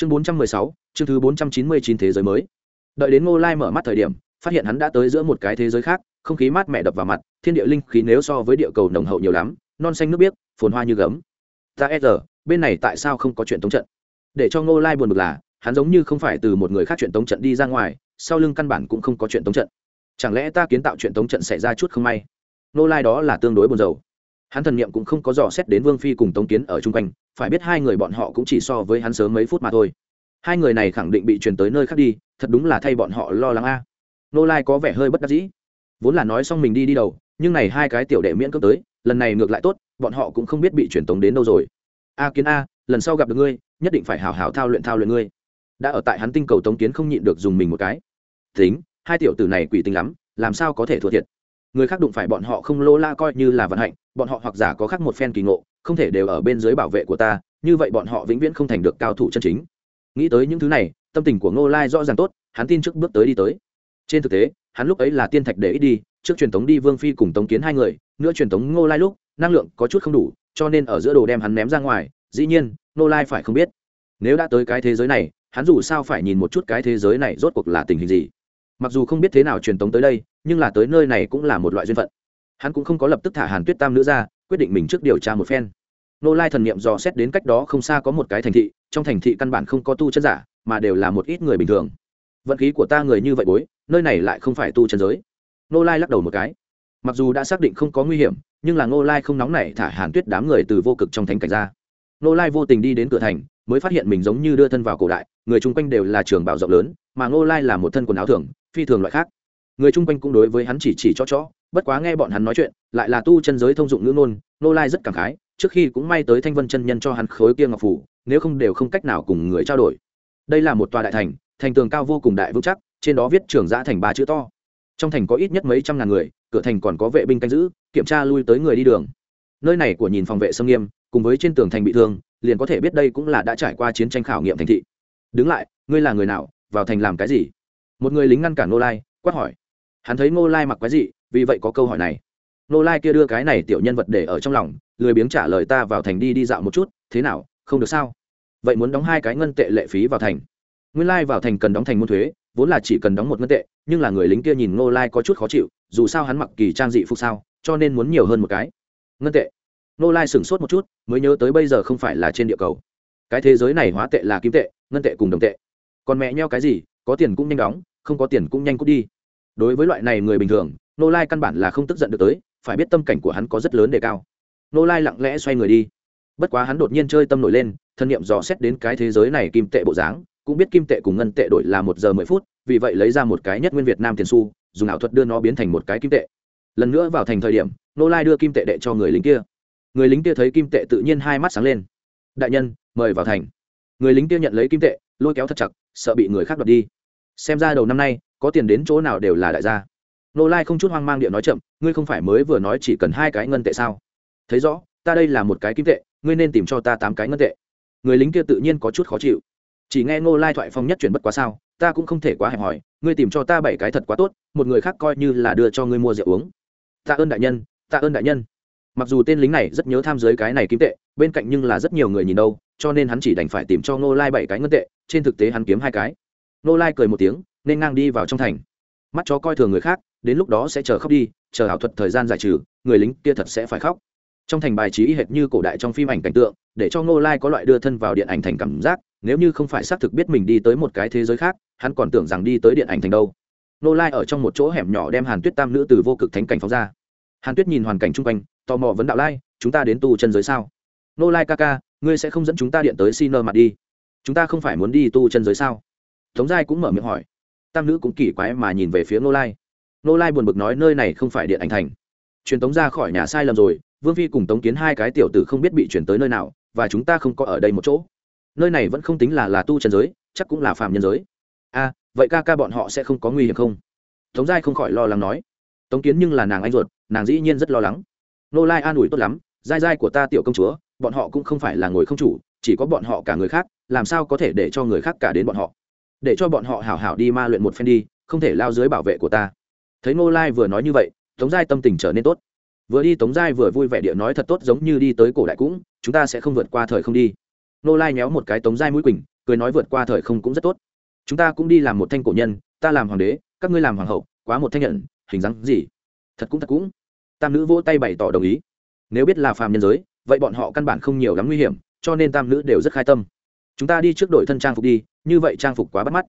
chương bốn trăm mười sáu, chương thứ bốn trăm chín mươi chín thế giới mới. Đợi đến ngô lai mở mắt thời điểm, phát hiện hắn đã tới giữa một cái thế giới khác, không khí mát mẻ đập vào mặt, thiên địa linh khí nếu so với địa cầu nồng hậu nhiều lắm, non xanh nước biếc, phồn hoa như gấm. Ta e giờ bên này tại sao không có chuyện tống trận? Để cho ngô lai buồn bực là, hắn giống như không phải từ một người khác chuyện tống trận đi ra ngoài, sau lưng căn bản cũng không có chuyện tống trận. Chẳng lẽ ta kiến tạo chuyện tống trận xảy ra chút không may? Ngô lai đó là tương đối buồn rầu hắn thần niệm cũng không có dò xét đến vương phi cùng tống kiến ở chung quanh, phải biết hai người bọn họ cũng chỉ so với hắn sớm mấy phút mà thôi. Hai người này khẳng định bị truyền tới nơi khác đi, thật đúng là thay bọn họ lo lắng a. Nô lai có vẻ hơi bất đắc dĩ. Vốn là nói xong mình đi đi đầu, nhưng này hai cái tiểu đệ miễn cưỡng tới, lần này ngược lại tốt, bọn họ cũng không biết bị truyền tống đến đâu rồi. A kiến a, lần sau gặp được ngươi, nhất định phải hào hào thao luyện thao luyện ngươi. Đã ở tại hắn tinh cầu tống kiến không nhịn được dùng mình một cái. Tính, hai tiểu tử này quỷ tinh lắm, làm sao có thể thua thiệt? Người khác đụng phải bọn họ không lô la coi như là vận hạnh, bọn họ hoặc giả có khác một phen kỳ ngộ, không thể đều ở bên dưới bảo vệ của ta, như vậy bọn họ vĩnh viễn không thành được cao thủ chân chính. Nghĩ tới những thứ này, tâm tình của ngô lai rõ ràng tốt, hắn tin trước bước tới đi tới. Trên thực tế, hắn lúc ấy là tiên thạch để ít đi, trước truyền thống đi vương phi cùng tống kiến hai người, nữa truyền thống ngô lai lúc, năng lượng có chút không đủ, cho nên ở giữa đồ đem hắn ném ra ngoài, dĩ nhiên, ngô lai phải không biết. Nếu đã tới cái thế giới này, hắn dù sao phải nhìn một chút cái thế giới này rốt cuộc là tình hình gì. Mặc dù không biết thế nào truyền tống tới đây nhưng là tới nơi này cũng là một loại duyên phận. Hắn cũng không có lập tức thả hàn tuyết tam nữ ra, quyết định mình trước điều tra một phen. Nô lai thần niệm dò xét đến cách đó không xa có một cái thành thị, trong thành thị căn bản không có tu chân giả, mà đều là một ít người bình thường. Vận khí của ta người như vậy bối, nơi này lại không phải tu chân giới. Nô lai lắc đầu một cái. Mặc dù đã xác định không có nguy hiểm, nhưng là nô lai không nóng nảy thả hàn tuyết đám người từ vô cực trong thánh cảnh ra. Nô lai vô tình đi đến cửa thành, mới phát hiện mình giống như đưa thân vào cổ đại, người chung quanh đều là trường bảo rộng lớn, mà nô lai là một thân quần áo thường, phi thường loại khác người chung quanh cũng đối với hắn chỉ chỉ cho chó, bất quá nghe bọn hắn nói chuyện, lại là tu chân giới thông dụng ngữ nôn nô lai rất cảm khái, trước khi cũng may tới thanh vân chân nhân cho hắn khối kia ngọc phủ, nếu không đều không cách nào cùng người trao đổi. Đây là một tòa đại thành thành tường cao vô cùng đại vững chắc, trên đó viết trường giã thành ba chữ to. Trong thành có ít nhất mấy trăm ngàn người, cửa thành còn có vệ binh canh giữ, kiểm tra lui tới người đi đường. Nơi này của nhìn phòng vệ sâm nghiêm, cùng với trên tường thành bị thương, liền có thể biết đây cũng là đã trải qua chiến tranh khảo nghiệm thành thị. Đứng lại, ngươi là người nào, vào thành làm cái gì? Một người lính ngăn cản nô lai, quát hỏi hắn thấy Ngô lai mặc cái gì vì vậy có câu hỏi này. Ngô lai kia đưa cái này tiểu nhân vật để ở trong lòng, lười biếng trả lời ta vào thành đi đi dạo một chút, thế nào, không được sao? Vậy muốn đóng hai cái ngân tệ lệ phí vào thành. Nguyên lai vào thành cần đóng thành môn thuế, vốn là chỉ cần đóng một ngân tệ, nhưng là người lính kia nhìn ngô lai có chút khó chịu, dù sao hắn mặc kỳ trang dị phục sao, cho nên muốn nhiều hơn một cái. Ngân tệ. Ngô lai sửng sốt một chút, mới nhớ tới bây giờ không phải là trên địa cầu. Cái thế giới này hóa tệ là kim tệ, ngân tệ cùng đồng tệ. Còn mẹ nheo cái gì, có tiền cũng nhanh đóng, không có tiền cũng nhanh cút đi đối với loại này người bình thường nô lai căn bản là không tức giận được tới, phải biết tâm cảnh của hắn có rất lớn đề cao. Nô lai lặng lẽ xoay người đi. Bất quá hắn đột nhiên chơi tâm nổi lên, thân nhiệm dò xét đến cái thế giới này kim tệ bộ dáng, cũng biết kim tệ cùng ngân tệ đổi là một giờ mười phút, vì vậy lấy ra một cái nhất nguyên việt nam tiền su dùng ảo thuật đưa nó biến thành một cái kim tệ. Lần nữa vào thành thời điểm nô lai đưa kim tệ đệ cho người lính kia. Người lính kia thấy kim tệ tự nhiên hai mắt sáng lên. Đại nhân, mời vào thành. Người lính kia nhận lấy kim tệ, lôi kéo thật chặt, sợ bị người khác đoạt đi. Xem ra đầu năm nay có tiền đến chỗ nào đều là đại gia. Nô lai không chút hoang mang điện nói chậm, ngươi không phải mới vừa nói chỉ cần hai cái ngân tệ sao? Thấy rõ, ta đây là một cái kim tệ, ngươi nên tìm cho ta tám cái ngân tệ. Người lính kia tự nhiên có chút khó chịu. Chỉ nghe ngô lai thoại phong nhất chuyển bất quá sao, ta cũng không thể quá hẹp hòi, ngươi tìm cho ta bảy cái thật quá tốt, một người khác coi như là đưa cho ngươi mua rượu uống. Tạ ơn đại nhân tạ ơn đại nhân. Mặc dù tên lính này rất nhớ tham giới cái này kim tệ, bên cạnh nhưng là rất nhiều người nhìn đâu, cho nên hắn chỉ đành phải tìm cho ngô lai bảy cái ngân tệ, trên thực tế hắn kiếm hai cái. Ngô lai cười một tiếng nên ngang đi vào trong thành. Mắt chó coi thường người khác, đến lúc đó sẽ chờ khóc đi, chờ ảo thuật thời gian giải trừ, người lính kia thật sẽ phải khóc. Trong thành bài trí y hệt như cổ đại trong phim ảnh cảnh tượng, để cho ngô lai có loại đưa thân vào điện ảnh thành cảm giác, nếu như không phải xác thực biết mình đi tới một cái thế giới khác, hắn còn tưởng rằng đi tới điện ảnh thành đâu. Ngô lai ở trong một chỗ hẻm nhỏ đem hàn tuyết tam nữ từ vô cực thánh cảnh phóng ra. Hàn tuyết nhìn hoàn cảnh chung quanh, tò mò vấn đạo lai, chúng ta đến tu chân giới sao? Ngô lai ca ca, ngươi sẽ không dẫn chúng ta điện tới xin nơ mặt đi. Chúng ta không phải muốn đi tu chân giới sao? Tống giai cũng mở miệng hỏi tam nữ cũng kỳ quái mà nhìn về phía ngô lai. Ngô lai buồn bực nói, nơi này không phải điện ảnh thành. Truyền tống ra khỏi nhà sai lầm rồi, vương phi cùng tống kiến hai cái tiểu tử không biết bị chuyển tới nơi nào, và chúng ta không có ở đây một chỗ. Nơi này vẫn không tính là là tu trần giới, chắc cũng là phạm nhân giới. A, vậy ca ca bọn họ sẽ không có nguy hiểm không? Tống giai không khỏi lo lắng nói. Tống kiến nhưng là nàng anh ruột, nàng dĩ nhiên rất lo lắng. Nô lai an ủi tốt lắm dai dai của ta tiểu công chúa, bọn họ cũng không phải là ngồi không chủ, chỉ có bọn họ cả người khác, làm sao có thể để cho người khác cả đến bọn họ? Để cho bọn họ hảo hảo đi ma luyện một phen đi, không thể lao dưới bảo vệ của ta. Thấy nô lai vừa nói như vậy, tống giai tâm tình trở nên tốt. Vừa đi tống giai vừa vui vẻ địa nói thật tốt giống như đi tới cổ đại cũng, chúng ta sẽ không vượt qua thời không đi. Nô lai nhéo một cái tống giai mũi quỳnh, cười nói vượt qua thời không cũng rất tốt. Chúng ta cũng đi làm một thanh cổ nhân, ta làm hoàng đế, các ngươi làm hoàng hậu, quá một thanh nhận, hình dáng gì? Thật cũng thật cũng. Tam nữ vỗ tay bày tỏ đồng ý. Nếu biết là phàm nhân giới, vậy bọn họ căn bản không nhiều lắm nguy hiểm, cho nên tam nữ đều rất khai tâm chúng ta đi trước đội thân trang phục đi, như vậy trang phục quá bắt mắt.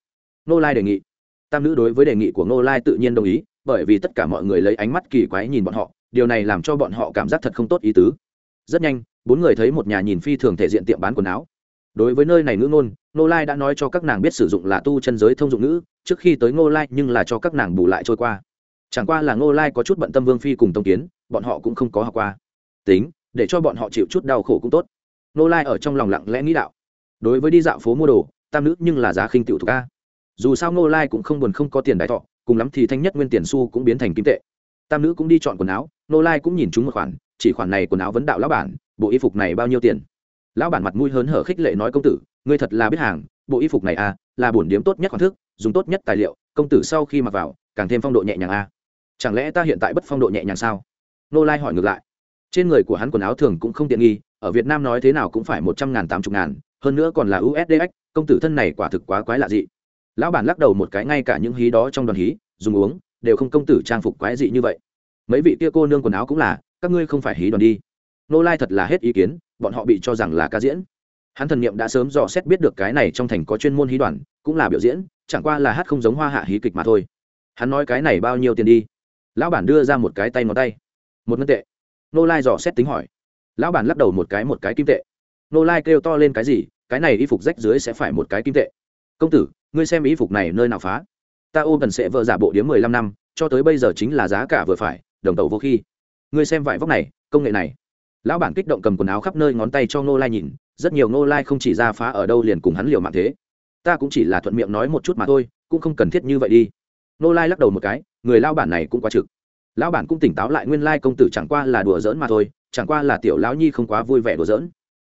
Nô lai đề nghị. Tam nữ đối với đề nghị của nô lai tự nhiên đồng ý, bởi vì tất cả mọi người lấy ánh mắt kỳ quái nhìn bọn họ, điều này làm cho bọn họ cảm giác thật không tốt ý tứ. Rất nhanh, bốn người thấy một nhà nhìn phi thường thể diện tiệm bán quần áo. Đối với nơi này ngữ ngôn nô lai đã nói cho các nàng biết sử dụng là tu chân giới thông dụng ngữ, trước khi tới ngô lai nhưng là cho các nàng bù lại trôi qua. Chẳng qua là ngô lai có chút bận tâm vương phi cùng tông kiến, bọn họ cũng không có học qua. Tính, để cho bọn họ chịu chút đau khổ cũng tốt. Nô lai ở trong lòng lặng lẽ nghĩ đạo đối với đi dạo phố mua đồ, tam nữ nhưng là giá khinh tiểu thuộc a. Dù sao ngô lai cũng không buồn không có tiền đại thọ, cùng lắm thì thanh nhất nguyên tiền xu cũng biến thành kim tệ. Tam nữ cũng đi chọn quần áo, ngô lai cũng nhìn chúng một khoản, chỉ khoản này quần áo vấn đạo lão bản, bộ y phục này bao nhiêu tiền? Lão bản mặt mũi hớn hở khích lệ nói công tử, ngươi thật là biết hàng, bộ y phục này a, là bổn điếm tốt nhất khoản thức, dùng tốt nhất tài liệu, công tử sau khi mặc vào, càng thêm phong độ nhẹ nhàng a. Chẳng lẽ ta hiện tại bất phong độ nhẹ nhàng sao? Nô lai hỏi ngược lại. Trên người của hắn quần áo thường cũng không tiện nghi, ở việt nam nói thế nào cũng phải một trăm ngàn tám chục ngàn hơn nữa còn là usdx công tử thân này quả thực quá quái lạ dị. Lão bản lắc đầu một cái ngay cả những hí đó trong đoàn hí, dùng uống, đều không công tử trang phục quái dị như vậy. Mấy vị kia cô nương quần áo cũng là, các ngươi không phải hí đoàn đi. Nô lai thật là hết ý kiến, bọn họ bị cho rằng là ca diễn. Hắn thần niệm đã sớm dò xét biết được cái này trong thành có chuyên môn hí đoàn, cũng là biểu diễn, chẳng qua là hát không giống hoa hạ hí kịch mà thôi. Hắn nói cái này bao nhiêu tiền đi? Lão bản đưa ra một cái tay ngón tay. Một ngân tệ. Nô lai dò xét tính hỏi. Lão bản lắc đầu một cái một cái kim tệ nô lai kêu to lên cái gì, cái này y phục rách dưới sẽ phải một cái kim tệ. Công tử, ngươi xem y phục này nơi nào phá? Ta ôm cần sẽ vợ giả bộ điếm mười lăm năm, cho tới bây giờ chính là giá cả vừa phải, đồng tàu vô khi. Ngươi xem vải vóc này, công nghệ này. Lão bản kích động cầm quần áo khắp nơi ngón tay cho nô lai nhìn, rất nhiều nô lai không chỉ ra phá ở đâu liền cùng hắn liều mạng thế. Ta cũng chỉ là thuận miệng nói một chút mà thôi, cũng không cần thiết như vậy đi. Nô lai lắc đầu một cái, người lao bản này cũng quá trực. Lão bản cũng tỉnh táo lại, nguyên lai công tử chẳng qua là đùa giỡn mà thôi, chẳng qua là tiểu lão nhi không quá vui vẻ đùa giỡn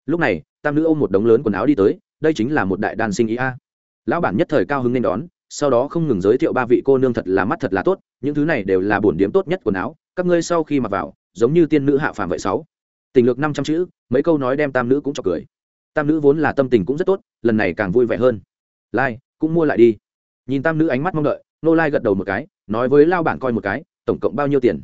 lúc này, tam nữ ôm một đống lớn quần áo đi tới, đây chính là một đại đàn sinh ý a. Lão bản nhất thời cao hứng nên đón, sau đó không ngừng giới thiệu ba vị cô nương thật là mắt thật là tốt, những thứ này đều là bổn điếm tốt nhất quần áo, các ngươi sau khi mặc vào, giống như tiên nữ hạ phàm vậy sáu. Tình lược năm trăm chữ, mấy câu nói đem tam nữ cũng cho cười. Tam nữ vốn là tâm tình cũng rất tốt, lần này càng vui vẻ hơn. Lai, cũng mua lại đi. Nhìn tam nữ ánh mắt mong đợi, nô lai gật đầu một cái, nói với lao bản coi một cái, tổng cộng bao nhiêu tiền?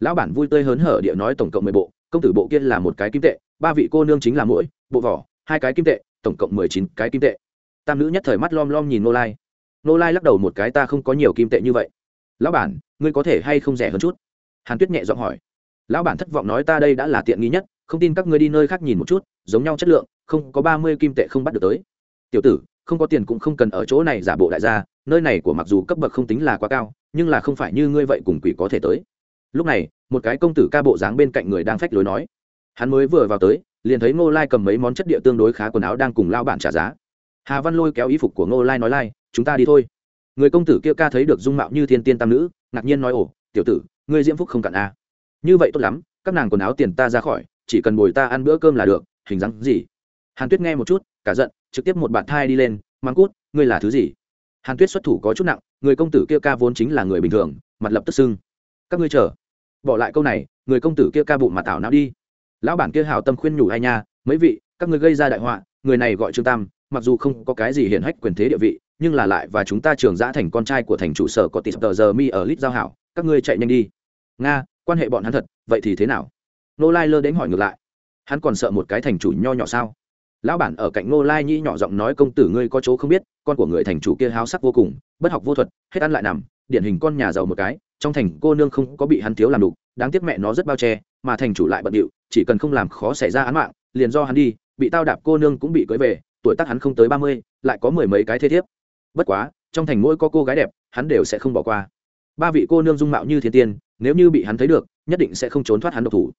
Lão bản vui tươi hớn hở địa nói tổng cộng mười bộ, công tử bộ kia là một cái kim tệ ba vị cô nương chính là mỗi, bộ vỏ, hai cái kim tệ, tổng cộng mười chín cái kim tệ. Tam nữ nhất thời mắt lom lom nhìn nô lai. Nô lai lắc đầu một cái, ta không có nhiều kim tệ như vậy. Lão bản, ngươi có thể hay không rẻ hơn chút? Hàn tuyết nhẹ giọng hỏi. Lão bản thất vọng nói ta đây đã là tiện nghi nhất, không tin các ngươi đi nơi khác nhìn một chút, giống nhau chất lượng, không có ba mươi kim tệ không bắt được tới. Tiểu tử, không có tiền cũng không cần ở chỗ này giả bộ đại gia, nơi này của mặc dù cấp bậc không tính là quá cao, nhưng là không phải như ngươi vậy cùng quỷ có thể tới. Lúc này, một cái công tử ca bộ dáng bên cạnh người đang phách lối nói hắn mới vừa vào tới, liền thấy ngô lai cầm mấy món chất địa tương đối khá quần áo đang cùng lao bản trả giá. Hà văn lôi kéo y phục của ngô lai nói lai, chúng ta đi thôi. Người công tử kia ca thấy được dung mạo như thiên tiên tam nữ, ngạc nhiên nói, ồ, tiểu tử, ngươi diễm phúc không cạn a à. như vậy tốt lắm, các nàng quần áo tiền ta ra khỏi, chỉ cần bồi ta ăn bữa cơm là được, hình dáng gì? Hàn tuyết nghe một chút, cả giận, trực tiếp một bạn thai đi lên mang cút, ngươi là thứ gì? Hàn tuyết xuất thủ có chút nặng, người công tử kia ca vốn chính là người bình thường, mặt lập tức sưng. Các ngươi chờ, bỏ lại câu này, người công tử kia ca bụng mà tảo não đi lão bản kia hào tâm khuyên nhủ ai nha, mấy vị, các ngươi gây ra đại họa, người này gọi trương tam, mặc dù không có cái gì hiển hách quyền thế địa vị, nhưng là lại và chúng ta trường giã thành con trai của thành chủ sở có tỷ tờ giờ mi ở lít giao hảo, các ngươi chạy nhanh đi. Nga, quan hệ bọn hắn thật, vậy thì thế nào? Nô lai lơ đến hỏi ngược lại. Hắn còn sợ một cái thành chủ nho nhỏ sao? Lão bản ở cạnh nô lai nhĩ nhỏ giọng nói, công tử ngươi có chỗ không biết, con của người thành chủ kia háo sắc vô cùng, bất học vô thuật, hết ăn lại nằm, điển hình con nhà giàu một cái, trong thành cô nương không có bị hắn thiếu làm đục đáng tiếc mẹ nó rất bao che, mà thành chủ lại bận điệu chỉ cần không làm khó xảy ra án mạng, liền do hắn đi, bị tao đạp cô nương cũng bị cưới về, tuổi tác hắn không tới ba mươi, lại có mười mấy cái thế thiếp. Bất quá, trong thành mỗi có cô gái đẹp, hắn đều sẽ không bỏ qua. Ba vị cô nương dung mạo như thiên tiên, nếu như bị hắn thấy được, nhất định sẽ không trốn thoát hắn độc thủ.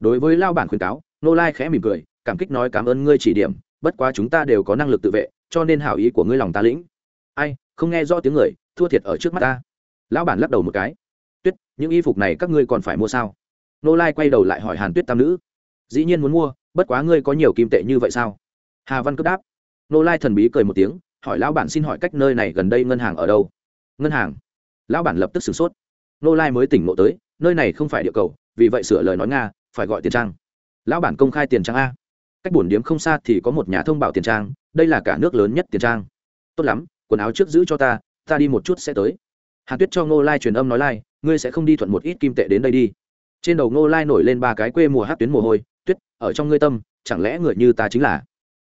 Đối với lao bản khuyên cáo, nô lai khẽ mỉm cười, cảm kích nói cảm ơn ngươi chỉ điểm, bất quá chúng ta đều có năng lực tự vệ, cho nên hảo ý của ngươi lòng ta lĩnh. Ai, không nghe rõ tiếng người, thua thiệt ở trước mắt ta. Lão bản lắc đầu một cái. Tuyết, những y phục này các ngươi còn phải mua sao? Nô lai quay đầu lại hỏi hàn tuyết tam nữ, dĩ nhiên muốn mua, bất quá ngươi có nhiều kim tệ như vậy sao? Hà văn cướp đáp. Nô lai thần bí cười một tiếng, hỏi lão bản xin hỏi cách nơi này gần đây ngân hàng ở đâu? Ngân hàng? Lão bản lập tức sửng sốt. Nô lai mới tỉnh ngộ tới, nơi này không phải địa cầu, vì vậy sửa lời nói nga, phải gọi tiền trang. Lão bản công khai tiền trang a. Cách bổn điếm không xa thì có một nhà thông báo tiền trang, đây là cả nước lớn nhất tiền trang. Tốt lắm, quần áo trước giữ cho ta ta đi một chút sẽ tới. Hàn tuyết cho ngô lai truyền âm nói lai, ngươi sẽ không đi thuận một ít kim tệ đến đây đi trên đầu ngô lai nổi lên ba cái quê mùa hát tuyến mồ hôi, tuyết, ở trong ngươi tâm, chẳng lẽ người như ta chính là?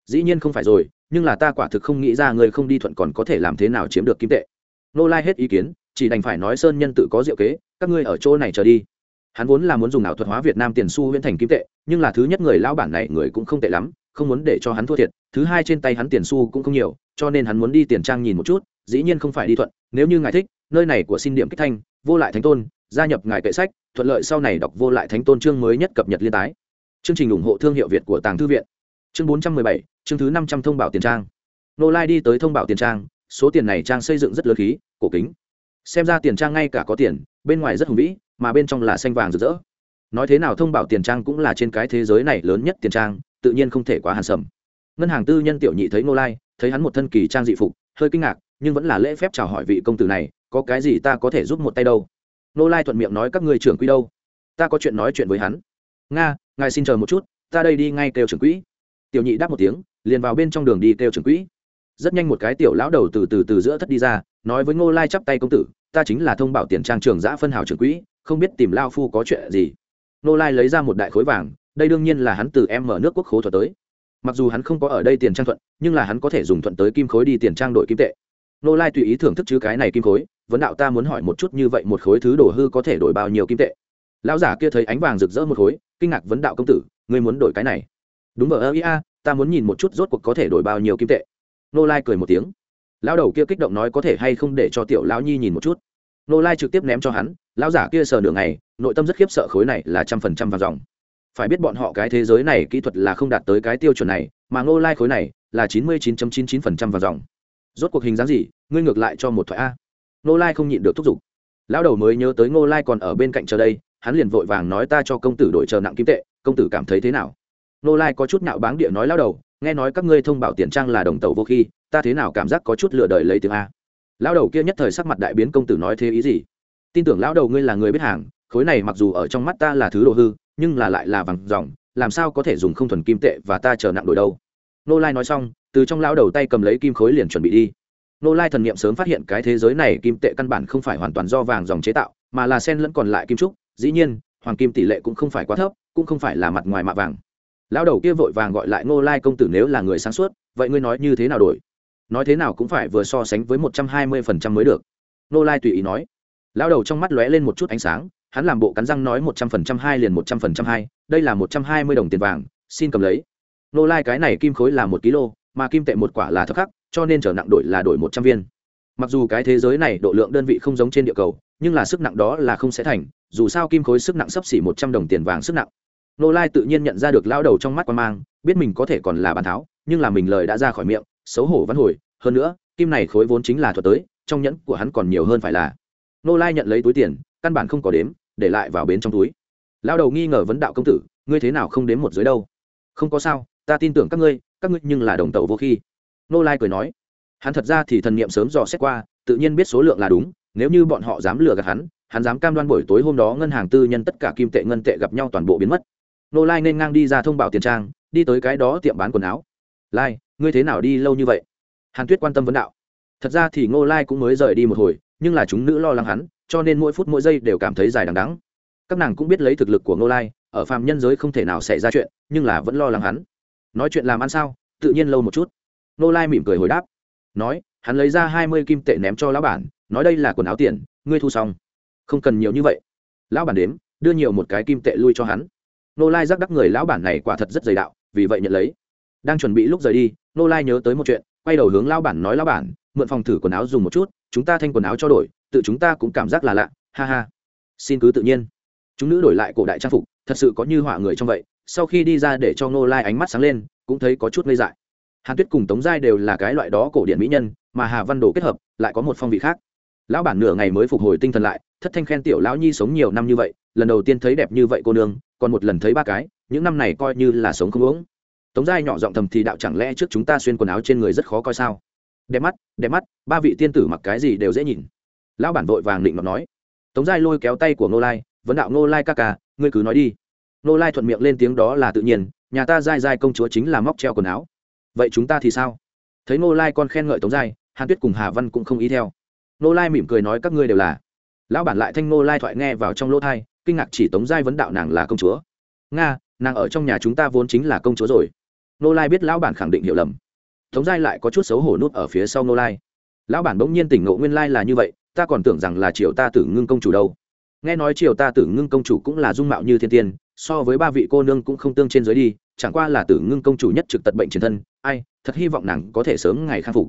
Dĩ nhiên không phải rồi, nhưng là ta quả thực không nghĩ ra người không đi thuận còn có thể làm thế nào chiếm được kim tệ. Ngô lai hết ý kiến, chỉ đành phải nói sơn nhân tự có diệu kế, các ngươi ở chỗ này chờ đi. Hắn vốn là muốn dùng ảo thuật hóa việt nam tiền xu huyễn thành kim tệ, nhưng là thứ nhất người lao bản này người cũng không tệ lắm, không muốn để cho hắn thua thiệt, thứ hai trên tay hắn tiền xu cũng không nhiều, cho nên hắn muốn đi tiền trang nhìn một chút, dĩ nhiên không phải đi thuận, nếu như ngài thích, nơi này của xin điểm kích thanh, vô lại thánh tôn gia nhập ngài kệ sách, thuận lợi sau này đọc vô lại thánh tôn chương mới nhất cập nhật liên tái. Chương trình ủng hộ thương hiệu việt của tàng thư viện. Chương bốn trăm mười bảy, chương thứ năm trăm thông báo tiền trang. Nô lai đi tới thông báo tiền trang, số tiền này trang xây dựng rất lớn khí, cổ kính. Xem ra tiền trang ngay cả có tiền, bên ngoài rất hùng vĩ, mà bên trong là xanh vàng rực rỡ. Nói thế nào thông báo tiền trang cũng là trên cái thế giới này lớn nhất tiền trang, tự nhiên không thể quá hàn sầm. Ngân hàng tư nhân tiểu nhị thấy nô lai, thấy hắn một thân kỳ trang dị phục, hơi kinh ngạc, nhưng vẫn là lễ phép chào hỏi vị công tử này, có cái gì ta có thể giúp một tay đâu? Nô lai thuận miệng nói các ngươi trưởng quỹ đâu? Ta có chuyện nói chuyện với hắn. Nga, ngài xin chờ một chút, ta đây đi ngay kêu trưởng quỹ. Tiểu nhị đáp một tiếng, liền vào bên trong đường đi kêu trưởng quỹ. Rất nhanh một cái tiểu lão đầu từ từ từ giữa thất đi ra, nói với ngô lai chắp tay công tử, ta chính là thông báo tiền trang trường giã phân hào trưởng quỹ, không biết tìm lao phu có chuyện gì. Ngô lai lấy ra một đại khối vàng, đây đương nhiên là hắn từ em mở nước quốc khố thuật tới. Mặc dù hắn không có ở đây tiền trang thuận, nhưng là hắn có thể dùng thuận tới kim khối đi tiền trang đổi kim tệ. Nô lai tùy ý thưởng thức chứ cái này kim khối vấn đạo ta muốn hỏi một chút như vậy một khối thứ đổ hư có thể đổi bao nhiêu kim tệ? Lão giả kia thấy ánh vàng rực rỡ một khối, kinh ngạc vấn đạo công tử, ngươi muốn đổi cái này? Đúng vờ ơ ia, ta muốn nhìn một chút rốt cuộc có thể đổi bao nhiêu kim tệ. Nô lai cười một tiếng. Lão đầu kia kích động nói có thể hay không để cho tiểu lão nhi nhìn một chút. Nô lai trực tiếp ném cho hắn, lão giả kia sờ đường này nội tâm rất khiếp sợ khối này là trăm phần trăm vàng dòng. Phải biết bọn họ cái thế giới này kỹ thuật là không đạt tới cái tiêu chuẩn này, mà nô lai khối này là chín mươi chín chín chín phần trăm vàng dòng. Rốt cuộc hình dáng gì, ngươi ngược lại cho một thoại a nô lai không nhịn được thúc giục. Lão đầu mới nhớ tới ngô lai còn ở bên cạnh chờ đây, hắn liền vội vàng nói ta cho công tử đổi chờ nặng kim tệ, công tử cảm thấy thế nào? Nô lai có chút nạo báng địa nói lão đầu, nghe nói các ngươi thông báo tiền trang là đồng tàu vô khi, ta thế nào cảm giác có chút lựa đời lấy tiếng a. Lão đầu kia nhất thời sắc mặt đại biến công tử nói thế ý gì? Tin tưởng lão đầu ngươi là người biết hàng, khối này mặc dù ở trong mắt ta là thứ đồ hư, nhưng là lại là vàng dòng, làm sao có thể dùng không thuần kim tệ và ta chờ nặng đổi đâu? Nô lai nói xong, từ trong lão đầu tay cầm lấy kim khối liền chuẩn bị đi nô lai thần niệm sớm phát hiện cái thế giới này kim tệ căn bản không phải hoàn toàn do vàng dòng chế tạo, mà là sen lẫn còn lại kim trúc. Dĩ nhiên, hoàng kim tỷ lệ cũng không phải quá thấp, cũng không phải là mặt ngoài mạ vàng. Lão đầu kia vội vàng gọi lại ngô lai công tử nếu là người sáng suốt, vậy ngươi nói như thế nào đổi? Nói thế nào cũng phải vừa so sánh với một trăm hai mươi phần trăm mới được. Ngô lai tùy ý nói. Lão đầu trong mắt lóe lên một chút ánh sáng, hắn làm bộ cắn răng nói một trăm phần trăm hai liền một trăm phần trăm hai, đây là một trăm hai mươi đồng tiền vàng, xin cầm lấy. Ngô lai cái này kim khối là một kg mà kim tệ một quả là thấp khắc cho nên trở nặng đổi là đổi một trăm viên. Mặc dù cái thế giới này độ lượng đơn vị không giống trên địa cầu, nhưng là sức nặng đó là không sẽ thành, dù sao kim khối sức nặng sấp xỉ một trăm đồng tiền vàng sức nặng. Nô lai tự nhiên nhận ra được lao đầu trong mắt quan mang, biết mình có thể còn là bàn tháo, nhưng là mình lời đã ra khỏi miệng, xấu hổ văn hồi. Hơn nữa, kim này khối vốn chính là thuật tới, trong nhẫn của hắn còn nhiều hơn phải là. Nô lai nhận lấy túi tiền, căn bản không có đếm, để lại vào bến trong túi. Lao đầu nghi ngờ vấn đạo công tử, ngươi thế nào không đếm một dưới đâu? Không có sao, ta tin tưởng các ngươi các ngươi nhưng là đồng tàu vô khi nô lai cười nói, hắn thật ra thì thần niệm sớm dò xét qua, tự nhiên biết số lượng là đúng, nếu như bọn họ dám lừa gạt hắn hắn dám cam đoan buổi tối hôm đó ngân hàng tư nhân tất cả kim tệ ngân tệ gặp nhau toàn bộ biến mất. Nô lai nên ngang đi ra thông báo tiền trang, đi tới cái đó tiệm bán quần áo. Lai, ngươi thế nào đi lâu như vậy? Hàn tuyết quan tâm vấn đạo. Thật ra thì ngô lai cũng mới rời đi một hồi, nhưng là chúng nữ lo lắng hắn, cho nên mỗi phút mỗi giây đều cảm thấy dài đằng đắng các nàng cũng biết lấy thực lực của ngô lai, ở phàm nhân giới không thể nào xảy ra chuyện, nhưng là vẫn lo lắng hắn. Nói chuyện làm ăn sao? Tự nhiên lâu một chút nô lai mỉm cười hồi đáp. Nói, hắn lấy ra hai mươi kim tệ ném cho lão bản, nói đây là quần áo tiền, ngươi thu xong. Không cần nhiều như vậy. Lão bản đếm, đưa nhiều một cái kim tệ lui cho hắn. Nô lai giác đắc người, lão bản này quả thật rất dày đạo, vì vậy nhận lấy. Đang chuẩn bị lúc rời đi nô lai nhớ tới một chuyện, quay đầu hướng lão bản nói, lão bản, mượn phòng thử quần áo dùng một chút, chúng ta thanh quần áo cho đổi, tự chúng ta cũng cảm giác là lạ, ha ha. Xin cứ tự nhiên. Chúng nữ đổi lại cổ đại trang phục, thật sự có như họa người trong vậy, sau khi đi ra để cho nô lai ánh mắt sáng lên, cũng thấy có chút ngây dại hàn tuyết cùng tống giai đều là cái loại đó cổ điện mỹ nhân, mà hà văn đồ kết hợp, lại có một phong vị khác. Lão bản nửa ngày mới phục hồi tinh thần lại, thất thanh khen tiểu lão nhi sống nhiều năm như vậy, lần đầu tiên thấy đẹp như vậy cô nương, còn một lần thấy ba cái, những năm này coi như là sống không uống tống giai nhỏ giọng thầm thì đạo chẳng lẽ trước chúng ta xuyên quần áo trên người rất khó coi sao? Đẹp mắt đẹp mắt, ba vị tiên tử mặc cái gì đều dễ nhìn. Lão bản vội vàng định ngọc nói. Tống giai lôi kéo tay của ngô lai, vấn đạo ngô lai ca ca, ngươi cứ nói đi. Ngô lai thuận miệng lên tiếng đó là tự nhiên, nhà ta giai giai công chúa chính là móc treo quần áo vậy chúng ta thì sao? Thấy ngô lai con khen ngợi tống giai, hàn tuyết cùng hà văn cũng không ý theo. Ngô lai mỉm cười nói các ngươi đều là. Lão bản lại thanh ngô lai thoại nghe vào trong lỗ thai kinh ngạc chỉ tống giai vấn đạo nàng là công chúa. Nga, nàng ở trong nhà chúng ta vốn chính là công chúa rồi. Ngô lai biết lão bản khẳng định hiểu lầm. Tống giai lại có chút xấu hổ nút ở phía sau ngô lai. Lão bản bỗng nhiên tỉnh ngộ nguyên lai là như vậy, ta còn tưởng rằng là triều ta tử ngưng công chủ đâu. Nghe nói triều ta tử ngưng công chủ cũng là dung mạo như thiên tiên so với ba vị cô nương cũng không tương trên dưới đi, chẳng qua là tử ngưng công chủ nhất trực tật bệnh chiến thân, ai, thật hy vọng nàng có thể sớm ngày khang phục.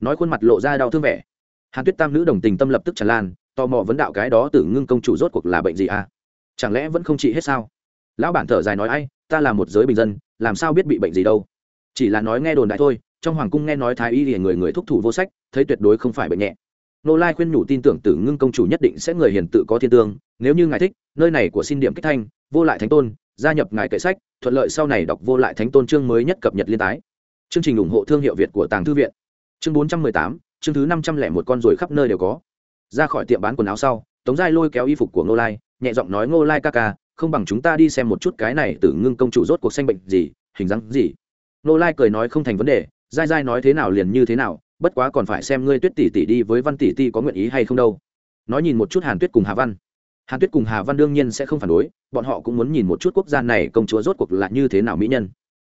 Nói khuôn mặt lộ ra đau thương vẻ. Hàn tuyết tam nữ đồng tình tâm lập tức tràn lan, tò mò vấn đạo cái đó tử ngưng công chủ rốt cuộc là bệnh gì à? Chẳng lẽ vẫn không trị hết sao? Lão bản thở dài nói ai, ta là một giới bình dân, làm sao biết bị bệnh gì đâu? Chỉ là nói nghe đồn đại thôi, trong hoàng cung nghe nói thái y thì người người thúc thủ vô sách, thấy tuyệt đối không phải bệnh nhẹ. Nô lai khuyên nhủ tin tưởng tử ngưng công chủ nhất định sẽ người hiền tự có thiên tương, nếu như ngài thích, nơi này của xin điểm kích thanh vô lại thánh tôn, gia nhập ngài kệ sách, thuận lợi sau này đọc vô lại thánh tôn chương mới nhất cập nhật liên tái. Chương trình ủng hộ thương hiệu việt của tàng thư viện. Chương bốn trăm mười tám, chương thứ năm trăm lẻ một con ruồi khắp nơi đều có. Ra khỏi tiệm bán quần áo sau, tống giai lôi kéo y phục của ngô lai, nhẹ giọng nói, ngô lai ca ca, không bằng chúng ta đi xem một chút cái này từ ngưng công chủ rốt cuộc sanh bệnh gì, hình dáng gì. Ngô lai cười nói, không thành vấn đề, giai giai nói thế nào liền như thế nào, bất quá còn phải xem ngươi tuyết tỷ tỷ đi với văn tỷ tỷ có nguyện ý hay không đâu. Nói nhìn một chút hàn tuyết cùng hà văn hàn tuyết cùng hà văn đương nhiên sẽ không phản đối, bọn họ cũng muốn nhìn một chút quốc gia này công chúa rốt cuộc là như thế nào mỹ nhân.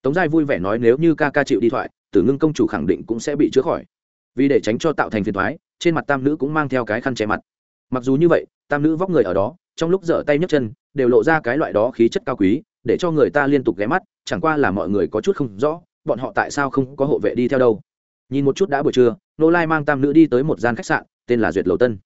Tống giai vui vẻ nói nếu như ca ca chịu đi thoại, tử ngưng công chủ khẳng định cũng sẽ bị chữa khỏi. Vì để tránh cho tạo thành phiền thoái trên mặt tam nữ cũng mang theo cái khăn che mặt. Mặc dù như vậy, tam nữ vóc người ở đó, trong lúc dở tay nhấc chân, đều lộ ra cái loại đó khí chất cao quý, để cho người ta liên tục ghé mắt, chẳng qua là mọi người có chút không rõ, bọn họ tại sao không có hộ vệ đi theo đâu. Nhìn một chút đã buổi trưa, nô lai mang tam nữ đi tới một gian khách sạn, tên là duyệt lầu tân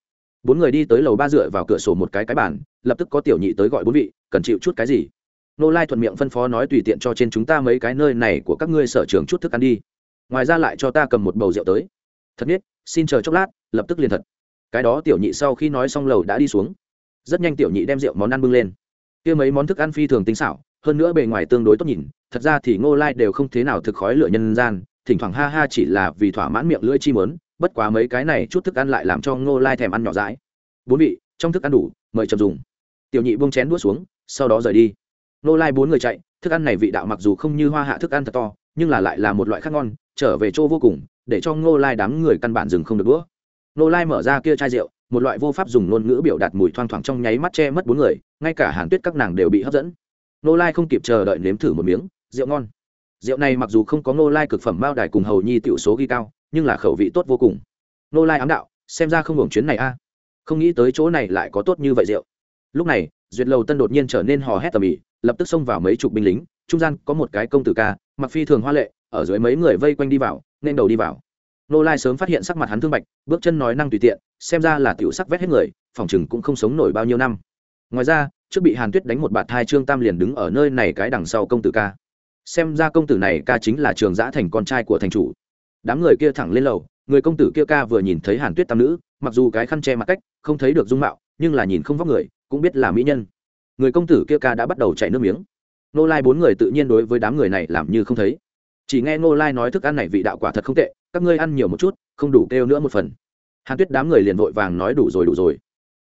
bốn người đi tới lầu ba dựa vào cửa sổ một cái cái bàn, lập tức có tiểu nhị tới gọi bốn vị, cần chịu chút cái gì? Nô lai thuận miệng phân phó nói tùy tiện cho trên chúng ta mấy cái nơi này của các ngươi sở trường chút thức ăn đi. Ngoài ra lại cho ta cầm một bầu rượu tới. Thật biết, xin chờ chốc lát, lập tức liền thật. Cái đó tiểu nhị sau khi nói xong lầu đã đi xuống. Rất nhanh tiểu nhị đem rượu món ăn bưng lên. Kia mấy món thức ăn phi thường tinh xảo, hơn nữa bề ngoài tương đối tốt nhìn, thật ra thì ngô lai đều không thế nào thực khói lửa nhân gian, thỉnh thoảng ha ha chỉ là vì thỏa mãn miệng lưỡi chi mớn bất quá mấy cái này chút thức ăn lại làm cho ngô lai thèm ăn nhỏ rãi bốn vị, trong thức ăn đủ, mời chậm dùng. Tiểu nhị buông chén đũa xuống, sau đó rời đi. Nô lai bốn người chạy, thức ăn này vị đạo mặc dù không như hoa hạ thức ăn thật to, nhưng là lại là một loại khác ngon, trở về chỗ vô cùng, để cho ngô lai đám người căn bản dừng không được đũa. Nô lai mở ra kia chai rượu, một loại vô pháp dùng ngôn ngữ biểu đạt mùi thoang thoảng trong nháy mắt che mất bốn người, ngay cả hàn tuyết các nàng đều bị hấp dẫn. Nô lai không kịp chờ đợi nếm thử một miếng, rượu ngon. Rượu này mặc dù không có ngô lai cực phẩm bao đài cùng hầu nhi tiểu số ghi cao, nhưng là khẩu vị tốt vô cùng. Nô lai ám đạo, xem ra không hưởng chuyến này a không nghĩ tới chỗ này lại có tốt như vậy rượu. Lúc này, duyệt lầu tân đột nhiên trở nên hò hét tầm ĩ, lập tức xông vào mấy chục binh lính, trung gian có một cái công tử ca, mặc phi thường hoa lệ, ở dưới mấy người vây quanh đi vào, nên đầu đi vào. Nô lai sớm phát hiện sắc mặt hắn thương bạch, bước chân nói năng tùy tiện, xem ra là tiểu sắc vét hết người, phòng chừng cũng không sống nổi bao nhiêu năm. Ngoài ra, trước bị hàn tuyết đánh một bạt thai trương tam liền đứng ở nơi này cái đằng sau công tử ca. Xem ra công tử này ca chính là trường giã thành con trai của thành chủ. Đám người kia thẳng lên lầu, người công tử kia ca vừa nhìn thấy hàn tuyết tam nữ mặc dù cái khăn che mặt cách không thấy được dung mạo, nhưng là nhìn không vóc người, cũng biết là mỹ nhân. Người công tử kia ca đã bắt đầu chảy nước miếng. Nô lai bốn người tự nhiên đối với đám người này làm như không thấy. Chỉ nghe nô lai nói thức ăn này vị đạo quả thật không tệ, các ngươi ăn nhiều một chút, không đủ kêu nữa một phần. Hàn tuyết đám người liền vội vàng nói đủ rồi đủ rồi.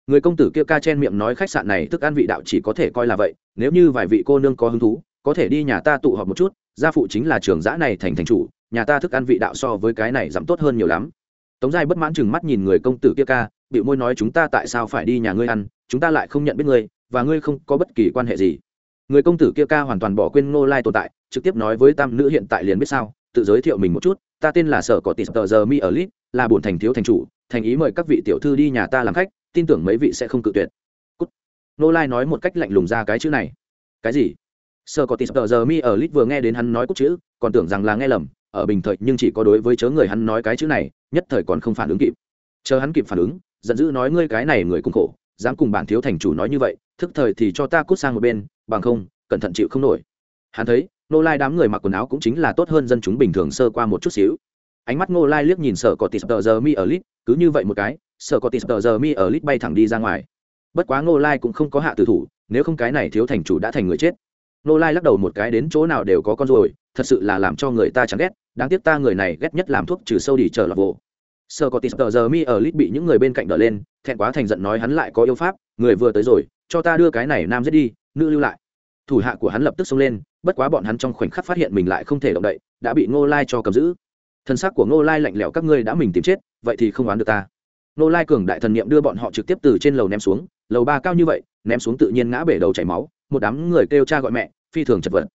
Người công tử kia ca chen miệng nói khách sạn này thức ăn vị đạo chỉ có thể coi là vậy, nếu như vài vị cô nương có hứng thú, có thể đi nhà ta tụ họp một chút, gia phụ chính là trường giã này thành thành chủ, nhà ta thức ăn vị đạo so với cái này giảm tốt hơn nhiều lắm tống giai bất mãn chừng mắt nhìn người công tử kia ca bị môi nói chúng ta tại sao phải đi nhà ngươi ăn, chúng ta lại không nhận biết ngươi, và ngươi không có bất kỳ quan hệ gì. Người công tử kia ca hoàn toàn bỏ quên ngô lai tồn tại, trực tiếp nói với tam nữ hiện tại liền biết sao, tự giới thiệu mình một chút, ta tên là sở có tỷ tờ giờ mi ở lit là bổn thành thiếu thành chủ, thành ý mời các vị tiểu thư đi nhà ta làm khách, tin tưởng mấy vị sẽ không cự tuyệt. Cút. ngô lai nói một cách lạnh lùng ra cái chữ này. Cái gì? Sở có Tỷ tờ giờ mi ở lit vừa nghe đến hắn nói cốt chữ, còn tưởng rằng là nghe lầm, ở bình thời nhưng chỉ có đối với chớ người hắn nói cái chữ này nhất thời còn không phản ứng kịp. Chờ hắn kịp phản ứng giận dữ nói ngươi cái này người cùng khổ dám cùng bản thiếu thành chủ nói như vậy thức thời thì cho ta cút sang một bên bằng không cẩn thận chịu không nổi. Hắn thấy nô lai đám người mặc quần áo cũng chính là tốt hơn dân chúng bình thường sơ qua một chút xíu. Ánh mắt ngô lai liếc nhìn sở có tis tờ giờ mi ở lít, cứ như vậy một cái sở có tis tờ giờ mi ở lít bay thẳng đi ra ngoài. Bất quá ngô lai cũng không có hạ tử thủ nếu không cái này thiếu thành chủ đã thành người chết. Nô lai lắc đầu một cái đến chỗ nào đều có con rồi thật sự là làm cho người ta chán ghét đáng tiếc ta người này ghét nhất làm thuốc trừ sâu đi chờ lọc vồ sơ có tis tờ giờ mi ở lit bị những người bên cạnh đỡ lên, thẹn quá thành giận nói hắn lại có yêu pháp, người vừa tới rồi, cho ta đưa cái này nam giết đi, nữ lưu lại. Thủ hạ của hắn lập tức xông lên, bất quá bọn hắn trong khoảnh khắc phát hiện mình lại không thể động đậy, đã bị ngô lai cho cầm giữ. Thân xác của ngô lai lạnh lẽo các ngươi đã mình tìm chết, vậy thì không oán được ta. Ngô lai cường đại thần niệm đưa bọn họ trực tiếp từ trên lầu ném xuống, lầu ba cao như vậy, ném xuống tự nhiên ngã bể đầu chảy máu, một đám người kêu cha gọi mẹ, phi thường chật vật.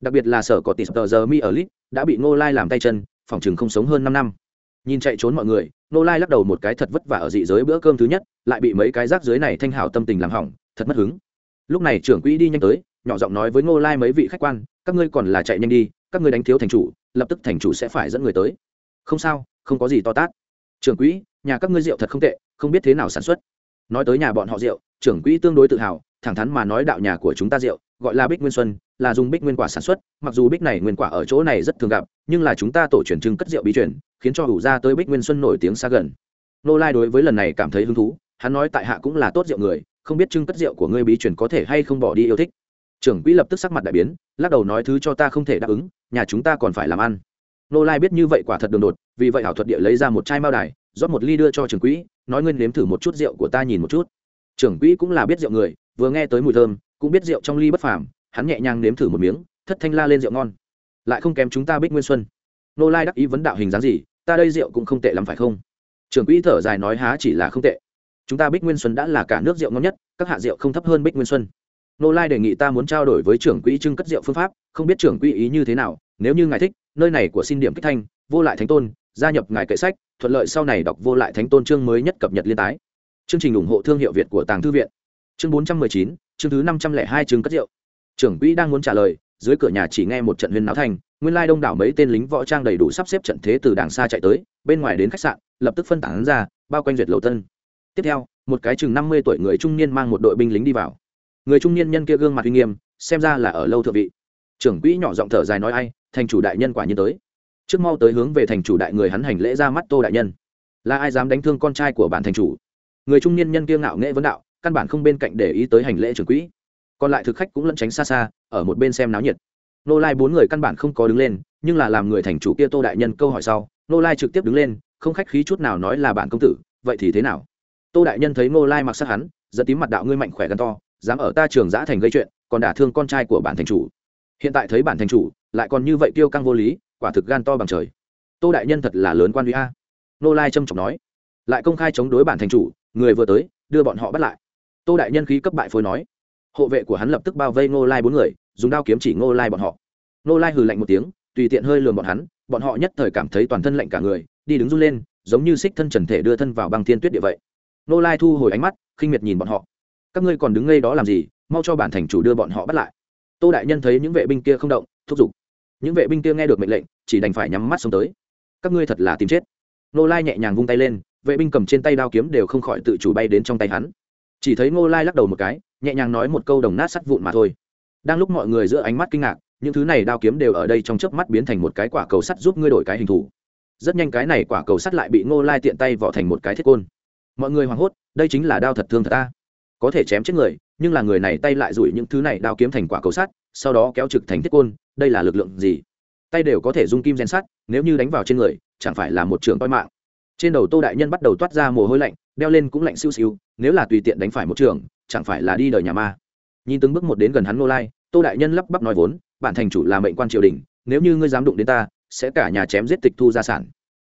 Đặc biệt là sở có tỷ tờ giờ mi ở lit đã bị ngô lai làm tay chân, phòng chừng không sống hơn năm năm nhìn chạy trốn mọi người ngô lai lắc đầu một cái thật vất vả ở dị giới bữa cơm thứ nhất, lại bị mấy cái rác dưới này thanh hảo tâm tình làm hỏng, thật mất hứng. Lúc này trưởng quỹ đi nhanh tới, nhỏ giọng nói với ngô lai mấy vị khách quan, các ngươi còn là chạy nhanh đi, các ngươi đánh thiếu thành chủ, lập tức thành chủ sẽ phải dẫn người tới. Không sao, không có gì to tát. Trưởng quỹ, nhà các ngươi rượu thật không tệ, không biết thế nào sản xuất. Nói tới nhà bọn họ rượu, trưởng quỹ tương đối tự hào, thẳng thắn mà nói đạo nhà của chúng ta rượu, gọi là bích nguyên xuân là dùng bích nguyên quả sản xuất, mặc dù bích này nguyên quả ở chỗ này rất thường gặp, nhưng là chúng ta tổ truyền trưng cất rượu bí truyền, khiến cho hủ ra tới bích nguyên xuân nổi tiếng xa gần. Nô lai đối với lần này cảm thấy hứng thú, hắn nói tại hạ cũng là tốt rượu người, không biết trưng cất rượu của ngươi bí truyền có thể hay không bỏ đi yêu thích. Trưởng quỹ lập tức sắc mặt đại biến, lắc đầu nói thứ cho ta không thể đáp ứng, nhà chúng ta còn phải làm ăn. Nô lai biết như vậy quả thật đường đột, vì vậy ảo thuật địa lấy ra một chai mao đài, rót một ly đưa cho trưởng quỹ, nói ngươi nếm thử một chút rượu của ta nhìn một chút. Trưởng quỹ cũng là biết rượu người, vừa nghe tới mùi thơm, cũng biết rượu trong ly bất phàm hắn nhẹ nhàng nếm thử một miếng, thất thanh la lên rượu ngon. Lại không kém chúng ta bích nguyên xuân. Nô lai đắc ý vấn đạo hình dáng gì, ta đây rượu cũng không tệ lắm phải không? Trưởng quỹ thở dài nói há chỉ là không tệ. Chúng ta bích nguyên xuân đã là cả nước rượu ngon nhất, các hạ rượu không thấp hơn bích nguyên xuân. Nô lai đề nghị ta muốn trao đổi với trưởng quỹ trưng cất rượu phương pháp, không biết trưởng quỹ ý như thế nào, nếu như ngài thích, nơi này của xin điểm kích thanh, vô lại thánh tôn, gia nhập ngài kệ sách, thuận lợi sau này đọc vô lại thánh tôn chương mới nhất cập nhật liên tái. Chương trình ủng hộ thương hiệu việt của tàng thư viện. Chương bốn trăm mười chín, chương thứ năm trăm lẻ hai chương cất rượu trưởng quỹ đang muốn trả lời, dưới cửa nhà chỉ nghe một trận huyên náo thành nguyên lai đông đảo mấy tên lính võ trang đầy đủ sắp xếp trận thế từ đàng xa chạy tới, bên ngoài đến khách sạn, lập tức phân tán ra, bao quanh duyệt lầu tân. Tiếp theo, một cái chừng năm mươi tuổi người trung niên mang một đội binh lính đi vào. Người trung niên nhân kia gương mặt uy nghiêm, xem ra là ở lâu thượng vị. Trưởng quỹ nhỏ giọng thở dài nói ai, thành chủ đại nhân quả nhiên tới. Trước mau tới hướng về thành chủ đại người hắn hành lễ ra mắt tô đại nhân. Là ai dám đánh thương con trai của bản thành chủ? Người trung niên nhân kia ngạo nghệ vấn đạo, căn bản không bên cạnh để ý tới hành lễ trưởng quỹ còn lại thực khách cũng lẫn tránh xa xa, ở một bên xem náo nhiệt. Nô lai bốn người căn bản không có đứng lên, nhưng là làm người thành chủ kia tô đại nhân câu hỏi sau nô lai trực tiếp đứng lên, không khách khí chút nào nói là bản công tử, vậy thì thế nào? Tô đại nhân thấy nô lai mặc sắc hắn giật tím mặt đạo ngươi mạnh khỏe gần to, dám ở ta trường giã thành gây chuyện, còn đả thương con trai của bản thành chủ. Hiện tại thấy bản thành chủ, lại còn như vậy tiêu căng vô lý, quả thực gan to bằng trời. Tô đại nhân thật là lớn quan huy a. Nô lai trâm trọng nói, lại công khai chống đối bản thành chủ, người vừa tới, đưa bọn họ bắt lại. Tô đại nhân khí cấp bại phối nói hộ vệ của hắn lập tức bao vây ngô lai bốn người, dùng đao kiếm chỉ ngô lai bọn họ. Ngô lai hừ lạnh một tiếng, tùy tiện hơi lườm bọn hắn, bọn họ nhất thời cảm thấy toàn thân lạnh cả người, đi đứng run lên, giống như xích thân trần thể đưa thân vào băng thiên tuyết địa vậy. Ngô lai thu hồi ánh mắt, khinh miệt nhìn bọn họ. Các ngươi còn đứng ngay đó làm gì? Mau cho bản thành chủ đưa bọn họ bắt lại. Tô đại nhân thấy những vệ binh kia không động, thúc giục. Những vệ binh kia nghe được mệnh lệnh, chỉ đành phải nhắm mắt xuống tới. Các ngươi thật là tìm chết. Ngô lai nhẹ nhàng vung tay lên, vệ binh cầm trên tay đao kiếm đều không khỏi tự chủ bay đến trong tay hắn. Chỉ thấy ngô lai lắc đầu một cái nhẹ nhàng nói một câu đồng nát sắt vụn mà thôi. Đang lúc mọi người giữa ánh mắt kinh ngạc, những thứ này đao kiếm đều ở đây trong chớp mắt biến thành một cái quả cầu sắt giúp ngươi đổi cái hình thù. Rất nhanh cái này quả cầu sắt lại bị ngô lai tiện tay vỏ thành một cái thiết côn. Mọi người hoảng hốt, đây chính là đao thật thương thật ta. Có thể chém chết người, nhưng là người này tay lại rủi những thứ này đao kiếm thành quả cầu sắt, sau đó kéo trực thành thiết côn, đây là lực lượng gì? Tay đều có thể dung kim gen sắt, nếu như đánh vào trên người, chẳng phải là một trường toi mạng. Trên đầu tô đại nhân bắt đầu toát ra mồ hôi lạnh, đeo lên cũng lạnh siêu siêu, nếu là tùy tiện đánh phải một trường chẳng phải là đi đời nhà ma. Nhìn từng bước một đến gần hắn nô lai, tô đại nhân lắp bắp nói vốn, bản thành chủ là mệnh quan triều đình, nếu như ngươi dám đụng đến ta, sẽ cả nhà chém giết tịch thu gia sản.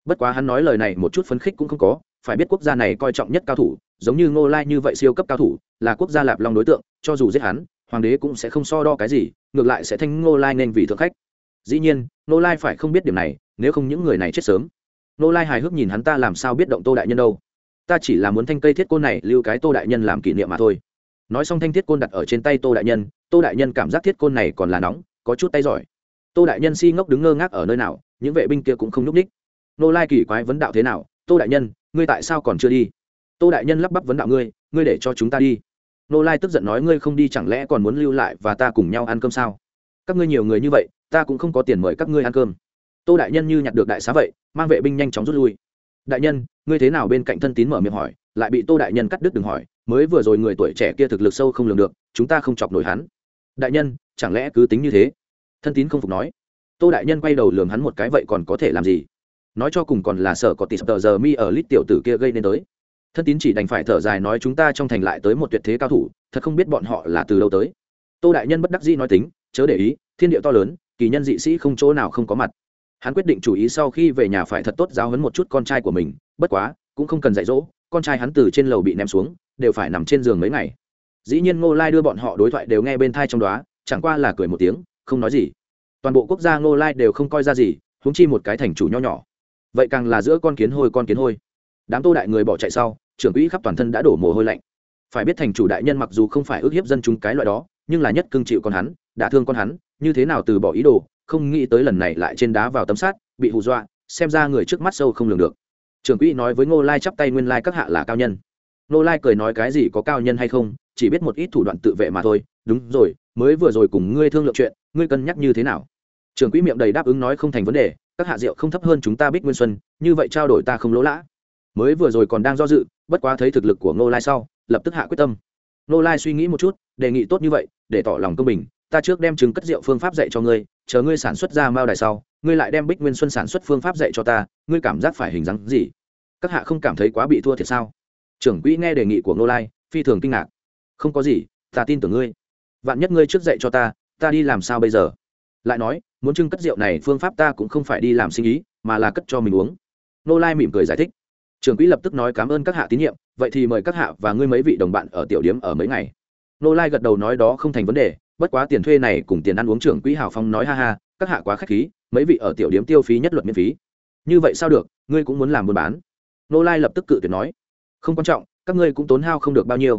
Bất quá hắn nói lời này một chút phấn khích cũng không có, phải biết quốc gia này coi trọng nhất cao thủ, giống như ngô lai như vậy siêu cấp cao thủ, là quốc gia lạp long đối tượng, cho dù giết hắn, hoàng đế cũng sẽ không so đo cái gì, ngược lại sẽ thanh ngô lai nên vì thượng khách. Dĩ nhiên, ngô lai phải không biết điểm này, nếu không những người này chết sớm. Ngô lai hài hước nhìn hắn ta làm sao biết động tô đại nhân đâu? Ta chỉ là muốn thanh cây thiết côn này lưu cái tô đại nhân làm kỷ niệm mà thôi. Nói xong thanh thiết côn đặt ở trên tay tô đại nhân, tô đại nhân cảm giác thiết côn này còn là nóng, có chút tay giỏi. Tô đại nhân si ngốc đứng ngơ ngác ở nơi nào, những vệ binh kia cũng không n ú c ních nô lai kỳ quái vấn đạo thế nào, tô đại nhân, ngươi tại sao còn chưa đi? Tô đại nhân lắp bắp vấn đạo ngươi ngươi để cho chúng ta đi. Nô lai tức giận nói ngươi không đi chẳng lẽ còn muốn lưu lại và ta cùng nhau ăn cơm sao? Các ngươi nhiều người như vậy, ta cũng không có tiền mời các ngươi ăn cơm. Tô đại nhân như nhặt được đại xá vậy, mang vệ binh nhanh chóng rút lui đại nhân, ngươi thế nào bên cạnh thân tín mở miệng hỏi, lại bị tô đại nhân cắt đứt đừng hỏi, mới vừa rồi người tuổi trẻ kia thực lực sâu không lường được, chúng ta không chọc nổi hắn. Đại nhân, chẳng lẽ cứ tính như thế? Thân tín không phục nói. Tô đại nhân quay đầu lường hắn một cái, vậy còn có thể làm gì? Nói cho cùng còn là sở có tỷ tờ giờ mi ở lít tiểu tử kia gây nên tới. Thân tín chỉ đành phải thở dài nói chúng ta trong thành lại tới một tuyệt thế cao thủ, thật không biết bọn họ là từ đâu tới. Tô đại nhân bất đắc dĩ nói tính, chớ để ý, thiên địa to lớn, kỳ nhân dị sĩ không chỗ nào không có mặt hắn quyết định chủ ý sau khi về nhà phải thật tốt giáo hấn một chút con trai của mình, bất quá, cũng không cần dạy dỗ, con trai hắn từ trên lầu bị ném xuống, đều phải nằm trên giường mấy ngày. Dĩ nhiên ngô lai đưa bọn họ đối thoại đều nghe bên thai trong đó chẳng qua là cười một tiếng, không nói gì. Toàn bộ quốc gia ngô lai đều không coi ra gì húng chi một cái thành chủ nho nhỏ. Vậy càng là giữa con kiến hôi con kiến hôi. Đám tô đại người bỏ chạy sau, trưởng quỹ khắp toàn thân đã đổ mồ hôi lạnh. Phải biết thành chủ đại nhân mặc dù không phải ước hiếp dân chúng cái loại đó, nhưng là nhất cưng chịu con hắn đã thương con hắn, như thế nào từ bỏ ý đồ không nghĩ tới lần này lại trên đá vào tấm sát bị hù dọa, xem ra người trước mắt sâu không lường được. Trưởng quỹ nói với ngô lai chắp tay nguyên lai các hạ là cao nhân. Ngô lai cười nói cái gì có cao nhân hay không, chỉ biết một ít thủ đoạn tự vệ mà thôi. Đúng rồi, mới vừa rồi cùng ngươi thương lượng chuyện, ngươi cân nhắc như thế nào? Trưởng quỹ miệng đầy đáp ứng nói không thành vấn đề, các hạ rượu không thấp hơn chúng ta bích nguyên xuân, như vậy trao đổi ta không lỗ lã. Mới vừa rồi còn đang do dự, bất quá thấy thực lực của ngô lai sau, lập tức hạ quyết tâm. Ngô lai suy nghĩ một chút, đề nghị tốt như vậy, để tỏ lòng công bình, ta trước đem chứng cất rượu phương pháp dạy cho ngươi chờ ngươi sản xuất ra mao đài sau, ngươi lại đem bích nguyên xuân sản xuất phương pháp dạy cho ta, ngươi cảm giác phải hình dáng gì? Các hạ không cảm thấy quá bị thua thiệt sao? Trưởng quỹ nghe đề nghị của ngô lai, phi thường kinh ngạc. Không có gì, ta tin tưởng ngươi. Vạn nhất ngươi trước dạy cho ta ta đi làm sao bây giờ? Lại nói, muốn trưng cất rượu này phương pháp ta cũng không phải đi làm sinh ý, mà là cất cho mình uống. Nô lai mỉm cười giải thích. Trưởng quỹ lập tức nói cảm ơn các hạ tín nhiệm, vậy thì mời các hạ và ngươi mấy vị đồng bạn ở tiểu điếm ở mấy ngày. Nô lai gật đầu nói đó không thành vấn đề bất quá tiền thuê này cùng tiền ăn uống trưởng quỹ hào phong nói ha ha, các hạ quá k h á c h khí, mấy vị ở tiểu điếm tiêu phí nhất luật miễn phí. Như vậy sao được, ngươi cũng muốn làm buôn bán? Nô lai lập tức cự tuyệt nói. Không quan trọng, các ngươi cũng tốn hao không được bao nhiêu.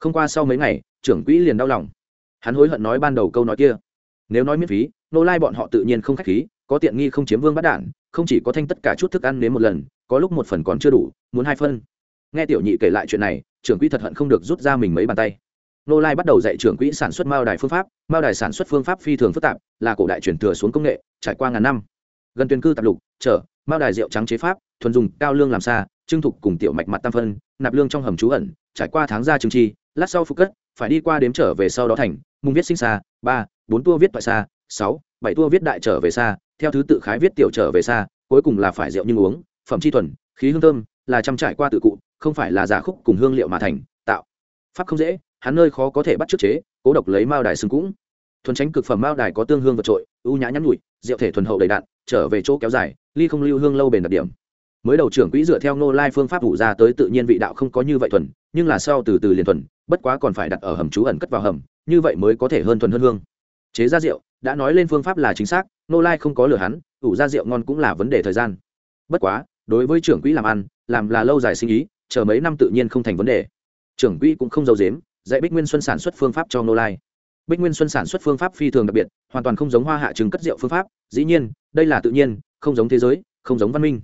Không qua sau mấy ngày, trưởng quỹ liền đau lòng. Hắn hối hận nói ban đầu câu nói kia. Nếu nói miễn phí, nô lai bọn họ tự nhiên không k h á c h khí, có tiện nghi không chiếm vương bắt đản không chỉ có thanh tất cả chút thức ăn đến một lần, có lúc một phần còn chưa đủ, muốn hai phân. Nghe tiểu nhị kể lại chuyện này, trưởng quỹ thật hận không được rút ra mình mấy bàn tay nô lai bắt đầu dạy trưởng quỹ sản xuất mao đài phương pháp. Mao đài sản xuất phương pháp phi thường phức tạp, là cổ đại chuyển thừa xuống công nghệ, trải qua ngàn năm. Gần tuyên cư tạp lục chở mao đài rượu trắng chế pháp, thuần dùng cao lương làm xa, trưng thục cùng tiểu mạch mặt tam phân, nạp lương trong hầm trú ẩn, trải qua tháng gia trừng chi, lát sau phục cất, phải đi qua đếm trở về sau đó thành, mùng viết sinh xa, ba, bốn tua viết tại xa, sáu, bảy tua viết đại trở về xa, theo thứ tự khái viết tiểu trở về xa, cuối cùng là phải rượu nhưng uống, phẩm chi thuần, khí hương thơm, là chăm trải qua tự cụ, không phải là giả khúc cùng hương liệu mà thành, tạo. Pháp không dễ hắn nơi khó có thể bắt trước chế, cố độc lấy mao đài xưng cũng. Thuần tránh cực phẩm mao đài có tương hương vượt trội, ưu nhã nhắn nhụi rượu thể thuần hậu đầy đạn trở về chỗ kéo dài, ly không lưu hương lâu bền đặc điểm. Mới đầu trưởng quỹ dựa theo nô lai phương pháp thủ ra tới tự nhiên vị đạo không có như vậy thuần, nhưng là sau từ từ liền thuần, bất quá còn phải đặt ở hầm trú ẩn cất vào hầm, như vậy mới có thể hơn thuần hơn hương. Chế ra rượu, đã nói lên phương pháp là chính xác nô lai không có lừa hắn, ủ ra rượu ngon cũng là vấn đề thời gian. Bất quá, đối với trưởng quỹ làm ăn, làm là lâu dài sinh ý, chờ mấy năm tự nhiên không thành vấn đề. Trưởng quỹ cũng không giàu dếm dạy bích nguyên xuân sản xuất phương pháp cho nô lai. Bích nguyên xuân sản xuất phương pháp phi thường đặc biệt, hoàn toàn không giống hoa hạ trứng cất rượu phương pháp, dĩ nhiên, đây là tự nhiên, không giống thế giới, không giống văn minh.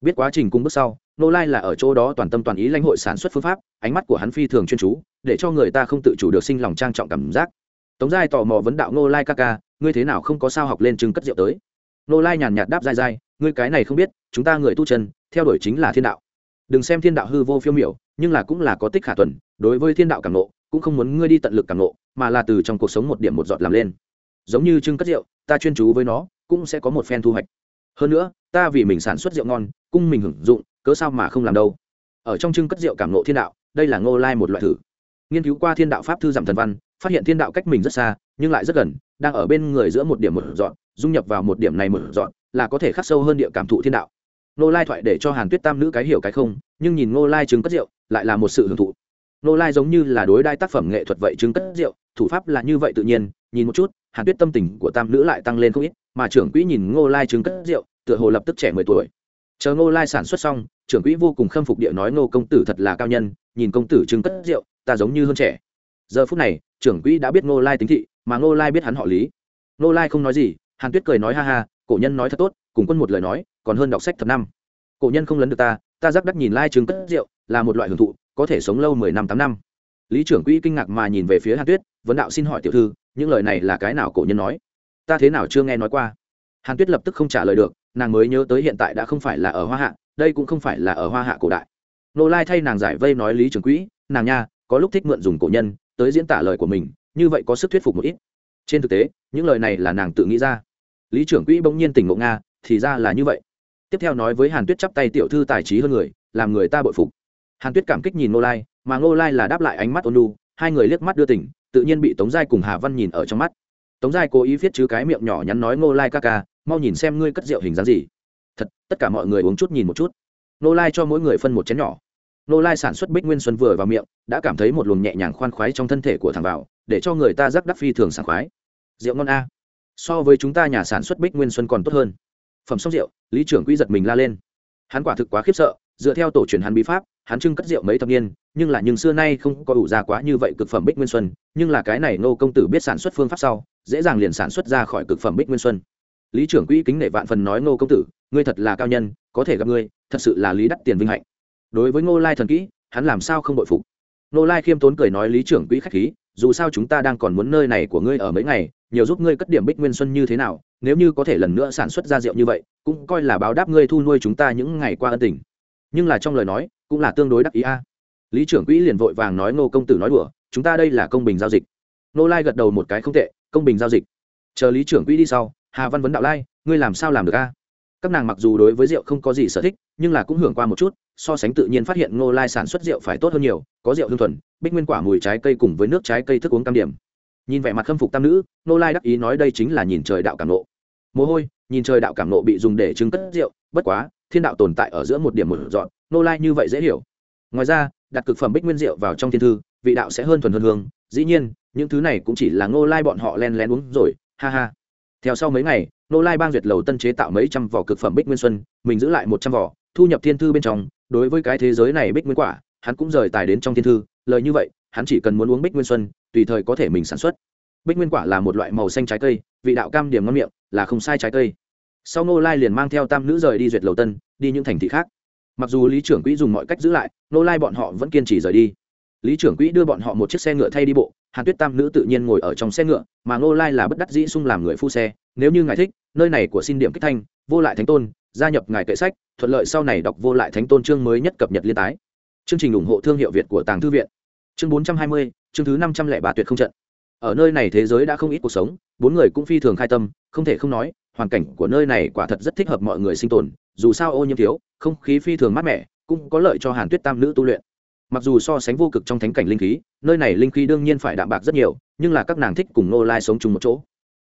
Biết quá trình cùng bước sau nô lai là ở chỗ đó toàn tâm toàn ý lãnh hội sản xuất phương pháp, ánh mắt của hắn phi thường chuyên chú, để cho người ta không tự chủ được sinh lòng trang trọng cảm giác. Tống giai tò mò vấn đạo nô lai ca ca, ngươi thế nào không có sao học lên trứng cất rượu tới? Nô lai nhàn nhạt đáp dai dai ngươi cái này không biết, chúng ta người tu chân, theo đuổi chính là thiên đạo. Đừng xem thiên đạo hư vô phiêu miểu, nhưng là cũng là có tích khả tuần đối với thiên đạo cảm nộ cũng không muốn ngươi đi tận lực cảm ngộ, mà là từ trong cuộc sống một điểm một giọt làm lên. Giống như trưng cất rượu ta chuyên chú với nó cũng sẽ có một phen thu hoạch. Hơn nữa ta vì mình sản xuất rượu ngon cung mình hưởng dụng cớ sao mà không làm đâu. Ở trong trưng cất rượu cảm nộ thiên đạo đây là ngô lai một loại thử. Nghiên cứu qua thiên đạo pháp thư giảm thần văn phát hiện thiên đạo cách mình rất xa nhưng lại rất gần đang ở bên người giữa một điểm một dọn dung nhập vào một điểm này một dọn là có thể khắc sâu hơn địa cảm thụ thiên đạo. Ngô lai thoại để cho hàn tuyết tam nữ cái hiểu cái không nhưng nhìn ngô lai trưng cất rượu lại là một sự hưởng thụ ngô lai giống như là đối đai tác phẩm nghệ thuật vậy chứng cất rượu, thủ pháp là như vậy tự nhiên, nhìn một chút, hàn tuyết tâm tình của tam nữ lại tăng lên không ít, mà trưởng quỹ nhìn ngô lai chứng cất rượu, tựa hồ lập tức trẻ mười tuổi. Chờ ngô lai sản xuất xong, trưởng quỹ vô cùng khâm phục địa nói ngô công tử thật là cao nhân, nhìn công tử chứng cất rượu, ta giống như hơn trẻ. Giờ phút này, trưởng quỹ đã biết ngô lai tính thị, mà ngô lai biết hắn họ lý. Ngô lai không nói gì, hàn tuyết cười nói ha ha, cổ nhân nói thật tốt, cùng quân một lời nói, còn hơn đọc sách thật năm. Cổ nhân không lấn được ta ta giáp đắc nhìn lai chứng cất rượu, là một loại hưởng thụ có thể sống lâu mười năm, tám năm. Lý trưởng quỹ kinh ngạc mà nhìn về phía hàn tuyết, vấn đạo xin hỏi tiểu thư, những lời này là cái nào cổ nhân nói? Ta thế nào chưa nghe nói qua. Hàn tuyết lập tức không trả lời được, nàng mới nhớ tới hiện tại đã không phải là ở hoa hạ, đây cũng không phải là ở hoa hạ cổ đại. Nô lai thay nàng giải vây nói lý trưởng quỹ, nàng nha, có lúc thích mượn dùng cổ nhân, tới diễn tả lời của mình, như vậy có sức thuyết phục một ít. Trên thực tế, những lời này là nàng tự nghĩ ra. Lý trưởng quỹ bỗng nhiên tỉnh ngộ nga, thì ra là như vậy. Tiếp theo nói với hàn tuyết chắp tay tiểu thư tài trí hơn người, làm người ta bội phục hàn tuyết cảm kích nhìn nô lai, mà nô lai là đáp lại ánh mắt ôn lu hai người liếc mắt đưa tỉnh tự nhiên bị tống giai cùng hà văn nhìn ở trong mắt. Tống giai cố ý viết chứ cái miệng nhỏ nhắn nói ngô lai ca ca, mau nhìn xem ngươi cất rượu hình dáng gì. Thật, tất cả mọi người uống chút nhìn một chút. Nô lai cho mỗi người phân một chén nhỏ. Nô lai sản xuất bích nguyên xuân vừa vào miệng, đã cảm thấy một luồng nhẹ nhàng khoan khoái trong thân thể của thằng vào để cho người ta rắc đắc phi thường sảng khoái. Rượu ngon a. So với chúng ta nhà sản xuất bích nguyên xuân còn tốt hơn. Phẩm xong rượu, lý trưởng quỹ giật mình la lên. Hắn quả thực quá khiếp sợ dựa theo tổ truyền hắn bí pháp, hắn trưng cất rượu mấy thập niên, nhưng là nhưng xưa nay không có đủ ra quá như vậy cực phẩm bích nguyên xuân, nhưng là cái này nô công tử biết sản xuất phương pháp sau, dễ dàng liền sản xuất ra khỏi cực phẩm bích nguyên xuân. Lý trưởng quỹ kính nể vạn phần nói, ngô công tử, ngươi thật là cao nhân, có thể gặp ngươi, thật sự là lý đắt tiền vinh hạnh. Đối với ngô lai thần kỹ, hắn làm sao không bội phục? Ngô lai khiêm tốn cười nói, lý trưởng quỹ khách khí, dù sao chúng ta đang còn muốn nơi này của ngươi ở mấy ngày, nhiều giúp ngươi cất điểm bích nguyên xuân như thế nào, nếu như có thể lần nữa sản xuất ra rượu như vậy, cũng coi là báo đáp ngươi thu nuôi chúng ta những ngày qua ân tình nhưng là trong lời nói cũng là tương đối đắc ý a. Lý trưởng quỹ liền vội vàng nói ngô công tử nói đùa, chúng ta đây là công bình giao dịch. Nô lai gật đầu một cái không tệ, công bình giao dịch. Chờ lý trưởng quỹ đi sau, hà văn vấn đạo lai, ngươi làm sao làm được a? Các nàng mặc dù đối với rượu không có gì sở thích, nhưng là cũng hưởng qua một chút, so sánh tự nhiên phát hiện ngô lai sản xuất rượu phải tốt hơn nhiều, có rượu hương thuần, bích nguyên quả mùi trái cây cùng với nước trái cây thức uống cam điểm. Nhìn vẻ mặt khâm phục tam nữ, ngô lai đắc ý nói đây chính là nhìn trời đạo cảm nộ. Mồ hôi, nhìn trời đạo cảm nộ bị dùng để trưng cất rượu, bất quá thiên đạo tồn tại ở giữa một điểm một dọn, Nô lai như vậy dễ hiểu. Ngoài ra, đặt cực phẩm bích nguyên rượu vào trong thiên thư, vị đạo sẽ hơn thuần hơn hương. Dĩ nhiên, những thứ này cũng chỉ là Nô lai bọn họ len lén uống rồi, ha ha. Theo sau mấy ngày, nô lai bang duyệt lầu tân chế tạo mấy trăm vỏ cực phẩm bích nguyên xuân, mình giữ lại một trăm vỏ, thu nhập thiên thư bên trong. Đối với cái thế giới này bích nguyên quả, hắn cũng rời tài đến trong thiên thư. Lời như vậy, hắn chỉ cần muốn uống bích nguyên xuân, tùy thời có thể mình sản xuất. Bích nguyên quả là một loại màu xanh trái cây, vị đạo cam điểm ngon miệng, là không sai trái cây sau nô lai liền mang theo tam nữ rời đi duyệt lầu tân, đi những thành thị khác. Mặc dù lý trưởng quỹ dùng mọi cách giữ lại nô lai bọn họ vẫn kiên trì rời đi. Lý trưởng quỹ đưa bọn họ một chiếc xe ngựa thay đi bộ, hàn tuyết tam nữ tự nhiên ngồi ở trong xe ngựa, mà ngô lai là bất đắc dĩ sung làm người phu xe, nếu như ngài thích, nơi này của xin điểm kích thanh, vô lại thánh tôn, gia nhập ngài kệ sách, thuận lợi sau này đọc vô lại thánh tôn chương mới nhất cập nhật liên tái. Chương trình ủng hộ thương hiệu việt của tàng thư viện. Chương bốn trăm hai mươi, chương thứ năm trăm lẻ ba tuyệt không trận. Ở nơi này thế giới đã không ít cuộc sống, bốn người cũng phi thường khai tâm, không thể không nói hoàn cảnh của nơi này quả thật rất thích hợp mọi người sinh tồn, dù sao ô nhiễm thiếu, không khí phi thường mát mẻ, cũng có lợi cho hàn tuyết tam nữ tu luyện. Mặc dù so sánh vô cực trong thánh cảnh linh khí, nơi này linh khí đương nhiên phải đạm bạc rất nhiều, nhưng là các nàng thích cùng nô lai sống chung một chỗ.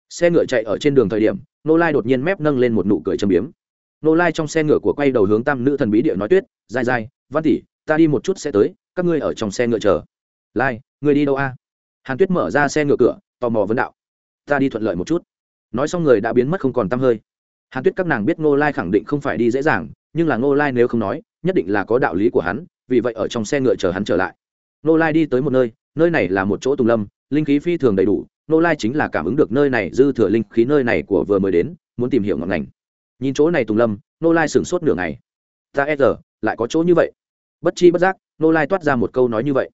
Xe ngựa chạy ở trên đường thời điểm nô lai đột nhiên mép nâng lên một nụ cười châm biếm. Nô lai trong xe ngựa của quay đầu hướng tam nữ thần bí địa nói tuyết dai dai văn tỷ, ta đi một chút sẽ tới, các ngươi ở trong xe ngựa chờ. Lai, ngươi đi đâu a? Hàn tuyết mở ra xe ngựa cửa, tò mò vấn đạo. Ta đi thuận lợi một chút nói xong người đã biến mất không còn tăm hơi. Hàn tuyết các nàng biết ngô lai khẳng định không phải đi dễ dàng, nhưng là ngô lai nếu không nói, nhất định là có đạo lý của hắn, vì vậy ở trong xe ngựa chờ hắn trở lại. Ngô lai đi tới một nơi nơi này là một chỗ tùng lâm, linh khí phi thường đầy đủ, Ngô lai chính là cảm ứng được nơi này dư thừa linh khí nơi này của vừa mới đến, muốn tìm hiểu ngọn ngành. Nhìn chỗ này tùng lâm, Ngô lai sửng sốt nửa ngày. Ta e giờ lại có chỗ như vậy. Bất chi bất giác, Ngô lai toát ra một câu nói như vậy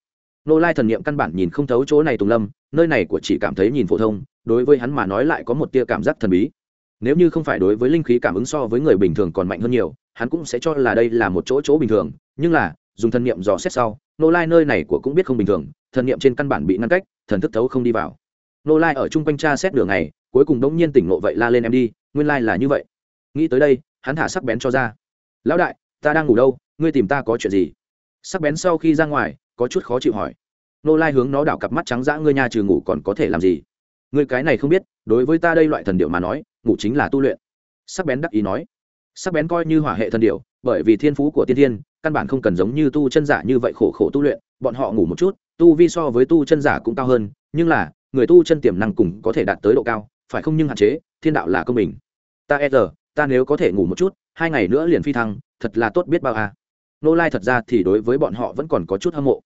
nô lai thần niệm căn bản nhìn không thấu chỗ này tùng lâm, nơi này của chỉ cảm thấy nhìn phổ thông, đối với hắn mà nói lại có một tia cảm giác thần bí. Nếu như không phải đối với linh khí cảm ứng so với người bình thường còn mạnh hơn nhiều, hắn cũng sẽ cho là đây là một chỗ chỗ bình thường, nhưng là, dùng thần niệm dò xét sau, nô lai nơi này của cũng biết không bình thường, thần niệm trên căn bản bị ngăn cách, thần thức thấu không đi vào. Nô lai ở chung quanh tra xét đường này, cuối cùng đống nhiên tỉnh ngộ vậy la lên em đi, nguyên lai là như vậy. Nghĩ tới đây, hắn thả sắc bén cho ra. Lão đại, ta đang ngủ đâu? Ngươi tìm ta có chuyện gì? Sắc bén sau khi ra ngoài có chút khó chịu hỏi. Nô lai hướng nó đảo cặp mắt trắng dã, ngươi nhà trừ ngủ còn có thể làm gì? Ngươi cái này không biết, đối với ta đây loại thần điệu mà nói, ngủ chính là tu luyện. Sắc bén đắc ý nói. Sắc bén coi như hỏa hệ thần điệu, bởi vì thiên phú của tiên thiên, căn bản không cần giống như tu chân giả như vậy khổ khổ tu luyện, bọn họ ngủ một chút, tu vi so với tu chân giả cũng cao hơn, nhưng là, người tu chân tiềm năng cùng có thể đạt tới độ cao, phải không nhưng hạn chế, thiên đạo là công bình. Ta e giờ, ta nếu có thể ngủ một chút, hai ngày nữa liền phi thăng, thật là tốt biết bao à. nô lai thật ra thì đối với bọn họ vẫn còn có chút hâm mộ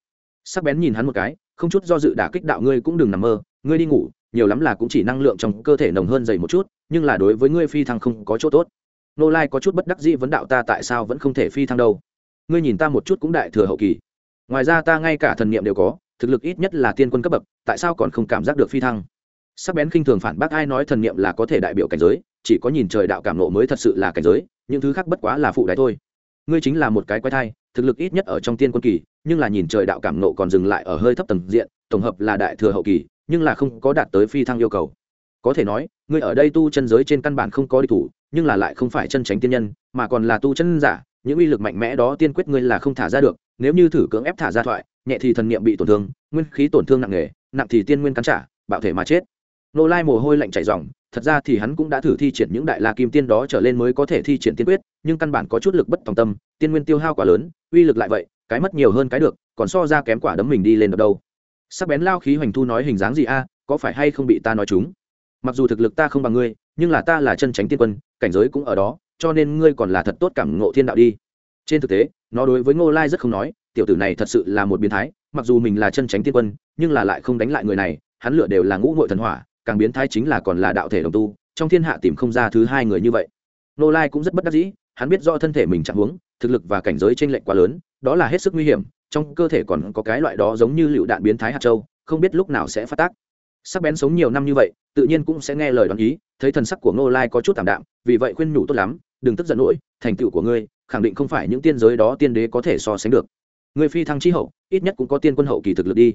sắc bén nhìn hắn một cái, không chút do dự đả kích đạo ngươi cũng đừng nằm mơ, ngươi đi ngủ, nhiều lắm là cũng chỉ năng lượng trong cơ thể nồng hơn dày một chút, nhưng là đối với ngươi phi thăng không có chỗ tốt. Nô lai có chút bất đắc dĩ vấn đạo ta tại sao vẫn không thể phi thăng đâu. Ngươi nhìn ta một chút cũng đại thừa hậu kỳ. Ngoài ra ta ngay cả thần niệm đều có, thực lực ít nhất là tiên quân cấp bậc, tại sao còn không cảm giác được phi thăng? Sắc bén khinh thường phản bác ai nói thần niệm là có thể đại biểu cảnh giới, chỉ có nhìn trời đạo cảm nộ mới thật sự là cảnh giới, những thứ khác bất quá là phụ đại thôi ngươi chính là một cái quái thai, thực lực ít nhất ở trong tiên quân kỳ, nhưng là nhìn trời đạo cảm nộ còn dừng lại ở hơi thấp tầng diện, tổng hợp là đại thừa hậu kỳ, nhưng là không có đạt tới phi thăng yêu cầu. Có thể nói, ngươi ở đây tu chân giới trên căn bản không có địch thủ, nhưng là lại không phải chân tránh tiên nhân, mà còn là tu chân giả, những uy lực mạnh mẽ đó tiên quyết ngươi là không thả ra được, nếu như thử cưỡng ép thả ra thoại, nhẹ thì thần niệm bị tổn thương, nguyên khí tổn thương nặng nề, nặng thì tiên nguyên cắn trả, bạo thể mà chết. Nô lai mồ hôi lạnh chảy ròng thật ra thì hắn cũng đã thử thi triển những đại la kim tiên đó trở lên mới có thể thi triển tiên quyết, nhưng căn bản có chút lực bất tòng tâm, tiên nguyên tiêu hao quá lớn, uy lực lại vậy, cái mất nhiều hơn cái được, còn so ra kém quả đấm mình đi lên đập đâu. Sắc bén lao khí hoành thu nói hình dáng gì a à, có phải hay không bị ta nói chúng? Mặc dù thực lực ta không bằng ngươi, nhưng là ta là chân tránh tiên quân, cảnh giới cũng ở đó, cho nên ngươi còn là thật tốt cảm ngộ thiên đạo đi. Trên thực tế, nó đối với ngô lai rất không nói, tiểu tử này thật sự là một biến thái, mặc dù mình là chân tránh tiên quân, nhưng là lại không đánh lại người này, hắn lựa đều là ngũ ngội thần hỏa càng biến thái chính là còn là đạo thể đồng tu, trong thiên hạ tìm không ra thứ hai người như vậy. Nô lai cũng rất bất đắc dĩ, hắn biết do thân thể mình chạm huống, thực lực và cảnh giới t r ê n lệch quá lớn, đó là hết sức nguy hiểm, trong cơ thể còn có cái loại đó giống như lựu đạn biến thái hạt châu, không biết lúc nào sẽ phát tác. Sắc bén sống nhiều năm như vậy, tự nhiên cũng sẽ nghe lời đoán ý, thấy thần sắc của ngô lai có chút t ạ m đạm, vì vậy khuyên nhủ tốt lắm, đừng tức giận nỗi, thành tựu của ngươi, khẳng định không phải những tiên giới đó tiên đế có thể so sánh được. Người phi thăng chi hậu, ít nhất cũng có tiên quân hậu kỳ thực lực đi.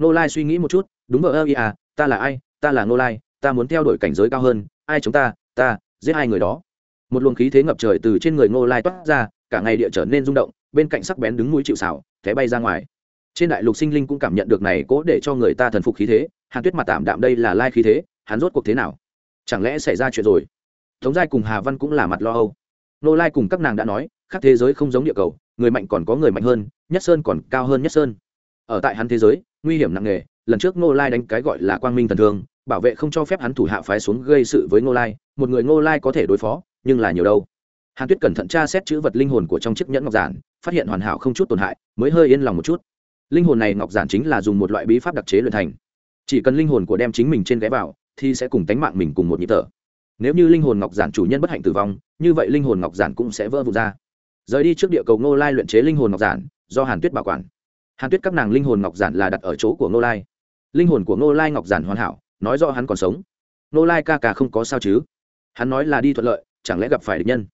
Ngô lai suy nghĩ một chút, đúng vợ ơ ia à ta là ai? Ta là nô lai, ta muốn theo đuổi cảnh giới cao hơn, ai chống ta ta, giết hai người đó. Một luồng khí thế ngập trời từ trên người nô lai toát ra, cả ngày địa trở nên rung động, bên cạnh sắc bén đứng núi chịu xảo thế bay ra ngoài. Trên đại lục sinh linh cũng cảm nhận được này cố để cho người ta thần phục khí thế, hàn tuyết mặt tạm đạm đây là lai khí thế, hắn rốt cuộc thế nào? Chẳng lẽ xảy ra chuyện rồi? Tống giai cùng hà văn cũng là mặt lo âu. Nô lai cùng các nàng đã nói khác thế giới không giống địa cầu, người mạnh còn có người mạnh hơn, nhất sơn còn cao hơn nhất sơn. Ở tại hắn thế giới, nguy hiểm nặng nề, lần trước nô lai đánh cái gọi là quang minh thần thương bảo vệ không cho phép hắn thủ hạ phái xuống gây sự với ngô lai, một người ngô lai có thể đối phó, nhưng là nhiều đâu. Hàn tuyết cẩn thận tra xét chữ vật linh hồn của trong chiếc nhẫn ngọc giản, phát hiện hoàn hảo không chút tổn hại, mới hơi yên lòng một chút. Linh hồn này ngọc giản chính là dùng một loại bí pháp đặc chế luyện thành. Chỉ cần linh hồn của đem chính mình trên ghé vào, thì sẽ cùng tánh mạng mình cùng một nhịp thở. Nếu như linh hồn ngọc giản chủ nhân bất hạnh tử vong, như vậy linh hồn ngọc giản cũng sẽ vỡ vụt ra. Rời đi trước địa cầu ngô lai luyện chế linh hồn ngọc giản, do hàn tuyết bảo quản. Hàn tuyết các nàng linh hồn ngọc giản là đặt ở chỗ của ngô lai. Linh hồn của ngô lai ngọc giản hoàn hảo nói rõ hắn còn sống. Ngô lai ca ca không có sao chứ? Hắn nói là đi thuận lợi, chẳng lẽ gặp phải địch nhân?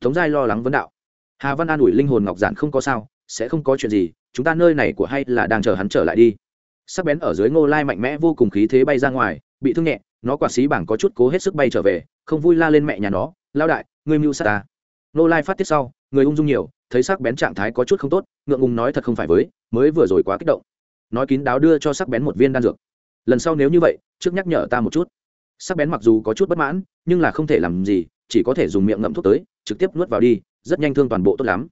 Tống giai lo lắng vấn đạo. Hà văn an ủi linh hồn ngọc giản không có sao, sẽ không có chuyện gì, chúng ta nơi này của hay là đang chờ hắn trở lại đi. Sắc bén ở dưới ngô lai mạnh mẽ vô cùng khí thế bay ra ngoài, bị thương nhẹ, nó quả xí bảng có chút cố hết sức bay trở về, không vui la lên mẹ nhà nó lao đại, ngươi mưu sát ta. Ngô lai phát tiết sau, người ung dung nhiều, thấy sắc bén trạng thái có chút không tốt, ngượng ngùng nói thật không phải với, mới vừa rồi quá kích động. Nói kín đáo đưa cho sắc bén một viên đan dược. Lần sau nếu như vậy trước nhắc nhở ta một chút. Sắc bén mặc dù có chút bất mãn, nhưng là không thể làm gì, chỉ có thể dùng miệng ngậm thuốc tới, trực tiếp nuốt vào đi, rất nhanh thương toàn bộ tốt lắm.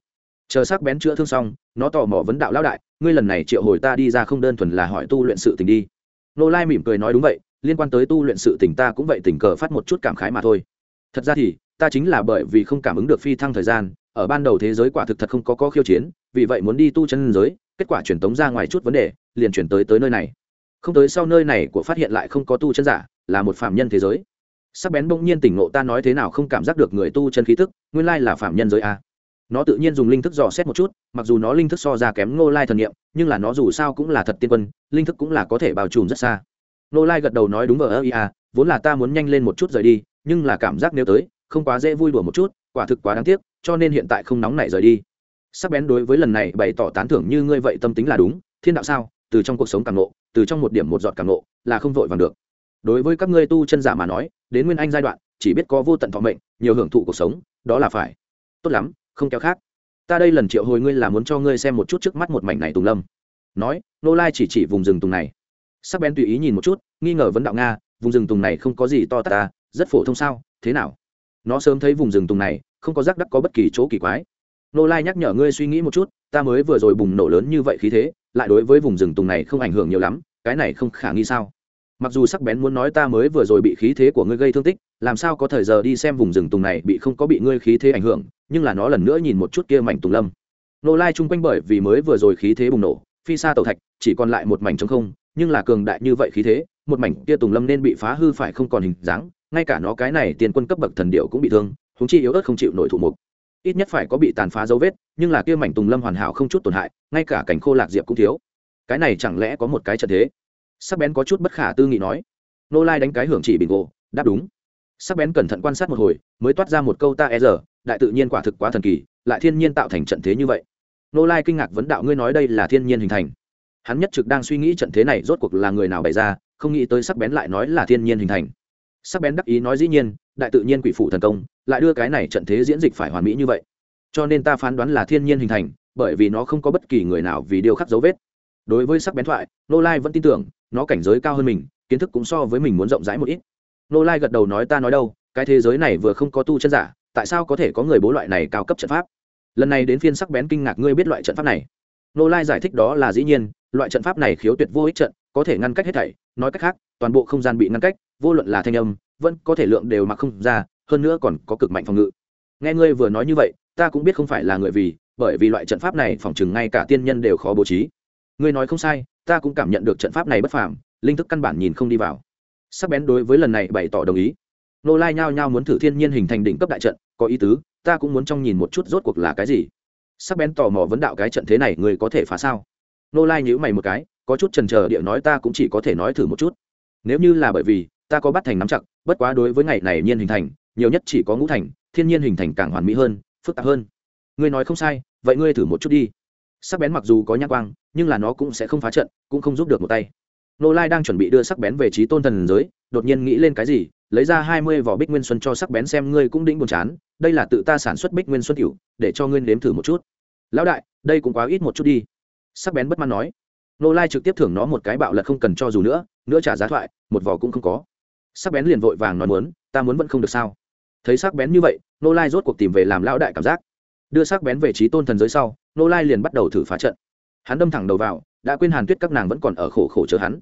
Chờ sắc bén chữa thương xong, nó tò mò vấn đạo lão đại, ngươi lần này triệu hồi ta đi ra không đơn thuần là hỏi tu luyện sự tình đi. Nô lai mỉm cười nói đúng vậy, liên quan tới tu luyện sự tình ta cũng vậy tình cờ phát một chút cảm khái mà thôi. Thật ra thì, ta chính là bởi vì không cảm ứng được phi thăng thời gian, ở ban đầu thế giới quả thực thật không có có khiêu chiến, vì vậy muốn đi tu chân giới, kết quả truyền tống ra ngoài chút vấn đề, liền chuyển tới tới nơi này không tới sau nơi này của phát hiện lại không có tu chân giả, là một phạm nhân thế giới. Sắc bén bỗng nhiên tỉnh ngộ ta nói thế nào không cảm giác được người tu chân khí tức, nguyên lai là phạm nhân giới a. Nó tự nhiên dùng linh thức dò xét một chút, mặc dù nó linh thức so ra kém ngô lai thần nghiệm nhưng là nó dù sao cũng là thật tiên quân, linh thức cũng là có thể bao trùm rất xa. Ngô lai gật đầu nói đúng vờ ơ ia vốn là ta muốn nhanh lên một chút rời đi, nhưng là cảm giác nếu tới, không quá dễ vui đùa một chút, quả thực quá đáng tiếc, cho nên hiện tại không nóng nảy rời đi. Sắc bén đối với lần này bày tỏ tán thưởng như ngươi vậy tâm tính là đúng, thiên đạo sao? Từ trong cuộc sống càng nộ từ trong một điểm một giọt càng nộ là không vội vàng được. Đối với các ngươi tu chân giả mà nói, đến nguyên anh giai đoạn, chỉ biết có vô tận thọ mệnh, nhiều hưởng thụ cuộc sống, đó là phải. Tốt lắm, không kéo khác. Ta đây lần triệu hồi ngươi là muốn cho ngươi xem một chút trước mắt một mảnh này tùng lâm. Nói, nô lai chỉ chỉ vùng rừng tùng này. Sắc bén tùy ý nhìn một chút, nghi ngờ vấn đạo nga, vùng rừng tùng này không có gì to tát ta, rất phổ thông sao, thế nào? Nó sớm thấy vùng rừng tùng này, không có rắc đắc có bất kỳ chỗ kỳ quái. Nô lai nhắc nhở ngươi suy nghĩ một chút, ta mới vừa rồi bùng nổ lớn như vậy khí thế lại đối với vùng rừng tùng này không ảnh hưởng nhiều lắm, cái này không khả nghi sao? Mặc dù sắc bén muốn nói ta mới vừa rồi bị khí thế của ngươi gây thương tích, làm sao có thời giờ đi xem vùng rừng tùng này bị không có bị ngươi khí thế ảnh hưởng, nhưng là nó lần nữa nhìn một chút kia mảnh tùng lâm. Nô lai chung quanh bởi vì mới vừa rồi khí thế bùng nổ, phi xa tàu thạch, chỉ còn lại một mảnh trống không, nhưng là cường đại như vậy khí thế, một mảnh kia tùng lâm nên bị phá hư phải không còn hình dáng, ngay cả nó cái này tiền quân cấp bậc thần điệu cũng bị thương húng chi yếu ớt không chịu nổi thủ mục. Ít nhất phải có bị tàn phá dấu vết nhưng là kia mảnh tùng lâm hoàn hảo không chút tổn hại, ngay cả cảnh khô lạc diệp cũng thiếu. Cái này chẳng lẽ có một cái trận thế? Sắc bén có chút bất khả tư nghị nói. Nô lai đánh cái hưởng chỉ bình gỗ, đáp đúng. Sắc bén cẩn thận quan sát một hồi, mới toát ra một câu ta e rờ đại tự nhiên quả thực quá thần kỳ, lại thiên nhiên tạo thành trận thế như vậy. Nô lai kinh ngạc vấn đạo ngươi nói đây là thiên nhiên hình thành. Hắn nhất trực đang suy nghĩ trận thế này rốt cuộc là người nào bày ra, không nghĩ tới sắc bén lại nói là thiên nhiên hình thành. Sắc bén đắc ý nói dĩ nhiên, đại tự nhiên quỷ phủ thần công, lại đưa cái này trận thế diễn dịch phải hoàn mỹ như vậy cho nên ta phán đoán là thiên nhiên hình thành, bởi vì nó không có bất kỳ người nào vì điều khắc dấu vết. Đối với sắc bén thoại nô lai vẫn tin tưởng, nó cảnh giới cao hơn mình, kiến thức cũng so với mình muốn rộng rãi một ít. Nô lai gật đầu nói ta nói đâu, cái thế giới này vừa không có tu chân giả, tại sao có thể có người bố loại này cao cấp trận pháp? Lần này đến phiên sắc bén kinh ngạc ngươi biết loại trận pháp này. Nô lai giải thích đó là dĩ nhiên, loại trận pháp này khiếu tuyệt vô ích trận, có thể ngăn cách hết thảy, nói cách khác, toàn bộ không gian bị ngăn cách, vô luận là thanh âm, vẫn có thể lượng đều mặc không ra, hơn nữa còn có cực mạnh phòng ngự. Nghe ngươi vừa nói như vậy ta cũng biết không phải là người vì, bởi vì loại trận pháp này phòng chừng ngay cả tiên nhân đều khó bố trí. Ngươi nói không sai, ta cũng cảm nhận được trận pháp này bất phàm, linh thức căn bản nhìn không đi vào. Sắc bén đối với lần này bày tỏ đồng ý. Nô lai nhao nhao muốn thử thiên nhiên hình thành đỉnh cấp đại trận, có ý tứ, ta cũng muốn trong nhìn một chút rốt cuộc là cái gì. Sắc bén tò mò vấn đạo cái trận thế này người có thể phá sao? Nô lai nhữ mày một cái, có chút trần trờ địa nói ta cũng chỉ có thể nói thử một chút. Nếu như là bởi vì, ta có bắt thành nắm chặt, bất quá đối với ngày này nhiên hình thành, nhiều nhất chỉ có ngũ thành, thiên nhiên hình thành càng hoàn mỹ hơn phức tạp hơn. Ngươi nói không sai, vậy ngươi thử một chút đi. Sắc bén mặc dù có nhãn quang, nhưng là nó cũng sẽ không phá trận, cũng không giúp được một tay. Nô lai đang chuẩn bị đưa sắc bén về trí tôn thần giới, đột nhiên nghĩ lên cái gì, lấy ra hai mươi vỏ bích nguyên xuân cho sắc bén xem ngươi cũng đĩnh buồn chán, đây là tự ta sản xuất bích nguyên xuân cựu để cho ngươi nếm thử một chút. Lão đại, đây cũng quá ít một chút đi. Sắc bén bất mãn nói. Nô lai trực tiếp thưởng nó một cái bạo lật không cần cho dù nữa nữa trả giá thoại, một vỏ cũng không có. Sắc bén liền vội vàng nói muốn, ta muốn vẫn không được sao? Thấy sắc bén như vậy nô lai rốt cuộc tìm về làm lão đại cảm giác. Đưa sắc bén về trí tôn thần giới sau nô lai liền bắt đầu thử phá trận. Hắn đâm thẳng đầu vào, đã quên hàn tuyết các nàng vẫn còn ở khổ khổ chờ hắn.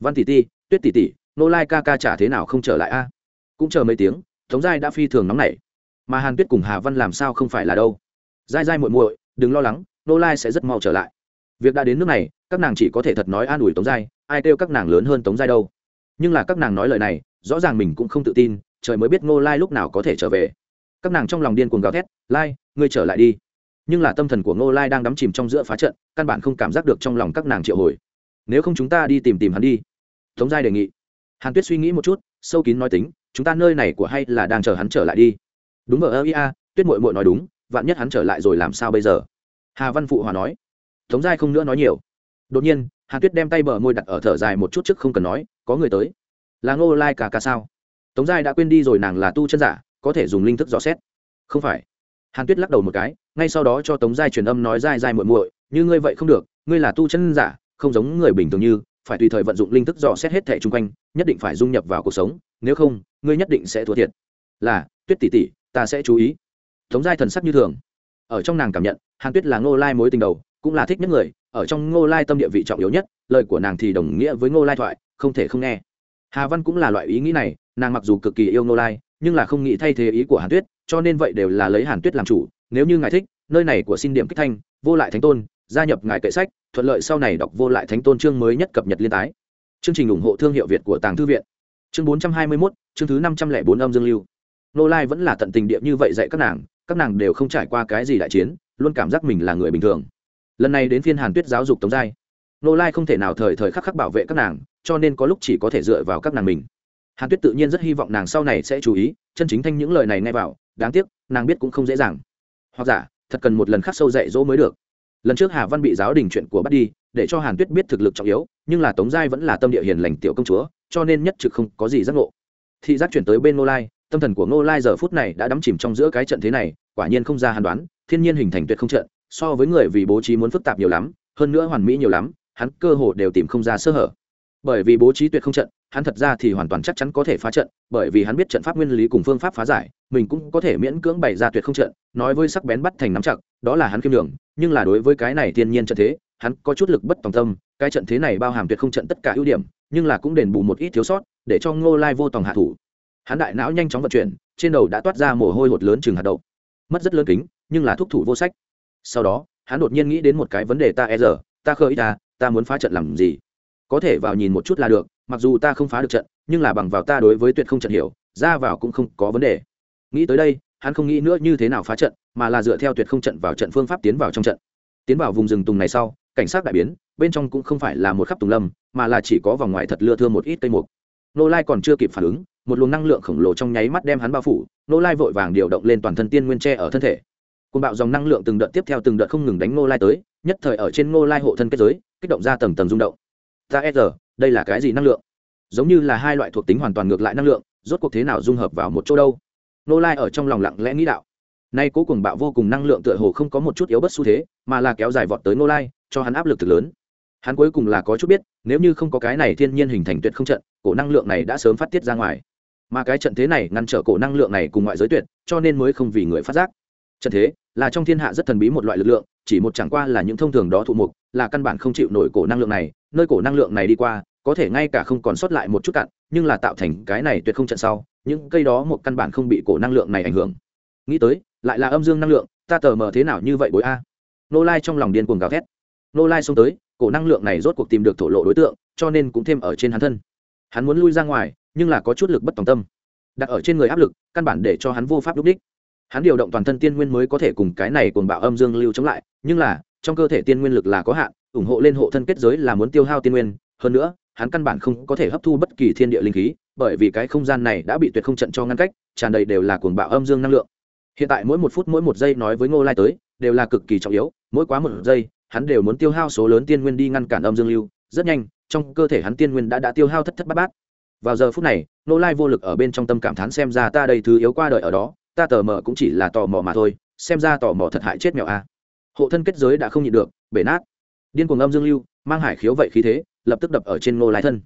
Văn tỷ ti, tuyết tỷ tỷ nô lai ca ca trả thế nào không trở lại a? Cũng chờ mấy tiếng, tống giai đã phi thường nóng nảy. Mà hàn tuyết cùng hà văn làm sao không phải là đâu? Dai dai muội muội, đừng lo lắng nô lai sẽ rất mau trở lại. Việc đã đến nước này, các nàng chỉ có thể thật nói an ủi tống giai, ai kêu các nàng lớn hơn tống giai đâu. Nhưng là các nàng nói lời này, rõ ràng mình cũng không tự tin trời mới biết ngô lai lúc nào có thể trở về. Các nàng trong lòng điên cuồng gào thét, lai, ngươi trở lại đi. Nhưng là tâm thần của ngô lai đang đắm chìm trong giữa phá trận, căn bản không cảm giác được trong lòng các nàng triệu hồi. Nếu không chúng ta đi tìm tìm hắn đi. Tống giai đề nghị. Hàn tuyết suy nghĩ một chút, sâu kín nói tính, chúng ta nơi này của hay là đang chờ hắn trở lại đi? Đúng ở ơ ia, tuyết mội mội nói đúng, vạn nhất hắn trở lại rồi làm sao bây giờ? Hà văn phụ hòa nói. Tống giai không nữa nói nhiều. Đột nhiên, hàn tuyết đem tay bờ môi đặt ở thở dài một chút trước không cần nói, có người tới. Là ngô lai cả cả sao? Tống giai đã quên đi rồi nàng là tu chân giả, có thể dùng linh thức dò xét. Không phải. Hàn tuyết lắc đầu một cái, ngay sau đó cho tống giai truyền âm nói dai dai muội muội, như ngươi vậy không được, ngươi là tu chân giả, không giống người bình thường như, phải tùy thời vận dụng linh thức dò xét hết thẻ chung quanh, nhất định phải dung nhập vào cuộc sống, nếu không, ngươi nhất định sẽ thua thiệt. Là, tuyết tỷ tỷ, ta sẽ chú ý. Tống giai thần sắc như thường. Ở trong nàng cảm nhận, hàn tuyết là ngô lai mối tình đầu, cũng là thích nhất người, ở trong ngô lai tâm địa vị trọng yếu nhất, lời của nàng thì đồng nghĩa với ngô lai thoại, không thể không nghe hà văn cũng là loại ý nghĩ này, nàng mặc dù cực kỳ yêu Nô lai, nhưng là không nghĩ thay thế ý của hàn tuyết, cho nên vậy đều là lấy hàn tuyết làm chủ. Nếu như ngài thích, nơi này của xin điểm kích thanh, vô lại thánh tôn, gia nhập ngài kệ sách, thuận lợi sau này đọc vô lại thánh tôn chương mới nhất cập nhật liên tái. Chương trình ủng hộ thương hiệu việt của tàng thư viện. Chương bốn trăm hai mươi mốt, chương thứ năm trăm lẻ bốn âm dương lưu. Nô lai vẫn là tận tình địa như vậy dạy các nàng các nàng đều không trải qua cái gì đại chiến, luôn cảm giác mình là người bình thường. Lần này đến phiên hàn tuyết giáo dục tống giai. Nô lai không thể nào thời thời khắc khắc bảo vệ các nàng cho nên có lúc chỉ có thể dựa vào các nàng mình. Hàn tuyết tự nhiên rất hy vọng nàng sau này sẽ chú ý, chân chính thanh những lời này nghe vào, đáng tiếc, nàng biết cũng không dễ dàng. Hoặc giả, thật cần một lần khắc sâu dạy dỗ mới được. Lần trước hà văn bị giáo đình chuyện của bắt đi, để cho hàn tuyết biết thực lực trọng yếu, nhưng là tống giai vẫn là tâm địa hiền lành tiểu công chúa, cho nên nhất trực không có gì giác ngộ. Thị giác chuyển tới bên ngô lai, tâm thần của ngô lai giờ phút này đã đắm chìm trong giữa cái trận thế này, quả nhiên không ra hàn đoán, thiên nhiên hình thành tuyệt không trận, so với người vì bố trí muốn phức tạp nhiều lắm, hơn nữa hoàn mỹ nhiều lắm, hắn cơ hồ đều tìm không ra sơ hở bởi vì bố trí tuyệt không trận, hắn thật ra thì hoàn toàn chắc chắn có thể phá trận, bởi vì hắn biết trận pháp nguyên lý cùng phương pháp phá giải, mình cũng có thể miễn cưỡng bày ra tuyệt không trận, nói với sắc bén bắt thành nắm chặt, đó là hắn kiêm đường nhưng là đối với cái này thiên nhiên trận thế, hắn có chút lực bất tòng tâm, cái trận thế này bao hàm tuyệt không trận tất cả ưu điểm, nhưng là cũng đền bù một ít thiếu sót, để cho ngô lai vô tòng hạ thủ. Hắn đại não nhanh chóng vận chuyển, trên đầu đã toát ra mồ hôi hột lớn chừng hạt đậu. Mất rất lớn kính, nhưng là thúc thủ vô sách. Sau đó, hắn đột nhiên nghĩ đến một cái vấn đề ta e rờ ta khơi ta ta muốn phá trận làm gì? Có thể vào nhìn một chút là được, mặc dù ta không phá được trận, nhưng là bằng vào ta đối với tuyệt không trận hiểu, ra vào cũng không có vấn đề. Nghĩ tới đây, hắn không nghĩ nữa như thế nào phá trận, mà là dựa theo tuyệt không trận vào trận phương pháp tiến vào trong trận. Tiến vào vùng rừng tùng này sau, cảnh sát đại biến, bên trong cũng không phải là một khắp tùng lâm, mà là chỉ có vòng ngoài thật lưa thưa một ít cây mục. Nô lai còn chưa kịp phản ứng, một luồng năng lượng khổng lồ trong nháy mắt đem hắn bao phủ, nô lai vội vàng điều động lên toàn thân tiên nguyên tre ở thân thể. Côn bạo dòng năng lượng từng đợt tiếp theo từng đợt không ngừng đánh nô lai tới, nhất thời ở trên nô lai hộ thân kết giới, kích động ra tầng tầng rung động ta e giờ đây là cái gì năng lượng? Giống như là hai loại thuộc tính hoàn toàn ngược lại năng lượng, rốt cuộc thế nào dung hợp vào một chỗ đâu? Nô lai ở trong lòng lặng lẽ nghĩ đạo. Nay cố cùng bạo vô cùng năng lượng tựa hồ không có một chút yếu bất xu thế, mà là kéo dài vọt tới nô lai, cho hắn áp lực thực lớn. Hắn cuối cùng là có chút biết, nếu như không có cái này thiên nhiên hình thành tuyệt không trận, cổ năng lượng này đã sớm phát tiết ra ngoài. Mà cái trận thế này ngăn trở cổ năng lượng này cùng ngoại giới tuyệt, cho nên mới không vì người phát giác. Trận thế là trong thiên hạ rất thần bí một loại lực lượng, chỉ một chẳng qua là những thông thường đó thụ mục, là căn bản không chịu nổi cổ năng lượng này nơi cổ năng lượng này đi qua, có thể ngay cả không còn sót lại một chút cạn nhưng là tạo thành cái này tuyệt không trận sau, những cây đó một căn bản không bị cổ năng lượng này ảnh hưởng. Nghĩ tới, lại là âm dương năng lượng, ta tờ mờ thế nào như vậy bối a? Nô lai trong lòng điên cuồng gào thét. Nô lai xông tới, cổ năng lượng này rốt cuộc tìm được thổ lộ đối tượng, cho nên cũng thêm ở trên hắn thân. Hắn muốn lui ra ngoài, nhưng là có chút lực bất tòng tâm. Đặt ở trên người áp lực, căn bản để cho hắn vô pháp đúc đích. Hắn điều động toàn thân tiên nguyên mới có thể cùng cái này cùng bạo âm dương lưu chống lại, nhưng là, trong cơ thể tiên nguyên lực là có hạn ủng hộ lên hộ thân kết giới là muốn tiêu hao tiên nguyên, hơn nữa, hắn căn bản không có thể hấp thu bất kỳ thiên địa linh khí, bởi vì cái không gian này đã bị tuyệt không trận cho ngăn cách, tràn đầy đều là cuồng bạo âm dương năng lượng. Hiện tại mỗi một phút mỗi một giây nói với ngô lai tới, đều là cực kỳ trọng yếu, mỗi quá một giây, hắn đều muốn tiêu hao số lớn tiên nguyên đi ngăn cản âm dương lưu. Rất nhanh, trong cơ thể hắn tiên nguyên đã đã tiêu hao thất thất bát bát. Vào giờ phút này, Ngô lai vô lực ở bên trong tâm cảm thán xem ra ta đây thứ yếu qua đời ở đó, ta tò mò cũng chỉ là tò mò mà thôi, xem ra tò mò thật hại chết mèo a. Hộ thân kết giới đã không nhịn được, bể nát điên cuồng âm dương lưu, mang hải khiếu vậy khí thế, lập tức đập ở trên nô lai thân.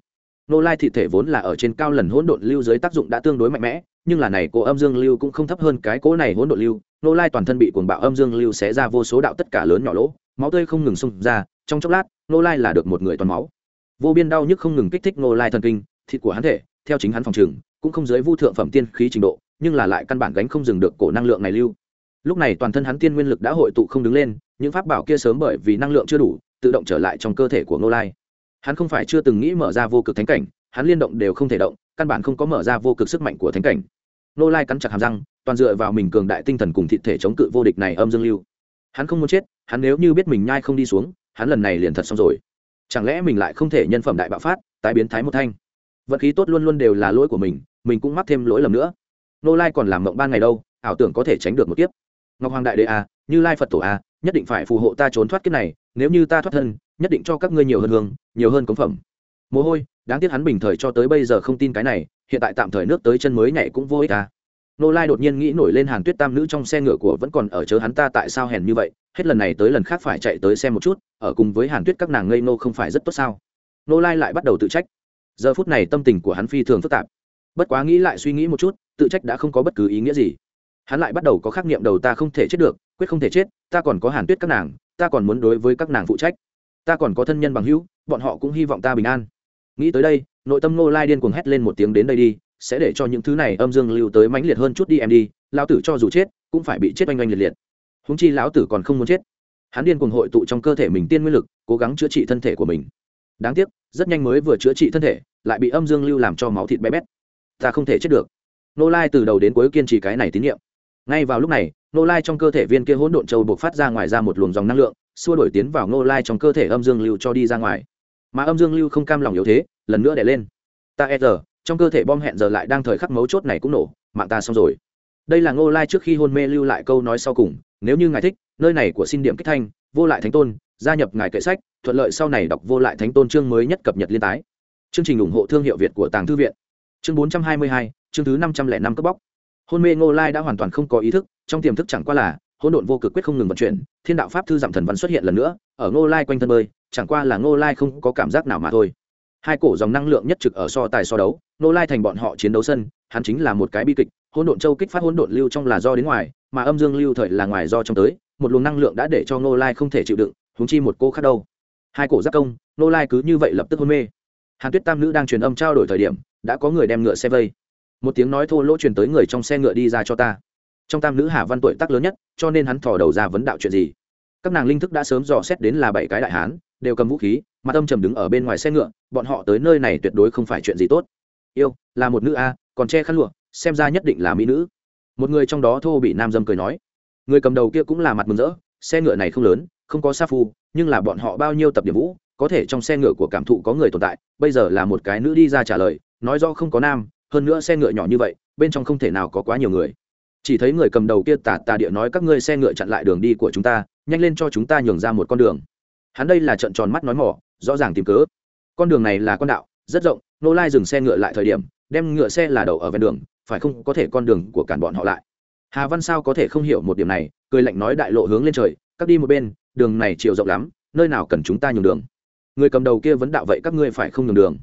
Nô lai thị thể vốn là ở trên cao lần hỗn độn lưu dưới tác dụng đã tương đối mạnh mẽ, nhưng là này cô âm dương lưu cũng không thấp hơn cái cỗ này hỗn độn lưu nô lai toàn thân bị cuồng bạo âm dương lưu xé ra vô số đạo tất cả lớn nhỏ lỗ, máu tươi không ngừng xung ra, trong chốc lát nô lai là được một người toàn máu. Vô biên đau nhức không ngừng kích thích nô lai thần kinh, thịt của hắn thể, theo chính hắn phòng trường, cũng không dưới vu thượng phẩm tiên khí trình độ, nhưng là lại căn bản gánh không dừng được cổ năng lượng này lưu. Lúc này toàn thân hắn tiên nguyên lực đã hội tụ không đứng lên, những pháp bảo kia sớm bởi vì năng lượng chưa đủ tự động trở lại trong cơ thể của ngô lai. Hắn không phải chưa từng nghĩ mở ra vô cực thánh cảnh, hắn liên động đều không thể động, căn bản không có mở ra vô cực sức mạnh của thánh cảnh. Ngô lai cắn chặt hàm răng, toàn dựa vào mình cường đại tinh thần cùng thị thể chống cự vô địch này âm dương lưu. Hắn không muốn chết, hắn nếu như biết mình nhai không đi xuống, hắn lần này liền thật xong rồi. Chẳng lẽ mình lại không thể nhân phẩm đại bạo phát, tái biến thái một thanh? Vận khí tốt luôn luôn đều là lỗi của mình mình cũng mắc thêm lỗi lầm nữa. Nô lai còn làm mộng ban ngày đâu, ảo tưởng có thể tránh được một kiếp. Ngọc hoàng đại đế a như lai phật tổ a nhất định phải phù hộ ta trốn thoát kiếp này, nếu như ta thoát thân, nhất định cho các ngươi nhiều hơn hương, nhiều hơn cống phẩm. Mồ hôi, đáng tiếc hắn bình thời cho tới bây giờ không tin cái này, hiện tại tạm thời nước tới chân mới nhảy cũng vô ích à. nô lai đột nhiên nghĩ nổi lên hàn tuyết tam nữ trong xe ngựa của vẫn còn ở chớ hắn ta tại sao hèn như vậy, hết lần này tới lần khác phải chạy tới xem một chút, ở cùng với hàn tuyết các nàng ngây nô không phải rất tốt sao. Nô lai lại bắt đầu tự trách. Giờ phút này tâm tình của hắn phi thường phức tạp. Bất quá nghĩ lại suy nghĩ một chút, tự trách đã không có bất cứ ý nghĩa gì. Hắn lại bắt đầu có khắc niệm đầu ta không thể chết được quyết không thể chết, ta còn có hàn tuyết các nàng, ta còn muốn đối với các nàng phụ trách. Ta còn có thân nhân bằng hữu, bọn họ cũng hy vọng ta bình an. Nghĩ tới đây, nội tâm nô lai điên cuồng hét lên một tiếng đến đây đi, sẽ để cho những thứ này âm dương lưu tới mãnh liệt hơn chút đi em đi lao tử cho dù chết, cũng phải bị chết oanh oanh liệt liệt. Húng chi lão tử còn không muốn chết. Hắn điên cuồng hội tụ trong cơ thể mình tiên nguyên lực, cố gắng chữa trị thân thể của mình. Đáng tiếc, rất nhanh mới vừa chữa trị thân thể, lại bị âm dương lưu làm cho máu thịt bé bét. Ta không thể chết được. Nô lai từ đầu đến cuối kiên trì cái này tín nhiệm ngay vào lúc này nô lai trong cơ thể viên kia hỗn độn châu buộc phát ra ngoài ra một luồng dòng năng lượng, xua đổi tiến vào nô lai trong cơ thể âm dương lưu cho đi ra ngoài. Mà âm dương lưu không cam lòng yếu thế, lần nữa đẻ lên. Ta e giờ, trong cơ thể bom hẹn giờ lại đang thời khắc mấu chốt này cũng nổ, mạng ta xong rồi. Đây là ngô lai trước khi hôn mê lưu lại câu nói sau cùng, nếu như ngài thích, nơi này của xin điểm kích thanh, vô lại thánh tôn, gia nhập ngài kệ sách, thuận lợi sau này đọc vô lại thánh tôn chương mới nhất cập nhật liên tái. Chương trình ủng hộ thương hiệu việt của tàng thư viện. Chương bốn trăm hai mươi hai, chương thứ năm trăm lẻ năm cướp bóc hôn mê ngô lai đã hoàn toàn không có ý thức, trong tiềm thức chẳng qua là, hỗn độn vô cực quyết không ngừng vận chuyển, thiên đạo pháp thư giảm thần văn xuất hiện lần nữa, ở ngô lai quanh thân bơi, chẳng qua là ngô lai không có cảm giác nào mà thôi. Hai cổ dòng năng lượng nhất trực ở so tài so đấu, ngô lai thành bọn họ chiến đấu sân, hắn chính là một cái bi kịch, hỗn độn châu kích phát hỗn độn lưu trong là do đến ngoài, mà âm dương lưu thời là ngoài do trong tới, một luồng năng lượng đã để cho ngô lai không thể chịu đựng húng chi một cô khác đâu. Hai cổ giác công, ngô lai cứ như vậy lập tức hôn mê. Hàn tuyết tam nữ đang truyền âm trao đổi thời điểm, đã có người đem ngựa xe vây một tiếng nói thô lỗ truyền tới người trong xe ngựa đi ra cho ta. Trong tam nữ hà văn tuổi tác lớn nhất, cho nên hắn thò đầu ra vấn đạo chuyện gì? Các nàng linh thức đã sớm dò xét đến là bảy cái đại hán, đều cầm vũ khí mà tâm trầm đứng ở bên ngoài xe ngựa, bọn họ tới nơi này tuyệt đối không phải chuyện gì tốt. Yêu, là một nữ a, còn che khăn lụa, xem ra nhất định là mỹ nữ. Một người trong đó thô bị nam dâm cười nói. Người cầm đầu kia cũng là mặt mừng rỡ, xe ngựa này không lớn, không có sa phu, nhưng là bọn họ bao nhiêu tập điểm vũ, có thể trong xe ngựa của cảm thụ có người tồn tại, bây giờ là một cái nữ đi ra trả lời, nói do không có nam hơn nữa xe ngựa nhỏ như vậy, bên trong không thể nào có quá nhiều người. Chỉ thấy người cầm đầu kia tà tà địa nói các ngươi xe ngựa chặn lại đường đi của chúng ta, nhanh lên cho chúng ta nhường ra một con đường. Hắn đây là trận tròn mắt nói mỏ, rõ ràng tìm cớ. Con đường này là con đạo, rất rộng, nô lai dừng xe ngựa lại thời điểm, đem ngựa xe là đậu ở ven đường, phải không có thể con đường của cản bọn họ lại. Hà văn sao có thể không hiểu một điểm này, cười lạnh nói đại lộ hướng lên trời, các đi một bên, đường này chiều rộng lắm, nơi nào cần chúng ta nhường đường. Người cầm đầu kia vẫn đạo vậy các ngươi phải không nhường đường.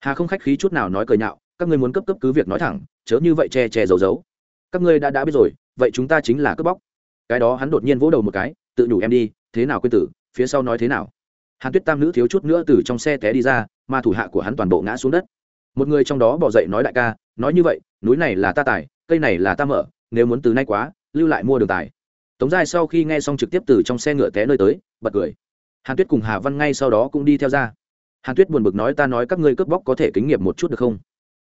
Hà không khách khí chút nào nói cười nhạo các ngươi muốn cấp cấp cứ việc nói thẳng, chớ như vậy che che giấu giấu. Các ngươi đã đã biết rồi, vậy chúng ta chính là cướp bóc. Cái đó hắn đột nhiên vỗ đầu một cái, tự nhủ em đi, thế nào quên tử, phía sau nói thế nào. Hàn tuyết tam nữ thiếu chút nữa từ trong xe té đi ra, mà thủ hạ của hắn toàn bộ ngã xuống đất. Một người trong đó bỏ dậy nói đại ca, nói như vậy, núi này là ta tài, cây này là ta mở, nếu muốn từ nay quá, lưu lại mua đường tài. Tống giai sau khi nghe xong trực tiếp từ trong xe ngựa té nơi tới, bật cười. Hàn tuyết cùng hà văn ngay sau đó cũng đi theo ra. Hàn tuyết buồn bực nói ta nói các ngươi cướp bóc có thể kính nghiệp một chút được không?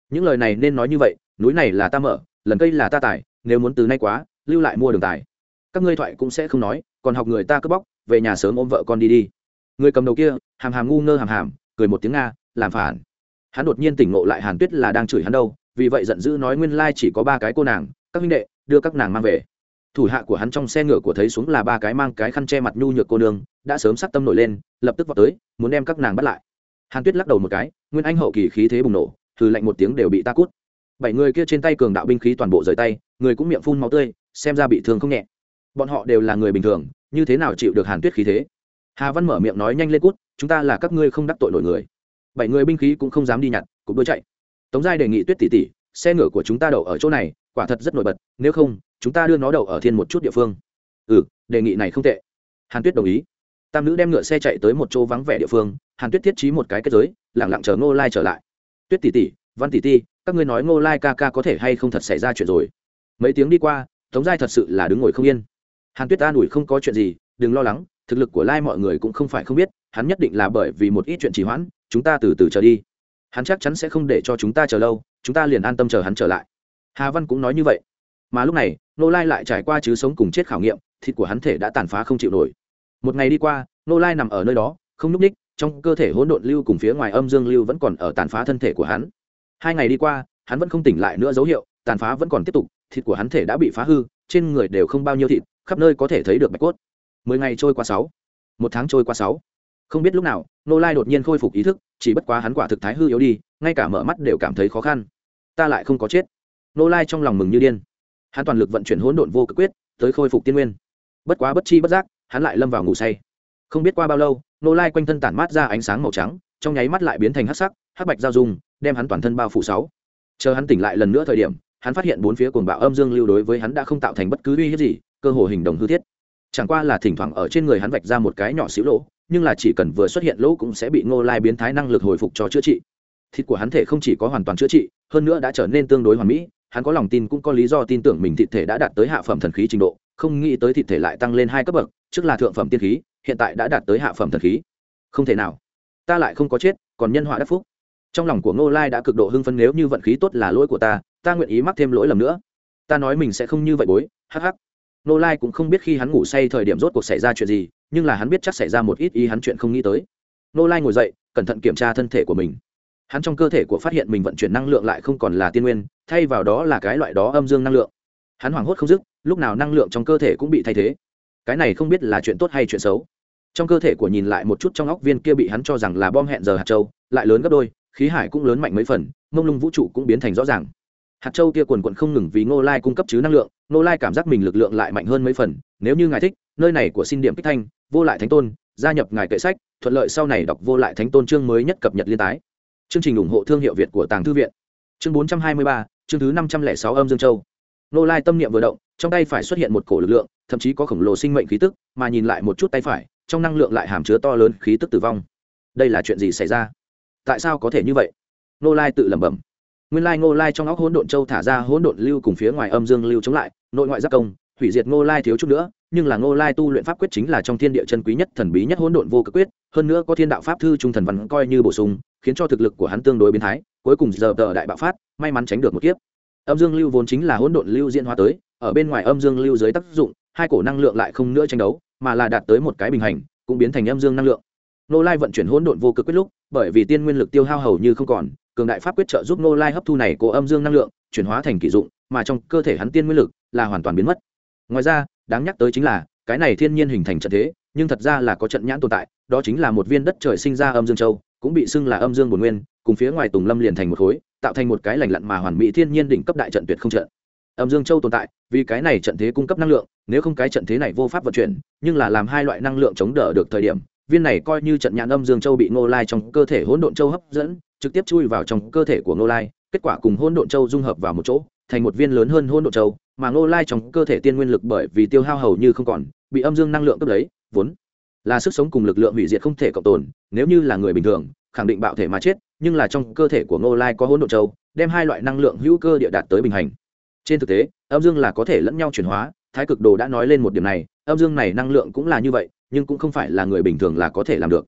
Những lời này nên nói như vậy, núi này là ta mở, lần cây là ta tài nếu muốn từ nay quá, lưu lại mua đường tài các ngươi thoại cũng sẽ không nói, còn học người ta cướp bóc, về nhà sớm ôm vợ con đi đi. Người cầm đầu kia, hàm hàm ngu ngơ hàm hàm, cười một tiếng nga, làm phản. Hắn đột nhiên tỉnh ngộ lại hàn tuyết là đang chửi hắn đâu, vì vậy giận dữ nói nguyên lai chỉ có ba cái cô nàng, các huynh đệ, đưa các nàng mang về. Thủ hạ của hắn trong xe ngựa của thấy xuống là ba cái mang cái khăn che mặt nhu nhược cô nương, đã sớm sắc tâm nổi lên, lập tức vào tới, muốn đem các nàng bắt lại. Hàn tuyết lắc đầu một cái, nguyên anh hậu kỳ khí thế bùng nổ thử lạnh một tiếng đều bị ta cút. Bảy người kia trên tay cường đạo binh khí toàn bộ rời tay, người cũng miệng phun máu tươi, xem ra bị thương không nhẹ. Bọn họ đều là người bình thường, như thế nào chịu được hàn tuyết khí thế? Hà văn mở miệng nói nhanh lên cút, chúng ta là các ngươi không đắc tội nổi người. Bảy người binh khí cũng không dám đi nhặt cũng đôi chạy. Tống giai đề nghị tuyết tỷ tỷ, xe ngựa của chúng ta đậu ở chỗ này, quả thật rất nổi bật, nếu không, chúng ta đưa nó đậu ở thiên một chút địa phương. Ừ đề nghị này không tệ. Hàn tuyết đồng ý. Tam nữ đem ngựa xe chạy tới một chỗ vắng vẻ địa phương, hàn tuyết thiết trí một cái kết giới lẳng lặng chờ ngô lai trở lại tuyết tỷ tỷ, văn tỷ tỷ, các ngươi nói ngô lai ca ca có thể hay không thật xảy ra chuyện rồi? Mấy tiếng đi qua, tống giai thật sự là đứng ngồi không yên. Hàn tuyết an ủi không có chuyện gì, đừng lo lắng, thực lực của lai mọi người cũng không phải không biết, hắn nhất định là bởi vì một ít chuyện trì hoãn, chúng ta từ từ chờ đi. Hắn chắc chắn sẽ không để cho chúng ta chờ lâu, chúng ta liền an tâm chờ hắn trở lại. Hà văn cũng nói như vậy. Mà lúc này nô lai lại trải qua chứ sống cùng chết khảo nghiệm, thịt của hắn thể đã tàn phá không chịu nổi. Một ngày đi qua nô lai nằm ở nơi đó, không nhúc ních trong cơ thể hỗn độn lưu cùng phía ngoài âm dương lưu vẫn còn ở tàn phá thân thể của hắn. Hai ngày đi qua, hắn vẫn không tỉnh lại nữa dấu hiệu, tàn phá vẫn còn tiếp tục, thịt của hắn thể đã bị phá hư, trên người đều không bao nhiêu thịt, khắp nơi có thể thấy được bạch cốt. Mười ngày trôi qua sáu. Một tháng trôi qua sáu. Không biết lúc nào, nô lai đột nhiên khôi phục ý thức, chỉ bất quá hắn quả thực thái hư yếu đi, ngay cả mở mắt đều cảm thấy khó khăn. Ta lại không có chết. Nô lai trong lòng mừng như điên. Hắn toàn lực vận chuyển hỗn độn vô cực quyết, tới khôi phục tiên nguyên. Bất quá bất chi bất giác, hắn lại lâm vào ngủ say. Không biết qua bao lâu nô lai quanh thân tản mát ra ánh sáng màu trắng, trong nháy mắt lại biến thành hắc sắc, hắc bạch giao dung, đem hắn toàn thân bao phủ sáu. Chờ hắn tỉnh lại lần nữa thời điểm, hắn phát hiện bốn phía cồn bạo âm dương lưu đối với hắn đã không tạo thành bất cứ uy hiếp gì, cơ hồ hình đồng hư thiết. Chẳng qua là thỉnh thoảng ở trên người hắn vạch ra một cái nhỏ xíu lỗ, nhưng là chỉ cần vừa xuất hiện lỗ cũng sẽ bị ngô lai biến thái năng lực hồi phục cho chữa trị. Thịt của hắn thể không chỉ có hoàn toàn chữa trị, hơn nữa đã trở nên tương đối hoàn mỹ, hắn có lòng tin cũng có lý do tin tưởng mình thịt thể đã đạt tới hạ phẩm thần khí trình độ, không nghĩ tới thịt thể lại tăng lên hai cấp bậc, trước là thượng phẩm tiên khí hiện tại đã đạt tới hạ phẩm thần khí. Không thể nào. Ta lại không có chết, còn nhân họa đắc phúc. Trong lòng của ngô lai đã cực độ hưng phấn nếu như vận khí tốt là lỗi của ta ta nguyện ý mắc thêm lỗi lầm nữa. Ta nói mình sẽ không như vậy bối, hắc hắc. Ngô lai cũng không biết khi hắn ngủ say thời điểm rốt cuộc xảy ra chuyện gì, nhưng là hắn biết chắc xảy ra một ít ý hắn chuyện không nghĩ tới. Ngô lai ngồi dậy, cẩn thận kiểm tra thân thể của mình. Hắn trong cơ thể của phát hiện mình vận chuyển năng lượng lại không còn là tiên nguyên, thay vào đó là cái loại đó âm dương năng lượng. Hắn hoảng hốt không dứt, lúc nào năng lượng trong cơ thể cũng bị thay thế. Cái này không biết là chuyện tốt hay chuyện xấu trong cơ thể của nhìn lại một chút trong óc viên kia bị hắn cho rằng là bom hẹn giờ hạt châu, lại lớn gấp đôi, khí hải cũng lớn mạnh mấy phần, mông lung vũ trụ cũng biến thành rõ ràng. Hạt châu kia quần quận không ngừng vì ngô lai cung cấp chứ năng lượng, ngô lai cảm giác mình lực lượng lại mạnh hơn mấy phần, nếu như ngài thích, nơi này của xin điểm kích thanh, vô lại thánh tôn, gia nhập ngài kệ sách, thuận lợi sau này đọc vô lại thánh tôn chương mới nhất cập nhật liên tái. Chương trình ủng hộ thương hiệu việt của tàng thư viện. Chương bốn trăm hai mươi ba, chương thứ năm trăm lẻ sáu âm dương châu. Ngô lai tâm niệm vừa động, trong tay phải xuất hiện một cổ lực lượng, thậm chí có khổng lồ sinh mệnh khí tức, mà nhìn lại một chút tay phải trong năng lượng lại hàm chứa to lớn khí tức tử vong. Đây là chuyện gì xảy ra? Tại sao có thể như vậy? Nô lai tự lẩm bẩm. Nguyên lai ngô lai trong óc hỗn độn châu thả ra hỗn độn lưu cùng phía ngoài âm dương lưu chống lại, nội ngoại giác công, hủy diệt ngô lai thiếu chút nữa, nhưng là ngô lai tu luyện pháp quyết chính là trong thiên địa chân quý nhất thần bí nhất hỗn độn vô cực quyết, hơn nữa có thiên đạo pháp thư trung thần văn coi như bổ sung, khiến cho thực lực của hắn tương đối biến thái, cuối cùng giờ tờ đại bạo phát, may mắn tránh được một kiếp. Âm dương lưu vốn chính là hỗn độn lưu diễn hóa tới, ở bên ngoài âm dương lưu dưới tác dụng, hai cổ năng lượng lại không nữa tranh đấu mà là đạt tới một cái bình hành, cũng biến thành âm dương năng lượng. Nô lai vận chuyển hỗn độn vô cực quyết lúc, bởi vì tiên nguyên lực tiêu hao hầu như không còn, cường đại pháp quyết trợ giúp nô lai hấp thu này cổ âm dương năng lượng, chuyển hóa thành kỷ dụng, mà trong cơ thể hắn tiên nguyên lực là hoàn toàn biến mất. Ngoài ra, đáng nhắc tới chính là, cái này thiên nhiên hình thành trận thế, nhưng thật ra là có trận nhãn tồn tại, đó chính là một viên đất trời sinh ra âm dương châu, cũng bị xưng là âm dương bồn nguyên, cùng phía ngoài tùng lâm liền thành một khối, tạo thành một cái lành lặn mà hoàn mỹ thiên nhiên đỉnh cấp đại trận tuyệt không trận âm dương châu tồn tại, vì cái này trận thế cung cấp năng lượng, nếu không cái trận thế này vô pháp vận chuyển, nhưng là làm hai loại năng lượng chống đỡ được thời điểm, viên này coi như trận nhãn âm dương châu bị ngô lai trong cơ thể hỗn độn châu hấp dẫn, trực tiếp chui vào trong cơ thể của ngô lai, kết quả cùng hôn độn châu dung hợp vào một chỗ, thành một viên lớn hơn hôn độn châu, mà ngô lai trong cơ thể tiên nguyên lực bởi vì tiêu hao hầu như không còn, bị âm dương năng lượng cấp lấy, vốn là sức sống cùng lực lượng hủy diệt không thể cộng tồn, nếu như là người bình thường, khẳng định bạo thể mà chết, nhưng là trong cơ thể của ngô lai có hỗn độn châu, đem hai loại năng lượng hữu cơ địa đạt tới bình hành trên thực tế, âm dương là có thể lẫn nhau chuyển hóa, thái cực đồ đã nói lên một điểm này, âm dương này năng lượng cũng là như vậy, nhưng cũng không phải là người bình thường là có thể làm được.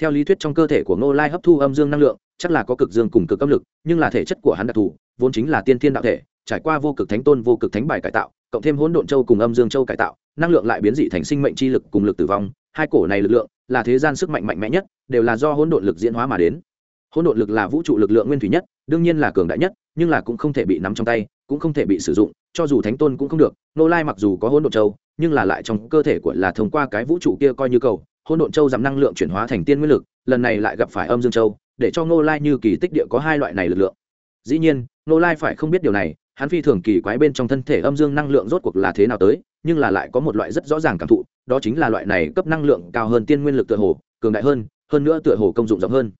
Theo lý thuyết trong cơ thể của ngô lai hấp thu âm dương năng lượng, chắc là có cực dương cùng cực âm lực, nhưng là thể chất của hắn đặc thù, vốn chính là tiên thiên đạo thể, trải qua vô cực thánh tôn, vô cực thánh bài cải tạo, cộng thêm hỗn độn châu cùng âm dương châu cải tạo, năng lượng lại biến dị thành sinh mệnh chi lực cùng lực tử vong. Hai cổ này lực lượng là thế gian sức mạnh mạnh mẽ nhất, đều là do hỗn độn lực diễn hóa mà đến hỗn độn lực là vũ trụ lực lượng nguyên thủy nhất, đương nhiên là cường đại nhất, nhưng là cũng không thể bị nắm trong tay, cũng không thể bị sử dụng, cho dù thánh tôn cũng không được. Nô lai mặc dù có hỗn độn châu, nhưng là lại trong cơ thể của là thông qua cái vũ trụ kia coi như cầu. Hỗn độn châu giảm năng lượng chuyển hóa thành tiên nguyên lực, lần này lại gặp phải âm dương châu, để cho nô lai như kỳ tích địa có hai loại này lực lượng. Dĩ nhiên nô lai phải không biết điều này, hắn phi thường kỳ quái bên trong thân thể âm dương năng lượng rốt cuộc là thế nào tới, nhưng là lại có một loại rất rõ ràng cảm thụ, đó chính là loại này cấp năng lượng cao hơn tiên nguyên lực tựa hồ, cường đại hơn hơn nữa tựa hồ công dụng rộng hơn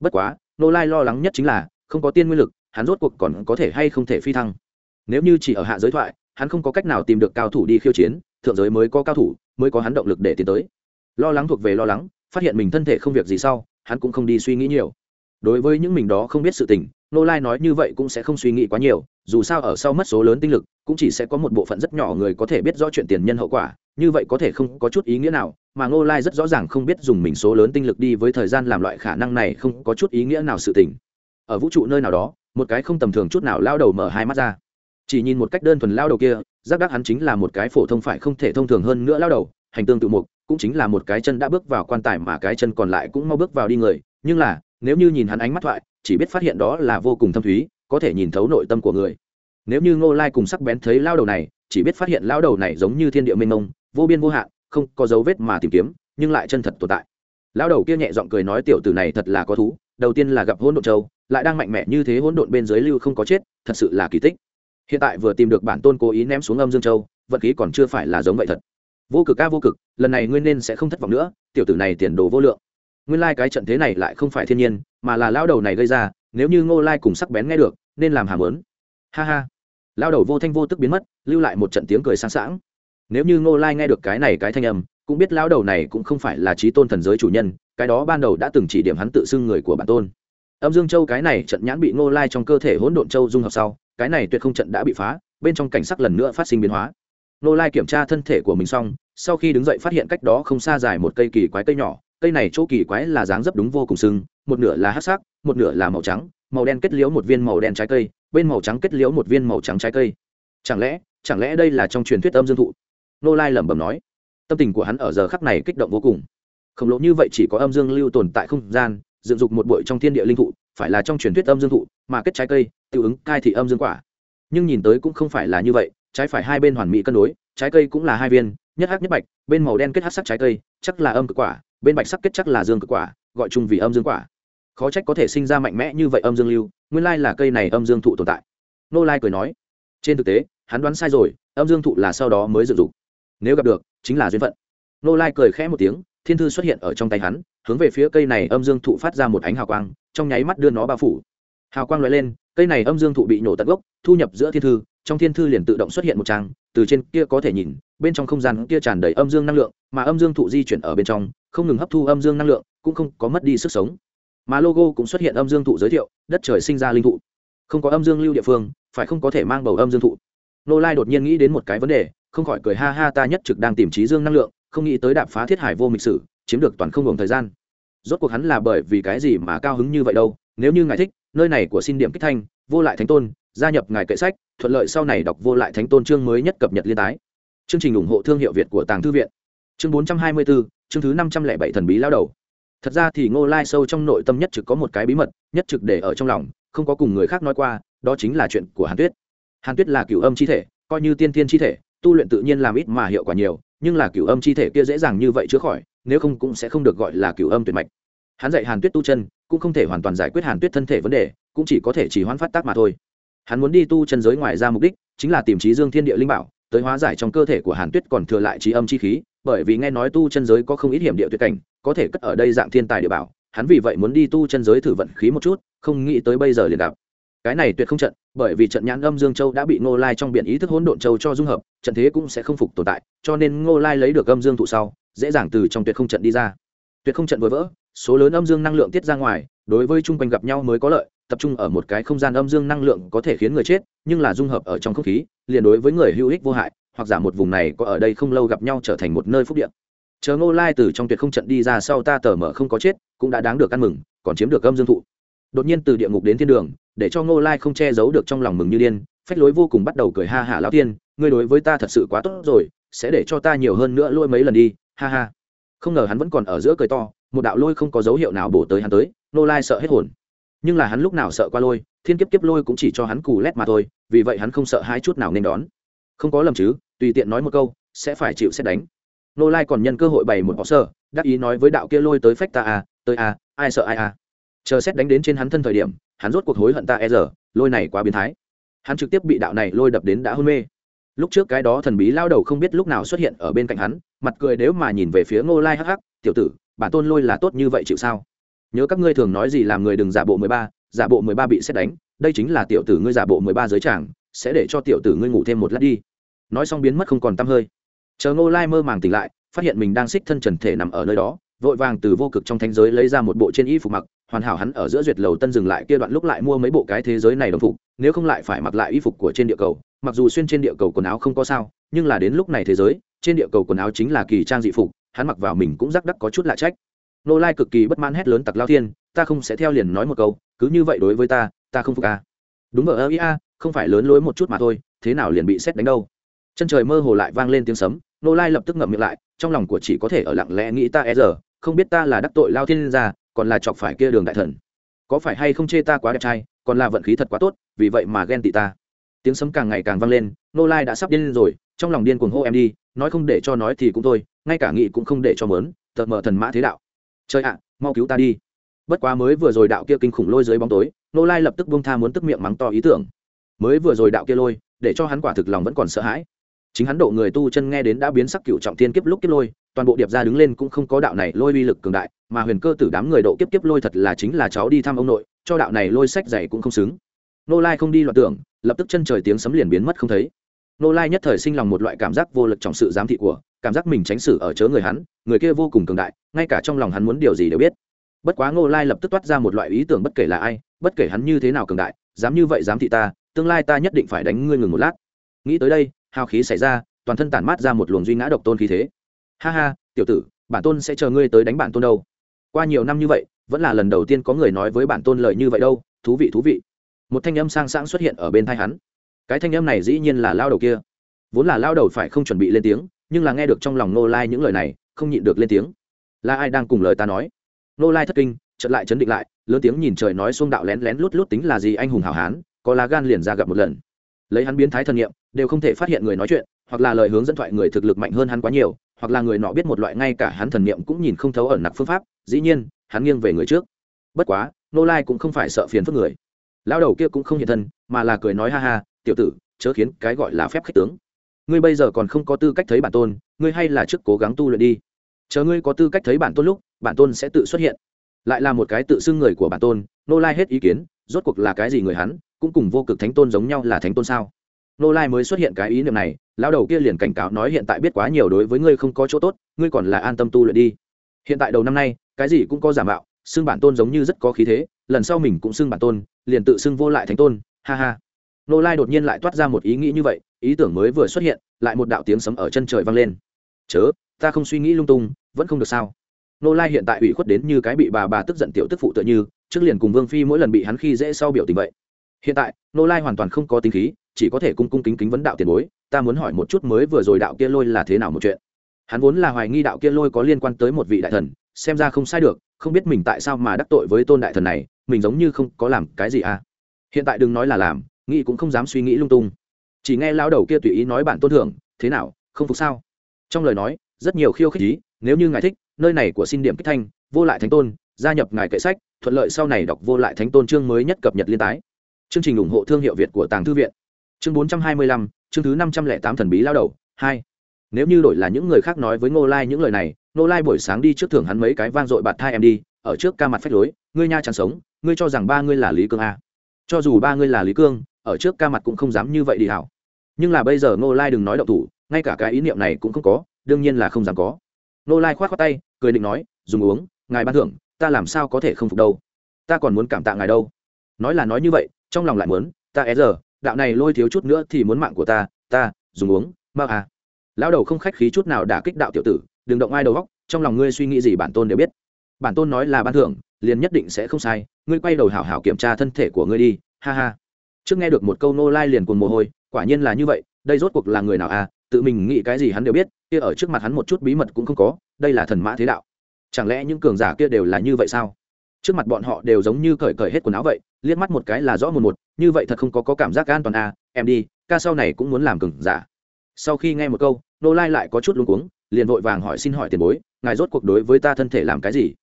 bất quá nô lai lo lắng nhất chính là, không có tiên nguyên lực, hắn rốt cuộc còn có thể hay không thể phi thăng. Nếu như chỉ ở hạ giới thoại, hắn không có cách nào tìm được cao thủ đi khiêu chiến, thượng giới mới có cao thủ, mới có hắn động lực để tiến tới. Lo lắng thuộc về lo lắng, phát hiện mình thân thể không việc gì sau, hắn cũng không đi suy nghĩ nhiều đối với những mình đó không biết sự tình nô lai nói như vậy cũng sẽ không suy nghĩ quá nhiều, dù sao ở sau mất số lớn tinh lực, cũng chỉ sẽ có một bộ phận rất nhỏ người có thể biết rõ chuyện tiền nhân hậu quả, như vậy có thể không có chút ý nghĩa nào, mà ngô lai rất rõ ràng không biết dùng mình số lớn tinh lực đi với thời gian làm loại khả năng này không có chút ý nghĩa nào sự tình. Ở vũ trụ nơi nào đó, một cái không tầm thường chút nào lao đầu mở hai mắt ra. Chỉ nhìn một cách đơn thuần lao đầu kia, giác đắc hắn chính là một cái phổ thông phải không thể thông thường hơn nữa lao đầu, hành tương tự mục, cũng chính là một cái chân đã bước vào quan tài mà cái chân còn lại cũng mau bước vào đi người, nhưng là nếu như nhìn hắn ánh mắt thoại, chỉ biết phát hiện đó là vô cùng thâm thúy, có thể nhìn thấu nội tâm của người. Nếu như ngô lai cùng sắc bén thấy lao đầu này, chỉ biết phát hiện lao đầu này giống như thiên địa mênh mông, vô biên vô hạn, không có dấu vết mà tìm kiếm, nhưng lại chân thật tồn tại. Lao đầu kia nhẹ giọng cười nói tiểu tử này thật là có thú, đầu tiên là gặp hỗn độn châu, lại đang mạnh mẽ như thế hỗn độn bên dưới lưu không có chết, thật sự là kỳ tích. Hiện tại vừa tìm được bản tôn cố ý ném xuống âm dương châu vận khí còn chưa phải là giống vậy thật. Vô cực ca vô cực, lần này nguyên nên sẽ không thất vọng nữa, tiểu tử này tiền đồ vô lượng nguyên lai cái trận thế này lại không phải thiên nhiên, mà là lao đầu này gây ra, nếu như ngô lai cùng sắc bén nghe được, nên làm hàm lớn ha ha. Lao đầu vô thanh vô tức biến mất, lưu lại một trận tiếng cười sáng sảng. Nếu như ngô lai nghe được cái này cái thanh âm, cũng biết lao đầu này cũng không phải là trí tôn thần giới chủ nhân, cái đó ban đầu đã từng chỉ điểm hắn tự xưng người của bản tôn. Âm dương châu cái này trận nhãn bị ngô lai trong cơ thể hỗn độn châu dung hợp sau, cái này tuyệt không trận đã bị phá, bên trong cảnh sắc lần nữa phát sinh biến hóa. Ngô lai kiểm tra thân thể của mình xong, sau khi đứng dậy phát hiện cách đó không xa dài một cây kỳ quái cây nhỏ cây này chỗ kỳ quái là dáng dấp đúng vô cùng sưng một nửa là hát sắc, một nửa là màu trắng, màu đen kết liễu một viên màu đen trái cây, bên màu trắng kết liễu một viên màu trắng trái cây. Chẳng lẽ chẳng lẽ đây là trong truyền thuyết âm dương thụ? Nô lai lẩm bẩm nói. Tâm tình của hắn ở giờ khắc này kích động vô cùng. Khổng lồ như vậy chỉ có âm dương lưu tồn tại không gian, dựng dục một bụi trong thiên địa linh thụ, phải là trong truyền thuyết âm dương thụ, mà kết trái cây tự ứng cai thị âm dương quả. Nhưng nhìn tới cũng không phải là như vậy, trái phải hai bên hoàn mỹ cân đối, trái cây cũng là hai viên, nhất hắc nhất bạch, bên màu đen kết hắc sắc trái cây, chắc là âm cực quả bên bạch sắc kết chắc là dương cực quả, gọi chung vì âm dương quả. Khó trách có thể sinh ra mạnh mẽ như vậy âm dương lưu, nguyên lai là cây này âm dương thụ tồn tại. Nô lai cười nói, trên thực tế, hắn đoán sai rồi, âm dương thụ là sau đó mới dựng dục. Nếu gặp được, chính là duyên phận. Nô lai cười khẽ một tiếng, thiên thư xuất hiện ở trong tay hắn, hướng về phía cây này âm dương thụ phát ra một ánh hào quang, trong nháy mắt đưa nó bao phủ. Hào quang loại lên, cây này âm dương thụ bị nổ tận gốc, thu nhập giữa thiên thư, trong thiên thư liền tự động xuất hiện một trang, từ trên kia có thể nhìn, bên trong không gian kia tràn đầy âm dương năng lượng mà âm dương thụ di chuyển ở bên trong, không ngừng hấp thu âm dương năng lượng, cũng không có mất đi sức sống. Mà logo cũng xuất hiện âm dương thụ giới thiệu, đất trời sinh ra linh thụ. Không có âm dương lưu địa phương, phải không có thể mang bầu âm dương thụ. Nô lai đột nhiên nghĩ đến một cái vấn đề, không khỏi cười ha ha ta nhất trực đang tìm trí dương năng lượng, không nghĩ tới đạp phá thiết hải vô mịch sử, chiếm được toàn không ngừng thời gian. Rốt cuộc hắn là bởi vì cái gì mà cao hứng như vậy đâu? Nếu như ngài thích, nơi này của xin điểm kích thanh, vô lại thánh tôn, gia nhập ngài kệ sách, thuận lợi sau này đọc vô lại thánh tôn chương mới nhất cập nhật liên tái. Chương trình ủng hộ thương hiệu việt của tàng thư viện chương bốn trăm hai mươi bốn chương thứ năm trăm lẻ bảy thần bí lao đầu. Thật ra thì ngô lai sâu trong nội tâm nhất trực có một cái bí mật, nhất trực để ở trong lòng, không có cùng người khác nói qua, đó chính là chuyện của hàn tuyết. Hàn tuyết là cửu âm chi thể, coi như tiên tiên chi thể, tu luyện tự nhiên làm ít mà hiệu quả nhiều, nhưng là cửu âm chi thể kia dễ dàng như vậy chữa khỏi, nếu không cũng sẽ không được gọi là cửu âm tuyệt mạch. Hắn dạy hàn tuyết tu chân, cũng không thể hoàn toàn giải quyết hàn tuyết thân thể vấn đề, cũng chỉ có thể chỉ hoãn phát tác mà thôi. Hắn muốn đi tu chân giới ngoài ra mục đích, chính là tìm trí dương thiên địa linh bảo, tới hóa giải trong cơ thể của hàn tuyết còn thừa lại trí âm chi khí bởi vì nghe nói tu chân giới có không ít hiểm địa tuyệt cảnh, có thể cất ở đây dạng thiên tài địa bảo, hắn vì vậy muốn đi tu chân giới thử vận khí một chút, không nghĩ tới bây giờ liền gặp. Cái này tuyệt không trận, bởi vì trận nhãn âm dương châu đã bị ngô lai trong biển ý thức hỗn độn châu cho dung hợp, trận thế cũng sẽ không phục tồn tại, cho nên ngô lai lấy được âm dương thụ sau, dễ dàng từ trong tuyệt không trận đi ra. Tuyệt không trận vừa vỡ, số lớn âm dương năng lượng tiết ra ngoài, đối với chung quanh gặp nhau mới có lợi, tập trung ở một cái không gian âm dương năng lượng có thể khiến người chết, nhưng là dung hợp ở trong không khí, liền đối với người hữu ích vô hại hoặc giả một vùng này có ở đây không lâu gặp nhau trở thành một nơi phúc địa. chờ ngô lai từ trong tuyệt không trận đi ra sau ta tờ mở không có chết, cũng đã đáng được ăn mừng, còn chiếm được âm dương thụ. Đột nhiên từ địa ngục đến thiên đường, để cho ngô lai không che giấu được trong lòng mừng như điên, phách lối vô cùng bắt đầu cười ha hả lão tiên, ngươi đối với ta thật sự quá tốt rồi, sẽ để cho ta nhiều hơn nữa lôi mấy lần đi, ha ha. Không ngờ hắn vẫn còn ở giữa cười to, một đạo lôi không có dấu hiệu nào bổ tới hắn tới, ngô lai sợ hết hồn. Nhưng là hắn lúc nào sợ qua lôi, thiên kiếp kiếp lôi cũng chỉ cho hắn cù lét mà thôi, vì vậy hắn không sợ hai chút nào nên đón. Không có lầm chứ tùy tiện nói một câu, sẽ phải chịu xét đánh. Nô lai còn nhân cơ hội bày một họ sơ đắc ý nói với đạo kia lôi tới phách ta à tới à ai sợ ai à. Chờ xét đánh đến trên hắn thân thời điểm, hắn rốt cuộc hối hận ta e giờ, lôi này quá biến thái. Hắn trực tiếp bị đạo này lôi đập đến đã hôn mê. Lúc trước cái đó thần bí lao đầu không biết lúc nào xuất hiện ở bên cạnh hắn, mặt cười nếu mà nhìn về phía ngô lai hắc hắc, tiểu tử, bản tôn lôi là tốt như vậy chịu sao? Nhớ các ngươi thường nói gì làm người đừng giả bộ mười ba, giả bộ mười ba bị xét đánh, đây chính là tiểu tử ngươi giả bộ mười ba giới tràng, sẽ để cho tiểu tử ngươi ngủ thêm một lát đi nói xong biến mất không còn t hơi. Chờ ngô lai mơ màng tỉnh lại, phát hiện mình đang xích thân trần thể nằm ở nơi đó, vội vàng từ vô cực trong thanh giới lấy ra một bộ trên y phục mặc, hoàn hảo hắn ở giữa duyệt lầu tân dừng lại kia đoạn lúc lại mua mấy bộ cái thế giới này đồng phục, nếu không lại phải mặc lại y phục của trên địa cầu, mặc dù xuyên trên địa cầu quần áo không có sao, nhưng là đến lúc này thế giới, trên địa cầu quần áo chính là kỳ trang dị phục, hắn mặc vào mình cũng rắc đắc có chút lạ trách. Nô lai cực kỳ bất mãn hét lớn tặc lao thiên, ta không sẽ theo liền nói một câu, cứ như vậy đối với ta ta không phục à. đúng ở ơ A, không phải lớn lối một chút mà thôi, thế nào liền bị xét đánh đâu? Chân trời mơ hồ lại vang lên tiếng sấm, nô lai lập tức ngậm miệng lại, trong lòng của chỉ có thể ở lặng lẽ nghĩ ta e giờ, không biết ta là đắc tội lao thiên ra còn là chọc phải kia đường đại thần. Có phải hay không chê ta quá đẹp trai, còn là vận khí thật quá tốt, vì vậy mà ghen tị ta. Tiếng sấm càng ngày càng vang lên, nô lai đã sắp điên lên rồi, trong lòng điên cuồng hô em đi, nói không để cho nói thì cũng thôi, ngay cả nghị cũng không để cho mớn thật mở thần mã thế đạo. Trời ạ, mau cứu ta đi. Bất quá mới vừa rồi đạo kia kinh khủng lôi dưới bóng tối, nô lai lập tức buông tha muốn tức miệng mắng to ý tưởng. Mới vừa rồi đạo kia lôi, để cho hắn quả thực lòng vẫn còn sợ hãi chính hắn độ người tu chân nghe đến đã biến sắc cựu trọng thiên kiếp lúc kiếp lôi, toàn bộ điệp ra đứng lên cũng không có đạo này lôi uy lực cường đại, mà huyền cơ tử đám người độ kiếp kiếp lôi thật là chính là cháu đi thăm ông nội, cho đạo này lôi sách dày cũng không xứng. Nô lai không đi loạn tưởng, lập tức chân trời tiếng sấm liền biến mất không thấy. Nô lai nhất thời sinh lòng một loại cảm giác vô lực trong sự giám thị của, cảm giác mình tránh xử ở chớ người hắn, người kia vô cùng cường đại, ngay cả trong lòng hắn muốn điều gì đều biết. Bất quá ngô lai lập tức toát ra một loại ý tưởng bất kể là ai, bất kể hắn như thế nào cường đại, dám như vậy dám thị ta, tương lai ta nhất định phải đánh ngươi ngừng một lát. Nghĩ tới đây hào khí xảy ra, toàn thân tản mát ra một luồng duy ngã độc tôn khí thế. Ha ha, tiểu tử, bản tôn sẽ chờ ngươi tới đánh bản tôn đâu. Qua nhiều năm như vậy, vẫn là lần đầu tiên có người nói với bản tôn lời như vậy đâu. Thú vị thú vị. Một thanh âm sang sáng xuất hiện ở bên thai hắn. Cái thanh âm này dĩ nhiên là lao đầu kia. Vốn là lao đầu phải không chuẩn bị lên tiếng, nhưng là nghe được trong lòng nô lai những lời này, không nhịn được lên tiếng. Là ai đang cùng lời ta nói? Nô lai thất kinh, chợt lại chấn định lại, lớn tiếng nhìn trời nói xuông đạo lén lén lút lút tính là gì anh hùng hảo hán, có lá gan liền ra gặp một lần lấy hắn biến thái thân nhiệm, đều không thể phát hiện người nói chuyện, hoặc là lời hướng dẫn thoại người thực lực mạnh hơn hắn quá nhiều, hoặc là người nọ biết một loại ngay cả hắn thần niệm cũng nhìn không thấu ẩn nặc phương pháp, dĩ nhiên, hắn nghiêng về người trước. Bất quá, nô lai cũng không phải sợ phiền phức người. Lao đầu kia cũng không hiện thân, mà là cười nói ha ha, tiểu tử, chớ khiến cái gọi là phép khích tướng. Ngươi bây giờ còn không có tư cách thấy bản tôn, ngươi hay là trước cố gắng tu luyện đi. Chờ ngươi có tư cách thấy bản tôn lúc, bản tôn sẽ tự xuất hiện. Lại là một cái tự xưng người của bản tôn, nô lai hết ý kiến rốt cuộc là cái gì người hắn, cũng cùng vô cực thánh tôn giống nhau là thánh tôn sao? Nô lai mới xuất hiện cái ý niệm này, lão đầu kia liền cảnh cáo nói hiện tại biết quá nhiều đối với ngươi không có chỗ tốt, ngươi còn là an tâm tu luyện đi. Hiện tại đầu năm nay, cái gì cũng có giả mạo, xưng bản tôn giống như rất có khí thế, lần sau mình cũng xưng bản tôn, liền tự xưng vô lại thánh tôn, ha ha. Nô lai đột nhiên lại toát ra một ý nghĩ như vậy, ý tưởng mới vừa xuất hiện, lại một đạo tiếng sấm ở chân trời vang lên. Chớ, ta không suy nghĩ lung tung, vẫn không được sao? Nô lai hiện tại ủy khuất đến như cái bị bà bà tức giận tiểu tức phụ tựa như trước liền cùng vương phi mỗi lần bị hắn khi dễ sau biểu tình vậy. Hiện tại, nô lai hoàn toàn không có tính khí, chỉ có thể cung cung kính kính vấn đạo tiền bối, ta muốn hỏi một chút mới vừa rồi đạo kia lôi là thế nào một chuyện? Hắn vốn là hoài nghi đạo kia lôi có liên quan tới một vị đại thần, xem ra không sai được, không biết mình tại sao mà đắc tội với tôn đại thần này, mình giống như không có làm cái gì à? Hiện tại đừng nói là làm, nghĩ cũng không dám suy nghĩ lung tung. Chỉ nghe lao đầu kia tùy ý nói bản tôn thưởng, thế nào, không phục sao? Trong lời nói, rất nhiều khiêu khích ý, nếu như ngài thích, nơi này của xin điểm kích thanh, vô lại thánh tôn gia nhập ngài kệ sách, thuận lợi sau này đọc vô lại thánh tôn chương mới nhất cập nhật liên tái. Chương trình ủng hộ thương hiệu việt của tàng thư viện. Chương bốn trăm hai mươi lăm, chương thứ năm trăm lẻ tám thần bí lao đầu, hai. Nếu như đổi là những người khác nói với ngô lai những lời này, ngô lai buổi sáng đi trước thưởng hắn mấy cái vang dội bạt thai em đi, ở trước ca mặt phách lối, ngươi nha chẳng sống, ngươi cho rằng ba ngươi là lý cương a cho dù ba ngươi là lý cương, ở trước ca mặt cũng không dám như vậy đi hảo. Nhưng là bây giờ ngô lai đừng nói động thủ, ngay cả cái ý niệm này cũng không có, đương nhiên là không dám có. Ngô lai k h o á t khoác tay, cười định nói, dùng uống, ngài ban thưởng ta làm sao có thể không phục đâu? Ta còn muốn cảm tạ ngài đâu. Nói là nói như vậy, trong lòng lại muốn, ta é giờ, đạo này lôi thiếu chút nữa thì muốn mạng của ta ta, dùng uống mà à. Lão đầu không khách khí chút nào đả kích đạo tiểu tử, đừng động ai đầu góc trong lòng ngươi suy nghĩ gì bản tôn đều biết. Bản tôn nói là ban thưởng, liền nhất định sẽ không sai, ngươi quay đầu hảo hảo kiểm tra thân thể của ngươi đi, ha ha. Trước nghe được một câu nô lai liền cùng mồ hôi, quả nhiên là như vậy, đây rốt cuộc là người nào à tự mình nghĩ cái gì hắn đều biết, kia ở trước mặt hắn một chút bí mật cũng không có, đây là thần mã thế đạo chẳng lẽ những cường giả kia đều là như vậy sao? Trước mặt bọn họ đều giống như cởi cởi hết quần áo vậy liếc mắt một cái là rõ một một như vậy thật không có, có cảm giác an toàn à em đi ca sau này cũng muốn làm cường giả. Sau khi nghe một câu nô lai lại có chút luống cuống liền vội vàng hỏi xin hỏi tiền bối ngài rốt cuộc đối với ta thân thể làm cái gì?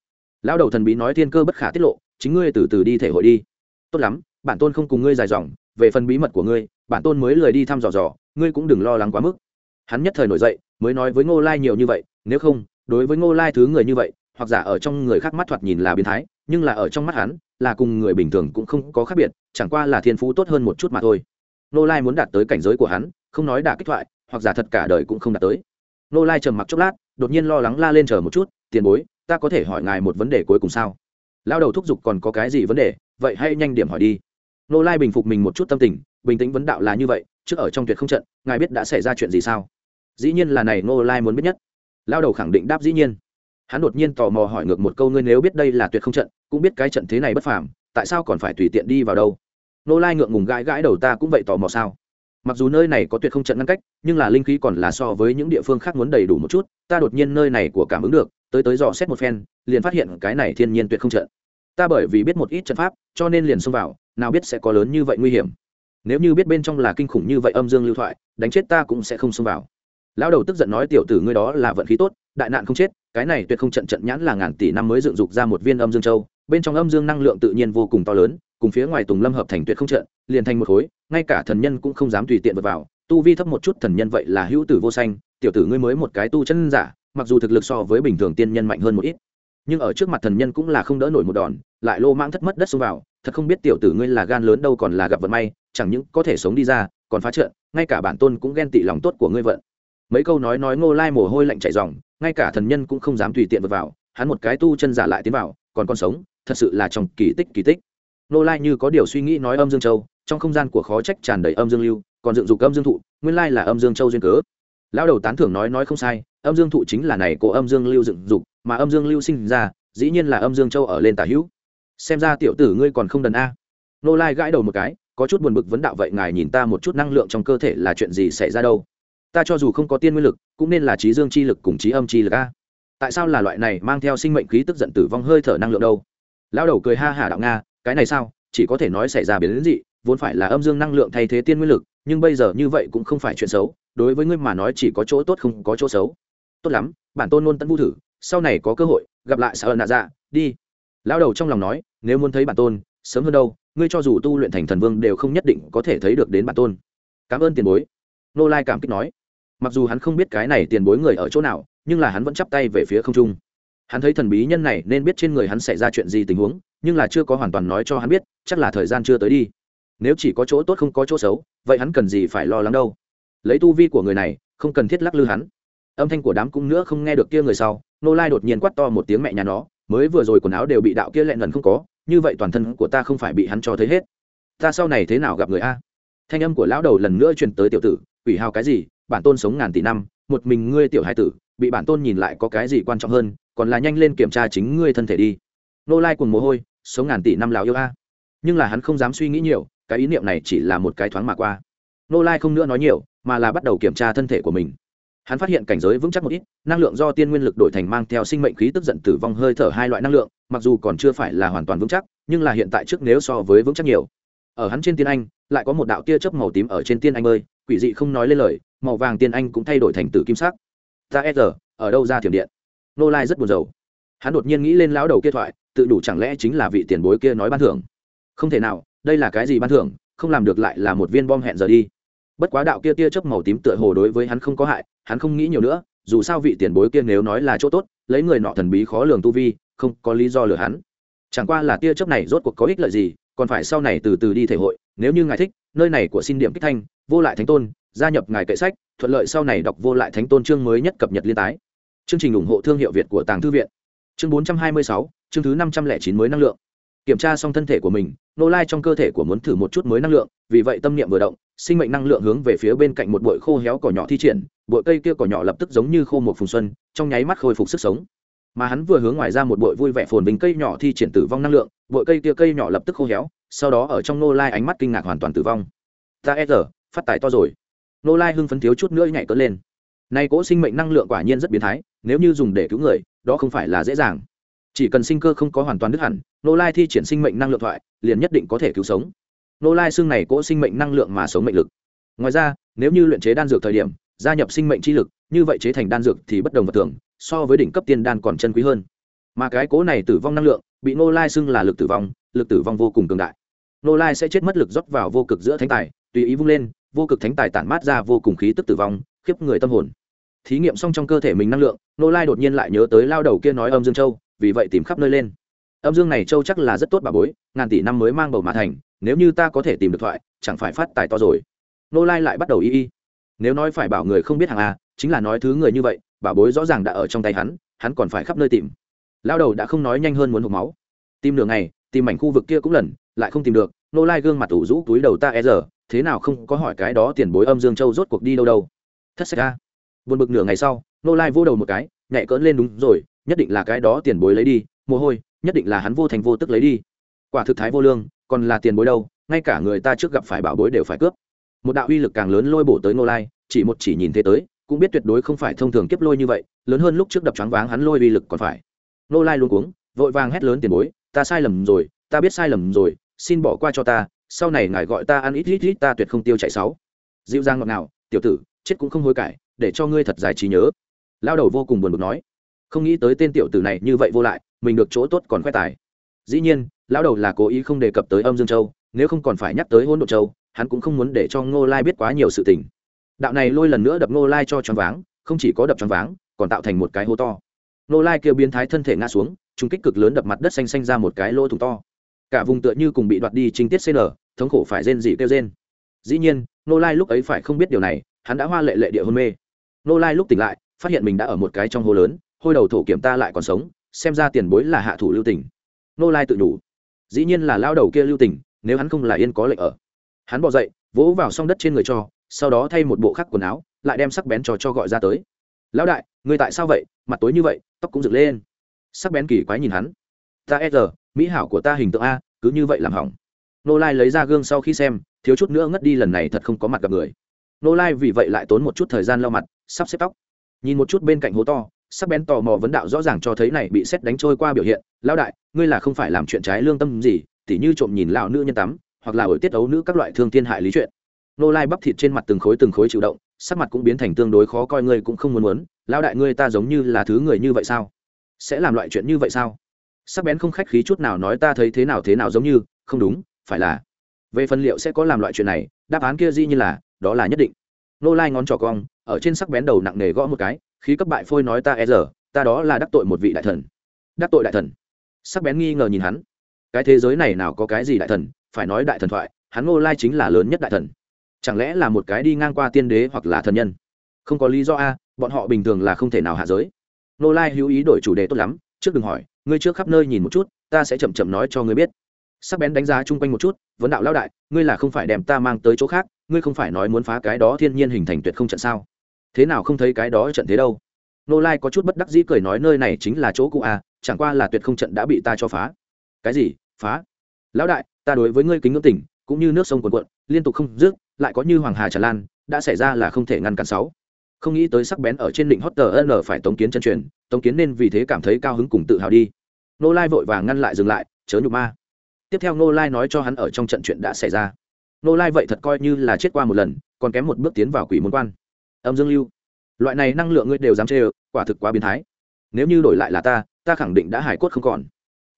Lão đầu thần bí nói thiên cơ bất khả tiết lộ chính ngươi từ từ đi thể hội đi. Tốt lắm bản tôn không cùng ngươi dài dòng về phần bí mật của ngươi bản tôn mới lười đi thăm dò dò ngươi cũng đừng lo lắng quá mức. Hắn nhất thời nổi dậy mới nói với ngô lai nhiều như vậy nếu không đối với ngô lai thứ người như vậy, hoặc giả ở trong người khác mắt thoạt nhìn là biến thái, nhưng là ở trong mắt hắn, là cùng người bình thường cũng không có khác biệt, chẳng qua là thiên phú tốt hơn một chút mà thôi. Ngô lai muốn đạt tới cảnh giới của hắn, không nói đả kích thoại, hoặc giả thật cả đời cũng không đạt tới. Ngô lai trầm mặc chốc lát, đột nhiên lo lắng la lên chờ một chút, tiền bối, ta có thể hỏi ngài một vấn đề cuối cùng sao? Lao đầu thúc giục còn có cái gì vấn đề? Vậy hãy nhanh điểm hỏi đi. Nô lai bình phục mình một chút tâm tình, bình tĩnh vấn đạo là như vậy, trước ở trong tuyệt không trận, ngài biết đã xảy ra chuyện gì sao? Dĩ nhiên là này nô lai muốn biết nhất lao đầu khẳng định đáp dĩ nhiên. Hắn đột nhiên tò mò hỏi ngược một câu, ngươi nếu biết đây là tuyệt không trận, cũng biết cái trận thế này bất phàm, tại sao còn phải tùy tiện đi vào đâu? Nô lai ngượng ngùng gãi gãi đầu, ta cũng vậy tò mò sao? Mặc dù nơi này có tuyệt không trận ngăn cách, nhưng là linh khí còn là so với những địa phương khác muốn đầy đủ một chút, ta đột nhiên nơi này của cảm ứng được, tới tới dò xét một phen, liền phát hiện cái này thiên nhiên tuyệt không trận. Ta bởi vì biết một ít trận pháp, cho nên liền xông vào, nào biết sẽ có lớn như vậy nguy hiểm. Nếu như biết bên trong là kinh khủng như vậy âm dương lưu thoại, đánh chết ta cũng sẽ không xông vào lão đầu tức giận nói, tiểu tử ngươi đó là vận khí tốt, đại nạn không chết, cái này tuyệt không trận trận nhãn là ngàn tỷ năm mới dựng dục ra một viên âm dương châu, bên trong âm dương năng lượng tự nhiên vô cùng to lớn, cùng phía ngoài tùng lâm hợp thành tuyệt không trận, liền thành một khối, ngay cả thần nhân cũng không dám tùy tiện vượt vào, tu vi thấp một chút thần nhân vậy là hữu tử vô xanh tiểu tử ngươi mới một cái tu chân giả, mặc dù thực lực so với bình thường tiên nhân mạnh hơn một ít, nhưng ở trước mặt thần nhân cũng là không đỡ nổi một đòn, lại lô mãng thất mất đất xông vào, thật không biết tiểu tử ngươi là gan lớn đâu còn là gặp vận may, chẳng những có thể sống đi ra, còn phá trận, ngay cả bản tôn cũng ghen tị lòng tốt của ngươi vận mấy câu nói nói ngô lai mồ hôi lạnh chạy dòng, ngay cả thần nhân cũng không dám tùy tiện vượt vào, hắn một cái tu chân giả lại tiến vào, còn con sống, thật sự là trong kỳ tích kỳ tích. Ngô lai như có điều suy nghĩ nói âm dương châu, trong không gian của khó trách tràn đầy âm dương lưu, còn dựng dục âm dương thụ, nguyên lai là âm dương châu duyên cớ. Lão đầu tán thưởng nói nói không sai, âm dương thụ chính là này của âm dương lưu dựng dục, mà âm dương lưu sinh ra, dĩ nhiên là âm dương châu ở lên tả hữu. Xem ra tiểu tử ngươi còn không đần a. Nô lai gãi đầu một cái, có chút buồn bực vấn đạo vậy ngài nhìn ta một chút năng lượng trong cơ thể là chuyện gì xảy ra đâu? Ta cho dù không có tiên nguyên lực, cũng nên là trí dương chi lực cùng trí âm chi lực a. Tại sao là loại này mang theo sinh mệnh khí tức giận tử vong hơi thở năng lượng đâu? Lão đầu cười ha hả đạo nga, cái này sao? Chỉ có thể nói xảy ra biến đến dị, vốn phải là âm dương năng lượng thay thế tiên nguyên lực, nhưng bây giờ như vậy cũng không phải chuyện xấu, đối với ngươi mà nói chỉ có chỗ tốt không có chỗ xấu. Tốt lắm, bản tôn luôn tận vu thử, sau này có cơ hội, gặp lại sợ nạ dạ đi. Lão đầu trong lòng nói, nếu muốn thấy bản tôn, sớm hơn đâu, ngươi cho dù tu luyện thành thần vương đều không nhất định có thể thấy được đến bản tôn. Cảm ơn tiền bối. Nô lai cảm kích nói mặc dù hắn không biết cái này tiền bối người ở chỗ nào, nhưng là hắn vẫn chắp tay về phía không trung. Hắn thấy thần bí nhân này nên biết trên người hắn xảy ra chuyện gì tình huống, nhưng là chưa có hoàn toàn nói cho hắn biết, chắc là thời gian chưa tới đi. Nếu chỉ có chỗ tốt không có chỗ xấu, vậy hắn cần gì phải lo lắng đâu? Lấy tu vi của người này, không cần thiết lắc lư hắn. Âm thanh của đám cung nữa không nghe được kia người sau, nô lai đột nhiên quát to một tiếng mẹ nhà nó, mới vừa rồi quần áo đều bị đạo kia lẹn lần không có, như vậy toàn thân của ta không phải bị hắn cho thấy hết. Ta sau này thế nào gặp người a? Thanh âm của lão đầu lần nữa truyền tới tiểu tử ủy hào cái gì? Bản tôn sống ngàn tỷ năm, một mình ngươi tiểu hai tử, bị bản tôn nhìn lại có cái gì quan trọng hơn, còn là nhanh lên kiểm tra chính ngươi thân thể đi. Nô lai cùng mồ hôi, sống ngàn tỷ năm lào yêu a. Nhưng là hắn không dám suy nghĩ nhiều, cái ý niệm này chỉ là một cái thoáng mà qua. Nô lai không nữa nói nhiều, mà là bắt đầu kiểm tra thân thể của mình. Hắn phát hiện cảnh giới vững chắc một ít, năng lượng do tiên nguyên lực đổi thành mang theo sinh mệnh khí tức giận tử vong hơi thở hai loại năng lượng, mặc dù còn chưa phải là hoàn toàn vững chắc, nhưng là hiện tại trước nếu so với vững chắc nhiều. Ở hắn trên tiên anh, lại có một đạo tia chớp màu tím ở trên tiên anh ơi, quỷ dị không nói lên lời màu vàng tiên anh cũng thay đổi thành tử kim sắc. Ta e giờ ở đâu ra thiểm điện? Nô lai rất buồn rầu. Hắn đột nhiên nghĩ lên lão đầu kia thoại, tự đủ chẳng lẽ chính là vị tiền bối kia nói ban thưởng? Không thể nào, đây là cái gì ban thưởng? Không làm được lại là một viên bom hẹn giờ đi. Bất quá đạo kia tia chớp màu tím tựa hồ đối với hắn không có hại, hắn không nghĩ nhiều nữa, dù sao vị tiền bối kia nếu nói là chỗ tốt, lấy người nọ thần bí khó lường tu vi, không có lý do lừa hắn. Chẳng qua là tia chớp này rốt cuộc có ích lợi gì, còn phải sau này từ từ đi thể hội, nếu như ngài thích, nơi này của xin điểm kích thanh, vô lại thánh tôn gia nhập ngài kệ sách, thuận lợi sau này đọc vô lại thánh tôn chương mới nhất cập nhật liên tái. Chương trình ủng hộ thương hiệu việt của tàng thư viện. Chương bốn trăm hai mươi sáu, chương thứ năm trăm lẻ chín mới năng lượng. Kiểm tra xong thân thể của mình, nô lai trong cơ thể của muốn thử một chút mới năng lượng, vì vậy tâm niệm vừa động, sinh mệnh năng lượng hướng về phía bên cạnh một bụi khô héo cỏ nhỏ thi triển, bụi cây kia cỏ nhỏ lập tức giống như khô một phùng xuân, trong nháy mắt khôi phục sức sống. Mà hắn vừa hướng ngoài ra một bụi vui vẻ phồn bình cây nhỏ thi triển tử vong năng lượng, bụi cây kia cây nhỏ lập tức khô héo, sau đó ở trong nô lai ánh mắt kinh ngạc hoàn toàn tử vong. Ta e rờ phát tài to rồi nô lai hưng phấn thiếu chút nữa nhảy cất lên. Nay cỗ sinh mệnh năng lượng quả nhiên rất biến thái, nếu như dùng để cứu người, đó không phải là dễ dàng. Chỉ cần sinh cơ không có hoàn toàn đứt hẳn, nô lai thi triển sinh mệnh năng lượng thoại, liền nhất định có thể cứu sống. Nô lai xương này cỗ sinh mệnh năng lượng mà sống mệnh lực. Ngoài ra, nếu như luyện chế đan dược thời điểm, gia nhập sinh mệnh chi lực, như vậy chế thành đan dược thì bất đồng vật thường, so với đỉnh cấp tiên đan còn chân quý hơn. Mà cái cỗ này tử vong năng lượng, bị nô lai xưng là lực tử vong, lực tử vong vô cùng cường đại. Nô lai sẽ chết mất lực rót vào vô cực giữa thánh tài, tùy ý vung lên vô cực thánh tài tản mát ra vô cùng khí tức tử vong, khiếp người tâm hồn. Thí nghiệm xong trong cơ thể mình năng lượng, nô lai đột nhiên lại nhớ tới lao đầu kia nói âm dương châu, vì vậy tìm khắp nơi lên. Âm dương này châu chắc là rất tốt bà bối, ngàn tỷ năm mới mang bầu mã thành, nếu như ta có thể tìm được thoại, chẳng phải phát tài to rồi. Nô lai lại bắt đầu y y. Nếu nói phải bảo người không biết hàng a à, chính là nói thứ người như vậy, bà bối rõ ràng đã ở trong tay hắn hắn còn phải khắp nơi tìm. Lao đầu đã không nói nhanh hơn muốn hộp máu. Tìm nửa ngày, tìm mảnh khu vực kia cũng lần, lại không tìm được, nô lai gương mặt ủ rũ túi đầu ta e giờ thế nào không có hỏi cái đó tiền bối âm dương châu rốt cuộc đi đâu đâu. Thất sách ra buồn bực nửa ngày sau nô lai vô đầu một cái, nhẹ cỡn lên đúng rồi, nhất định là cái đó tiền bối lấy đi, mồ hôi, nhất định là hắn vô thành vô tức lấy đi. Quả thực thái vô lương, còn là tiền bối đâu, ngay cả người ta trước gặp phải bảo bối đều phải cướp. Một đạo uy lực càng lớn lôi bổ tới nô lai, chỉ một chỉ nhìn thế tới, cũng biết tuyệt đối không phải thông thường kiếp lôi như vậy, lớn hơn lúc trước đập choáng váng hắn lôi uy lực còn phải. Nô lai luôn cuống, vội vàng hét lớn tiền bối, ta sai lầm rồi, ta biết sai lầm rồi, xin bỏ qua cho ta sau này ngài gọi ta ăn ít ít ít, ta tuyệt không tiêu chạy sáu dịu dàng ngọt ngào, tiểu tử, chết cũng không hối cải, để cho ngươi thật dài trí nhớ. Lao đầu vô cùng buồn bực nói. Không nghĩ tới tên tiểu tử này như vậy vô lại, mình được chỗ tốt còn khoe tài. Dĩ nhiên lao đầu là cố ý không đề cập tới âm dương châu, nếu không còn phải nhắc tới hôn độ châu, hắn cũng không muốn để cho ngô lai biết quá nhiều sự tình. Đạo này lôi lần nữa đập ngô lai cho choáng váng, không chỉ có đập choáng váng, còn tạo thành một cái hố to. Ngô lai kêu biến thái thân thể ngã xuống trung kích cực lớn đập mặt đất xanh xanh ra một cái lỗ thủng to cả vùng tựa như cùng bị đoạt đi trinh tiết cn thống khổ phải rên dị kêu rên. Dĩ nhiên nô lai lúc ấy phải không biết điều này, hắn đã hoa lệ lệ địa hôn mê. Nô lai lúc tỉnh lại, phát hiện mình đã ở một cái trong hố lớn, hôi đầu thổ kiểm ta lại còn sống, xem ra tiền bối là hạ thủ lưu tỉnh Nô lai tự đủ. Dĩ nhiên là lao đầu kia lưu tỉnh nếu hắn không là yên có lệnh ở. Hắn bỏ dậy, vỗ vào s đất trên người cho, sau đó thay một bộ khác quần áo, lại đem sắc bén trò cho gọi ra tới. Lão đại người tại sao vậy? Mặt tối như vậy, tóc cũng dựng lên. Sắc bén kỳ quái nhìn hắn. Ta e giờ mỹ hảo của ta hình tượng a, cứ như vậy làm hỏng. Nô lai lấy ra gương sau khi xem, thiếu chút nữa ngất đi lần này thật không có mặt gặp người. Nô lai vì vậy lại tốn một chút thời gian lau mặt, sắp xếp tóc. Nhìn một chút bên cạnh hố to, sắc bén tò mò vấn đạo rõ ràng cho thấy này bị xét đánh trôi qua biểu hiện. Lão đại, ngươi là không phải làm chuyện trái lương tâm gì, tỉ như trộm nhìn lão nữ nhân tắm, hoặc là ở tiết ấu nữ các loại thương thiên hại lý chuyện. Nô lai bắp thịt trên mặt từng khối từng khối chịu động, sắc mặt cũng biến thành tương đối khó coi, ngươi cũng không muốn muốn, lão đại ngươi ta giống như là thứ người như vậy sao? Sẽ làm loại chuyện như vậy sao? Sắc bén không khách khí chút nào nói ta thấy thế nào thế nào giống như không đúng phải là. Về phần liệu sẽ có làm loại chuyện này đáp án kia dĩ như là đó là nhất định. Nô lai ngón trỏ cong ở trên sắc bén đầu nặng nề gõ một cái khí cấp bại phôi nói ta e rờ, ta đó là đắc tội một vị đại thần. Đắc tội đại thần. Sắc bén nghi ngờ nhìn hắn. Cái thế giới này nào có cái gì đại thần phải nói đại thần thoại hắn nô lai chính là lớn nhất đại thần. Chẳng lẽ là một cái đi ngang qua tiên đế hoặc là thần nhân? Không có lý do a bọn họ bình thường là không thể nào hạ giới. Nô lai hữu ý đổi chủ đề tốt lắm trước đừng hỏi ngươi trước khắp nơi nhìn một chút, ta sẽ chậm chậm nói cho ngươi biết. Sắc bén đánh giá chung quanh một chút, vấn đạo lão đại, ngươi là không phải đem ta mang tới chỗ khác, ngươi không phải nói muốn phá cái đó thiên nhiên hình thành tuyệt không trận sao? Thế nào không thấy cái đó trận thế đâu? Nô lai có chút bất đắc dĩ cười nói nơi này chính là chỗ cụ a à, chẳng qua là tuyệt không trận đã bị ta cho phá. Cái gì? Phá? Lão đại, ta đối với ngươi kính ngưỡng tỉnh, cũng như nước sông cuồn cuộn, liên tục không dứt, lại có như hoàng hà tràn lan, đã xảy ra là không thể ngăn cản sáu không nghĩ tới sắc bén ở trên đỉnh hot n phải tống kiến chân truyền, tống kiến nên vì thế cảm thấy cao hứng cùng tự hào đi. Nô lai vội vàng ngăn lại dừng lại, chớ nhục ma. Tiếp theo nô lai nói cho hắn ở trong trận chuyện đã xảy ra. Nô lai vậy thật coi như là chết qua một lần, còn kém một bước tiến vào quỷ môn quan. Âm dương lưu, loại này năng lượng ngươi đều dám chê ơ, quả thực quá biến thái. Nếu như đổi lại là ta ta khẳng định đã hải cốt không còn.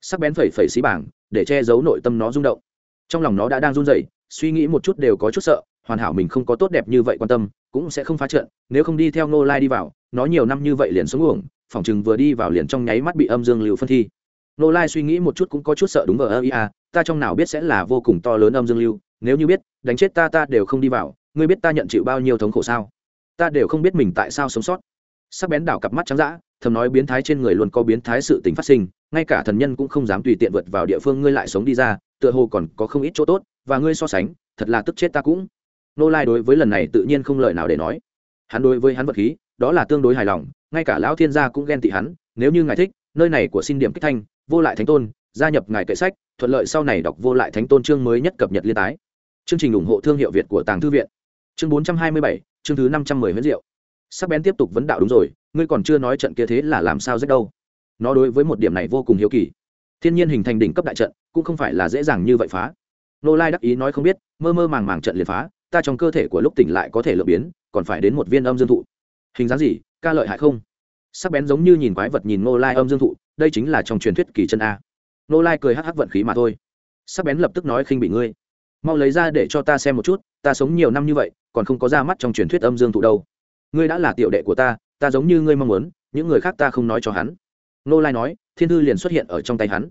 Sắc bén phẩy phẩy xí bảng, để che giấu nội tâm nó rung động. Trong lòng nó đã đang run rẩy, suy nghĩ một chút đều có chút sợ hoàn hảo mình không có tốt đẹp như vậy quan tâm, cũng sẽ không phá trận, nếu không đi theo ngô lai đi vào, nó nhiều năm như vậy liền xuống uổng, phòng chừng vừa đi vào liền trong nháy mắt bị âm dương lưu phân thi. Ngô lai suy nghĩ một chút cũng có chút sợ đúng ở ơ ia à, ta trong nào biết sẽ là vô cùng to lớn âm dương lưu, nếu như biết, đánh chết ta ta đều không đi vào, ngươi biết ta nhận chịu bao nhiêu thống khổ sao? Ta đều không biết mình tại sao sống sót. Sắc bén đảo cặp mắt trắng dã, thầm nói biến thái trên người luôn có biến thái sự tình phát sinh, ngay cả thần nhân cũng không dám tùy tiện vượt vào địa phương ngươi lại sống đi ra, tựa hồ còn có không ít chỗ tốt, và ngươi so sánh, thật là tức chết ta cũng nô lai đối với lần này tự nhiên không lời nào để nói. Hắn đối với hắn vật khí, đó là tương đối hài lòng, ngay cả lão thiên gia cũng ghen tị hắn, nếu như ngài thích, nơi này của xin điểm kích thanh, vô lại thánh tôn, gia nhập ngài kệ sách, thuận lợi sau này đọc vô lại thánh tôn chương mới nhất cập nhật liên tái. Chương trình ủng hộ thương hiệu việt của tàng thư viện. Chương bốn trăm hai mươi bảy, chương thứ năm trăm mười huyết diệu. Sắc bén tiếp tục vấn đạo đúng rồi, ngươi còn chưa nói trận kia thế là làm sao rách đâu. Nó đối với một điểm này vô cùng hiếu kỳ. Thiên nhiên hình thành đỉnh cấp đại trận, cũng không phải là dễ dàng như vậy phá. Nô lai đắc ý nói không biết, mơ mơ màng màng trận liền phá ta trong cơ thể của lúc tỉnh lại có thể lượng biến, còn phải đến một viên âm dương thụ. Hình dáng gì, ca lợi hại không? Sắc bén giống như nhìn quái vật nhìn nô lai âm dương thụ, đây chính là trong truyền thuyết kỳ chân a. Nô lai cười hắc hắc vận khí mà thôi. Sắc bén lập tức nói khinh bị ngươi. Mau lấy ra để cho ta xem một chút, ta sống nhiều năm như vậy, còn không có ra mắt trong truyền thuyết âm dương thụ đâu. Ngươi đã là tiểu đệ của ta ta giống như ngươi mong muốn, những người khác ta không nói cho hắn. Nô lai nói, thiên thư liền xuất hiện ở trong tay hắn.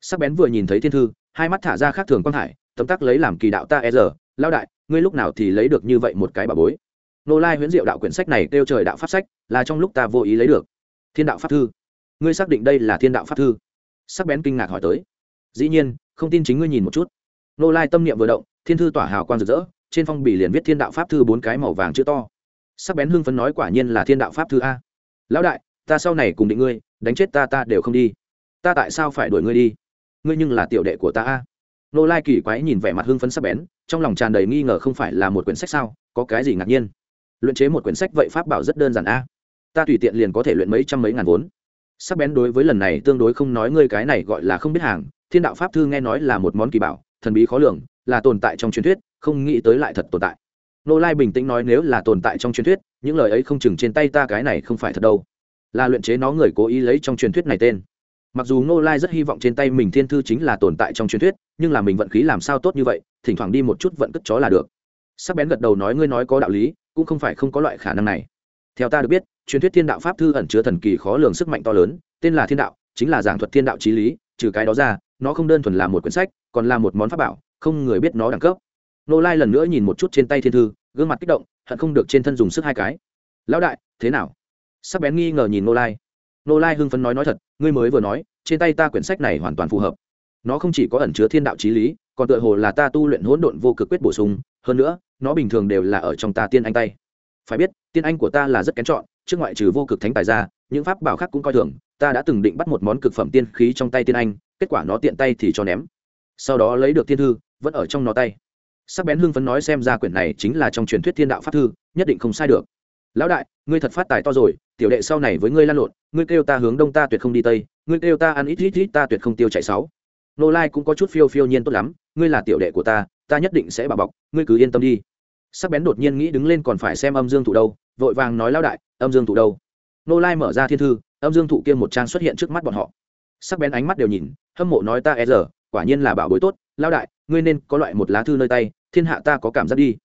Sắc bén vừa nhìn thấy thiên thư, hai mắt thả ra khác thường quang hải, tấm tắc lấy làm kỳ đạo ta e giờ lao đại, ngươi lúc nào thì lấy được như vậy một cái bà bối? Nô lai huyễn diệu đạo quyển sách này kêu trời đạo pháp sách, là trong lúc ta vô ý lấy được. Thiên đạo pháp thư. Ngươi xác định đây là thiên đạo pháp thư? Sắc bén kinh ngạc hỏi tới. Dĩ nhiên, không tin chính ngươi nhìn một chút. Nô lai tâm niệm vừa động, thiên thư tỏa hào quang rực rỡ, trên phong bì liền viết thiên đạo pháp thư bốn cái màu vàng chữ to. Sắc bén hưng phấn nói quả nhiên là thiên đạo pháp thư a. Lão đại, ta sau này cùng định ngươi, đánh chết ta ta đều không đi. Ta tại sao phải đuổi ngươi đi? Ngươi nhưng là tiểu đệ của ta a nô lai kỳ quái nhìn vẻ mặt hưng phấn sắc bén, trong lòng tràn đầy nghi ngờ không phải là một quyển sách sao, có cái gì ngạc nhiên? Luyện chế một quyển sách vậy pháp bảo rất đơn giản a. Ta tùy tiện liền có thể luyện mấy trăm mấy ngàn vốn. Sắc bén đối với lần này tương đối không nói ngươi cái này gọi là không biết hàng, thiên đạo pháp thư nghe nói là một món kỳ bảo, thần bí khó lường, là tồn tại trong truyền thuyết, không nghĩ tới lại thật tồn tại. Nô lai bình tĩnh nói nếu là tồn tại trong truyền thuyết, những lời ấy không chừng trên tay ta cái này không phải thật đâu. Là luyện chế nó người cố ý lấy trong truyền thuyết này tên mặc dù nô lai rất hy vọng trên tay mình thiên thư chính là tồn tại trong truyền thuyết, nhưng là mình vận khí làm sao tốt như vậy, thỉnh thoảng đi một chút vận cất chó là được. Sắc bén gật đầu nói, ngươi nói có đạo lý, cũng không phải không có loại khả năng này. Theo ta được biết, truyền thuyết thiên đạo pháp thư ẩn chứa thần kỳ khó lường sức mạnh to lớn, tên là thiên đạo, chính là giảng thuật thiên đạo trí lý, trừ cái đó ra, nó không đơn thuần là một quyển sách, còn là một món pháp bảo, không người biết nó đẳng cấp. Nô lai lần nữa nhìn một chút trên tay thiên thư, gương mặt kích động, hận không được trên thân dùng sức hai cái. Lão đại, thế nào? Sắc bén nghi ngờ nhìn nô lai nô lai hưng phấn nói nói thật, ngươi mới vừa nói, trên tay ta quyển sách này hoàn toàn phù hợp. Nó không chỉ có ẩn chứa thiên đạo trí lý, còn tựa hồ là ta tu luyện hỗn độn vô cực quyết bổ sung, hơn nữa, nó bình thường đều là ở trong ta tiên anh tay. Phải biết, tiên anh của ta là rất kén chọn, trước ngoại trừ vô cực thánh tài ra, những pháp bảo khác cũng coi thường, ta đã từng định bắt một món cực phẩm tiên khí trong tay tiên anh, kết quả nó tiện tay thì cho ném. Sau đó lấy được thiên thư, vẫn ở trong nó tay. Sắc bén hưng phấn nói xem ra quyển này chính là trong truyền thuyết thiên đạo pháp thư, nhất định không sai được. Lão đại, ngươi thật phát tài to rồi, tiểu đệ sau này với ngươi lan lộn ngươi kêu ta hướng đông ta tuyệt không đi tây, ngươi kêu ta ăn ít ít ít, ta tuyệt không tiêu chạy sáu. Nô lai cũng có chút phiêu phiêu nhiên tốt lắm, ngươi là tiểu đệ của ta ta nhất định sẽ bảo bọc, ngươi cứ yên tâm đi. Sắc bén đột nhiên nghĩ đứng lên còn phải xem âm dương thụ đâu, vội vàng nói lão đại, âm dương thụ đâu? Nô lai mở ra thiên thư, âm dương thụ kia một trang xuất hiện trước mắt bọn họ. Sắc bén ánh mắt đều nhìn, hâm mộ nói ta e giờ quả nhiên là bảo bối tốt, lão đại, ngươi nên có loại một lá thư nơi tay, thiên hạ ta có cảm giác đi.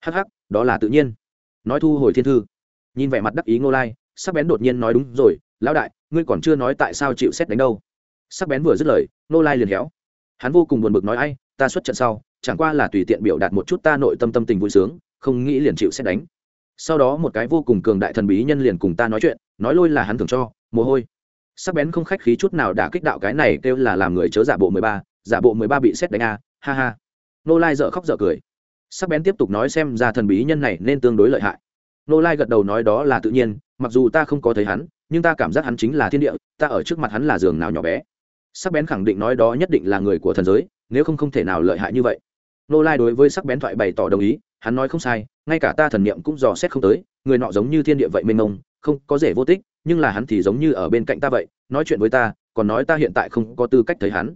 Hắc hắc, đó là tự nhiên. Nói thu hồi thiên thư. Nhìn vẻ mặt đắc ý ngô lai, sắc bén đột nhiên nói đúng rồi lão đại ngươi còn chưa nói tại sao chịu xét đánh đâu. Sắc bén vừa dứt lời nô lai liền héo. Hắn vô cùng buồn bực nói ai ta xuất trận sau chẳng qua là tùy tiện biểu đạt một chút ta nội tâm tâm tình vui sướng không nghĩ liền chịu xét đánh. Sau đó một cái vô cùng cường đại thần bí nhân liền cùng ta nói chuyện nói lôi là hắn thường cho mồ hôi. Sắc bén không khách khí chút nào đã kích đạo cái này kêu là làm người chớ giả bộ mười ba giả bộ mười ba bị xét đánh a à, ha ha. Nô lai dợ khóc dợ cười. Sắc bén tiếp tục nói xem ra thần bí nhân này nên tương đối lợi hại. Nô lai gật đầu nói đó là tự nhiên mặc dù ta không có thấy hắn nhưng ta cảm giác hắn chính là thiên địa, ta ở trước mặt hắn là giường nào nhỏ bé. Sắc bén khẳng định nói đó nhất định là người của thần giới, nếu không không thể nào lợi hại như vậy. Nô lai đối với sắc bén thoại bày tỏ đồng ý, hắn nói không sai, ngay cả ta thần niệm cũng dò xét không tới, người nọ giống như thiên địa vậy mênh mông, không có rể vô tích, nhưng là hắn thì giống như ở bên cạnh ta vậy, nói chuyện với ta, còn nói ta hiện tại không có tư cách thấy hắn.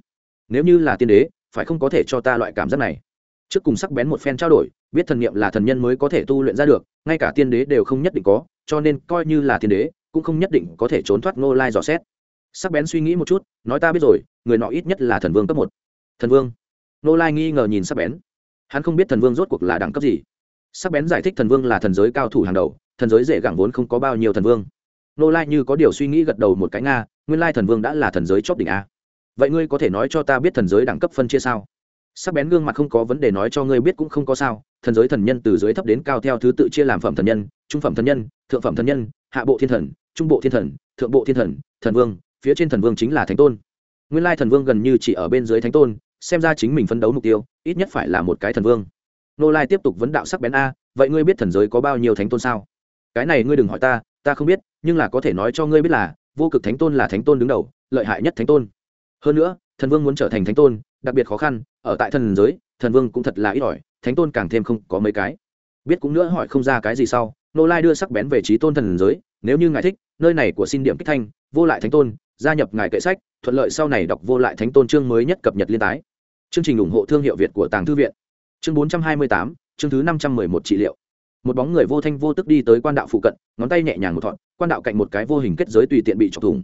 Nếu như là tiên đế, phải không có thể cho ta loại cảm giác này? Trước cùng sắc bén một phen trao đổi, biết thần niệm là thần nhân mới có thể tu luyện ra được, ngay cả tiên đế đều không nhất định có, cho nên coi như là tiên đế cũng không nhất định có thể trốn thoát ngô lai dò xét. Sắc bén suy nghĩ một chút, nói ta biết rồi, người nọ ít nhất là thần vương cấp một. Thần vương? Ngô lai nghi ngờ nhìn sắc bén. Hắn không biết thần vương rốt cuộc là đẳng cấp gì. Sắc bén giải thích thần vương là thần giới cao thủ hàng đầu, thần giới dễ gẳng vốn không có bao nhiêu thần vương. Ngô lai như có điều suy nghĩ gật đầu một cái nga, nguyên lai thần vương đã là thần giới chóp đỉnh a. Vậy ngươi có thể nói cho ta biết thần giới đẳng cấp phân chia sao? Sắc bén gương mặt không có vấn đề nói cho ngươi biết cũng không có sao, thần giới thần nhân từ dưới thấp đến cao theo thứ tự chia làm phẩm thần nhân, trung phẩm thần nhân, thượng phẩm thần nhân, hạ bộ thiên thần trung bộ thiên thần, thượng bộ thiên thần thần vương, phía trên thần vương chính là thánh tôn. Nguyên lai thần vương gần như chỉ ở bên dưới thánh tôn, xem ra chính mình phấn đấu mục tiêu, ít nhất phải là một cái thần vương. Nô lai tiếp tục vấn đạo sắc bén a, vậy ngươi biết thần giới có bao nhiêu thánh tôn sao? Cái này ngươi đừng hỏi ta ta không biết, nhưng là có thể nói cho ngươi biết là, vô cực thánh tôn là thánh tôn đứng đầu, lợi hại nhất thánh tôn. Hơn nữa, thần vương muốn trở thành thánh tôn, đặc biệt khó khăn, ở tại thần giới, thần vương cũng thật là ít ỏi, thánh tôn càng thêm không có mấy cái biết cũng nữa hỏi không ra cái gì sau nô lai đưa sắc bén về trí tôn thần giới, nếu như ngài thích, nơi này của xin điểm kích thanh, vô lại thánh tôn, gia nhập ngài kệ sách, thuận lợi sau này đọc vô lại thánh tôn chương mới nhất cập nhật liên tái. Chương trình ủng hộ thương hiệu việt của tàng thư viện. Chương bốn trăm hai mươi tám, chương thứ năm trăm mười một trị liệu. Một bóng người vô thanh vô tức đi tới quan đạo phụ cận, ngón tay nhẹ nhàng một thọn, quan đạo cạnh một cái vô hình kết giới tùy tiện bị chọc thủng.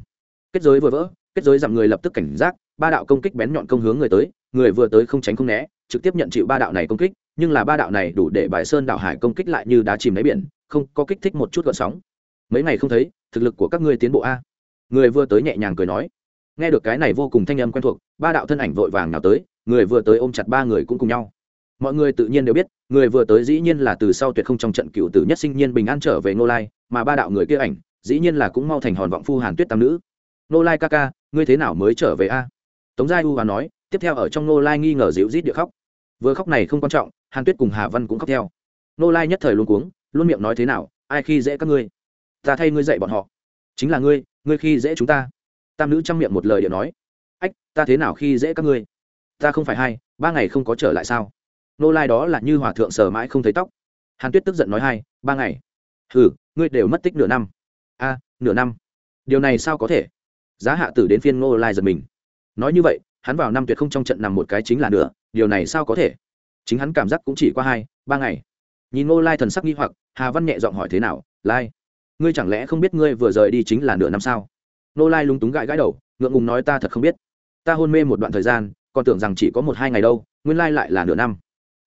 Kết giới vừa vỡ, kết giới giảm người lập tức cảnh giác, ba đạo công kích bén nhọn công hướng người tới, người vừa tới không tránh không né, trực tiếp nhận chịu ba đạo này công kích nhưng là ba đạo này đủ để bài sơn đạo hải công kích lại như đá chìm đáy biển, không có kích thích một chút gợn sóng. Mấy ngày không thấy, thực lực của các ngươi tiến bộ a. Người vừa tới nhẹ nhàng cười nói. Nghe được cái này vô cùng thanh âm quen thuộc, ba đạo thân ảnh vội vàng nào tới, người vừa tới ôm chặt ba người cũng cùng nhau. Mọi người tự nhiên đều biết, người vừa tới dĩ nhiên là từ sau tuyệt không trong trận cựu tử nhất sinh nhiên bình an trở về ngô lai, mà ba đạo người kia ảnh, dĩ nhiên là cũng mau thành hòn vọng phu hàn tuyết tam nữ. Ngô lai ca ca, ngươi thế nào mới trở về a? Tống giai u và nói, tiếp theo ở trong ngô lai nghi ngờ dịu rít địa khóc. Vừa khóc này không quan trọng hàn tuyết cùng hà văn cũng khóc theo. Nô lai nhất thời luôn cuống, luôn miệng nói thế nào, ai khi dễ các ngươi? Ta thay ngươi dạy bọn họ. Chính là ngươi ngươi khi dễ chúng ta. Tam nữ chăm miệng một lời điệu nói, ách, ta thế nào khi dễ các ngươi? Ta không phải hai, ba ngày không có trở lại sao? Nô lai đó là như hòa thượng sờ mãi không thấy tóc. Hàn tuyết tức giận nói hai, ba ngày? Hừ, ngươi đều mất tích nửa năm. A, nửa năm? Điều này sao có thể? Giá hạ tử đến phiên nô lai giật mình. Nói như vậy, hắn vào năm tuyệt không trong trận nằm một cái chính là nửa, điều này sao có thể? Chính hắn cảm giác cũng chỉ qua hai, ba ngày. Nhìn Ngô lai thần sắc nghi hoặc, hà văn nhẹ giọng hỏi thế nào, lai, ngươi chẳng lẽ không biết ngươi vừa rời đi chính là nửa năm sao? Ngô lai lúng túng gãi gãi đầu, ngượng ngùng nói, ta thật không biết. Ta hôn mê một đoạn thời gian, còn tưởng rằng chỉ có một hai ngày đâu, nguyên lai lại là nửa năm.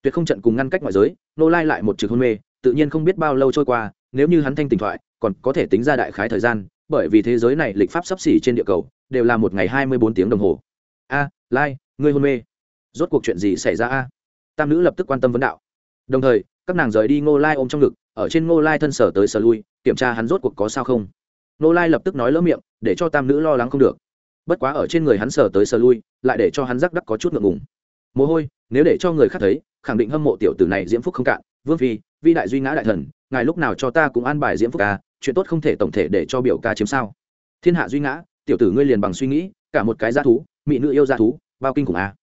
Tuyệt không trận cùng ngăn cách ngoại giới, Ngô lai lại một trực hôn mê, tự nhiên không biết bao lâu trôi qua, nếu như hắn thanh tỉnh thoại, còn có thể tính ra đại khái thời gian, bởi vì thế giới này lịch pháp sắp xỉ trên địa cầu, đều là một ngày hai mươi bốn tiếng đồng hồ. A, lai, ngươi hôn mê. Rốt cuộc chuyện gì xảy ra a? Tam nữ lập tức quan tâm vấn đạo. Đồng thời, các nàng rời đi ngô lai ôm trong ngực, ở trên ngô lai thân sở tới sở lui, kiểm tra hắn rốt cuộc có sao không. Ngô lai lập tức nói lỡ miệng, để cho tam nữ lo lắng không được. Bất quá ở trên người hắn sở tới sở lui, lại để cho hắn rắc đắc có chút ngượng ngùng. Mồ hôi, nếu để cho người khác thấy, khẳng định hâm mộ tiểu tử này diễm phúc không cạn. Vương phi, vi đại duy ngã đại thần, ngài lúc nào cho ta cũng an bài diễm phúc ca, chuyện tốt không thể tổng thể để cho biểu ca chiếm sao. Thiên hạ duy ngã, tiểu tử ngươi liền bằng suy nghĩ, cả một cái g thú, mỹ nữ yêu g thú, bao kinh khủng à?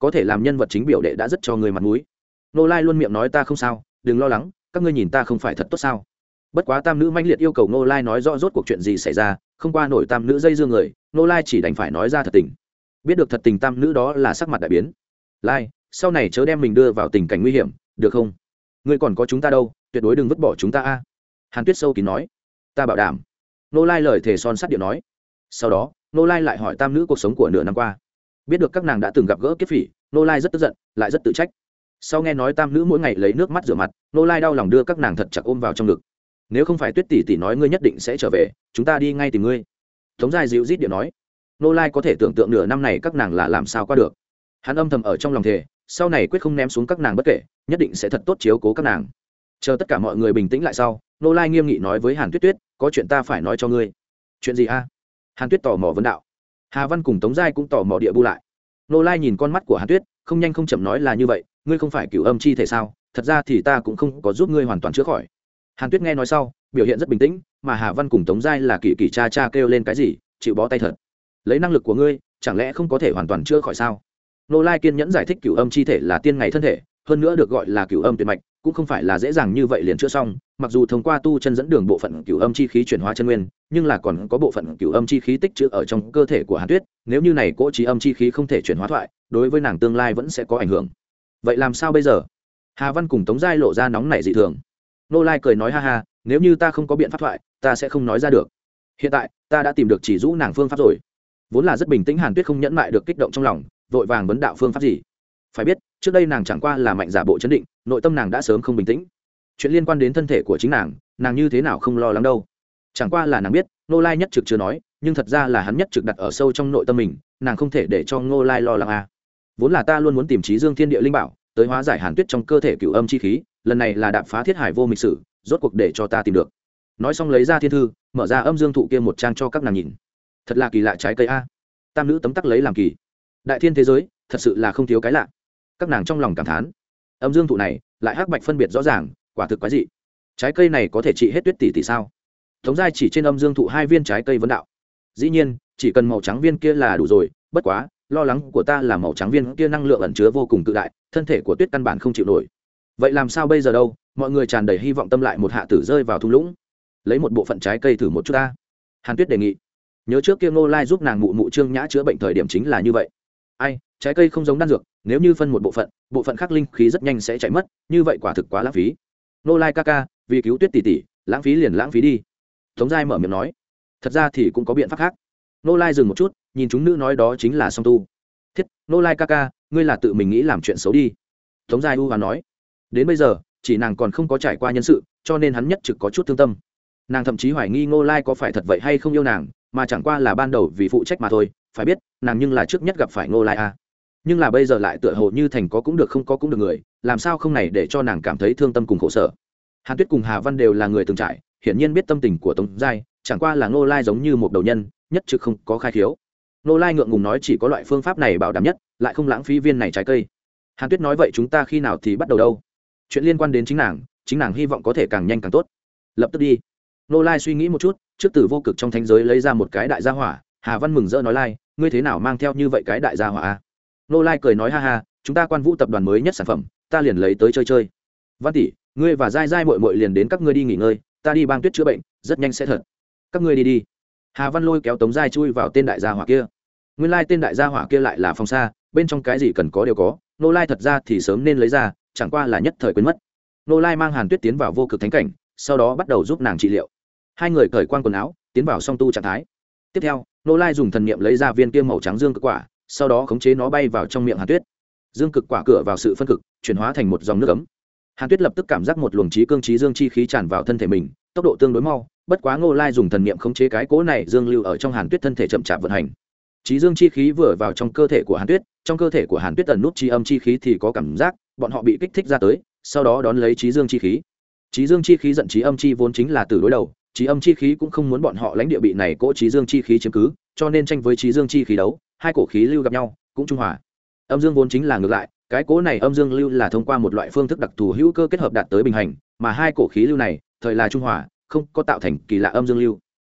Có thể làm nhân vật chính biểu đệ đã rất cho người mặt mũi. Nô lai luôn miệng nói ta không sao, đừng lo lắng, các ngươi nhìn ta không phải thật tốt sao? Bất quá tam nữ manh liệt yêu cầu nô lai nói rõ rốt cuộc chuyện gì xảy ra, không qua nổi tam nữ dây dương người, nô lai chỉ đành phải nói ra thật tình. Biết được thật tình tam nữ đó là sắc mặt đại biến. Lai, sau này chớ đem mình đưa vào tình cảnh nguy hiểm, được không? Ngươi còn có chúng ta đâu, tuyệt đối đừng vứt bỏ chúng ta a. Hàn tuyết sâu kín nói. Ta bảo đảm. Nô lai lời thề son sắt điệu nói. Sau đó, nô lai lại hỏi tam nữ cuộc sống của nửa năm qua biết được các nàng đã từng gặp gỡ kiếp phỉ, nô lai rất tức giận, lại rất tự trách. Sau nghe nói tam nữ mỗi ngày lấy nước mắt rửa mặt, nô lai đau lòng đưa các nàng thật chặt ôm vào trong ngực. Nếu không phải tuyết tỷ tỷ nói ngươi nhất định sẽ trở về, chúng ta đi ngay tìm ngươi. Tống giai dịu rít điện nói. Nô lai có thể tưởng tượng nửa năm này các nàng là làm sao qua được. Hắn âm thầm ở trong lòng thề, sau này quyết không ném xuống các nàng bất kể, nhất định sẽ thật tốt chiếu cố các nàng. Chờ tất cả mọi người bình tĩnh lại sau, nô lai nghiêm nghị nói với hàn tuyết tuyết, có chuyện ta phải nói cho ngươi. Chuyện gì a? Hàn tuyết tò mò vấn đạo hà văn cùng tống giai cũng tỏ mò địa bu lại. Nô lai nhìn con mắt của hàn tuyết, không nhanh không chậm nói là như vậy, ngươi không phải cửu âm chi thể sao? Thật ra thì ta cũng không có giúp ngươi hoàn toàn chữa khỏi. Hàn tuyết nghe nói sau, biểu hiện rất bình tĩnh, mà hà văn cùng tống giai là kỳ kỳ cha cha kêu lên cái gì, chịu bó tay thật. Lấy năng lực của ngươi, chẳng lẽ không có thể hoàn toàn chữa khỏi sao? Nô lai kiên nhẫn giải thích cửu âm chi thể là tiên ngày thân thể hơn nữa được gọi là cửu âm tuyệt mạch, cũng không phải là dễ dàng như vậy liền chữa xong, mặc dù thông qua tu chân dẫn đường bộ phận cửu âm chi khí chuyển hóa chân nguyên, nhưng là còn có bộ phận cửu âm chi khí tích trữ ở trong cơ thể của hàn tuyết, nếu như này cỗ trí âm chi khí không thể chuyển hóa thoại, đối với nàng tương lai vẫn sẽ có ảnh hưởng. Vậy làm sao bây giờ? Hà văn cùng tống giai lộ ra nóng nảy dị thường. Nô lai cười nói ha ha, nếu như ta không có biện pháp thoại, ta sẽ không nói ra được. Hiện tại, ta đã tìm được chỉ rũ nàng phương pháp rồi. Vốn là rất bình tĩnh hàn tuyết không nhẫn mại được kích động trong lòng, vội vàng vấn đạo phương pháp gì? Phải biết trước đây nàng chẳng qua là mạnh giả bộ chấn định, nội tâm nàng đã sớm không bình tĩnh. Chuyện liên quan đến thân thể của chính nàng nàng như thế nào không lo lắng đâu. Chẳng qua là nàng biết nô lai nhất trực chưa nói, nhưng thật ra là hắn nhất trực đặt ở sâu trong nội tâm mình, nàng không thể để cho ngô lai lo lắng à. vốn là ta luôn muốn tìm trí dương thiên địa linh bảo, tới hóa giải hàn tuyết trong cơ thể cựu âm chi khí, lần này là đạp phá thiết hải vô mịch sử, rốt cuộc để cho ta tìm được. Nói xong lấy ra thiên thư, mở ra âm dương thụ kia một trang cho các nàng nhìn. Thật là kỳ lạ trái cây a. Tam nữ tấm tắc lấy làm kỳ. Đại thiên thế giới, thật sự là không thiếu cái lạ các nàng trong lòng cảm thán. Âm dương thụ này, lại hắc bạch phân biệt rõ ràng, quả thực quái dị. Trái cây này có thể trị hết tuyết tỷ tỷ sao? Thống giai chỉ trên âm dương thụ hai viên trái cây vấn đạo. Dĩ nhiên, chỉ cần màu trắng viên kia là đủ rồi, bất quá, lo lắng của ta là màu trắng viên kia năng lượng ẩn chứa vô cùng tự đại, thân thể của tuyết căn bản không chịu nổi. Vậy làm sao bây giờ đâu? Mọi người tràn đầy hy vọng tâm lại một hạ tử rơi vào thung lũng. Lấy một bộ phận trái cây thử một chút ta. Hàn tuyết đề nghị. Nhớ trước kia ngô lai giúp nàng mụ mụ trương nhã chữa bệnh thời điểm chính là như vậy. Ai, trái cây không giống đan dược nếu như phân một bộ phận bộ phận khác linh khí rất nhanh sẽ chạy mất, như vậy quả thực quá lãng phí. Nô lai ca ca, vì cứu tuyết tỷ tỷ, lãng phí liền lãng phí đi. Tống giai mở miệng nói. Thật ra thì cũng có biện pháp khác. Nô lai dừng một chút, nhìn chúng nữ nói đó chính là song tu. Thiết, Nô lai ca ca, ngươi là tự mình nghĩ làm chuyện xấu đi. Tống giai u và nói. Đến bây giờ, chỉ nàng còn không có trải qua nhân sự, cho nên hắn nhất trực có chút thương tâm. Nàng thậm chí hoài nghi ngô lai có phải thật vậy hay không yêu nàng, mà chẳng qua là ban đầu vì phụ trách mà thôi, phải biết, nàng nhưng là trước nhất gặp phải ngô lai a nhưng là bây giờ lại tựa hồ như thành có cũng được, không có cũng được người, làm sao không này để cho nàng cảm thấy thương tâm cùng khổ sở? Hàn tuyết cùng hà văn đều là người từng trải, hiển nhiên biết tâm tình của tống giai, chẳng qua là ngô lai giống như một đầu nhân, nhất trực không có khai thiếu ngô lai ngượng ngùng nói chỉ có loại phương pháp này bảo đảm nhất, lại không lãng phí viên này trái cây. Hàn tuyết nói vậy chúng ta khi nào thì bắt đầu đâu? Chuyện liên quan đến chính nàng chính nàng hy vọng có thể càng nhanh càng tốt. Lập tức đi. Nô lai suy nghĩ một chút, trước từ vô cực trong thánh giới lấy ra một cái đại gia hỏa, hà văn mừng rỡ nói lai, ngươi thế nào mang theo như vậy cái đại gia hỏa a? Nô lai cười nói ha ha, chúng ta quan vũ tập đoàn mới nhất sản phẩm, ta liền lấy tới chơi chơi. Văn tỷ, ngươi và dai dai mội mội liền đến các ngươi đi nghỉ ngơi, ta đi bang tuyết chữa bệnh, rất nhanh sẽ thật. Các ngươi đi đi. Hà văn lôi kéo tống dai chui vào tên đại gia hỏa kia. Nguyên lai tên đại gia hỏa kia lại là phong xa, bên trong cái gì cần có đều có, nô lai thật ra thì sớm nên lấy ra, chẳng qua là nhất thời quên mất. Nô lai mang hàn tuyết tiến vào vô cực thánh cảnh, sau đó bắt đầu giúp nàng trị liệu. Hai người cởi quan quần áo, tiến vào song tu trạng thái. Tiếp theo, nô lai dùng thần niệm lấy ra viên kia màu trắng dương cực quả sau đó khống chế nó bay vào trong miệng hàn tuyết. Dương cực quả cửa vào sự phân cực, chuyển hóa thành một dòng nước ấm. Hàn tuyết lập tức cảm giác một luồng trí cương trí dương chi khí tràn vào thân thể mình, tốc độ tương đối mau, bất quá ngô lai dùng thần niệm khống chế cái cố này dương lưu ở trong hàn tuyết thân thể chậm chạp vận hành. Trí dương chi khí vừa vào trong cơ thể của hàn tuyết, trong cơ thể của hàn tuyết tần nút chi âm chi khí thì có cảm giác, bọn họ bị kích thích ra tới, sau đó đón lấy trí dương chi khí. Trí dương chi khí giận trí âm chi vốn chính là từ đối đầu, trí âm chi khí cũng không muốn bọn họ lãnh địa bị này cỗ trí dương chi khí chiếm cứ, cho nên tranh với trí dương chi khí đấu hai cổ khí lưu gặp nhau, cũng trung hòa. Âm dương vốn chính là ngược lại, cái cỗ này âm dương lưu là thông qua một loại phương thức đặc thù hữu cơ kết hợp đạt tới bình hành, mà hai cổ khí lưu này, thời là trung hòa, không có tạo thành kỳ lạ âm dương lưu.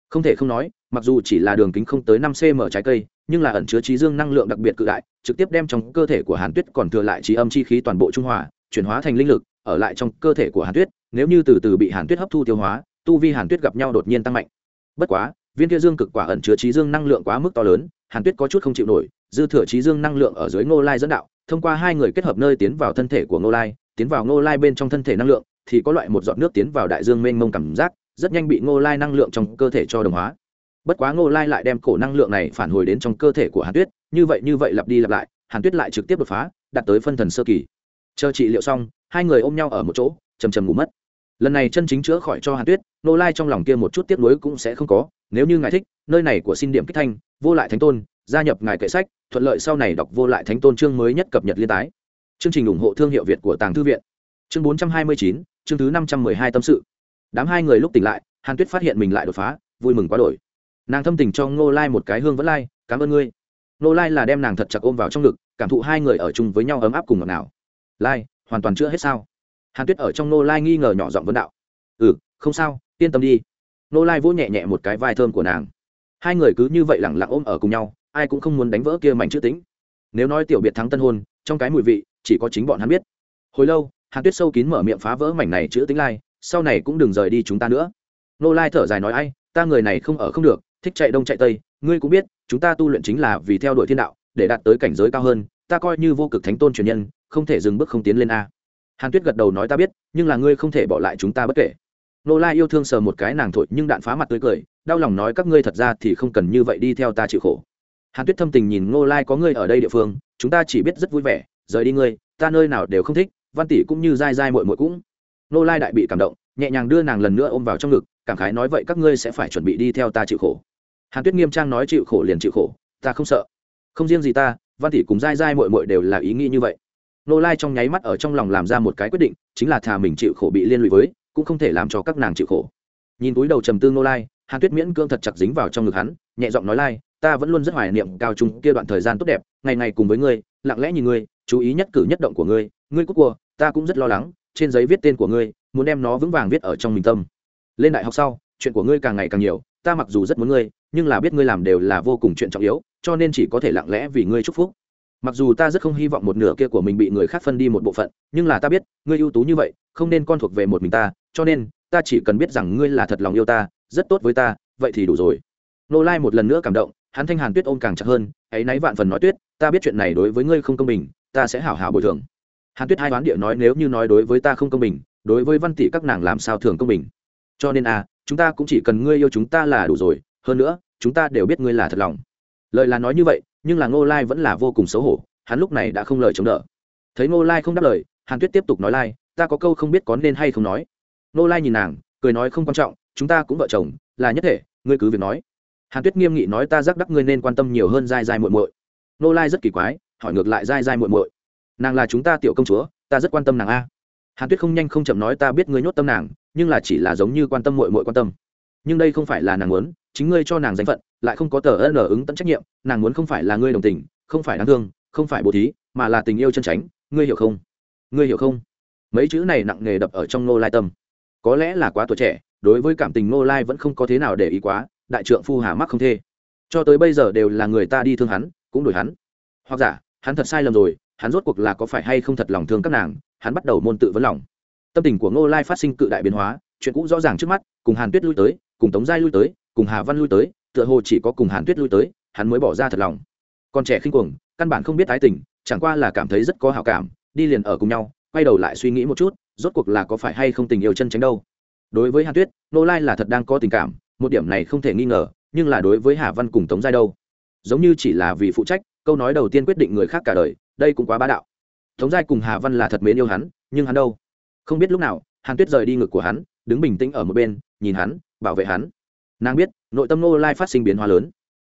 Không thể không nói, mặc dù chỉ là đường kính không tới năm cm trái cây, nhưng là ẩn chứa trí dương năng lượng đặc biệt cự đại, trực tiếp đem trong cơ thể của hàn tuyết còn thừa lại trí âm chi khí toàn bộ trung hòa, chuyển hóa thành linh lực, ở lại trong cơ thể của hàn tuyết, nếu như từ từ bị hàn tuyết hấp thu tiêu hóa, tu vi hàn tuyết gặp nhau đột nhiên tăng mạnh. Bất quá viên kia dương cực quả ẩn chứa trí dương năng lượng quá mức to lớn, hàn tuyết có chút không chịu nổi, dư thừa trí dương năng lượng ở dưới ngô lai dẫn đạo, thông qua hai người kết hợp nơi tiến vào thân thể của ngô lai, tiến vào ngô lai bên trong thân thể năng lượng, thì có loại một giọt nước tiến vào đại dương mênh mông cảm giác, rất nhanh bị ngô lai năng lượng trong cơ thể cho đồng hóa. Bất quá ngô lai lại đem cổ năng lượng này phản hồi đến trong cơ thể của hàn tuyết, như vậy như vậy lặp đi lặp lại, hàn tuyết lại trực tiếp đột phá, đạt tới phân thần sơ kỳ. Chờ trị liệu xong, hai người ôm nhau ở một chỗ, chầm chầm ngủ mất. Lần này chân chính chữa khỏi cho hàn tuyết, Ngô lai trong lòng kia một chút tiếc nuối cũng sẽ không có nếu như ngài thích, nơi này của xin điểm kích thanh, vô lại thánh tôn, gia nhập ngài kệ sách, thuận lợi sau này đọc vô lại thánh tôn chương mới nhất cập nhật liên tái. Chương trình ủng hộ thương hiệu việt của tàng thư viện. Chương bốn trăm hai mươi chín, chương thứ năm trăm mười hai tâm sự. Đám hai người lúc tỉnh lại, hàn tuyết phát hiện mình lại đột phá, vui mừng quá đổi. Nàng thâm tình cho ngô lai một cái hương vẫn lai, cảm ơn ngươi. Ngô lai là đem nàng thật chặt ôm vào trong ngực, cảm thụ hai người ở chung với nhau ấm áp cùng ngọt nào lai, hoàn toàn chưa hết sao? Hàn tuyết ở trong Ngô lai nghi ngờ nhỏ giọng vấn đạo. Ừ không sao, yên tâm đi nô lai vỗ nhẹ nhẹ một cái vai thơm của nàng. Hai người cứ như vậy lẳng lặng ôm ở cùng nhau, ai cũng không muốn đánh vỡ kia mảnh chữ tính nếu nói tiểu biệt thắng tân hôn, trong cái mùi vị, chỉ có chính bọn hắn biết. Hồi lâu, hàn tuyết sâu kín mở miệng phá vỡ mảnh này chữ tính lai, sau này cũng đừng rời đi chúng ta nữa. Nô lai thở dài nói ai, ta người này không ở không được, thích chạy đông chạy tây, ngươi cũng biết, chúng ta tu luyện chính là vì theo đuổi thiên đạo, để đạt tới cảnh giới cao hơn, ta coi như vô cực thánh tôn truyền nhân, không thể dừng bước không tiến lên a. Hàn tuyết gật đầu nói ta biết, nhưng là ngươi không thể bỏ lại chúng ta bất kể nô lai yêu thương sờ một cái nàng thổi nhưng đạn phá mặt tươi cười, đau lòng nói các ngươi thật ra thì không cần như vậy đi theo ta chịu khổ. Hàn tuyết thâm tình nhìn nô lai có ngươi ở đây địa phương, chúng ta chỉ biết rất vui vẻ, rời đi ngươi, ta nơi nào đều không thích, văn tỷ cũng như dai dai mội mội cũng. Nô lai đại bị cảm động, nhẹ nhàng đưa nàng lần nữa ôm vào trong ngực, cảm khái nói vậy các ngươi sẽ phải chuẩn bị đi theo ta chịu khổ. Hàn tuyết nghiêm trang nói chịu khổ liền chịu khổ, ta không sợ. Không riêng gì ta, văn tỷ cùng dai dai mội mội đều là ý nghĩ như vậy. Nô lai trong nháy mắt ở trong lòng làm ra một cái quyết định, chính là thà mình chịu khổ bị liên lụy với cũng không thể làm cho các nàng chịu khổ. Nhìn túi đầu trầm tư nô lai, hàn tuyết miễn cương thật chặt dính vào trong ngực hắn, nhẹ giọng nói lai, ta vẫn luôn rất hoài niệm cao trung kia đoạn thời gian tốt đẹp, ngày ngày cùng với ngươi, lặng lẽ nhìn ngươi, chú ý nhất cử nhất động của ngươi ngươi cúc cua, ta cũng rất lo lắng, trên giấy viết tên của ngươi, muốn đem nó vững vàng viết ở trong mình tâm. Lên đại học sau, chuyện của ngươi càng ngày càng nhiều, ta mặc dù rất muốn ngươi, nhưng là biết ngươi làm đều là vô cùng chuyện trọng yếu, cho nên chỉ có thể lặng lẽ vì ngươi chúc phúc mặc dù ta rất không hy vọng một nửa kia của mình bị người khác phân đi một bộ phận, nhưng là ta biết, ngươi ưu tú như vậy, không nên con thuộc về một mình ta, cho nên, ta chỉ cần biết rằng ngươi là thật lòng yêu ta, rất tốt với ta, vậy thì đủ rồi. Nô lai một lần nữa cảm động, hắn thanh hàn tuyết ôm càng chặt hơn, ấy náy vạn phần nói tuyết, ta biết chuyện này đối với ngươi không công bình, ta sẽ hảo hảo bồi thường. Hàn tuyết hai đoán địa nói nếu như nói đối với ta không công bình, đối với văn tỷ các nàng làm sao thường công bình. Cho nên à chúng ta cũng chỉ cần ngươi yêu chúng ta là đủ rồi, hơn nữa, chúng ta đều biết ngươi là thật lòng. Lời là nói như vậy nhưng là ngô lai vẫn là vô cùng xấu hổ, hắn lúc này đã không lời chống đỡ. Thấy ngô lai không đáp lời, hàn tuyết tiếp tục nói lai, ta có câu không biết có nên hay không nói. Ngô lai nhìn nàng, cười nói không quan trọng, chúng ta cũng vợ chồng, là nhất thể, ngươi cứ việc nói. Hàn tuyết nghiêm nghị nói, ta giác đắc ngươi nên quan tâm nhiều hơn dai dai muội muội. Ngô lai rất kỳ quái, hỏi ngược lại dai dai muội muội, nàng là chúng ta tiểu công chúa, ta rất quan tâm nàng a. Hàn tuyết không nhanh không chậm nói, ta biết ngươi nhốt tâm nàng, nhưng là chỉ là giống như quan tâm muội muội quan tâm nhưng đây không phải là nàng muốn, chính ngươi cho nàng danh phận, lại không có tờ ân ứng tận trách nhiệm, nàng muốn không phải là ngươi đồng tình, không phải đáng thương, không phải bố thí, mà là tình yêu chân tránh ngươi hiểu không? Ngươi hiểu không? Mấy chữ này nặng nề đập ở trong nô lai tâm. Có lẽ là quá tuổi trẻ, đối với cảm tình nô lai vẫn không có thế nào để ý quá, đại trượng phu hà mắc không thê. Cho tới bây giờ đều là người ta đi thương hắn, cũng đổi hắn. Hoặc giả, hắn thật sai lầm rồi, hắn rốt cuộc là có phải hay không thật lòng thương các nàng, hắn bắt đầu môn tự vấn lòng. Tâm tình của ngô lai phát sinh cự đại biến hóa, chuyện cũ rõ ràng trước mắt, cùng hàn tuyết lui tới cùng tống giai lui tới, cùng hà văn lui tới, tựa hồ chỉ có cùng hàn tuyết lui tới, hắn mới bỏ ra thật lòng. Còn trẻ khinh cuồng, căn bản không biết tái tình, chẳng qua là cảm thấy rất có hảo cảm, đi liền ở cùng nhau, quay đầu lại suy nghĩ một chút, rốt cuộc là có phải hay không tình yêu chân tránh đâu. Đối với hàn tuyết, nô lai là thật đang có tình cảm, một điểm này không thể nghi ngờ, nhưng là đối với hà văn cùng tống giai đâu. Giống như chỉ là vì phụ trách, câu nói đầu tiên quyết định người khác cả đời, đây cũng quá bá đạo. Tống giai cùng hà văn là thật mến yêu hắn, nhưng hắn đâu? Không biết lúc nào, hàn tuyết rời đi ngực của hắn, đứng bình tĩnh ở một bên, nhìn hắn bảo vệ hắn. Nàng biết, nội tâm nô lai phát sinh biến hóa lớn.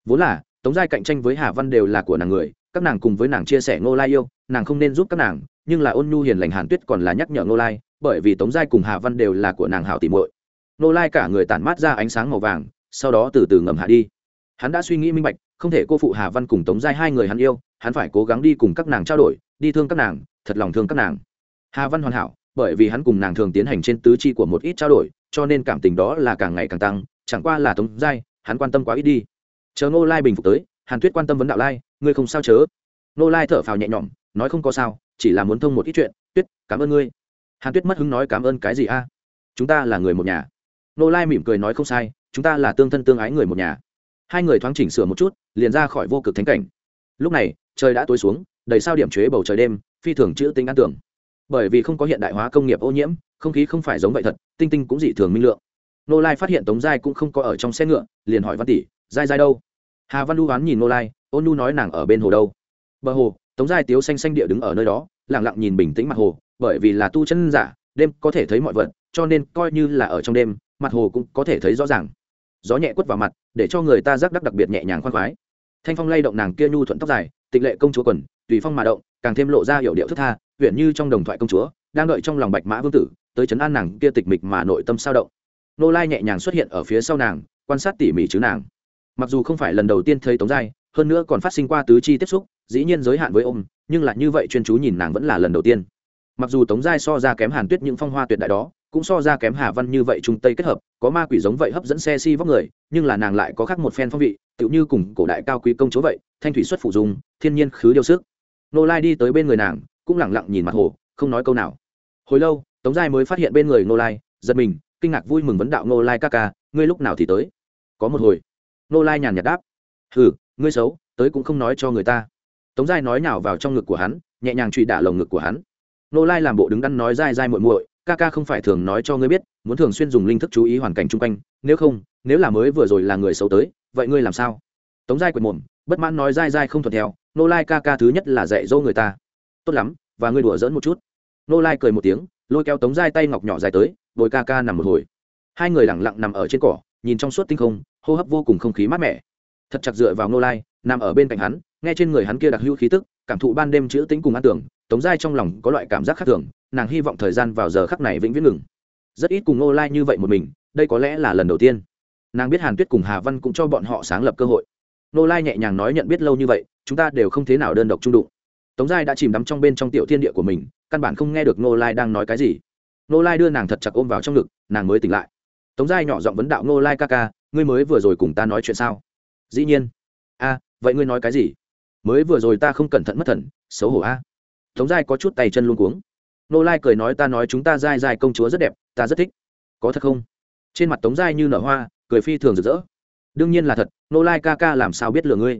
Vốn là, tống giai cạnh tranh với hà văn đều là của nàng người, các nàng cùng với nàng chia sẻ nô lai yêu, nàng không nên giúp các nàng, nhưng là ôn nhu hiền lành hàn tuyết còn là nhắc nhở nô lai, bởi vì tống giai cùng hà văn đều là của nàng hảo tìm muội. Nô lai cả người tản mát ra ánh sáng màu vàng, sau đó từ từ ngầm hạ đi. Hắn đã suy nghĩ minh bạch, không thể cô phụ hà văn cùng tống giai hai người hắn yêu, hắn phải cố gắng đi cùng các nàng trao đổi, đi thương các nàng, thật lòng thương các nàng. Hà văn hoàn hảo bởi vì hắn cùng nàng thường tiến hành trên tứ chi của một ít trao đổi, cho nên cảm tình đó là càng ngày càng tăng, chẳng qua là tống giai, hắn quan tâm quá ít đi. Chờ ngô lai bình phục tới, hàn tuyết quan tâm vấn đạo lai, ngươi không sao chớ? Ngô lai thở phào nhẹ nhõm, nói không có sao, chỉ là muốn thông một ít chuyện. Tuyết, cảm ơn ngươi. Hàn tuyết mất hứng nói cảm ơn cái gì a? Chúng ta là người một nhà. Ngô lai mỉm cười nói không sai, chúng ta là tương thân tương ái người một nhà. Hai người thoáng chỉnh sửa một chút, liền ra khỏi vô cực thánh cảnh. Lúc này, trời đã tối xuống, đầy sao điểm chế bầu trời đêm, phi thường chữ tính an tưởng bởi vì không có hiện đại hóa công nghiệp ô nhiễm, không khí không phải giống vậy thật, tinh tinh cũng dị thường minh lượng. Nô lai phát hiện tống giai cũng không có ở trong xe ngựa, liền hỏi văn tỷ, giai giai đâu? Hà văn lu oán nhìn nô lai ôn nu nói nàng ở bên hồ đâu? Bờ hồ, tống giai tiếu xanh xanh địa đứng ở nơi đó lẳng lặng nhìn bình tĩnh mặt hồ, bởi vì là tu chân giả, đêm có thể thấy mọi vật, cho nên coi như là ở trong đêm, mặt hồ cũng có thể thấy rõ ràng. Gió nhẹ quất vào mặt, để cho người ta giác đắc đặc biệt nhẹ nhàng khoan khoái. Thanh phong lay động nàng kia nhu thuận tóc dài tịch lệ công chúa quần, tùy phong mà động càng thêm lộ ra hiệu điệu thức tha, huyện như trong đồng thoại công chúa, đang đợi trong lòng bạch mã vương tử, tới chấn an nàng kia tịch mịch mà nội tâm sao động. Nô lai nhẹ nhàng xuất hiện ở phía sau nàng, quan sát tỉ mỉ chứ nàng. Mặc dù không phải lần đầu tiên thấy tống giai, hơn nữa còn phát sinh qua tứ chi tiếp xúc, dĩ nhiên giới hạn với ôm, nhưng lại như vậy chuyên chú nhìn nàng vẫn là lần đầu tiên. Mặc dù tống giai so ra kém hàn tuyết những phong hoa tuyệt đại đó, cũng so ra kém hà văn như vậy trung tây kết hợp, có ma quỷ giống vậy hấp dẫn xe si vóc người, nhưng là nàng lại có khác một phen phong vị, tựu như cùng cổ đại cao quý công chúa vậy, thanh thủy xuất phụ dùng thiên nhiên khứ điêu sức nô lai đi tới bên người nàng, cũng lẳng lặng nhìn mặt hồ, không nói câu nào. Hồi lâu, tống giai mới phát hiện bên người nô lai, giật mình, kinh ngạc vui mừng vấn đạo nô lai ca ca, ngươi lúc nào thì tới? Có một hồi nô lai nhàn nhạt đáp. Hừ, ngươi xấu, tới cũng không nói cho người ta. Tống giai nói nhào vào trong ngực của hắn, nhẹ nhàng trụy đả lồng ngực của hắn. Nô lai làm bộ đứng đắn nói dai dai muội muội, ca ca không phải thường nói cho ngươi biết, muốn thường xuyên dùng linh thức chú ý hoàn cảnh chung quanh, nếu không, nếu là mới vừa rồi là người xấu tới, vậy ngươi làm sao? Tống giai quệt mồm, bất mãn nói dai dai không thuận theo nô lai ca ca thứ nhất là dạy dỗ người ta. Tốt lắm, và ngươi đùa dỡn một chút. Nô lai cười một tiếng, lôi kéo tống giai tay ngọc nhỏ dài tới, bồi ca ca nằm một hồi. Hai người lẳng lặng nằm ở trên cỏ, nhìn trong suốt tinh không, hô hấp vô cùng không khí mát mẻ. Thật chặt dựa vào nô lai, nằm ở bên cạnh hắn, nghe trên người hắn kia đặc hữu khí tức, cảm thụ ban đêm chữ tính cùng an tưởng, tống giai trong lòng có loại cảm giác khác thường, nàng hy vọng thời gian vào giờ khắc này vĩnh viễn ngừng. Rất ít cùng Nô lai như vậy một mình, đây có lẽ là lần đầu tiên. Nàng biết hàn tuyết cùng hà văn cũng cho bọn họ sáng lập cơ hội. Nô lai nhẹ nhàng nói nhận biết lâu như vậy, chúng ta đều không thế nào đơn độc trung đụng. Tống giai đã chìm đắm trong bên trong tiểu thiên địa của mình, căn bản không nghe được Nô lai đang nói cái gì. Nô lai đưa nàng thật chặt ôm vào trong ngực, nàng mới tỉnh lại. Tống giai nhỏ giọng vấn đạo Nô lai ca ca, ngươi mới vừa rồi cùng ta nói chuyện sao? Dĩ nhiên. A, vậy ngươi nói cái gì? Mới vừa rồi ta không cẩn thận mất thần, xấu hổ a. Tống giai có chút tay chân luôn cuống. Nô lai cười nói ta nói chúng ta giai giai công chúa rất đẹp, ta rất thích. Có thật không? Trên mặt tống giai như nở hoa, cười phi thường rực rỡ đương nhiên là thật, nô lai ca ca làm sao biết lừa ngươi?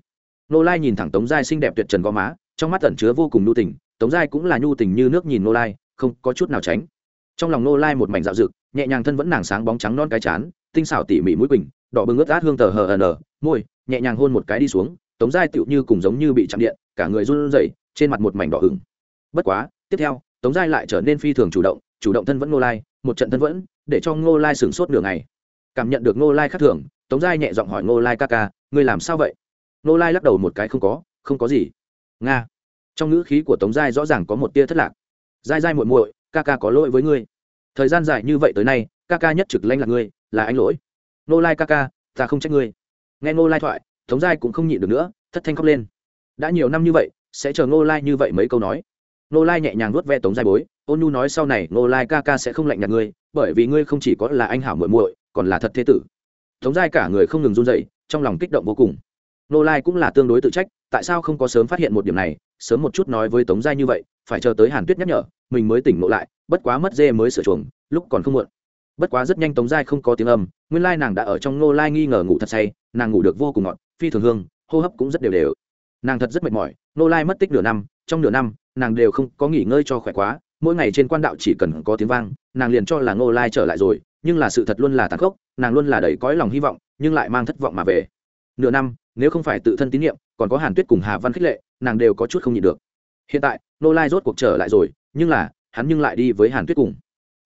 Nô lai nhìn thẳng tống giai xinh đẹp tuyệt trần gò má, trong mắt tẩn chứa vô cùng nhu tình, tống giai cũng là nhu tình như nước nhìn nô lai, không có chút nào tránh. Trong lòng nô lai một mảnh dạo rực nhẹ nhàng thân vẫn nàng sáng bóng trắng non cái chán, tinh xảo tỉ mỉ mũi quỳnh, đỏ bừng ướt át hương tờ hờ hờ nở, môi, nhẹ nhàng hôn một cái đi xuống, tống giai tựu như cùng giống như bị chạm điện, cả người run rẩy, trên mặt một mảnh đỏ hừng bất quá, tiếp theo, tống giai lại trở nên phi thường chủ động chủ động thân vẫn Nô lai, một trận thân vẫn, để cho Nô lai sửng sốt nửa ngày. Cảm nhận được Nô lai khác thường tống giai nhẹ giọng hỏi ngô lai ca ca, ngươi làm sao vậy? Ngô lai lắc đầu một cái, không có không có gì. Nga. Trong ngữ khí của tống giai rõ ràng có một tia thất lạc. Giai giai muội muội, ca ca có lỗi với ngươi. Thời gian dài như vậy tới nay, ca ca nhất trực lanh là ngươi, là anh lỗi. Ngô lai ca ca, ta không trách ngươi. Nghe ngô lai thoại, tống giai cũng không nhịn được nữa, thất thanh khóc lên. Đã nhiều năm như vậy, sẽ chờ ngô lai như vậy mấy câu nói? Ngô lai nhẹ nhàng nuốt ve tống giai bối, ôn nhu nói sau này, ngô lai ca ca sẽ không lạnh nhạt ngươi, bởi vì ngươi không chỉ có là anh hảo muội muội, còn là thật thế tử tống giai cả người không ngừng run dậy trong lòng kích động vô cùng. Nô lai cũng là tương đối tự trách, tại sao không có sớm phát hiện một điểm này, sớm một chút nói với tống giai như vậy, phải chờ tới hàn tuyết nhắc nhở, mình mới tỉnh ngộ lại, bất quá mất dê mới sửa chuồng, lúc còn không muộn. Bất quá rất nhanh tống giai không có tiếng âm, nguyên lai nàng đã ở trong Nô lai nghi ngờ ngủ thật say, nàng ngủ được vô cùng ngọt, phi thường hương, hô hấp cũng rất đều đều. Nàng thật rất mệt mỏi, Nô lai mất tích nửa năm, trong nửa năm, nàng đều không có nghỉ ngơi cho khỏe quá, mỗi ngày trên quan đạo chỉ cần có tiếng vang, nàng liền cho là ngô lai trở lại rồi nhưng là sự thật luôn là tàn khốc, nàng luôn là đầy cõi lòng hy vọng, nhưng lại mang thất vọng mà về. Nửa năm, nếu không phải tự thân tín nhiệm, còn có hàn tuyết cùng hà văn khích lệ, nàng đều có chút không nhịn được. Hiện tại, Nô lai rốt cuộc trở lại rồi, nhưng là, hắn nhưng lại đi với hàn tuyết cùng.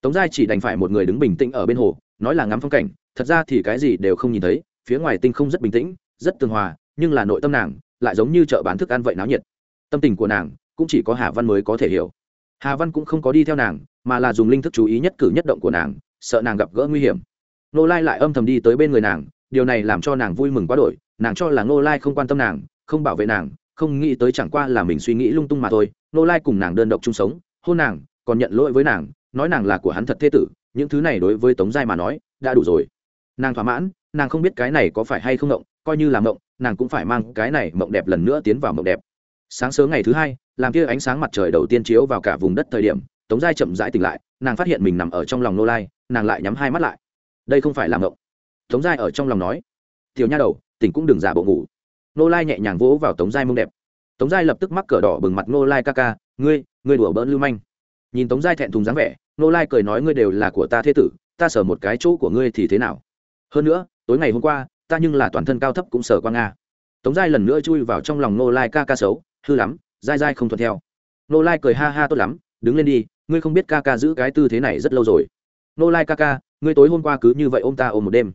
Tống giai chỉ đành phải một người đứng bình tĩnh ở bên hồ, nói là ngắm phong cảnh, thật ra thì cái gì đều không nhìn thấy, phía ngoài tinh không rất bình tĩnh, rất tường hòa, nhưng là nội tâm nàng lại giống như chợ bán thức ăn vậy náo nhiệt. Tâm tình của nàng cũng chỉ có hà văn mới có thể hiểu. Hà văn cũng không có đi theo nàng, mà là dùng linh thức chú ý nhất cử nhất động của nàng sợ nàng gặp gỡ nguy hiểm. Nô lai lại âm thầm đi tới bên người nàng, điều này làm cho nàng vui mừng quá đổi, nàng cho là nô lai không quan tâm nàng, không bảo vệ nàng, không nghĩ tới chẳng qua là mình suy nghĩ lung tung mà thôi. Nô lai cùng nàng đơn độc chung sống, hôn nàng, còn nhận lỗi với nàng, nói nàng là của hắn thật thế tử, những thứ này đối với tống giai mà nói, đã đủ rồi. Nàng thỏa mãn, nàng không biết cái này có phải hay không ngộng, coi như là ngộng, nàng cũng phải mang cái này mộng đẹp lần nữa tiến vào mộng đẹp. Sáng sớm ngày thứ hai, làm kia ánh sáng mặt trời đầu tiên chiếu vào cả vùng đất thời điểm, tống giai chậm rãi tỉnh lại nàng phát hiện mình nằm ở trong lòng nô lai, nàng lại nhắm hai mắt lại. Đây không phải là ngộng tống giai ở trong lòng nói, tiểu nha đầu, tỉnh cũng đừng giả bộ ngủ. Nô lai nhẹ nhàng vỗ vào tống giai mông đẹp. Tống giai lập tức mắc cờ đỏ bừng mặt nô lai ca ca, ngươi ngươi đùa bỡn lưu manh. Nhìn tống giai thẹn thùng dáng vẻ, nô lai cười nói, ngươi đều là của ta thế tử, ta sở một cái chỗ của ngươi thì thế nào? Hơn nữa, tối ngày hôm qua, ta nhưng là toàn thân cao thấp cũng sở qua nga tống giai lần nữa chui vào trong lòng nô lai ca ca xấu, hư lắm dai dai không thuận theo. Nô lai cười ha ha tốt lắm, đứng lên đi ngươi không biết ca ca giữ cái tư thế này rất lâu rồi. Nô lai ca ca, ngươi tối hôm qua cứ như vậy ôm ta ôm một đêm.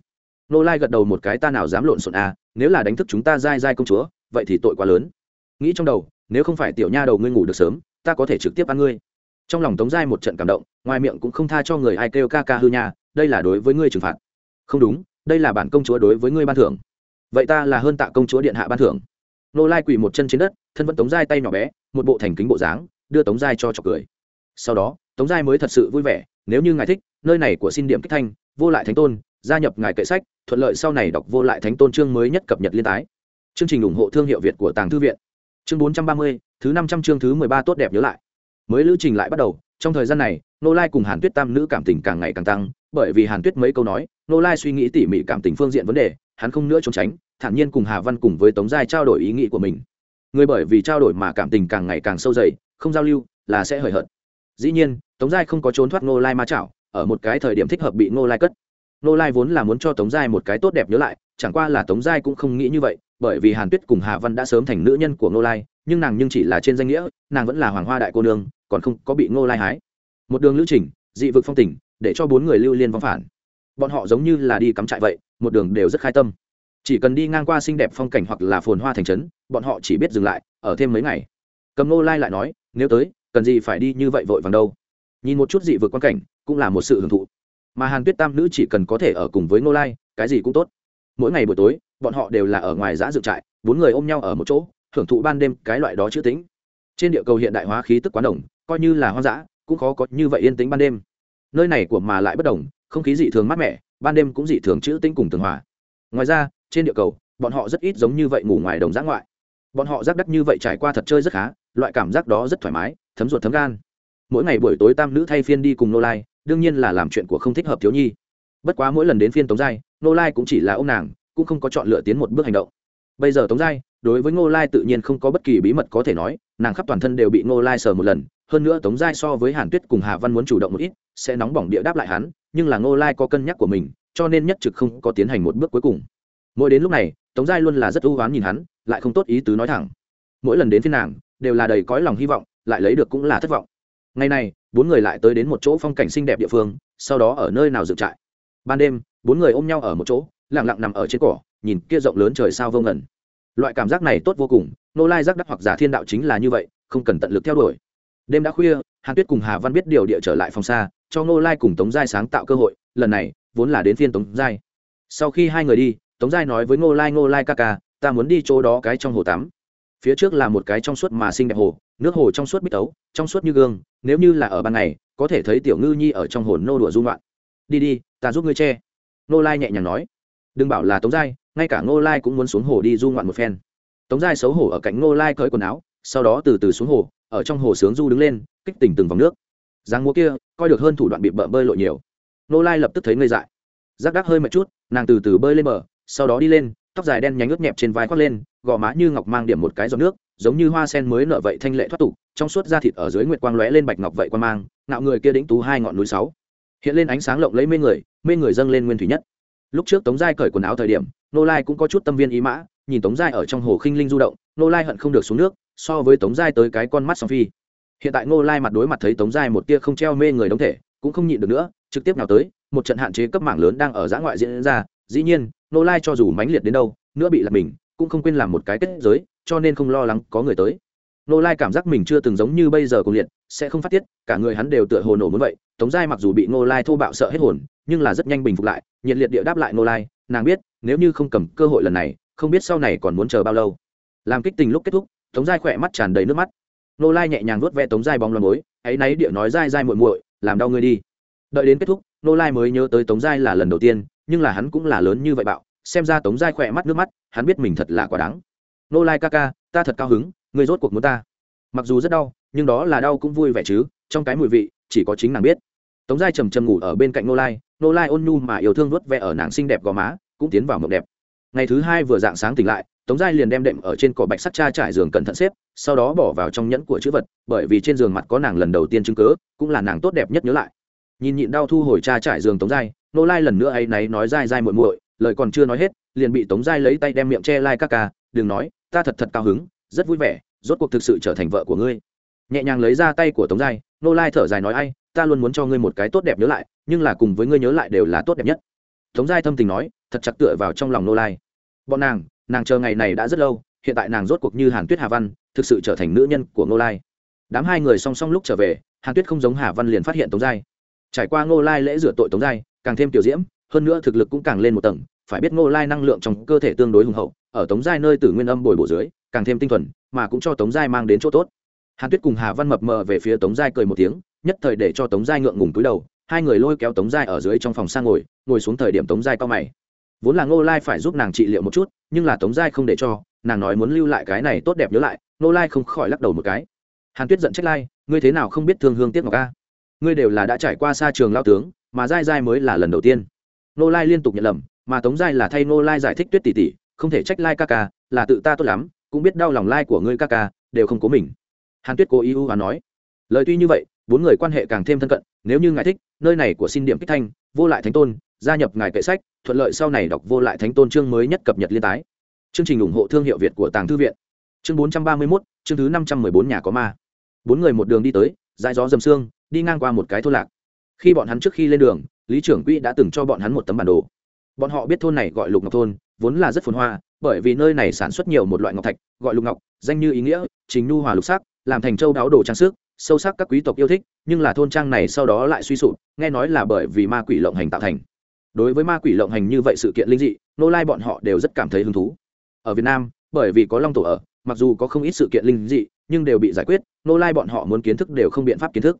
Nô lai gật đầu một cái, ta nào dám lộn xộn à nếu là đánh thức chúng ta dai dai công chúa, vậy thì tội quá lớn. Nghĩ trong đầu, nếu không phải tiểu nha đầu ngươi ngủ được sớm, ta có thể trực tiếp ăn ngươi. Trong lòng tống giai một trận cảm động, ngoài miệng cũng không tha cho người ai kêu ca ca hư nha, đây là đối với ngươi trừng phạt. Không đúng, đây là bản công chúa đối với ngươi ban thưởng. Vậy ta là hơn tạ công chúa điện hạ ban thưởng. Nô lai quỳ một chân trên đất, thân vẫn tống giai tay nhỏ bé, một bộ thành kính bộ dáng, đưa tống giai cho chọc cười sau đó, tống giai mới thật sự vui vẻ, nếu như ngài thích, nơi này của xin điểm kích thanh, vô lại thánh tôn, gia nhập ngài kệ sách, thuận lợi sau này đọc vô lại thánh tôn chương mới nhất cập nhật liên tái. Chương trình ủng hộ thương hiệu việt của tàng thư viện. Chương bốn trăm ba mươi, thứ năm trăm chương thứ mười ba tốt đẹp nhớ lại. Mới lữ trình lại bắt đầu, trong thời gian này, nô lai cùng hàn tuyết tam nữ cảm tình càng ngày càng tăng, bởi vì hàn tuyết mấy câu nói, nô lai suy nghĩ tỉ mỉ cảm tình phương diện vấn đề, hắn không nữa trốn tránh, thản nhiên cùng hà văn cùng với tống giai trao đổi ý nghĩ của mình. Người bởi vì trao đổi mà cảm tình càng ngày càng sâu dày, không giao lưu, là sẽ hời hợt dĩ nhiên, tống giai không có trốn thoát ngô lai ma chảo, ở một cái thời điểm thích hợp bị ngô lai cất. Ngô lai vốn là muốn cho tống giai một cái tốt đẹp nhớ lại, chẳng qua là tống giai cũng không nghĩ như vậy, bởi vì hàn tuyết cùng hà văn đã sớm thành nữ nhân của ngô lai, nhưng nàng nhưng chỉ là trên danh nghĩa, nàng vẫn là hoàng hoa đại cô nương, còn không có bị ngô lai hái. Một đường lữ trình, dị vực phong tỉnh để cho bốn người lưu liên vong phản. Bọn họ giống như là đi cắm trại vậy, một đường đều rất khai tâm. Chỉ cần đi ngang qua xinh đẹp phong cảnh hoặc là phồn hoa thành trấn, bọn họ chỉ biết dừng lại, ở thêm mấy ngày. Cầm ngô lai lại nói, nếu tới cần gì phải đi như vậy vội vàng đâu. Nhìn một chút dị vượt quan cảnh, cũng là một sự hưởng thụ. Mà hàn tuyết tam nữ chỉ cần có thể ở cùng với nô lai, cái gì cũng tốt. Mỗi ngày buổi tối, bọn họ đều là ở ngoài giã dựng trại, bốn người ôm nhau ở một chỗ, hưởng thụ ban đêm cái loại đó chữ tính trên địa cầu hiện đại hóa khí tức quán đồng coi như là hoang dã, cũng khó có như vậy yên tĩnh ban đêm. Nơi này của mà lại bất đồng, không khí dị thường mát mẻ, ban đêm cũng dị thường chữ tính cùng tường hòa. Ngoài ra, trên địa cầu, bọn họ rất ít giống như vậy ngủ ngoài đồng giã ngoại. Bọn họ giác đắc như vậy trải qua thật chơi rất khá, loại cảm giác đó rất thoải mái thấm ruột thấm gan. Mỗi ngày buổi tối tam nữ thay phiên đi cùng nô lai, đương nhiên là làm chuyện của không thích hợp thiếu nhi. Bất quá mỗi lần đến phiên tống giai, nô lai cũng chỉ là ông nàng, cũng không có chọn lựa tiến một bước hành động. Bây giờ tống giai, đối với ngô lai tự nhiên không có bất kỳ bí mật có thể nói, nàng khắp toàn thân đều bị ngô lai sờ một lần, hơn nữa tống giai so với hàn tuyết cùng hà văn muốn chủ động một ít, sẽ nóng bỏng địa đáp lại hắn, nhưng là ngô lai có cân nhắc của mình, cho nên nhất trực không có tiến hành một bước cuối cùng. Mỗi đến lúc này, tống giai luôn là rất ưu oán nhìn hắn, lại không tốt ý tứ nói thẳng. Mỗi lần đến phiên nàng, đều là đầy cõi lòng hy vọng lại lấy được cũng là thất vọng. Ngày này, bốn người lại tới đến một chỗ phong cảnh xinh đẹp địa phương, sau đó ở nơi nào dựng trại? Ban đêm, bốn người ôm nhau ở một chỗ, lặng lặng nằm ở trên cỏ, nhìn kia rộng lớn trời sao vô ngẩn loại cảm giác này tốt vô cùng, nô lai giác đắc hoặc giả thiên đạo chính là như vậy, không cần tận lực theo đuổi. Đêm đã khuya, hàn tuyết cùng hà văn biết điều địa trở lại phòng xa, cho nô lai cùng tống giai sáng tạo cơ hội, lần này, vốn là đến phiên tống giai. Sau khi hai người đi, tống giai nói với ngô lai ngô lai ca ca, ta muốn đi chỗ đó cái trong hồ tắm. Phía trước là một cái trong suốt mà xinh đẹp hồ nước hồ trong suốt bích tấu trong suốt như gương, nếu như là ở ban ngày, có thể thấy tiểu ngư nhi ở trong hồ nô đùa dung loạn. Đi đi, ta giúp ngươi che. Nô lai nhẹ nhàng nói. Đừng bảo là tống giai, ngay cả ngô lai cũng muốn xuống hồ đi du ngoạn một phen. Tống giai xấu hổ ở cạnh ngô lai cởi quần áo, sau đó từ từ xuống hồ, ở trong hồ sướng du đứng lên, kích tỉnh từng vòng nước. Giáng múa kia, coi được hơn thủ đoạn bị bợ bơi lội nhiều. Nô lai lập tức thấy ngây dại. Giác đắc hơi mệt chút, nàng từ từ bơi lên bờ, sau đó đi lên, tóc dài đen nhánh ướt nhẹp trên vai khoác lên gò má như ngọc mang điểm một cái giọt nước, giống như hoa sen mới nở vậy thanh lệ thoát tục, trong suốt da thịt ở dưới nguyệt quang lóe lên bạch ngọc vậy quan mang, ngạo người kia đĩnh tú hai ngọn núi sáu. Hiện lên ánh sáng lộng lấy mê người mê người dâng lên nguyên thủy nhất. Lúc trước tống giai cởi quần áo thời điểm, nô lai cũng có chút tâm viên ý mã, nhìn tống giai ở trong hồ khinh linh du động, nô lai hận không được xuống nước, so với tống giai tới cái con mắt song phi. Hiện tại nô lai mặt đối mặt thấy tống giai một tia không treo mê người đống thể, cũng không nhịn được nữa, trực tiếp nào tới, một trận hạn chế cấp mạng lớn đang ở giã ngoại diễn ra, dĩ nhiên, nô lai cho dù mãnh liệt đến đâu, nữa bị lật mình cũng không quên làm một cái kết giới, cho nên không lo lắng có người tới. Nô lai cảm giác mình chưa từng giống như bây giờ cùng liệt, sẽ không phát tiết, cả người hắn đều tựa hồ nổ muốn vậy. Tống giai mặc dù bị nô lai thô bạo sợ hết hồn, nhưng là rất nhanh bình phục lại, nhiệt liệt địa đáp lại nô lai, nàng biết, nếu như không cầm cơ hội lần này, không biết sau này còn muốn chờ bao lâu. Làm kích tình lúc kết thúc, tống giai khỏe mắt tràn đầy nước mắt. Nô lai nhẹ nhàng vuốt ve tống giai bóng lòng mối ấy náy địa nói dai dai muội muội, làm đau ngươi đi. Đợi đến kết thúc, nô lai mới nhớ tới tống giai là lần đầu tiên, nhưng là hắn cũng là lớn như vậy bạo xem ra tống giai khỏe mắt nước mắt, hắn biết mình thật là quá đáng. Nô lai ca ca, ta thật cao hứng, ngươi rốt cuộc muốn ta. Mặc dù rất đau, nhưng đó là đau cũng vui vẻ chứ, trong cái mùi vị, chỉ có chính nàng biết. Tống giai trầm trầm ngủ ở bên cạnh nô lai nô lai ôn nhu mà yêu thương vớt ve ở nàng xinh đẹp gò má, cũng tiến vào mộng đẹp. Ngày thứ hai vừa dạng sáng tỉnh lại, tống giai liền đem đệm ở trên cỏ bạch sắt cha trải giường cẩn thận xếp, sau đó bỏ vào trong nhẫn của chữ vật, bởi vì trên giường mặt có nàng lần đầu tiên chứng cớ, cũng là nàng tốt đẹp nhất nhớ lại. Nhìn nhịn đau thu hồi cha trải giường tống giai, nô lai lần nữa ấy náy nói dai dai muội muội lời còn chưa nói hết, liền bị tống giai lấy tay đem miệng che lai các ca, đừng nói, ta thật thật cao hứng, rất vui vẻ, rốt cuộc thực sự trở thành vợ của ngươi. Nhẹ nhàng lấy ra tay của tống giai, nô lai thở dài nói, ai, ta luôn muốn cho ngươi một cái tốt đẹp nhớ lại, nhưng là cùng với ngươi nhớ lại đều là tốt đẹp nhất. Tống giai thâm tình nói, thật chặt tựa vào trong lòng nô lai. Bọn nàng nàng chờ ngày này đã rất lâu, hiện tại nàng rốt cuộc như hàn tuyết hà văn, thực sự trở thành nữ nhân của nô lai. Đám hai người song song lúc trở về, hàn tuyết không giống hà văn liền phát hiện tống giai. Trải qua ngô lai lễ rửa tội tống giai, càng thêm tiểu diễm hơn nữa thực lực cũng càng lên một tầng, phải biết ngô lai năng lượng trong cơ thể tương đối hùng hậu, ở tống giai nơi tử nguyên âm bồi bổ dưới, càng thêm tinh thuần, mà cũng cho tống giai mang đến chỗ tốt. Hàn tuyết cùng hà văn mập mờ về phía tống giai cười một tiếng, nhất thời để cho tống giai ngượng ngùng túi đầu, hai người lôi kéo tống giai ở dưới trong phòng sang ngồi ngồi xuống thời điểm tống giai cao mày. Vốn là ngô lai phải giúp nàng trị liệu một chút, nhưng là tống giai không để cho, nàng nói muốn lưu lại cái này tốt đẹp nhớ lại, ngô lai không khỏi lắc đầu một cái. Hàn tuyết giận trách lai, ngươi thế nào không biết thương hương tiếc ngọc ca ngươi đều là đã trải qua xa trường lao tướng, mà giai giai mới là lần đầu tiên. Nô lai liên tục nhận lầm, mà tống giai là thay Nô lai giải thích tuyết tỷ tỷ, không thể trách lai ca ca, là tự ta tốt lắm, cũng biết đau lòng lai của ngươi ca ca, đều không cố mình. Hàn tuyết cố ý ưu và nói. Lời tuy như vậy, bốn người quan hệ càng thêm thân cận, nếu như ngài thích, nơi này của xin điểm kích thanh, vô lại thánh tôn, gia nhập ngài kệ sách, thuận lợi sau này đọc vô lại thánh tôn chương mới nhất cập nhật liên tái. Chương trình ủng hộ thương hiệu việt của tàng thư viện. Chương bốn trăm ba mươi mốt, chương thứ năm trăm mười bốn nhà có ma. Bốn người một đường đi tới, dãi gió dầm sương, đi ngang qua một cái thôn lạc khi bọn hắn trước khi lên đường, lý trưởng quỹ đã từng cho bọn hắn một tấm bản đồ. Bọn họ biết thôn này gọi lục ngọc thôn, vốn là rất phồn hoa, bởi vì nơi này sản xuất nhiều một loại ngọc thạch, gọi lục ngọc, danh như ý nghĩa chính nhu hòa lục sắc, làm thành châu đáo đồ trang sức, sâu sắc các quý tộc yêu thích, nhưng là thôn trang này sau đó lại suy sụp, nghe nói là bởi vì ma quỷ lộng hành tạo thành. Đối với ma quỷ lộng hành như vậy sự kiện linh dị, nô lai bọn họ đều rất cảm thấy hứng thú. Ở việt nam, bởi vì có long tổ ở, mặc dù có không ít sự kiện linh dị, nhưng đều bị giải quyết, nô lai bọn họ muốn kiến thức đều không biện pháp kiến thức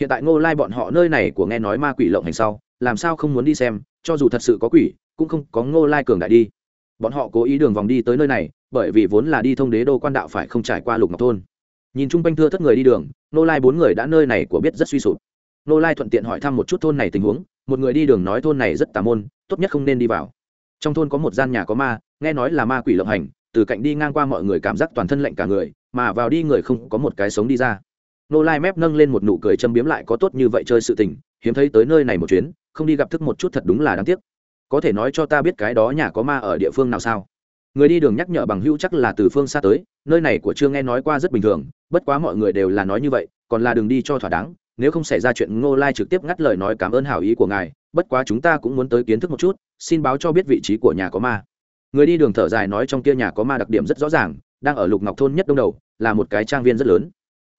hiện tại Ngô lai bọn họ nơi này của nghe nói ma quỷ lộng hành sau, làm sao không muốn đi xem, cho dù thật sự có quỷ, cũng không có ngô lai cường đại đi. Bọn họ cố ý đường vòng đi tới nơi này, bởi vì vốn là đi thông đế đô quan đạo phải không trải qua lục ngọc thôn. Nhìn chung quanh thưa thất người đi đường nô lai bốn người đã nơi này của biết rất suy sụp. Nô lai thuận tiện hỏi thăm một chút thôn này tình huống, một người đi đường nói thôn này rất tà môn, tốt nhất không nên đi vào. Trong thôn có một gian nhà có ma, nghe nói là ma quỷ lộng hành, từ cạnh đi ngang qua mọi người cảm giác toàn thân lạnh cả người, mà vào đi người không có một cái sống đi ra nô lai mép nâng lên một nụ cười châm biếm lại có tốt như vậy chơi sự tình, hiếm thấy tới nơi này một chuyến, không đi gặp thức một chút thật đúng là đáng tiếc. Có thể nói cho ta biết cái đó nhà có ma ở địa phương nào sao? Người đi đường nhắc nhở bằng hữu chắc là từ phương xa tới, nơi này của chưa nghe nói qua rất bình thường, bất quá mọi người đều là nói như vậy, còn là đường đi cho thỏa đáng, nếu không xảy ra chuyện ngô lai trực tiếp ngắt lời nói cảm ơn hảo ý của ngài, bất quá chúng ta cũng muốn tới kiến thức một chút, xin báo cho biết vị trí của nhà có ma. Người đi đường thở dài nói trong kia nhà có ma đặc điểm rất rõ ràng, đang ở lục ngọc thôn nhất đông đầu, là một cái trang viên rất lớn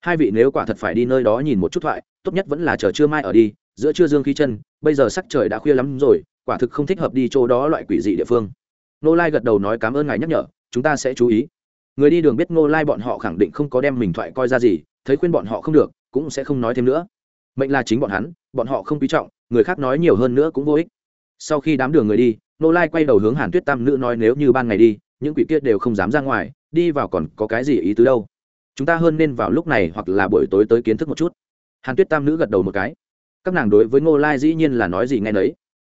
hai vị nếu quả thật phải đi nơi đó nhìn một chút thoại, tốt nhất vẫn là chờ trưa mai ở đi, giữa trưa dương khí chân, bây giờ sắc trời đã khuya lắm rồi, quả thực không thích hợp đi chỗ đó loại quỷ dị địa phương. Nô lai gật đầu nói cảm ơn ngài nhắc nhở, chúng ta sẽ chú ý. Người đi đường biết nô lai bọn họ khẳng định không có đem mình thoại coi ra gì, thấy khuyên bọn họ không được, cũng sẽ không nói thêm nữa. Mệnh là chính bọn hắn, bọn họ không quý trọng, người khác nói nhiều hơn nữa cũng vô ích. Sau khi đám đường người đi nô lai quay đầu hướng hàn tuyết tam nữ nói nếu như ban ngày đi, những quỷ kia đều không dám ra ngoài, đi vào còn có cái gì ý tứ đâu? Chúng ta hơn nên vào lúc này hoặc là buổi tối tới kiến thức một chút. Hàn tuyết tam nữ gật đầu một cái. Các nàng đối với ngô lai dĩ nhiên là nói gì nghe nấy.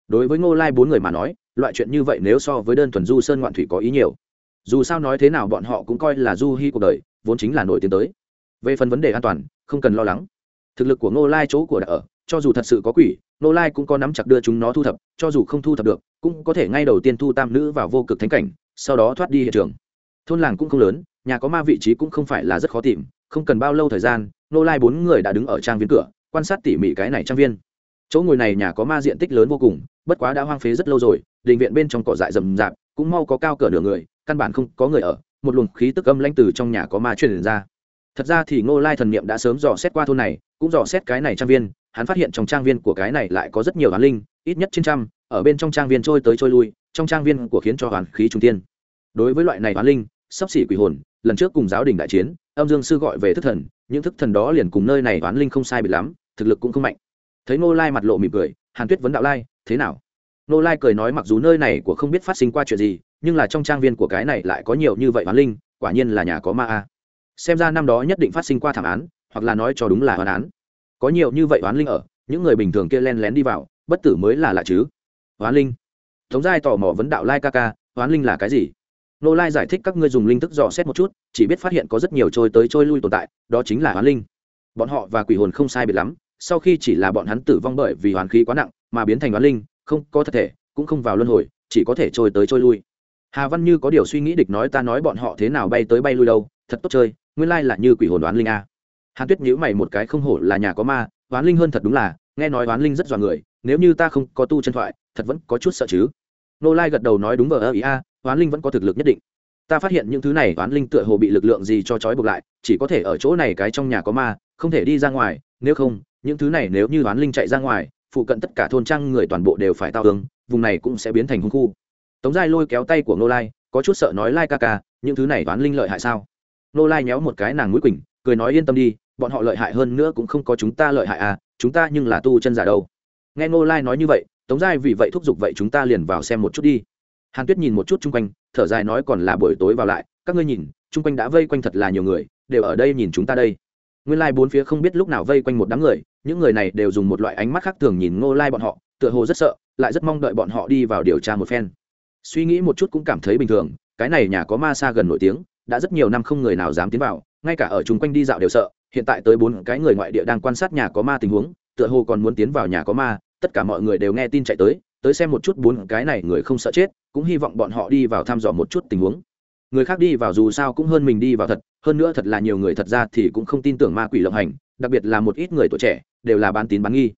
Đối với ngô lai bốn người mà nói, loại chuyện như vậy nếu so với đơn thuần du sơn ngoạn thủy có ý nhiều. Dù sao nói thế nào bọn họ cũng coi là du hy cuộc đời, vốn chính là nổi tiếng tới. Về phần vấn đề an toàn, không cần lo lắng. Thực lực của ngô lai chỗ của đã ở, cho dù thật sự có quỷ, ngô lai cũng có nắm chặt đưa chúng nó thu thập, cho dù không thu thập được, cũng có thể ngay đầu tiên thu tam nữ vào vô cực thánh cảnh, sau đó thoát đi hiện trường. Thôn làng cũng không lớn nhà có ma vị trí cũng không phải là rất khó tìm, không cần bao lâu thời gian ngô lai bốn người đã đứng ở trang viên cửa, quan sát tỉ mỉ cái này trang viên. Chỗ ngồi này nhà có ma diện tích lớn vô cùng, bất quá đã hoang phế rất lâu rồi, đình viện bên trong cỏ dại rậm rạp, cũng mau có cao cỡ nửa người, căn bản không có người ở, một luồng khí tức âm lanh từ trong nhà có ma truyền ra. Thật ra thì ngô lai thần niệm đã sớm dò xét qua thôn này, cũng dò xét cái này trang viên, hắn phát hiện trong trang viên của cái này lại có rất nhiều hoán linh, ít nhất trên trăm, ở bên trong trang viên trôi tới trôi lui, trong trang viên của khiến cho hoàn khí trung tiên đối với loại này hoán linh, sắp xỉ quỷ hồn lần trước cùng giáo đình đại chiến, âm dương sư gọi về thức thần, những thức thần đó liền cùng nơi này oán linh không sai bị lắm, thực lực cũng không mạnh. Thấy nô lai mặt lộ mỉm cười, hàn tuyết vấn đạo lai, thế nào? Nô lai cười nói mặc dù nơi này của không biết phát sinh qua chuyện gì, nhưng là trong trang viên của cái này lại có nhiều như vậy oán linh, quả nhiên là nhà có ma a. Xem ra năm đó nhất định phát sinh qua thảm án, hoặc là nói cho đúng là oán án. Có nhiều như vậy oán linh ở, những người bình thường kia len lén đi vào, bất tử mới là lạ chứ. Oán linh. Thống giai tò mò vấn đạo lai ca ca, oán linh là cái gì? Nô lai giải thích các ngươi dùng linh thức dò xét một chút, chỉ biết phát hiện có rất nhiều trôi tới trôi lui tồn tại, đó chính là hoán linh. Bọn họ và quỷ hồn không sai biệt lắm, sau khi chỉ là bọn hắn tử vong bởi vì hoàn khí quá nặng mà biến thành hoán linh, không có thật thể, cũng không vào luân hồi, chỉ có thể trôi tới trôi lui. Hà văn như có điều suy nghĩ địch nói ta nói bọn họ thế nào bay tới bay lui đâu, thật tốt chơi, nguyên lai là như quỷ hồn đoán linh a. Hàn tuyết nhữ mày một cái không hổ là nhà có ma đoán linh hơn thật đúng là, nghe nói đoán linh rất dọa người, nếu như ta không có tu chân thoại, thật vẫn có chút sợ chứ nô lai gật đầu nói đúng vờ ơ ý a đoán linh vẫn có thực lực nhất định. Ta phát hiện những thứ này đoán linh tựa hồ bị lực lượng gì cho trói buộc lại, chỉ có thể ở chỗ này cái trong nhà có ma, không thể đi ra ngoài. Nếu không, những thứ này nếu như đoán linh chạy ra ngoài, phụ cận tất cả thôn trang người toàn bộ đều phải tao hướng vùng này cũng sẽ biến thành hung khu. Tống giai lôi kéo tay của nô lai, có chút sợ nói, lai ca ca, những thứ này đoán linh lợi hại sao? Nô lai nhéo một cái nàng mũi quỳnh, cười nói, yên tâm đi, bọn họ lợi hại hơn nữa cũng không có chúng ta lợi hại à chúng ta nhưng là tu chân giả đâu. Nghe nô lai nói như vậy tống giai vì vậy thúc giục vậy chúng ta liền vào xem một chút đi. Hàn tuyết nhìn một chút chung quanh, thở dài nói còn là buổi tối vào lại, các ngươi nhìn, chung quanh đã vây quanh thật là nhiều người, đều ở đây nhìn chúng ta đây. Nguyên lai bốn phía không biết lúc nào vây quanh một đám người, những người này đều dùng một loại ánh mắt khác thường nhìn ngô lai bọn họ, tựa hồ rất sợ, lại rất mong đợi bọn họ đi vào điều tra một phen. Suy nghĩ một chút cũng cảm thấy bình thường, cái này nhà có ma xa gần nổi tiếng, đã rất nhiều năm không người nào dám tiến vào, ngay cả ở chung quanh đi dạo đều sợ, hiện tại tới bốn cái người ngoại địa đang quan sát nhà có ma tình huống, tựa hồ còn muốn tiến vào nhà có ma tất cả mọi người đều nghe tin chạy tới tới xem một chút bốn cái này người không sợ chết, cũng hy vọng bọn họ đi vào thăm dò một chút tình huống. Người khác đi vào dù sao cũng hơn mình đi vào thật, hơn nữa thật là nhiều người thật ra thì cũng không tin tưởng ma quỷ lộng hành, đặc biệt là một ít người tuổi trẻ, đều là bán tín bán nghi.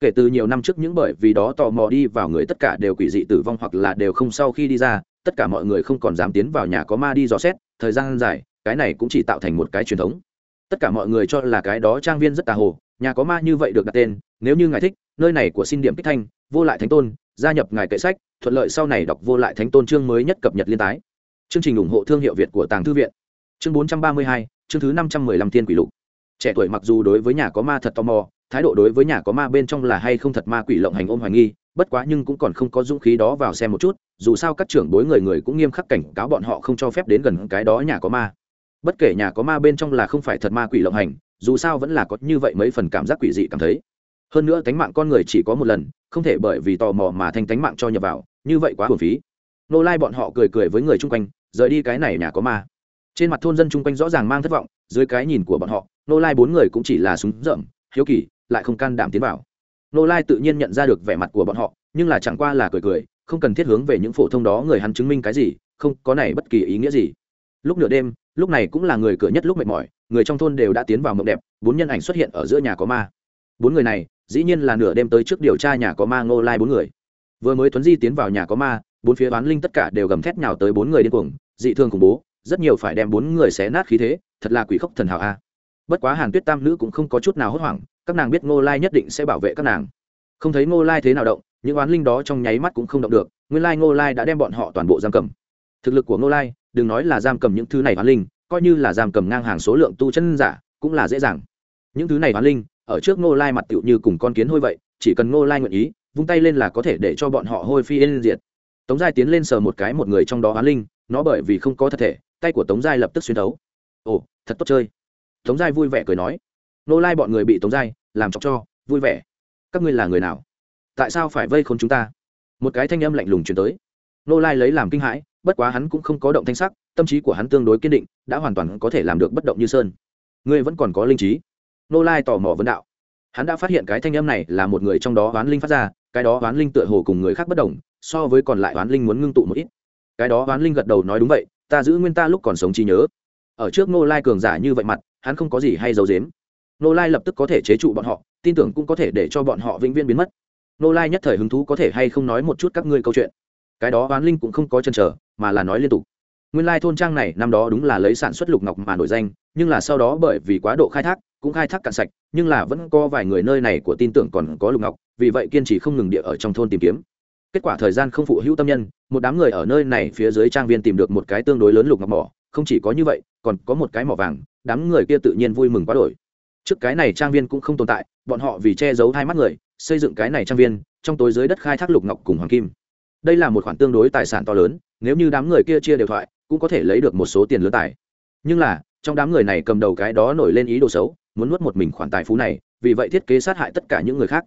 Kể từ nhiều năm trước những bởi vì đó tò mò đi vào người tất cả đều quỷ dị tử vong hoặc là đều không sau khi đi ra, tất cả mọi người không còn dám tiến vào nhà có ma đi dò xét, thời gian dài, cái này cũng chỉ tạo thành một cái truyền thống. Tất cả mọi người cho là cái đó trang viên rất tà hồ nhà có ma như vậy được đặt tên, nếu như ngài thích, nơi này của xin điểm kích thanh, vô lại thánh tôn, gia nhập ngài kệ sách, thuận lợi sau này đọc vô lại thánh tôn chương mới nhất cập nhật liên tái. Chương trình ủng hộ thương hiệu việt của tàng thư viện. Chương bốn trăm ba mươi hai, chương thứ năm trăm mười lăm tiên quỷ lục. Trẻ tuổi mặc dù đối với nhà có ma thật tò mò, thái độ đối với nhà có ma bên trong là hay không thật ma quỷ lộng hành ôm hoài nghi, bất quá nhưng cũng còn không có dũng khí đó vào xem một chút, dù sao các trưởng bối người người cũng nghiêm khắc cảnh cáo bọn họ không cho phép đến gần cái đó nhà có ma. Bất kể nhà có ma bên trong là không phải thật ma quỷ lộng hành dù sao vẫn là có như vậy mấy phần cảm giác quỷ dị cảm thấy. Hơn nữa tánh mạng con người chỉ có một lần, không thể bởi vì tò mò mà thanh tánh mạng cho nhập vào, như vậy quá hồn phí. Nô lai bọn họ cười cười với người chung quanh, rời đi cái này nhà có ma. Trên mặt thôn dân chung quanh rõ ràng mang thất vọng, dưới cái nhìn của bọn họ, nô lai bốn người cũng chỉ là súng rậm, hiếu kỳ, lại không can đảm tiến vào. Nô lai tự nhiên nhận ra được vẻ mặt của bọn họ, nhưng là chẳng qua là cười cười, không cần thiết hướng về những phổ thông đó người hắn chứng minh cái gì, không có này bất kỳ ý nghĩa gì. Lúc nửa đêm lúc này cũng là người cửa nhất lúc mệt mỏi, người trong thôn đều đã tiến vào mộng đẹp, bốn nhân ảnh xuất hiện ở giữa nhà có ma. Bốn người này, dĩ nhiên là nửa đêm tới trước điều tra nhà có ma ngô lai bốn người. Vừa mới tuấn di tiến vào nhà có ma, bốn phía bán linh tất cả đều gầm thét nhào tới bốn người điên cuồng, dị thương khủng bố, rất nhiều phải đem bốn người xé nát khí thế, thật là quỷ khốc thần hảo a. Bất quá hàn tuyết tam nữ cũng không có chút nào hốt hoảng, các nàng biết ngô lai nhất định sẽ bảo vệ các nàng. Không thấy ngô lai thế nào động, những oán linh đó trong nháy mắt cũng không động được, nguyên lai ngô lai đã đem bọn họ toàn bộ giam cầm. Thực lực của ngô lai đừng nói là giam cầm những thứ này hoán linh, coi như là giam cầm ngang hàng số lượng tu chân giả, cũng là dễ dàng. Những thứ này hoán linh, ở trước ngô lai mặt tựu như cùng con kiến hôi vậy, chỉ cần ngô lai nguyện ý, vung tay lên là có thể để cho bọn họ hôi phi lên diệt. Tống giai tiến lên sờ một cái một người trong đó hoán linh, nó bởi vì không có thật thể, tay của tống giai lập tức xuyên thấu. Ồ, thật tốt chơi. Tống giai vui vẻ cười nói. Ngô lai bọn người bị tống giai làm chọc cho, vui vẻ. Các ngươi là người nào? Tại sao phải vây khốn chúng ta? Một cái thanh âm lạnh lùng chuyển tới. Nô lai lấy làm kinh hãi bất quá hắn cũng không có động thanh sắc, tâm trí của hắn tương đối kiên định, đã hoàn toàn có thể làm được bất động như sơn. Ngươi vẫn còn có linh trí. Nô lai tò mò vấn đạo. Hắn đã phát hiện cái thanh âm này là một người trong đó oán linh phát ra, cái đó oán linh tựa hồ cùng người khác bất đồng, so với còn lại oán linh muốn ngưng tụ một ít. Cái đó oán linh gật đầu nói đúng vậy, ta giữ nguyên ta lúc còn sống trí nhớ. Ở trước nô lai cường giả như vậy mặt, hắn không có gì hay giấu dếm nô lai lập tức có thể chế trụ bọn họ, tin tưởng cũng có thể để cho bọn họ vĩnh viễn biến mất. Nô lai nhất thời hứng thú có thể hay không nói một chút các ngươi câu chuyện cái đó oán linh cũng không có chân trở mà là nói liên tục. Nguyên lai thôn trang này năm đó đúng là lấy sản xuất lục ngọc mà nổi danh, nhưng là sau đó bởi vì quá độ khai thác, cũng khai thác cạn sạch, nhưng là vẫn có vài người nơi này của tin tưởng còn có lục ngọc, vì vậy kiên trì không ngừng địa ở trong thôn tìm kiếm. Kết quả thời gian không phụ hữu tâm nhân, một đám người ở nơi này phía dưới trang viên tìm được một cái tương đối lớn lục ngọc mỏ, không chỉ có như vậy, còn có một cái mỏ vàng, đám người kia tự nhiên vui mừng quá đổi. Trước cái này trang viên cũng không tồn tại, bọn họ vì che giấu hai mắt người, xây dựng cái này trang viên, trong tối dưới đất khai thác lục ngọc cùng hoàng kim đây là một khoản tương đối tài sản to lớn, nếu như đám người kia chia đều thoại, cũng có thể lấy được một số tiền lớn tài. Nhưng là, trong đám người này cầm đầu cái đó nổi lên ý đồ xấu, muốn nuốt một mình khoản tài phú này, vì vậy thiết kế sát hại tất cả những người khác.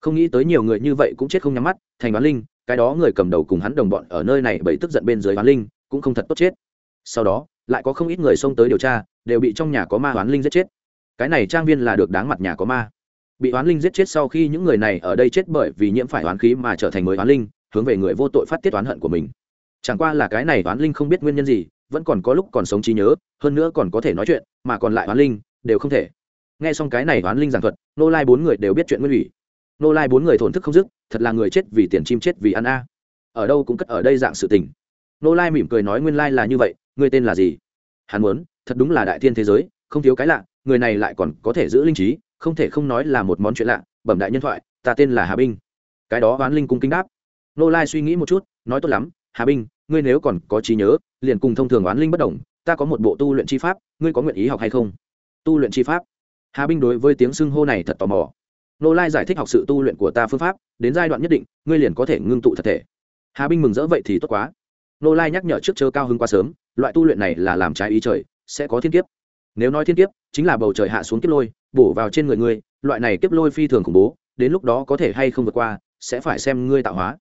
Không nghĩ tới nhiều người như vậy cũng chết không nhắm mắt, thành bán linh, cái đó người cầm đầu cùng hắn đồng bọn ở nơi này bởi tức giận bên dưới bán linh, cũng không thật tốt chết. Sau đó, lại có không ít người xông tới điều tra, đều bị trong nhà có ma hoán linh giết chết. Cái này trang viên là được đáng mặt nhà có ma. Bị hoán linh giết chết sau khi những người này ở đây chết bởi vì nhiễm phải hoán khí mà trở thành mới hoán linh hướng về người vô tội phát tiết oán hận của mình. Chẳng qua là cái này oán linh không biết nguyên nhân gì, vẫn còn có lúc còn sống trí nhớ, hơn nữa còn có thể nói chuyện, mà còn lại oán linh đều không thể. Nghe xong cái này oán linh giảng thuật, nô lai bốn người đều biết chuyện nguyên ủy. Nô lai bốn người thổn thức không dứt, thật là người chết vì tiền chim chết vì ăn a. Ở đâu cũng cất ở đây dạng sự tình. Nô lai mỉm cười nói nguyên lai là như vậy người tên là gì? Hắn muốn, thật đúng là đại thiên thế giới, không thiếu cái lạ, người này lại còn có thể giữ linh trí, không thể không nói là một món chuyện lạ, bẩm đại nhân thoại, ta tên là hà binh. Cái đó oán linh cung kính đáp nô lai suy nghĩ một chút, nói tốt lắm, hà binh ngươi nếu còn có trí nhớ, liền cùng thông thường oán linh bất đồng, ta có một bộ tu luyện chi pháp, ngươi có nguyện ý học hay không? Tu luyện chi pháp? Hà binh đối với tiếng xưng hô này thật tò mò. Nô lai giải thích học sự tu luyện của ta phương pháp, đến giai đoạn nhất định, ngươi liền có thể ngưng tụ thật thể. Hà binh mừng rỡ, vậy thì tốt quá. Nô lai nhắc nhở trước chớ cao hơn quá sớm, loại tu luyện này là làm trái ý trời, sẽ có thiên kiếp. Nếu nói thiên kiếp, chính là bầu trời hạ xuống kiếp lôi, bổ vào trên người ngươi, loại này kiếp lôi phi thường khủng bố, đến lúc đó có thể hay không vượt qua, sẽ phải xem ngươi tạo hóa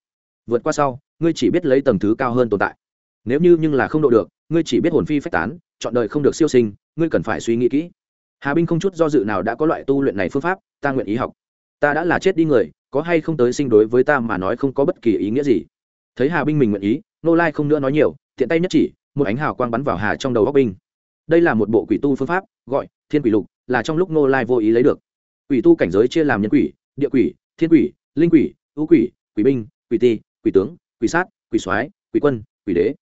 vượt qua sau, ngươi chỉ biết lấy tầng thứ cao hơn tồn tại. Nếu như nhưng là không độ được, ngươi chỉ biết hồn phi phách tán, chọn đời không được siêu sinh, ngươi cần phải suy nghĩ kỹ. Hà binh không chút do dự nào đã có loại tu luyện này phương pháp, ta nguyện ý học. Ta đã là chết đi người, có hay không tới sinh đối với ta mà nói không có bất kỳ ý nghĩa gì. Thấy hà binh mình nguyện ý nô lai không nữa nói nhiều, tiện tay nhất chỉ, một ánh hào quang bắn vào hà trong đầu góc binh đây là một bộ quỷ tu phương pháp, gọi thiên quỷ lục, là trong lúc nô lai vô ý lấy được. Quỷ tu cảnh giới chia làm nhân quỷ, địa quỷ, thiên quỷ, linh quỷ, ưu quỷ quỷ binh, quỷ ti quỷ tướng, quỷ sát, quỷ soái, quỷ quân, quỷ đế.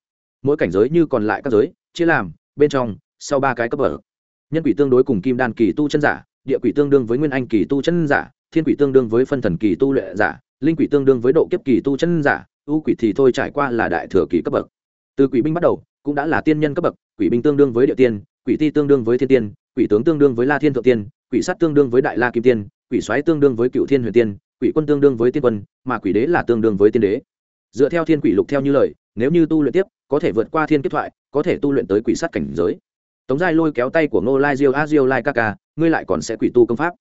Mỗi cảnh giới như còn lại các giới, chia làm, bên trong, sau ba cái cấp bậc. Nhân quỷ tương đối cùng kim đan kỳ tu chân giả, địa quỷ tương đương với nguyên anh kỳ tu chân giả, thiên quỷ tương đương với phân thần kỳ tu lệ giả, linh quỷ tương đương với độ kiếp kỳ tu chân giả, ưu quỷ thì thôi trải qua là đại thừa kỳ cấp bậc. Từ quỷ binh bắt đầu, cũng đã là tiên nhân cấp bậc, quỷ binh tương đương với địa tiên, quỷ ti tương đương với thiên tiên, quỷ tướng tương đương với la thiên thượng tiên, quỷ sát tương đương với đại la kim tiên, quỷ soái tương đương với cựu thiên huyền tiên quỷ quân tương đương với tiên quân mà quỷ đế là tương đương với tiên đế. Dựa theo thiên quỷ lục theo như lời nếu như tu luyện tiếp có thể vượt qua thiên kiếp thoại có thể tu luyện tới quỷ sát cảnh giới. Tống giai lôi kéo tay của ngô lai diêu a diêu lai ca ca ngươi lại còn sẽ quỷ tu công pháp.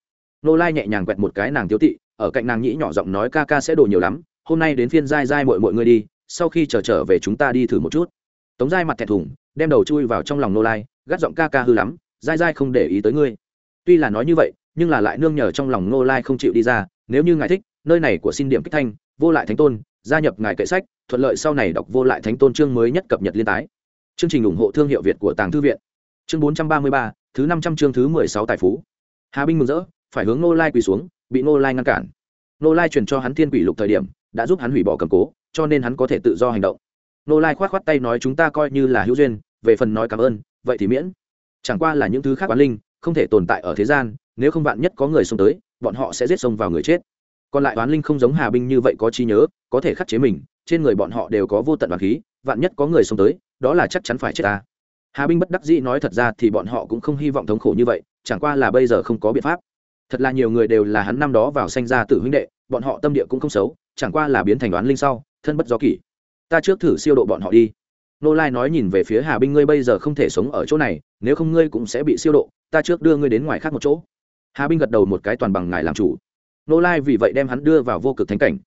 Ngô lai nhẹ nhàng quẹt một cái nàng thiếu thị, ở cạnh nàng nhĩ nhỏ giọng nói ca ca sẽ đồ nhiều lắm hôm nay đến phiên giai giai mội muội ngươi đi sau khi trở trở về chúng ta đi thử một chút. Tống giai mặt thẹn thùng đem đầu chui vào trong lòng nô lai gắt giọng ca ca hư lắm giai giai không để ý tới ngươi. Tuy là nói như vậy nhưng là lại nương nhờ trong lòng nô lai không chịu đi ra nếu như ngài thích, nơi này của xin điểm kích thanh, vô lại thánh tôn, gia nhập ngài kệ sách, thuận lợi sau này đọc vô lại thánh tôn chương mới nhất cập nhật liên tái. Chương trình ủng hộ thương hiệu việt của tàng thư viện. Chương bốn trăm ba mươi ba, thứ năm trăm chương thứ mười sáu tài phú. Hà binh mừng rỡ, phải hướng nô lai quỳ xuống, bị nô lai ngăn cản. Nô lai truyền cho hắn thiên quỷ lục thời điểm, đã giúp hắn hủy bỏ cầm cố, cho nên hắn có thể tự do hành động. Nô lai k h o á t k h o á t tay nói chúng ta coi như là hữu duyên, về phần nói cảm ơn, vậy thì miễn. Chẳng qua là những thứ khác bán linh, không thể tồn tại ở thế gian nếu không vạn nhất có người xông tới, bọn họ sẽ giết xông vào người chết. Còn lại oán linh không giống hà binh như vậy có trí nhớ, có thể khắc chế mình, trên người bọn họ đều có vô tận đoàn khí, vạn nhất có người xông tới, đó là chắc chắn phải chết ta. Hà binh bất đắc dĩ nói thật ra thì bọn họ cũng không hy vọng thống khổ như vậy, chẳng qua là bây giờ không có biện pháp. Thật là nhiều người đều là hắn năm đó vào sanh ra tử huynh đệ, bọn họ tâm địa cũng không xấu, chẳng qua là biến thành đoán linh sau, thân bất do kỷ. Ta trước thử siêu độ bọn họ đi. Nô lai nói nhìn về phía hà binh ngươi bây giờ không thể sống ở chỗ này, nếu không ngươi cũng sẽ bị siêu độ, ta trước đưa ngươi đến ngoài khác một chỗ hà binh gật đầu một cái toàn bằng ngài làm chủ. Nô lai vì vậy đem hắn đưa vào vô cực thánh cảnh.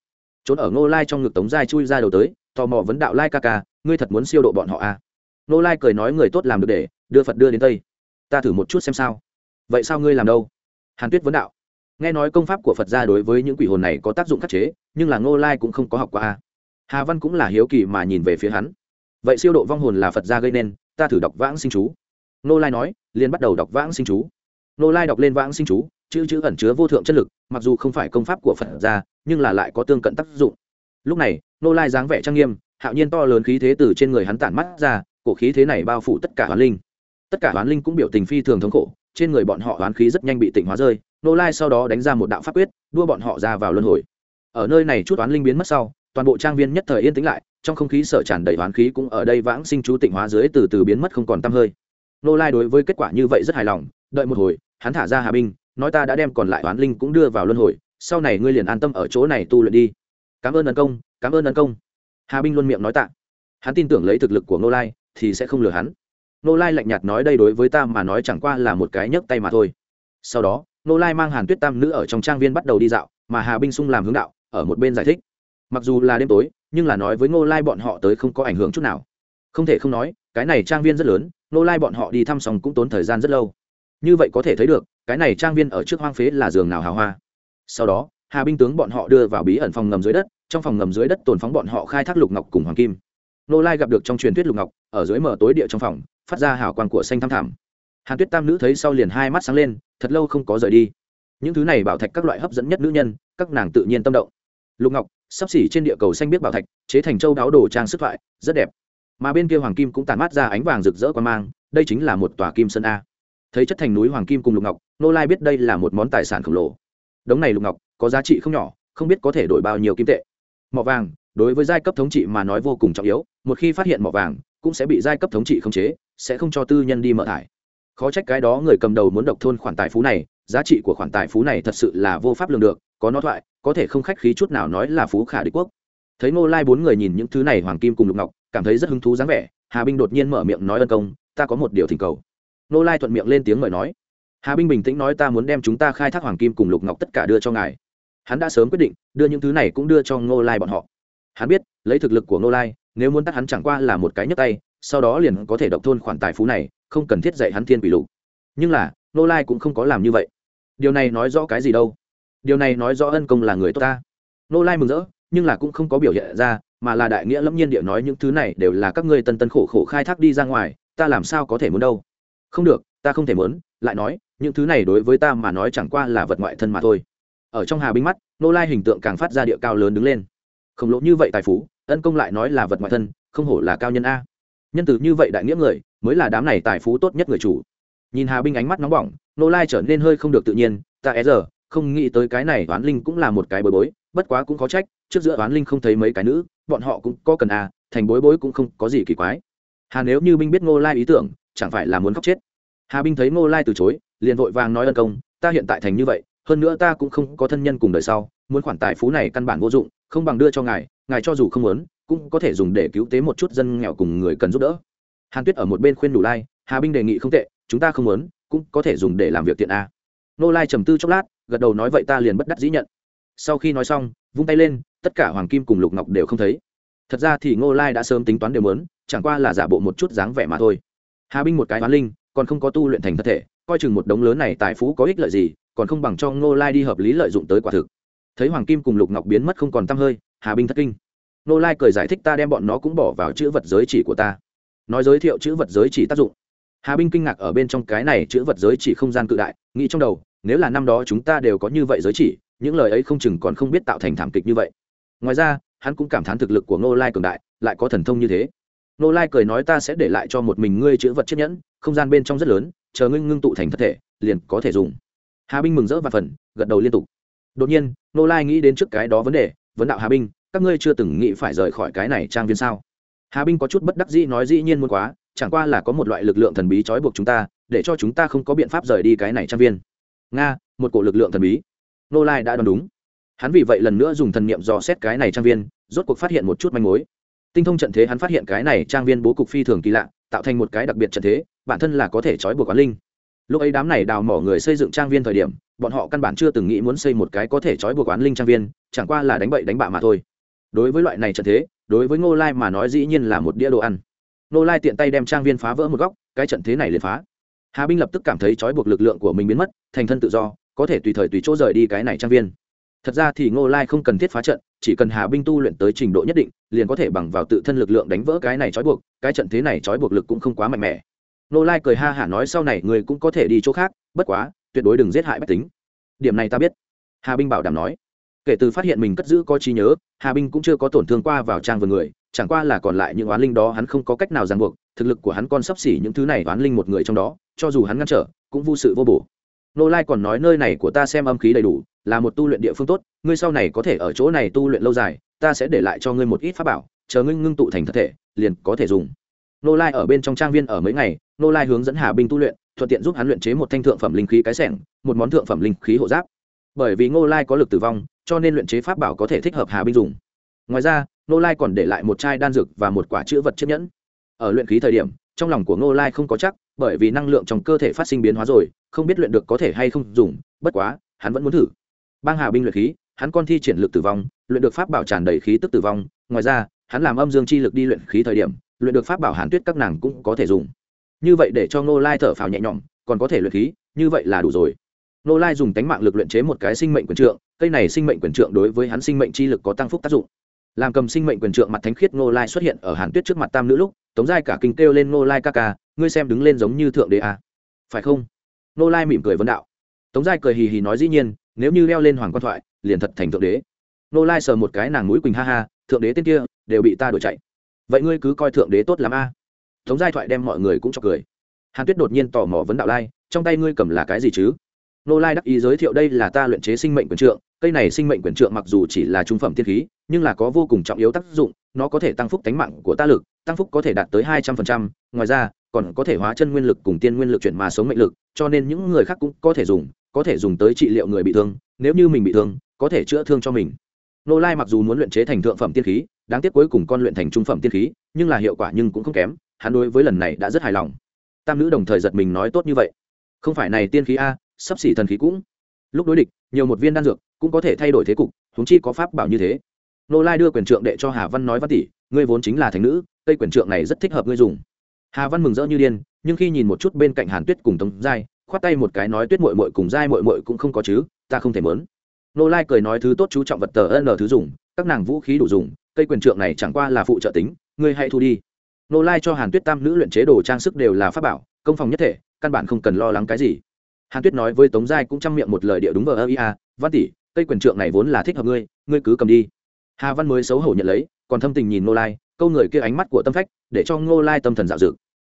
Trốn ở nô lai trong ngực tống giai chui ra đầu tới, tò mò vấn đạo lai ca ca, ngươi thật muốn siêu độ bọn họ à? nô lai cười nói người tốt làm được để, đưa phật đưa đến tây. Ta thử một chút xem sao. Vậy sao ngươi làm đâu? Hàn tuyết vấn đạo. Nghe nói công pháp của phật gia đối với những quỷ hồn này có tác dụng khắc chế, nhưng là ngô lai cũng không có học qua à. hà văn cũng là hiếu kỳ mà nhìn về phía hắn. Vậy siêu độ vong hồn là phật gia gây nên, ta thử đọc vãng sinh chú. Ngô lai nói, liền bắt đầu đọc vãng sinh chú. Nô lai đọc lên vãng sinh chú, chữ chữ ẩn chứa vô thượng chất lực, mặc dù không phải công pháp của phật gia, nhưng là lại có tương cận tác dụng. Lúc này, Nô lai dáng vẻ trang nghiêm, hạo nhiên to lớn khí thế từ trên người hắn tản mắt ra, cổ khí thế này bao phủ tất cả hoán linh. Tất cả hoán linh cũng biểu tình phi thường thống khổ, trên người bọn họ hoán khí rất nhanh bị tỉnh hóa rơi, nô lai sau đó đánh ra một đạo pháp quyết, đua bọn họ ra vào luân hồi. Ở nơi này chút hoán linh biến mất sau, toàn bộ trang viên nhất thời yên tĩnh lại, trong không khí sở tràn đầy hoán khí cũng ở đây vãng sinh chú tịnh hóa dưới từ từ biến mất không còn t hơi. Nô lai đối với kết quả như vậy rất hài lòng, đợi một hồi hắn thả ra hà binh, nói ta đã đem còn lại oán linh cũng đưa vào luân hồi, sau này ngươi liền an tâm ở chỗ này tu luyện đi. Cảm ơn ân công, cảm ơn ân công. Hà binh luôn miệng nói tạ. Hắn tin tưởng lấy thực lực của Ngô lai thì sẽ không lừa hắn. Ngô lai lạnh nhạt nói đây đối với ta mà nói chẳng qua là một cái nhấc tay mà thôi. Sau đó, Ngô lai mang hàn tuyết tam nữ ở trong trang viên bắt đầu đi dạo, mà hà binh sung làm hướng đạo, ở một bên giải thích. Mặc dù là đêm tối, nhưng là nói với Ngô lai bọn họ tới không có ảnh hưởng chút nào. Không thể không nói, cái này trang viên rất lớn, Ngô lai bọn họ đi thăm xong cũng tốn thời gian rất lâu như vậy có thể thấy được, cái này trang viên ở trước hoang phế là giường nào hào hoa. Sau đó, hà binh tướng bọn họ đưa vào bí ẩn phòng ngầm dưới đất, trong phòng ngầm dưới đất tồn phóng bọn họ khai thác lục ngọc cùng hoàng kim. Nô lai gặp được trong truyền thuyết lục ngọc, ở dưới mở tối địa trong phòng, phát ra hào quang của xanh thăm thảm hàn tuyết tam nữ thấy sau liền hai mắt sáng lên, thật lâu không có rời đi. Những thứ này bảo thạch các loại hấp dẫn nhất nữ nhân, các nàng tự nhiên tâm động. Lục ngọc, sắp xỉ trên địa cầu xanh biết bảo thạch, chế thành châu đáo đồ trang sức thoại, rất đẹp. Mà bên kia hoàng kim cũng tàn mát ra ánh vàng rực rỡ qua mang, đây chính là một tòa kim sơn a thấy chất thành núi hoàng kim cùng lục ngọc, nô lai biết đây là một món tài sản khổng lồ. Đống này lục ngọc, có giá trị không nhỏ, không biết có thể đổi bao nhiêu kim tệ. Mỏ vàng, đối với giai cấp thống trị mà nói vô cùng trọng yếu, một khi phát hiện mỏ vàng, cũng sẽ bị giai cấp thống trị khống chế, sẽ không cho tư nhân đi mở thải. Khó trách cái đó người cầm đầu muốn độc thôn khoản tài phú này, giá trị của khoản tài phú này thật sự là vô pháp lường được, có nó thoại, có thể không khách khí chút nào nói là phú khả đế quốc. Thấy ngô lai bốn người nhìn những thứ này hoàng kim cùng lục ngọc, cảm thấy rất hứng thú dáng vẻ, hà binh đột nhiên mở miệng nói ân công, ta có một điều thỉnh cầu. Nô lai thuận miệng lên tiếng mời nói, hà binh bình tĩnh nói ta muốn đem chúng ta khai thác hoàng kim cùng lục ngọc tất cả đưa cho ngài. Hắn đã sớm quyết định, đưa những thứ này cũng đưa cho ngô lai bọn họ. Hắn biết, lấy thực lực của ngô lai, nếu muốn tắt hắn chẳng qua là một cái nhấp tay, sau đó liền có thể độc thôn khoản tài phú này, không cần thiết dạy hắn thiên quỷ lục. Nhưng là nô lai cũng không có làm như vậy. Điều này nói rõ cái gì đâu? Điều này nói rõ ân công là người tốt ta. Nô lai mừng rỡ, nhưng là cũng không có biểu hiện ra, mà là đại nghĩa lâm nhiên địa nói những thứ này đều là các ngươi tân tân khổ khổ khai thác đi ra ngoài, ta làm sao có thể muốn đâu? Không được, ta không thể muốn, lại nói, những thứ này đối với ta mà nói chẳng qua là vật ngoại thân mà thôi. Ở trong hà binh mắt nô lai hình tượng càng phát ra địa cao lớn đứng lên. Khổng lồ như vậy tài phú ân công lại nói là vật ngoại thân, không hổ là cao nhân a. Nhân từ như vậy đại nghĩa người, mới là đám này tài phú tốt nhất người chủ. Nhìn hà binh ánh mắt nóng bỏng nô lai trở nên hơi không được tự nhiên, ta é giờ, không nghĩ tới cái này toán linh cũng là một cái bối bối, bất quá cũng có trách, trước giữa toán linh không thấy mấy cái nữ, bọn họ cũng có cần à thành bối bối cũng không có gì kỳ quái. Hà nếu như binh biết ngô lai ý tưởng chẳng phải là muốn khóc chết. Hà binh thấy ngô lai từ chối, liền vội vàng nói ân công, ta hiện tại thành như vậy, hơn nữa ta cũng không có thân nhân cùng đời sau, muốn khoản tài phú này căn bản vô dụng, không bằng đưa cho ngài ngài cho dù không muốn, cũng có thể dùng để cứu tế một chút dân nghèo cùng người cần giúp đỡ. Hàn tuyết ở một bên khuyên đủ lai, hà binh đề nghị không tệ, chúng ta không muốn, cũng có thể dùng để làm việc tiện a. Nô lai trầm tư chốc lát, gật đầu nói, vậy ta liền bất đắc dĩ nhận. Sau khi nói xong, vung tay lên, tất cả hoàng kim cùng lục ngọc đều không thấy. Thật ra thì ngô lai đã sớm tính toán đều muốn, chẳng qua là giả bộ một chút dáng vẻ mà thôi hà binh một cái hoán linh, còn không có tu luyện thành thân thể, coi chừng một đống lớn này tài phú có ích lợi gì, còn không bằng cho ngô lai đi hợp lý lợi dụng tới quả thực. Thấy hoàng kim cùng lục ngọc biến mất không còn t hơi, hà binh thất kinh. Ngô lai cười giải thích ta đem bọn nó cũng bỏ vào chữ vật giới chỉ của ta. Nói giới thiệu chữ vật giới chỉ tác dụng. Hà binh kinh ngạc ở bên trong cái này chữ vật giới chỉ không gian cự đại, nghĩ trong đầu, nếu là năm đó chúng ta đều có như vậy giới chỉ, những lời ấy không chừng còn không biết tạo thành thảm kịch như vậy. Ngoài ra, hắn cũng cảm thán thực lực của ngô lai cường đại, lại có thần thông như thế nô lai cười nói ta sẽ để lại cho một mình ngươi chữ vật chiếc nhẫn, không gian bên trong rất lớn, chờ ngưng ngưng tụ thành thật thể, liền có thể dùng. Hà binh mừng rỡ và phần gật đầu liên tục. Đột nhiên nô lai nghĩ đến trước cái đó vấn đề, vấn đạo hà binh, các ngươi chưa từng nghĩ phải rời khỏi cái này trang viên sao? Hà binh có chút bất đắc dĩ nói dĩ nhiên muốn quá, chẳng qua là có một loại lực lượng thần bí trói buộc chúng ta, để cho chúng ta không có biện pháp rời đi cái này trang viên. Nga, một cổ lực lượng thần bí. Nô lai đã đoán đúng. Hắn vì vậy lần nữa dùng thần niệm dò xét cái này trang viên, rốt cuộc phát hiện một chút manh mối tinh thông trận thế hắn phát hiện cái này trang viên bố cục phi thường kỳ lạ, tạo thành một cái đặc biệt trận thế, bản thân là có thể trói buộc quán linh. Lúc ấy đám này đào mỏ người xây dựng trang viên thời điểm, bọn họ căn bản chưa từng nghĩ muốn xây một cái có thể trói buộc quán linh trang viên, chẳng qua là đánh bậy đánh bạ mà thôi. Đối với loại này trận thế, đối với ngô lai mà nói dĩ nhiên là một đĩa đồ ăn. Ngô lai tiện tay đem trang viên phá vỡ một góc, cái trận thế này liền phá. Hà binh lập tức cảm thấy trói buộc lực lượng của mình biến mất, thành thân tự do, có thể tùy thời tùy chỗ rời đi cái này trang viên thật ra thì ngô lai không cần thiết phá trận, chỉ cần hà binh tu luyện tới trình độ nhất định, liền có thể bằng vào tự thân lực lượng đánh vỡ cái này trói buộc, cái trận thế này trói buộc lực cũng không quá mạnh mẽ. Ngô lai cười ha hả nói sau này người cũng có thể đi chỗ khác, bất quá, tuyệt đối đừng giết hại bách tính. Điểm này ta biết. Hà binh bảo đảm nói. Kể từ phát hiện mình cất giữ có trí nhớ, hà binh cũng chưa có tổn thương qua vào trang vườn người, chẳng qua là còn lại những oán linh đó hắn không có cách nào ràng buộc, thực lực của hắn còn sắp xỉ những thứ này oán linh một người trong đó, cho dù hắn ngăn trở, cũng vô sự vô bổ nô lai còn nói nơi này của ta xem âm khí đầy đủ, là một tu luyện địa phương tốt, ngươi sau này có thể ở chỗ này tu luyện lâu dài, ta sẽ để lại cho ngươi một ít pháp bảo, chờ ngươi ngưng tụ thành thật thể, liền có thể dùng. Nô lai ở bên trong trang viên ở mấy ngày, nô lai hướng dẫn hà binh tu luyện, thuận tiện giúp hắn luyện chế một thanh thượng phẩm linh khí cái sẻng, một món thượng phẩm linh khí hộ giáp. Bởi vì ngô lai có lực tử vong, cho nên luyện chế pháp bảo có thể thích hợp hà binh dùng. Ngoài ra, nô lai còn để lại một chai đan dược và một quả chữ vật chiếc nhẫn. Ở luyện khí thời điểm, trong lòng của ngô lai không có chắc bởi vì năng lượng trong cơ thể phát sinh biến hóa rồi, không biết luyện được có thể hay không dùng, bất quá, hắn vẫn muốn thử. Bang hà binh luyện khí, hắn con thi triển lực tử vong, luyện được pháp bảo tràn đầy khí tức tử vong, ngoài ra, hắn làm âm dương chi lực đi luyện khí thời điểm, luyện được pháp bảo hàn tuyết các nàng cũng có thể dùng. Như vậy để cho ngô lai thở phào nhẹ nhõm, còn có thể luyện khí, như vậy là đủ rồi. Ngô lai dùng tánh mạng lực luyện chế một cái sinh mệnh quyền trượng, cây này sinh mệnh quyền trượng đối với hắn sinh mệnh chi lực có tăng phúc tác dụng. Làm cầm sinh mệnh quyền trượng mặt thánh khiết ngô lai xuất hiện ở hàn tuyết trước mặt tam nữ lúc tống giai cả kinh kêu lên Nô lai ca ca, ngươi xem đứng lên giống như thượng đế à. phải không? Nô lai mỉm cười vấn đạo. Tống giai cười hì hì nói dĩ nhiên, nếu như leo lên hoàng quan thoại, liền thật thành thượng đế. Nô lai sờ một cái nàng mũi quỳnh ha ha, thượng đế tên kia, đều bị ta đuổi chạy. Vậy ngươi cứ coi thượng đế tốt lắm a. À. tống giai thoại đem mọi người cũng cho cười. Hàn tuyết đột nhiên tò mò vấn đạo lai, trong tay ngươi cầm là cái gì chứ? Nô lai đắc ý giới thiệu đây là ta luyện chế sinh mệnh quyền trượng, cây này sinh mệnh quyền trượng mặc dù chỉ là trung phẩm thiên khí, nhưng là có vô cùng trọng yếu tác dụng nó có thể tăng phúc tánh mạng của ta lực, tăng phúc có thể đạt tới hai trăm phần trăm. Ngoài ra, còn có thể hóa chân nguyên lực cùng tiên nguyên lực chuyển mà sống mệnh lực, cho nên những người khác cũng có thể dùng, có thể dùng tới trị liệu người bị thương, nếu như mình bị thương, có thể chữa thương cho mình. Nô lai mặc dù muốn luyện chế thành thượng phẩm tiên khí, đáng tiếc cuối cùng con luyện thành trung phẩm tiên khí, nhưng là hiệu quả nhưng cũng không kém, hắn đối với lần này đã rất hài lòng. Tam nữ đồng thời giật mình nói tốt như vậy. Không phải này tiên khí a, sắp xỉ thần khí cũng. Lúc đối địch, nhiều một viên đan dược cũng có thể thay đổi thế cục, huống chi có pháp bảo như thế nô lai đưa quyền trượng đệ cho hà văn nói văn tỷ ngươi vốn chính là thành nữ, cây quyền trượng này rất thích hợp ngươi dùng. Hà văn mừng rỡ như điên, nhưng khi nhìn một chút bên cạnh hàn tuyết cùng tống giai, khoát tay một cái nói tuyết mội mội cùng giai mội mội cũng không có chứ, ta không thể mớn. Nô lai cười nói thứ tốt chú trọng vật tờ ân thứ dùng, các nàng vũ khí đủ dùng, cây quyền trượng này chẳng qua là phụ trợ tính, ngươi hãy thu đi. Nô lai cho hàn tuyết tam nữ luyện chế đồ trang sức đều là pháp bảo, công phòng nhất thể, căn bản không cần lo lắng cái gì. Hàn tuyết nói với tống giai cũng chăm miệng một lời địa đúng vờ ơ ia văn tỷ cây quyền trượng này vốn là thích hợp ngươi ngươi cứ cầm đi hà văn mới xấu hổ nhận lấy, còn thâm tình nhìn ngô lai, câu người kia ánh mắt của tâm phách, để cho ngô lai tâm thần dạo dực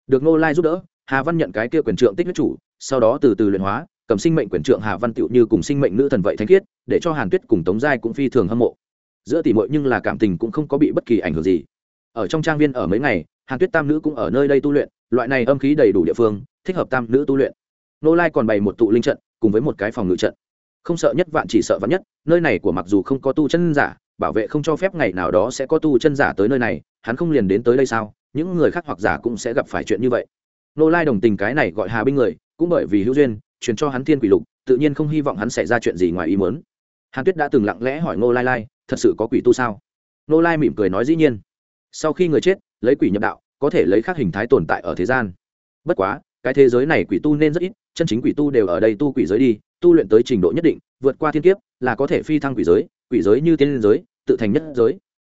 được ngô lai giúp đỡ, hà văn nhận cái kia quyền trượng tích huyết chủ, sau đó từ từ luyện hóa, cầm sinh mệnh quyền trượng hà văn tựu như cùng sinh mệnh nữ thần vậy thanh khiết, để cho hàn tuyết cùng tống giai cũng phi thường hâm mộ. Giữa tỷ muội nhưng là cảm tình cũng không có bị bất kỳ ảnh hưởng gì. Ở trong trang viên ở mấy ngày, hàn tuyết tam nữ cũng ở nơi đây tu luyện, loại này âm khí đầy đủ địa phương, thích hợp tam nữ tu luyện. Nô lai còn bày một tụ linh trận, cùng với một cái phòng ngự trận. Không sợ nhất vạn, chỉ sợ vạn nhất, nơi này của mặc dù không có tu chân giả bảo vệ không cho phép ngày nào đó sẽ có tu chân giả tới nơi này, hắn không liền đến tới đây sao? Những người khác hoặc giả cũng sẽ gặp phải chuyện như vậy. Nô lai đồng tình cái này gọi hà binh người, cũng bởi vì hữu duyên, truyền cho hắn thiên quỷ lục, tự nhiên không hy vọng hắn xảy ra chuyện gì ngoài ý muốn. Hàn tuyết đã từng lặng lẽ hỏi Nô lai lai, thật sự có quỷ tu sao? Nô lai mỉm cười nói dĩ nhiên. Sau khi người chết, lấy quỷ nhập đạo, có thể lấy khác hình thái tồn tại ở thế gian. Bất quá, cái thế giới này quỷ tu nên rất ít, chân chính quỷ tu đều ở đây tu quỷ giới đi, tu luyện tới trình độ nhất định, vượt qua thiên kiếp là có thể phi thăng quỷ giới quỷ giới như tiên giới tự thành nhất giới.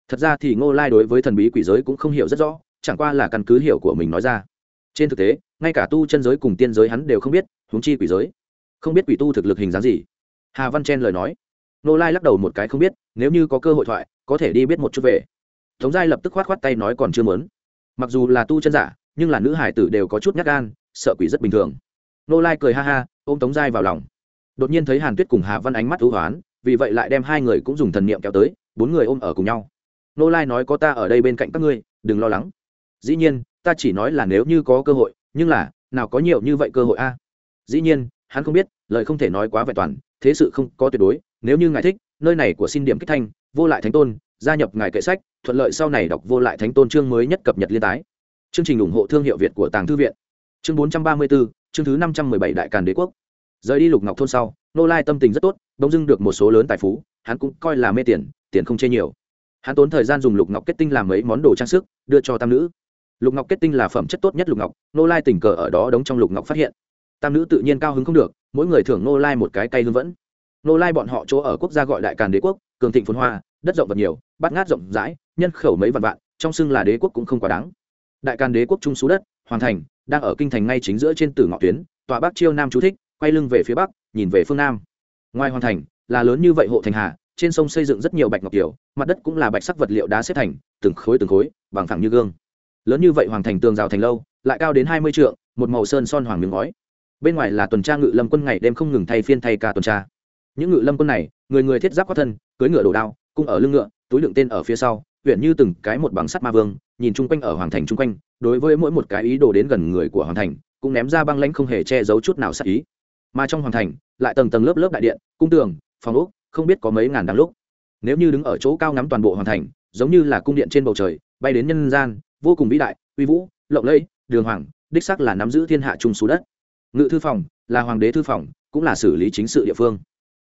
Thật ra thì ngô lai đối với thần bí quỷ giới cũng không hiểu rất rõ, chẳng qua là căn cứ hiểu của mình nói ra. Trên thực tế, ngay cả tu chân giới cùng tiên giới hắn đều không biết, huống chi quỷ giới. Không biết quỷ tu thực lực hình dáng gì. Hà văn chen lời nói. Ngô lai lắc đầu một cái không biết, nếu như có cơ hội thoại, có thể đi biết một chút về. Tống giai lập tức khoát khoát tay nói còn chưa mớn mặc dù là tu chân giả, nhưng là nữ hải tử đều có chút nhát gan, sợ quỷ rất bình thường. Nô lai cười ha ha, ôm tống giai vào lòng. Đột nhiên thấy hàn tuyết cùng hà văn ánh mắt thú hoán, vì vậy lại đem hai người cũng dùng thần niệm kéo tới bốn người ôm ở cùng nhau. Nô lai nói có ta ở đây bên cạnh các ngươi, đừng lo lắng. Dĩ nhiên, ta chỉ nói là nếu như có cơ hội, nhưng là, nào có nhiều như vậy cơ hội a? Dĩ nhiên, hắn không biết, lời không thể nói quá vẹn toàn, thế sự không có tuyệt đối, nếu như ngài thích, nơi này của xin điểm kích thanh, vô lại thánh tôn, gia nhập ngài kệ sách, thuận lợi sau này đọc vô lại thánh tôn chương mới nhất cập nhật liên tái. Chương trình ủng hộ thương hiệu việt của tàng thư viện. Chương bốn trăm ba mươi bốn chương thứ năm trăm mười bảy đại càn đế quốc. Rời đi lục ngọc thôn sau, nô lai tâm tình rất tốt, bỗng dưng được một số lớn tài phú, hắn cũng coi là mê tiền tiền không chê nhiều. Hắn tốn thời gian dùng lục ngọc kết tinh làm mấy món đồ trang sức, đưa cho tam nữ. Lục ngọc kết tinh là phẩm chất tốt nhất lục ngọc nô lai tình cờ ở đó đóng trong lục ngọc phát hiện. Tam nữ tự nhiên cao hứng không được, mỗi người thưởng nô lai một cái cây hương vẫn. Nô lai bọn họ chỗ ở quốc gia gọi đại càn đế quốc, cường thịnh phồn hoa, đất rộng vật nhiều, bát ngát rộng rãi, nhân khẩu mấy vạn vạn, trong xưng là đế quốc cũng không quá đáng. Đại càn đế quốc trung số đất, hoàn thành, đang ở kinh thành ngay chính giữa trên tử ngọ tuyến, tòa bắc chiêu nam chú thích, quay lưng về phía bắc, nhìn về phương nam. Ngoài hoàn thành, là lớn như vậy hộ thành hà trên sông xây dựng rất nhiều bạch ngọc kiểu mặt đất cũng là bạch sắc vật liệu đá xếp thành, từng khối từng khối, bằng thẳng như gương. Lớn như vậy hoàng thành tường rào thành lâu, lại cao đến hai mươi trượng, một màu sơn son hoàng miếng ngói. Bên ngoài là tuần tra ngự lâm quân ngày đêm không ngừng thay phiên thay ca tuần tra. Những ngự lâm quân này, người người thiết giáp có thân cưới ngựa đổ đao cung ở lưng ngựa, túi đựng tên ở phía sau, huyện như từng cái một bằng sắt ma vương, nhìn chung quanh ở hoàng thành chung quanh, đối với mỗi một cái ý đồ đến gần người của hoàng thành, cũng ném ra băng lãnh không hề che giấu chút nào sắc ý. Mà trong hoàng thành, lại tầng tầng lớp lớp đại điện, cung tường, phòng ốc không biết có mấy ngàn đằng lúc. Nếu như đứng ở chỗ cao ngắm toàn bộ hoàn thành, giống như là cung điện trên bầu trời, bay đến nhân gian, vô cùng vĩ đại, uy vũ, lộng lẫy, đường hoàng, đích sắc là nắm giữ thiên hạ trung số đất. Ngự thư phòng, là hoàng đế thư phòng, cũng là xử lý chính sự địa phương.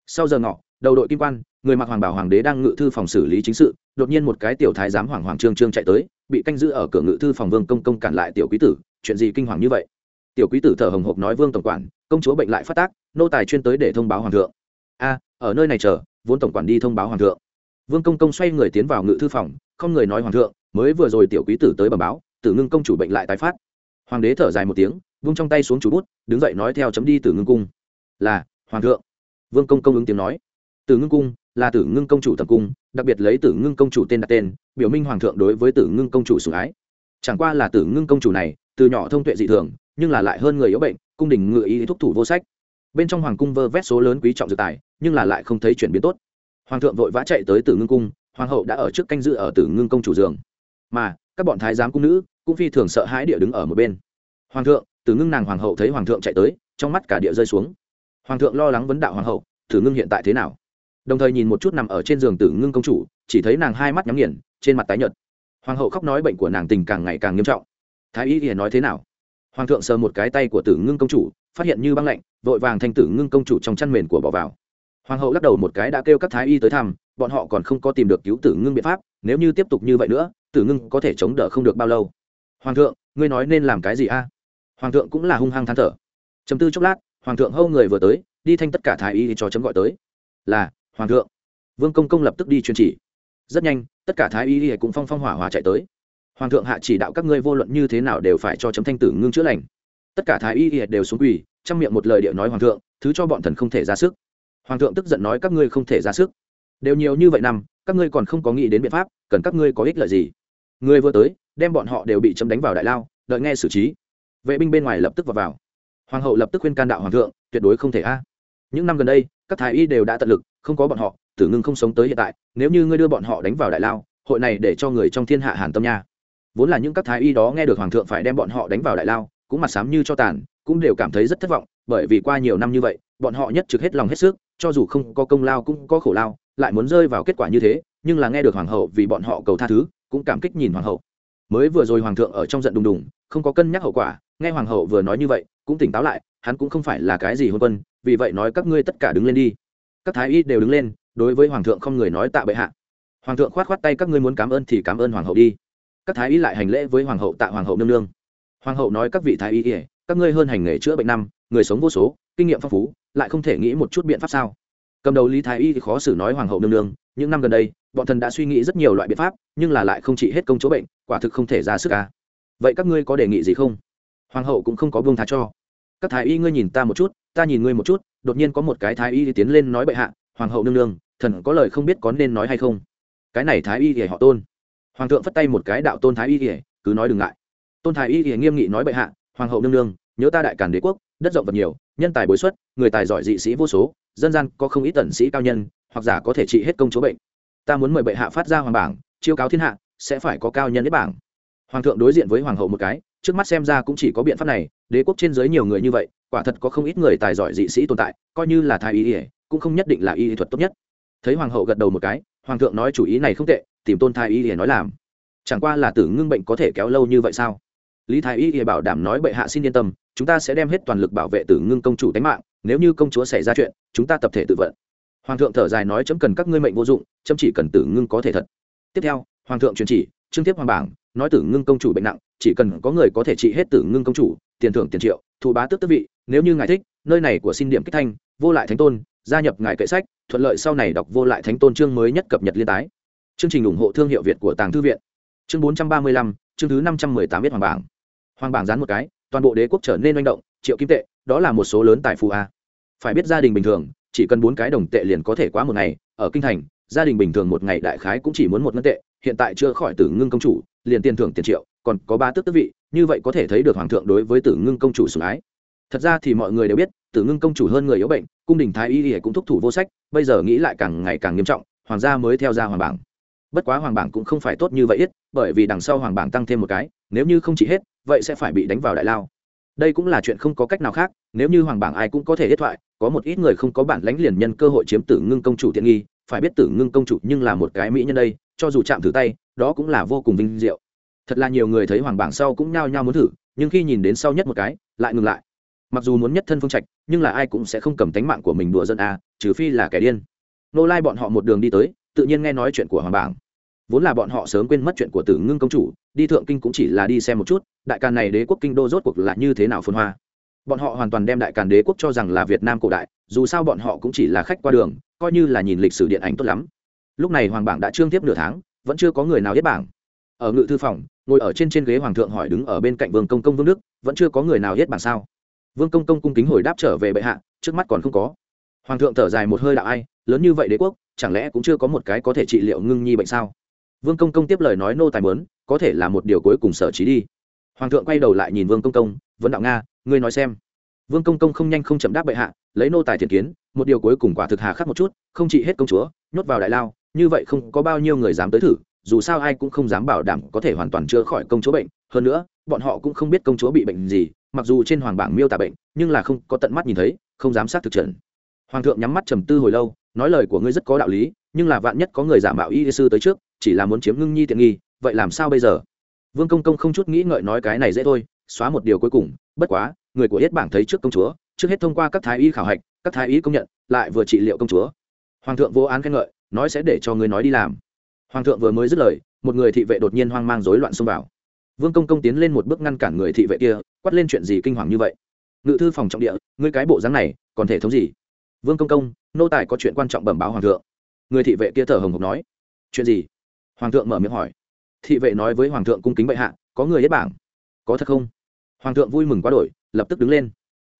Sau giờ ngọ, đầu đội kim quan, người mặc hoàng bảo hoàng đế đang ngự thư phòng xử lý chính sự, đột nhiên một cái tiểu thái giám hoàng hoàng trương trương chạy tới, bị canh giữ ở cửa ngự thư phòng vương công công cản lại tiểu quý tử, chuyện gì kinh hoàng như vậy? Tiểu quý tử thở hồng hộc nói vương tổng quản, công chúa bệnh lại phát tác, nô tài chuyên tới để thông báo hoàng thượng. A ở nơi này chờ, vốn tổng quản đi thông báo hoàng thượng. Vương công công xoay người tiến vào ngự thư phòng, không người nói hoàng thượng, mới vừa rồi tiểu quý tử tới bẩm báo, tử ngưng công chủ bệnh lại tái phát. Hoàng đế thở dài một tiếng, vung trong tay xuống chú bút, đứng dậy nói theo chấm đi tử ngưng cung. Là, hoàng thượng. Vương công công ứng tiếng nói. Tử ngưng cung, là tử ngưng công chủ tầm cung, đặc biệt lấy tử ngưng công chủ tên đặt tên, biểu minh hoàng thượng đối với tử ngưng công chủ sủng ái. Chẳng qua là tử ngưng công chủ này, từ nhỏ thông tuệ dị thường, nhưng là lại hơn người yếu bệnh, cung đình ngự ý thúc thủ vô sách bên trong hoàng cung vơ vét số lớn quý trọng dự tài, nhưng là lại không thấy chuyển biến tốt. Hoàng thượng vội vã chạy tới tử ngưng cung, hoàng hậu đã ở trước canh dự ở tử ngưng công chủ giường. Mà, các bọn thái giám cung nữ cũng phi thường sợ hãi địa đứng ở một bên. Hoàng thượng, tử ngưng nàng hoàng hậu thấy hoàng thượng chạy tới, trong mắt cả địa rơi xuống. Hoàng thượng lo lắng vấn đạo hoàng hậu, tử ngưng hiện tại thế nào? Đồng thời nhìn một chút nằm ở trên giường tử ngưng công chủ, chỉ thấy nàng hai mắt nhắm nghiền, trên mặt tái nhợt. Hoàng hậu khóc nói bệnh của nàng tình càng ngày càng nghiêm trọng. Thái y thì nói thế nào? Hoàng thượng sờ một cái tay của tử ngưng công chủ phát hiện như băng lạnh, vội vàng thành tử ngưng công chủ trong chăn mền của bỏ vào. Hoàng hậu lắc đầu một cái đã kêu các thái y tới thăm, bọn họ còn không có tìm được cứu tử ngưng biện pháp, nếu như tiếp tục như vậy nữa, tử ngưng có thể chống đỡ không được bao lâu. Hoàng thượng, ngươi nói nên làm cái gì a? Hoàng thượng cũng là hung hăng than thở. Chấm tư chốc lát, hoàng thượng hâu người vừa tới, đi thanh tất cả thái y cho chấm gọi tới. Là, hoàng thượng. Vương công công lập tức đi truyền chỉ. Rất nhanh, tất cả thái y cũng phong phong hỏa hỏa chạy tới. Hoàng thượng hạ chỉ đạo các ngươi vô luận như thế nào đều phải cho chấm thanh tử ngưng chữa lành tất cả thái y đều xuống quỳ trong miệng một lời điệu nói hoàng thượng thứ cho bọn thần không thể ra sức. Hoàng thượng tức giận nói các ngươi không thể ra sức. Đều nhiều như vậy năm các ngươi còn không có nghĩ đến biện pháp cần các ngươi có ích lợi gì? Người vừa tới đem bọn họ đều bị chấm đánh vào đại lao đợi nghe xử trí. Vệ binh bên ngoài lập tức vào, vào. hoàng hậu lập tức khuyên can đạo hoàng thượng tuyệt đối không thể a. Những năm gần đây các thái y đều đã tận lực không có bọn họ tử ngưng không sống tới hiện tại nếu như ngươi đưa bọn họ đánh vào đại lao hội này để cho người trong thiên hạ hàn tâm nha. Vốn là những các thái y đó nghe được hoàng thượng phải đem bọn họ đánh vào đại lao cũng mặt sám như cho tàn, cũng đều cảm thấy rất thất vọng, bởi vì qua nhiều năm như vậy, bọn họ nhất trực hết lòng hết sức, cho dù không có công lao cũng có khổ lao, lại muốn rơi vào kết quả như thế, nhưng là nghe được hoàng hậu vì bọn họ cầu tha thứ, cũng cảm kích nhìn hoàng hậu. Mới vừa rồi hoàng thượng ở trong giận đùng đùng, không có cân nhắc hậu quả, nghe hoàng hậu vừa nói như vậy, cũng tỉnh táo lại, hắn cũng không phải là cái gì hôn quân, vì vậy nói các ngươi tất cả đứng lên đi. Các thái y đều đứng lên, đối với hoàng thượng không người nói tạ bệ hạ. Hoàng thượng khoát khoát tay các ngươi muốn cảm ơn thì cảm ơn hoàng hậu đi. Các thái y lại hành lễ với hoàng hậu tạ hoàng hậu nương nương hoàng hậu nói các vị thái y ỉa các ngươi hơn hành nghề chữa bệnh năm, người sống vô số, kinh nghiệm phong phú, lại không thể nghĩ một chút biện pháp sao? Cầm đầu lý thái y thì khó xử nói hoàng hậu nương nương, những năm gần đây, bọn thần đã suy nghĩ rất nhiều loại biện pháp, nhưng là lại không trị hết công chỗ bệnh, quả thực không thể ra sức ca vậy các ngươi có đề nghị gì không? Hoàng hậu cũng không có buông tha cho. Các thái y ngươi nhìn ta một chút, ta nhìn ngươi một chút, đột nhiên có một cái thái y tiến lên nói bệ hạ, hoàng hậu nương nương, thần có lời không biết có nên nói hay không? Cái này thái y thì họ tôn. Hoàng thượng phất tay một cái, đạo tôn thái y thì, cứ nói đừng ngại tôn thái y thì nghiêm nghị nói bệ hạ, hoàng hậu nương nương, nhớ ta đại cản đế quốc, đất rộng vật nhiều, nhân tài bối xuất, người tài giỏi dị sĩ vô số, dân gian có không ít tần sĩ cao nhân, hoặc giả có thể trị hết công chúa bệnh. Ta muốn mời bệ hạ phát ra hoàng bảng, chiêu cáo thiên hạ, sẽ phải có cao nhân đế bảng. Hoàng thượng đối diện với hoàng hậu một cái, trước mắt xem ra cũng chỉ có biện pháp này, đế quốc trên dưới nhiều người như vậy, quả thật có không ít người tài giỏi dị sĩ tồn tại, coi như là thái y ỉa cũng không nhất định là y thuật tốt nhất. Thấy hoàng hậu gật đầu một cái, hoàng thượng nói chủ ý này không tệ, tìm tôn thái y ỉa nói làm. Chẳng qua là tử ngưng bệnh có thể kéo lâu như vậy sao? Lý thái y bảo đảm nói bệ hạ xin yên tâm, chúng ta sẽ đem hết toàn lực bảo vệ tử ngưng công chủ tánh mạng, nếu như công chúa xảy ra chuyện, chúng ta tập thể tự vận. Hoàng thượng thở dài nói chấm cần các ngươi mệnh vô dụng, chấm chỉ cần tử ngưng có thể thật. Tiếp theo, hoàng thượng truyền chỉ, trương tiếp hoàng bảng, nói tử ngưng công chủ bệnh nặng, chỉ cần có người có thể trị hết tử ngưng công chủ, tiền thưởng tiền triệu, thụ bá tước tước vị, nếu như ngài thích, nơi này của xin điểm kích thanh, vô lại thánh tôn, gia nhập ngài kệ sách, thuận lợi sau này đọc vô lại thánh tôn chương mới nhất cập nhật liên tái. Chương trình ủng hộ thương hiệu việt của tàng thư viện. Chương bốn trăm ba mươi lăm, chương thứ năm trăm mười tám biết hoàng bảng hoàng bảng dán một cái, toàn bộ đế quốc trở nên manh động, triệu kim tệ, đó là một số lớn tài phú a. Phải biết gia đình bình thường, chỉ cần bốn cái đồng tệ liền có thể quá một ngày, ở kinh thành, gia đình bình thường một ngày đại khái cũng chỉ muốn một ngân tệ, hiện tại chưa khỏi tử ngưng công chủ, liền tiền thưởng tiền triệu, còn có ba tước tước vị, như vậy có thể thấy được hoàng thượng đối với tử ngưng công chủ sủng ái. Thật ra thì mọi người đều biết, tử ngưng công chủ hơn người yếu bệnh, cung đình thái y cũng thúc thủ vô sách, bây giờ nghĩ lại càng ngày càng nghiêm trọng, hoàng gia mới theo ra hoàng bảng bất quá hoàng bảng cũng không phải tốt như vậy ít, bởi vì đằng sau hoàng bảng tăng thêm một cái, nếu như không chỉ hết, vậy sẽ phải bị đánh vào đại lao. Đây cũng là chuyện không có cách nào khác, nếu như hoàng bảng ai cũng có thể hết thoại, có một ít người không có bản lãnh liền nhân cơ hội chiếm tử ngưng công chủ tiện nghi, phải biết tử ngưng công chủ nhưng là một cái mỹ nhân đây, cho dù chạm thử tay, đó cũng là vô cùng vinh diệu. Thật là nhiều người thấy hoàng bảng sau cũng nhao nhao muốn thử, nhưng khi nhìn đến sau nhất một cái, lại ngừng lại. Mặc dù muốn nhất thân phương trạch, nhưng là ai cũng sẽ không cầm tánh mạng của mình đùa dân a à, trừ phi là kẻ điên. Nô lai bọn họ một đường đi tới tự nhiên nghe nói chuyện của hoàng bảng. Vốn là bọn họ sớm quên mất chuyện của tử ngưng công chủ, đi thượng kinh cũng chỉ là đi xem một chút, đại càn này đế quốc kinh đô rốt cuộc là như thế nào phân hoa. Bọn họ hoàn toàn đem đại càn đế quốc cho rằng là việt nam cổ đại, dù sao bọn họ cũng chỉ là khách qua đường, coi như là nhìn lịch sử điện ảnh tốt lắm. Lúc này hoàng bảng đã trương tiếp nửa tháng, vẫn chưa có người nào hết bảng. Ở ngự thư phòng, ngồi ở trên trên ghế hoàng thượng hỏi đứng ở bên cạnh vương công công vương đức, vẫn chưa có người nào hết bảng sao? Vương công công cung kính hồi đáp trở về bệ hạ, trước mắt còn không có. Hoàng thượng thở dài một hơi đạo ai, lớn như vậy đế quốc chẳng lẽ cũng chưa có một cái có thể trị liệu ngưng nhi bệnh sao? Vương công công tiếp lời nói nô tài mớn có thể là một điều cuối cùng sở trí đi. Hoàng thượng quay đầu lại nhìn vương công công, vấn đạo nga, ngươi nói xem. Vương công công không nhanh không chậm đáp bệ hạ, lấy nô tài thiện kiến, một điều cuối cùng quả thực hà khắc một chút, không trị hết công chúa, nhốt vào đại lao, như vậy không có bao nhiêu người dám tới thử, dù sao ai cũng không dám bảo đảm có thể hoàn toàn chữa khỏi công chúa bệnh. Hơn nữa, bọn họ cũng không biết công chúa bị bệnh gì, mặc dù trên hoàng bảng miêu tả bệnh, nhưng là không có tận mắt nhìn thấy, không dám xác thực trần. Hoàng thượng nhắm mắt trầm tư hồi lâu nói lời của ngươi rất có đạo lý, nhưng là vạn nhất có người giả mạo y sư tới trước, chỉ là muốn chiếm ngưng nhi tiện nghi, vậy làm sao bây giờ? Vương công công không chút nghĩ ngợi nói cái này dễ thôi, xóa một điều cuối cùng, bất quá, người của yết bảng thấy trước công chúa, trước hết thông qua các thái y khảo hạch, các thái y công nhận, lại vừa trị liệu công chúa. Hoàng thượng vô án khen ngợi, nói sẽ để cho người nói đi làm. Hoàng thượng vừa mới dứt lời, một người thị vệ đột nhiên hoang mang rối loạn xông vào. Vương công công tiến lên một bước ngăn cản người thị vệ kia, quát lên chuyện gì kinh hoàng như vậy? Ngự thư phòng trọng địa, ngươi cái bộ dáng này, còn thể thống gì? Vương công công, nô tài có chuyện quan trọng bẩm báo hoàng thượng. Người thị vệ kia thở hồng hộc nói. Chuyện gì? Hoàng thượng mở miệng hỏi. Thị vệ nói với hoàng thượng cung kính bệ hạ, có người hết bảng. Có thật không? Hoàng thượng vui mừng quá đổi, lập tức đứng lên.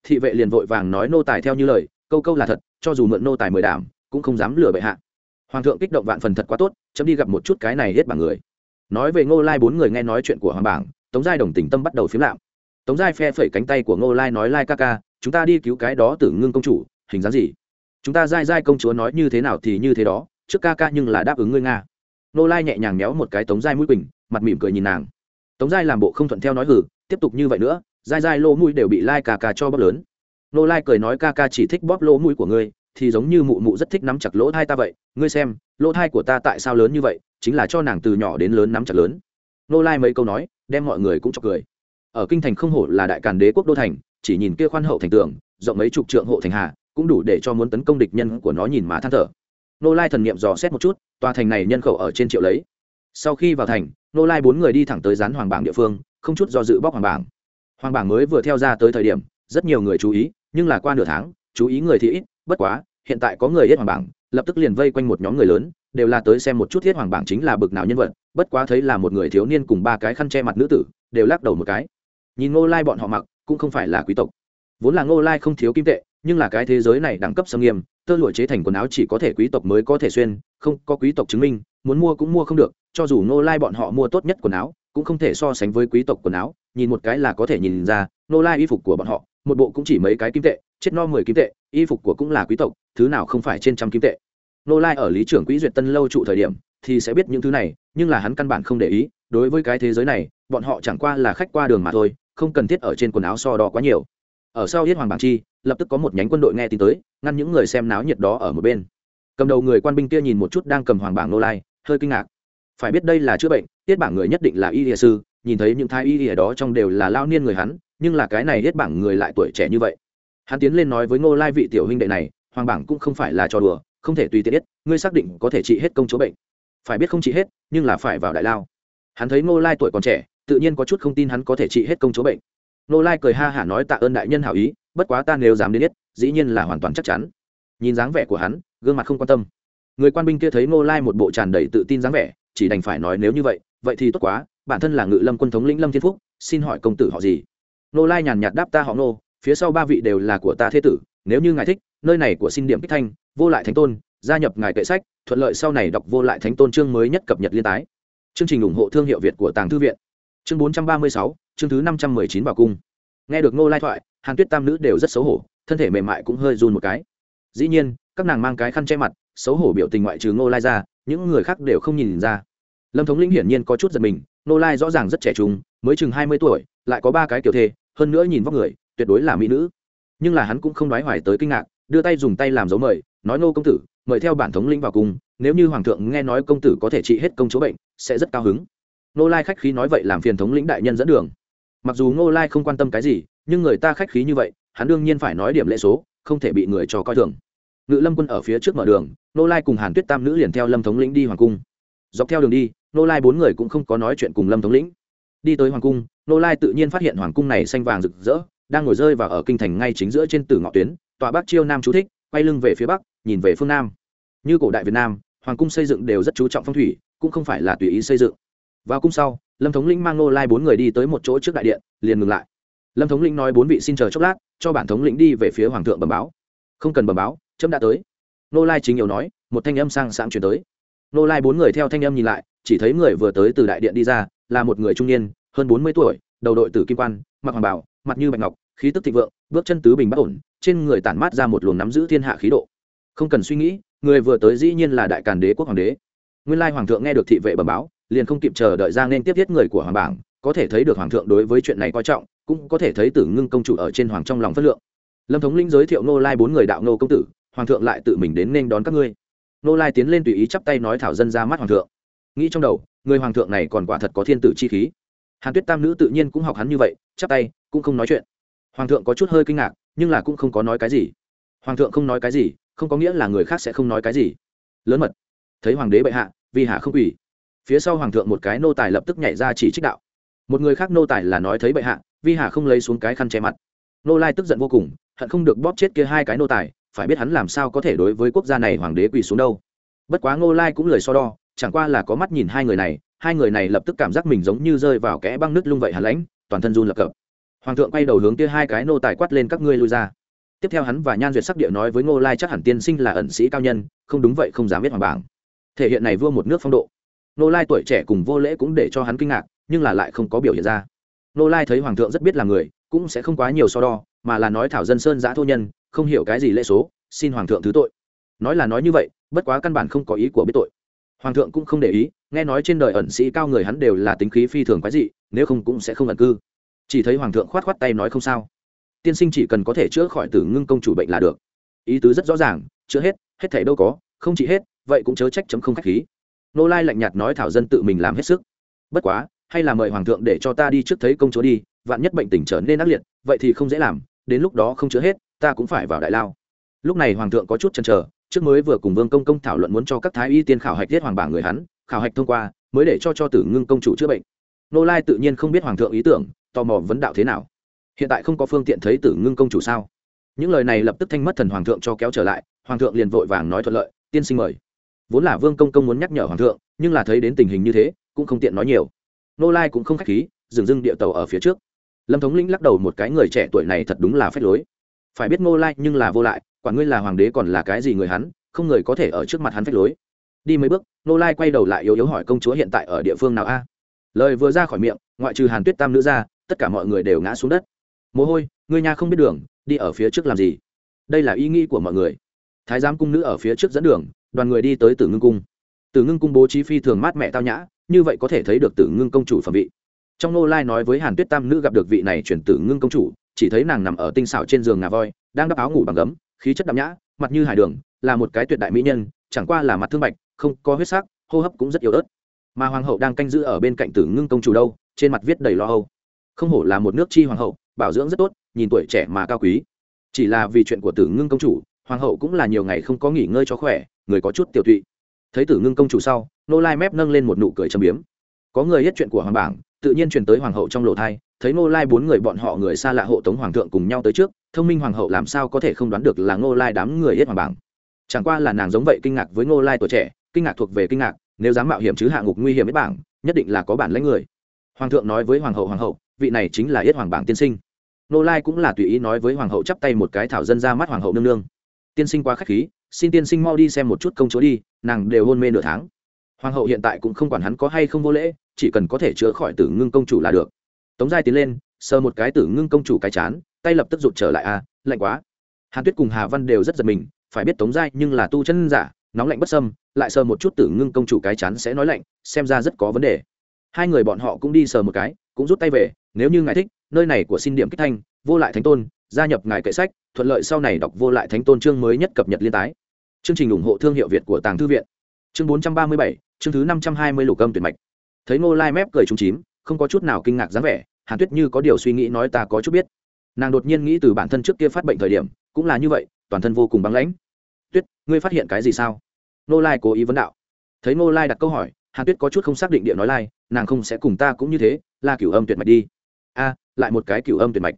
Thị vệ liền vội vàng nói nô tài theo như lời, câu câu là thật, cho dù mượn nô tài mười đảm, cũng không dám lừa bệ hạ. Hoàng thượng kích động vạn phần thật quá tốt, chấm đi gặp một chút cái này hết bảng người. Nói về ngô lai bốn người nghe nói chuyện của hoàng bảng, tống giai đồng tình tâm bắt đầu phiếm lạm. Tống giai phe phẩy cánh tay của ngô lai nói, lai ca ca, chúng ta đi cứu cái đó tử ngưng công chủ hình dáng gì? Chúng ta giai giai công chúa nói như thế nào thì như thế đó, trước ca ca nhưng là đáp ứng ngươi nga. Nô lai nhẹ nhàng méo một cái tống giai mũi quỳnh, mặt mỉm cười nhìn nàng. Tống giai làm bộ không thuận theo nói hử tiếp tục như vậy nữa giai giai lỗ mũi đều bị lai ca ca cho bóp lớn. Nô lai cười nói ca ca chỉ thích bóp lỗ mũi của ngươi, thì giống như mụ mụ rất thích nắm chặt lỗ thai ta vậy. Ngươi xem, lỗ thai của ta tại sao lớn như vậy, chính là cho nàng từ nhỏ đến lớn nắm chặt lớn. Nô lai mấy câu nói, đem mọi người cũng cho cười. Ở kinh thành không hổ là đại càn đế quốc đô thành, chỉ nhìn kia khoan hậu thành tường, rộng mấy chục trượng hộ thành hà cũng đủ để cho muốn tấn công địch nhân của nó nhìn mà than thở. Nô lai thần niệm dò xét một chút, tòa thành này nhân khẩu ở trên triệu lấy. Sau khi vào thành, nô lai bốn người đi thẳng tới rán hoàng bảng địa phương, không chút do dự bóc hoàng bảng. Hoàng bảng mới vừa theo ra tới thời điểm, rất nhiều người chú ý, nhưng là qua nửa tháng, chú ý người thì ít, bất quá, hiện tại có người hết hoàng bảng, lập tức liền vây quanh một nhóm người lớn, đều là tới xem một chút thiết hoàng bảng chính là bực nào nhân vật, bất quá thấy là một người thiếu niên cùng ba cái khăn che mặt nữ tử, đều lắc đầu một cái. Nhìn ngô lai bọn họ mặc, cũng không phải là quý tộc. Vốn là ngô lai không thiếu kim tệ nhưng là cái thế giới này đẳng cấp xâm nghiêm, tơ lụa chế thành quần áo chỉ có thể quý tộc mới có thể xuyên, không có quý tộc chứng minh, muốn mua cũng mua không được, cho dù nô lai bọn họ mua tốt nhất quần áo, cũng không thể so sánh với quý tộc quần áo, nhìn một cái là có thể nhìn ra, nô lai y phục của bọn họ, một bộ cũng chỉ mấy cái kim tệ, chết no mười kim tệ, y phục của cũng là quý tộc, thứ nào không phải trên trăm kim tệ. Nô lai ở lý trưởng quỹ duyệt tân lâu trụ thời điểm, thì sẽ biết những thứ này, nhưng là hắn căn bản không để ý, đối với cái thế giới này, bọn họ chẳng qua là khách qua đường mà thôi, không cần thiết ở trên quần áo so đo quá nhiều ở sau yết hoàng bảng chi, lập tức có một nhánh quân đội nghe tin tới, ngăn những người xem náo nhiệt đó ở một bên. Cầm đầu người quan binh kia nhìn một chút đang cầm hoàng bảng nô lai, hơi kinh ngạc. Phải biết đây là chữa bệnh tiết bảng người nhất định là y địa sư, nhìn thấy những thái y địa đó trong đều là lao niên người hắn, nhưng là cái này tiết bảng người lại tuổi trẻ như vậy. Hắn tiến lên nói với ngô lai vị tiểu huynh đệ này, hoàng bảng cũng không phải là trò đùa, không thể tùy tiện biết, ngươi xác định có thể trị hết công chúa bệnh. Phải biết không trị hết, nhưng là phải vào đại lao. Hắn thấy ngô lai tuổi còn trẻ, tự nhiên có chút không tin hắn có thể trị hết công chúa bệnh. Nô lai cười ha hả nói tạ ơn đại nhân hảo ý bất quá ta nếu dám đến biết dĩ nhiên là hoàn toàn chắc chắn. Nhìn dáng vẻ của hắn gương mặt không quan tâm. Người quan binh kia thấy Nô lai một bộ tràn đầy tự tin dáng vẻ chỉ đành phải nói nếu như vậy vậy thì tốt quá bản thân là ngự lâm quân thống lĩnh lâm thiên phúc xin hỏi công tử họ gì? Nô lai nhàn nhạt đáp ta họ Nô, phía sau ba vị đều là của ta thế tử nếu như ngài thích nơi này của xin điểm kích thanh vô lại thánh tôn gia nhập ngài kệ sách thuận lợi sau này đọc vô lại thánh tôn chương mới nhất cập nhật liên tái. Chương trình ủng hộ thương hiệu việt của tàng thư viện. Chương bốn trăm ba mươi sáu chương thứ năm trăm mười chín vào cung. Nghe được ngô lai thoại, hàn tuyết tam nữ đều rất xấu hổ, thân thể mềm mại cũng hơi run một cái. Dĩ nhiên, các nàng mang cái khăn che mặt, xấu hổ biểu tình ngoại trừ ngô lai ra, những người khác đều không nhìn ra. Lâm thống lĩnh hiển nhiên có chút giật mình, ngô lai rõ ràng rất trẻ trung, mới chừng hai mươi tuổi, lại có ba cái kiểu thê, hơn nữa nhìn vóc người, tuyệt đối là mỹ nữ. Nhưng là hắn cũng không nói hoài tới kinh ngạc, đưa tay dùng tay làm dấu mời, nói ngô công tử, mời theo bản thống lĩnh vào cung, nếu như hoàng thượng nghe nói công tử có thể trị hết công chúa bệnh, sẽ rất cao hứng. Nô lai khách khí nói vậy làm phiền thống lĩnh đại nhân dẫn đường mặc dù nô lai không quan tâm cái gì, nhưng người ta khách khí như vậy, hắn đương nhiên phải nói điểm lệ số, không thể bị người cho coi thường. Ngự lâm quân ở phía trước mở đường nô lai cùng hàn tuyết tam nữ liền theo lâm thống lĩnh đi hoàng cung. Dọc theo đường đi nô lai bốn người cũng không có nói chuyện cùng lâm thống lĩnh. Đi tới hoàng cung nô lai tự nhiên phát hiện hoàng cung này xanh vàng rực rỡ, đang ngồi rơi và ở kinh thành ngay chính giữa trên tử ngọ tuyến tòa bắc chiêu nam chú thích, quay lưng về phía bắc, nhìn về phương nam. Như cổ đại việt nam, hoàng cung xây dựng đều rất chú trọng phong thủy, cũng không phải là tùy ý xây dựng. Vào cung sau lâm thống lĩnh mang nô lai bốn người đi tới một chỗ trước đại điện, liền ngừng lại. Lâm thống lĩnh nói bốn vị xin chờ chốc lát, cho bản thống lĩnh đi về phía hoàng thượng bẩm báo. Không cần bẩm báo trâm đã tới. Nô lai chính yếu nói, một thanh âm sang sáng chuyển tới. Nô lai bốn người theo thanh âm nhìn lại, chỉ thấy người vừa tới từ đại điện đi ra, là một người trung niên, hơn bốn mươi tuổi, đầu đội tử kim quan, mặc hoàng bảo mặt như bạch ngọc, khí tức thịnh vượng, bước chân tứ bình bất ổn, trên người tản mát ra một luồng nắm giữ thiên hạ khí độ. Không cần suy nghĩ, người vừa tới dĩ nhiên là đại càn đế quốc hoàng đế. Nguyên lai hoàng thượng nghe được thị vệ bẩm báo liền không kịp chờ đợi ra nên tiếp thiết người của hoàng bảng, có thể thấy được hoàng thượng đối với chuyện này coi trọng, cũng có thể thấy tử ngưng công chủ ở trên hoàng trong lòng phất lượng. Lâm thống linh giới thiệu nô lai bốn người đạo nô công tử, hoàng thượng lại tự mình đến nên đón các ngươi. Nô lai tiến lên tùy ý chắp tay nói thảo dân ra mắt hoàng thượng. Nghĩ trong đầu, người hoàng thượng này còn quả thật có thiên tử chi khí. Hàn tuyết tam nữ tự nhiên cũng học hắn như vậy, chắp tay, cũng không nói chuyện. Hoàng thượng có chút hơi kinh ngạc, nhưng là cũng không có nói cái gì. Hoàng thượng không nói cái gì, không có nghĩa là người khác sẽ không nói cái gì. Lớn mật. Thấy hoàng đế bệ hạ vì hạ không ủy phía sau hoàng thượng một cái nô tài lập tức nhảy ra chỉ trích đạo. Một người khác nô tài là nói thấy bệ hạ, vi hà không lấy xuống cái khăn che mặt. Nô lai tức giận vô cùng, hận không được bóp chết kia hai cái nô tài, phải biết hắn làm sao có thể đối với quốc gia này hoàng đế quỳ xuống đâu. Bất quá nô lai cũng lời so đo, chẳng qua là có mắt nhìn hai người này, hai người này lập tức cảm giác mình giống như rơi vào kẽ băng nứt lung vậy hà lãnh, toàn thân run lập cập. Hoàng thượng quay đầu hướng kia hai cái nô tài quát lên các ngươi lui ra. Tiếp theo hắn và nhan duyệt sắc địa nói với ngô lai chắc hẳn tiên sinh là ẩn sĩ cao nhân, không đúng vậy không dám biết hoàng bảng. Thể hiện này vua một nước phong độ. Nô lai tuổi trẻ cùng vô lễ cũng để cho hắn kinh ngạc, nhưng là lại không có biểu hiện ra. Nô lai thấy hoàng thượng rất biết là người, cũng sẽ không quá nhiều so đo, mà là nói thảo dân sơn giã thô nhân, không hiểu cái gì lễ số, xin hoàng thượng thứ tội. Nói là nói như vậy, bất quá căn bản không có ý của biết tội. Hoàng thượng cũng không để ý, nghe nói trên đời ẩn sĩ cao người hắn đều là tính khí phi thường quái dị, nếu không cũng sẽ không ẩn cư. Chỉ thấy hoàng thượng khoát khoát tay nói không sao. Tiên sinh chỉ cần có thể chữa khỏi tử ngưng công chủ bệnh là được. Ý tứ rất rõ ràng, chữa hết hết thể đâu có, không chỉ hết, vậy cũng chớ trách chấm không khách khí nô lai lạnh nhạt nói thảo dân tự mình làm hết sức. Bất quá, hay là mời hoàng thượng để cho ta đi trước thấy công chúa đi, vạn nhất bệnh tình trở nên ác liệt, vậy thì không dễ làm, đến lúc đó không chữa hết, ta cũng phải vào đại lao. Lúc này hoàng thượng có chút chần chờ, trước mới vừa cùng vương công công thảo luận muốn cho các thái y tiên khảo hạch tiết hoàng bảng người hắn, khảo hạch thông qua, mới để cho cho tử ngưng công chủ chữa bệnh. Nô lai tự nhiên không biết hoàng thượng ý tưởng, tò mò vấn đạo thế nào. Hiện tại không có phương tiện thấy tử ngưng công chủ sao? Những lời này lập tức thanh mất thần hoàng thượng cho kéo trở lại, hoàng thượng liền vội vàng nói thuận lợi, tiên sinh mời vốn là vương công công muốn nhắc nhở hoàng thượng, nhưng là thấy đến tình hình như thế, cũng không tiện nói nhiều. Nô lai cũng không k h á c h khí, dừng dưng địa tàu ở phía trước. Lâm thống lĩnh lắc đầu một cái, người trẻ tuổi này thật đúng là phép lối. Phải biết nô lai nhưng là vô lại quản ngươi là hoàng đế còn là cái gì người hắn, không người có thể ở trước mặt hắn phép lối. Đi mấy bước nô lai quay đầu lại yếu yếu hỏi công chúa hiện tại ở địa phương nào a? À? Lời vừa ra khỏi miệng, ngoại trừ hàn tuyết tam nữ ra, tất cả mọi người đều ngã xuống đất. Mồ hôi người nhà không biết đường, đi ở phía trước làm gì? Đây là ý nghĩ của mọi người. Thái giám cung nữ ở phía trước dẫn đường đoàn người đi tới tử ngưng cung. Tử ngưng cung bố trí phi thường mát mẹ tao nhã, như vậy có thể thấy được tử ngưng công chủ phẩm vị. Trong nô lai nói với hàn tuyết tam nữ gặp được vị này chuyển tử ngưng công chủ, chỉ thấy nàng nằm ở tinh xảo trên giường ngà voi, đang đắp áo ngủ bằng gấm, khí chất đạm nhã, mặt như hải đường, là một cái tuyệt đại mỹ nhân, chẳng qua là mặt thương bạch, không có huyết sắc, hô hấp cũng rất yếu ớt. Mà hoàng hậu đang canh giữ ở bên cạnh tử ngưng công chủ đâu, trên mặt viết đầy lo âu. Không hổ là một nước chi hoàng hậu, bảo dưỡng rất tốt, nhìn tuổi trẻ mà cao quý. Chỉ là vì chuyện của tử ngưng công chủ, hoàng hậu cũng là nhiều ngày không có nghỉ ngơi cho khỏe người có chút tiểu tụy. Thấy tử ngưng công chủ sau, nô lai mép nâng lên một nụ cười châm biếm. Có người hết chuyện của hoàng bảng, tự nhiên truyền tới hoàng hậu trong lộ thai, thấy nô lai bốn người bọn họ người xa lạ hộ tống hoàng thượng cùng nhau tới trước, thông minh hoàng hậu làm sao có thể không đoán được là nô lai đám người hết hoàng bảng. Chẳng qua là nàng giống vậy kinh ngạc với nô lai tuổi trẻ, kinh ngạc thuộc về kinh ngạc, nếu dám mạo hiểm chứ hạ ngục nguy hiểm hết bảng, nhất định là có bản lãnh người. Hoàng thượng nói với hoàng hậu hoàng hậu, vị này chính là yết hoàng bảng tiên sinh. Nô lai cũng là tùy ý nói với hoàng hậu chắp tay một cái thảo dân ra mắt hoàng hậu nương nương. Tiên sinh quá k h á c h khí xin tiên sinh mau đi xem một chút công chúa đi, nàng đều hôn mê nửa tháng. Hoàng hậu hiện tại cũng không quản hắn có hay không vô lễ, chỉ cần có thể chữa khỏi tử ngưng công chủ là được. Tống giai tiến lên, sờ một cái tử ngưng công chủ cái chán, tay lập tức rụt trở lại a lạnh quá. Hàn tuyết cùng hà văn đều rất giật mình, phải biết tống giai nhưng là tu chân giả, nóng lạnh bất sâm lại sờ một chút tử ngưng công chủ cái chán sẽ nói lạnh, xem ra rất có vấn đề. Hai người bọn họ cũng đi sờ một cái, cũng rút tay về, nếu như ngài thích, nơi này của xin điểm kích thanh, vô lại thánh tôn, gia nhập ngài kệ sách, thuận lợi sau này đọc vô lại thánh tôn chương mới nhất cập nhật liên tái chương trình ủng hộ thương hiệu việt của tàng thư viện. Chương bốn trăm ba mươi bảy, chương thứ năm trăm hai mươi lục âm tuyệt mạch. Thấy ngô lai mép cười trúng chím, không có chút nào kinh ngạc dáng vẻ, hàn tuyết như có điều suy nghĩ nói ta có chút biết. Nàng đột nhiên nghĩ từ bản thân trước kia phát bệnh thời điểm, cũng là như vậy, toàn thân vô cùng băng lãnh. Tuyết, ngươi phát hiện cái gì sao? Ngô lai cố ý vấn đạo. Thấy ngô lai đặt câu hỏi, hàn tuyết có chút không xác định địa nói lai, nàng không sẽ cùng ta cũng như thế, là cửu âm tuyệt mạch đi. A, lại một cái cửu âm tuyệt mạch.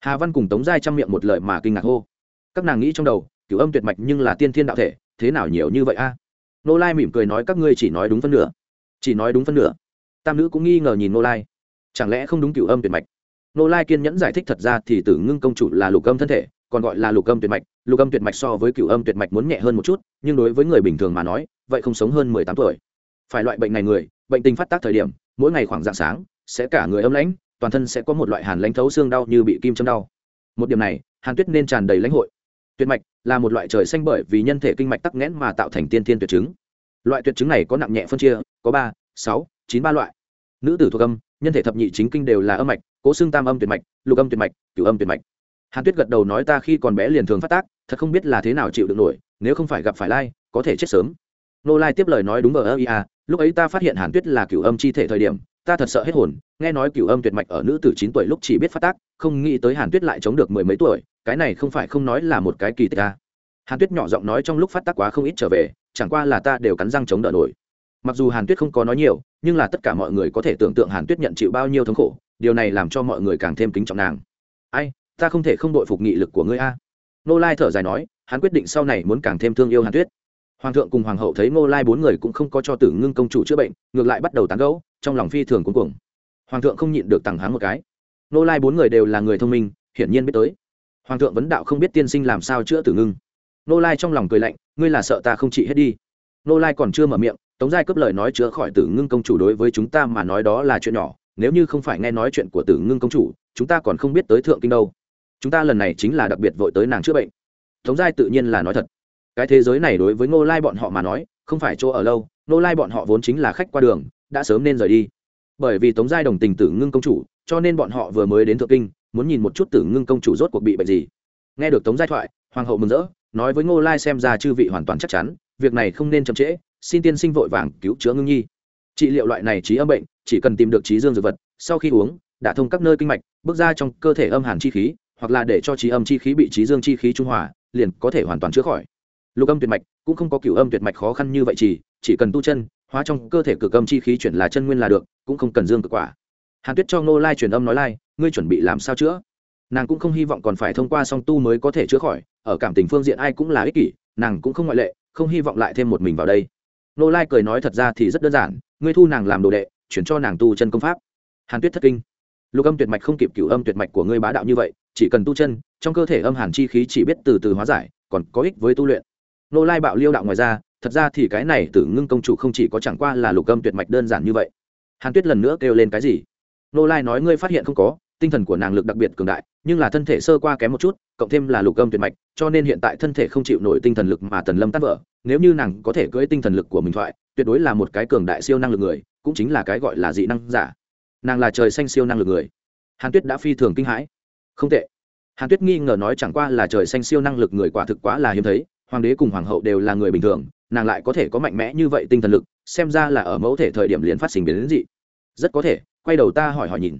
Hà văn cùng tống giai trong miệng một lời mà kinh ngạc hô. Các nàng nghĩ trong đầu cửu âm tuyệt mạch nhưng là tiên thiên đạo thể, thế nào nhiều như vậy a? Nô lai mỉm cười nói các ngươi chỉ nói đúng phân nửa. Chỉ nói đúng phân nửa. Tam nữ cũng nghi ngờ nhìn nô lai. Chẳng lẽ không đúng cửu âm tuyệt mạch? Nô lai kiên nhẫn giải thích thật ra thì tử ngưng công chủ là lục âm thân thể, còn gọi là lục âm tuyệt mạch. Lục âm tuyệt mạch so với cửu âm tuyệt mạch muốn nhẹ hơn một chút, nhưng đối với người bình thường mà nói, vậy không sống hơn mười tám tuổi. Phải loại bệnh này người, bệnh tình phát tác thời điểm, mỗi ngày khoảng dạng sáng, sẽ cả người âm lãnh, toàn thân sẽ có một loại hàn lãnh thấu xương đau như bị kim châm đau. Một điểm này, hàn tuyết nên tràn đầy lãnh hội tuyệt mạch là một loại trời xanh bởi vì nhân thể kinh mạch tắc nghẽn mà tạo thành tiên thiên tuyệt chứng. Loại tuyệt chứng này có nặng nhẹ phân chia, có ba, sáu, chín ba loại. Nữ tử thuộc âm, nhân thể thập nhị chính kinh đều là âm mạch, cố xương tam âm tuyệt mạch, lục âm tuyệt mạch, cửu âm tuyệt mạch. Hàn tuyết gật đầu nói ta khi còn bé liền thường phát tác, thật không biết là thế nào chịu được nổi, nếu không phải gặp phải lai, có thể chết sớm. Nô lai tiếp lời nói đúng ở ơ ia lúc ấy ta phát hiện hàn tuyết là cửu âm chi thể thời điểm, ta thật sợ hết hồn, nghe nói cửu âm tuyệt mạch ở nữ tử chín tuổi lúc chỉ biết phát tác, không nghĩ tới hàn tuyết lại chống được mười mấy tuổi cái này không phải không nói là một cái kỳ tích ta hàn tuyết nhỏ giọng nói trong lúc phát tác quá không ít trở về, chẳng qua là ta đều cắn răng chống đỡ nổi. Mặc dù hàn tuyết không có nói nhiều, nhưng là tất cả mọi người có thể tưởng tượng hàn tuyết nhận chịu bao nhiêu thống khổ, điều này làm cho mọi người càng thêm kính trọng nàng. Ai, ta không thể không đội phục nghị lực của ngươi a. Nô lai thở dài nói, hắn quyết định sau này muốn càng thêm thương yêu hàn tuyết. Hoàng thượng cùng hoàng hậu thấy Nô lai bốn người cũng không có cho tử ngưng công chủ chữa bệnh, ngược lại bắt đầu tán gẫu, trong lòng phi thường cuối cùng hoàng thượng không nhịn được tặng hắn một cái. Nô lai bốn người đều là người thông minh, hiển nhiên biết tới hoàng thượng vấn đạo không biết tiên sinh làm sao chữa tử ngưng. Nô lai trong lòng cười lạnh, ngươi là sợ ta không trị hết đi. Nô lai còn chưa mở miệng, tống giai cướp lời nói chữa khỏi tử ngưng công chủ đối với chúng ta mà nói đó là chuyện nhỏ, nếu như không phải nghe nói chuyện của tử ngưng công chủ, chúng ta còn không biết tới thượng kinh đâu. Chúng ta lần này chính là đặc biệt vội tới nàng chữa bệnh. Tống giai tự nhiên là nói thật. Cái thế giới này đối với ngô lai bọn họ mà nói, không phải chỗ ở lâu, ngô lai bọn họ vốn chính là khách qua đường, đã sớm nên rời đi. Bởi vì tống giai đồng tình tử ngưng công chủ, cho nên bọn họ vừa mới đến thượng kinh muốn nhìn một chút tử ngưng công chủ rốt cuộc bị bệnh gì. Nghe được tống giai thoại, hoàng hậu mừng rỡ, nói với ngô lai xem ra chư vị hoàn toàn chắc chắn, việc này không nên chậm trễ, xin tiên sinh vội vàng cứu chữa ngưng nhi. Trị liệu loại này trí âm bệnh, chỉ cần tìm được trí dương dược vật, sau khi uống, đã thông các nơi kinh mạch, bước ra trong cơ thể âm hàn chi khí, hoặc là để cho trí âm chi khí bị trí dương chi khí trung hòa, liền có thể hoàn toàn chữa khỏi. Lục âm tuyệt mạch cũng không có cửu âm tuyệt mạch khó khăn như vậy chỉ chỉ cần tu chân, hóa trong cơ thể cực âm chi khí chuyển là chân nguyên là được, cũng không cần dương cực quả hàn tuyết cho ngô lai truyền âm nói lai, ngươi chuẩn bị làm sao chữa? Nàng cũng không hy vọng còn phải thông qua song tu mới có thể chữa khỏi, ở cảm tình phương diện ai cũng là ích kỷ, nàng cũng không ngoại lệ, không hy vọng lại thêm một mình vào đây. Ngô lai cười nói thật ra thì rất đơn giản, ngươi thu nàng làm đồ đệ, chuyển cho nàng tu chân công pháp. Hàn tuyết thất kinh. Lục âm tuyệt mạch không kịp cửu âm tuyệt mạch của ngươi bá đạo như vậy, chỉ cần tu chân, trong cơ thể âm hàn chi khí chỉ biết từ từ hóa giải, còn có ích với tu luyện. Nô lai bạo liêu đạo ngoài ra, thật ra thì cái này tử ngưng công chủ không chỉ có chẳng qua là lục âm tuyệt mạch đơn giản như vậy. Hàn tuyết lần nữa kêu lên cái gì? Nô lai nói ngươi phát hiện không có, tinh thần của nàng lực đặc biệt cường đại, nhưng là thân thể sơ qua kém một chút, cộng thêm là lục âm tuyệt mạch, cho nên hiện tại thân thể không chịu nổi tinh thần lực mà tần lâm tắt vỡ. Nếu như nàng có thể cưỡi tinh thần lực của mình thoại, tuyệt đối là một cái cường đại siêu năng lực người, cũng chính là cái gọi là dị năng giả. Nàng là trời xanh siêu năng lực người. Hàn tuyết đã phi thường kinh hãi. Không tệ. Hàn tuyết nghi ngờ nói chẳng qua là trời xanh siêu năng lực người quả thực quá là hiếm thấy, hoàng đế cùng hoàng hậu đều là người bình thường, nàng lại có thể có mạnh mẽ như vậy tinh thần lực, xem ra là ở mẫu thể thời điểm liền phát sinh biến đến dị. Rất có thể quay đầu ta hỏi hỏi nhìn.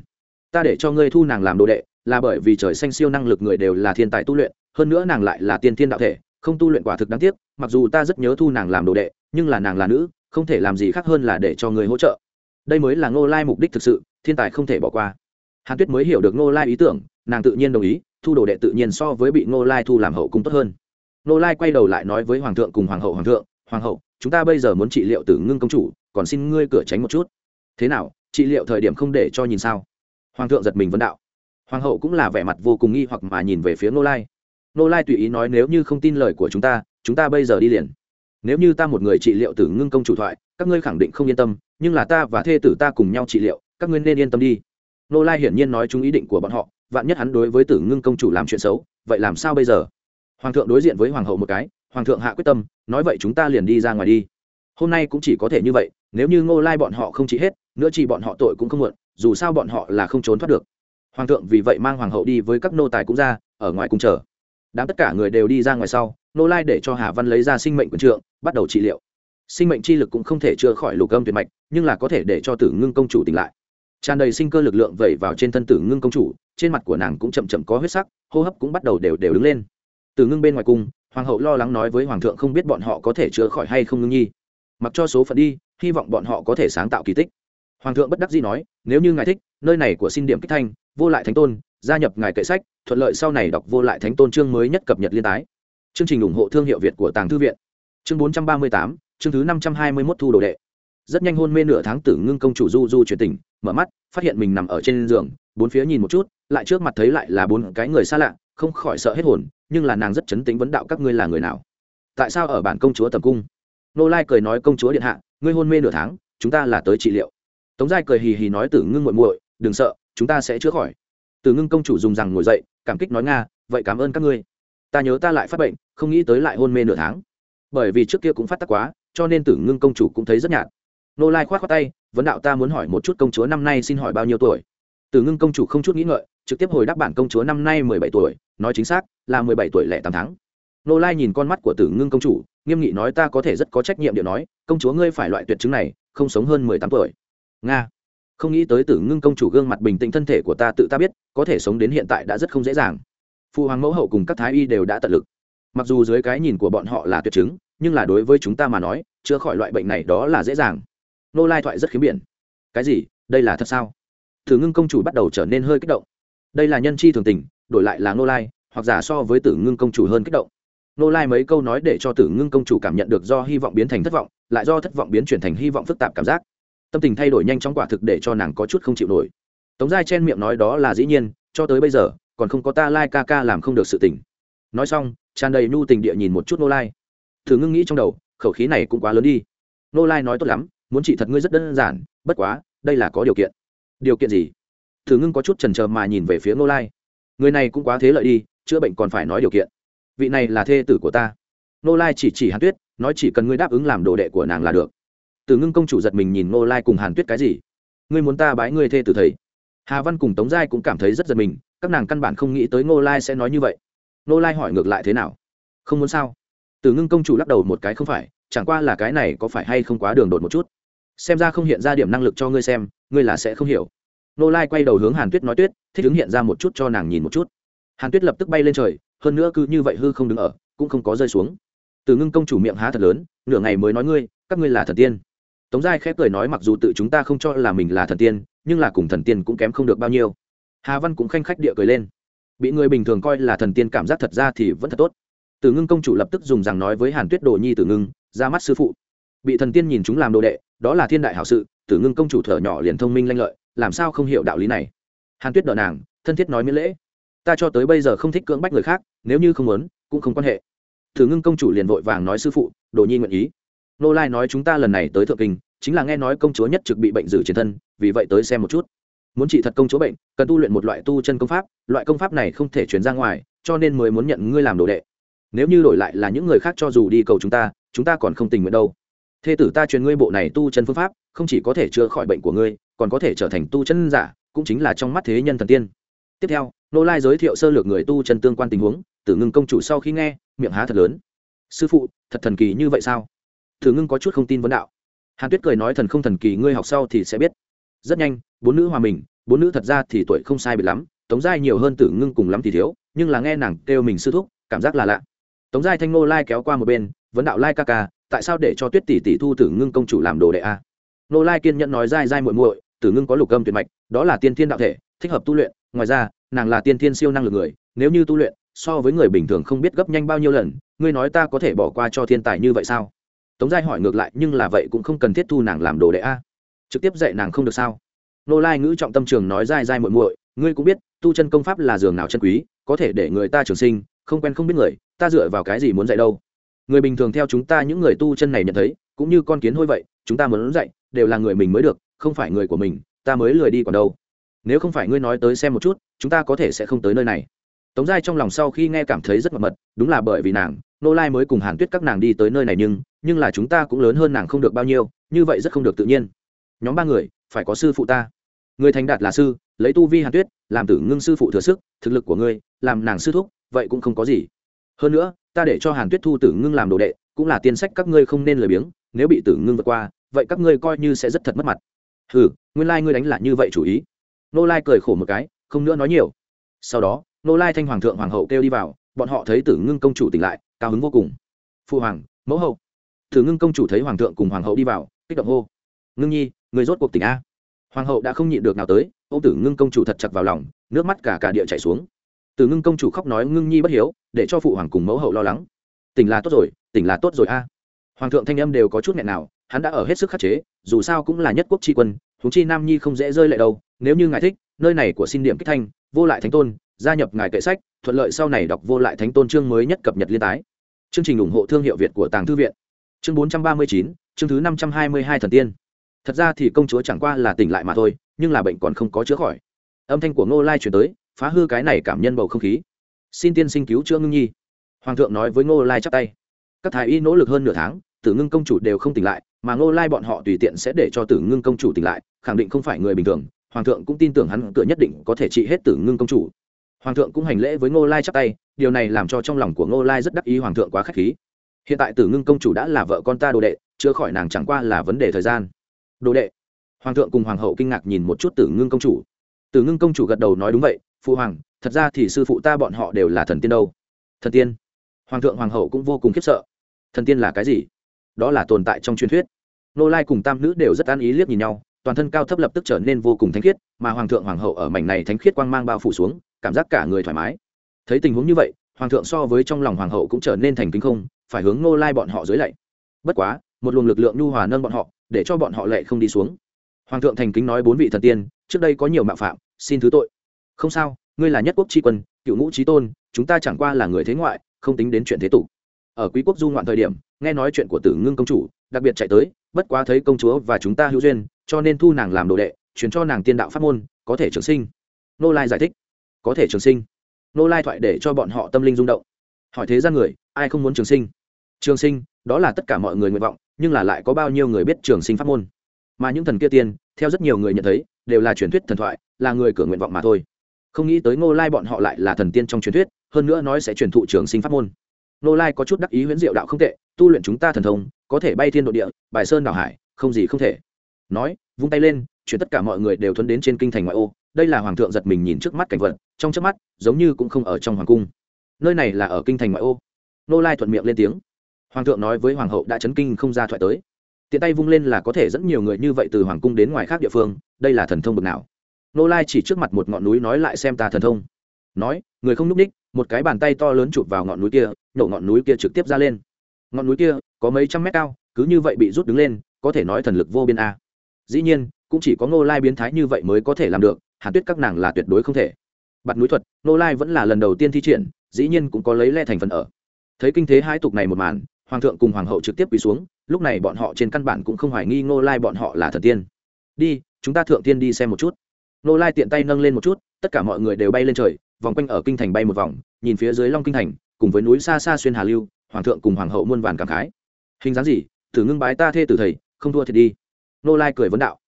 Ta để cho ngươi thu nàng làm đồ đệ, là bởi vì trời xanh siêu năng lực người đều là thiên tài tu luyện, hơn nữa nàng lại là tiên thiên đạo thể, không tu luyện quả thực đáng tiếc, mặc dù ta rất nhớ thu nàng làm đồ đệ, nhưng là nàng là nữ, không thể làm gì khác hơn là để cho người hỗ trợ. Đây mới là ngô lai mục đích thực sự, thiên tài không thể bỏ qua. Hàn tuyết mới hiểu được ngô lai ý tưởng, nàng tự nhiên đồng ý, thu đồ đệ tự nhiên so với bị ngô lai thu làm hậu cung tốt hơn. Ngô lai quay đầu lại nói với hoàng thượng cùng hoàng hậu, hoàng thượng, hoàng hậu, chúng ta bây giờ muốn trị liệu tử ngưng công chủ, còn xin ngươi cửa tránh một chút. Thế nào? Trị liệu thời điểm không để cho nhìn sao? Hoàng thượng giật mình vấn đạo. Hoàng hậu cũng là vẻ mặt vô cùng nghi hoặc mà nhìn về phía nô lai. Nô lai tùy ý nói nếu như không tin lời của chúng ta chúng ta bây giờ đi liền. Nếu như ta một người trị liệu tử ngưng công chủ thoại, các ngươi khẳng định không yên tâm, nhưng là ta và thê tử ta cùng nhau trị liệu, các ngươi nên yên tâm đi. Nô lai hiển nhiên nói chúng ý định của bọn họ, vạn nhất hắn đối với tử ngưng công chủ làm chuyện xấu, vậy làm sao bây giờ? Hoàng thượng đối diện với hoàng hậu một cái, hoàng thượng hạ quyết tâm, nói vậy chúng ta liền đi ra ngoài đi. Hôm nay cũng chỉ có thể như vậy, nếu như ngô lai bọn họ không trị hết nữa chỉ bọn họ tội cũng không muộn, dù sao bọn họ là không trốn thoát được. Hoàng thượng vì vậy mang hoàng hậu đi với các nô tài cũng ra, ở ngoài cùng chờ. Đám tất cả người đều đi ra ngoài sau, nô lai để cho hà văn lấy ra sinh mệnh quần trượng, bắt đầu trị liệu. Sinh mệnh chi lực cũng không thể chữa khỏi lục âm tuyệt mạch, nhưng là có thể để cho tử ngưng công chủ tỉnh lại. Tràn đầy sinh cơ lực lượng vẩy vào trên thân tử ngưng công chủ, trên mặt của nàng cũng chậm chậm có huyết sắc, hô hấp cũng bắt đầu đều đều đứng lên. Tử ngưng bên ngoài cung hoàng hậu lo lắng nói với hoàng thượng không biết bọn họ có thể chữa khỏi hay không ngưng nhi. Mặc cho số phận đi, hy vọng bọn họ có thể sáng tạo kỳ tích hoàng thượng bất đắc dĩ nói, nếu như ngài thích, nơi này của xin điểm kích thanh, vô lại thánh tôn, gia nhập ngài kệ sách, thuận lợi sau này đọc vô lại thánh tôn chương mới nhất cập nhật liên tái. Chương trình ủng hộ thương hiệu việt của tàng thư viện. Chương bốn trăm ba mươi tám, chương thứ năm trăm hai mươi mốt thu đồ đệ. Rất nhanh hôn mê nửa tháng tử ngưng công chủ du du chuyển tỉnh, mở mắt, phát hiện mình nằm ở trên giường, bốn phía nhìn một chút, lại trước mặt thấy lại là bốn cái người xa lạ, không khỏi sợ hết hồn, nhưng là nàng rất chấn tính vấn đạo các ngươi là người nào? Tại sao ở bản công chúa tầm cung? Nô lai cười nói công chúa điện hạ, ngươi hôn mê nửa tháng, chúng ta là tới trị liệu tống giai cười hì hì nói tử ngưng muội muội, đừng sợ, chúng ta sẽ chữa khỏi. Tử ngưng công chủ dùng rằng ngồi dậy, cảm kích nói nga, vậy cảm ơn các ngươi. Ta nhớ ta lại phát bệnh, không nghĩ tới lại hôn mê nửa tháng. Bởi vì trước kia cũng phát tác quá, cho nên tử ngưng công chủ cũng thấy rất nhạt. Nô lai k h o á t khoác tay, vấn đạo ta muốn hỏi một chút công chúa năm nay xin hỏi bao nhiêu tuổi? Tử ngưng công chủ không chút nghĩ ngợi, trực tiếp hồi đáp bản công chúa năm nay mười bảy tuổi, nói chính xác là mười bảy tuổi lẻ tám tháng. Nô lai nhìn con mắt của tử ngưng công chủ, nghiêm nghị nói, ta có thể rất có trách nhiệm điệu nói, công chúa ngươi phải loại tuyệt chứng này, không sống hơn mười tám tuổi nga. Không nghĩ tới tử ngưng công chủ gương mặt bình tĩnh thân thể của ta tự ta biết, có thể sống đến hiện tại đã rất không dễ dàng. Phụ hoàng mẫu hậu cùng các thái y đều đã tận lực. Mặc dù dưới cái nhìn của bọn họ là tuyệt chứng, nhưng là đối với chúng ta mà nói, chữa khỏi loại bệnh này đó là dễ dàng. Nô lai thoại rất khiếm biển. Cái gì? Đây là thật sao? Tử ngưng công chủ bắt đầu trở nên hơi kích động. Đây là nhân chi thường tình, đổi lại là nô lai, hoặc giả so với tử ngưng công chủ hơn kích động. Nô lai mấy câu nói để cho tử ngưng công chủ cảm nhận được do hy vọng biến thành thất vọng, lại do thất vọng biến chuyển thành hy vọng phức tạp cảm giác tâm tình thay đổi nhanh chóng quả thực để cho nàng có chút không chịu nổi. Tống giai chen miệng nói đó là dĩ nhiên, cho tới bây giờ, còn không có ta lai ca ca làm không được sự tình. Nói xong, tràn đầy nhu tình địa nhìn một chút nô lai. Thử ngưng nghĩ trong đầu, khẩu khí này cũng quá lớn đi. Nô lai nói tốt lắm, muốn trị thật ngươi rất đơn giản, bất quá, đây là có điều kiện. Điều kiện gì? Thử ngưng có chút trần trờ mà nhìn về phía nô lai. Người này cũng quá thế lợi đi, chữa bệnh còn phải nói điều kiện. Vị này là thê tử của ta. Nô lai chỉ chỉ hàn tuyết, nói chỉ cần ngươi đáp ứng làm đồ đệ của nàng là được từ ngưng công chủ giật mình nhìn nô lai cùng hàn tuyết cái gì? Ngươi muốn ta bái ngươi thê tử thầy? Hà văn cùng tống giai cũng cảm thấy rất giật mình, các nàng căn bản không nghĩ tới nô lai sẽ nói như vậy. Nô lai hỏi ngược lại thế nào? Không muốn sao? Từ ngưng công chủ lắc đầu một cái không phải, chẳng qua là cái này có phải hay không quá đường đột một chút? Xem ra không hiện ra điểm năng lực cho ngươi xem, ngươi là sẽ không hiểu. Nô lai quay đầu hướng hàn tuyết nói tuyết, thích ứng hiện ra một chút cho nàng nhìn một chút. Hàn tuyết lập tức bay lên trời, hơn nữa cứ như vậy hư không đứng ở, cũng không có rơi xuống. Từ ngưng công chủ miệng há thật lớn, nửa ngày mới nói ngươi, các ngươi là thần tiên tống giai khép cười nói mặc dù tự chúng ta không cho là mình là thần tiên, nhưng là cùng thần tiên cũng kém không được bao nhiêu. Hà văn cũng khanh khách địa cười lên. Bị người bình thường coi là thần tiên cảm giác thật ra thì vẫn thật tốt. Từ ngưng công chủ lập tức dùng rằng nói với hàn tuyết đồ nhi tử ngưng, ra mắt sư phụ. Bị thần tiên nhìn chúng làm đồ đệ, đó là thiên đại hảo sự tử ngưng công chủ thở nhỏ liền thông minh lanh lợi, làm sao không hiểu đạo lý này? Hàn tuyết đỡ nàng, thân thiết nói miễn lễ. Ta cho tới bây giờ không thích cưỡng bách người khác, nếu như không muốn, cũng không quan hệ. Thử ngưng công chủ liền vội vàng nói sư phụ, đồ nhi nguyện ý nô lai nói chúng ta lần này tới thượng kinh, chính là nghe nói công chúa nhất trực bị bệnh dử chiến thân, vì vậy tới xem một chút. Muốn trị thật công chúa bệnh, cần tu luyện một loại tu chân công pháp, loại công pháp này không thể chuyển ra ngoài, cho nên mới muốn nhận ngươi làm đồ đệ. Nếu như đổi lại là những người khác cho dù đi cầu chúng ta chúng ta còn không tình nguyện đâu. Thê tử ta truyền ngươi bộ này tu chân phương pháp, không chỉ có thể chữa khỏi bệnh của ngươi, còn có thể trở thành tu chân giả, cũng chính là trong mắt thế nhân thần tiên. Tiếp theo, nô lai giới thiệu sơ lược người tu chân tương quan tình huống, tử ngưng công chủ sau khi nghe, miệng há thật lớn. Sư phụ, thật thần kỳ như vậy sao? Thử ngưng có chút không tin vấn đạo. Hàn tuyết cười nói thần không thần kỳ, ngươi học sau thì sẽ biết. Rất nhanh, bốn nữ hòa mình, bốn nữ thật ra thì tuổi không sai biệt lắm, tống giai nhiều hơn tử ngưng cùng lắm thì thiếu, nhưng là nghe nàng kêu mình sư thúc, cảm giác là lạ. Tống giai thanh nô lai kéo qua một bên, vấn đạo lai ca ca, tại sao để cho tuyết tỷ tỷ thu tử ngưng công chủ làm đồ đệ a? Nô lai kiên nhẫn nói dai dai muội muội, tử ngưng có lục âm tuyệt mạch, đó là tiên thiên đạo thể, thích hợp tu luyện. Ngoài ra, nàng là tiên thiên siêu năng lực người, nếu như tu luyện, so với người bình thường không biết gấp nhanh bao nhiêu lần, ngươi nói ta có thể bỏ qua cho thiên tài như vậy sao? Tống giai hỏi ngược lại, nhưng là vậy cũng không cần thiết thu nàng làm đồ đệ a. Trực tiếp dạy nàng không được sao? Nô lai ngữ trọng tâm trường nói dai dai muội muội, ngươi cũng biết, tu chân công pháp là giường nào chân quý, có thể để người ta trường sinh, không quen không biết người, ta dựa vào cái gì muốn dạy đâu? Người bình thường theo chúng ta những người tu chân này nhận thấy, cũng như con kiến hôi vậy, chúng ta muốn dạy, đều là người mình mới được, không phải người của mình, ta mới lười đi còn đâu. Nếu không phải ngươi nói tới xem một chút, chúng ta có thể sẽ không tới nơi này. Tống giai trong lòng sau khi nghe cảm thấy rất mật mật, đúng là bởi vì nàng, nô lai mới cùng hàn tuyết các nàng đi tới nơi này nhưng nhưng là chúng ta cũng lớn hơn nàng không được bao nhiêu, như vậy rất không được tự nhiên. Nhóm ba người, phải có sư phụ ta. Người thành đạt là sư, lấy tu vi hàn tuyết, làm tử ngưng sư phụ thừa sức, thực lực của ngươi, làm nàng sư thúc, vậy cũng không có gì. Hơn nữa, ta để cho hàn tuyết thu tử ngưng làm đồ đệ, cũng là tiên sách các ngươi không nên lười biếng, nếu bị tử ngưng vượt qua, vậy các ngươi coi như sẽ rất thật mất mặt. Hừ, nguyên lai、like、ngươi đánh lại như vậy chủ ý. Nô lai cười khổ một cái, không nữa nói nhiều. Sau đó, nô lai thanh hoàng thượng hoàng hậu kêu đi vào, bọn họ thấy tử ngưng công chủ tỉnh lại, cao hứng vô cùng. Phụ hoàng, mẫu hậu thử ngưng công chủ thấy hoàng thượng cùng hoàng hậu đi vào, kích động hô. Ngưng nhi, người rốt cuộc tỉnh a. Hoàng hậu đã không nhịn được nào tới ô tử ngưng công chủ thật chặt vào lòng, nước mắt cả cả địa chảy xuống. Từ ngưng công chủ khóc nói ngưng nhi bất hiếu, để cho phụ hoàng cùng mẫu hậu lo lắng. Tỉnh là tốt rồi, tỉnh là tốt rồi a. Hoàng thượng thanh âm đều có chút nghẹn nào, hắn đã ở hết sức khắc chế, dù sao cũng là nhất quốc tri quân, huống chi nam nhi không dễ rơi lệ đâu. Nếu như ngài thích, nơi này của xin điểm kích thanh, vô lại thánh tôn, gia nhập ngài kệ sách, thuận lợi sau này đọc vô lại thánh tôn chương mới nhất cập nhật liên tái. Chương trình ủng hộ thương hiệu việt của tàng thư viện chương bốn trăm ba mươi chín, chương thứ năm trăm hai mươi hai thần tiên. Thật ra thì công chúa chẳng qua là tỉnh lại mà thôi, nhưng là bệnh còn không có chữa khỏi. Âm thanh của ngô lai chuyển tới, phá hư cái này cảm nhân bầu không khí. Xin tiên sinh cứu chữa ngưng nhi. Hoàng thượng nói với ngô lai chắp tay. Các thái y nỗ lực hơn nửa tháng, tử ngưng công chủ đều không tỉnh lại, mà ngô lai bọn họ tùy tiện sẽ để cho tử ngưng công chủ tỉnh lại, khẳng định không phải người bình thường, hoàng thượng cũng tin tưởng hắn cửa nhất định có thể trị hết tử ngưng công chủ. Hoàng thượng cũng hành lễ với ngô lai chắp tay, điều này làm cho trong lòng của ngô lai rất đắc ý, hoàng thượng quá k h á c h khí hiện tại tử ngưng công chủ đã là vợ con ta đồ đệ chữa khỏi nàng chẳng qua là vấn đề thời gian. Đồ đệ. Hoàng thượng cùng hoàng hậu kinh ngạc nhìn một chút tử ngưng công chủ. Tử ngưng công chủ gật đầu nói đúng vậy, phụ hoàng, thật ra thì sư phụ ta bọn họ đều là thần tiên đâu. Thần tiên? Hoàng thượng hoàng hậu cũng vô cùng khiếp sợ. Thần tiên là cái gì? Đó là tồn tại trong truyền thuyết. Nô lai cùng tam nữ đều rất an ý liếc nhìn nhau, toàn thân cao thấp lập tức trở nên vô cùng thánh khiết, mà hoàng thượng hoàng hậu ở mảnh này thánh khiết quang mang bao phủ xuống, cảm giác cả người thoải mái. Thấy tình huống như vậy, hoàng thượng so với trong lòng hoàng hậu cũng trở nên thành kính không phải hướng nô lai bọn họ dưới lạy. Bất quá, một luồng lực lượng nhu hòa nâng bọn họ, để cho bọn họ lệ không đi xuống. Hoàng thượng thành kính nói bốn vị thần tiên, trước đây có nhiều mạo phạm, xin thứ tội. Không sao, ngươi là nhất quốc tri quân, cựu ngũ trí tôn, chúng ta chẳng qua là người thế ngoại, không tính đến chuyện thế tục. Ở quý quốc du ngoạn thời điểm, nghe nói chuyện của tử ngưng công chủ, đặc biệt chạy tới, bất quá thấy công chúa và chúng ta hữu duyên, cho nên thu nàng làm đồ đệ chuyển cho nàng tiên đạo pháp môn, có thể trường sinh. Nô lai giải thích. Có thể trường sinh. Nô lai thoại để cho bọn họ tâm linh rung động. Hỏi thế gian người, ai không muốn trường sinh? Trường sinh, đó là tất cả mọi người nguyện vọng, nhưng là lại có bao nhiêu người biết trường sinh pháp môn? Mà những thần kia tiên, theo rất nhiều người nhận thấy, đều là truyền thuyết thần thoại, là người cửa nguyện vọng mà thôi. Không nghĩ tới ngô lai bọn họ lại là thần tiên trong truyền thuyết, hơn nữa nói sẽ truyền thụ trường sinh pháp môn. Ngô lai có chút đắc ý huyễn diệu đạo không tệ, tu luyện chúng ta thần thông, có thể bay thiên độ địa, bài sơn đảo hải, không gì không thể. Nói, vung tay lên chuyển tất cả mọi người đều thuấn đến trên kinh thành ngoại ô, đây là hoàng thượng giật mình nhìn trước mắt cảnh vật, trong trước mắt, giống như cũng không ở trong hoàng cung. Nơi này là ở kinh thành ngoại ô. Nô lai thuận miệng lên tiếng hoàng thượng nói với hoàng hậu đã chấn kinh không ra thoại tới. Tiện tay vung lên là có thể dẫn nhiều người như vậy từ hoàng cung đến ngoài khác địa phương, đây là thần thông bực nào. Nô lai chỉ trước mặt một ngọn núi nói lại xem ta thần thông. Nói, người không n ú c ních một cái bàn tay to lớn chụp vào ngọn núi kia, nhổ ngọn núi kia trực tiếp ra lên. Ngọn núi kia, có mấy trăm mét cao, cứ như vậy bị rút đứng lên, có thể nói thần lực vô biên a. Dĩ nhiên, cũng chỉ có ngô lai biến thái như vậy mới có thể làm được, hàn tuyết các nàng là tuyệt đối không thể. Bặt núi thuật, ngô lai vẫn là lần đầu tiên thi triển, dĩ nhiên cũng có lấy le thành phần ở. Thấy kinh thế hai tục này một màn hoàng thượng cùng hoàng hậu trực tiếp quỳ xuống, lúc này bọn họ trên căn bản cũng không hoài nghi ngô lai bọn họ là thần tiên. Đi, chúng ta thượng tiên đi xem một chút. Ngô lai tiện tay nâng lên một chút, tất cả mọi người đều bay lên trời, vòng quanh ở kinh thành bay một vòng, nhìn phía dưới long kinh thành, cùng với núi xa xa xuyên hà lưu, hoàng thượng cùng hoàng hậu muôn vàn cảm khái. Hình dáng gì? Thử ngưng bái ta thê tử thầy, không thua thiệt đi. Nô lai cười vấn đạo.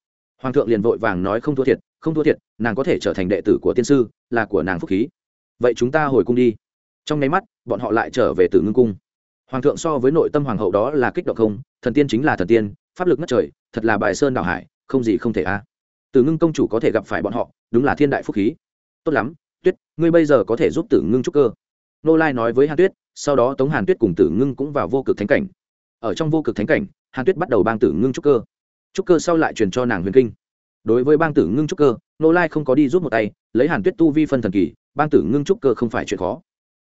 Hoàng thượng liền vội vàng nói không thua thiệt, không thua thiệt, nàng có thể trở thành đệ tử của tiên sư, là của nàng phúc khí. Vậy chúng ta hồi cung đi. Trong nháy mắt, bọn họ lại trở về tử ngưng cung hoàng thượng so với nội tâm hoàng hậu đó là kích động không, thần tiên chính là thần tiên, pháp lực ngất trời, thật là bài sơn đảo hải, không gì không thể a. À. tử ngưng công chủ có thể gặp phải bọn họ, đúng là thiên đại phúc khí. Tốt lắm, tuyết, ngươi bây giờ có thể giúp tử ngưng trúc cơ. Nô lai nói với hàn tuyết, sau đó tống hàn tuyết cùng tử ngưng cũng vào vô cực thánh cảnh. Ở trong vô cực thánh cảnh, hàn tuyết bắt đầu bang tử ngưng trúc cơ. Trúc cơ sau lại truyền cho nàng huyền kinh. Đối với bang tử ngưng trúc cơ, nô lai không có đi rút một tay, lấy hàn tuyết tu vi phân thần kỳ, bang tử ngưng trúc cơ không phải chuyện khó.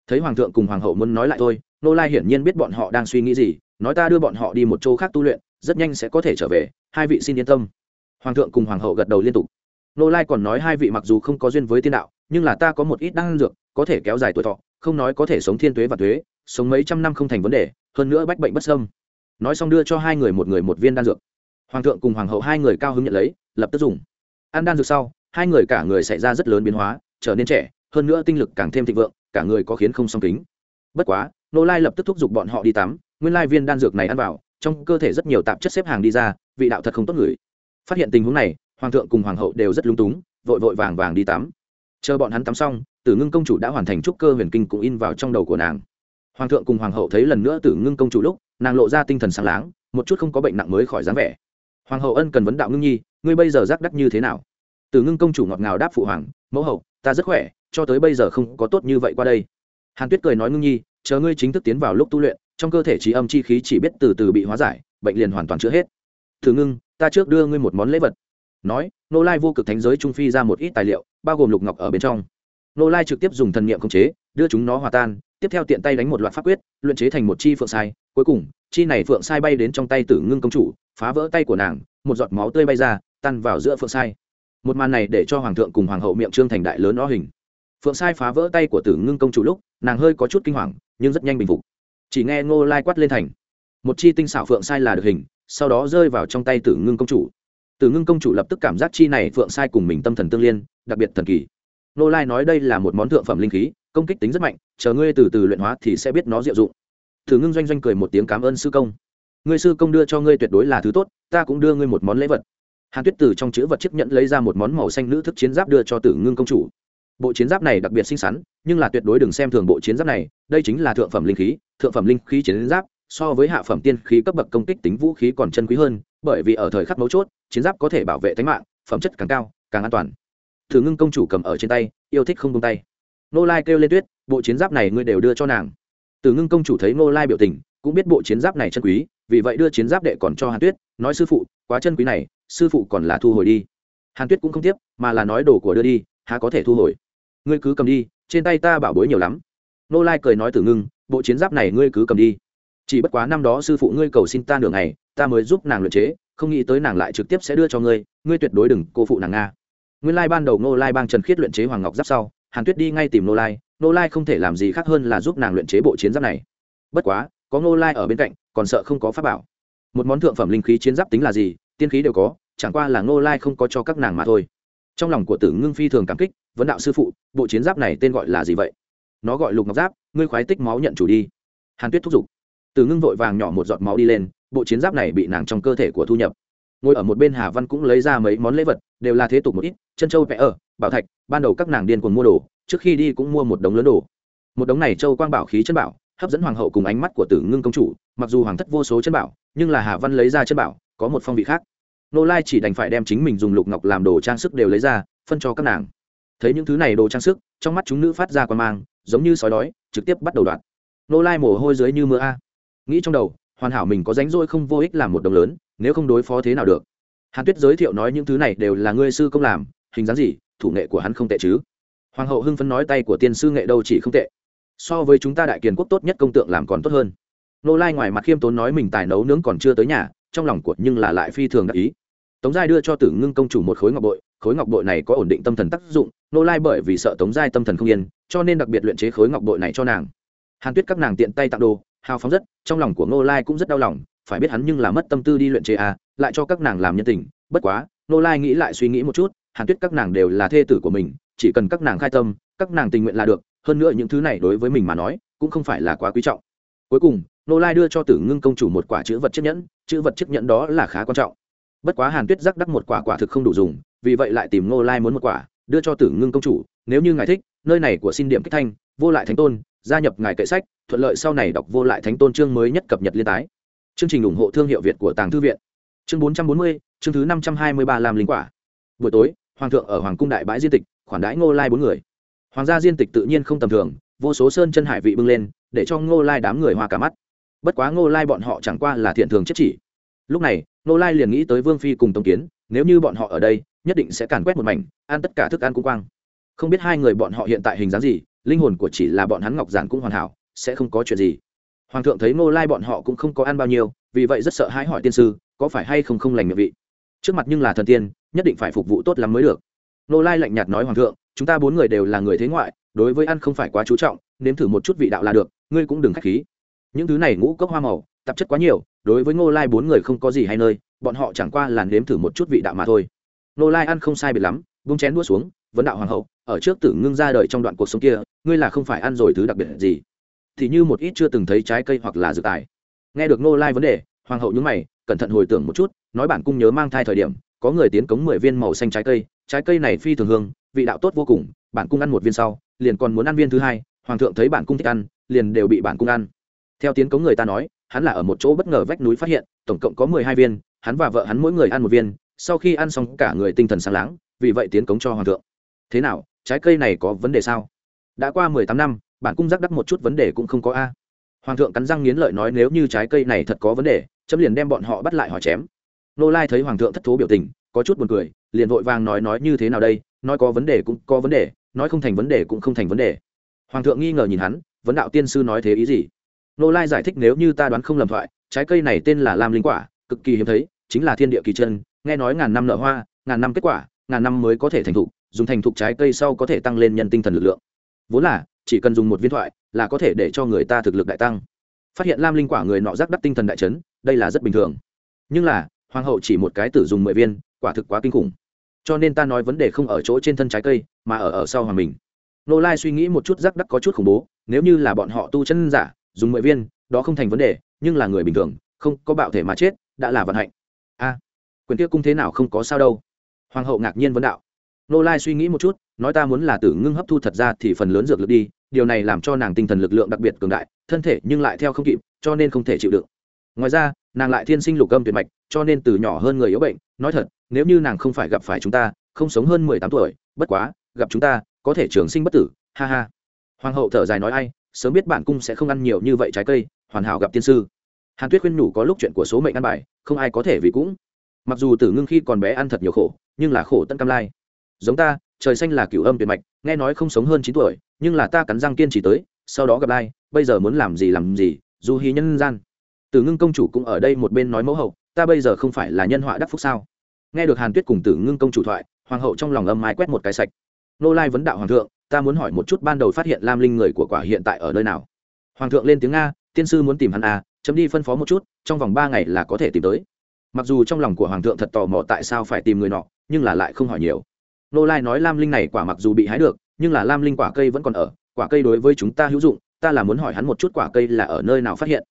Thấy hoàng thượng cùng hoàng hậu muốn nói lại thôi nô lai hiển nhiên biết bọn họ đang suy nghĩ gì, nói ta đưa bọn họ đi một chỗ khác tu luyện, rất nhanh sẽ có thể trở về, hai vị xin yên tâm. Hoàng thượng cùng hoàng hậu gật đầu liên tục. Nô lai còn nói hai vị mặc dù không có duyên với tiên đạo, nhưng là ta có một ít đan dược, có thể kéo dài tuổi thọ, không nói có thể sống thiên tuế và tuế, sống mấy trăm năm không thành vấn đề, hơn nữa bách bệnh bất sâm nói xong đưa cho hai người một người một viên đan dược. Hoàng thượng cùng hoàng hậu hai người cao hứng nhận lấy, lập tức dùng. Ăn đan dược sau, hai người cả người xảy ra rất lớn biến hóa, trở nên trẻ, hơn nữa tinh lực càng thêm thịnh vượng, cả người có khiến không song kính. Bất quá nô lai lập tức thúc giục bọn họ đi tắm, nguyên lai viên đan dược này ăn vào, trong cơ thể rất nhiều tạp chất xếp hàng đi ra, vị đạo thật không tốt người. Phát hiện tình huống này, hoàng thượng cùng hoàng hậu đều rất lung túng, vội vội vàng vàng đi tắm. Chờ bọn hắn tắm xong, tử ngưng công chủ đã hoàn thành trúc cơ huyền kinh cũng in vào trong đầu của nàng. Hoàng thượng cùng hoàng hậu thấy lần nữa tử ngưng công chủ lúc, nàng lộ ra tinh thần sáng láng, một chút không có bệnh nặng mới khỏi dáng vẻ. Hoàng hậu ân cần vấn đạo ngưng nhi, ngươi bây giờ giác đắc như thế nào? Tử ngưng công chủ ngọt ngào đáp phụ hoàng, mẫu hậu, ta rất khỏe, cho tới bây giờ không có tốt như vậy qua đây. Hàn tuyết cười nói ngưng nhi chờ ngươi chính thức tiến vào lúc tu luyện, trong cơ thể trí âm chi khí chỉ biết từ từ bị hóa giải, bệnh liền hoàn toàn chữa hết. Thử ngưng, ta trước đưa ngươi một món lễ vật. Nói, nô lai vô cực thánh giới trung phi ra một ít tài liệu, bao gồm lục ngọc ở bên trong. Nô lai trực tiếp dùng thần niệm khống chế, đưa chúng nó hòa tan, tiếp theo tiện tay đánh một loạt pháp quyết, luyện chế thành một chi phượng sai. Cuối cùng, chi này phượng sai bay đến trong tay tử ngưng công chủ, phá vỡ tay của nàng, một giọt máu tươi bay ra, tan vào giữa phượng sai. Một màn này để cho hoàng thượng cùng hoàng hậu miệng trương thành đại lớn o hình phượng sai phá vỡ tay của tử ngưng công chủ lúc, nàng hơi có chút kinh hoàng, nhưng rất nhanh bình phục. Chỉ nghe ngô lai quát lên thành. Một chi tinh xảo phượng sai là được hình, sau đó rơi vào trong tay tử ngưng công chủ. Tử ngưng công chủ lập tức cảm giác chi này phượng sai cùng mình tâm thần tương liên, đặc biệt thần kỳ. Ngô lai nói đây là một món thượng phẩm linh khí, công kích tính rất mạnh, chờ ngươi từ từ luyện hóa thì sẽ biết nó diệu dụng. Tử ngưng doanh doanh cười một tiếng cảm ơn sư công. Ngươi sư công đưa cho ngươi tuyệt đối là thứ tốt, ta cũng đưa ngươi một món lễ vật. Hàn tuyết từ trong chữ vật chiếc nhẫn lấy ra một món màu xanh nữ thức chiến giáp đưa cho tử ngưng công chủ bộ chiến giáp này đặc biệt xinh xắn, nhưng là tuyệt đối đừng xem thường bộ chiến giáp này, đây chính là thượng phẩm linh khí, thượng phẩm linh khí chiến giáp, so với hạ phẩm tiên khí cấp bậc công kích tính vũ khí còn chân quý hơn, bởi vì ở thời khắc mấu chốt, chiến giáp có thể bảo vệ tính mạng, phẩm chất càng cao, càng an toàn. Thử ngưng công chủ cầm ở trên tay, yêu thích không tung tay. Nô lai kêu lên tuyết, bộ chiến giáp này ngươi đều đưa cho nàng. Từ ngưng công chủ thấy nô lai biểu tình, cũng biết bộ chiến giáp này chân quý, vì vậy đưa chiến giáp đệ còn cho hàn tuyết, nói, sư phụ, quá chân quý này, sư phụ còn là thu hồi đi. Hàn tuyết cũng không tiếp, mà là nói đồ của đưa đi, há có thể thu hồi? Ngươi cứ cầm đi, trên tay ta bảo bối nhiều lắm. Nô lai cười nói tử ngưng, bộ chiến giáp này ngươi cứ cầm đi. Chỉ bất quá năm đó sư phụ ngươi cầu xin ta nửa ngày, ta mới giúp nàng luyện chế, không nghĩ tới nàng lại trực tiếp sẽ đưa cho ngươi ngươi tuyệt đối đừng cô phụ nàng nga. Nguyên lai ban đầu nô lai bang trần khiết luyện chế hoàng ngọc giáp sau, hàn tuyết đi ngay tìm nô lai nô lai không thể làm gì khác hơn là giúp nàng luyện chế bộ chiến giáp này. Bất quá, có nô lai ở bên cạnh, còn sợ không có pháp bảo. Một món thượng phẩm linh khí chiến giáp tính là gì, tiên khí đều có, chẳng qua là nô lai không có cho các nàng mà thôi trong lòng của tử ngưng phi thường cảm kích, vấn đạo sư phụ, bộ chiến giáp này tên gọi là gì vậy? Nó gọi lục ngọc giáp, ngươi khoái tích máu nhận chủ đi. Hàn tuyết thúc giục. Tử ngưng vội vàng nhỏ một giọt máu đi lên, bộ chiến giáp này bị nàng trong cơ thể của thu nhập. Ngồi ở một bên hà văn cũng lấy ra mấy món lễ vật, đều là thế tục một ít, chân châu vẽ ở, bảo thạch, ban đầu các nàng điên cuồng mua đồ, trước khi đi cũng mua một đống lớn đồ. Một đống này châu quang bảo khí chân bảo, hấp dẫn hoàng hậu cùng ánh mắt của tử ngưng công chủ, mặc dù hoàng thất vô số chân bảo, nhưng là hà văn lấy ra chân bảo, có một phong vị khác nô lai chỉ đành phải đem chính mình dùng lục ngọc làm đồ trang sức đều lấy ra, phân cho các nàng. Thấy những thứ này đồ trang sức, trong mắt chúng nữ phát ra quan mang, giống như sói đói, trực tiếp bắt đầu đoạn nô lai mồ hôi dưới như mưa a. Nghĩ trong đầu, hoàn hảo mình có ránh rỗi không vô ích làm một đồng lớn, nếu không đối phó thế nào được. Hàn tuyết giới thiệu nói những thứ này đều là ngươi sư công làm, hình dáng gì, thủ nghệ của hắn không tệ chứ. Hoàng hậu hưng phấn nói tay của tiên sư nghệ đâu chỉ không tệ. So với chúng ta đại kiền quốc tốt nhất công tượng làm còn tốt hơn. Nô lai ngoài mặt khiêm tốn nói mình tài nấu nướng còn chưa tới nhà trong lòng của nhưng là lại phi thường đắc ý. Tống giai đưa cho tử ngưng công chủ một khối ngọc bội khối ngọc bội này có ổn định tâm thần tác dụng nô lai bởi vì sợ tống giai tâm thần không yên cho nên đặc biệt luyện chế khối ngọc bội này cho nàng. Hàn tuyết các nàng tiện tay tặng đồ hào phóng rất trong lòng của nô lai cũng rất đau lòng phải biết hắn nhưng là mất tâm tư đi luyện chế à, lại cho các nàng làm nhân tình. Bất quá nô lai nghĩ lại suy nghĩ một chút hàn tuyết các nàng đều là thê tử của mình chỉ cần các nàng khai tâm các nàng tình nguyện là được hơn nữa những thứ này đối với mình mà nói cũng không phải là quá quý trọng. Cuối cùng nô lai đưa cho tử ngưng công chủ một quả chữ vật chiếc nhẫn, chữ vật chiếc nhẫn đó là khá quan trọng. Bất quá hàn tuyết giác đắc một quả quả thực không đủ dùng, vì vậy lại tìm nô lai muốn một quả, đưa cho tử ngưng công chủ, nếu như ngài thích, nơi này của xin điểm kích thanh, vô lại thánh tôn, gia nhập ngài kệ sách, thuận lợi sau này đọc vô lại thánh tôn chương mới nhất cập nhật liên tái. Chương trình ủng hộ thương hiệu việt của tàng thư viện. Chương bốn trăm bốn mươi, chương thứ năm trăm hai mươi ba làm linh quả. Buổi tối, hoàng thượng ở hoàng cung đại bãi diên tịch, khoản đãi ngô lai bốn người. Hoàng gia diên tịch tự nhiên không tầm thường, vô số sơn chân hải vị bưng lên, để cho ngô lai đám người hoa cả mắt bất quá ngô lai bọn họ chẳng qua là thiện thường chết chỉ. Lúc này, ngô lai liền nghĩ tới vương phi cùng tống kiến, nếu như bọn họ ở đây, nhất định sẽ càn quét một mảnh, ăn tất cả thức ăn cung quang. Không biết hai người bọn họ hiện tại hình dáng gì, linh hồn của chỉ là bọn hắn ngọc giản cũng hoàn hảo, sẽ không có chuyện gì. Hoàng thượng thấy ngô lai bọn họ cũng không có ăn bao nhiêu, vì vậy rất sợ hãi hỏi tiên sư, có phải hay không không lành miệng vị? Trước mặt nhưng là thần tiên, nhất định phải phục vụ tốt lắm mới được. Ngô lai lạnh nhạt nói hoàng thượng, chúng ta bốn người đều là người thế ngoại, đối với ăn không phải quá chú trọng, nếm thử một chút vị đạo là được, ngươi cũng đừng k h á c h khí những thứ này ngũ cốc hoa màu, tạp chất quá nhiều, đối với ngô lai bốn người không có gì hay nơi, bọn họ chẳng qua là nếm thử một chút vị đạo mà thôi. Ngô lai ăn không sai biệt lắm bung chén đua xuống, vấn đạo hoàng hậu, ở trước tử ngưng ra đời trong đoạn cuộc sống kia, ngươi là không phải ăn rồi thứ đặc biệt gì? Thì như một ít chưa từng thấy trái cây hoặc là dự tài. Nghe được ngô lai vấn đề, hoàng hậu nhúng mày, cẩn thận hồi tưởng một chút, nói bản cung nhớ mang thai thời điểm, có người tiến cống mười viên màu xanh trái cây trái cây này phi thường hương, vị đạo tốt vô cùng, bản cung ăn một viên sau, liền còn muốn ăn viên thứ hai, hoàng thượng thấy bản cung thích ăn, liền đều bị bản cung ăn theo tiến cống người ta nói, hắn là ở một chỗ bất ngờ vách núi phát hiện, tổng cộng có mười hai viên, hắn và vợ hắn mỗi người ăn một viên, sau khi ăn xong cả người tinh thần sáng láng, vì vậy tiến cống cho hoàng thượng. Thế nào, trái cây này có vấn đề sao? Đã qua mười tám năm, bản cung giác đắc một chút vấn đề cũng không có a. Hoàng thượng cắn răng nghiến lợi nói nếu như trái cây này thật có vấn đề, chấm liền đem bọn họ bắt lại hỏi chém. Nô lai thấy hoàng thượng thất thố biểu tình, có chút buồn cười, liền vội vàng nói nói như thế nào đây, nói có vấn đề cũng có vấn đề, nói không thành vấn đề cũng không thành vấn đề. Hoàng thượng nghi ngờ nhìn hắn, vấn đạo tiên sư nói thế ý gì? Nô lai giải thích nếu như ta đoán không lầm thoại, trái cây này tên là lam linh quả, cực kỳ hiếm thấy, chính là thiên địa kỳ chân, nghe nói ngàn năm nở hoa, ngàn năm kết quả, ngàn năm mới có thể thành thục, dùng thành thục trái cây sau có thể tăng lên nhân tinh thần lực lượng. Vốn là, chỉ cần dùng một viên thoại là có thể để cho người ta thực lực đại tăng. Phát hiện lam linh quả người nọ giác đắc tinh thần đại chấn, đây là rất bình thường. Nhưng là, hoàng hậu chỉ một cái tử dùng mười viên, quả thực quá kinh khủng. Cho nên ta nói vấn đề không ở chỗ trên thân trái cây, mà ở ở sau hoàng mình. Nô lai suy nghĩ một chút giác đắc có chút khủng bố, nếu như là bọn họ tu chân giả dùng mười viên, đó không thành vấn đề, nhưng là người bình thường, không có bạo thể mà chết, đã là vận hạnh. A, quyền kia cung thế nào không có sao đâu. Hoàng hậu ngạc nhiên vấn đạo. Nô lai suy nghĩ một chút, nói ta muốn là tử ngưng hấp thu thật ra thì phần lớn dược lực đi, điều này làm cho nàng tinh thần lực lượng đặc biệt cường đại, thân thể nhưng lại theo không kịp, cho nên không thể chịu đựng. Ngoài ra, nàng lại thiên sinh lục âm tuyệt mạch, cho nên từ nhỏ hơn người yếu bệnh, nói thật, nếu như nàng không phải gặp phải chúng ta, không sống hơn mười tám tuổi, bất quá, gặp chúng ta, có thể trường sinh bất tử, ha ha. Hoàng hậu thở dài nói ai sớm biết bản cung sẽ không ăn nhiều như vậy trái cây, hoàn hảo gặp tiên sư. Hàn tuyết khuyên nhủ có lúc chuyện của số mệnh ăn bài, không ai có thể vì cũng. Mặc dù tử ngưng khi còn bé ăn thật nhiều khổ, nhưng là khổ tận cam lai. Giống ta, trời xanh là cửu âm tuyệt mạch, nghe nói không sống hơn chín tuổi, nhưng là ta cắn răng kiên trì tới, sau đó gặp lai, bây giờ muốn làm gì làm gì, dù hí nhân gian. Tử ngưng công chủ cũng ở đây một bên nói mẫu hậu, ta bây giờ không phải là nhân họa đắc phúc sao? Nghe được hàn tuyết cùng tử ngưng công chủ thoại, hoàng hậu trong lòng âm mái quét một cái sạch. Nô lai vấn đạo hoàng thượng ta muốn hỏi một chút ban đầu phát hiện lam linh người của quả hiện tại ở nơi nào? Hoàng thượng lên tiếng nga, tiên sư muốn tìm hắn à chấm đi phân phó một chút, trong vòng ba ngày là có thể tìm tới. Mặc dù trong lòng của hoàng thượng thật tò mò tại sao phải tìm người nọ, nhưng là lại không hỏi nhiều. Nô lai nói lam linh này quả mặc dù bị hái được, nhưng là lam linh quả cây vẫn còn ở, quả cây đối với chúng ta hữu dụng, ta là muốn hỏi hắn một chút quả cây là ở nơi nào phát hiện.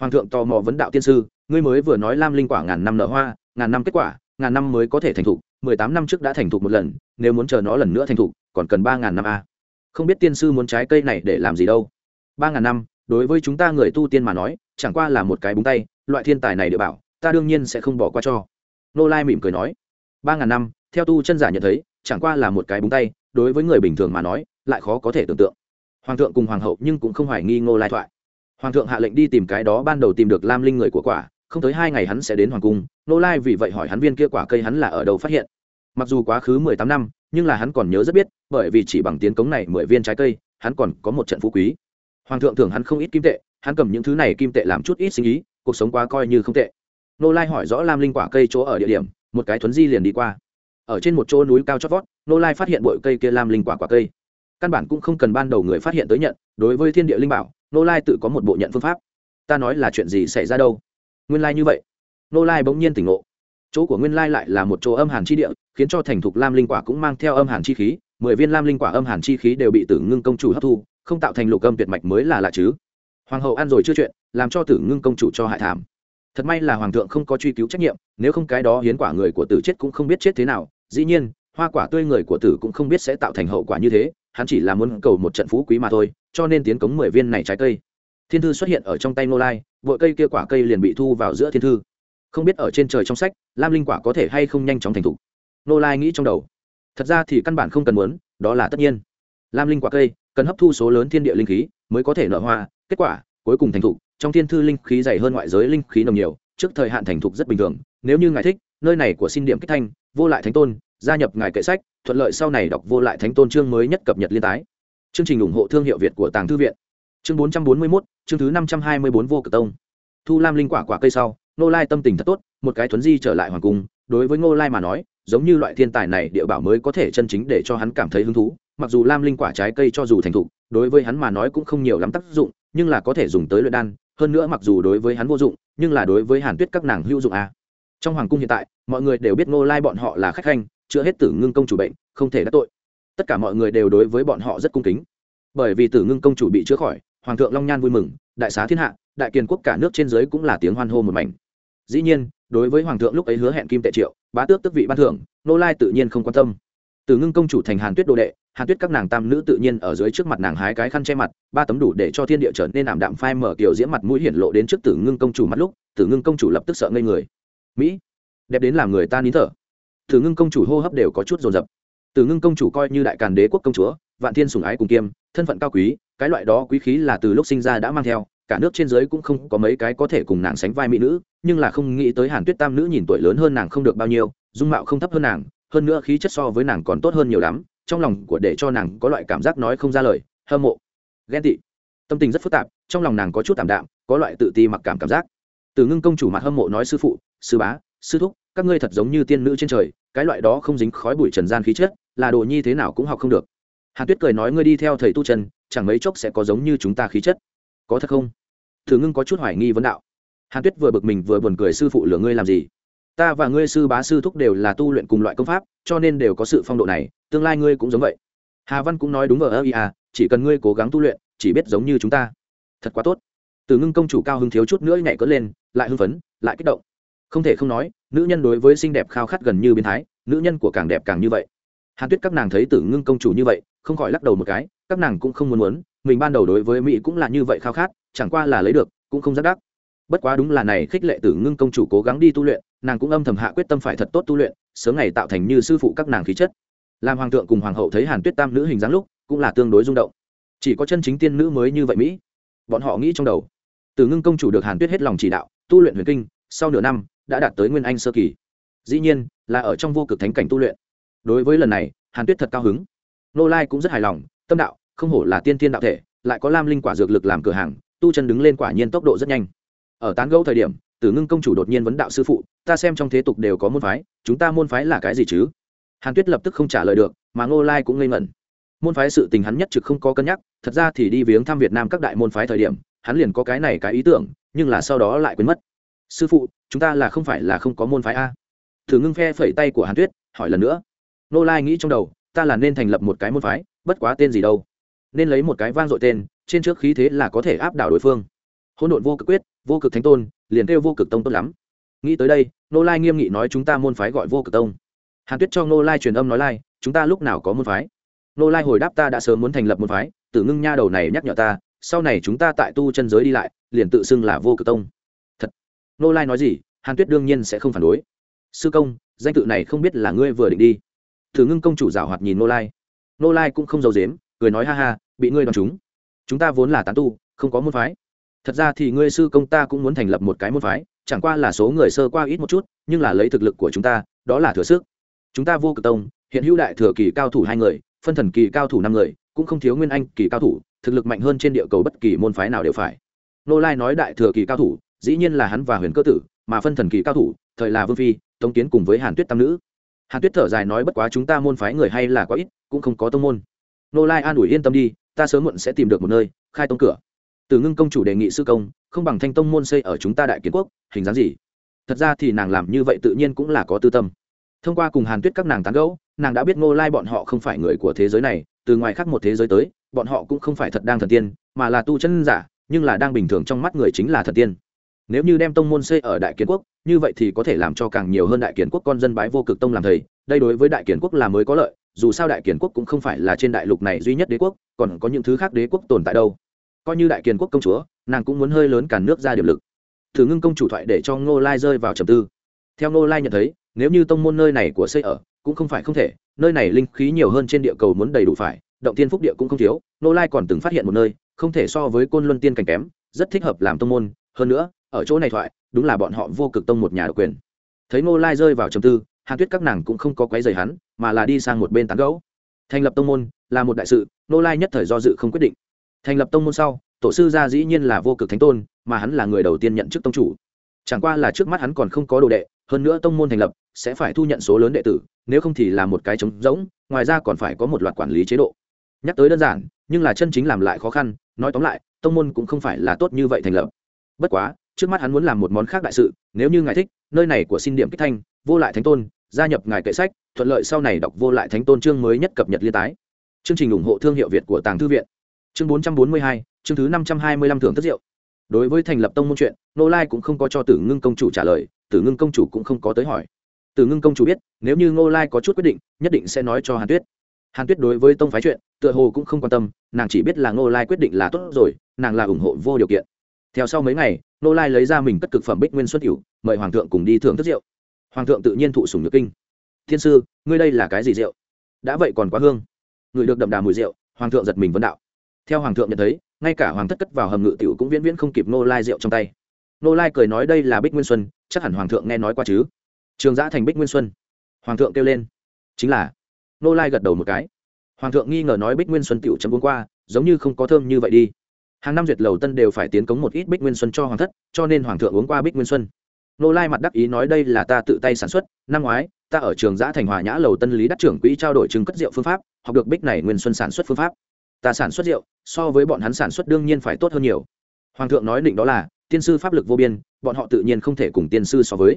Hoàng thượng tò mò vấn đạo tiên sư, ngươi mới vừa nói lam linh quả ngàn năm nở hoa, ngàn năm kết quả, ngàn năm mới có thể thành thục, mười tám năm trước đã thành thục một lần nếu muốn chờ nó lần nữa thành thục, còn cần ba ngàn năm a không biết tiên sư muốn trái cây này để làm gì đâu. Ba ngàn năm, đối với chúng ta người tu tiên mà nói, chẳng qua là một cái búng tay, loại thiên tài này địa bảo, ta đương nhiên sẽ không bỏ qua cho. Nô lai mỉm cười nói, ba ngàn năm, theo tu chân giả nhận thấy, chẳng qua là một cái búng tay, đối với người bình thường mà nói, lại khó có thể tưởng tượng. Hoàng thượng cùng hoàng hậu nhưng cũng không hoài nghi ngô lai thoại. Hoàng thượng hạ lệnh đi tìm cái đó ban đầu tìm được lam linh người của quả, không tới hai ngày hắn sẽ đến hoàng cung. Nô lai vì vậy hỏi hắn viên kia quả cây hắn là ở đâu phát hiện mặc dù quá khứ mười tám năm, nhưng là hắn còn nhớ rất biết, bởi vì chỉ bằng tiến cống này mười viên trái cây, hắn còn có một trận phú quý. Hoàng thượng thưởng hắn không ít kim tệ, hắn cầm những thứ này kim tệ làm chút ít sinh ý, cuộc sống quá coi như không tệ. Nô lai hỏi rõ lam linh quả cây chỗ ở địa điểm, một cái thuấn di liền đi qua. Ở trên một chỗ núi cao chót vót, nô lai phát hiện bội cây kia lam linh quả quả cây. Căn bản cũng không cần ban đầu người phát hiện tới nhận, đối với thiên địa linh bảo, nô lai tự có một bộ nhận phương pháp. Ta nói là chuyện gì xảy ra đâu? Nguyên lai như vậy. Nô lai bỗng nhiên tỉnh ngộ chỗ của nguyên lai lại là một chỗ âm hàn chi địa, khiến cho thành thục lam linh quả cũng mang theo âm hàn chi khí, mười viên lam linh quả âm hàn chi khí đều bị tử ngưng công chủ hấp thu, không tạo thành lục âm tuyệt mạch mới là lạ chứ. Hoàng hậu ăn rồi chưa chuyện, làm cho tử ngưng công chủ cho hại thảm. Thật may là hoàng thượng không có truy cứu trách nhiệm, nếu không cái đó hiến quả người của tử chết cũng không biết chết thế nào, dĩ nhiên, hoa quả tươi người của tử cũng không biết sẽ tạo thành hậu quả như thế, hắn chỉ là muốn cầu một trận phú quý mà thôi, cho nên tiến cống mười viên này trái cây. Thiên thư xuất hiện ở trong tay ngô lai, vội cây kia quả cây liền bị thu vào giữa thiên thư không biết ở trên trời trong sách, lam linh quả có thể hay không nhanh chóng thành thục. Nô lai nghĩ trong đầu. Thật ra thì căn bản không cần muốn, đó là tất nhiên. Lam linh quả cây, cần hấp thu số lớn thiên địa linh khí mới có thể nở hoa, kết quả, cuối cùng thành thục, trong thiên thư linh khí dày hơn ngoại giới linh khí nồng nhiều, trước thời hạn thành thục rất bình thường, nếu như ngài thích, nơi này của xin điểm kích thanh, vô lại thánh tôn, gia nhập ngài kệ sách, thuận lợi sau này đọc vô lại thánh tôn chương mới nhất cập nhật liên tái. Chương trình ủng hộ thương hiệu việt của tàng thư viện. Chương bốn trăm bốn mươi mốt, chương thứ năm trăm hai mươi bốn vô cực tông. Thu lam linh quả quả cây sau nô lai tâm tình thật tốt, một cái thuấn di trở lại hoàng cung, đối với ngô lai mà nói, giống như loại thiên tài này địa bảo mới có thể chân chính để cho hắn cảm thấy hứng thú, mặc dù lam linh quả trái cây cho dù thành thục, đối với hắn mà nói cũng không nhiều lắm tác dụng, nhưng là có thể dùng tới luyện đan, hơn nữa mặc dù đối với hắn vô dụng, nhưng là đối với hàn tuyết các nàng hữu dụng à. trong hoàng cung hiện tại, mọi người đều biết ngô lai bọn họ là khách khanh chữa hết tử ngưng công chủ bệnh, không thể đắc tội. Tất cả mọi người đều đối với bọn họ rất cung kính. Bởi vì tử ngưng công chủ bị chữa khỏi, hoàng thượng long nhan vui mừng, đại xá thiên hạ, đại kiền quốc cả nước trên dưới cũng là tiếng hoan hô một mảnh dĩ nhiên, đối với hoàng thượng lúc ấy hứa hẹn kim tệ triệu, bá tước tức vị ban thưởng, nô lai tự nhiên không quan tâm. Từ ngưng công chủ thành hàn tuyết đồ đệ, hàn tuyết các nàng tam nữ tự nhiên ở dưới trước mặt nàng hái cái khăn che mặt, ba tấm đủ để cho thiên địa trở nên ảm đạm phai mở kiểu diễm mặt mũi hiển lộ đến trước tử ngưng công chủ mắt lúc tử ngưng công chủ lập tức sợ ngây người. Mỹ, đẹp đến làm người ta nín thở. Tử ngưng công chủ hô hấp đều có chút dồn dập. Tử ngưng công chủ coi như đại càn đế quốc công chúa, vạn thiên sùng ái cùng kiêm, thân phận cao quý, cái loại đó quý khí là từ lúc sinh ra đã mang theo cả nước trên dưới cũng không có mấy cái có thể cùng nàng sánh vai mỹ nữ, nhưng là không nghĩ tới hàn tuyết tam nữ nhìn tuổi lớn hơn nàng không được bao nhiêu, dung mạo không thấp hơn nàng, hơn nữa khí chất so với nàng còn tốt hơn nhiều lắm, trong lòng của để cho nàng có loại cảm giác nói không ra lời, hâm mộ, ghen tị. Tâm tình rất phức tạp, trong lòng nàng có chút tạm đạm, có loại tự ti mặc cảm cảm giác. Từ ngưng công chủ mặt hâm mộ nói sư phụ, sư bá, sư thúc, các ngươi thật giống như tiên nữ trên trời, cái loại đó không dính khói bụi trần gian khí chất, là đồ nhi thế nào cũng học không được. Hàn tuyết cười nói ngươi đi theo thầy tu trần chẳng mấy chốc sẽ có giống như chúng ta khí chất có thật không? Thử ngưng có chút hoài nghi vấn đạo. Hàn tuyết vừa bực mình vừa buồn cười, sư phụ lửa ngươi làm gì? Ta và ngươi sư bá sư thúc đều là tu luyện cùng loại công pháp, cho nên đều có sự phong độ này, tương lai ngươi cũng giống vậy. Hà văn cũng nói đúng ở ơ ia à, chỉ cần ngươi cố gắng tu luyện, chỉ biết giống như chúng ta. Thật quá tốt. Từ ngưng công chủ cao hứng thiếu chút nữa nhảy cất lên, lại hưng phấn, lại kích động. Không thể không nói, nữ nhân đối với xinh đẹp khao khát gần như biến thái, nữ nhân của càng đẹp càng như vậy. Hàn tuyết các nàng thấy tử ngưng công chủ như vậy, không khỏi lắc đầu một cái, các nàng cũng không muốn muốn mình ban đầu đối với mỹ cũng là như vậy khao khát, chẳng qua là lấy được, cũng không rất đắc. Bất quá đúng là này khích lệ tử ngưng công chủ cố gắng đi tu luyện, nàng cũng âm thầm hạ quyết tâm phải thật tốt tu luyện, sớm ngày tạo thành như sư phụ các nàng khí chất. Làm hoàng thượng cùng hoàng hậu thấy hàn tuyết tam nữ hình dáng lúc, cũng là tương đối rung động. Chỉ có chân chính tiên nữ mới như vậy mỹ. Bọn họ nghĩ trong đầu, tử ngưng công chủ được hàn tuyết hết lòng chỉ đạo, tu luyện huyền kinh, sau nửa năm, đã đạt tới nguyên anh sơ kỳ. Dĩ nhiên, là ở trong vô cực thánh cảnh tu luyện. Đối với lần này, hàn tuyết thật cao hứng. Nô lai cũng rất hài lòng, tâm đạo không hổ là tiên tiên đạo thể, lại có lam linh quả dược lực làm cửa hàng, tu chân đứng lên quả nhiên tốc độ rất nhanh. Ở tán gẫu thời điểm, tử ngưng công chủ đột nhiên vấn đạo sư phụ, ta xem trong thế tục đều có môn phái, chúng ta môn phái là cái gì chứ? Hàn tuyết lập tức không trả lời được, mà ngô lai cũng ngây ngẩn. Môn phái sự tình hắn nhất trực không có cân nhắc, thật ra thì đi viếng thăm việt nam các đại môn phái thời điểm, hắn liền có cái này cái ý tưởng, nhưng là sau đó lại quên mất. Sư phụ, chúng ta là không phải là không có môn phái a? Thử ngưng phe phẩy tay của hàn tuyết, hỏi lần nữa. Nô lai nghĩ trong đầu, ta là nên thành lập một cái môn phái, bất quá tên gì đâu? Nên lấy một cái vang dội tên, trên trước khí thế là có thể áp đảo đối phương. Hỗn độn vô cực quyết, vô cực thánh tôn, liền kêu vô cực tông tốt lắm. Nghĩ tới đây nô lai nghiêm nghị nói chúng ta môn phái gọi vô cực tông. Hàn tuyết cho nô lai truyền âm nói lai, chúng ta lúc nào có môn phái? Nô lai hồi đáp ta đã sớm muốn thành lập môn phái, tử ngưng nha đầu này nhắc nhở ta, sau này chúng ta tại tu chân giới đi lại, liền tự xưng là vô cực tông. Thật. Nô lai nói gì, hàn tuyết đương nhiên sẽ không phản đối. Sư công, danh tự này không biết là ngươi vừa định đi. Thử ngưng công chủ giảo hoạt nhìn nô lai. Nô lai cũng không giấu dếm cười nói ha ha, bị ngươi đòn chúng. Chúng ta vốn là tán tu, không có môn phái. Thật ra thì ngươi sư công ta cũng muốn thành lập một cái môn phái, chẳng qua là số người sơ qua ít một chút, nhưng là lấy thực lực của chúng ta, đó là thừa sức. Chúng ta vô cực tông, hiện hữu đại thừa kỳ cao thủ hai người, phân thần kỳ cao thủ năm người, cũng không thiếu nguyên anh kỳ cao thủ, thực lực mạnh hơn trên địa cầu bất kỳ môn phái nào đều phải. Nô lai nói đại thừa kỳ cao thủ, dĩ nhiên là hắn và huyền cơ tử, mà phân thần kỳ cao thủ, thời là vương phi, tống kiến cùng với hàn tuyết tam nữ. Hàn tuyết thở dài nói bất quá chúng ta môn phái người hay là có ít, cũng không có tông môn nô lai an ủi yên tâm đi, ta sớm muộn sẽ tìm được một nơi, khai tông cửa. Từ ngưng công chủ đề nghị sư công, không bằng thanh tông môn xây ở chúng ta đại kiến quốc, hình dáng gì? Thật ra thì nàng làm như vậy tự nhiên cũng là có tư tâm. Thông qua cùng hàn tuyết các nàng tán gẫu, nàng đã biết ngô lai bọn họ không phải người của thế giới này, từ ngoài khác một thế giới tới, bọn họ cũng không phải thật đang thần tiên, mà là tu chân giả, nhưng là đang bình thường trong mắt người chính là thần tiên. Nếu như đem tông môn xây ở đại kiến quốc, như vậy thì có thể làm cho càng nhiều hơn đại kiến quốc con dân bái vô cực tông làm thầy, đây đối với đại kiến quốc là mới có lợi dù sao đại Kiền quốc cũng không phải là trên đại lục này duy nhất đế quốc, còn có những thứ khác đế quốc tồn tại đâu. Coi như đại Kiền quốc công chúa, nàng cũng muốn hơi lớn cản nước ra điểm lực. Thử ngưng công chủ thoại để cho ngô lai rơi vào trầm tư. Theo ngô lai nhận thấy, nếu như tông môn nơi này của xây ở cũng không phải không thể, nơi này linh khí nhiều hơn trên địa cầu muốn đầy đủ phải, động tiên phúc địa cũng không thiếu, ngô lai còn từng phát hiện một nơi, không thể so với côn luân tiên cảnh kém, rất thích hợp làm tông môn. Hơn nữa, ở chỗ này thoại, đúng là bọn họ vô cực tông một nhà độc quyền. Thấy ngô lai rơi vào trầm tư hàn tuyết các nàng cũng không có quấy rầy hắn, mà là đi sang một bên tán gẫu. thành lập tông môn là một đại sự, Nô lai nhất thời do dự không quyết định. Thành lập tông môn sau, tổ sư gia dĩ nhiên là vô cực thánh tôn, mà hắn là người đầu tiên nhận chức tông chủ. Chẳng qua là trước mắt hắn còn không có đồ đệ, hơn nữa tông môn thành lập sẽ phải thu nhận số lớn đệ tử, nếu không thì là một cái trống rỗng, ngoài ra còn phải có một loạt quản lý chế độ. Nhắc tới đơn giản, nhưng là chân chính làm lại khó khăn, nói tóm lại, tông môn cũng không phải là tốt như vậy thành lập. Bất quá trước mắt hắn muốn làm một món khác đại sự, nếu như ngài thích, nơi này của xin điểm kích thanh, vô lại thánh tôn, gia nhập ngài kệ sách, thuận lợi sau này đọc vô lại thánh tôn chương mới nhất cập nhật liên tái. Chương trình ủng hộ thương hiệu việt của tàng thư viện. Chương bốn trăm bốn mươi hai, chương thứ năm trăm hai mươi lăm thưởng thất diệu đối với thành lập tông môn chuyện, nô lai cũng không có cho tử ngưng công chủ trả lời, tử ngưng công chủ cũng không có tới hỏi. Tử ngưng công chủ biết, nếu như ngô lai có chút quyết định, nhất định sẽ nói cho hàn tuyết. Hàn tuyết đối với tông phái chuyện, tựa hồ cũng không quan tâm, nàng chỉ biết là ngô lai quyết định là tốt rồi, nàng là ủng hộ vô điều kiện theo sau mấy ngày, nô lai lấy ra mình cất cực phẩm bích nguyên xuất hữu, mời hoàng thượng cùng đi thưởng thức rượu. Hoàng thượng tự nhiên thụ sùng nhược kinh. Thiên sư, ngươi đây là cái gì rượu? Đã vậy còn quá hương. Người được đậm đà mùi rượu, hoàng thượng giật mình vấn đạo. Theo hoàng thượng nhận thấy, ngay cả hoàng thất cất vào hầm ngự tiểu cũng viễn viễn không kịp nô lai rượu trong tay. Nô lai cười nói đây là bích nguyên xuân, chắc hẳn hoàng thượng nghe nói qua chứ. Trường giã thành bích nguyên xuân. Hoàng thượng kêu lên. Chính là. Nô lai gật đầu một cái. Hoàng thượng nghi ngờ nói bích nguyên xuân tiểu chấm uống qua, giống như không có thơm như vậy đi hàng năm duyệt lầu tân đều phải tiến cống một ít bích nguyên xuân cho hoàng thất, cho nên hoàng thượng uống qua bích nguyên xuân. Nô lai mặt đắc ý nói đây là ta tự tay sản xuất, năm ngoái, ta ở trường giã thành hòa nhã lầu tân lý đắc trưởng quỹ trao đổi chứng cất rượu phương pháp, học được bích này nguyên xuân sản xuất phương pháp. Ta sản xuất rượu, so với bọn hắn sản xuất đương nhiên phải tốt hơn nhiều. Hoàng thượng nói định đó là, tiên sư pháp lực vô biên, bọn họ tự nhiên không thể cùng tiên sư so với.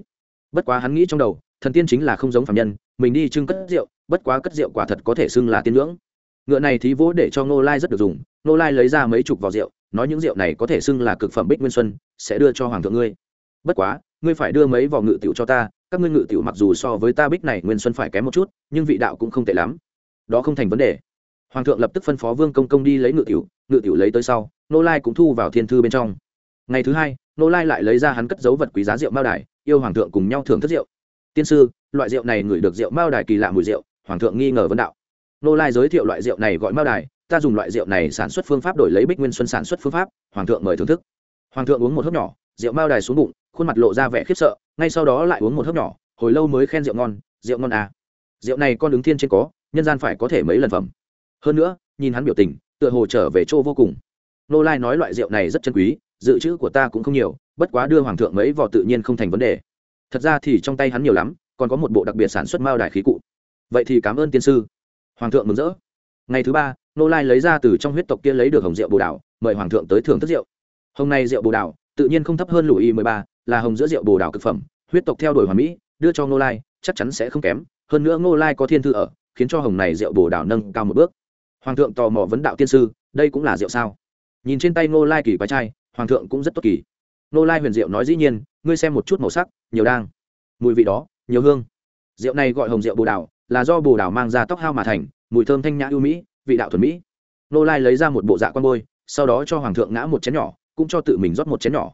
Bất quá hắn nghĩ trong đầu, thần tiên chính là không giống phạm nhân, mình đi trưng cất rượu, bất quá cất rượu quả thật có thể xưng là tiên ngưỡng. Ngựa này thì vỗ để cho nô lai rất được dùng nô lai lấy ra mấy chục vỏ rượu nói những rượu này có thể xưng là cực phẩm bích nguyên xuân, sẽ đưa cho hoàng thượng ngươi. Bất quá, ngươi phải đưa mấy vỏ ngự tiểu cho ta, các ngươi ngự tiểu mặc dù so với ta bích này nguyên xuân phải kém một chút, nhưng vị đạo cũng không tệ lắm. Đó không thành vấn đề. Hoàng thượng lập tức phân phó vương công công đi lấy ngự tiểu ngự tiểu lấy tới sau, nô lai cũng thu vào thiên thư bên trong. Ngày thứ hai, nô lai lại lấy ra hắn cất dấu vật quý giá rượu mao đài, yêu hoàng thượng cùng nhau thưởng thức rượu. Tiên sư, loại rượu này ngửi được rượu mao đài kỳ lạ mùi rượu, hoàng thượng nghi ngờ vấn đạo. Nô lai giới thiệu loại rượu này gọi mao đài ta dùng loại rượu này sản xuất phương pháp đổi lấy bích nguyên xuân sản xuất phương pháp, hoàng thượng mời thưởng thức. Hoàng thượng uống một hớp nhỏ, rượu mao đài xuống bụng, khuôn mặt lộ ra vẻ khiếp sợ, ngay sau đó lại uống một hớp nhỏ, hồi lâu mới khen rượu ngon rượu ngon à. Rượu này con đứng thiên trên có, nhân gian phải có thể mấy lần phẩm. Hơn nữa, nhìn hắn biểu tình, tựa hồ trở về chỗ vô cùng. Nô lai nói loại rượu này rất chân quý, dự trữ của ta cũng không nhiều, bất quá đưa hoàng thượng mấy vò tự nhiên không thành vấn đề. Thật ra thì trong tay hắn nhiều lắm, còn có một bộ đặc biệt sản xuất mao đài khí cụ. Vậy thì cảm ơn tiên sư. Hoàng thượng mừng rỡ. Ngày thứ ba nô lai lấy ra từ trong huyết tộc kia lấy được hồng rượu bồ đào, mời hoàng thượng tới thưởng thức rượu. Hôm nay rượu bồ đào, tự nhiên không thấp hơn lùi y mười ba, là hồng giữa rượu bồ đào cực phẩm, huyết tộc theo đuổi hoàng mỹ, đưa cho nô lai, chắc chắn sẽ không kém. Hơn nữa nô lai có thiên thư ở, khiến cho hồng này rượu bồ đào nâng cao một bước. Hoàng thượng tò mò vấn đạo tiên sư, đây cũng là rượu sao? Nhìn trên tay nô lai kỳ quái trai, hoàng thượng cũng rất tốt kỳ. Nô lai huyền rượu nói dĩ nhiên, ngươi xem một chút màu sắc, nhiều đang. Mùi vị đó, nhiều hương. Rượu này gọi hồng rượu bồ đào, là do bồ đào mang ra tóc hao mà thành, mùi thơm thanh nhã ưu mỹ vị đạo thuần mỹ. Nô lai lấy ra một bộ dạ quan bôi, sau đó cho hoàng thượng ngã một chén nhỏ, cũng cho tự mình rót một chén nhỏ.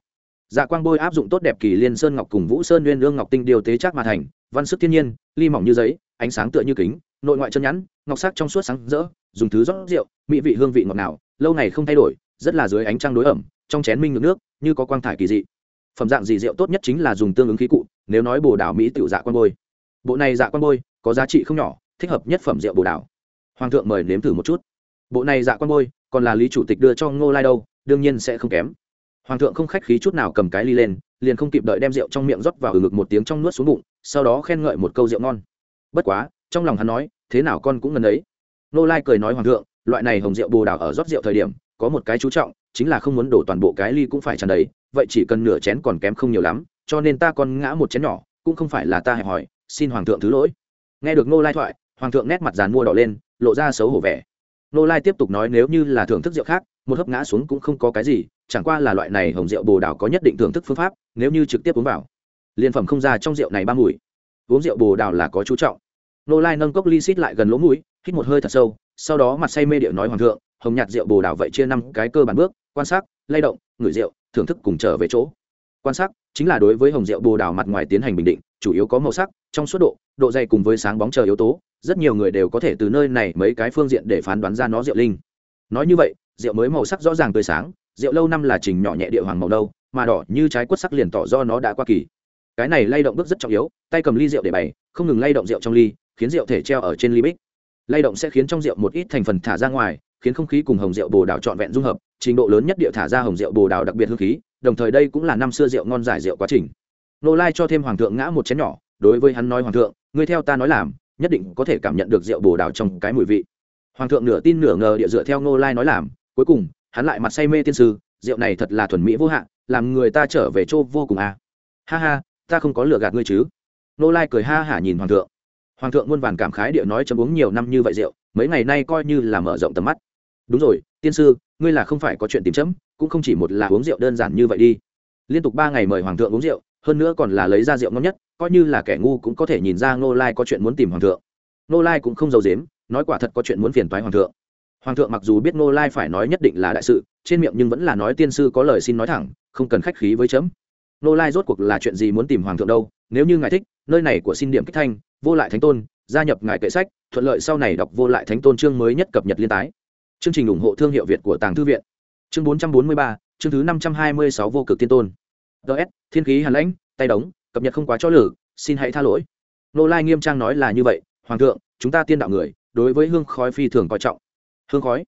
Dạ quang bôi áp dụng tốt đẹp kỳ liên sơn ngọc cùng vũ sơn nguyên lương ngọc tinh điều tế chắc mà thành, văn sức thiên nhiên, ly mỏng như giấy, ánh sáng tựa như kính, nội ngoại chân nhẵn, ngọc sắc trong suốt sáng rỡ, dùng thứ rót rượu, mỹ vị hương vị ngọt nào lâu ngày không thay đổi, rất là dưới ánh trăng đối ẩm, trong chén minh ngược nước, như có quang thải kỳ dị. Phẩm dạng dị rượu tốt nhất chính là dùng tương ứng khí cụ, nếu nói bồ đảo mỹ tiểu dạ quan bôi. Bộ này dạ quan bôi có giá trị không nhỏ, thích hợp nhất phẩm rượu bồ đảo hoàng thượng mời nếm thử một chút. Bộ này dạ quan bôi, còn là lý chủ tịch đưa cho ngô lai đâu, đương nhiên sẽ không kém. Hoàng thượng không khách khí chút nào cầm cái ly lên, liền không kịp đợi đem rượu trong miệng rót vào ừ ngực một tiếng trong nuốt xuống bụng, sau đó khen ngợi một câu rượu ngon. Bất quá, trong lòng hắn nói, thế nào con cũng ngần ấy. Nô lai cười nói hoàng thượng, loại này hồng rượu bồ đào ở rót rượu thời điểm, có một cái chú trọng, chính là không muốn đổ toàn bộ cái ly cũng phải tràn đầy, vậy chỉ cần nửa chén còn kém không nhiều lắm, cho nên ta còn ngã một chén nhỏ, cũng không phải là ta hẹp hỏi xin hoàng thượng thứ lỗi. Nghe được nô lai thoại, hoàng thượng nét mặt dàn mua đỏ lên lộ ra xấu hổ vẻ. Nô lai tiếp tục nói nếu như là thưởng thức rượu khác, một hấp ngã xuống cũng không có cái gì, chẳng qua là loại này hồng rượu bồ đào có nhất định thưởng thức phương pháp, nếu như trực tiếp uống vào, liên phẩm không ra trong rượu này ba mùi. Uống rượu bồ đào là có chú trọng. Nô lai nâng cốc ly xít lại gần lỗ mũi, hít một hơi thật sâu, sau đó mặt say mê điệu nói hoàng thượng, hồng nhạt rượu bồ đào vậy chia năm cái cơ bản bước, quan sát, lay động, ngửi rượu, thưởng thức cùng trở về chỗ. Quan sát, chính là đối với hồng rượu bồ đào mặt ngoài tiến hành bình định, chủ yếu có màu sắc, trong suốt độ độ dày cùng với sáng bóng chờ yếu tố rất nhiều người đều có thể từ nơi này mấy cái phương diện để phán đoán ra nó rượu linh. Nói như vậy, rượu mới màu sắc rõ ràng tươi sáng, rượu lâu năm là trình nhỏ nhẹ địa hoàng màu đâu mà đỏ như trái quất sắc liền tỏ do nó đã qua kỳ. Cái này lay động bước rất trọng yếu, tay cầm ly rượu để bày, không ngừng lay động rượu trong ly, khiến rượu thể treo ở trên ly bích. Lay động sẽ khiến trong rượu một ít thành phần thả ra ngoài, khiến không khí cùng hồng rượu bồ đào trọn vẹn dung hợp, trình độ lớn nhất địa thả ra hồng rượu bồ đào đặc biệt hương khí, đồng thời đây cũng là năm xưa rượu ngon giải rượu quá trình. Nô lai cho thêm hoàng thượng ngã một chén nhỏ, đối với hắn nói, hoàng thượng, ngươi theo ta nói làm nhất định có thể cảm nhận được rượu bồ đào trong cái mùi vị. Hoàng thượng nửa tin nửa ngờ địa dựa theo nô lai nói làm, cuối cùng, hắn lại mặt say mê tiên sư, rượu này thật là thuần mỹ vô hạn làm người ta trở về chỗ vô cùng à. ha ha, ta không có lừa gạt ngươi chứ. Nô lai cười ha hả nhìn hoàng thượng. Hoàng thượng muôn vàn cảm khái địa nói chấm uống nhiều năm như vậy rượu, mấy ngày nay coi như là mở rộng tầm mắt. Đúng rồi, tiên sư, ngươi là không phải có chuyện tìm chấm, cũng không chỉ một là uống rượu đơn giản như vậy đi. Liên tục ba ngày mời hoàng thượng uống rượu, hơn nữa còn là lấy ra rượu ngon nhất coi như là kẻ ngu cũng có thể nhìn ra ngô lai có chuyện muốn tìm hoàng thượng. Ngô lai cũng không giấu dếm nói quả thật có chuyện muốn phiền toái hoàng thượng. Hoàng thượng mặc dù biết ngô lai phải nói nhất định là đại sự, trên miệng nhưng vẫn là nói tiên sư có lời xin nói thẳng, không cần khách khí với chấm. Ngô lai rốt cuộc là chuyện gì muốn tìm hoàng thượng đâu, nếu như ngài thích, nơi này của xin điểm kích thanh, vô lại thánh tôn, gia nhập ngài kệ sách, thuận lợi sau này đọc vô lại thánh tôn chương mới nhất cập nhật liên tái. Chương trình ủng hộ thương hiệu việt của tàng thư viện. Chương bốn trăm bốn mươi ba, chương thứ năm trăm hai mươi sáu vô cực tiên tôn. Ts thiên khí hàn lãnh, tay đóng cập nhật không quá cho lử, xin hãy tha lỗi. Nô lai nghiêm trang nói là như vậy, hoàng thượng, chúng ta tiên đạo người, đối với hương khói phi thường coi trọng. Hương khói?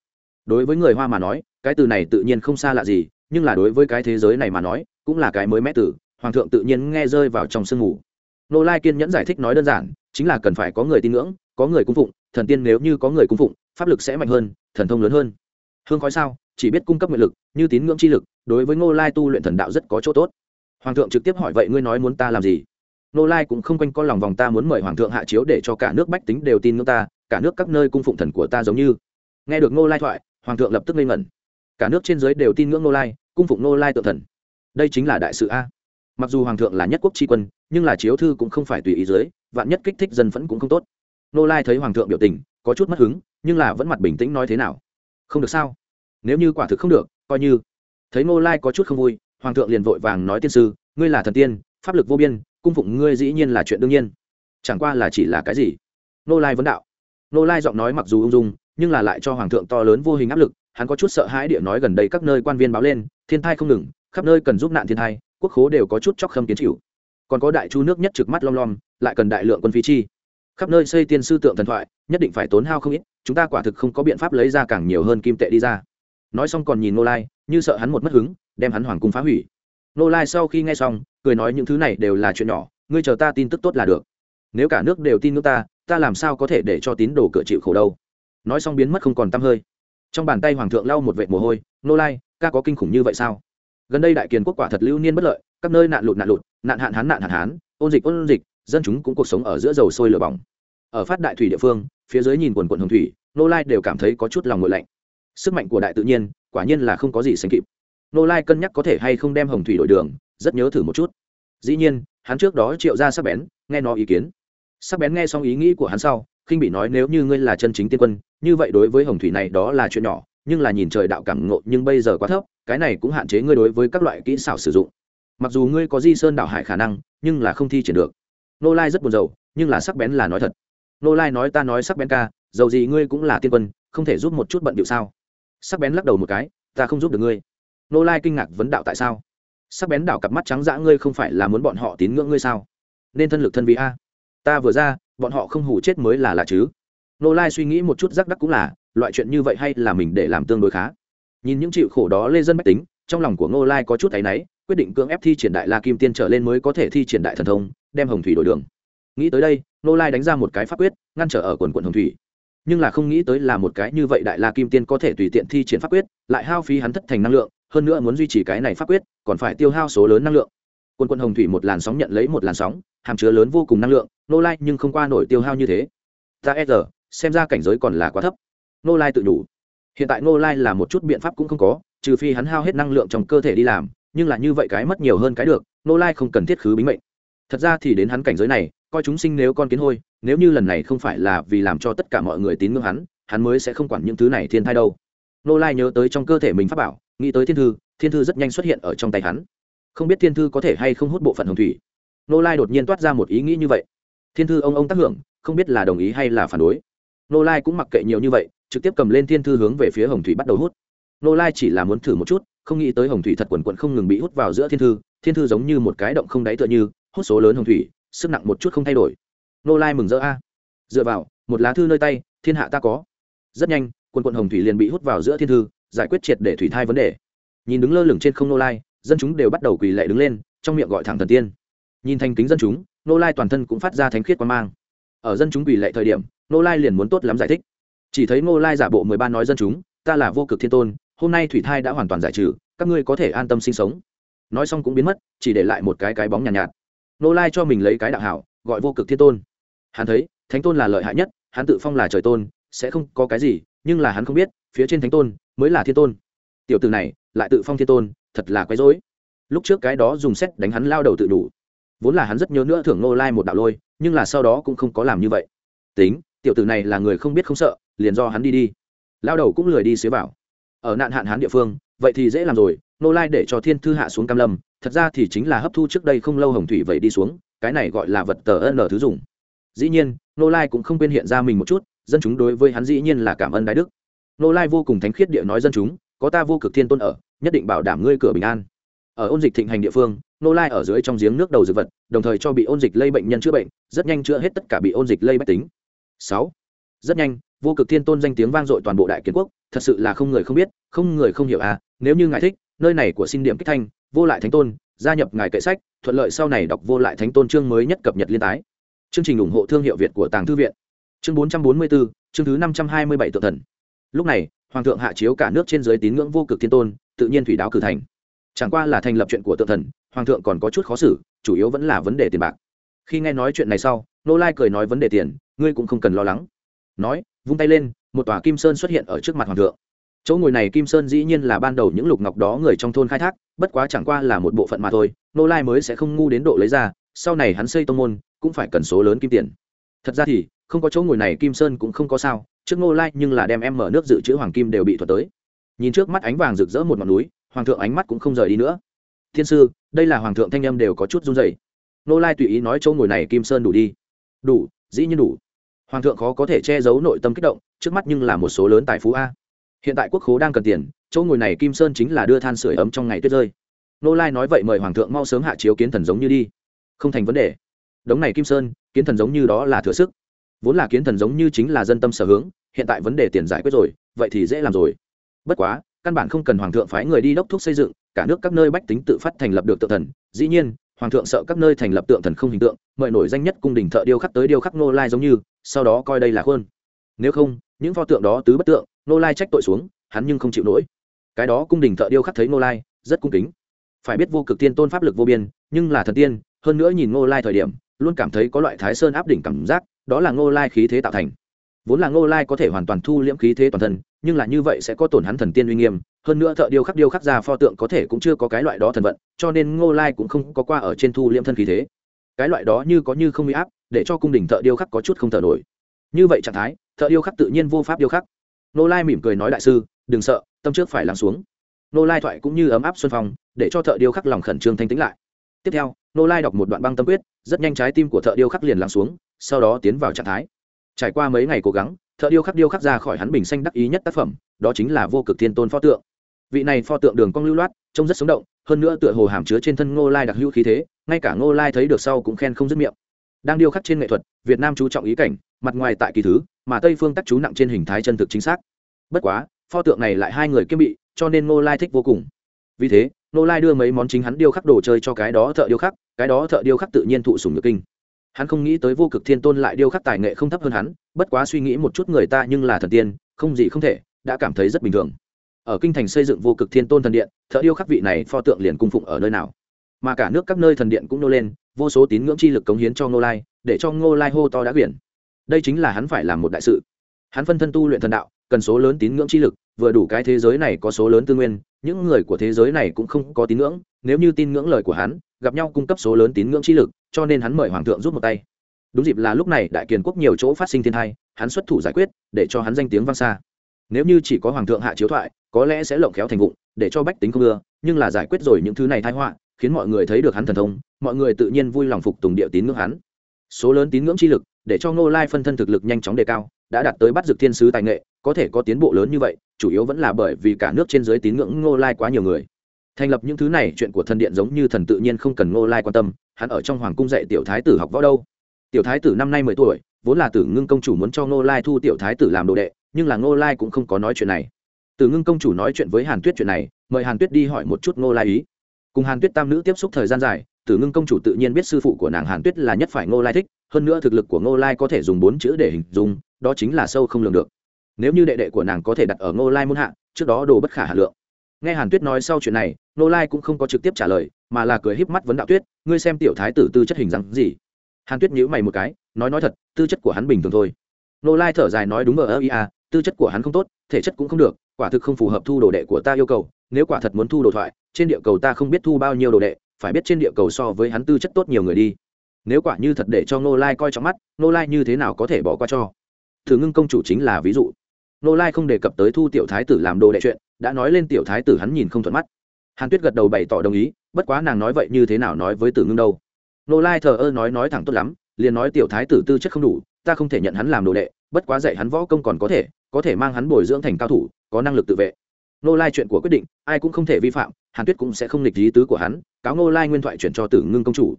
Đối với người hoa mà nói, cái từ này tự nhiên không xa lạ gì, nhưng là đối với cái thế giới này mà nói, cũng là cái mới mẽ tử hoàng thượng tự nhiên nghe rơi vào trong sương mù. Nô lai kiên nhẫn giải thích nói đơn giản, chính là cần phải có người tin ngưỡng, có người cung phụng, thần tiên nếu như có người cung phụng, pháp lực sẽ mạnh hơn, thần thông lớn hơn. Hương khói sao? Chỉ biết cung cấp nguyện lực, như tín ngưỡng chi lực, đối với ngô lai tu luyện thần đạo rất có chỗ tốt hoàng thượng trực tiếp hỏi, vậy ngươi nói muốn ta làm gì? Nô lai cũng không quanh co lòng vòng ta muốn mời hoàng thượng hạ chiếu để cho cả nước bách tính đều tin ngưỡng ta, cả nước các nơi cung phụng thần của ta giống như. Nghe được nô lai thoại, hoàng thượng lập tức ngây ngẩn. Cả nước trên giới đều tin ngưỡng nô lai, cung phụng nô lai tự thần. Đây chính là đại sự a. Mặc dù hoàng thượng là nhất quốc tri quân, nhưng là chiếu thư cũng không phải tùy ý dưới, vạn nhất kích thích dân phẫn cũng không tốt. Nô lai thấy hoàng thượng biểu tình, có chút mất hứng, nhưng là vẫn mặt bình tĩnh nói thế nào. Không được sao? Nếu như quả thực không được, coi như. Thấy nô lai có chút không vui hoàng thượng liền vội vàng nói tiên sư, ngươi là thần tiên, pháp lực vô biên, cung phụng ngươi dĩ nhiên là chuyện đương nhiên. Chẳng qua là chỉ là cái gì? Nô lai vấn đạo. Nô lai giọng nói mặc dù ung dung, nhưng là lại cho hoàng thượng to lớn vô hình áp lực, hắn có chút sợ hãi địa nói gần đây các nơi quan viên báo lên, thiên thai không ngừng, khắp nơi cần giúp nạn thiên thai, quốc khố đều có chút chóc khâm kiến chịu. Còn có đại chu nước nhất trực mắt lom lom, lại cần đại lượng quân phí chi. Khắp nơi xây tiên sư tượng thần thoại, nhất định phải tốn hao không ít, chúng ta quả thực không có biện pháp lấy ra càng nhiều hơn kim tệ đi ra. Nói xong còn nhìn nô lai, như sợ hắn một mất hứng đem hắn hoàng cung phá hủy. Nô lai sau khi nghe xong, cười nói những thứ này đều là chuyện nhỏ, ngươi chờ ta tin tức tốt là được. Nếu cả nước đều tin nước ta ta làm sao có thể để cho tín đồ cửa chịu khổ đâu? Nói xong biến mất không còn t hơi. Trong bàn tay hoàng thượng lau một vệt mồ hôi, nô lai, ca có kinh khủng như vậy sao? Gần đây đại kiền quốc quả thật lưu niên bất lợi, các nơi nạn lụt nạn lụt, nạn hạn hán nạn hạn hán, ôn dịch ôn dịch, dân chúng cũng cuộc sống ở giữa dầu sôi lửa bỏng. Ở phát đại thủy địa phương, phía dưới nhìn quần quần hồng thủy, nô lai đều cảm thấy có chút lòng ngội lạnh. Sức mạnh của đại tự nhiên, quả nhiên là không có gì sánh kịp nô lai cân nhắc có thể hay không đem hồng thủy đổi đường, rất nhớ thử một chút. Dĩ nhiên, hắn trước đó triệu ra sắc bén, nghe nó ý kiến. Sắc bén nghe xong ý nghĩ của hắn sau, khinh bị nói nếu như ngươi là chân chính tiên quân, như vậy đối với hồng thủy này đó là chuyện nhỏ, nhưng là nhìn trời đạo cảm ngộ nhưng bây giờ quá thấp, cái này cũng hạn chế ngươi đối với các loại kỹ xảo sử dụng. Mặc dù ngươi có di sơn đảo hải khả năng, nhưng là không thi triển được. Nô lai rất buồn rầu, nhưng là sắc bén là nói thật. Nô lai nói ta nói sắc bén ca, dầu gì ngươi cũng là tiên quân, không thể giúp một chút bận điệu sao? Sắc bén lắc đầu một cái, ta không giúp được ngươi nô lai kinh ngạc vấn đạo tại sao? Sắc bén đảo cặp mắt trắng dã ngươi không phải là muốn bọn họ tín ngưỡng ngươi sao? Nên thân lực thân vị a. Ta vừa ra, bọn họ không hủ chết mới là lạ chứ. Nô lai suy nghĩ một chút rắc đắc cũng là, loại chuyện như vậy hay là mình để làm tương đối khá. Nhìn những chịu khổ đó lê dân mách tính, trong lòng của nô lai có chút áy náy, quyết định cưỡng ép thi triển đại la kim tiên trở lên mới có thể thi triển đại thần thông, đem hồng thủy đổi đường. Nghĩ tới đây, nô lai đánh ra một cái pháp quyết, ngăn trở ở quần quận hồng thủy. Nhưng là không nghĩ tới là một cái như vậy đại la kim tiên có thể tùy tiện thi triển pháp quyết, lại hao phí hắn thất thành năng lượng hơn nữa muốn duy trì cái này pháp quyết, còn phải tiêu hao số lớn năng lượng. Quân quân hồng thủy một làn sóng nhận lấy một làn sóng, hàm chứa lớn vô cùng năng lượng, nô lai nhưng không qua nổi tiêu hao như thế. Ta e giờ, xem ra cảnh giới còn là quá thấp. Nô lai tự đủ hiện tại nô lai là một chút biện pháp cũng không có, trừ phi hắn hao hết năng lượng trong cơ thể đi làm, nhưng là như vậy cái mất nhiều hơn cái được, nô lai không cần thiết khứ bính mệnh. Thật ra thì đến hắn cảnh giới này, coi chúng sinh nếu con kiến hôi, nếu như lần này không phải là vì làm cho tất cả mọi người tín ngưỡng hắn hắn mới sẽ không quản những thứ này thiên thai đâu nô lai nhớ tới trong cơ thể mình pháp bảo, nghĩ tới thiên thư thiên thư rất nhanh xuất hiện ở trong tay hắn. Không biết thiên thư có thể hay không hút bộ phận hồng thủy. Nô lai đột nhiên toát ra một ý nghĩ như vậy. Thiên thư ông ông tác hưởng, không biết là đồng ý hay là phản đối. Nô lai cũng mặc kệ nhiều như vậy, trực tiếp cầm lên thiên thư hướng về phía hồng thủy bắt đầu hút. Nô lai chỉ là muốn thử một chút, không nghĩ tới hồng thủy thật quần quận không ngừng bị hút vào giữa thiên thư thiên thư giống như một cái động không đáy tựa như, hút số lớn hồng thủy, sức nặng một chút không thay đổi. Nô lai mừng rỡ a. Dựa vào, một lá thư nơi tay, thiên hạ ta có. Rất nhanh quân quận hồng thủy liền bị hút vào giữa thiên thư giải quyết triệt để thủy thai vấn đề. Nhìn đứng lơ lửng trên không nô lai dân chúng đều bắt đầu quỳ lệ đứng lên trong miệng gọi thẳng thần tiên. Nhìn thành kính dân chúng nô lai toàn thân cũng phát ra thánh khiết quan mang. Ở dân chúng quỳ lệ thời điểm nô lai liền muốn tốt lắm giải thích. Chỉ thấy nô lai giả bộ mười ba nói dân chúng ta là vô cực thiên tôn hôm nay thủy thai đã hoàn toàn giải trừ các ngươi có thể an tâm sinh sống. Nói xong cũng biến mất chỉ để lại một cái cái bóng nhàn nhạt, nhạt. Nô lai cho mình lấy cái đạo hảo gọi vô cực thiên tôn. Hắn thấy thánh tôn là lợi hại nhất hắn tự phong là trời tôn sẽ không có cái gì nhưng là hắn không biết, phía trên thánh tôn mới là thiên tôn. Tiểu từ này lại tự phong thiên tôn, thật là quấy dối lúc trước cái đó dùng xét đánh hắn lao đầu tự đủ. Vốn là hắn rất nhớ nữa thưởng nô lai một đạo lôi, nhưng là sau đó cũng không có làm như vậy. Tính, tiểu tử này là người không biết không sợ, liền do hắn đi đi. Lao đầu cũng lười đi xế vào. Ở nạn hạn hán địa phương, vậy thì dễ làm rồi nô lai để cho thiên thư hạ xuống cam lâm, thật ra thì chính là hấp thu trước đây không lâu hồng thủy vậy đi xuống, cái này gọi là vật tờ ân thứ dùng. Dĩ nhiên nô lai cũng không quên hiện ra mình một chút dân chúng đối với hắn dĩ nhiên là cảm ơn đại đức. Nô lai vô cùng thánh khiết địa nói dân chúng, có ta vô cực thiên tôn ở, nhất định bảo đảm ngươi cửa bình an. Ở ôn dịch thịnh hành địa phương, nô lai ở dưới trong giếng nước đầu dược vật, đồng thời cho bị ôn dịch lây bệnh nhân chữa bệnh, rất nhanh chữa hết tất cả bị ôn dịch lây bách tính. Sáu. Rất nhanh, vô cực thiên tôn danh tiếng vang dội toàn bộ đại kiến quốc, thật sự là không người không biết, không người không hiểu à nếu như ngài thích, nơi này của xin điểm kích thanh, vô lại thánh tôn, gia nhập ngài kệ sách, thuận lợi sau này đọc vô lại thánh tôn chương mới nhất cập nhật liên tái. Chương trình ủng hộ thương hiệu việt của tàng thư viện chương bốn trăm bốn mươi bốn chương thứ năm trăm hai mươi bảy tự thần. Lúc này, hoàng thượng hạ chiếu cả nước trên giới tín ngưỡng vô cực thiên tôn, tự nhiên thủy đáo cử thành. Chẳng qua là thành lập chuyện của tự thần, hoàng thượng còn có chút khó xử, chủ yếu vẫn là vấn đề tiền bạc. Khi nghe nói chuyện này sau, nô lai cười nói vấn đề tiền, ngươi cũng không cần lo lắng. Nói, vung tay lên, một tòa kim sơn xuất hiện ở trước mặt hoàng thượng. Chỗ ngồi này kim sơn dĩ nhiên là ban đầu những lục ngọc đó người trong thôn khai thác, bất quá chẳng qua là một bộ phận mà thôi, nô lai mới sẽ không ngu đến độ lấy ra, sau này hắn xây tông môn, cũng phải cần số lớn kim tiền. Thật ra thì không có chỗ ngồi này kim sơn cũng không có sao, trước Ngô lai nhưng là đem em mở nước dự trữ hoàng kim đều bị thuật tới. Nhìn trước mắt ánh vàng rực rỡ một ngọn núi, hoàng thượng ánh mắt cũng không rời đi nữa. Thiên sư, đây là hoàng thượng thanh em đều có chút run dày Ngô lai tùy ý nói chỗ ngồi này kim sơn đủ đi. Đủ, dĩ nhiên đủ. Hoàng thượng khó có thể che giấu nội tâm kích động, trước mắt nhưng là một số lớn tài phú a. Hiện tại quốc khố đang cần tiền, chỗ ngồi này kim sơn chính là đưa than sửa ấm trong ngày tuyết rơi. Nô lai nói vậy mời hoàng thượng mau sớm hạ chiếu kiến thần giống như đi. Không thành vấn đề. Đống này kim sơn, kiến thần giống như đó là thừa sức vốn là kiến thần giống như chính là dân tâm sở hướng, hiện tại vấn đề tiền giải quyết rồi, vậy thì dễ làm rồi. Bất quá, căn bản không cần hoàng thượng phái người đi đốc thúc xây dựng, cả nước các nơi bách tính tự phát thành lập được tượng thần, dĩ nhiên, hoàng thượng sợ các nơi thành lập tượng thần không hình tượng, mời nổi danh nhất cung đình thợ điêu khắc tới điêu khắc nô lai giống như, sau đó coi đây là khuôn. Nếu không, những pho tượng đó tứ bất tượng nô lai trách tội xuống, hắn nhưng không chịu nổi. Cái đó cung đình thợ điêu khắc thấy nô lai, rất cung kính. Phải biết vô cực tiên tôn pháp lực vô biên, nhưng là thần tiên, hơn nữa nhìn nô lai thời điểm, luôn cảm thấy có loại thái sơn áp đỉnh cảm giác đó là ngô lai khí thế tạo thành. Vốn là ngô lai có thể hoàn toàn thu liễm khí thế toàn thân, nhưng là như vậy sẽ có tổn hắn thần tiên uy nghiêm, hơn nữa thợ điêu khắc điêu khắc ra pho tượng có thể cũng chưa có cái loại đó thần vận, cho nên ngô lai cũng không có qua ở trên thu liễm thân khí thế. Cái loại đó như có như không bị áp, để cho cung đình thợ điêu khắc có chút không thở nổi. Như vậy trạng thái, thợ điêu khắc tự nhiên vô pháp điêu khắc. Ngô lai mỉm cười nói đại sư, đừng sợ, tâm trước phải lắng xuống. Ngô lai thoại cũng như ấm áp xuân phong, để cho thợ điêu khắc lòng khẩn trương thanh tĩnh lại. Tiếp theo, ngô lai đọc một đoạn băng tâm quyết, rất nhanh trái tim của thợ điêu khắc liền lắng xuống sau đó tiến vào trạng thái. Trải qua mấy ngày cố gắng, thợ điêu khắc điêu khắc ra khỏi hắn bình xanh đắc ý nhất tác phẩm, đó chính là vô cực thiên tôn pho tượng. Vị này pho tượng đường cong lưu loát, trông rất sống động, hơn nữa tựa hồ hàm chứa trên thân ngô lai đặc hữu khí thế, ngay cả ngô lai thấy được sau cũng khen không dứt miệng. Đang điêu khắc trên nghệ thuật, việt nam chú trọng ý cảnh, mặt ngoài tại kỳ thứ, mà tây phương tắc chú nặng trên hình thái chân thực chính xác. Bất quá, pho tượng này lại hai người kiêm bị, cho nên ngô lai thích vô cùng. Vì thế, ngô lai đưa mấy món chính hắn điêu khắc đồ chơi cho cái đó thợ điêu khắc, cái đó thợ điêu khắc tự nhiên thụ sùng nhược kinh hắn không nghĩ tới vô cực thiên tôn lại điêu khắc tài nghệ không thấp hơn hắn, bất quá suy nghĩ một chút người ta nhưng là thần tiên, không gì không thể, đã cảm thấy rất bình thường. Ở kinh thành xây dựng vô cực thiên tôn thần điện, thợ điêu khắc vị này pho tượng liền cung phụng ở nơi nào? Mà cả nước các nơi thần điện cũng nô lên, vô số tín ngưỡng chi lực cống hiến cho ngô lai, để cho ngô lai hô to đã biển đây chính là hắn phải làm một đại sự. Hắn phân thân tu luyện thần đạo cần số lớn tín ngưỡng chi lực, vừa đủ cái thế giới này có số lớn tư nguyên, những người của thế giới này cũng không có tín ngưỡng, nếu như tin ngưỡng lời của hắn, gặp nhau cung cấp số lớn tín ngưỡng chi lực, cho nên hắn mời hoàng thượng rút một tay. Đúng dịp là lúc này đại kiền quốc nhiều chỗ phát sinh thiên thai hắn xuất thủ giải quyết, để cho hắn danh tiếng vang xa. Nếu như chỉ có hoàng thượng hạ chiếu thoại, có lẽ sẽ lộng khéo thành vụng, để cho bách tính không ưa, nhưng là giải quyết rồi những thứ này thai họa, khiến mọi người thấy được hắn thần thông, mọi người tự nhiên vui lòng phục tùng địa tín ngưỡng hắn. Số lớn tín ngưỡng chi lực, để cho ngô lai phân thân thực lực nhanh chóng đề cao, đã đạt tới bắt dược thiên sứ tài nghệ có thể có tiến bộ lớn như vậy, chủ yếu vẫn là bởi vì cả nước trên dưới tín ngưỡng ngô lai quá nhiều người. Thành lập những thứ này, chuyện của thần điện giống như thần tự nhiên không cần ngô lai quan tâm, hắn ở trong hoàng cung dạy tiểu thái tử học võ đâu. Tiểu thái tử năm nay mười tuổi, vốn là tử ngưng công chủ muốn cho ngô lai thu tiểu thái tử làm đồ đệ, nhưng là ngô lai cũng không có nói chuyện này. Tử ngưng công chủ nói chuyện với hàn tuyết chuyện này, mời hàn tuyết đi hỏi một chút ngô lai ý. Cùng hàn tuyết tam nữ tiếp xúc thời gian dài, tử ngưng công chủ tự nhiên biết sư phụ của nàng hàn tuyết là nhất phải ngô lai thích, hơn nữa thực lực của ngô lai có thể dùng bốn chữ để hình dung, đó chính là sâu không lường được nếu như đệ đệ của nàng có thể đặt ở ngô lai muôn hạ, trước đó đồ bất khả hà lượng. Nghe hàn tuyết nói sau chuyện này, ngô lai cũng không có trực tiếp trả lời, mà là cười híp mắt vấn đạo tuyết, ngươi xem tiểu thái tử tư chất hình dáng gì? Hàn tuyết nhíu mày một cái, nói nói thật, tư chất của hắn bình thường thôi. Ngô lai thở dài nói đúng ở ơ ia à, tư chất của hắn không tốt, thể chất cũng không được, quả thực không phù hợp thu đồ đệ của ta yêu cầu, nếu quả thật muốn thu đồ thoại, trên địa cầu ta không biết thu bao nhiêu đồ đệ, phải biết trên địa cầu so với hắn tư chất tốt nhiều người đi. Nếu quả như thật để cho ngô lai coi trong mắt, ngô lai như thế nào có thể bỏ qua cho? Thử ngưng công chủ chính là ví dụ. Nô lai không đề cập tới thu tiểu thái tử làm đồ đệ chuyện, đã nói lên tiểu thái tử hắn nhìn không thuận mắt. Hàn tuyết gật đầu bày tỏ đồng ý, bất quá nàng nói vậy như thế nào nói với tử ngưng đâu. Nô lai thờ ơ nói nói thẳng tốt lắm, liền nói tiểu thái tử tư chất không đủ, ta không thể nhận hắn làm đồ đệ, bất quá dạy hắn võ công còn có thể có thể mang hắn bồi dưỡng thành cao thủ, có năng lực tự vệ. Nô lai chuyện của quyết định, ai cũng không thể vi phạm, hàn tuyết cũng sẽ không lịch lý tứ của hắn, cáo nô lai nguyên thoại chuyển cho tử ngưng công chủ.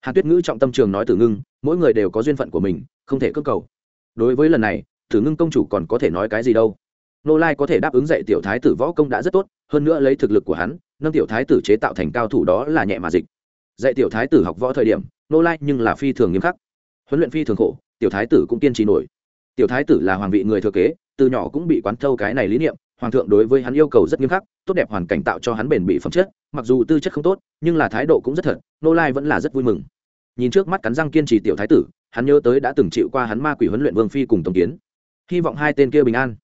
Hàn tuyết ngữ trọng tâm trường nói tử ngưng, mỗi người đều có duyên phận của mình, không thể cơ cầu. Đối với lần này thử ngưng công chủ còn có thể nói cái gì đâu. Nô lai có thể đáp ứng dạy tiểu thái tử võ công đã rất tốt, hơn nữa lấy thực lực của hắn, nâng tiểu thái tử chế tạo thành cao thủ đó là nhẹ mà dịch. Dạy tiểu thái tử học võ thời điểm, nô lai nhưng là phi thường nghiêm khắc. Huấn luyện phi thường khổ, tiểu thái tử cũng kiên trì nổi. Tiểu thái tử là hoàng vị người thừa kế, từ nhỏ cũng bị quán thâu cái này lý niệm, hoàng thượng đối với hắn yêu cầu rất nghiêm khắc, tốt đẹp hoàn cảnh tạo cho hắn bền bị phẩm chất, mặc dù tư chất không tốt, nhưng là thái độ cũng rất thật, nô lai vẫn là rất vui mừng. Nhìn trước mắt cắn răng kiên trì tiểu thái tử, hắn nhớ tới đã từng chịu qua hắn ma quỷ huấn luyện vương phi cùng tổng kiến hy vọng hai tên kia bình an.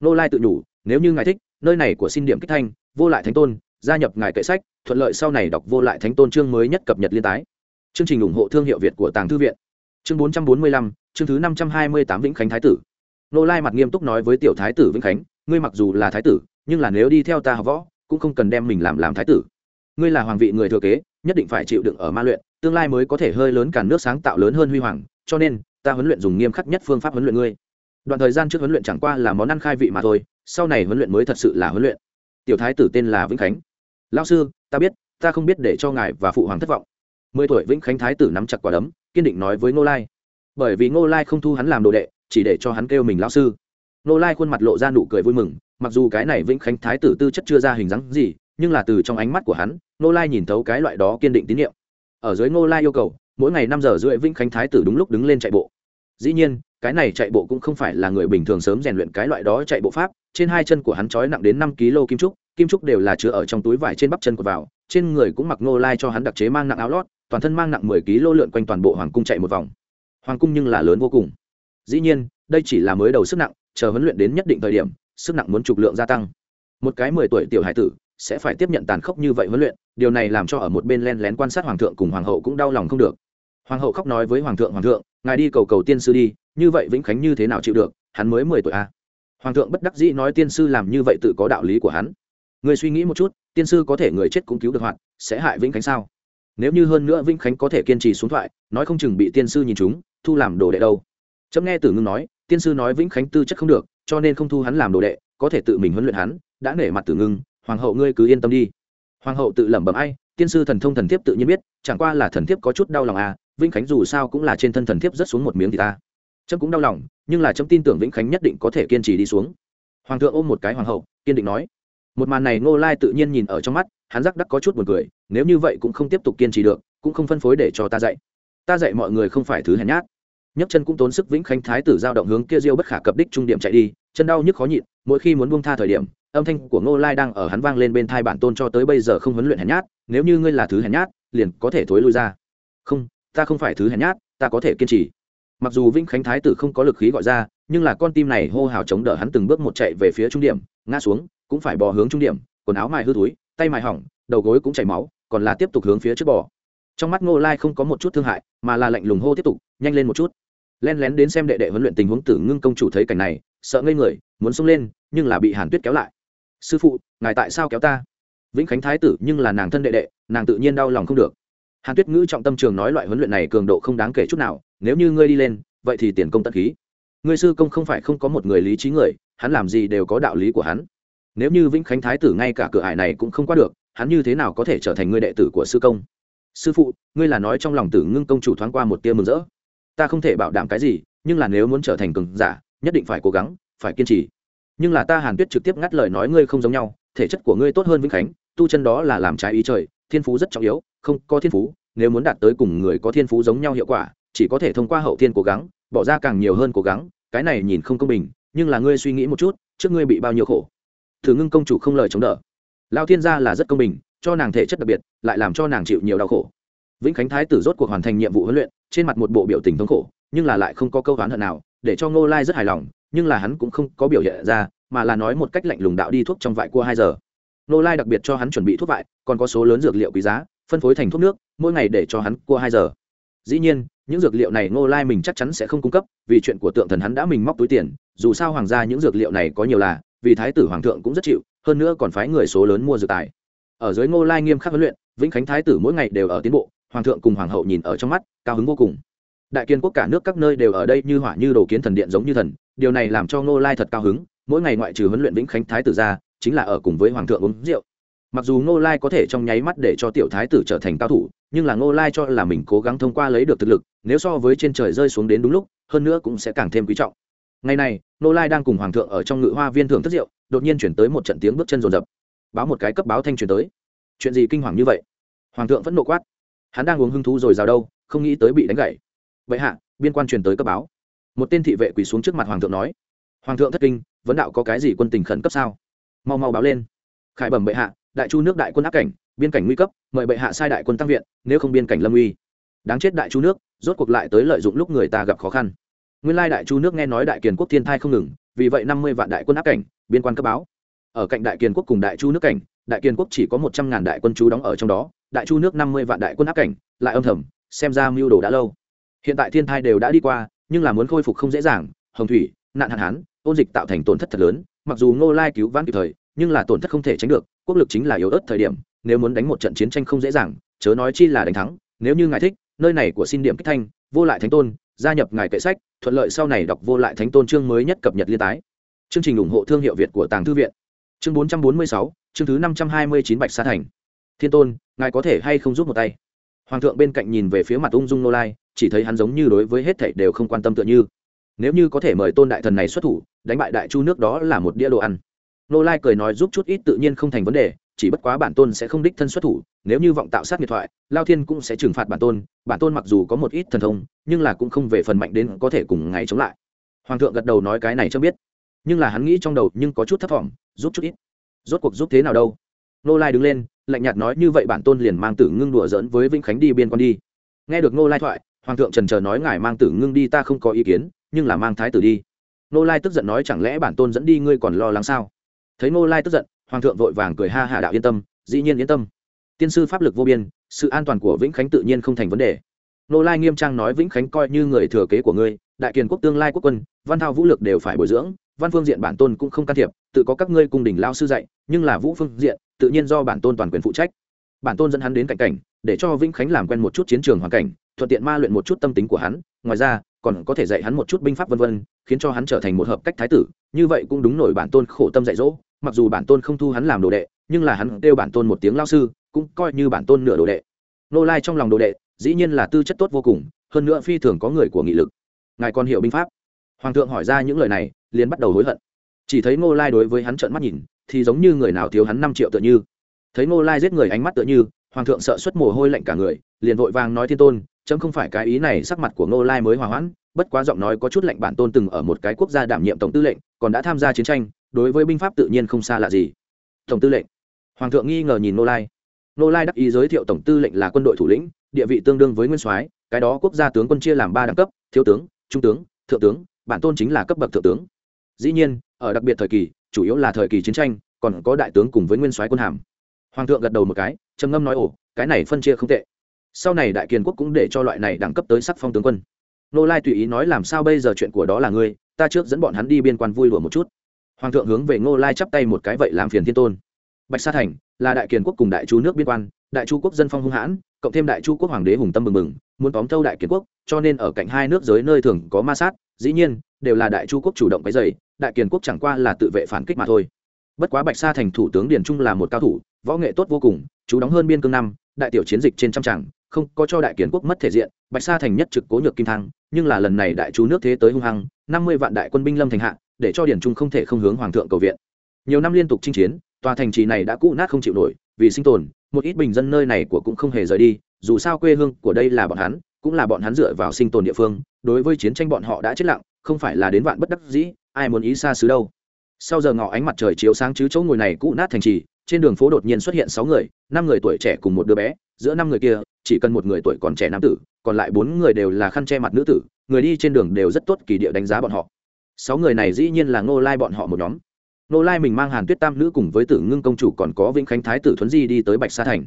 Nô lai tự nhủ, nếu như ngài thích, nơi này của xin điểm kích thanh, vô lại thánh tôn, gia nhập ngài kệ sách, thuận lợi sau này đọc vô lại thánh tôn chương mới nhất cập nhật liên tái. Chương trình ủng hộ thương hiệu việt của tàng thư viện. Chương bốn trăm bốn mươi lăm, chương thứ năm trăm hai mươi tám vĩnh khánh thái tử. Nô lai mặt nghiêm túc nói với tiểu thái tử vĩnh khánh, ngươi mặc dù là thái tử, nhưng là nếu đi theo ta học võ, cũng không cần đem mình làm làm thái tử. Ngươi là hoàng vị người thừa kế, nhất định phải chịu đựng ở ma luyện, tương lai mới có thể hơi lớn cả nước sáng tạo lớn hơn huy hoàng, cho nên ta huấn luyện dùng nghiêm khắc nhất phương pháp huấn luyện ngươi đoạn thời gian trước huấn luyện chẳng qua là món ăn khai vị mà thôi, sau này huấn luyện mới thật sự là huấn luyện. Tiểu thái tử tên là vĩnh khánh. Lao sư, ta biết, ta không biết để cho ngài và phụ hoàng thất vọng. Mười tuổi vĩnh khánh thái tử nắm chặt quả đấm, kiên định nói với ngô lai. Bởi vì ngô lai không thu hắn làm đồ đệ, chỉ để cho hắn kêu mình lao sư. Ngô lai khuôn mặt lộ ra nụ cười vui mừng, mặc dù cái này vĩnh khánh thái tử tư chất chưa ra hình dáng gì, nhưng là từ trong ánh mắt của hắn, ngô lai nhìn thấu cái loại đó kiên định tín nhiệm. Ở dưới ngô lai yêu cầu, mỗi ngày năm giờ rưỡi vĩnh khánh thái tử đúng lúc đứng lên chạy bộ. Dĩ nhiên cái này chạy bộ cũng không phải là người bình thường sớm rèn luyện cái loại đó chạy bộ pháp, trên hai chân của hắn trói nặng đến năm kg kim trúc kim trúc đều là chứa ở trong túi vải trên bắp chân của vào, trên người cũng mặc nô lai cho hắn đặc chế mang nặng áo lót, toàn thân mang nặng mười kg lượn quanh toàn bộ hoàng cung chạy một vòng. Hoàng cung nhưng là lớn vô cùng. Dĩ nhiên, đây chỉ là mới đầu sức nặng, chờ huấn luyện đến nhất định thời điểm, sức nặng muốn trục lượng gia tăng. Một cái mười tuổi tiểu hải tử sẽ phải tiếp nhận tàn khốc như vậy huấn luyện, điều này làm cho ở một bên len lén quan sát hoàng thượng cùng hoàng hậu cũng đau lòng không được. Hoàng hậu khóc nói với hoàng thượng hoàng thượng, ngài đi cầu cầu tiên sư đi như vậy vĩnh khánh như thế nào chịu được, hắn mới mười tuổi a à? hoàng thượng bất đắc dĩ nói tiên sư làm như vậy tự có đạo lý của hắn. Người suy nghĩ một chút, tiên sư có thể người chết cũng cứu được hoạt, sẽ hại vĩnh khánh sao? Nếu như hơn nữa vĩnh khánh có thể kiên trì xuống thoại, nói không chừng bị tiên sư nhìn chúng, thu làm đồ đệ đâu. Chấm nghe tử ngưng nói, tiên sư nói vĩnh khánh tư chất không được, cho nên không thu hắn làm đồ đệ, có thể tự mình huấn luyện hắn, đã nể mặt tử ngưng, hoàng hậu ngươi cứ yên tâm đi. Hoàng hậu tự lẩm bẩm ai, tiên sư thần thông thần thiếp tự nhiên biết, chẳng qua là thần thiếp có chút đau lòng à vĩnh khánh dù sao cũng là trên thân thần thiếp rất xuống một miếng thì ta trâm cũng đau lòng, nhưng là trâm tin tưởng vĩnh khánh nhất định có thể kiên trì đi xuống. Hoàng thượng ôm một cái hoàng hậu, kiên định nói. Một màn này ngô lai tự nhiên nhìn ở trong mắt, hắn rắc đắc có chút buồn cười, nếu như vậy cũng không tiếp tục kiên trì được, cũng không phân phối để cho ta dạy. Ta dạy mọi người không phải thứ hèn nhát. Nhấc chân cũng tốn sức vĩnh khánh thái tử giao động hướng kia diêu bất khả cập đích trung điểm chạy đi, chân đau nhức khó nhịn, mỗi khi muốn buông tha thời điểm, âm thanh của ngô lai đang ở hắn vang lên bên thai bản tôn cho tới bây giờ không huấn luyện hèn nhát, nếu như ngươi là thứ hèn nhát, liền có thể thối lui ra. Không, ta không phải thứ hèn nhát, ta có thể kiên trì mặc dù vĩnh khánh thái tử không có lực khí gọi ra, nhưng là con tim này hô hào chống đỡ hắn từng bước một chạy về phía trung điểm, ngã xuống, cũng phải bò hướng trung điểm, quần áo mài hư túi, tay mài hỏng, đầu gối cũng chảy máu, còn là tiếp tục hướng phía trước bò. Trong mắt ngô lai không có một chút thương hại, mà là lạnh lùng hô tiếp tục, nhanh lên một chút. Len lén đến xem đệ đệ huấn luyện tình huống tử ngưng công chủ thấy cảnh này, sợ ngây người, muốn xông lên, nhưng là bị hàn tuyết kéo lại. Sư phụ, ngài tại sao kéo ta? Vĩnh khánh thái tử nhưng là nàng thân đệ đệ, nàng tự nhiên đau lòng không được. Hàn tuyết ngữ trọng tâm trường nói loại huấn luyện này cường độ không đáng kể chút nào nếu như ngươi đi lên, vậy thì tiền công tận khí. Ngươi sư công không phải không có một người lý trí người, hắn làm gì đều có đạo lý của hắn. Nếu như vĩnh khánh thái tử ngay cả cửa ải này cũng không qua được, hắn như thế nào có thể trở thành người đệ tử của sư công? Sư phụ, ngươi là nói trong lòng tử ngưng công chủ thoáng qua một tia mừng rỡ. Ta không thể bảo đảm cái gì, nhưng là nếu muốn trở thành cường giả, nhất định phải cố gắng, phải kiên trì. Nhưng là ta hàn tuyết trực tiếp ngắt lời nói ngươi không giống nhau, thể chất của ngươi tốt hơn vĩnh khánh, tu chân đó là làm trái ý trời, thiên phú rất trọng yếu, không có thiên phú, nếu muốn đạt tới cùng người có thiên phú giống nhau hiệu quả chỉ có thể thông qua hậu thiên cố gắng, bỏ ra càng nhiều hơn cố gắng, cái này nhìn không công bình, nhưng là ngươi suy nghĩ một chút, trước ngươi bị bao nhiêu khổ. Thử ngưng công chủ không lời chống đỡ. Lao thiên gia là rất công bình, cho nàng thể chất đặc biệt, lại làm cho nàng chịu nhiều đau khổ. Vĩnh khánh thái tử rốt cuộc hoàn thành nhiệm vụ huấn luyện, trên mặt một bộ biểu tình thống khổ, nhưng là lại không có câu oán hận nào, để cho ngô lai rất hài lòng, nhưng là hắn cũng không có biểu hiện ra, mà là nói một cách lạnh lùng đạo đi thuốc trong vại cua hai giờ. Ngô lai đặc biệt cho hắn chuẩn bị thuốc vại, còn có số lớn dược liệu quý giá, phân phối thành thuốc nước, mỗi ngày để cho hắn cua hai giờ. Dĩ nhiên những dược liệu này ngô lai mình chắc chắn sẽ không cung cấp, vì chuyện của tượng thần hắn đã mình móc túi tiền, dù sao hoàng gia những dược liệu này có nhiều là, vì thái tử hoàng thượng cũng rất chịu, hơn nữa còn phái người số lớn mua dược tài. Ở dưới ngô lai nghiêm khắc huấn luyện, vĩnh khánh thái tử mỗi ngày đều ở tiến bộ, hoàng thượng cùng hoàng hậu nhìn ở trong mắt, cao hứng vô cùng. Đại kiên quốc cả nước các nơi đều ở đây như hỏa như đồ kiến thần điện giống như thần, điều này làm cho ngô lai thật cao hứng, mỗi ngày ngoại trừ huấn luyện vĩnh khánh thái tử ra, chính là ở cùng với hoàng thượng uống rượu mặc dù ngô lai có thể trong nháy mắt để cho tiểu thái tử trở thành cao thủ, nhưng là ngô lai cho là mình cố gắng thông qua lấy được thực lực, nếu so với trên trời rơi xuống đến đúng lúc, hơn nữa cũng sẽ càng thêm quý trọng. Ngày này, ngô lai đang cùng hoàng thượng ở trong ngự hoa viên thưởng thức rượu, đột nhiên chuyển tới một trận tiếng bước chân rồn rập. Báo một cái cấp báo thanh truyền tới. Chuyện gì kinh hoàng như vậy? Hoàng thượng vẫn nộ quát. Hắn đang uống hưng thú rồi rào đâu, không nghĩ tới bị đánh gậy. Vậy hạ, biên quan truyền tới cấp báo. Một tên thị vệ quỳ xuống trước mặt hoàng thượng nói. Hoàng thượng thất kinh, vấn đạo có cái gì quân tình khẩn cấp sao? Mau mau báo lên. Khải bẩm bệ hạ đại chu nước đại quân áp cảnh, biên cảnh nguy cấp, mời bệ hạ sai đại quân tăng viện, nếu không biên cảnh lâm uy. Đáng chết đại chu nước, rốt cuộc lại tới lợi dụng lúc người ta gặp khó khăn. Nguyên lai đại chu nước nghe nói đại kiền quốc thiên thai không ngừng, vì vậy năm mươi vạn đại quân áp cảnh, biên quan cấp báo. Ở cạnh đại kiền quốc cùng đại chu nước cảnh, đại kiền quốc chỉ có một trăm ngàn đại quân chú đóng ở trong đó, đại chu nước năm mươi vạn đại quân áp cảnh, lại âm thầm, xem ra mưu đồ đã lâu. Hiện tại thiên thai đều đã đi qua, nhưng là muốn khôi phục không dễ dàng, hồng thủy, nạn hạn hán, ôn dịch tạo thành tổn thất thật lớn, mặc dù ngô lai cứu vãn kịp thời nhưng là tổn thất không thể tránh được, quốc lực chính là yếu ớt thời điểm, nếu muốn đánh một trận chiến tranh không dễ dàng, chớ nói chi là đánh thắng, nếu như ngài thích, nơi này của xin điểm kích thanh, vô lại thánh tôn, gia nhập ngài kệ sách, thuận lợi sau này đọc vô lại thánh tôn chương mới nhất cập nhật liên tái. Chương trình ủng hộ thương hiệu việt của tàng thư viện. Chương bốn trăm bốn mươi sáu, chương thứ năm trăm hai mươi chín bạch sa thành. Thiên tôn, ngài có thể hay không giúp một tay? Hoàng thượng bên cạnh nhìn về phía mặt ung dung nô lai, chỉ thấy hắn giống như đối với hết thảy đều không quan tâm tựa như. Nếu như có thể mời tôn đại thần này xuất thủ, đánh bại đại chu nước đó là một đĩa đồ ăn nô lai cười nói giúp chút ít tự nhiên không thành vấn đề, chỉ bất quá bản tôn sẽ không đích thân xuất thủ, nếu như vọng tạo sát nghiệp thoại, lao thiên cũng sẽ trừng phạt bản tôn bản tôn mặc dù có một ít thần thông, nhưng là cũng không về phần mạnh đến có thể cùng ngày chống lại. Hoàng thượng gật đầu nói cái này cho biết. Nhưng là hắn nghĩ trong đầu nhưng có chút thấp thỏm, giúp chút ít. Rốt cuộc giúp thế nào đâu? Nô lai đứng lên, lạnh nhạt nói như vậy bản tôn liền mang tử ngưng đùa giỡn với vĩnh khánh đi biên quan đi. Nghe được nô lai thoại, hoàng thượng trần trờ nói ngài mang tử ngưng đi ta không có ý kiến, nhưng là mang thái tử đi. Nô lai tức giận nói chẳng lẽ bản tôn dẫn đi ngươi còn lo lắng sao? Thấy nô lai tức giận, hoàng thượng vội vàng cười ha hạ đạo yên tâm, dĩ nhiên yên tâm. Tiên sư pháp lực vô biên, sự an toàn của vĩnh khánh tự nhiên không thành vấn đề. Nô lai nghiêm trang nói vĩnh khánh coi như người thừa kế của ngươi, đại kiền quốc tương lai quốc quân, văn thao vũ lực đều phải bồi dưỡng, văn phương diện bản tôn cũng không can thiệp, tự có các ngươi cung đình lao sư dạy, nhưng là vũ phương diện, tự nhiên do bản tôn toàn quyền phụ trách. Bản tôn dẫn hắn đến cạnh cảnh, để cho vĩnh khánh làm quen một chút chiến trường hoàn cảnh, thuận tiện ma luyện một chút tâm tính của hắn, ngoài ra, còn có thể dạy hắn một chút binh pháp vân vân, khiến cho hắn trở thành một hợp cách thái tử, như vậy cũng đúng nổi bản tôn khổ tâm dạy dỗ mặc dù bản tôn không thu hắn làm đồ đệ, nhưng là hắn kêu bản tôn một tiếng lao sư, cũng coi như bản tôn nửa đồ đệ. Nô lai trong lòng đồ đệ, dĩ nhiên là tư chất tốt vô cùng, hơn nữa phi thường có người của nghị lực. Ngài còn hiểu binh pháp. Hoàng thượng hỏi ra những lời này, liền bắt đầu hối hận. Chỉ thấy ngô lai đối với hắn trợn mắt nhìn, thì giống như người nào thiếu hắn năm triệu tựa như. Thấy ngô lai giết người ánh mắt tựa như, hoàng thượng sợ xuất mồ hôi lạnh cả người, liền vội vàng nói thiên tôn, chấm không phải cái ý này sắc mặt của ngô lai mới hòa hoãn, bất quá giọng nói có chút lạnh bản tôn từng ở một cái quốc gia đảm nhiệm tổng tư lệnh, còn đã tham gia chiến tranh đối với binh pháp tự nhiên không xa lạ gì. Tổng tư lệnh. Hoàng thượng nghi ngờ nhìn nô lai. Nô lai đắc ý giới thiệu tổng tư lệnh là quân đội thủ lĩnh, địa vị tương đương với nguyên soái, cái đó quốc gia tướng quân chia làm ba đẳng cấp, thiếu tướng, trung tướng, thượng tướng, bản tôn chính là cấp bậc thượng tướng. Dĩ nhiên, ở đặc biệt thời kỳ, chủ yếu là thời kỳ chiến tranh, còn có đại tướng cùng với nguyên soái quân hàm. Hoàng thượng gật đầu một cái, trầm ngâm nói, ồ, cái này phân chia không tệ. Sau này đại kiền quốc cũng để cho loại này đẳng cấp tới sắc phong tướng quân. Nô lai tùy ý nói, làm sao bây giờ chuyện của đó là ngươi? Ta trước dẫn bọn hắn đi biên quan vui đùa một chút hoàng thượng hướng về ngô lai chắp tay một cái vậy làm phiền thiên tôn. Bạch sa thành là đại kiền quốc cùng đại chu nước biên quan, đại chu quốc dân phong hung hãn, cộng thêm đại chu quốc hoàng đế hùng tâm mừng mừng muốn tóm thâu đại kiền quốc, cho nên ở cạnh hai nước giới nơi thường có ma sát, dĩ nhiên, đều là đại chu quốc chủ động cái dày đại kiền quốc chẳng qua là tự vệ phản kích mà thôi. Bất quá bạch sa thành thủ tướng điền trung là một cao thủ, võ nghệ tốt vô cùng, chú đóng hơn biên cương năm, đại tiểu chiến dịch trên trăm tràng, không có cho đại kiền quốc mất thể diện, bạch sa thành nhất trực cố nhược kim thăng nhưng là lần này đại Chu nước thế tới hung hăng, năm mươi vạn đại quân binh lâm thành hạ để cho điển trung không thể không hướng hoàng thượng cầu viện. Nhiều năm liên tục chinh chiến, tòa thành trì này đã cũ nát không chịu nổi, vì sinh tồn, một ít bình dân nơi này của cũng không hề rời đi, dù sao quê hương của đây là bọn hắn, cũng là bọn hắn dựa vào sinh tồn địa phương, đối với chiến tranh bọn họ đã chết lặng, không phải là đến vạn bất đắc dĩ, ai muốn ý xa xứ đâu. Sau giờ ngọ ánh mặt trời chiếu sáng chứ chỗ ngồi này cũ nát thành trì, trên đường phố đột nhiên xuất hiện sáu người, năm người tuổi trẻ cùng một đứa bé, giữa năm người kia, chỉ cần một người tuổi còn trẻ nam tử, còn lại bốn người đều là khăn che mặt nữ tử, người đi trên đường đều rất tốt kỳ địa đánh giá bọn họ sáu người này dĩ nhiên là ngô lai bọn họ một nhóm. Ngô lai mình mang hàn tuyết tam nữ cùng với tử ngưng công chủ còn có vĩnh khánh thái tử thuấn di đi tới bạch sa thành.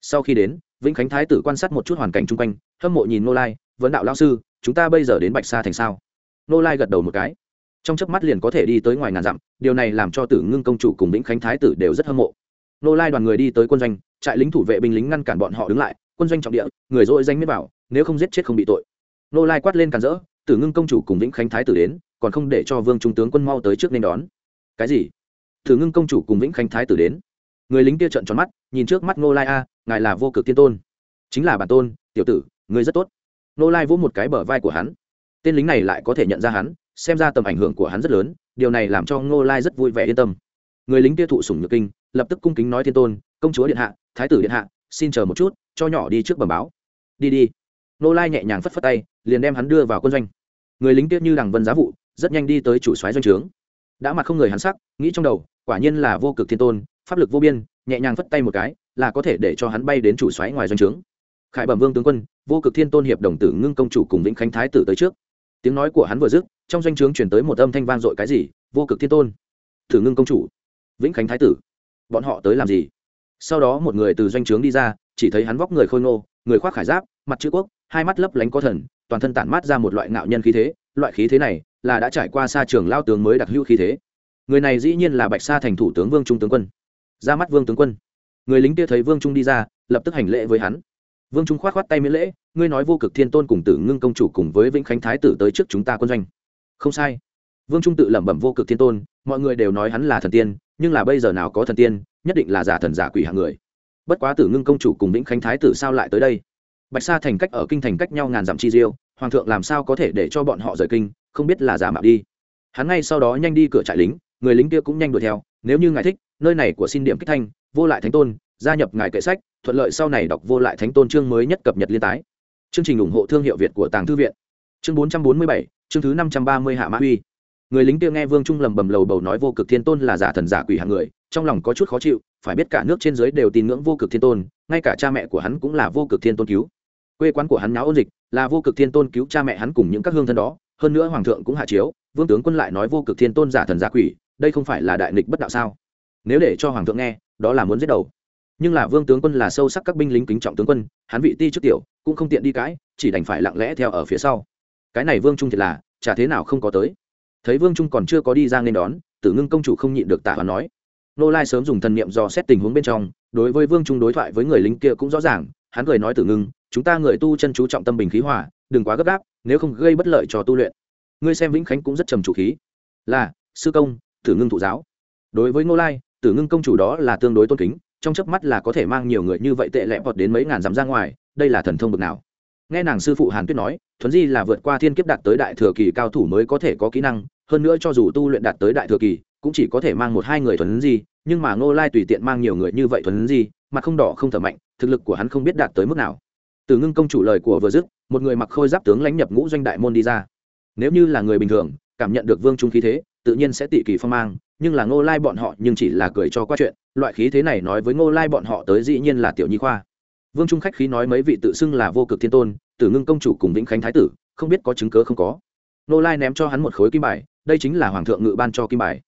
Sau khi đến, vĩnh khánh thái tử quan sát một chút hoàn cảnh chung quanh, hâm mộ nhìn ngô lai, vấn đạo lao sư, chúng ta bây giờ đến bạch sa thành sao? Ngô lai gật đầu một cái. Trong chớp mắt liền có thể đi tới ngoài ngàn dặm, điều này làm cho tử ngưng công chủ cùng vĩnh khánh thái tử đều rất hâm mộ. Nô lai đoàn người đi tới quân doanh, trại lính thủ vệ binh lính ngăn cản bọn họ đứng lại, quân doanh trọng địa, người dội danh miết bảo, nếu không giết chết không bị tội. Nô lai quát lên cản rỡ, tử ngưng công chủ cùng vĩnh khánh thái tử đến còn không để cho vương trung tướng quân mau tới trước nên đón. Cái gì? Thử ngưng công chủ cùng vĩnh khánh thái tử đến. Người lính kia trợn tròn mắt, nhìn trước mắt nô lai a, ngài là vô cực tiên tôn. Chính là bản tôn, tiểu tử, người rất tốt. Nô lai vỗ một cái bờ vai của hắn. Tên lính này lại có thể nhận ra hắn, xem ra tầm ảnh hưởng của hắn rất lớn, điều này làm cho ngô lai rất vui vẻ yên tâm. Người lính kia thụ sủng nhược kinh, lập tức cung kính nói thiên tôn, công chúa điện hạ, thái tử điện hạ, xin chờ một chút, cho nhỏ đi trước bẩm báo. Đi đi. Ngô lai nhẹ nhàng phất phất tay, liền đem hắn đưa vào quân doanh. Người lính kia như đằng vân giá vụ rất nhanh đi tới chủ soái doanh trướng. Đã mặt không người hắn sắc, nghĩ trong đầu, quả nhiên là vô cực thiên tôn, pháp lực vô biên, nhẹ nhàng phất tay một cái, là có thể để cho hắn bay đến chủ soái ngoài doanh trướng. Khải bẩm vương tướng quân, vô cực thiên tôn hiệp đồng tử ngưng công chủ cùng vĩnh khánh thái tử tới trước. Tiếng nói của hắn vừa dứt, trong doanh trướng chuyển tới một âm thanh vang dội cái gì? Vô cực thiên tôn, thử ngưng công chủ, vĩnh khánh thái tử, bọn họ tới làm gì? Sau đó một người từ doanh trướng đi ra, chỉ thấy hắn vóc người khôi ngô, người khoác khải giáp, mặt chữ quốc, hai mắt lấp lánh có thần, toàn thân tản mát ra một loại ngạo nhân khí thế. Loại khí thế này là đã trải qua xa trường lao tướng mới đặc hữu khí thế. Người này dĩ nhiên là bạch sa thành thủ tướng vương trung tướng quân. Ra mắt vương tướng quân. Người lính kia thấy vương trung đi ra, lập tức hành lễ với hắn. Vương trung khoát khoát tay miễn lễ, ngươi nói vô cực thiên tôn cùng tử ngưng công chủ cùng với vĩnh khánh thái tử tới trước chúng ta quân doanh. Không sai. Vương trung tự lẩm bẩm vô cực thiên tôn, mọi người đều nói hắn là thần tiên, nhưng là bây giờ nào có thần tiên, nhất định là giả thần giả quỷ hạng người. Bất quá tử ngưng công chủ cùng vĩnh khánh thái tử sao lại tới đây? Bạch sa thành cách ở kinh thành cách nhau ngàn dặm chi diêu, hoàng thượng làm sao có thể để cho bọn họ rời kinh không biết là giả mạo đi. Hắn ngay sau đó nhanh đi cửa trại lính, người lính kia cũng nhanh đuổi theo, nếu như ngài thích, nơi này của xin điểm kích thanh, vô lại thánh tôn, gia nhập ngài kệ sách, thuận lợi sau này đọc vô lại thánh tôn chương mới nhất cập nhật liên tái. Chương trình ủng hộ thương hiệu việt của tàng thư viện. Chương bốn trăm bốn mươi bảy, chương thứ năm trăm ba mươi hạ mã uy người lính kia nghe vương trung lầm bầm lầu bầu nói vô cực thiên tôn là giả thần giả quỷ hạng người, trong lòng có chút khó chịu, phải biết cả nước trên dưới đều tin ngưỡng vô cực thiên tôn, ngay cả cha mẹ của hắn cũng là vô cực thiên tôn cứu. Quê quán của hắn nháo ôn dịch, là vô cực thiên tôn cứu cha mẹ hắn cùng những các hương thân đó hơn nữa hoàng thượng cũng hạ chiếu, vương tướng quân lại nói vô cực thiên tôn giả thần giả quỷ, đây không phải là đại nghịch bất đạo sao? Nếu để cho hoàng thượng nghe, đó là muốn giết đầu. Nhưng là vương tướng quân là sâu sắc các binh lính kính trọng tướng quân, hắn vị ti trước tiểu, cũng không tiện đi cãi, chỉ đành phải lặng lẽ theo ở phía sau. Cái này vương trung thiệt là, chả thế nào không có tới. Thấy vương trung còn chưa có đi ra nên đón, tử ngưng công chủ không nhịn được tả và nói. Nô lai sớm dùng thần niệm dò xét tình huống bên trong, đối với vương trung đối thoại với người lính kia cũng rõ ràng, hắn cười nói tử ngưng, chúng ta người tu chân chú trọng tâm bình khí hòa đừng quá gấp gáp, nếu không gây bất lợi cho tu luyện. Ngươi xem vĩnh khánh cũng rất trầm chủ khí. Là, sư công, tử ngưng thụ giáo. Đối với ngô lai, tử ngưng công chủ đó là tương đối tôn kính, trong chớp mắt là có thể mang nhiều người như vậy tệ lẽ vọt đến mấy ngàn dặm ra ngoài, đây là thần thông bực nào. Nghe nàng sư phụ hàn tuyết nói, thuấn di là vượt qua thiên kiếp đạt tới đại thừa kỳ cao thủ mới có thể có kỹ năng, hơn nữa cho dù tu luyện đạt tới đại thừa kỳ, cũng chỉ có thể mang một hai người thuấn di, nhưng mà ngô lai tùy tiện mang nhiều người như vậy thuấn di mà không đỏ không thở mạnh, thực lực của hắn không biết đạt tới mức nào. Từ ngưng công chủ lời của vừa dứt một người mặc khôi giáp tướng lãnh nhập ngũ doanh đại môn đi ra. Nếu như là người bình thường, cảm nhận được vương trung khí thế, tự nhiên sẽ tị kỳ phong mang, nhưng là ngô lai bọn họ nhưng chỉ là cười cho qua chuyện, loại khí thế này nói với ngô lai bọn họ tới dĩ nhiên là tiểu nhi khoa. Vương trung khách khí nói mấy vị tự xưng là vô cực thiên tôn, tử ngưng công chủ cùng vĩnh khánh thái tử, không biết có chứng cớ không có. Ngô lai ném cho hắn một khối kim bài, đây chính là hoàng thượng ngự ban cho kim bài.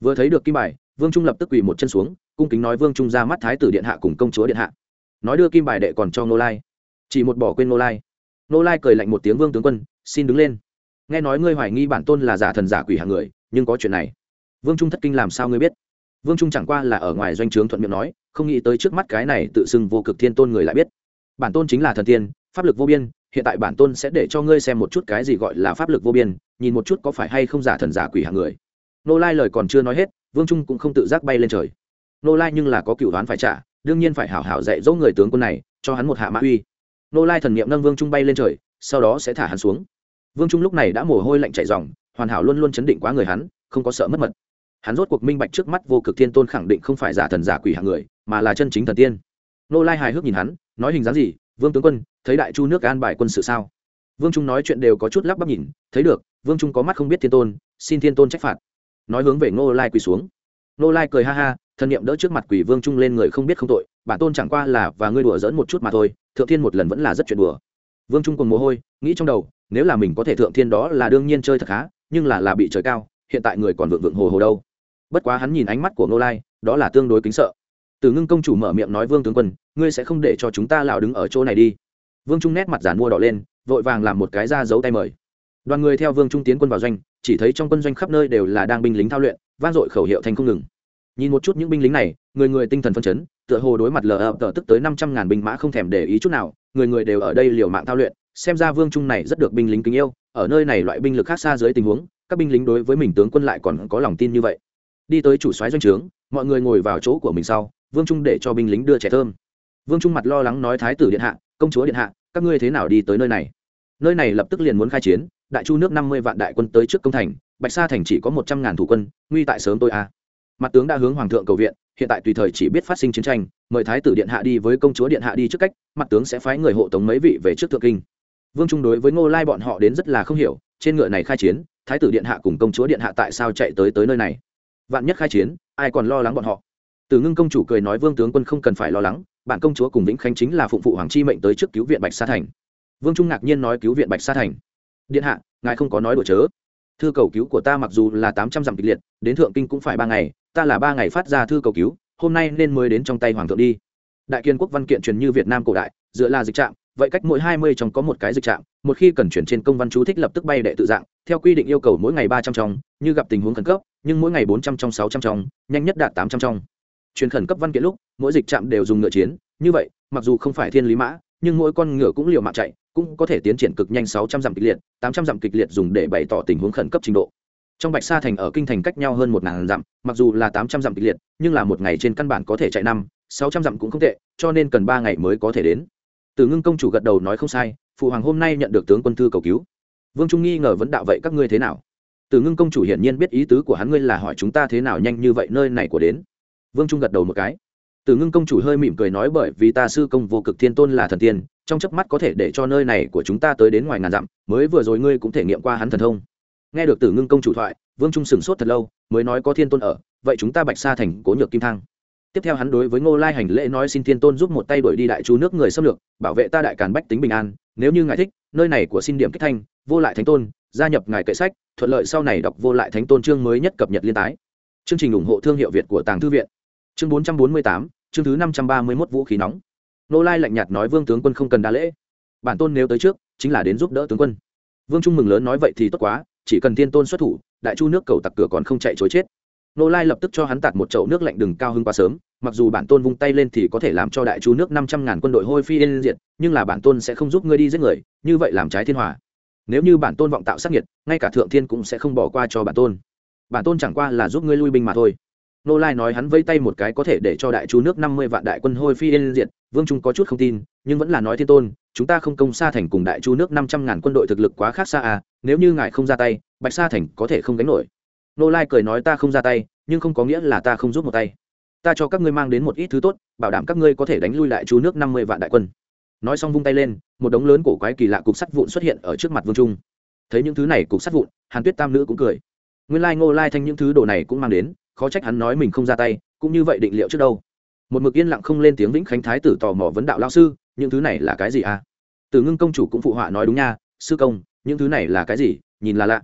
Vừa thấy được kim bài, vương trung lập tức quỳ một chân xuống, cung kính nói vương trung ra mắt thái tử điện hạ cùng công chúa điện hạ. Nói đưa kim bài đệ còn cho ngô lai. Chỉ một bỏ quên ngô lai. Nô lai cười lạnh một tiếng, vương tướng quân, xin đứng lên. Nghe nói ngươi hoài nghi bản tôn là giả thần giả quỷ hạng người, nhưng có chuyện này. Vương trung thất kinh làm sao ngươi biết? Vương trung chẳng qua là ở ngoài doanh trướng thuận miệng nói, không nghĩ tới trước mắt cái này tự xưng vô cực thiên tôn người lại biết. Bản tôn chính là thần tiên, pháp lực vô biên, hiện tại bản tôn sẽ để cho ngươi xem một chút cái gì gọi là pháp lực vô biên, nhìn một chút có phải hay không giả thần giả quỷ hạng người. Nô lai lời còn chưa nói hết, vương trung cũng không tự giác bay lên trời. Nô lai nhưng là có cựu đoán phải trả, đương nhiên phải hảo hảo dạy dỗ người tướng quân này, cho hắn một hạ mã uy nô lai thần niệm nâng vương trung bay lên trời, sau đó sẽ thả hắn xuống. Vương trung lúc này đã mồ hôi lạnh chạy dòng hoàn hảo luôn luôn chấn định quá người hắn, không có sợ mất mật. Hắn rốt cuộc minh bạch trước mắt vô cực thiên tôn khẳng định không phải giả thần giả quỷ hạng người, mà là chân chính thần tiên. Nô lai hài hước nhìn hắn, nói hình dáng gì? Vương tướng quân, thấy đại chu nước an bài quân sự sao? Vương trung nói chuyện đều có chút lắp bắp nhìn, thấy được, vương trung có mắt không biết thiên tôn, xin thiên tôn trách phạt. Nói hướng về Nô lai quỳ xuống. Nô lai cười ha ha, thần niệm đỡ trước mặt quỷ vương trung lên người không biết không tội, bản tôn chẳng qua là và ngươi đùa dỡn một chút mà thôi thượng thiên một lần vẫn là rất chuyện đùa. Vương trung cùng mồ hôi, nghĩ trong đầu, nếu là mình có thể thượng thiên đó là đương nhiên chơi thật khá, nhưng là là bị trời cao, hiện tại người còn vượng vượng hồ hồ đâu. Bất quá hắn nhìn ánh mắt của ngô lai, đó là tương đối kính sợ. Từ ngưng công chủ mở miệng nói, vương tướng quân, ngươi sẽ không để cho chúng ta lão đứng ở chỗ này đi. Vương trung nét mặt giãn mua đỏ lên, vội vàng làm một cái ra giấu tay mời. Đoàn người theo vương trung tiến quân vào doanh, chỉ thấy trong quân doanh khắp nơi đều là đang binh lính thao luyện, vang dội khẩu hiệu thành không ngừng nhìn một chút những binh lính này, người người tinh thần phân chấn, tựa hồ đối mặt lờ ập tờ tức tới năm trăm ngàn binh mã không thèm để ý chút nào, người người đều ở đây liều mạng thao luyện, xem ra vương trung này rất được binh lính kính yêu, ở nơi này loại binh lực khác xa dưới tình huống, các binh lính đối với mình tướng quân lại còn có lòng tin như vậy. Đi tới chủ soái doanh trướng, mọi người ngồi vào chỗ của mình sau, vương trung để cho binh lính đưa trẻ thơm. Vương trung mặt lo lắng nói, thái tử điện hạ, công chúa điện hạ, các ngươi thế nào đi tới nơi này? Nơi này lập tức liền muốn khai chiến, đại chu nước năm mươi vạn đại quân tới trước công thành, bạch sa thành chỉ có một trăm ngàn thủ quân, nguy tại sớm tôi a mặt tướng đã hướng hoàng thượng cầu viện, hiện tại tùy thời chỉ biết phát sinh chiến tranh, mời thái tử điện hạ đi với công chúa điện hạ đi trước cách, mặt tướng sẽ phái người hộ tống mấy vị về trước thượng kinh. Vương trung đối với ngô lai bọn họ đến rất là không hiểu, trên ngựa này khai chiến, thái tử điện hạ cùng công chúa điện hạ tại sao chạy tới tới nơi này? Vạn nhất khai chiến, ai còn lo lắng bọn họ? Từ ngưng công chủ cười nói vương tướng quân không cần phải lo lắng, bản công chúa cùng vĩnh khánh chính là phụng phụ hoàng chi mệnh tới trước cứu viện bạch sa thành. Vương trung ngạc nhiên nói cứu viện bạch sa thành. Điện hạ, ngài không có nói đùa chớ. Thư cầu cứu của ta mặc dù là tám trăm dặm kịch liệt, đến thượng kinh cũng phải ba ngày ta là ba ngày phát ra thư cầu cứu, hôm nay nên mới đến trong tay hoàng thượng đi. Đại kiên quốc văn kiện truyền như việt nam cổ đại, dựa là dịch trạm, vậy cách mỗi hai mươi trong có một cái dịch trạm, một khi cần chuyển trên công văn chú thích lập tức bay đệ tự dạng, theo quy định yêu cầu mỗi ngày ba trăm trong, như gặp tình huống khẩn cấp, nhưng mỗi ngày bốn trăm trong, sáu trăm trong, nhanh nhất đạt tám trăm trong. Truyền khẩn cấp văn kiện lúc, mỗi dịch trạm đều dùng ngựa chiến, như vậy, mặc dù không phải thiên lý mã, nhưng mỗi con ngựa cũng liều mạng chạy, cũng có thể tiến triển cực nhanh sáu trăm dặm kịch liệt, tám trăm dặm kịch liệt dùng để bày tỏ tình huống khẩn cấp trình độ trong bạch sa thành ở kinh thành cách nhau hơn một ngàn dặm, mặc dù là tám trăm dặm kịch liệt, nhưng là một ngày trên căn bản có thể chạy năm, sáu trăm dặm cũng không tệ, cho nên cần ba ngày mới có thể đến. Từ ngưng công chủ gật đầu nói không sai, phụ hoàng hôm nay nhận được tướng quân thư cầu cứu. Vương trung nghi ngờ vấn đạo vậy các ngươi thế nào? Từ ngưng công chủ hiển nhiên biết ý tứ của hắn ngươi là hỏi chúng ta thế nào nhanh như vậy nơi này của đến. Vương trung gật đầu một cái. Từ ngưng công chủ hơi mỉm cười nói bởi vì ta sư công vô cực thiên tôn là thần tiên, trong chớp mắt có thể để cho nơi này của chúng ta tới đến ngoài ngàn dặm, mới vừa rồi ngươi cũng thể nghiệm qua hắn thần thông nghe được tử ngưng công chủ thoại, vương trung sửng sốt thật lâu, mới nói có thiên tôn ở, vậy chúng ta bạch sa thành cố nhược kim thang. Tiếp theo hắn đối với ngô lai hành lễ nói xin thiên tôn giúp một tay đuổi đi đại chú nước người xâm lược, bảo vệ ta đại càn bách tính bình an, nếu như ngài thích, nơi này của xin điểm kích thanh, vô lại thánh tôn, gia nhập ngài kệ sách, thuận lợi sau này đọc vô lại thánh tôn chương mới nhất cập nhật liên tái. Chương trình ủng hộ thương hiệu việt của tàng thư viện. Chương bốn trăm bốn mươi tám, chương thứ năm trăm ba mươi mốt vũ khí nóng. Nô lai lạnh nhạt nói vương tướng quân không cần đa lễ. Bản tôn nếu tới trước, chính là đến giúp đỡ tướng quân. Vương trung mừng lớn nói vậy thì tốt quá chỉ cần thiên tôn xuất thủ, đại chu nước cầu tặc cửa còn không chạy chối chết. Nô lai lập tức cho hắn tạt một chậu nước lạnh đừng cao hơn quá sớm, mặc dù bản tôn vung tay lên thì có thể làm cho đại chu nước năm trăm ngàn quân đội hôi phi yên diệt, nhưng là bản tôn sẽ không giúp ngươi đi giết người, như vậy làm trái thiên hòa. Nếu như bản tôn vọng tạo sát nhiệt ngay cả thượng thiên cũng sẽ không bỏ qua cho bản tôn. Bản tôn chẳng qua là giúp ngươi lui binh mà thôi nô lai nói hắn vây tay một cái có thể để cho đại chu nước năm mươi vạn đại quân hôi phi yên diệt, vương trung có chút không tin, nhưng vẫn là nói thiên tôn, chúng ta không công xa thành cùng đại chu nước năm trăm ngàn quân đội thực lực quá khác xa à nếu như ngài không ra tay, bạch sa thành có thể không đánh nổi. Nô lai cười nói ta không ra tay, nhưng không có nghĩa là ta không giúp một tay. Ta cho các ngươi mang đến một ít thứ tốt, bảo đảm các ngươi có thể đánh lui đại chu nước năm mươi vạn đại quân. Nói xong vung tay lên, một đống lớn cổ quái kỳ lạ cục sắt vụn xuất hiện ở trước mặt vương trung. Thấy những thứ này cục sắt vụn, hàn tuyết tam nữ cũng cười. Nguyên lai ngô lai thanh những thứ đồ này cũng mang đến khó trách hắn nói mình không ra tay, cũng như vậy định liệu trước đâu. Một mực yên lặng không lên tiếng vĩnh khánh thái tử tò mò vấn đạo lao sư, những thứ này là cái gì à? Từ ngưng công chủ cũng phụ họa nói đúng nha, sư công, những thứ này là cái gì? Nhìn là lạ.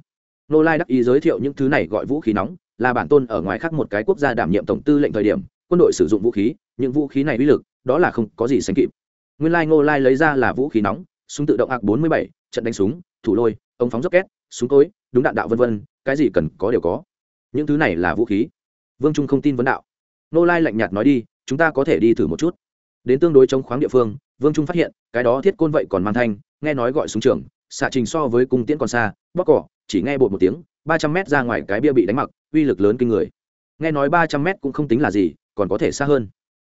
Nô lai đắc ý giới thiệu những thứ này gọi vũ khí nóng, là bản tôn ở ngoài khác một cái quốc gia đảm nhiệm tổng tư lệnh thời điểm, quân đội sử dụng vũ khí, những vũ khí này uy lực, đó là không có gì sánh kịp. Nguyên lai ngô lai lấy ra là vũ khí nóng, súng tự động ạc bốn mươi bảy, trận đánh súng, thủ lôi, ống phóng rocket, súng cối, đúng đạn đạo vân vân, cái gì cần có đều có. Những thứ này là vũ khí vương trung không tin vấn đạo. Nô lai lạnh nhạt nói đi, chúng ta có thể đi thử một chút. Đến tương đối chống khoáng địa phương, vương trung phát hiện, cái đó thiết côn vậy còn mang thanh, nghe nói gọi súng trường, xạ trình so với cung tiễn còn xa bóc cỏ, chỉ nghe bột một tiếng, ba trăm mét ra ngoài cái bia bị đánh mặc, uy lực lớn kinh người. Nghe nói ba trăm mét cũng không tính là gì, còn có thể xa hơn.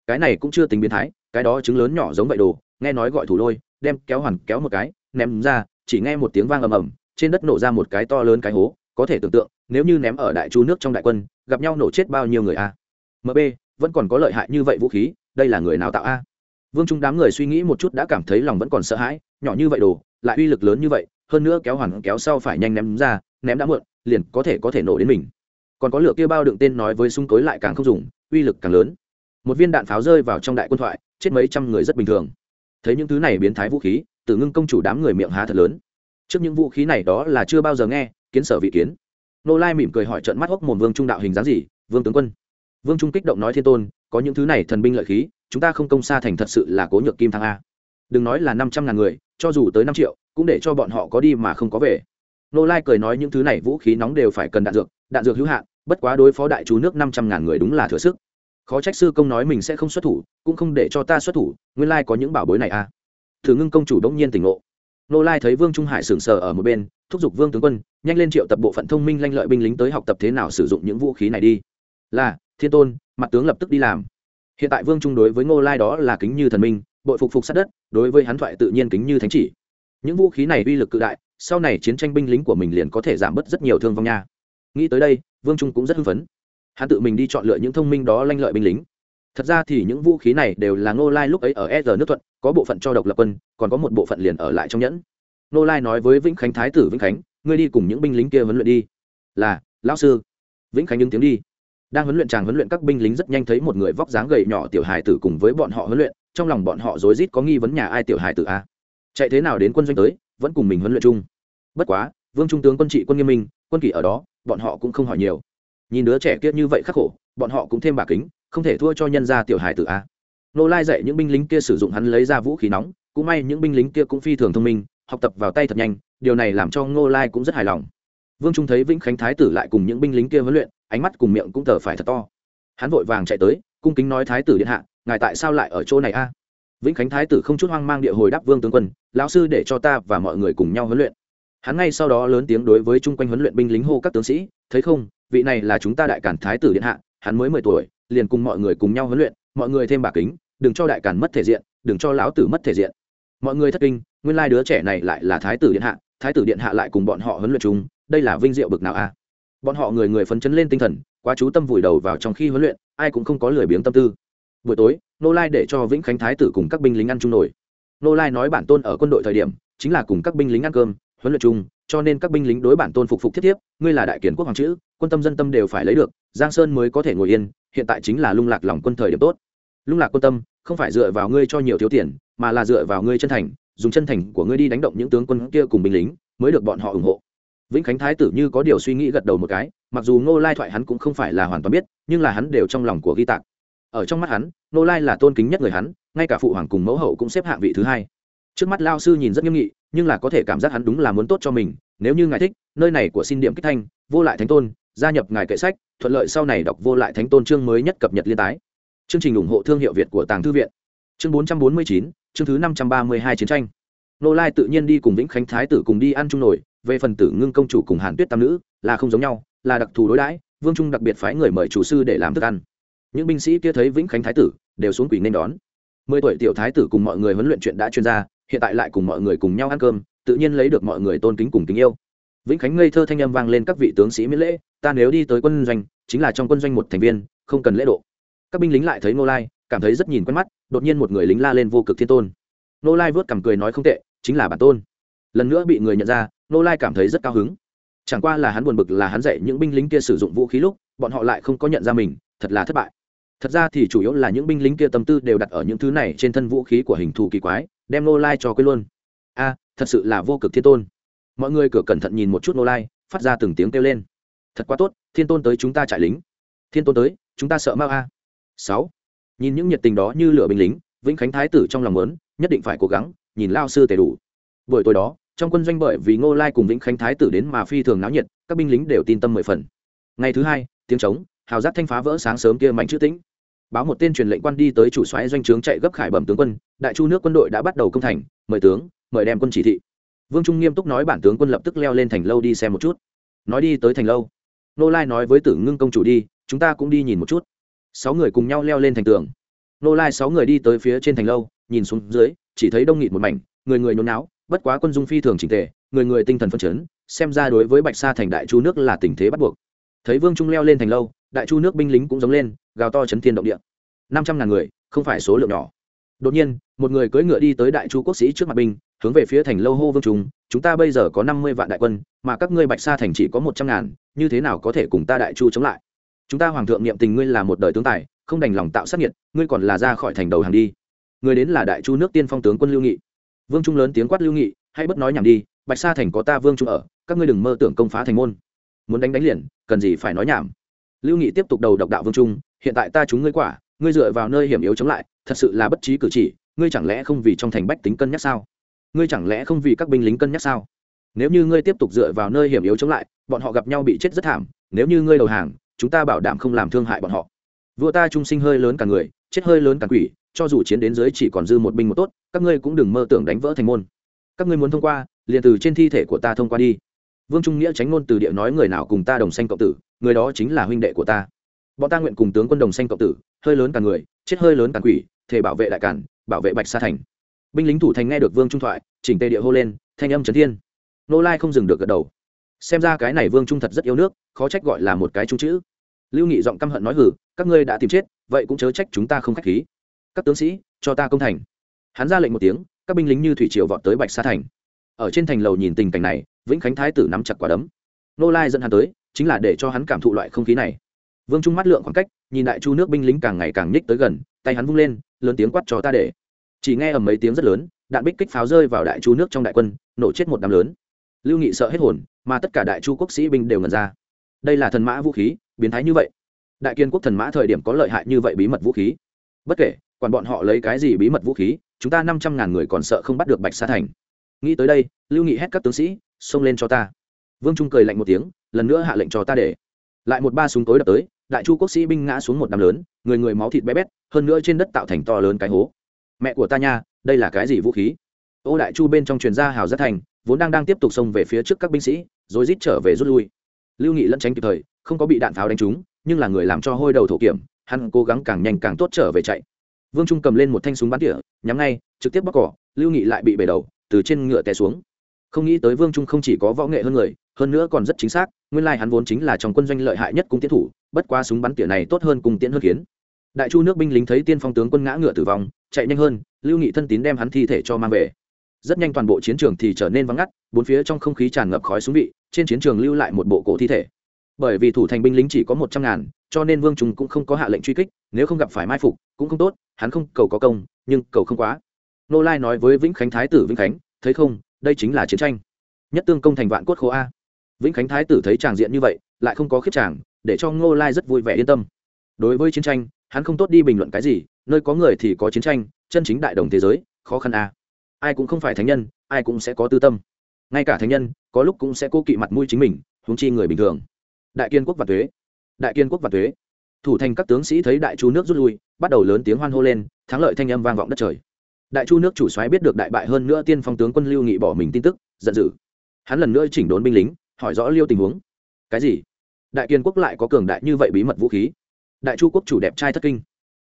Cái này cũng chưa tính biến thái, cái đó trứng lớn nhỏ giống vậy đồ, nghe nói gọi thủ lôi, đem kéo hoàn kéo một cái, ném ra, chỉ nghe một tiếng vang ầm ầm, trên đất nổ ra một cái to lớn cái hố, có thể tưởng tượng, nếu như ném ở đại chu nước trong đại quân gặp nhau nổ chết bao nhiêu người a? Mb vẫn còn có lợi hại như vậy vũ khí, đây là người nào tạo a? Vương trung đám người suy nghĩ một chút đã cảm thấy lòng vẫn còn sợ hãi, nhỏ như vậy đồ, lại uy lực lớn như vậy, hơn nữa kéo hoàn kéo sau phải nhanh ném ra, ném đã mượn liền có thể có thể nổ đến mình. Còn có lửa kia bao đựng tên nói với súng tối lại càng không dùng, uy lực càng lớn. Một viên đạn pháo rơi vào trong đại quân thoại, chết mấy trăm người rất bình thường. Thấy những thứ này biến thái vũ khí, tử ngưng công chủ đám người miệng há thật lớn. Trước những vũ khí này đó là chưa bao giờ nghe, kiến sở vị kiến nô lai mỉm cười hỏi trận mắt hốc mồm vương trung đạo hình dáng gì? Vương tướng quân. Vương trung kích động nói thiên tôn, có những thứ này thần binh lợi khí, chúng ta không công xa thành thật sự là cố nhược kim thăng a. Đừng nói là năm trăm ngàn người, cho dù tới năm triệu, cũng để cho bọn họ có đi mà không có về. Nô lai cười nói những thứ này vũ khí nóng đều phải cần đạn dược đạn dược hữu hạn, bất quá đối phó đại chú nước năm trăm ngàn người đúng là thừa sức. Khó trách sư công nói mình sẽ không xuất thủ, cũng không để cho ta xuất thủ, nguyên lai có những bảo bối này à thử ngưng công chủ đống nhiên tỉnh ngộ nô lai thấy vương trung hải sừng sờ ở một bên, thúc giục vương tướng quân, nhanh lên triệu tập bộ phận thông minh lanh lợi binh lính tới học tập thế nào sử dụng những vũ khí này đi. Là, thiên tôn, mặt tướng lập tức đi làm. Hiện tại vương trung đối với ngô lai đó là kính như thần minh, bội phục phục sát đất, đối với hắn thoại tự nhiên kính như thánh chỉ. Những vũ khí này uy lực cự đại, sau này chiến tranh binh lính của mình liền có thể giảm bớt rất nhiều thương vong nha. Nghĩ tới đây, vương trung cũng rất hưng phấn. Hắn tự mình đi chọn lựa những thông minh đó lanh lợi binh lính thật ra thì những vũ khí này đều là ngô lai lúc ấy ở s nước thuận, có bộ phận cho độc lập quân, còn có một bộ phận liền ở lại trong nhẫn. Ngô lai nói với vĩnh khánh thái tử vĩnh khánh, ngươi đi cùng những binh lính kia huấn luyện đi. Là, lão sư. Vĩnh khánh ứng tiếng đi. Đang huấn luyện chàng huấn luyện các binh lính rất nhanh thấy một người vóc dáng gầy nhỏ tiểu hài tử cùng với bọn họ huấn luyện, trong lòng bọn họ rối rít có nghi vấn nhà ai tiểu hài tử a? Chạy thế nào đến quân doanh tới, vẫn cùng mình huấn luyện chung. Bất quá, vương trung tướng quân trị quân nghiêm minh, quân kỷ ở đó, bọn họ cũng không hỏi nhiều. Nhìn đứa trẻ kia như vậy khắc khổ, bọn họ cũng thêm bà kính không thể thua cho nhân gia tiểu hài tử a. Nô lai dạy những binh lính kia sử dụng hắn lấy ra vũ khí nóng, cũng may những binh lính kia cũng phi thường thông minh, học tập vào tay thật nhanh, điều này làm cho ngô lai cũng rất hài lòng. Vương trung thấy vĩnh khánh thái tử lại cùng những binh lính kia huấn luyện, ánh mắt cùng miệng cũng thở phải thật to. Hắn vội vàng chạy tới, cung kính nói, thái tử điện hạ, ngài tại sao lại ở chỗ này a? Vĩnh khánh thái tử không chút hoang mang địa hồi đáp vương tướng quân, lão sư để cho ta và mọi người cùng nhau huấn luyện. Hắn ngay sau đó lớn tiếng đối với chung quanh huấn luyện binh lính hô các tướng sĩ, thấy không, vị này là chúng ta đại cản thái tử điện hạ hắn mới mười tuổi, liền cùng mọi người cùng nhau huấn luyện, mọi người thêm bà kính, đừng cho đại cản mất thể diện, đừng cho lão tử mất thể diện. Mọi người thất kinh, nguyên lai đứa trẻ này lại là thái tử điện hạ, thái tử điện hạ lại cùng bọn họ huấn luyện chung, đây là vinh diệu bực nào a? Bọn họ người người phấn chấn lên tinh thần, quá chú tâm vùi đầu vào trong khi huấn luyện, ai cũng không có lười biếng tâm tư. Buổi tối, nô lai để cho vĩnh khánh thái tử cùng các binh lính ăn chung nổi nô lai nói bản tôn ở quân đội thời điểm, chính là cùng các binh lính ăn cơm, huấn luyện chung cho nên các binh lính đối bản tôn phục phục thiết thiếp, ngươi là đại kiến quốc hoàng chữ, quân tâm dân tâm đều phải lấy được, giang sơn mới có thể ngồi yên, hiện tại chính là lung lạc lòng quân thời điểm tốt. Lung lạc quân tâm, không phải dựa vào ngươi cho nhiều thiếu tiền, mà là dựa vào ngươi chân thành, dùng chân thành của ngươi đi đánh động những tướng quân kia cùng binh lính, mới được bọn họ ủng hộ. Vĩnh khánh thái tử như có điều suy nghĩ gật đầu một cái, mặc dù ngô lai thoại hắn cũng không phải là hoàn toàn biết, nhưng là hắn đều trong lòng của ghi tạc. Ở trong mắt hắn, ngô lai là tôn kính nhất người hắn, ngay cả phụ hoàng cùng mẫu hậu cũng xếp hạng vị thứ hai. Trước mắt lao sư nhìn rất nghiêm nghị nhưng là có thể cảm giác hắn đúng là muốn tốt cho mình, nếu như ngài thích, nơi này của xin điểm kích thanh, vô lại thánh tôn, gia nhập ngài kệ sách, thuận lợi sau này đọc vô lại thánh tôn chương mới nhất cập nhật liên tái. Chương trình ủng hộ thương hiệu việt của tàng thư viện. Chương bốn trăm bốn mươi chín, chương thứ năm trăm ba mươi hai chiến tranh. Nô lai tự nhiên đi cùng vĩnh khánh thái tử cùng đi ăn chung nổi về phần tử ngưng công chủ cùng hàn tuyết tam nữ, là không giống nhau, là đặc thù đối đãi, vương trung đặc biệt phái người mời chủ sư để làm thức ăn. Những binh sĩ kia thấy vĩnh khánh thái tử, đều xuống quỷ nên đón. Mười tuổi tiểu thái tử cùng mọi người huấn luyện chuyện đã chuyên gia hiện tại lại cùng mọi người cùng nhau ăn cơm, tự nhiên lấy được mọi người tôn kính cùng kính yêu. Vĩnh khánh ngây thơ thanh âm vang lên các vị tướng sĩ miễn lễ, ta nếu đi tới quân doanh, chính là trong quân doanh một thành viên, không cần lễ độ. Các binh lính lại thấy nô lai, cảm thấy rất nhìn quen mắt, đột nhiên một người lính la lên vô cực thiên tôn. Nô lai vớt cằm cười nói không tệ, chính là bản tôn. Lần nữa bị người nhận ra nô lai cảm thấy rất cao hứng. Chẳng qua là hắn buồn bực là hắn dạy những binh lính kia sử dụng vũ khí lúc, bọn họ lại không có nhận ra mình, thật là thất bại thật ra thì chủ yếu là những binh lính kia tâm tư đều đặt ở những thứ này trên thân vũ khí của hình thù kỳ quái, đem nô lai cho quên luôn. A, thật sự là vô cực thiên tôn. Mọi người cửa cẩn thận nhìn một chút nô lai, phát ra từng tiếng kêu lên. Thật quá tốt, thiên tôn tới chúng ta trại lính. Thiên tôn tới, chúng ta sợ mau a. Sáu, nhìn những nhiệt tình đó như lửa binh lính, vĩnh khánh thái tử trong lòng lớn nhất định phải cố gắng, nhìn lao sư tề đủ. Buổi tối đó, trong quân doanh bởi vì ngô lai cùng vĩnh khánh thái tử đến mà phi thường náo nhiệt, các binh lính đều tin tâm mười phần. Ngày thứ hai, tiếng trống hào giác thanh phá vỡ sáng sớm kia mạnh chữ tĩnh. Báo một tên truyền lệnh quan đi tới chủ xoáy doanh trướng chạy gấp khải bẩm tướng quân, đại chu nước quân đội đã bắt đầu công thành, mời tướng, mời đem quân chỉ thị. Vương trung nghiêm túc nói bản tướng quân lập tức leo lên thành lâu đi xem một chút. Nói đi tới thành lâu. Nô lai nói với tử ngưng công chủ đi, chúng ta cũng đi nhìn một chút. Sáu người cùng nhau leo lên thành tường. Nô lai sáu người đi tới phía trên thành lâu, nhìn xuống dưới, chỉ thấy đông nghịt một mảnh, người người nôn náo, bất quá quân dung phi thường trình tề, người người tinh thần phân chấn, xem ra đối với bạch sa thành đại chu nước là tình thế bắt buộc thấy vương trung leo lên thành lâu, đại chu nước binh lính cũng giống lên, gào to chấn thiên động địa. Năm trăm ngàn người, không phải số lượng nhỏ. Đột nhiên, một người cưỡi ngựa đi tới đại chu quốc sĩ trước mặt binh, hướng về phía thành lâu hô vương trung, chúng ta bây giờ có năm mươi vạn đại quân, mà các ngươi bạch sa thành chỉ có một trăm ngàn, như thế nào có thể cùng ta đại chu chống lại? Chúng ta hoàng thượng niệm tình ngươi là một đời tướng tài, không đành lòng tạo sát nhiệt ngươi còn là ra khỏi thành đầu hàng đi. Người đến là đại chu nước tiên phong tướng quân lưu nghị. Vương trung lớn tiếng quát lưu nghị, hãy bất nói nhảm đi, bạch sa thành có ta vương trung ở, các ngươi đừng mơ tưởng công phá thành môn muốn đánh đánh liền, cần gì phải nói nhảm. Lưu nghị tiếp tục đầu độc đạo vương trung, hiện tại ta chúng ngươi quả, ngươi dựa vào nơi hiểm yếu chống lại, thật sự là bất trí cử chỉ, ngươi chẳng lẽ không vì trong thành bách tính cân nhắc sao? Ngươi chẳng lẽ không vì các binh lính cân nhắc sao? Nếu như ngươi tiếp tục dựa vào nơi hiểm yếu chống lại, bọn họ gặp nhau bị chết rất thảm, nếu như ngươi đầu hàng, chúng ta bảo đảm không làm thương hại bọn họ. Vua ta trung sinh hơi lớn cả người, chết hơi lớn cả quỷ, cho dù chiến đến dưới chỉ còn dư một binh một tốt, các ngươi cũng đừng mơ tưởng đánh vỡ thành môn. Các ngươi muốn thông qua, liền từ trên thi thể của ta thông qua đi vương trung nghĩa tránh ngôn từ địa nói người nào cùng ta đồng sanh cộng tử, người đó chính là huynh đệ của ta. Bọn ta nguyện cùng tướng quân đồng sanh cộng tử, hơi lớn cả người, chết hơi lớn cả quỷ, thể bảo vệ đại cản bảo vệ bạch sa thành. Binh lính thủ thành nghe được vương trung thoại, chỉnh tề địa hô lên, thanh âm trấn thiên. Nô lai không dừng được gật đầu. Xem ra cái này vương trung thật rất yêu nước, khó trách gọi là một cái trung chữ. Lưu nghị giọng căm hận nói hử các ngươi đã tìm chết, vậy cũng chớ trách chúng ta không k h á c h khí. Các tướng sĩ, cho ta công thành. Hắn ra lệnh một tiếng, các binh lính như thủy triều vọt tới bạch sa thành. Ở trên thành lầu nhìn tình cảnh này vĩnh khánh thái tử nắm chặt quả đấm. Nô lai dẫn hắn tới, chính là để cho hắn cảm thụ loại không khí này. Vương trung mắt lượng khoảng cách, nhìn đại chu nước binh lính càng ngày càng nhích tới gần, tay hắn vung lên, lớn tiếng quát cho ta để. Chỉ nghe ầm mấy tiếng rất lớn, đạn bích kích pháo rơi vào đại chu nước trong đại quân, nổ chết một đám lớn. Lưu nghị sợ hết hồn, mà tất cả đại chu quốc sĩ binh đều ngần ra. Đây là thần mã vũ khí, biến thái như vậy. Đại kiên quốc thần mã thời điểm có lợi hại như vậy bí mật vũ khí. Bất kể còn bọn họ lấy cái gì bí mật vũ khí, chúng ta năm trăm ngàn người còn sợ không bắt được bạch sa thành. Nghĩ tới đây, lưu nghị hét các tướng sĩ xông lên cho ta. Vương trung cười lạnh một tiếng, lần nữa hạ lệnh cho ta để. Lại một ba súng tối đập tới, đại chu quốc sĩ binh ngã xuống một đám lớn, người người máu thịt bé bét, hơn nữa trên đất tạo thành to lớn cái hố. Mẹ của ta nha, đây là cái gì vũ khí? Ô đại chu bên trong truyền gia hào giác thành, vốn đang đang tiếp tục xông về phía trước các binh sĩ, rồi rít trở về rút lui. Lưu nghị lẫn tránh kịp thời, không có bị đạn pháo đánh trúng, nhưng là người làm cho hôi đầu thổ kiểm, hắn cố gắng càng nhanh càng tốt trở về chạy. Vương trung cầm lên một thanh súng bắn tỉa, nhắm ngay, trực tiếp bóc cỏ, lưu nghị lại bị bể đầu, từ trên ngựa té xuống không nghĩ tới vương trung không chỉ có võ nghệ hơn người, hơn nữa còn rất chính xác, nguyên lai hắn vốn chính là trong quân doanh lợi hại nhất cung tiến thủ, bất qua súng bắn tỉa này tốt hơn cung tiễn hơn khiến đại chu nước binh lính thấy tiên phong tướng quân ngã ngựa tử vong, chạy nhanh hơn, lưu nghị thân tín đem hắn thi thể cho mang về. Rất nhanh toàn bộ chiến trường thì trở nên vắng ngắt, bốn phía trong không khí tràn ngập khói súng vị, trên chiến trường lưu lại một bộ cổ thi thể. Bởi vì thủ thành binh lính chỉ có một trăm ngàn, cho nên vương trung cũng không có hạ lệnh truy kích, nếu không gặp phải mai phục, cũng không tốt, hắn không cầu có công, nhưng cầu không quá. Nô lai nói với vĩnh khánh thái tử vĩnh khánh, thấy không đây chính là chiến tranh. Nhất tương công thành vạn cốt khô a. Vĩnh khánh thái tử thấy tràng diện như vậy, lại không có khiếp tràng để cho ngô lai rất vui vẻ yên tâm. Đối với chiến tranh, hắn không tốt đi bình luận cái gì, nơi có người thì có chiến tranh, chân chính đại đồng thế giới, khó khăn a. Ai cũng không phải thánh nhân, ai cũng sẽ có tư tâm. Ngay cả thánh nhân, có lúc cũng sẽ cố kỵ mặt mũi chính mình, huống chi người bình thường. Đại kiên quốc và thuế đại kiên quốc và thuế thủ thành các tướng sĩ thấy đại chu nước rút lui, bắt đầu lớn tiếng hoan hô lên, thắng lợi thanh âm vang vọng đất trời đại chu nước chủ soái biết được đại bại hơn nữa tiên phong tướng quân lưu nghị bỏ mình tin tức, giận dữ. Hắn lần nữa chỉnh đốn binh lính, hỏi rõ liêu tình huống. Cái gì? Đại kiên quốc lại có cường đại như vậy bí mật vũ khí? Đại chu quốc chủ đẹp trai thất kinh.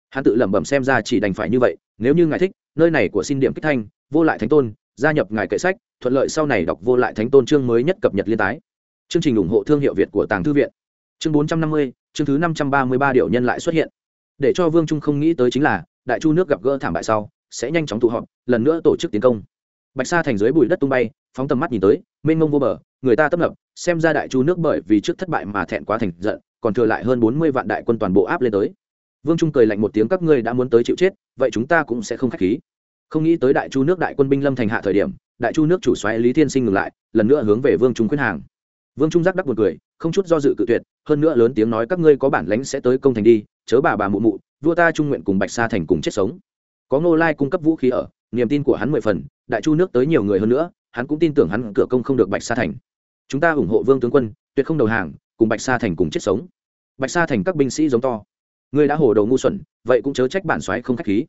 Hắn tự lẩm bẩm xem ra chỉ đành phải như vậy, nếu như ngài thích, nơi này của xin điểm kích thanh, vô lại thánh tôn, gia nhập ngài kệ sách, thuận lợi sau này đọc vô lại thánh tôn chương mới nhất cập nhật liên tái. Chương trình ủng hộ thương hiệu việt của tàng thư viện. Chương bốn trăm năm mươi, chương thứ năm trăm ba mươi ba điệu nhân lại xuất hiện. Để cho vương trung không nghĩ tới chính là, đại chu nước gặp gỡ thảm bại sau sẽ nhanh chóng tụ họp, lần nữa tổ chức tiến công. Bạch sa thành dưới bụi đất tung bay, phóng tầm mắt nhìn tới, mênh mông vô bờ, người ta tấp nập, xem ra đại chu nước bởi vì trước thất bại mà thẹn quá thành giận, còn thừa lại hơn bốn mươi vạn đại quân toàn bộ áp lên tới. Vương trung cười lạnh một tiếng, các ngươi đã muốn tới chịu chết, vậy chúng ta cũng sẽ không khách khí. Không nghĩ tới đại chu nước đại quân binh lâm thành hạ thời điểm, đại chu nước chủ xoáy lý thiên sinh ngừng lại, lần nữa hướng về vương trung khuyên hàng. Vương trung giác đắc một cười, không chút do dự cự tuyệt, hơn nữa lớn tiếng nói các ngươi có bản lãnh sẽ tới công thành đi, chớ bà bà mụ mụ, vua ta trung nguyện cùng bạch sa thành cùng chết sống có ngô lai cung cấp vũ khí ở, niềm tin của hắn mười phần, đại chu nước tới nhiều người hơn nữa, hắn cũng tin tưởng hắn cửa công không được bạch sa thành. Chúng ta ủng hộ vương tướng quân, tuyệt không đầu hàng, cùng bạch sa thành cùng chết sống. Bạch sa thành các binh sĩ giống to. Ngươi đã hồ đầu ngu xuẩn, vậy cũng chớ trách bản soái không khách khí.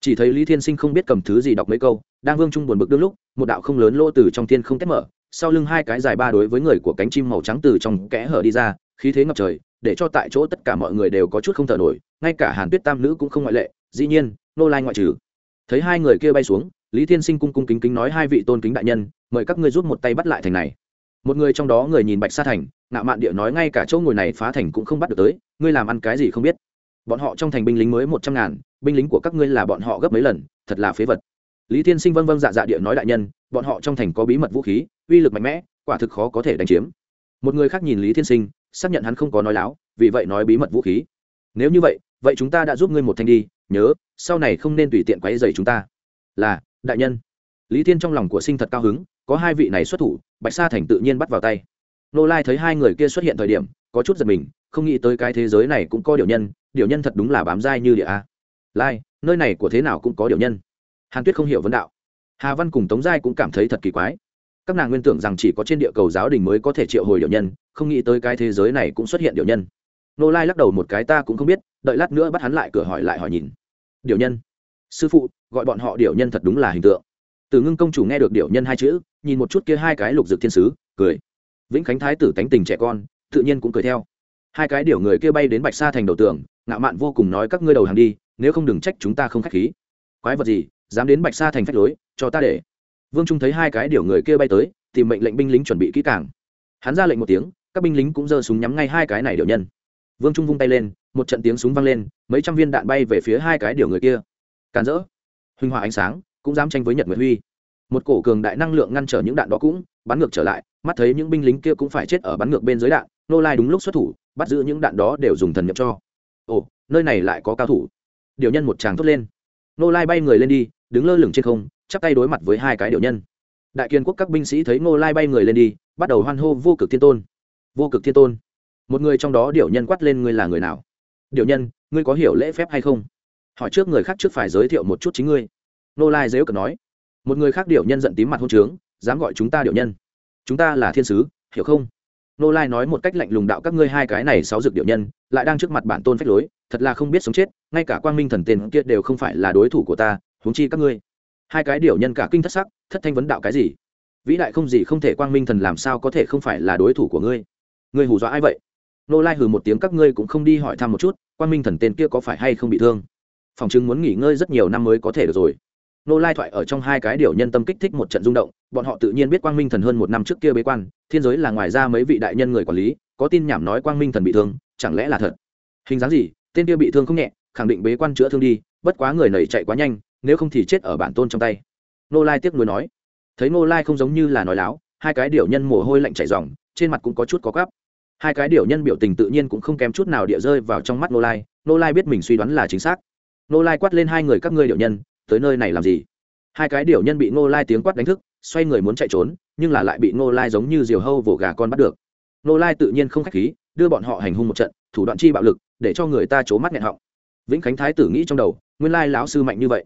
Chỉ thấy lý thiên sinh không biết cầm thứ gì đọc mấy câu, đang vương trung buồn bực đương lúc, một đạo không lớn lỗ từ trong thiên không tét mở, sau lưng hai cái dài ba đối với người của cánh chim màu trắng từ trong kẽ hở đi ra, khí thế ngập trời, để cho tại chỗ tất cả mọi người đều có chút không thở nổi, ngay cả hàn tuyết tam nữ cũng không ngoại lệ dĩ nhiên nô lai ngoại trừ. Thấy hai người kia bay xuống, lý thiên sinh cung cung kính kính nói hai vị tôn kính đại nhân, mời các ngươi giúp một tay bắt lại thành này. Một người trong đó người nhìn bạch sa thành, ngạo mạn địa nói ngay cả chỗ ngồi này phá thành cũng không bắt được tới, ngươi làm ăn cái gì không biết. Bọn họ trong thành binh lính mới một trăm ngàn, binh lính của các ngươi là bọn họ gấp mấy lần, thật là phế vật. Lý thiên sinh vân vân dạ dạ địa nói đại nhân, bọn họ trong thành có bí mật vũ khí, uy lực mạnh mẽ, quả thực khó có thể đánh chiếm. Một người khác nhìn lý thiên sinh, xác nhận hắn không có nói láo, vì vậy nói bí mật vũ khí. Nếu như vậy vậy chúng ta đã giúp ngươi một thanh đi nhớ, sau này không nên tùy tiện quấy dày chúng ta. Là, đại nhân. Lý thiên trong lòng của sinh thật cao hứng, có hai vị này xuất thủ, bạch sa thành tự nhiên bắt vào tay. Nô lai thấy hai người kia xuất hiện thời điểm, có chút giật mình, không nghĩ tới cái thế giới này cũng có điều nhân điều nhân thật đúng là bám dai như địa a. Lai, nơi này của thế nào cũng có điều nhân. Hàn tuyết không hiểu vấn đạo. Hà văn cùng tống giai cũng cảm thấy thật kỳ quái. Các nàng nguyên tưởng rằng chỉ có trên địa cầu giáo đình mới có thể triệu hồi điều nhân, không nghĩ tới cái thế giới này cũng xuất hiện điều nhân. Nô lai lắc đầu một cái, ta cũng không biết. Đợi lát nữa bắt hắn lại cửa hỏi lại hỏi nhìn điều nhân. Sư phụ, gọi bọn họ điều nhân thật đúng là hình tượng. Từ ngưng công chủ nghe được điều nhân hai chữ, nhìn một chút kia hai cái lục dược thiên sứ, cười. Vĩnh khánh thái tử tánh tình trẻ con, tự nhiên cũng cười theo. Hai cái điều người kia bay đến bạch sa thành đầu tường, ngạo mạn vô cùng nói các ngươi đầu hàng đi, nếu không đừng trách chúng ta không k h á c h khí. Quái vật gì, dám đến bạch sa thành phách lối, cho ta để. Vương trung thấy hai cái điều người kia bay tới, tìm mệnh lệnh binh lính chuẩn bị kỹ càng. Hắn ra lệnh một tiếng, các binh lính cũng giơ súng nhắm ngay hai cái này điều nhân. Vương trung vung tay lên một trận tiếng súng vang lên, mấy trăm viên đạn bay về phía hai cái điều người kia. Càn rỡ. Huỳnh hòa ánh sáng, cũng dám tranh với nhật nguyệt huy. Một cổ cường đại năng lượng ngăn trở những đạn đó cũng bắn ngược trở lại, mắt thấy những binh lính kia cũng phải chết ở bắn ngược bên dưới đạn, nô lai đúng lúc xuất thủ, bắt giữ những đạn đó đều dùng thần nhập cho. Ồ, nơi này lại có cao thủ. Điều nhân một tràng thốt lên. Nô lai bay người lên đi, đứng lơ lửng trên không, chắp tay đối mặt với hai cái điều nhân. Đại kiên quốc các binh sĩ thấy nô lai bay người lên đi, bắt đầu hoan hô vô cực thiên tôn. Vô cực thiên tôn. Một người trong đó điều nhân quát lên ngươi là người nào? Điệu nhân, ngươi có hiểu lễ phép hay không? Hỏi trước người khác trước phải giới thiệu một chút chính ngươi. Nô lai dếu cờ nói. Một người khác điệu nhân giận tím mặt hôn trướng, dám gọi chúng ta điệu nhân. Chúng ta là thiên sứ, hiểu không? Nô lai nói một cách lạnh lùng đạo, các ngươi hai cái này sáu dược điệu nhân, lại đang trước mặt bản tôn phách lối, thật là không biết sống chết, ngay cả quang minh thần tên kia đều không phải là đối thủ của ta, huống chi các ngươi. Hai cái điệu nhân cả kinh thất sắc, thất thanh vấn đạo cái gì? Vĩ đại không gì không thể quang minh thần làm sao có thể không phải là đối thủ của ngươi? Ngươi hù dọa ai vậy? Nô lai hừ một tiếng, các ngươi cũng không đi hỏi thăm một chút quang minh thần tên kia có phải hay không bị thương? Phòng chứng muốn nghỉ ngơi rất nhiều năm mới có thể được rồi. Nô lai thoại ở trong hai cái điều nhân tâm kích thích một trận rung động, bọn họ tự nhiên biết quang minh thần hơn một năm trước kia bế quan, thiên giới là ngoài ra mấy vị đại nhân người quản lý, có tin nhảm nói quang minh thần bị thương, chẳng lẽ là thật? Hình dáng gì? Tên kia bị thương không nhẹ, khẳng định bế quan chữa thương đi, bất quá người nầy chạy quá nhanh, nếu không thì chết ở bản tôn trong tay. Nô lai tiếc nuối nói. Thấy nô lai không giống như là nói láo, hai cái điều nhân mồ hôi lạnh chảy dòng trên mặt cũng có chút có gắp hai cái điều nhân biểu tình tự nhiên cũng không kém chút nào địa rơi vào trong mắt nô lai. Nô lai biết mình suy đoán là chính xác. Nô lai quát lên hai người các ngươi điều nhân, tới nơi này làm gì? Hai cái điều nhân bị nô lai tiếng quát đánh thức, xoay người muốn chạy trốn, nhưng là lại bị nô lai giống như diều hâu vồ gà con bắt được. Nô lai tự nhiên không k h á c h khí, đưa bọn họ hành hung một trận, thủ đoạn chi bạo lực, để cho người ta c h ố mắt nghẹn họng. Vĩnh khánh thái tử nghĩ trong đầu, nguyên lai lão sư mạnh như vậy.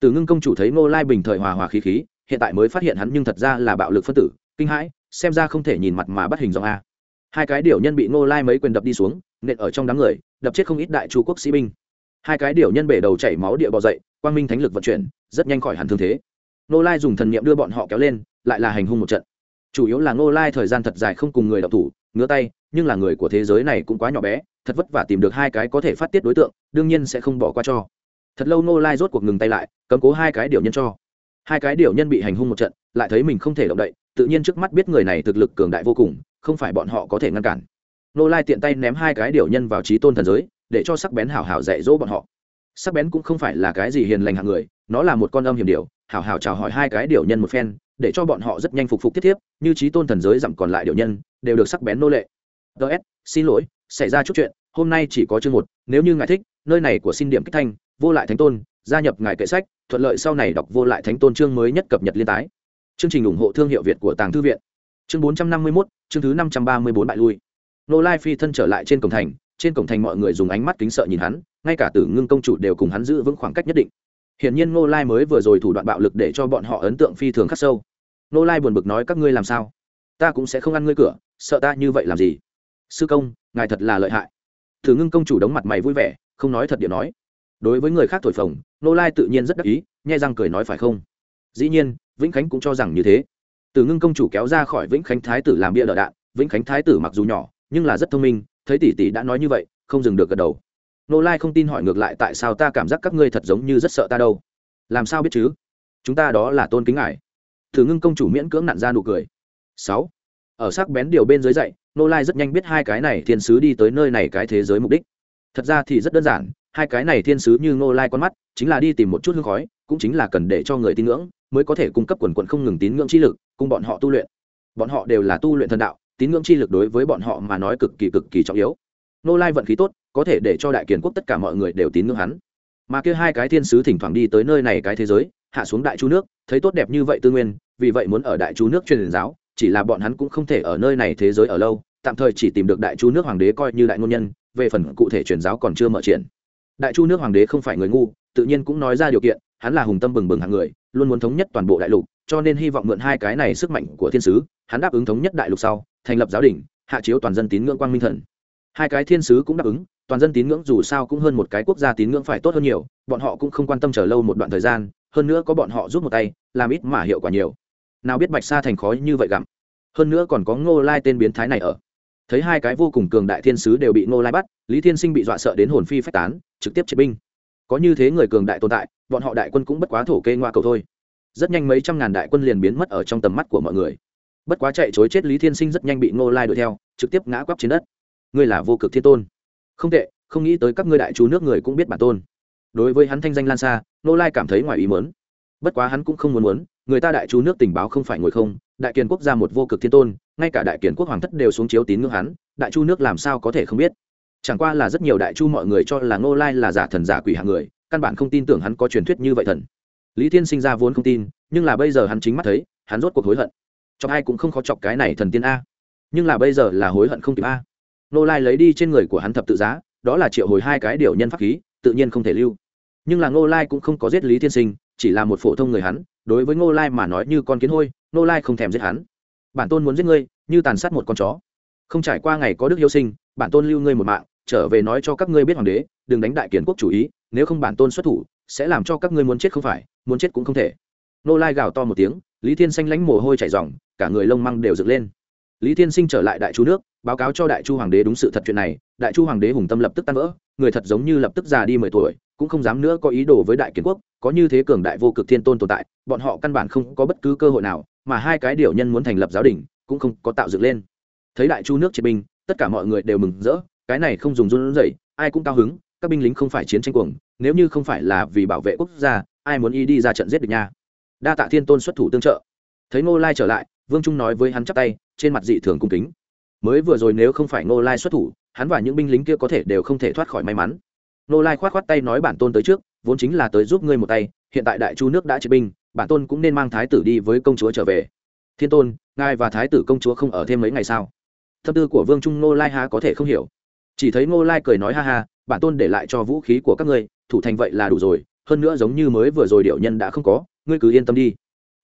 Từ ngưng công chủ thấy nô lai bình thời hòa hòa khí khí, hiện tại mới phát hiện hắn nhưng thật ra là bạo lực phân tử, kinh hãi, xem ra không thể nhìn mặt mà bắt hình dòng a hai cái điều nhân bị nô lai mấy quyền đập đi xuống, nện ở trong đám người, đập chết không ít đại chu quốc sĩ binh. Hai cái điều nhân bể đầu chảy máu địa bò dậy, quang minh thánh lực vận chuyển, rất nhanh khỏi hẳn thương thế. Nô lai dùng thần niệm đưa bọn họ kéo lên, lại là hành hung một trận. Chủ yếu là nô lai thời gian thật dài không cùng người đọc thủ, ngứa tay, nhưng là người của thế giới này cũng quá nhỏ bé, thật vất vả tìm được hai cái có thể phát tiết đối tượng, đương nhiên sẽ không bỏ qua cho. Thật lâu nô lai rốt cuộc ngừng tay lại, cấm cố hai cái điều nhân cho. Hai cái điều nhân bị hành hung một trận, lại thấy mình không thể động đậy, tự nhiên trước mắt biết người này thực lực cường đại vô cùng không phải bọn họ có thể ngăn cản. Nô lai tiện tay ném hai cái điều nhân vào trí tôn thần giới, để cho sắc bén hảo hảo dạy dỗ bọn họ. Sắc bén cũng không phải là cái gì hiền lành hạng người, nó là một con âm hiểm điều, hảo hảo chào hỏi hai cái điều nhân một phen, để cho bọn họ rất nhanh phục phục tiếp tiếp, như trí tôn thần giới dặm còn lại điều nhân, đều được sắc bén nô lệ. Ts xin lỗi, xảy ra chút chuyện, hôm nay chỉ có chương một, nếu như ngài thích, nơi này của xin điểm kích thanh, vô lại thánh tôn, gia nhập ngài kệ sách, thuận lợi sau này đọc vô lại thánh tôn chương mới nhất cập nhật liên tái. Chương trình ủng hộ thương hiệu việt của tàng thư viện chương bốn trăm năm mươi mốt, chương thứ năm trăm ba mươi bốn bại lui. Nô lai phi thân trở lại trên cổng thành, trên cổng thành mọi người dùng ánh mắt kính sợ nhìn hắn, ngay cả tử ngưng công chủ đều cùng hắn giữ vững khoảng cách nhất định. Hiển nhiên ngô lai mới vừa rồi thủ đoạn bạo lực để cho bọn họ ấn tượng phi thường khắc sâu. Ngô lai buồn bực nói, các ngươi làm sao? Ta cũng sẽ không ăn ngươi cửa, sợ ta như vậy làm gì? Sư công, ngài thật là lợi hại. Tử ngưng công chủ đóng mặt mày vui vẻ, không nói thật điện nói. Đối với người khác thổi phồng ngô lai tự nhiên rất đắc ý, nhai răng cười nói, phải không? Dĩ nhiên, vĩnh khánh cũng cho rằng như thế từ ngưng công chủ kéo ra khỏi vĩnh khánh thái tử làm bia đỡ đạn, vĩnh khánh thái tử mặc dù nhỏ, nhưng là rất thông minh, thấy tỷ tỷ đã nói như vậy, không dừng được gật đầu. Nô lai không tin hỏi ngược lại tại sao ta cảm giác các ngươi thật giống như rất sợ ta đâu. Làm sao biết chứ? Chúng ta đó là tôn kính ngài. Thử ngưng công chủ miễn cưỡng nặn ra nụ cười. Sáu. Ở sắc bén điều bên dưới dậy nô lai rất nhanh biết hai cái này thiên sứ đi tới nơi này cái thế giới mục đích. Thật ra thì rất đơn giản, hai cái này thiên sứ như nô lai con mắt, chính là đi tìm một chút hương khói, cũng chính là cần để cho người tin ngưỡng mới có thể cung cấp quần quận không ngừng tín ngưỡng chi lực, cùng bọn họ tu luyện. Bọn họ đều là tu luyện thần đạo, tín ngưỡng chi lực đối với bọn họ mà nói cực kỳ cực kỳ trọng yếu. Nô lai vận khí tốt, có thể để cho đại kiền quốc tất cả mọi người đều tín ngưỡng hắn. Mà kia hai cái thiên sứ thỉnh thoảng đi tới nơi này cái thế giới, hạ xuống đại chu nước, thấy tốt đẹp như vậy tư nguyên, vì vậy muốn ở đại chu nước truyền giáo, chỉ là bọn hắn cũng không thể ở nơi này thế giới ở lâu, tạm thời chỉ tìm được đại chu nước hoàng đế coi như đại ngôn nhân, về phần cụ thể truyền giáo còn chưa mở triển. Đại chu nước hoàng đế không phải người ngu, tự nhiên cũng nói ra điều kiện hắn là hùng tâm bừng bừng hàng người, luôn muốn thống nhất toàn bộ đại lục, cho nên hy vọng mượn hai cái này sức mạnh của thiên sứ, hắn đáp ứng thống nhất đại lục sau, thành lập giáo đình, hạ chiếu toàn dân tín ngưỡng quang minh thần. Hai cái thiên sứ cũng đáp ứng, toàn dân tín ngưỡng dù sao cũng hơn một cái quốc gia tín ngưỡng phải tốt hơn nhiều, bọn họ cũng không quan tâm chờ lâu một đoạn thời gian, hơn nữa có bọn họ giúp một tay, làm ít mà hiệu quả nhiều. Nào biết bạch sa thành khói như vậy gặm. Hơn nữa còn có ngô lai tên biến thái này ở. Thấy hai cái vô cùng cường đại thiên sứ đều bị ngô lai bắt, lý thiên sinh bị dọa sợ đến hồn phi phách tán, trực tiếp triệt binh có như thế người cường đại tồn tại, bọn họ đại quân cũng bất quá thổ kê ngoa cầu thôi. Rất nhanh mấy trăm ngàn đại quân liền biến mất ở trong tầm mắt của mọi người. Bất quá chạy chối chết lý thiên sinh rất nhanh bị ngô lai đuổi theo, trực tiếp ngã quắp trên đất. Ngươi là vô cực thiên tôn. Không tệ, không nghĩ tới các ngươi đại chú nước người cũng biết bản tôn. Đối với hắn thanh danh lan xa, ngô lai cảm thấy ngoài ý mớn bất quá hắn cũng không muốn muốn, người ta đại chú nước tình báo không phải ngồi không, đại kiền quốc ra một vô cực thiên tôn, ngay cả đại kiền quốc hoàng thất đều xuống chiếu tín ngưỡng hắn, đại chu nước làm sao có thể không biết? Chẳng qua là rất nhiều đại chu mọi người cho là ngô lai là giả thần giả quỷ hạng người, căn bản không tin tưởng hắn có truyền thuyết như vậy thần. Lý thiên sinh ra vốn không tin, nhưng là bây giờ hắn chính mắt thấy, hắn rốt cuộc hối hận. Chọc ai cũng không khó chọc cái này thần tiên a. Nhưng là bây giờ là hối hận không kịp a. Nô lai lấy đi trên người của hắn thập tự giá, đó là triệu hồi hai cái điều nhân pháp khí, tự nhiên không thể lưu. Nhưng là ngô lai cũng không có giết lý thiên sinh, chỉ là một phổ thông người hắn, đối với ngô lai mà nói như con kiến hôi, ngô lai không thèm giết hắn. Bản tôn muốn giết ngươi, như tàn sát một con chó. Không trải qua ngày có đức yêu sinh, bản tôn lưu ngươi một mạng trở về nói cho các ngươi biết hoàng đế, đừng đánh đại kiến quốc chủ ý, nếu không bản tôn xuất thủ, sẽ làm cho các ngươi muốn chết không phải, muốn chết cũng không thể. Nô lai gào to một tiếng, lý thiên xanh lánh mồ hôi chảy r cả người lông măng đều dựng lên. Lý thiên sinh trở lại đại chu nước, báo cáo cho đại chu hoàng đế đúng sự thật chuyện này, đại chu hoàng đế hùng tâm lập tức tan vỡ, người thật giống như lập tức già đi mười tuổi, cũng không dám nữa có ý đồ với đại kiến quốc, có như thế cường đại vô cực thiên tôn tồn tại, bọn họ căn bản không có bất cứ cơ hội nào, mà hai cái điều nhân muốn thành lập giáo đình, cũng không có tạo dựng lên. Thấy đại chu nước triệt binh, tất cả mọi người đều mừng rỡ cái này không dùng run rẩy, ai cũng cao hứng, các binh lính không phải chiến tranh cuồng, nếu như không phải là vì bảo vệ quốc gia, ai muốn y đi ra trận giết được nha. Đa tạ thiên tôn xuất thủ tương trợ. Thấy ngô lai trở lại, vương trung nói với hắn chắp tay, trên mặt dị thường cung kính. Mới vừa rồi nếu không phải ngô lai xuất thủ, hắn và những binh lính kia có thể đều không thể thoát khỏi may mắn. Ngô lai k h o á t k h o á t tay nói bản tôn tới trước, vốn chính là tới giúp ngươi một tay, hiện tại đại chu nước đã chế binh, bản tôn cũng nên mang thái tử đi với công chúa trở về. Thiên tôn, ngài và thái tử công chúa không ở thêm mấy ngày sao? Tâm tư của vương trung ngô lai há có thể không hiểu chỉ thấy ngô lai cười nói ha ha, bản tôn để lại cho vũ khí của các ngươi, thủ thành vậy là đủ rồi, hơn nữa giống như mới vừa rồi điệu nhân đã không có, ngươi cứ yên tâm đi.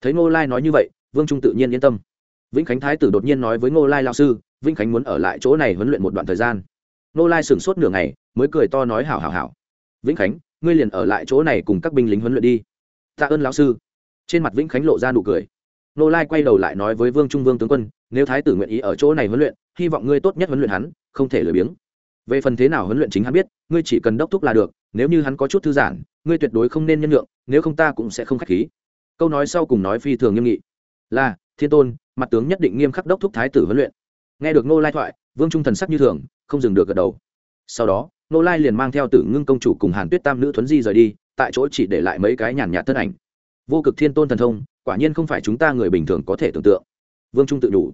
Thấy ngô lai nói như vậy, vương trung tự nhiên yên tâm. Vĩnh khánh thái tử đột nhiên nói với ngô lai lao sư, vĩnh khánh muốn ở lại chỗ này huấn luyện một đoạn thời gian. Ngô lai sửng sốt nửa ngày, mới cười to nói hảo hảo hảo. Vĩnh khánh, ngươi liền ở lại chỗ này cùng các binh lính huấn luyện đi. Tạ ơn lão sư. Trên mặt vĩnh khánh lộ ra nụ cười. Ngô lai quay đầu lại nói với vương trung vương tướng quân, nếu thái tử nguyện ý ở chỗ này huấn luyện, hy vọng ngươi tốt nhất huấn luyện hắn, không thể lười biếng về phần thế nào huấn luyện chính hắn biết, ngươi chỉ cần đốc thúc là được, nếu như hắn có chút thư giãn, ngươi tuyệt đối không nên nhân lượng nếu không ta cũng sẽ không k h á c h khí. Câu nói sau cùng nói phi thường nghiêm nghị. Là, thiên tôn, mặt tướng nhất định nghiêm khắc đốc thúc thái tử huấn luyện. Nghe được nô lai thoại, vương trung thần sắc như thường, không dừng được gật đầu. Sau đó nô lai liền mang theo tử ngưng công chủ cùng hàn tuyết tam nữ thuấn di rời đi, tại chỗ chỉ để lại mấy cái nhàn nhạt thân ảnh. Vô cực thiên tôn thần thông, quả nhiên không phải chúng ta người bình thường có thể tưởng tượng. Vương trung tự đủ.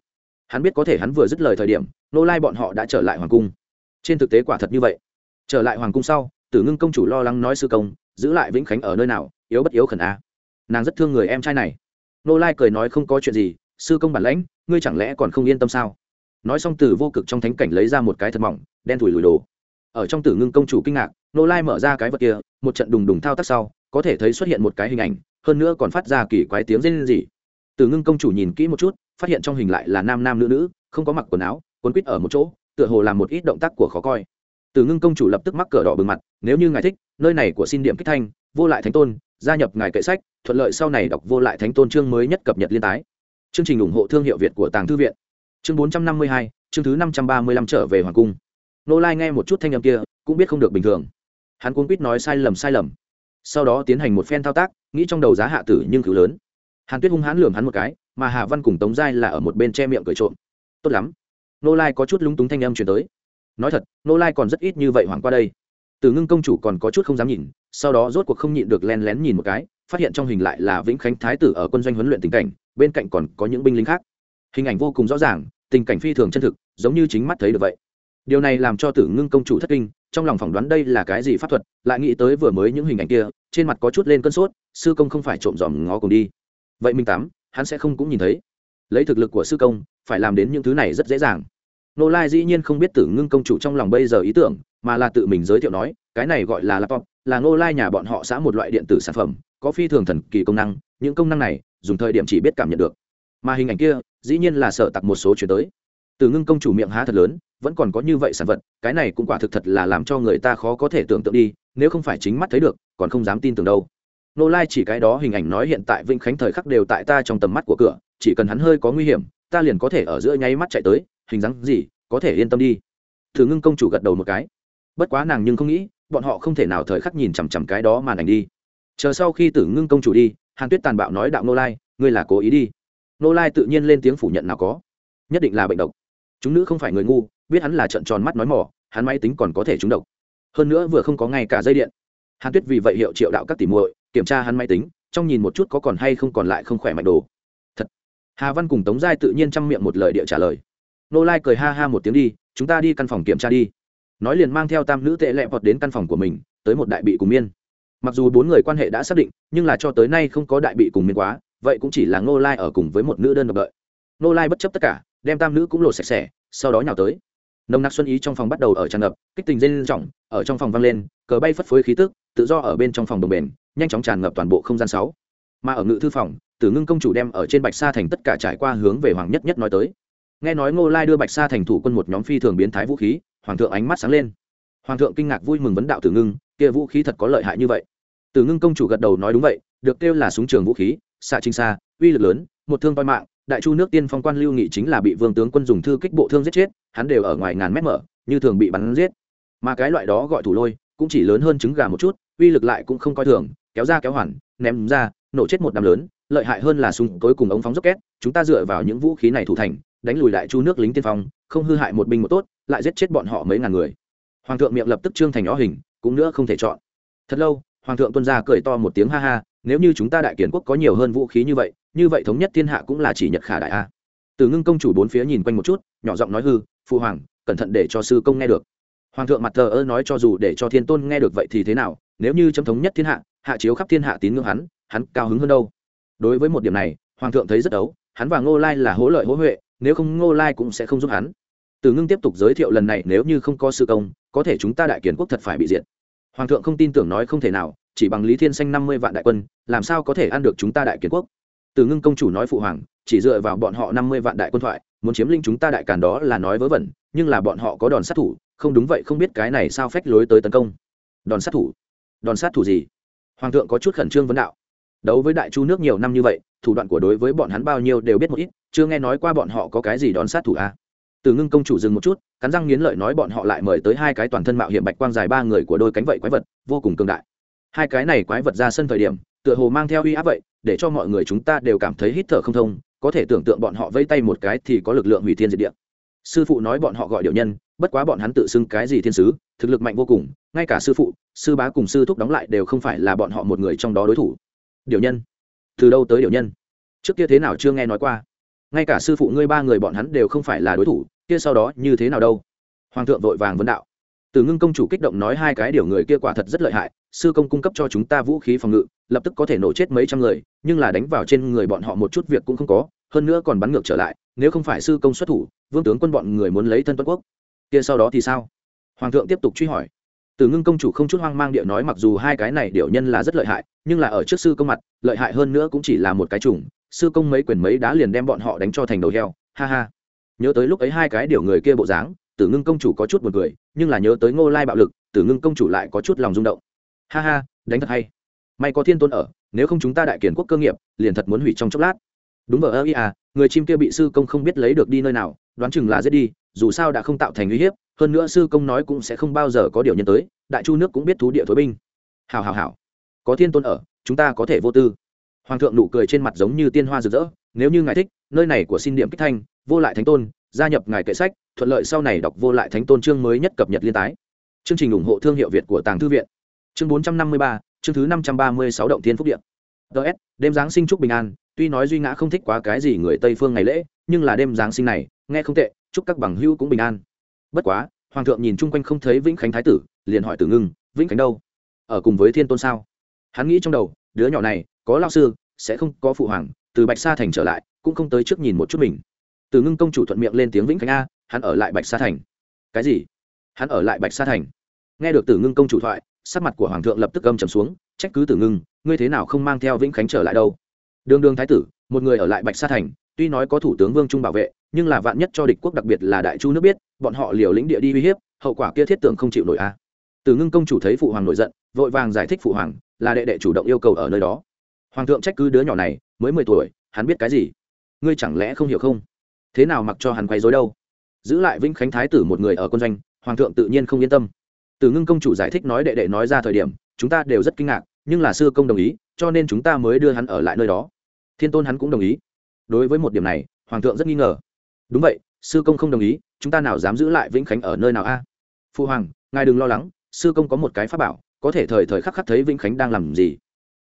Hắn biết có thể hắn vừa dứt lời thời điểm nô lai bọn họ đã trở lại hoàng cung trên thực tế quả thật như vậy. Trở lại hoàng cung sau, tử ngưng công chủ lo lắng nói sư công, giữ lại vĩnh khánh ở nơi nào, yếu bất yếu khẩn a. Nàng rất thương người em trai này. Nô lai cười nói không có chuyện gì, sư công bản lãnh, ngươi chẳng lẽ còn không yên tâm sao? Nói xong từ vô cực trong thánh cảnh lấy ra một cái thật mỏng, đen thủi lùi đồ. Ở trong tử ngưng công chủ kinh ngạc, nô lai mở ra cái vật kia, một trận đùng đùng thao tác sau, có thể thấy xuất hiện một cái hình ảnh, hơn nữa còn phát ra kỳ quái tiếng rên rỉ. Tử ngưng công chủ nhìn kỹ một chút, phát hiện trong hình lại là nam nam nữ nữ, không có mặc quần áo, quấn quýt ở một chỗ tựa hồ làm một ít động tác của khó coi. Từ ngưng công chủ lập tức mắc cờ đỏ bừng mặt, nếu như ngài thích, nơi này của xin điểm kích thanh, vô lại thánh tôn, gia nhập ngài kệ sách, thuận lợi sau này đọc vô lại thánh tôn chương mới nhất cập nhật liên tái. Chương trình ủng hộ thương hiệu việt của tàng thư viện. Chương bốn trăm năm mươi hai, chương thứ năm trăm ba mươi lăm trở về hoàng cung. Nô lai nghe một chút thanh âm kia, cũng biết không được bình thường. Hắn cuốn quýt nói sai lầm sai lầm. Sau đó tiến hành một phen thao tác, nghĩ trong đầu giá hạ tử nhưng cứu lớn. Hàn tuyết hung hãn lường hắn một cái, mà hà văn cùng tống giai là ở một bên che miệng cười trộm. Tốt lắm nô lai có chút lúng túng thanh âm chuyển tới. Nói thật, nô lai còn rất ít như vậy hoảng qua đây. Từ ngưng công chủ còn có chút không dám nhìn, sau đó rốt cuộc không nhịn được len lén nhìn một cái, phát hiện trong hình lại là vĩnh khánh thái tử ở quân doanh huấn luyện tình cảnh, bên cạnh còn có những binh lính khác. Hình ảnh vô cùng rõ ràng, tình cảnh phi thường chân thực, giống như chính mắt thấy được vậy. Điều này làm cho tử ngưng công chủ thất kinh, trong lòng phỏng đoán đây là cái gì pháp thuật, lại nghĩ tới vừa mới những hình ảnh kia, trên mặt có chút lên cơn sốt, sư công không phải trộm dòm ngó cùng đi. Vậy minh tám, hắn sẽ không cũng nhìn thấy lấy thực lực của sư công, phải làm đến những thứ này rất dễ dàng. Nô lai dĩ nhiên không biết tử ngưng công chủ trong lòng bây giờ ý tưởng, mà là tự mình giới thiệu nói, cái này gọi là laptop, là nô lai nhà bọn họ xã một loại điện tử sản phẩm, có phi thường thần kỳ công năng, những công năng này, dùng thời điểm chỉ biết cảm nhận được. Mà hình ảnh kia, dĩ nhiên là sợ tặc một số chuyển tới. Từ ngưng công chủ miệng há thật lớn, vẫn còn có như vậy sản vật, cái này cũng quả thực thật là làm cho người ta khó có thể tưởng tượng đi, nếu không phải chính mắt thấy được, còn không dám tin tưởng đâu. Nô lai chỉ cái đó hình ảnh nói hiện tại vĩnh khánh thời khắc đều tại ta trong tầm mắt của cửa chỉ cần hắn hơi có nguy hiểm, ta liền có thể ở giữa nháy mắt chạy tới, hình dáng gì, có thể yên tâm đi. Thử ngưng công chủ gật đầu một cái. Bất quá nàng nhưng không nghĩ, bọn họ không thể nào thời khắc nhìn chằm chằm cái đó màn ảnh đi. Chờ sau khi tử ngưng công chủ đi, hàn tuyết tàn bạo nói đạo nô lai, ngươi là cố ý đi. Nô lai tự nhiên lên tiếng phủ nhận nào có. Nhất định là bệnh độc. Chúng nữ không phải người ngu, biết hắn là trận tròn mắt nói mỏ, hắn máy tính còn có thể trúng độc. Hơn nữa vừa không có ngay cả dây điện. Hàn tuyết vì vậy hiệu triệu đạo các tỉ muội, kiểm tra hắn máy tính, trong nhìn một chút có còn hay không còn lại không khỏe mạnh đồ hà văn cùng tống giai tự nhiên chăm miệng một lời địa trả lời. Nô lai cười ha ha một tiếng đi, chúng ta đi căn phòng kiểm tra đi. Nói liền mang theo tam nữ tệ lẹ vọt đến căn phòng của mình, tới một đại bị cùng miên. Mặc dù bốn người quan hệ đã xác định, nhưng là cho tới nay không có đại bị cùng miên quá, vậy cũng chỉ là nô lai ở cùng với một nữ đơn độc đợi. Nô lai bất chấp tất cả, đem tam nữ cũng lột sạch sẽ, sau đó nhào tới. Nồng nặc xuân ý trong phòng bắt đầu ở tràn ngập, kích tình dây lên trọng ở trong phòng vang lên, cờ bay phất phới khí tức, tự do ở bên trong phòng đồng bền, nhanh chóng tràn ngập toàn bộ không gian sáu. Mà ở ngự thư phòng tử ngưng công chủ đem ở trên bạch sa thành tất cả trải qua hướng về hoàng nhất nhất nói tới. Nghe nói ngô lai đưa bạch sa thành thủ quân một nhóm phi thường biến thái vũ khí, hoàng thượng ánh mắt sáng lên. Hoàng thượng kinh ngạc vui mừng vấn đạo tử ngưng, kia vũ khí thật có lợi hại như vậy. Tử ngưng công chủ gật đầu nói đúng vậy, được kêu là súng trường vũ khí, xạ trinh xa, uy lực lớn, một thương toi mạng, đại chu nước tiên phong quan lưu nghị chính là bị vương tướng quân dùng thư kích bộ thương giết chết, hắn đều ở ngoài ngàn mét mở, như thường bị bắn giết. Mà cái loại đó gọi thủ lôi, cũng chỉ lớn hơn trứng gà một chút, uy lực lại cũng không coi thường, kéo ra kéo hoàn, ném ra, nổ chết một đám lớn lợi hại hơn là súng tối cùng ống phóng rocket, chúng ta dựa vào những vũ khí này thủ thành, đánh lùi đại chu nước lính tiên phong, không hư hại một binh một tốt, lại giết chết bọn họ mấy ngàn người. Hoàng thượng miệng lập tức trương thành ó hình, cũng nữa không thể chọn. Thật lâu, hoàng thượng tuân gia cười to một tiếng ha ha, nếu như chúng ta đại kiến quốc có nhiều hơn vũ khí như vậy như vậy thống nhất thiên hạ cũng là chỉ nhật khả đại a. Từ ngưng công chủ bốn phía nhìn quanh một chút, nhỏ giọng nói hư phụ hoàng, cẩn thận để cho sư công nghe được. Hoàng thượng mặt thờ ơ nói cho dù để cho thiên tôn nghe được vậy thì thế nào, nếu như chấm thống nhất thiên hạ hạ chiếu khắp thiên hạ tín ngưỡng hắn hắn cao hứng hơn đâu đối với một điểm này, hoàng thượng thấy rất ấu, hắn và ngô lai là hỗ lợi hỗ huệ, nếu không ngô lai cũng sẽ không giúp hắn. Từ ngưng tiếp tục giới thiệu lần này, nếu như không có sự công, có thể chúng ta đại kiến quốc thật phải bị diệt. Hoàng thượng không tin tưởng nói không thể nào, chỉ bằng lý thiên xanh năm mươi vạn đại quân, làm sao có thể ăn được chúng ta đại kiến quốc? Từ ngưng công chủ nói phụ hoàng, chỉ dựa vào bọn họ năm mươi vạn đại quân thoại, muốn chiếm lĩnh chúng ta đại càn đó là nói vớ vẩn, nhưng là bọn họ có đòn sát thủ, không đúng vậy không biết cái này sao phách lối tới tấn công. Đòn sát thủ? Đòn sát thủ gì? Hoàng thượng có chút khẩn trương vấn đạo đấu với đại chu nước nhiều năm như vậy, thủ đoạn của đối với bọn hắn bao nhiêu đều biết một ít, chưa nghe nói qua bọn họ có cái gì đón sát thủ a à? từ ngưng công chủ dừng một chút, cắn răng nghiến lợi nói bọn họ lại mời tới hai cái toàn thân mạo hiểm bạch quang dài ba người của đôi cánh vậy quái vật, vô cùng cường đại. Hai cái này quái vật ra sân thời điểm, tựa hồ mang theo uy áp vậy, để cho mọi người chúng ta đều cảm thấy hít thở không thông, có thể tưởng tượng bọn họ vây tay một cái thì có lực lượng hủy thiên diệt địa. Sư phụ nói bọn họ gọi điệu nhân, bất quá bọn hắn tự xưng cái gì thiên sứ, thực lực mạnh vô cùng, ngay cả sư phụ, sư bá cùng sư thúc đóng lại đều không phải là bọn họ một người trong đó đối thủ điều nhân. Từ đâu tới điều nhân? Trước kia thế nào chưa nghe nói qua. Ngay cả sư phụ ngươi ba người bọn hắn đều không phải là đối thủ, kia sau đó như thế nào đâu? Hoàng thượng vội vàng vấn đạo. Từ ngưng công chủ kích động nói hai cái điều người kia quả thật rất lợi hại, sư công cung cấp cho chúng ta vũ khí phòng ngự, lập tức có thể nổ chết mấy trăm người, nhưng là đánh vào trên người bọn họ một chút việc cũng không có, hơn nữa còn bắn ngược trở lại, nếu không phải sư công xuất thủ, vương tướng quân bọn người muốn lấy thân tuân quốc. Kia sau đó thì sao? Hoàng thượng tiếp tục truy hỏi từ ngưng công chủ không chút hoang mang địa nói mặc dù hai cái này điệu nhân là rất lợi hại, nhưng là ở trước sư công mặt, lợi hại hơn nữa cũng chỉ là một cái chủng, sư công mấy quyền mấy đá liền đem bọn họ đánh cho thành đầu heo, ha ha. Nhớ tới lúc ấy hai cái điều người kia bộ dáng tử ngưng công chủ có chút buồn cười, nhưng là nhớ tới ngô lai bạo lực tử ngưng công chủ lại có chút lòng rung động. Ha ha, đánh thật hay. May có thiên tôn ở, nếu không chúng ta đại kiển quốc cơ nghiệp, liền thật muốn hủy trong chốc lát. Đúng vờ ơ à người chim kia bị sư công không biết lấy được đi nơi nào đoán chừng là giết đi, dù sao đã không tạo thành uy hiếp, hơn nữa sư công nói cũng sẽ không bao giờ có điều nhân tới, đại chu nước cũng biết thú địa thối binh. Hào hào hào có thiên tôn ở, chúng ta có thể vô tư. Hoàng thượng nụ cười trên mặt giống như tiên hoa rực rỡ, nếu như ngài thích, nơi này của xin điểm kích thanh, vô lại thánh tôn, gia nhập ngài kệ sách, thuận lợi sau này đọc vô lại thánh tôn chương mới nhất cập nhật liên tái. Chương trình ủng hộ thương hiệu việt của tàng thư viện. Chương bốn trăm năm mươi ba, chương thứ năm trăm ba mươi sáu động thiên phúc điện ts đêm giáng sinh chúc bình an, tuy nói duy ngã không thích quá cái gì người tây phương ngày lễ, nhưng là đêm giáng sinh này nghe không tệ, chúc các bằng hữu cũng bình an. Bất quá, hoàng thượng nhìn chung quanh không thấy vĩnh khánh thái tử, liền hỏi tử ngưng, vĩnh khánh đâu? Ở cùng với thiên tôn sao? Hắn nghĩ trong đầu, đứa nhỏ này, có lao sư, sẽ không có phụ hoàng, từ bạch sa thành trở lại, cũng không tới trước nhìn một chút mình. Từ ngưng công chủ thuận miệng lên tiếng vĩnh khánh a, hắn ở lại bạch sa thành. Cái gì? Hắn ở lại bạch sa thành? Nghe được tử ngưng công chủ thoại, sắc mặt của hoàng thượng lập tức âm trầm xuống, trách cứ tử ngưng, ngươi thế nào không mang theo vĩnh khánh trở lại đâu? Đường đường thái tử, một người ở lại bạch sa thành, tuy nói có thủ tướng vương trung bảo vệ nhưng là vạn nhất cho địch quốc đặc biệt là đại chu nước biết, bọn họ liều lĩnh địa đi uy hiếp, hậu quả kia thiết tưởng không chịu nổi a. Từ ngưng công chủ thấy phụ hoàng nổi giận, vội vàng giải thích phụ hoàng, là đệ đệ chủ động yêu cầu ở nơi đó. Hoàng thượng trách cứ đứa nhỏ này, mới mười tuổi, hắn biết cái gì? Ngươi chẳng lẽ không hiểu không? Thế nào mặc cho hắn quay dối đâu? Giữ lại vĩnh khánh thái tử một người ở quân doanh, hoàng thượng tự nhiên không yên tâm. Từ ngưng công chủ giải thích nói đệ đệ nói ra thời điểm, chúng ta đều rất kinh ngạc, nhưng là sư công đồng ý, cho nên chúng ta mới đưa hắn ở lại nơi đó. Thiên tôn hắn cũng đồng ý. Đối với một điểm này, hoàng thượng rất nghi ngờ đúng vậy, sư công không đồng ý, chúng ta nào dám giữ lại vĩnh khánh ở nơi nào a? À? phu hoàng, ngài đừng lo lắng, sư công có một cái pháp bảo, có thể thời thời khắc khắc thấy vĩnh khánh đang làm gì.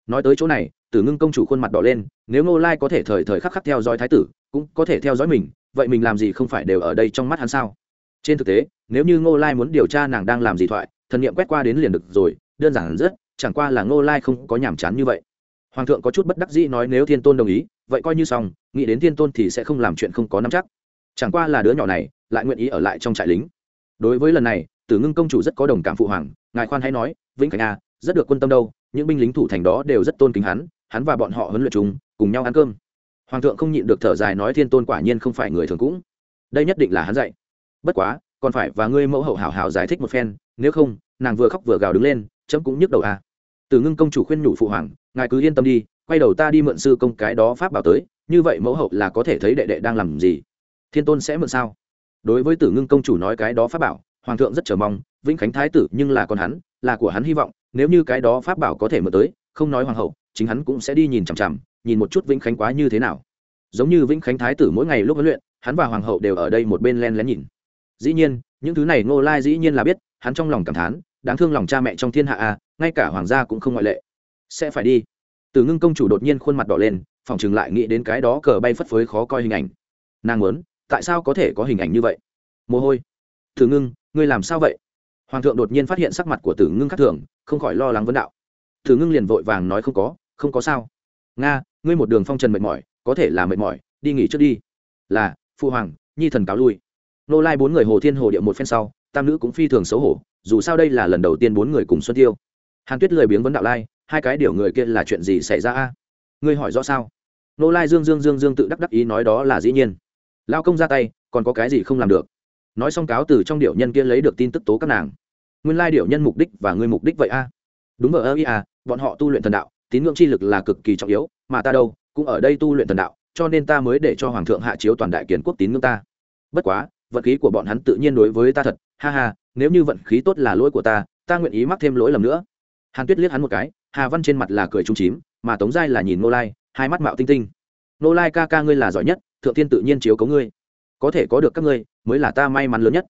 Nói tới chỗ này, tử ngưng công chủ khuôn mặt đỏ lên, nếu ngô lai có thể thời thời khắc khắc theo dõi thái tử, cũng có thể theo dõi mình, vậy mình làm gì không phải đều ở đây trong mắt hắn sao? Trên thực tế, nếu như ngô lai muốn điều tra nàng đang làm gì thoại, thần nghiệm quét qua đến liền được rồi, đơn giản rất, chẳng qua là ngô lai không có nhàm chán như vậy. Hoàng thượng có chút bất đắc dĩ nói nếu thiên tôn đồng ý, vậy coi như xong, nghĩ đến thiên tôn thì sẽ không làm chuyện không có nắm chắc chẳng qua là đứa nhỏ này lại nguyện ý ở lại trong trại lính. Đối với lần này, tử ngưng công chủ rất có đồng cảm phụ hoàng, ngài khoan hãy nói, vĩnh khánh a, rất được quân tâm đâu, những binh lính thủ thành đó đều rất tôn kính hắn hắn và bọn họ huấn luyện chúng cùng nhau ăn cơm. Hoàng thượng không nhịn được thở dài nói thiên tôn quả nhiên không phải người thường cũng. Đây nhất định là hắn dạy. Bất quá, còn phải và ngươi mẫu hậu hảo hảo giải thích một phen, nếu không, nàng vừa khóc vừa gào đứng lên, chấm cũng nhức đầu à. từ ngưng công chủ khuyên nhủ phụ hoàng, ngài cứ yên tâm đi, quay đầu ta đi mượn sư công cái đó pháp bảo tới, như vậy mẫu hậu là có thể thấy đệ đệ đang làm gì thiên tôn sẽ mượn sao? Đối với tử ngưng công chủ nói cái đó pháp bảo, hoàng thượng rất chờ mong, vĩnh khánh thái tử nhưng là con hắn, là của hắn hy vọng, nếu như cái đó pháp bảo có thể mượn tới, không nói hoàng hậu, chính hắn cũng sẽ đi nhìn chằm chằm, nhìn một chút vĩnh khánh quá như thế nào. Giống như vĩnh khánh thái tử mỗi ngày lúc huấn luyện, hắn và hoàng hậu đều ở đây một bên len lén nhìn. Dĩ nhiên, những thứ này ngô lai dĩ nhiên là biết, hắn trong lòng cảm thán, đáng thương lòng cha mẹ trong thiên hạ a ngay cả hoàng gia cũng không ngoại lệ. Sẽ phải đi. Từ ngưng công chủ đột nhiên khuôn mặt đỏ lên, phòng chừng lại nghĩ đến cái đó cờ bay phất phới khó coi hình ảnh. Nàng muốn tại sao có thể có hình ảnh như vậy? Mồ hôi. Tử ngưng, ngươi làm sao vậy? Hoàng thượng đột nhiên phát hiện sắc mặt của tử ngưng khắc thường, không khỏi lo lắng vấn đạo. Tử ngưng liền vội vàng nói không có không có sao. Nga, ngươi một đường phong trần mệt mỏi, có thể là mệt mỏi, đi nghỉ trước đi. Là phụ hoàng, nhi thần cáo lui. Nô lai bốn người hồ thiên hồ điệu một phen sau, tam nữ cũng phi thường xấu hổ, dù sao đây là lần đầu tiên bốn người cùng xuân tiêu. Hàn tuyết lười biếng vấn đạo lai, hai cái điều người kia là chuyện gì xảy ra a? Ngươi hỏi rõ sao? Nô lai dương dương dương dương tự đắc đắc ý nói đó là dĩ nhiên lao công ra tay, còn có cái gì không làm được? Nói xong cáo từ trong điệu nhân kia lấy được tin tức tố các nàng. Nguyên lai điệu nhân mục đích và ngươi mục đích vậy a? Đúng vợ ơ ý à bọn họ tu luyện thần đạo, tín ngưỡng chi lực là cực kỳ trọng yếu, mà ta đâu, cũng ở đây tu luyện thần đạo, cho nên ta mới để cho hoàng thượng hạ chiếu toàn đại kiến quốc tín ngưỡng ta. Bất quá, vận khí của bọn hắn tự nhiên đối với ta thật, ha ha, nếu như vận khí tốt là lỗi của ta ta nguyện ý mắc thêm lỗi lầm nữa. Hàn tuyết liếc hắn một cái, hà văn trên mặt là cười trung chím, mà tống giai là nhìn nô lai, hai mắt mạo tinh tinh. Nô lai ca ca ngươi là giỏi nhất thượng Thiên tự nhiên chiếu cấu ngươi. Có thể có được các ngươi, mới là ta may mắn lớn nhất.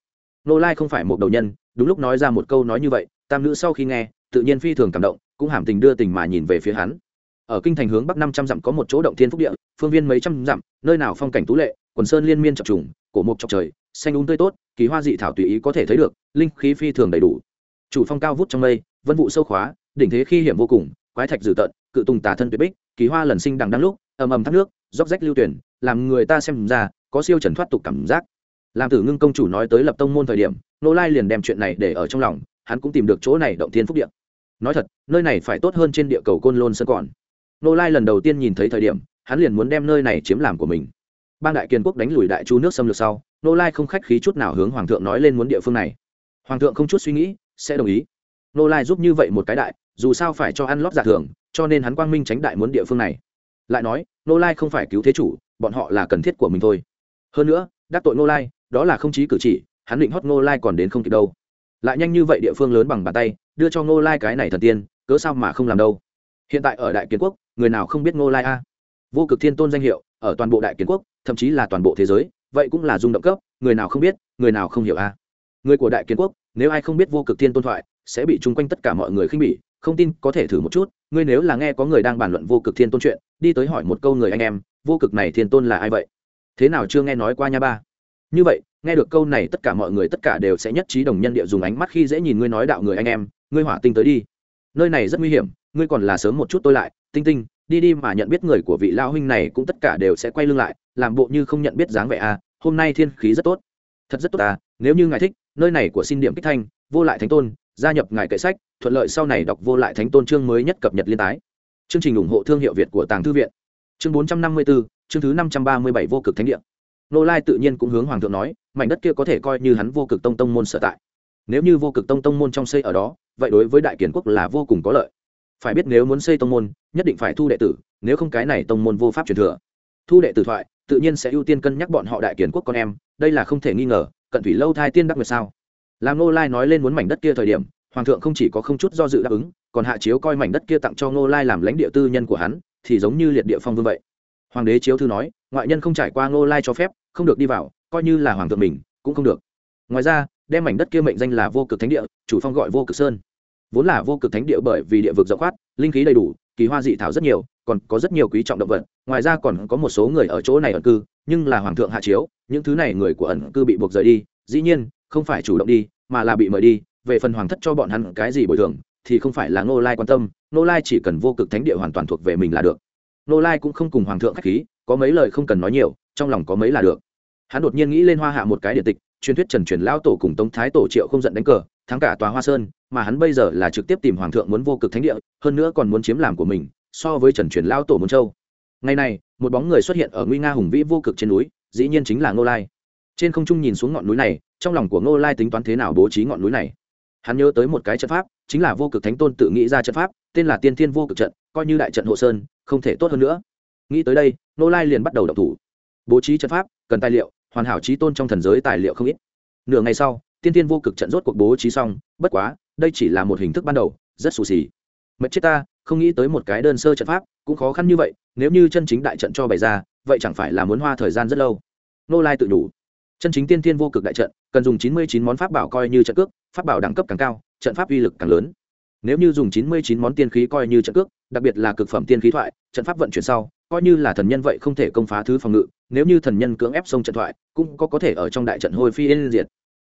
Nô lai không phải một đầu nhân, đúng lúc nói ra một câu nói như vậy, tam nữ sau khi nghe, tự nhiên phi thường cảm động, cũng hàm tình đưa tình mà nhìn về phía hắn. Ở kinh thành hướng bắc năm trăm dặm có một chỗ động thiên phúc địa, phương viên mấy trăm dặm, nơi nào phong cảnh tú lệ, quần sơn liên miên chập trùng, cổ mục chọc trời, xanh úng tươi tốt, kỳ hoa dị thảo tùy ý có thể thấy được, linh khí phi thường đầy đủ. Chủ phong cao vút trong mây, vân vụ sâu khóa, đỉnh thế khi hiểm vô cùng, quái thạch dữ tợn, cự tùng tà thân tuyệt bích, kỳ hoa lần sinh đằng đăng lúc, ầm ầm thác nước róc rách lưu tuyển làm người ta xem ra có siêu trần thoát tục cảm giác. Làm tử ngưng công chủ nói tới lập tông môn thời điểm nô lai liền đem chuyện này để ở trong lòng hắn cũng tìm được chỗ này động thiên phúc điện nói thật nơi này phải tốt hơn trên địa cầu côn lôn sơn còn. Nô lai lần đầu tiên nhìn thấy thời điểm hắn liền muốn đem nơi này chiếm làm của mình. Bang đại kiên quốc đánh lùi đại chu nước xâm lược sau nô lai không khách khí chút nào hướng hoàng thượng nói lên muốn địa phương này. Hoàng thượng không chút suy nghĩ sẽ đồng ý. Nô lai giúp như vậy một cái đại dù sao phải cho ăn lót giả thưởng, cho nên hắn quang minh tránh đại muốn địa phương này lại nói nô lai không phải cứu thế chủ, bọn họ là cần thiết của mình thôi. Hơn nữa, đắc tội nô lai, đó là không chí cử chỉ, hắn định hót nô lai còn đến không kịp đâu. Lại nhanh như vậy địa phương lớn bằng bàn tay, đưa cho nô lai cái này thần tiên, cớ sao mà không làm đâu? Hiện tại ở đại kiến quốc, người nào không biết nô lai a? Vô cực thiên tôn danh hiệu, ở toàn bộ đại kiến quốc, thậm chí là toàn bộ thế giới, vậy cũng là rung động cấp, người nào không biết, người nào không hiểu a? Người của đại kiến quốc, nếu ai không biết vô cực thiên tôn thoại, sẽ bị chung quanh tất cả mọi người khinh bỉ không tin, có thể thử một chút, ngươi nếu là nghe có người đang bàn luận vô cực thiên tôn chuyện, đi tới hỏi một câu người anh em, vô cực này thiên tôn là ai vậy? Thế nào chưa nghe nói qua nha ba? Như vậy, nghe được câu này tất cả mọi người tất cả đều sẽ nhất trí đồng nhân địa dùng ánh mắt khi dễ nhìn ngươi nói đạo người anh em, ngươi hỏa tinh tới đi. Nơi này rất nguy hiểm, ngươi còn là sớm một chút tôi lại, tinh tinh, đi đi mà nhận biết người của vị lao huynh này cũng tất cả đều sẽ quay lưng lại, làm bộ như không nhận biết dáng vẻ à hôm nay thiên khí rất tốt. Thật rất tốt à nếu như ngài thích, nơi này của xin điểm kích thanh, vô lại thánh tôn, gia nhập ngài kệ sách thuận lợi sau này đọc vô lại thánh tôn chương mới nhất cập nhật liên tái. Chương trình ủng hộ thương hiệu việt của tàng thư viện. Chương bốn trăm năm mươi bốn chương thứ năm trăm ba mươi bảy vô cực thánh địa. Nô lai tự nhiên cũng hướng hoàng thượng nói, mảnh đất kia có thể coi như hắn vô cực tông tông môn sở tại. Nếu như vô cực tông tông môn trong xây ở đó, vậy đối với đại kiến quốc là vô cùng có lợi. Phải biết nếu muốn xây tông môn, nhất định phải thu đệ tử, nếu không cái này tông môn vô pháp truyền thừa. Thu đệ tử thoại, tự nhiên sẽ ưu tiên cân nhắc bọn họ đại kiến quốc con em, đây là không thể nghi ngờ, cận thủy lâu thai tiên đắc nguyệt sao? Làm nô lai nói lên muốn mảnh đất kia thời điểm hoàng thượng không chỉ có không chút do dự đáp ứng, còn hạ chiếu coi mảnh đất kia tặng cho Ngô lai làm lãnh địa tư nhân của hắn, thì giống như liệt địa phong vương vậy. Hoàng đế chiếu thư nói, ngoại nhân không trải qua Ngô lai cho phép, không được đi vào, coi như là hoàng thượng mình, cũng không được. Ngoài ra, đem mảnh đất kia mệnh danh là vô cực thánh địa, chủ phong gọi vô cực sơn. Vốn là vô cực thánh địa bởi vì địa vực rộng khoát, linh khí đầy đủ, kỳ hoa dị thảo rất nhiều, còn có rất nhiều quý trọng động vật, ngoài ra còn có một số người ở chỗ này ẩn cư, nhưng là hoàng thượng hạ chiếu, những thứ này người của ẩn cư bị buộc rời đi, dĩ nhiên, không phải chủ động đi, mà là bị mời đi về phần hoàng thất cho bọn hắn cái gì bồi thường, thì không phải là nô lai quan tâm nô lai chỉ cần vô cực thánh địa hoàn toàn thuộc về mình là được. Nô lai cũng không cùng hoàng thượng k h á c h khí, có mấy lời không cần nói nhiều, trong lòng có mấy là được. Hắn đột nhiên nghĩ lên hoa hạ một cái địa tịch, truyền thuyết trần truyền Lão tổ cùng tống thái tổ triệu không giận đánh cờ, thắng cả tòa hoa sơn, mà hắn bây giờ là trực tiếp tìm hoàng thượng muốn vô cực thánh địa, hơn nữa còn muốn chiếm làm của mình, so với trần truyền Lão tổ muốn châu ngày này, một bóng người xuất hiện ở nguy nga hùng vĩ vô cực trên núi, dĩ nhiên chính là ngô lai. Trên không trung nhìn xuống ngọn núi này, trong lòng của ngô lai tính toán thế nào bố trí ngọn núi này? Hắn nhớ tới một cái trận pháp, chính là vô cực thánh tôn tự nghĩ ra trận pháp, tên là tiên thiên vô cực trận, coi như đại trận hộ sơn, không thể tốt hơn nữa. Nghĩ tới đây, nô lai liền bắt đầu đọc thủ. Bố trí trận pháp, cần tài liệu, hoàn hảo trí tôn trong thần giới tài liệu không ít. Nửa ngày sau, tiên thiên vô cực trận rốt cuộc bố trí xong, bất quá, đây chỉ là một hình thức ban đầu, rất xù xì. Mật chết ta, không nghĩ tới một cái đơn sơ trận pháp, cũng khó khăn như vậy, nếu như chân chính đại trận cho bày ra, vậy chẳng phải là muốn hoa thời gian rất lâu. Nô lai tự đủ chân chính tiên thiên vô cực đại trận, cần dùng chín mươi chín món pháp bảo coi như trận cước, pháp bảo đẳng cấp càng cao, trận pháp uy lực càng lớn. Nếu như dùng chín mươi chín món tiên khí coi như trận cước, đặc biệt là cực phẩm tiên khí thoại, trận pháp vận chuyển sau, coi như là thần nhân vậy không thể công phá thứ phòng ngự, nếu như thần nhân cưỡng ép sông trận thoại, cũng có có thể ở trong đại trận hồi phi yên diệt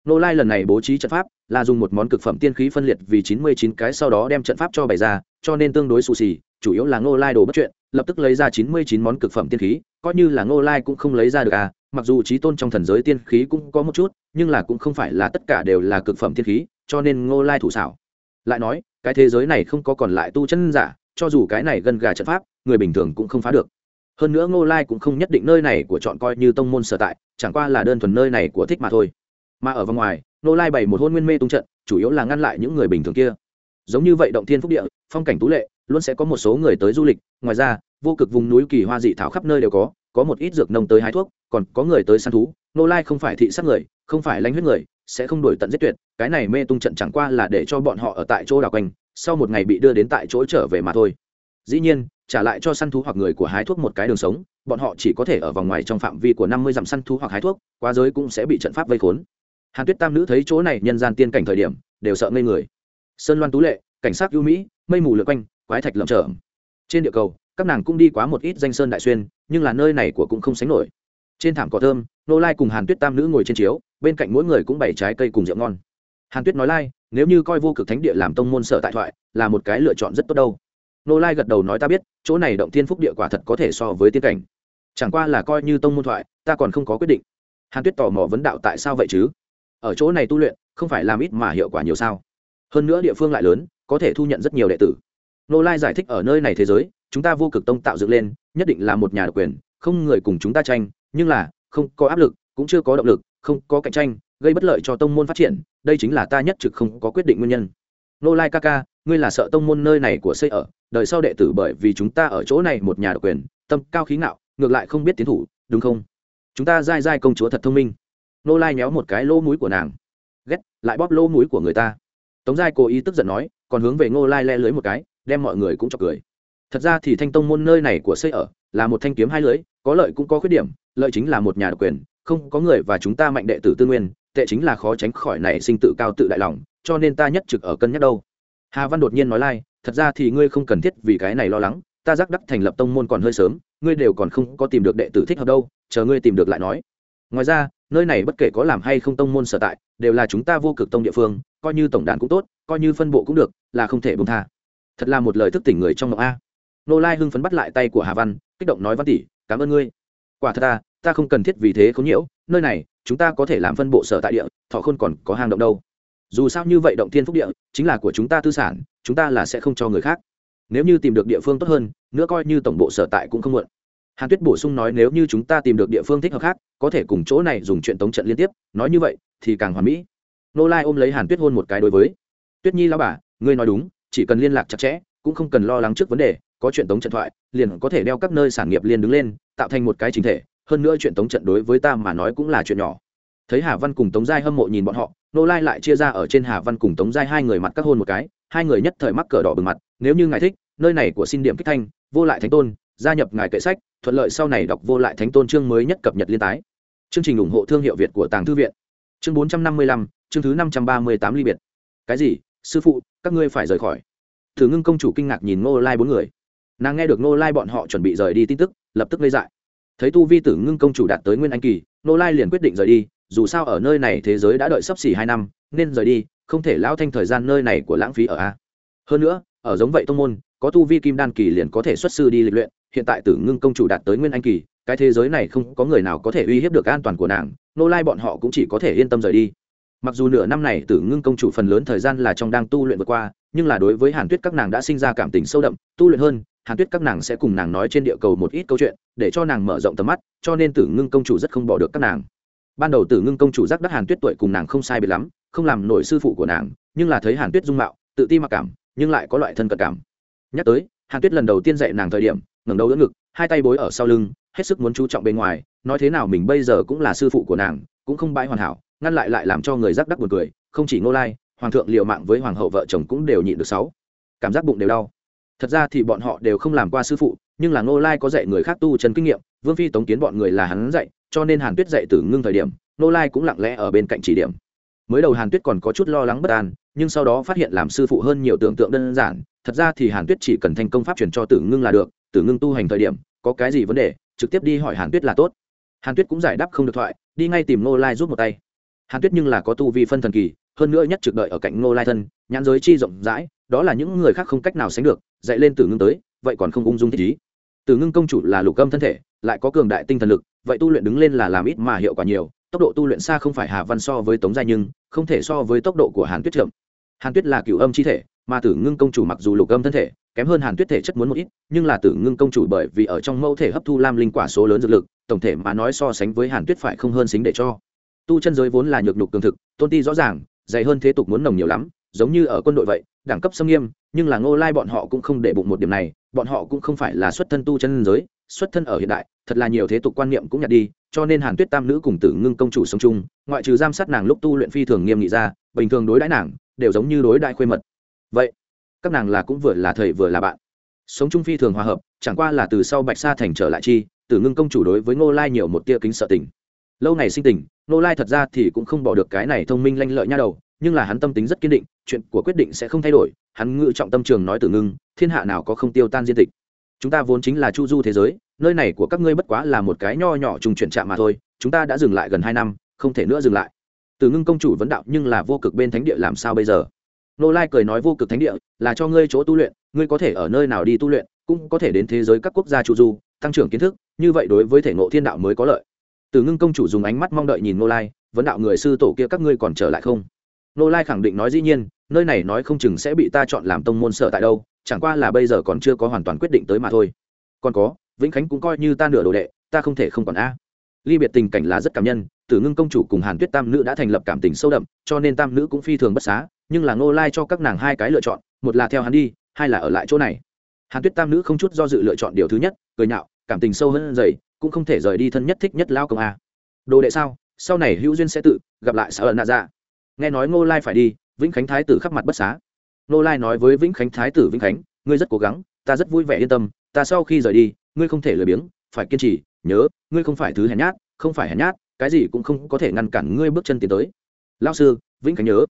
nô lai lần này bố trí trận pháp là dùng một món cực phẩm tiên khí phân liệt vì chín mươi chín cái sau đó đem trận pháp cho bày ra, cho nên tương đối xù xì, chủ yếu là nô lai đồ bất chuyện, lập tức lấy ra chín mươi chín món cực phẩm tiên khí, coi như là nô lai cũng không lấy ra được à mặc dù trí tôn trong thần giới tiên khí cũng có một chút, nhưng là cũng không phải là tất cả đều là cực phẩm tiên khí, cho nên nô lai thủ xảo. Lại nói, cái thế giới này không có còn lại tu chân giả, cho dù cái này gần gà trận pháp, người bình thường cũng không phá được. Hơn nữa ngô lai cũng không nhất định nơi này của chọn coi như tông môn sở tại, chẳng qua là đơn thuần nơi này của thích mà thôi mà ở vòng ngoài, Nô lai bày một hôn nguyên mê tung trận, chủ yếu là ngăn lại những người bình thường kia. Giống như vậy động thiên phúc địa, phong cảnh tú lệ, luôn sẽ có một số người tới du lịch. Ngoài ra, vô cực vùng núi kỳ hoa dị thảo khắp nơi đều có có một ít dược nông tới hái thuốc, còn có người tới săn thú. Nô lai không phải thị sát người, không phải lánh huyết người, sẽ không đổi tận giết tuyệt, cái này mê tung trận chẳng qua là để cho bọn họ ở tại chỗ đào quanh, sau một ngày bị đưa đến tại chỗ trở về mà thôi. Dĩ nhiên, trả lại cho săn thú hoặc người của hái thuốc một cái đường sống, bọn họ chỉ có thể ở vòng ngoài trong phạm vi của năm mươi dặm săn thú hoặc hái thuốc qua giới cũng sẽ bị trận pháp vây khốn hàn tuyết tam nữ thấy chỗ này nhân gian tiên cảnh thời điểm, đều sợ ngây người. Sơn loan tú lệ, cảnh sát ưu mỹ, mây mù lượt quanh, quái thạch lợm trở trên địa cầu, các nàng cũng đi quá một ít danh sơn đại xuyên, nhưng là nơi này của cũng không sánh nổi. Trên thảm cỏ thơm, nô lai cùng hàn tuyết tam nữ ngồi trên chiếu, bên cạnh mỗi người cũng bày trái cây cùng rượu ngon. Hàn tuyết nói lai, nếu như coi vô cực thánh địa làm tông môn sở tại thoại, là một cái lựa chọn rất tốt đâu. Nô lai gật đầu nói, ta biết, chỗ này động thiên phúc địa quả thật có thể so với tiên cảnh. Chẳng qua là coi như tông môn thoại, ta còn không có quyết định. Hàn tuyết tò mò vấn đạo, tại sao vậy chứ? Ở chỗ này tu luyện, không phải làm ít mà hiệu quả nhiều sao? Hơn nữa địa phương lại lớn, có thể thu nhận rất nhiều đệ tử. Nô lai giải thích ở nơi này thế giới, chúng ta vô cực tông tạo dựng lên, nhất định là một nhà độc quyền, không người cùng chúng ta tranh, nhưng là, không có áp lực, cũng chưa có động lực, không có cạnh tranh, gây bất lợi cho tông môn phát triển, đây chính là ta nhất trực không có quyết định nguyên nhân. Nô lai ca ca, ngươi là sợ tông môn nơi này của xây ở, đời sau đệ tử bởi vì chúng ta ở chỗ này một nhà độc quyền, tâm cao khí ngạo, ngược lại không biết tiến thủ, đúng không? Chúng ta dai dai công chúa thật thông minh nô lai méo một cái lỗ mũi của nàng. Ghét, lại bóp lỗ mũi của người ta. Tống giai cố ý tức giận nói, còn hướng về ngô lai le lưới một cái, đem mọi người cũng chọc cười. Thật ra thì thanh tông môn nơi này của xây ở là một thanh kiếm hai lưới, có lợi cũng có khuyết điểm, lợi chính là một nhà độc quyền, không có người và chúng ta mạnh đệ tử tư nguyên, tệ chính là khó tránh khỏi này sinh tự cao tự đại lòng, cho nên ta nhất trực ở cân nhắc đâu. Hà văn đột nhiên nói lai, thật ra thì ngươi không cần thiết vì cái này lo lắng, ta giác đắc thành lập tông môn còn hơi sớm, ngươi đều còn không có tìm được đệ tử thích hợp đâu, chờ ngươi tìm được lại nói. Ngoài ra nơi này bất kể có làm hay không tông môn sở tại, đều là chúng ta vô cực tông địa phương, coi như tổng đàn cũng tốt, coi như phân bộ cũng được, là không thể bông tha. Thật là một lời thức tỉnh người trong mộng a. Nô lai hưng phấn bắt lại tay của hà văn, kích động nói văn tỷ, cảm ơn ngươi. Quả thật ta ta không cần thiết vì thế không nhiễu, nơi này, chúng ta có thể làm phân bộ sở tại địa, thọ khôn còn có hang động đâu. Dù sao như vậy động thiên phúc địa, chính là của chúng ta tư sản, chúng ta là sẽ không cho người khác. Nếu như tìm được địa phương tốt hơn, nữa coi như tổng bộ sở tại cũng không muộn hàn tuyết bổ sung nói nếu như chúng ta tìm được địa phương thích hợp khác, có thể cùng chỗ này dùng chuyện tống trận liên tiếp, nói như vậy thì càng hoàn mỹ. Nô lai ôm lấy hàn tuyết hôn một cái đối với. Tuyết nhi lao bà, ngươi nói đúng, chỉ cần liên lạc chặt chẽ, cũng không cần lo lắng trước vấn đề, có chuyện tống trận thoại, liền có thể đeo các nơi sản nghiệp liên đứng lên, tạo thành một cái chính thể, hơn nữa chuyện tống trận đối với ta mà nói cũng là chuyện nhỏ. Thấy hà văn cùng tống giai hâm mộ nhìn bọn họ, nô lai lại chia ra ở trên hà văn cùng tống giai hai người mặt các hôn một cái, hai người nhất thời mắc cờ đỏ bừng mặt, nếu như ngài thích, nơi này của xin điểm kích thanh, vô lại thánh tôn gia nhập ngài kệ sách, thuận lợi sau này đọc vô lại thánh tôn chương mới nhất cập nhật liên tái. Chương trình ủng hộ thương hiệu việt của tàng thư viện. Chương bốn trăm năm mươi lăm, chương thứ năm trăm ba mươi tám ly biệt. Cái gì? Sư phụ, các ngươi phải rời khỏi. Thử ngưng công chủ kinh ngạc nhìn ngô lai bốn người. Nàng nghe được ngô lai bọn họ chuẩn bị rời đi tin tức, lập tức gây dại. Thấy tu vi tử ngưng công chủ đạt tới nguyên anh kỳ, ngô lai liền quyết định rời đi, dù sao ở nơi này thế giới đã đợi sắp xỉ hai năm, nên rời đi, không thể lao thanh thời gian nơi này của lãng phí ở a. Hơn nữa, ở giống vậy tông môn, có tu vi kim đan kỳ liền có thể xuất sư đi lịch luyện hiện tại tử ngưng công chủ đạt tới nguyên anh kỳ, cái thế giới này không có người nào có thể uy hiếp được an toàn của nàng, nô lai bọn họ cũng chỉ có thể yên tâm rời đi. Mặc dù nửa năm này tử ngưng công chủ phần lớn thời gian là trong đang tu luyện vượt qua, nhưng là đối với hàn tuyết các nàng đã sinh ra cảm tình sâu đậm, tu luyện hơn, hàn tuyết các nàng sẽ cùng nàng nói trên địa cầu một ít câu chuyện, để cho nàng mở rộng tầm mắt, cho nên tử ngưng công chủ rất không bỏ được các nàng. Ban đầu tử ngưng công chủ giác đắc hàn tuyết tuổi cùng nàng không sai biệt lắm, không làm nổi sư phụ của nàng, nhưng là thấy hàn tuyết dung mạo, tự ti mặc cảm, nhưng lại có loại thân cận cảm. Nhắc tới, hàn tuyết lần đầu tiên dạy nàng thời điểm ngẩng đầu đỡ ngực, hai tay bối ở sau lưng, hết sức muốn chú trọng bên ngoài, nói thế nào mình bây giờ cũng là sư phụ của nàng, cũng không bãi hoàn hảo, ngăn lại lại làm cho người giác đắc buồn cười, không chỉ ngô lai, hoàng thượng liệu mạng với hoàng hậu vợ chồng cũng đều nhịn được sáu. Cảm giác bụng đều đau. Thật ra thì bọn họ đều không làm qua sư phụ, nhưng là ngô lai có dạy người khác tu chân kinh nghiệm, vương phi tống kiến bọn người là hắn dạy, cho nên hàn tuyết dạy từ ngưng thời điểm, ngô lai cũng lặng lẽ ở bên cạnh chỉ điểm. Mới đầu hàn tuyết còn có chút lo lắng bất an nhưng sau đó phát hiện làm sư phụ hơn nhiều tưởng tượng đơn giản, thật ra thì hàn tuyết chỉ cần thành công pháp truyền cho tử ngưng là được, tử ngưng tu hành thời điểm, có cái gì vấn đề, trực tiếp đi hỏi hàn tuyết là tốt. Hàn tuyết cũng giải đáp không được thoại, đi ngay tìm ngô lai rút một tay. Hàn tuyết nhưng là có tu vi phân thần kỳ, hơn nữa nhất trực đợi ở cạnh ngô lai thân, nhãn giới chi rộng rãi, đó là những người khác không cách nào sánh được, dạy lên tử ngưng tới, vậy còn không ung dung thích ý. Tử ngưng công chủ là lục âm thân thể, lại có cường đại tinh thần lực, vậy tu luyện đứng lên là làm ít mà hiệu quả nhiều, tốc độ tu luyện xa không phải hà văn so với tống gia nhưng, không thể so với tốc độ của hàn tuyết chậm hàn tuyết là cựu âm chi thể, mà tử ngưng công chủ mặc dù lục âm thân thể, kém hơn hàn tuyết thể chất muốn một ít, nhưng là tử ngưng công chủ bởi vì ở trong mẫu thể hấp thu lam linh quả số lớn dược lực, tổng thể mà nói so sánh với hàn tuyết phải không hơn xính để cho. Tu chân giới vốn là nhược nhục cường thực, tôn ti rõ ràng, dày hơn thế tục muốn nồng nhiều lắm, giống như ở quân đội vậy, đẳng cấp xâm nghiêm, nhưng là ngô lai bọn họ cũng không để bụng một điểm này, bọn họ cũng không phải là xuất thân tu chân giới, xuất thân ở hiện đại, thật là nhiều thế tục quan niệm cũng nhặt đi, cho nên hàn tuyết tam nữ cùng tử ngưng công chủ sống chung, ngoại trừ giam sát nàng lúc tu luyện phi thường nghiêm nghị ra, bình thường đối đãi nàng đều giống như đối đại khuê mật. Vậy, các nàng là cũng vừa là thầy vừa là bạn. Sống chung phi thường hòa hợp, chẳng qua là từ sau bạch sa thành trở lại chi, tử ngưng công chủ đối với ngô lai nhiều một tia kính sợ tình. Lâu ngày sinh tình, ngô lai thật ra thì cũng không bỏ được cái này thông minh lanh lợi nha đầu, nhưng là hắn tâm tính rất kiên định, chuyện của quyết định sẽ không thay đổi, hắn ngự trọng tâm trường nói tử ngưng, thiên hạ nào có không tiêu tan diên tịch. Chúng ta vốn chính là chu du thế giới, nơi này của các ngươi bất quá là một cái nho nhỏ trùng chuyển trạm mà thôi, chúng ta đã dừng lại gần hai năm, không thể nữa dừng lại từ ngưng công chủ vấn đạo nhưng là vô cực bên thánh địa làm sao bây giờ? Nô lai cười nói vô cực thánh địa là cho ngươi chỗ tu luyện, ngươi có thể ở nơi nào đi tu luyện, cũng có thể đến thế giới các quốc gia chủ du, tăng trưởng kiến thức, như vậy đối với thể ngộ thiên đạo mới có lợi. Từ ngưng công chủ dùng ánh mắt mong đợi nhìn nô lai, vấn đạo người sư tổ kia các ngươi còn trở lại không? Nô lai khẳng định nói dĩ nhiên, nơi này nói không chừng sẽ bị ta chọn làm tông môn sở tại đâu, chẳng qua là bây giờ còn chưa có hoàn toàn quyết định tới mà thôi. Còn có, vĩnh khánh cũng coi như ta nửa đồ đệ, ta không thể không còn a ly biệt tình cảnh là rất cảm nhân, tử ngưng công chủ cùng hàn tuyết tam nữ đã thành lập cảm tình sâu đậm, cho nên tam nữ cũng phi thường bất xá, nhưng là ngô lai cho các nàng hai cái lựa chọn, một là theo hắn đi, hai là ở lại chỗ này. Hàn tuyết tam nữ không chút do dự lựa chọn điều thứ nhất, cười nhạo, cảm tình sâu hơn dày cũng không thể rời đi thân nhất thích nhất lao công a. Đồ đệ sao, sau này hữu duyên sẽ tự, gặp lại sợ nạ ra nghe nói ngô lai phải đi, vĩnh khánh thái tử khắp mặt bất xá. Ngô lai nói với vĩnh khánh thái tử vĩnh khánh, ngươi rất cố gắng, ta rất vui vẻ yên tâm, ta sau khi rời đi, ngươi không thể lười biếng, phải kiên trì nhớ, ngươi không phải thứ hèn nhát, không phải hèn nhát, cái gì cũng không có thể ngăn cản ngươi bước chân tiến tới. Lao sư, vĩnh khánh nhớ.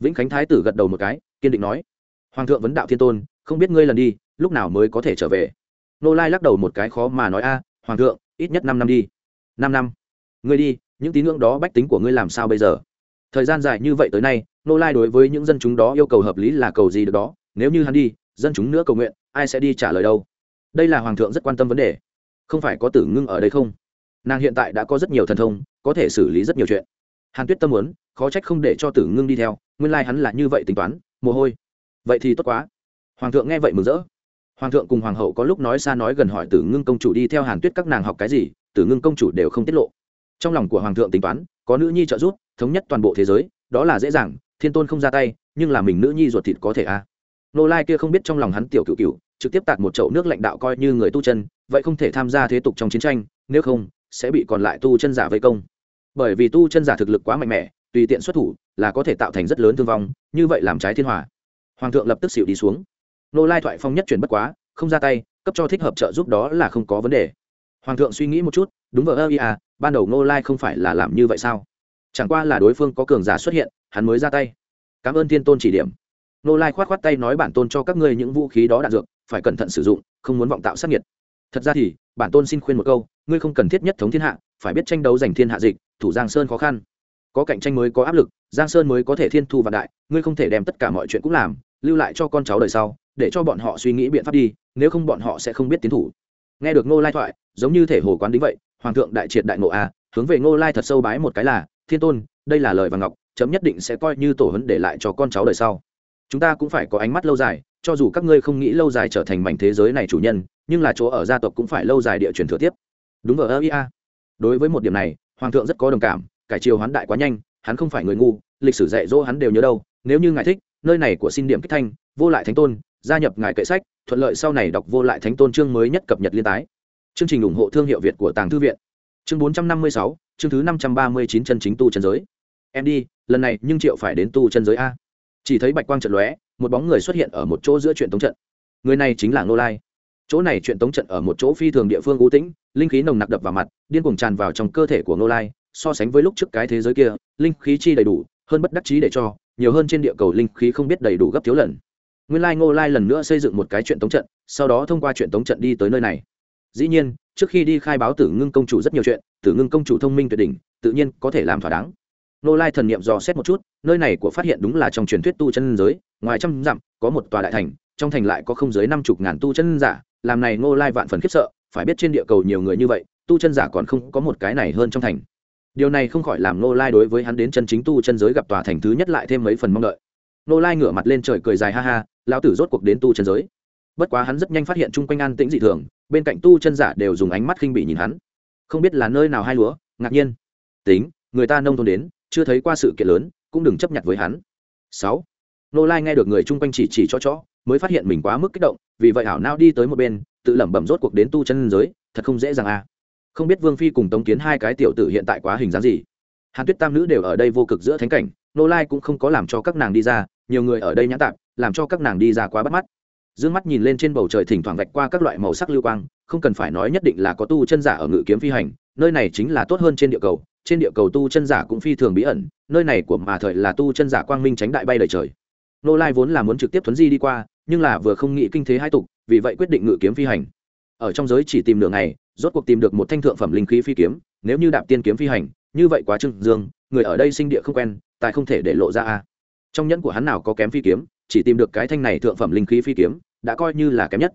Vĩnh khánh thái tử gật đầu một cái, kiên định nói. Hoàng thượng vấn đạo thiên tôn, không biết ngươi lần đi, lúc nào mới có thể trở về? Nô lai lắc đầu một cái khó mà nói a, hoàng thượng, ít nhất năm năm đi. Năm năm. Ngươi đi, những tín ngưỡng đó bách tính của ngươi làm sao bây giờ? Thời gian dài như vậy tới nay, nô lai đối với những dân chúng đó yêu cầu hợp lý là cầu gì được đó, nếu như hắn đi, dân chúng nữa cầu nguyện, ai sẽ đi trả lời đâu? Đây là hoàng thượng rất quan tâm vấn đề không phải có tử ngưng ở đây không? Nàng hiện tại đã có rất nhiều thần thông, có thể xử lý rất nhiều chuyện. Hàn tuyết tâm muốn, khó trách không để cho tử ngưng đi theo, nguyên lai、like、hắn là như vậy tính toán, mồ hôi. Vậy thì tốt quá. Hoàng thượng nghe vậy mừng rỡ. Hoàng thượng cùng hoàng hậu có lúc nói xa nói gần hỏi tử ngưng công chủ đi theo hàn tuyết các nàng học cái gì, tử ngưng công chủ đều không tiết lộ. Trong lòng của hoàng thượng tính toán, có nữ nhi trợ giúp, thống nhất toàn bộ thế giới, đó là dễ dàng, thiên tôn không ra tay, nhưng là mình nữ nhi ruột thịt có thể a à. nô lai kia không biết trong lòng hắn tiểu cựu cựu trực tiếp tạt một chậu nước lãnh đạo coi như người tu chân vậy không thể tham gia thế tục trong chiến tranh nếu không sẽ bị còn lại tu chân giả vây công. Bởi vì tu chân giả thực lực quá mạnh mẽ tùy tiện xuất thủ là có thể tạo thành rất lớn thương vong như vậy làm trái thiên hòa. Hoàng thượng lập tức xịu đi xuống. Nô lai thoại phong nhất chuyển bất quá không ra tay cấp cho thích hợp trợ giúp đó là không có vấn đề. Hoàng thượng suy nghĩ một chút đúng vậy, ơ ia à, ban đầu nô lai không phải là làm như vậy sao? Chẳng qua là đối phương có cường giả xuất hiện hắn mới ra tay. Cảm ơn thiên tôn chỉ điểm. Nô lai khoát khoát tay nói bản tôn cho các ngươi những vũ khí đó đạn dược phải cẩn thận sử dụng, không muốn vọng tạo sát nhiệt. Thật ra thì, bản tôn xin khuyên một câu, ngươi không cần thiết nhất thống thiên hạ, phải biết tranh đấu giành thiên hạ dịch, thủ giang sơn khó khăn. Có cạnh tranh mới có áp lực, giang sơn mới có thể thiên thu vạn đại, ngươi không thể đem tất cả mọi chuyện cũng làm, lưu lại cho con cháu đời sau, để cho bọn họ suy nghĩ biện pháp đi, nếu không bọn họ sẽ không biết tiến thủ. Nghe được ngô lai thoại, giống như thể hồ quán đính vậy, hoàng thượng đại triệt đại ngộ a hướng về ngô lai thật sâu bái một cái là, thiên tôn, đây là lời và ngọc, chấm nhất định sẽ coi như tổ hấn để lại cho con cháu đời sau. Chúng ta cũng phải có ánh mắt lâu dài cho dù các ngươi không nghĩ lâu dài trở thành mảnh thế giới này chủ nhân, nhưng là chỗ ở gia tộc cũng phải lâu dài địa truyền thừa tiếp. Đúng vờ ơ ia đối với một điểm này, hoàng thượng rất có đồng cảm, cải triều hoán đại quá nhanh, hắn không phải người ngu, lịch sử dạy dỗ hắn đều nhớ đâu. Nếu như ngài thích, nơi này của xin điểm kích thanh, vô lại thánh tôn, gia nhập ngài kệ sách, thuận lợi sau này đọc vô lại thánh tôn chương mới nhất cập nhật liên tái. Chương trình ủng hộ thương hiệu việt của tàng thư viện. Chương bốn trăm năm mươi sáu, chương thứ năm trăm ba mươi chín chân chính tu chân giới. Em đi, lần này nhưng triệu phải đến tu chân giới a chỉ thấy bạch quang trận lóe, một bóng người xuất hiện ở một chỗ giữa chuyện tống trận. Người này chính là Ngô lai. Chỗ này chuyện tống trận ở một chỗ phi thường địa phương u tĩnh, linh khí nồng nặc đập vào mặt, điên cuồng tràn vào trong cơ thể của Ngô lai, so sánh với lúc trước cái thế giới kia, linh khí chi đầy đủ, hơn bất đắc chí để cho, nhiều hơn trên địa cầu linh khí không biết đầy đủ gấp thiếu lần. Nguyên lai ngô lai lần nữa xây dựng một cái chuyện tống trận, sau đó thông qua chuyện tống trận đi tới nơi này. Dĩ nhiên, trước khi đi khai báo tử ngưng công chủ rất nhiều chuyện, tử ngưng công chủ thông minh tuyệt đỉnh, tự nhiên có thể làm thỏa đáng nô lai thần niệm dò xét một chút, nơi này của phát hiện đúng là trong truyền thuyết tu chân giới, ngoài trăm dặm, có một tòa đại thành, trong thành lại có không dưới năm chục ngàn tu chân giả, làm này nô lai vạn phần khiếp sợ, phải biết trên địa cầu nhiều người như vậy, tu chân giả còn không có một cái này hơn trong thành. Điều này không khỏi làm nô lai đối với hắn đến chân chính tu chân giới gặp tòa thành thứ nhất lại thêm mấy phần mong đợi. Nô lai ngửa mặt lên trời cười dài ha ha, lão tử rốt cuộc đến tu chân giới. Bất quá hắn rất nhanh phát hiện chung quanh an tĩnh dị thường, bên cạnh tu chân giả đều dùng ánh mắt khinh bỉ nhìn hắn. Không biết là nơi nào hai lúa, ngạc nhiên. Tính, người ta nông thôn đến chưa thấy qua sự kiện lớn, cũng đừng chấp nhận với hắn. Sáu. Nô lai nghe được người chung quanh chỉ chỉ cho chó, mới phát hiện mình quá mức kích động, vì vậy hảo nao đi tới một bên, tự lẩm bẩm rốt cuộc đến tu chân giới, thật không dễ dàng à. Không biết vương phi cùng tống kiến hai cái tiểu tử hiện tại quá hình dáng gì. Hàn tuyết tam nữ đều ở đây vô cực giữa thánh cảnh, nô lai cũng không có làm cho các nàng đi ra, nhiều người ở đây nhã tạp, làm cho các nàng đi ra quá bắt mắt. D ư ơ n g mắt nhìn lên trên bầu trời thỉnh thoảng vạch qua các loại màu sắc lưu quang, không cần phải nói nhất định là có tu chân giả ở ngự kiếm phi hành, nơi này chính là tốt hơn trên địa cầu trên địa cầu tu chân giả cũng phi thường bí ẩn, nơi này của mà thời là tu chân giả quang minh tránh đại bay đời trời. Nô lai vốn là muốn trực tiếp thuấn di đi qua, nhưng là vừa không nghĩ kinh thế hai tục, vì vậy quyết định ngự kiếm phi hành. Ở trong giới chỉ tìm nửa ngày, rốt cuộc tìm được một thanh thượng phẩm linh khí phi kiếm, nếu như đạp tiên kiếm phi hành, như vậy quá trưng dương, người ở đây sinh địa không quen, tài không thể để lộ ra a. Trong nhẫn của hắn nào có kém phi kiếm, chỉ tìm được cái thanh này thượng phẩm linh khí phi kiếm, đã coi như là kém nhất.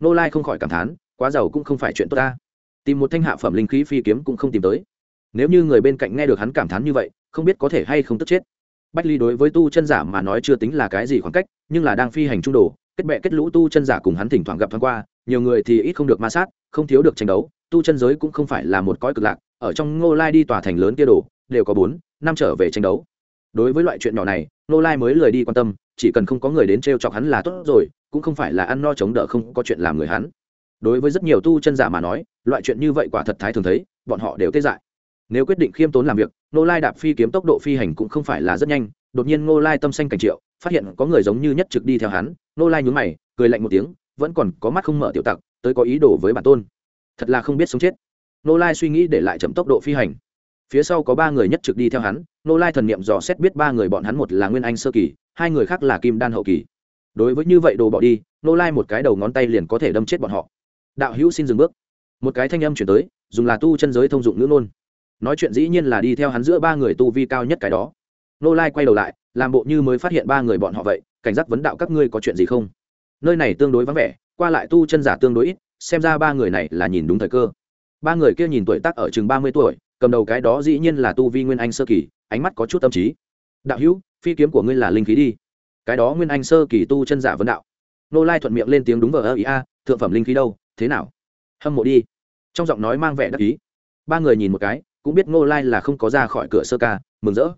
Nô lai không khỏi cảm thán, quá giàu cũng không phải chuyện tốt ta. Tìm một thanh hạ phẩm linh khí phi kiếm cũng không tìm tới nếu như người bên cạnh nghe được hắn cảm thán như vậy, không biết có thể hay không tức chết. Bách ly đối với tu chân giả mà nói chưa tính là cái gì khoảng cách, nhưng là đang phi hành trung đồ, kết bệ kết lũ tu chân giả cùng hắn thỉnh thoảng gặp thoáng qua, nhiều người thì ít không được ma sát, không thiếu được tranh đấu, tu chân giới cũng không phải là một cõi cực lạc, ở trong ngô lai đi tòa thành lớn kia đồ, đều có bốn, năm trở về tranh đấu. Đối với loại chuyện nhỏ này, ngô lai mới lười đi quan tâm, chỉ cần không có người đến t r e o chọc hắn là tốt rồi, cũng không phải là ăn no chống đỡ không có chuyện làm người hắn. Đối với rất nhiều tu chân giả mà nói, loại chuyện như vậy quả thật thái thường thấy, bọn họ đều tê dại nếu quyết định khiêm tốn làm việc Nô lai đạp phi kiếm tốc độ phi hành cũng không phải là rất nhanh. Đột nhiên Nô lai tâm xanh cảnh triệu, phát hiện có người giống như nhất trực đi theo hắn. Nô lai nhún mày, cười lạnh một tiếng, vẫn còn có mắt không mở tiểu tặc, tới có ý đồ với bản tôn. Thật là không biết sống chết. Nô lai suy nghĩ để lại chậm tốc độ phi hành. Phía sau có ba người nhất trực đi theo hắn. Nô lai thần niệm dò xét biết ba người bọn hắn một là nguyên anh sơ kỳ, hai người khác là kim đan hậu kỳ. Đối với như vậy đồ bỏ đi nô lai một cái đầu ngón tay liền có thể đâm chết bọn họ. Đạo hữu xin dừng bước. Một cái thanh âm chuyển tới, dùng là tu chân giới thông dụng ngữ nôn nói chuyện dĩ nhiên là đi theo hắn giữa ba người tu vi cao nhất cái đó. Nô lai quay đầu lại, làm bộ như mới phát hiện ba người bọn họ vậy, cảnh giác vấn đạo các ngươi có chuyện gì không? Nơi này tương đối vắng vẻ, qua lại tu chân giả tương đối ít, xem ra ba người này là nhìn đúng thời cơ. Ba người kia nhìn tuổi tác ở chừng ba mươi tuổi, cầm đầu cái đó dĩ nhiên là tu vi nguyên anh sơ kỳ, ánh mắt có chút tâm trí. Đạo hữu, phi kiếm của ngươi là linh khí đi. Cái đó nguyên anh sơ kỳ tu chân giả vấn đạo. Nô lai thuận miệng lên tiếng đúng vờ ơ ý a, thượng phẩm linh khí đâu, thế nào? Hâm mộ đi. Trong giọng nói mang vẻ đắc ý. Ba người nhìn một cái cũng biết Ngô lai là không có ra khỏi cửa sơ ca, mừng rỡ.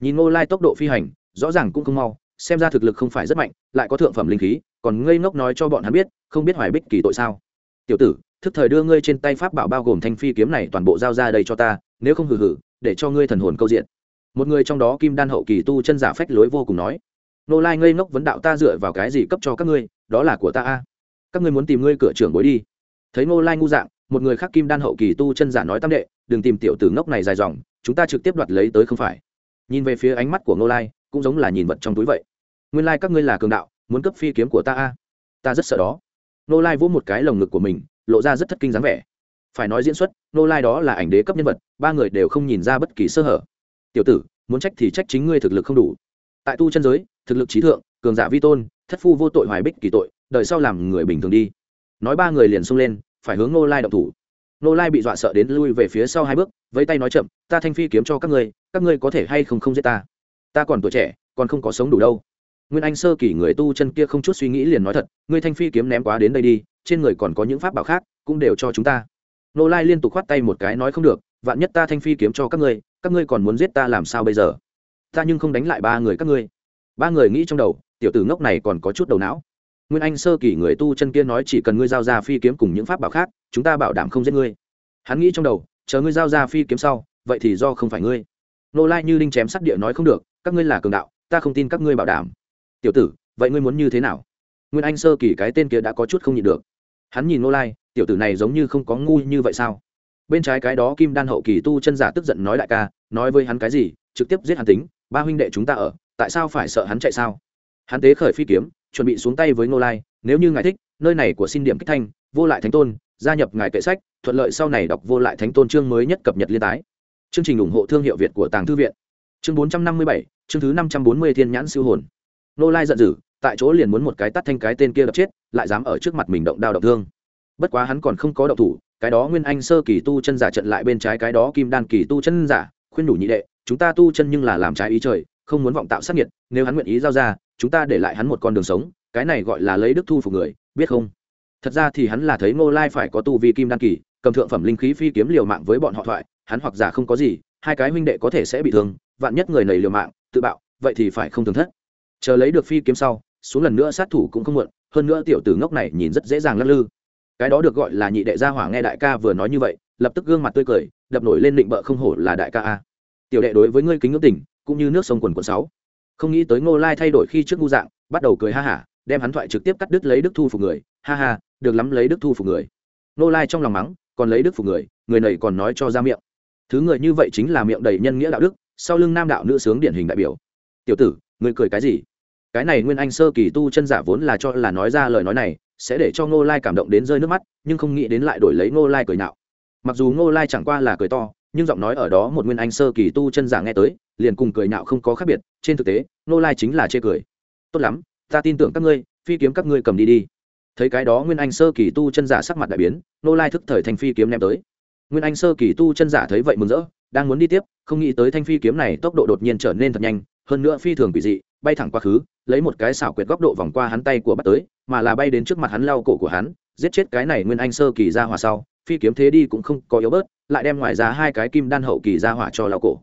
Nhìn Ngô lai tốc độ phi hành, rõ ràng cũng không mau, xem ra thực lực không phải rất mạnh, lại có thượng phẩm linh khí, còn ngây ngốc nói cho bọn hắn biết, không biết hoài bích kỳ tội sao. Tiểu tử, thức thời đưa ngươi trên tay pháp bảo bao gồm thanh phi kiếm này toàn bộ giao ra đây cho ta, nếu không hử hử để cho ngươi thần hồn câu diện. Một người trong đó kim đan hậu kỳ tu chân giả phách lối vô cùng nói. Nô lai ngây ngốc vấn đạo ta dựa vào cái gì cấp cho các ngươi, đó là của ta a. Các ngươi muốn tìm ngươi cửa trưởng bối đi. Thấy nô lai ngu dạng một người khác kim đan hậu kỳ tu chân giả nói tam đệ, đừng tìm tiểu tử ngốc này dài dòng, chúng ta trực tiếp đoạt lấy tới không phải. Nhìn về phía ánh mắt của ngô lai, cũng giống là nhìn vật trong túi vậy. Nguyên lai các ngươi là cường đạo, muốn cấp phi kiếm của ta a? Ta rất sợ đó. Ngô lai vỗ một cái lồng ngực của mình, lộ ra rất thất kinh dáng vẻ. Phải nói diễn xuất, ngô lai đó là ảnh đế cấp nhân vật, ba người đều không nhìn ra bất kỳ sơ hở. Tiểu tử, muốn trách thì trách chính ngươi thực lực không đủ. Tại tu chân giới, thực lực trí thượng, cường giả vi tôn, thất phu vô tội hoài bích kỳ tội đợi sau làm người bình thường đi. Nói ba người liền xông lên phải hướng nô lai động thủ. Nô lai bị dọa sợ đến lui về phía sau hai bước, vẫy tay nói chậm, ta thanh phi kiếm cho các ngươi các ngươi có thể hay không không giết ta? Ta còn tuổi trẻ, còn không có sống đủ đâu. Nguyên anh sơ kỳ người tu chân kia không chút suy nghĩ liền nói thật, ngươi thanh phi kiếm ném quá đến đây đi, trên người còn có những pháp bảo khác, cũng đều cho chúng ta. Nô lai liên tục khoát tay một cái nói không được, vạn nhất ta thanh phi kiếm cho các ngươi các ngươi còn muốn giết ta làm sao bây giờ? Ta nhưng không đánh lại ba người các ngươi. Ba người nghĩ trong đầu, tiểu tử ngốc này còn có chút đầu não nguyên anh sơ kỳ người tu chân kia nói chỉ cần ngươi giao ra phi kiếm cùng những pháp bảo khác, chúng ta bảo đảm không giết ngươi. Hắn nghĩ trong đầu, chờ ngươi giao ra phi kiếm sau, vậy thì do không phải ngươi. Nô lai như đinh chém sắt địa nói không được, các ngươi là cường đạo, ta không tin các ngươi bảo đảm. Tiểu tử, vậy ngươi muốn như thế nào? Nguyên anh sơ kỳ cái tên kia đã có chút không nhịn được. Hắn nhìn nô lai, tiểu tử này giống như không có ngu như vậy sao? Bên trái cái đó kim đan hậu kỳ tu chân giả tức giận nói đại ca, nói với hắn cái gì, trực tiếp giết hắn tính, ba huynh đệ chúng ta ở, tại sao phải sợ hắn chạy sao? Hắn tế khởi phi kiếm chuẩn bị xuống tay với ngô lai, nếu như ngài thích, nơi này của xin điểm kích thanh, vô lại thánh tôn, gia nhập ngài kệ sách, thuận lợi sau này đọc vô lại thánh tôn chương mới nhất cập nhật liên tái. Chương trình ủng hộ thương hiệu việt của tàng thư viện. Chương bốn trăm năm mươi bảy, chương thứ năm trăm bốn mươi thiên nhãn siêu hồn. Ngô lai giận dữ, tại chỗ liền muốn một cái tắt thanh cái tên kia đập chết, lại dám ở trước mặt mình động đao động thương. Bất quá hắn còn không có động thủ, cái đó nguyên anh sơ kỳ tu chân giả trận lại bên trái cái đó kim đan kỳ tu chân giả, khuyên đủ nhị đệ, chúng ta tu chân nhưng là làm trái ý trời, không muốn vọng tạo sát nhiệt nếu hắn nguyện ý giao ra chúng ta để lại hắn một con đường sống, cái này gọi là lấy đức thu phục người, biết không? Thật ra thì hắn là thấy ngô lai phải có tu vi kim đan kỳ, cầm thượng phẩm linh khí phi kiếm liều mạng với bọn họ thoại, hắn hoặc giả không có gì, hai cái huynh đệ có thể sẽ bị thương, vạn nhất người này liều mạng, tự bạo, vậy thì phải không thường thất. Chờ lấy được phi kiếm sau, xuống lần nữa sát thủ cũng không muộn, hơn nữa tiểu tử ngốc này nhìn rất dễ dàng lắc lư. Cái đó được gọi là nhị đệ gia hỏa nghe đại ca vừa nói như vậy, lập tức gương mặt tươi cười, đập nổi lên định bợ không hổ là đại ca a. Tiểu đệ đối với ngươi kính ngưỡng tình, cũng như nước sông quần quần sáu không nghĩ tới ngô lai thay đổi khi trước ngu dạng, bắt đầu cười ha hả, đem hắn thoại trực tiếp cắt đứt lấy đức thu phục người. Ha ha, được lắm lấy đức thu phục người. Ngô lai trong lòng mắng, còn lấy đức phục người người này còn nói cho ra miệng. Thứ người như vậy chính là miệng đầy nhân nghĩa đạo đức, sau lưng nam đạo nữ sướng điển hình đại biểu. Tiểu tử, người cười cái gì? Cái này nguyên anh sơ kỳ tu chân giả vốn là cho là nói ra lời nói này, sẽ để cho ngô lai cảm động đến rơi nước mắt, nhưng không nghĩ đến lại đổi lấy ngô lai cười nạo mặc dù ngô lai chẳng qua là cười to nhưng giọng nói ở đó một nguyên anh sơ kỳ tu chân giả nghe tới, liền cùng cười nạo không có khác biệt, trên thực tế, nô lai chính là chê cười. Tốt lắm, ta tin tưởng các ngươi, phi kiếm các ngươi cầm đi đi. Thấy cái đó nguyên anh sơ kỳ tu chân giả sắc mặt đại biến, nô lai thức thời thành phi kiếm ném tới. Nguyên anh sơ kỳ tu chân giả thấy vậy mừng rỡ, đang muốn đi tiếp, không nghĩ tới thanh phi kiếm này tốc độ đột nhiên trở nên thật nhanh, hơn nữa phi thường quỷ dị, bay thẳng quá khứ, lấy một cái xảo quyệt góc độ vòng qua hắn tay của bắt tới, mà là bay đến trước mặt hắn lau cổ của hắn giết chết cái này nguyên anh sơ kỳ ra hỏa sau, phi kiếm thế đi cũng không có yếu bớt, lại đem ngoài ra hai cái kim đan hậu kỳ ra hỏa cho lão cổ.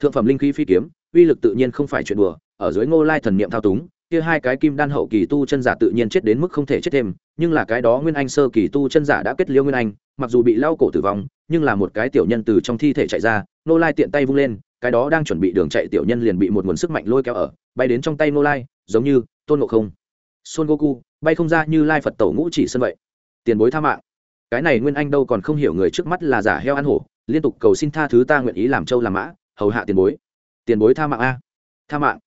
Thượng phẩm linh khí phi kiếm, uy lực tự nhiên không phải chuyện đùa, ở dưới ngô lai thần niệm thao túng, kia hai cái kim đan hậu kỳ tu chân giả tự nhiên chết đến mức không thể chết thêm, nhưng là cái đó nguyên anh sơ kỳ tu chân giả đã kết liêu nguyên anh, mặc dù bị lao cổ tử vong, nhưng là một cái tiểu nhân từ trong thi thể chạy ra, ngô lai tiện tay vung lên, cái đó đang chuẩn bị đường chạy tiểu nhân liền bị một nguồn sức mạnh lôi kéo ở, bay đến trong tay ngô lai, giống như tôn ngộ không. Son goku, bay không ra như lai phật tổ ngũ chỉ sân vậy tiền bối tha mạng. Cái này nguyên anh đâu còn không hiểu người trước mắt là giả heo ăn hổ, liên tục cầu xin tha thứ ta nguyện ý làm trâu làm mã, hầu hạ tiền bối. Tiền bối tha mạng a. Tha mạng.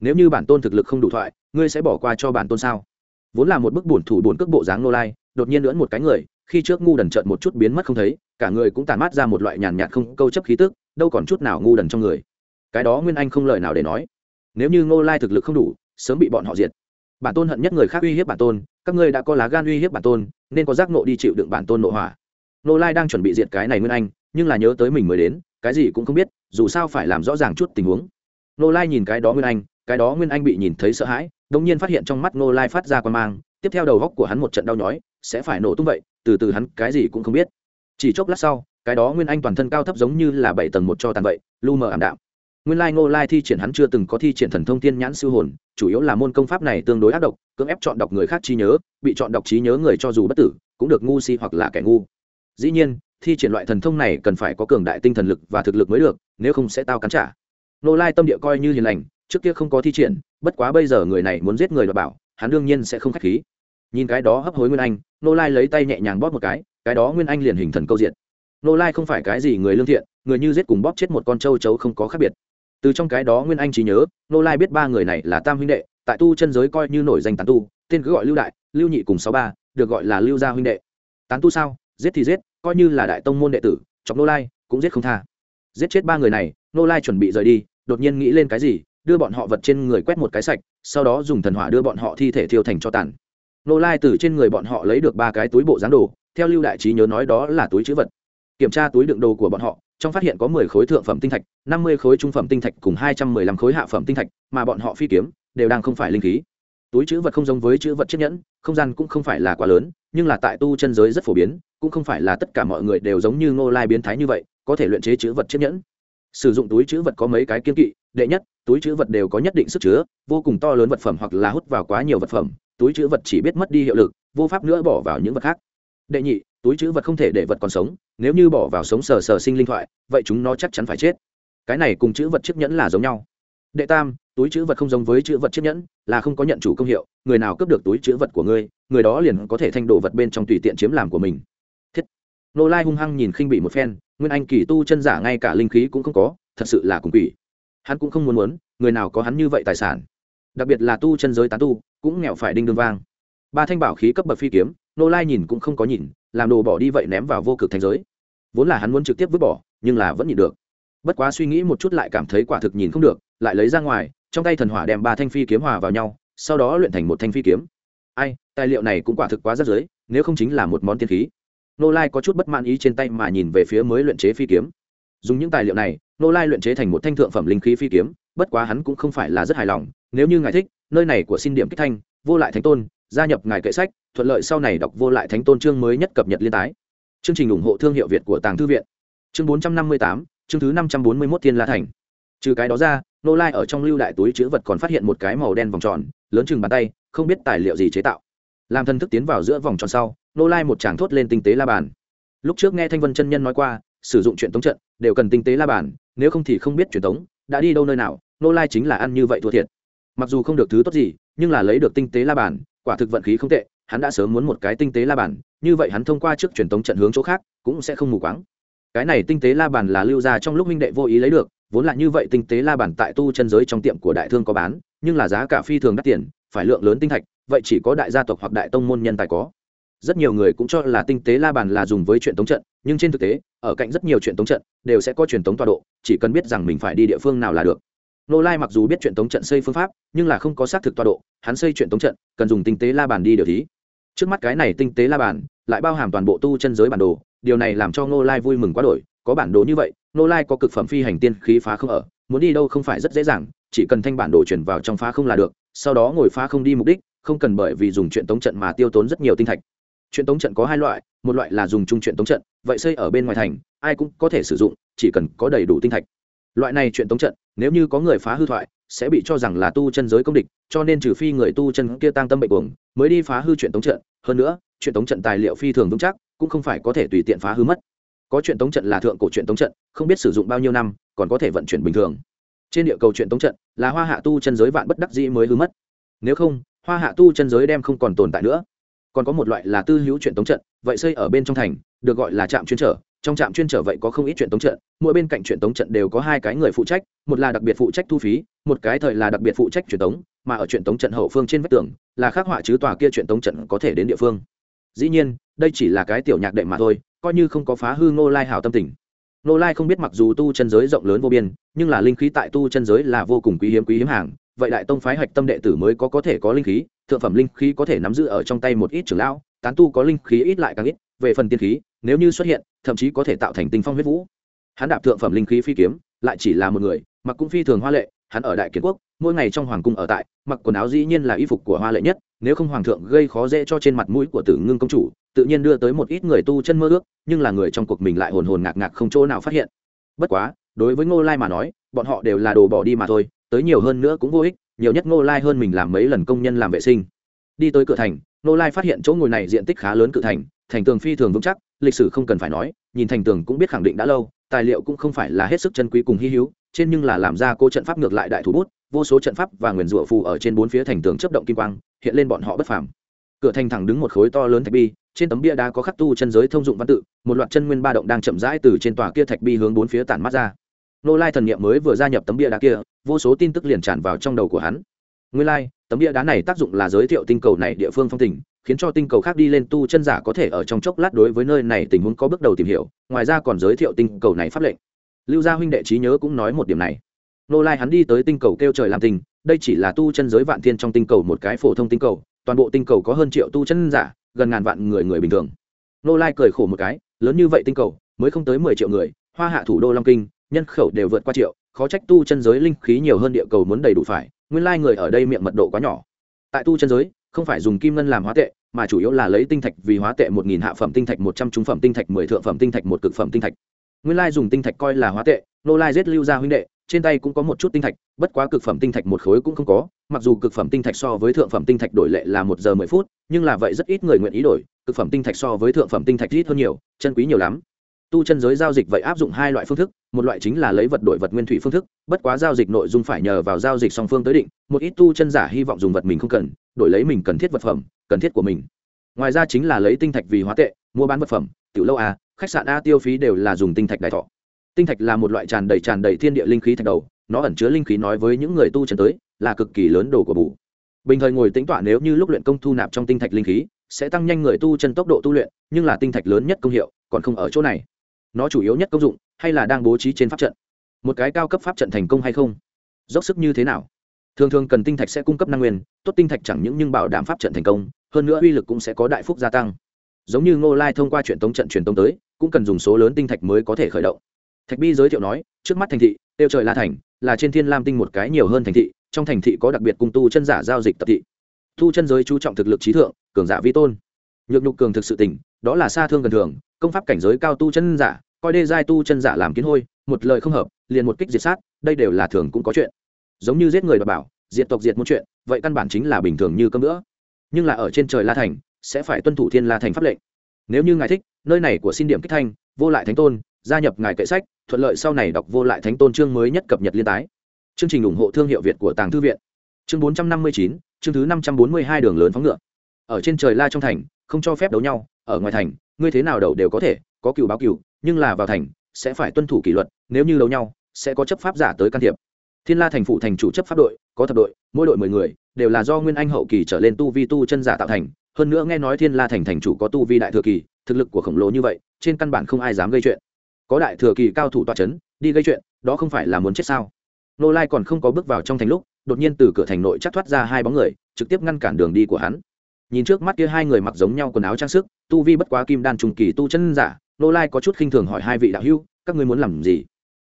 Nếu như bản tôn thực lực không đủ thoại, ngươi sẽ bỏ qua cho bản tôn sao? Vốn là một bức bổn thủ bổn cước bộ dáng nô lai, đột nhiên lưỡn một cái người, khi trước ngu đần trợn một chút biến mất không thấy, cả người cũng tàn mát ra một loại nhàn nhạt không câu chấp khí tức, đâu còn chút nào ngu đần trong người. Cái đó nguyên anh không lời nào để nói. Nếu như ngô lai thực lực không đủ, sớm bị bọn họ diệt. Bản tôn hận nhất người khác uy hiếp bản tôn các ngươi đã có lá gan uy hiếp bản tôn, nên có giác nộ đi chịu đựng bản tôn nội hỏa nô lai đang chuẩn bị diệt cái này nguyên anh, nhưng là nhớ tới mình mới đến, cái gì cũng không biết, dù sao phải làm rõ ràng chút tình huống. Nô lai nhìn cái đó nguyên anh, cái đó nguyên anh bị nhìn thấy sợ hãi, đống nhiên phát hiện trong mắt nô lai phát ra quan mang, tiếp theo đầu góc của hắn một trận đau nhói, sẽ phải nổ tung vậy, từ từ hắn cái gì cũng không biết. Chỉ chốc lát sau, cái đó nguyên anh toàn thân cao thấp giống như là bảy tầng một cho tàn vậy, lu mờ ảm đạm. Nguyên lai ngô lai thi triển hắn chưa từng có thi triển thần thông thiên nhãn siêu hồn chủ yếu là môn công pháp này tương đối ác độc, cưỡng ép chọn đọc người khác trí nhớ, bị chọn đọc trí nhớ người cho dù bất tử, cũng được ngu si hoặc là kẻ ngu. Dĩ nhiên, thi triển loại thần thông này cần phải có cường đại tinh thần lực và thực lực mới được, nếu không sẽ tao cắn trả. Nô lai tâm địa coi như hiền lành, trước kia không có thi triển, bất quá bây giờ người này muốn giết người đ bảo, hắn đương nhiên sẽ không k h á c h khí. Nhìn cái đó hấp hối nguyên anh, Nô lai lấy tay nhẹ nhàng bóp một cái cái đó nguyên anh liền hình thần câu diện Nô lai không phải cái gì người lương thiện, người như giết cùng bóp chết một con trâu chấu không có khác biệt từ trong cái đó nguyên anh trí nhớ nô lai biết ba người này là tam huynh đệ, tại tu chân giới coi như nổi danh tán tu, tên cứ gọi lưu đại, lưu nhị cùng sáu ba, được gọi là lưu gia huynh đệ. Tán tu sao? Giết thì giết, coi như là đại tông môn đệ tử, chọc nô lai cũng giết không tha. Giết chết ba người này nô lai chuẩn bị rời đi, đột nhiên nghĩ lên cái gì, đưa bọn họ vật trên người quét một cái sạch, sau đó dùng thần hỏa đưa bọn họ thi thể thiêu thành cho tàn. Nô lai từ trên người bọn họ lấy được ba cái túi bộ dáng đồ, theo lưu đại trí nhớ nói đó là túi chữ vật. Kiểm tra túi đựng đồ của bọn họ trong phát hiện có mười khối thượng phẩm tinh thạch, năm mươi khối trung phẩm tinh thạch cùng hai trăm mười lăm khối hạ phẩm tinh thạch, mà bọn họ phi kiếm đều đang không phải linh khí. Túi chữ vật không giống với chữ vật chiếc nhẫn, không gian cũng không phải là quá lớn, nhưng là tại tu chân giới rất phổ biến, cũng không phải là tất cả mọi người đều giống như ngô lai biến thái như vậy, có thể luyện chế chữ vật chiếc nhẫn. Sử dụng túi chữ vật có mấy cái kiên kỵ, đệ nhất, túi chữ vật đều có nhất định sức chứa, vô cùng to lớn vật phẩm hoặc là hút vào quá nhiều vật phẩm, túi chữ vật chỉ biết mất đi hiệu lực, vô pháp nữa bỏ vào những vật khác. Đệ nhị, túi chữ vật không thể để vật còn sống nếu như bỏ vào sống sờ sờ sinh linh thoại, vậy chúng nó chắc chắn phải chết. Cái này cùng chữ vật chiếc nhẫn là giống nhau. Đệ tam, túi chữ vật không giống với chữ vật chiếc nhẫn, là không có nhận chủ công hiệu, người nào cướp được túi chữ vật của ngươi, người đó liền có thể thanh đồ vật bên trong tùy tiện chiếm làm của mình. Thiết. Nô lai hung hăng nhìn khinh bị một phen, nguyên anh kỳ tu chân giả ngay cả linh khí cũng không có, thật sự là cùng quỷ. Hắn cũng không muốn muốn, người nào có hắn như vậy tài sản. Đặc biệt là tu chân giới tán tu, cũng nghèo phải đinh đương vang. Ba thanh bảo khí cấp bậc phi kiếm, nô lai nhìn cũng không có nhìn làm đồ bỏ đi vậy ném vào vô cực thành giới. Vốn là hắn muốn trực tiếp vứt bỏ, nhưng là vẫn nhịn được. Bất quá suy nghĩ một chút lại cảm thấy quả thực nhìn không được, lại lấy ra ngoài, trong tay thần hỏa đem ba thanh phi kiếm hòa vào nhau, sau đó luyện thành một thanh phi kiếm. Ai, tài liệu này cũng quả thực quá rất giới nếu không chính là một món tiên khí. Nô lai có chút bất mãn ý trên tay mà nhìn về phía mới luyện chế phi kiếm. Dùng những tài liệu này, nô lai luyện chế thành một thanh thượng phẩm linh khí phi kiếm, bất quá hắn cũng không phải là rất hài lòng, nếu như ngài thích, nơi này của xin điểm kích thanh, vô lại thánh tôn gia nhập ngài kệ sách, thuận lợi sau này đọc vô lại thánh tôn chương mới nhất cập nhật liên tái. Chương trình ủng hộ thương hiệu việt của tàng thư viện. Chương bốn trăm năm mươi tám, chương thứ năm trăm bốn mươi mốt thiên la thành. Trừ cái đó ra, nô lai ở trong lưu đại túi chữ vật còn phát hiện một cái màu đen vòng tròn, lớn chừng bàn tay, không biết tài liệu gì chế tạo. Làm thân thức tiến vào giữa vòng tròn sau, nô lai một tràng thốt lên tinh tế la bàn. Lúc trước nghe thanh vân chân nhân nói qua, sử dụng chuyện tống trận, đều cần tinh tế la bàn, nếu không thì không biết truyền tống, đã đi đâu nơi nào, nô lai chính là ăn như vậy thua thiệt. Mặc dù không được thứ tốt gì, nhưng là lấy được tinh tế la bàn quả thực vận khí không tệ, hắn đã sớm muốn một cái tinh tế la bàn, như vậy hắn thông qua trước truyền tống trận hướng chỗ khác, cũng sẽ không mù quáng. Cái này tinh tế la bàn là lưu ra trong lúc minh đệ vô ý lấy được, vốn là như vậy tinh tế la bàn tại tu chân giới trong tiệm của đại thương có bán, nhưng là giá cả phi thường đắt tiền, phải lượng lớn tinh thạch, vậy chỉ có đại gia tộc hoặc đại tông môn nhân tài có. Rất nhiều người cũng cho là tinh tế la bàn là dùng với chuyện tống trận, nhưng trên thực tế, ở cạnh rất nhiều chuyện tống trận, đều sẽ có truyền tống tọa độ, chỉ cần biết rằng mình phải đi địa phương nào là được nô lai mặc dù biết chuyện tống trận xây phương pháp, nhưng là không có xác thực tọa độ, hắn xây chuyện tống trận, cần dùng tinh tế la bàn đi điều thí. Trước mắt cái này tinh tế la bàn, lại bao hàm toàn bộ tu chân giới bản đồ, điều này làm cho nô lai vui mừng quá đổi, có bản đồ như vậy nô lai có cực phẩm phi hành tiên khí phá không ở, muốn đi đâu không phải rất dễ dàng, chỉ cần thanh bản đồ chuyển vào trong phá không là được, sau đó ngồi phá không đi mục đích, không cần bởi vì dùng chuyện tống trận mà tiêu tốn rất nhiều tinh thạch. Chuyện tống trận có hai loại, một loại là dùng chung chuyện tống trận, vậy xây ở bên ngoài thành, ai cũng có thể sử dụng, chỉ cần có đầy đủ tinh thạch. Loại này chuyện tống trận nếu như có người phá hư thoại, sẽ bị cho rằng là tu chân giới công địch, cho nên trừ phi người tu chân kia tăng tâm bệnh cuồng, mới đi phá hư chuyện tống trận. Hơn nữa, chuyện tống trận tài liệu phi thường vững chắc, cũng không phải có thể tùy tiện phá hư mất. Có chuyện tống trận là thượng cổ chuyện tống trận, không biết sử dụng bao nhiêu năm, còn có thể vận chuyển bình thường. Trên địa cầu chuyện tống trận, là hoa hạ tu chân giới vạn bất đắc dĩ mới hư mất. Nếu không, hoa hạ tu chân giới đem không còn tồn tại nữa. Còn có một loại là tư hữu chuyện tống trận, vậy xây ở bên trong thành, được gọi là trạm chuyên trở trong trạm chuyên trở vậy có không ít chuyện tống trận, mỗi bên cạnh chuyện tống trận đều có hai cái người phụ trách, một là đặc biệt phụ trách thu phí, một cái thời là đặc biệt phụ trách truyền tống, mà ở chuyện tống trận hậu phương trên vách tường, là khắc họa chứ tòa kia chuyện tống trận có thể đến địa phương. Dĩ nhiên, đây chỉ là cái tiểu nhạc đệm mà thôi, coi như không có phá hư ngô lai hảo tâm tình. Ngô lai không biết mặc dù tu chân giới rộng lớn vô biên, nhưng là linh khí tại tu chân giới là vô cùng quý hiếm quý hiếm hàng, vậy đại tông phái hạch tâm đệ tử mới có có thể có linh khí, thượng phẩm linh khí có thể nắm giữ ở trong tay một ít trưởng lão, tán tu có linh khí ít lại càng ít, về phần tiên khí nếu như xuất hiện, thậm chí có thể tạo thành tinh phong huyết vũ. Hắn đạp thượng phẩm linh khí phi kiếm, lại chỉ là một người, mặc cũng phi thường hoa lệ, hắn ở đại kiến quốc, mỗi ngày trong hoàng cung ở tại, mặc quần áo dĩ nhiên là y phục của hoa lệ nhất, nếu không hoàng thượng gây khó dễ cho trên mặt mũi của tử ngưng công chủ, tự nhiên đưa tới một ít người tu chân mơ ước, nhưng là người trong cuộc mình lại hồn hồn ngạc ngạc không chỗ nào phát hiện. Bất quá, đối với ngô lai mà nói, bọn họ đều là đồ bỏ đi mà thôi, tới nhiều hơn nữa cũng vô ích, nhiều nhất ngô lai hơn mình làm mấy lần công nhân làm vệ sinh. Đi tới cửa thành, ngô lai phát hiện chỗ ngồi này diện tích khá lớn cự thành thành tường phi thường vững chắc lịch sử không cần phải nói, nhìn thành tường cũng biết khẳng định đã lâu, tài liệu cũng không phải là hết sức chân quý cùng hy hữu, trên nhưng là làm ra cô trận pháp ngược lại đại thủ bút, vô số trận pháp và nguyền rủa phù ở trên bốn phía thành tường chấp động kim quang, hiện lên bọn họ bất phàm. Cửa thành thẳng đứng một khối to lớn thạch bi, trên tấm bia đá có khắc tu chân giới thông dụng văn tự, một loạt chân nguyên ba động đang chậm rãi từ trên tòa kia thạch bi hướng bốn phía tản mắt ra. Nô lai thần niệm mới vừa gia nhập tấm bia đá kia, vô số tin tức liền tràn vào trong đầu của hắn. Nguyên lai, tấm bia đá này tác dụng là giới thiệu tinh cầu này địa phương phong tình khiến cho tinh cầu khác đi lên tu chân giả có thể ở trong chốc lát đối với nơi này tình huống có bước đầu tìm hiểu, ngoài ra còn giới thiệu tinh cầu này pháp lệnh. Lưu gia huynh đệ trí nhớ cũng nói một điểm này. Nô lai hắn đi tới tinh cầu kêu trời làm tình, đây chỉ là tu chân giới vạn thiên trong tinh cầu một cái phổ thông tinh cầu, toàn bộ tinh cầu có hơn triệu tu chân giả, gần ngàn vạn người người bình thường. Nô lai cười khổ một cái, lớn như vậy tinh cầu, mới không tới mười triệu người, hoa hạ, thủ đô, long kinh, nhân khẩu đều vượt qua triệu, khó trách tu chân giới linh khí nhiều hơn địa cầu muốn đầy đủ phải, nguyên lai người ở đây miệng mật độ quá nhỏ. Tại tu chân giới không phải dùng kim ngân làm hóa tệ, mà chủ yếu là lấy tinh thạch vì hóa tệ một nghìn hạ phẩm tinh thạch, một trăm trung phẩm tinh thạch, mười thượng phẩm tinh thạch, một cực phẩm tinh thạch. Nguyên lai dùng tinh thạch coi là hóa tệ, nô lai giết lưu ra huynh đệ, trên tay cũng có một chút tinh thạch, bất quá cực phẩm tinh thạch một khối cũng không có, mặc dù cực phẩm tinh thạch so với thượng phẩm tinh thạch đổi lệ là một giờ mười phút, nhưng là vậy rất ít người nguyện ý đổi, cực phẩm tinh thạch so với thượng phẩm tinh thạch ít hơn nhiều, chân quý nhiều lắm tu chân giới giao dịch vậy áp dụng hai loại phương thức, một loại chính là lấy vật đổi vật nguyên thủy phương thức, bất quá giao dịch nội dung phải nhờ vào giao dịch song phương tới định, một ít tu chân giả hy vọng dùng vật mình không cần, đổi lấy mình cần thiết vật phẩm, cần thiết của mình. Ngoài ra chính là lấy tinh thạch vì hóa tệ, mua bán vật phẩm, tiểu lâu a, khách sạn a tiêu phí đều là dùng tinh thạch đại thọ. Tinh thạch là một loại tràn đầy tràn đầy thiên địa linh khí thạch đầu, nó ẩn chứa linh khí nói với những người tu chân tới, là cực kỳ lớn đồ của bù. Bình thời ngồi tính tọa nếu như lúc luyện công thu nạp trong tinh thạch linh khí, sẽ tăng nhanh người tu chân tốc độ tu luyện, nhưng là tinh thạch lớn nhất công hiệu, còn không ở chỗ này nó chủ yếu nhất công dụng, hay là đang bố trí trên pháp trận. Một cái cao cấp pháp trận thành công hay không? Dốc sức như thế nào? Thường thường cần tinh thạch sẽ cung cấp năng nguyên, tốt tinh thạch chẳng những nhưng bảo đảm pháp trận thành công, hơn nữa uy lực cũng sẽ có đại phúc gia tăng. Giống như ngô lai thông qua truyền tống trận truyền tống tới, cũng cần dùng số lớn tinh thạch mới có thể khởi động. Thạch bi giới thiệu nói, trước mắt thành thị, tiêu trời la thành, là trên thiên lam tinh một cái nhiều hơn thành thị, trong thành thị có đặc biệt cung tu chân giả giao dịch tập thị. Tu chân giới chú trọng thực lực trí thượng, cường giả vi tôn. Nhược nhục cường thực sự tỉnh, đó là xa thương gần thường công pháp cảnh giới cao tu chân giả, coi đê giai tu chân giả làm kiến hôi, một lời không hợp, liền một kích diệt sát, đây đều là thường cũng có chuyện. Giống như giết người và bảo, diệt tộc diệt một chuyện, vậy căn bản chính là bình thường như cơm nữa. Nhưng là ở trên trời la thành, sẽ phải tuân thủ thiên la thành pháp lệnh. Nếu như ngài thích, nơi này của xin điểm kích thanh, vô lại thánh tôn, gia nhập ngài kệ sách, thuận lợi sau này đọc vô lại thánh tôn chương mới nhất cập nhật liên tái. Chương trình ủng hộ thương hiệu việt của tàng thư viện. Chương bốn trăm năm mươi chín, chương thứ năm trăm bốn mươi hai đường lớn phóng ngựa. Ở trên trời la trong thành, không cho phép đấu nhau, ở ngoài thành ngươi thế nào đầu đều có thể, có cựu báo cựu, nhưng là vào thành, sẽ phải tuân thủ kỷ luật, nếu như đấu nhau, sẽ có chấp pháp giả tới can thiệp. Thiên la thành phụ thành chủ chấp pháp đội, có thập đội, mỗi đội mười người, đều là do nguyên anh hậu kỳ trở lên tu vi tu chân giả tạo thành. Hơn nữa nghe nói thiên la thành thành chủ có tu vi đại thừa kỳ, thực lực của khổng lồ như vậy, trên căn bản không ai dám gây chuyện. Có đại thừa kỳ cao thủ toa c h ấ n đi gây chuyện, đó không phải là muốn chết sao? Nô lai còn không có bước vào trong thành lúc, đột nhiên từ cửa thành nội chắc thoát ra hai bóng người, trực tiếp ngăn cản đường đi của hắn nhìn trước mắt kia hai người mặc giống nhau quần áo trang sức, tu vi bất quá kim đan trùng kỳ tu chân giả, nô lai có chút khinh thường hỏi hai vị đạo hữu, các ngươi muốn làm gì?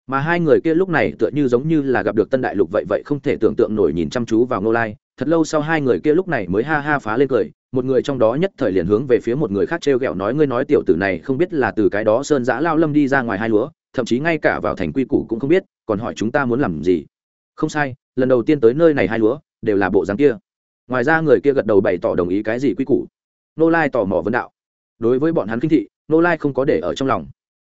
Mà hai người kia lúc này tựa như giống như là gặp được tân đại lục vậy vậy không thể tưởng tượng nổi nhìn chăm chú vào nô lai. Thật lâu sau hai người kia lúc này mới ha ha phá lên cười, một người trong đó nhất thời liền hướng về phía một người khác t r e o g ẹ o nói, ngươi nói tiểu tử này không biết là từ cái đó sơn giã lao lâm đi ra ngoài hai lúa, thậm chí ngay cả vào thành quy củ cũng không biết, còn hỏi chúng ta muốn làm gì? Không sai, lần đầu tiên tới nơi này hai lúa, đều là bộ dáng kia ngoài ra người kia gật đầu bày tỏ đồng ý cái gì quy củ. Nô lai tò mò vấn đạo. Đối với bọn hắn kinh thị, nô lai không có để ở trong lòng.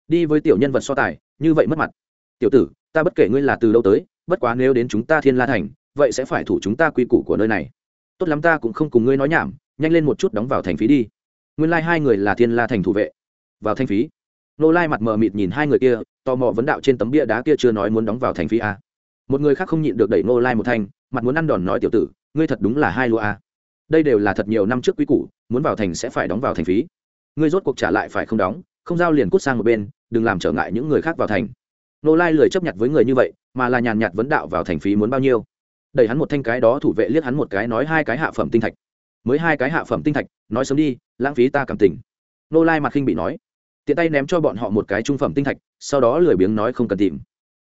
Đi với tiểu nhân vật so tài, như vậy mất mặt. Tiểu tử, ta bất kể ngươi là từ đâu tới, bất quá nếu đến chúng ta thiên la thành, vậy sẽ phải thủ chúng ta quy củ của nơi này. Tốt lắm ta cũng không cùng ngươi nói nhảm, nhanh lên một chút đóng vào thành phí đi. Nguyên lai、like、hai người là thiên la thành thủ vệ. Vào thanh phí. Nô lai mặt mờ mịt nhìn hai người kia, tò mò vấn đạo trên tấm bia đá kia chưa nói muốn đóng vào thành phí a một người khác không nhịn được đẩy nô lai một thanh, mặt muốn ăn đòn nói tiểu tử ngươi thật đúng là hai lúa a à. đây đều là thật nhiều năm trước quý củ, muốn vào thành sẽ phải đóng vào thành phí. Ngươi rốt cuộc trả lại phải không đóng, không giao liền cút sang một bên, đừng làm trở ngại những người khác vào thành. Nô lai lười chấp nhận với người như vậy, mà là nhàn nhạt vấn đạo vào thành phí muốn bao nhiêu. Đẩy hắn một thanh cái đó thủ vệ liếc hắn một cái nói hai cái hạ phẩm tinh thạch. Mới hai cái hạ phẩm tinh thạch, nói sớm đi, lãng phí ta cảm tình. Nô lai mặt khinh bị nói. Tiện tay ném cho bọn họ một cái trung phẩm tinh thạch, sau đó lười biếng nói không cần tìm.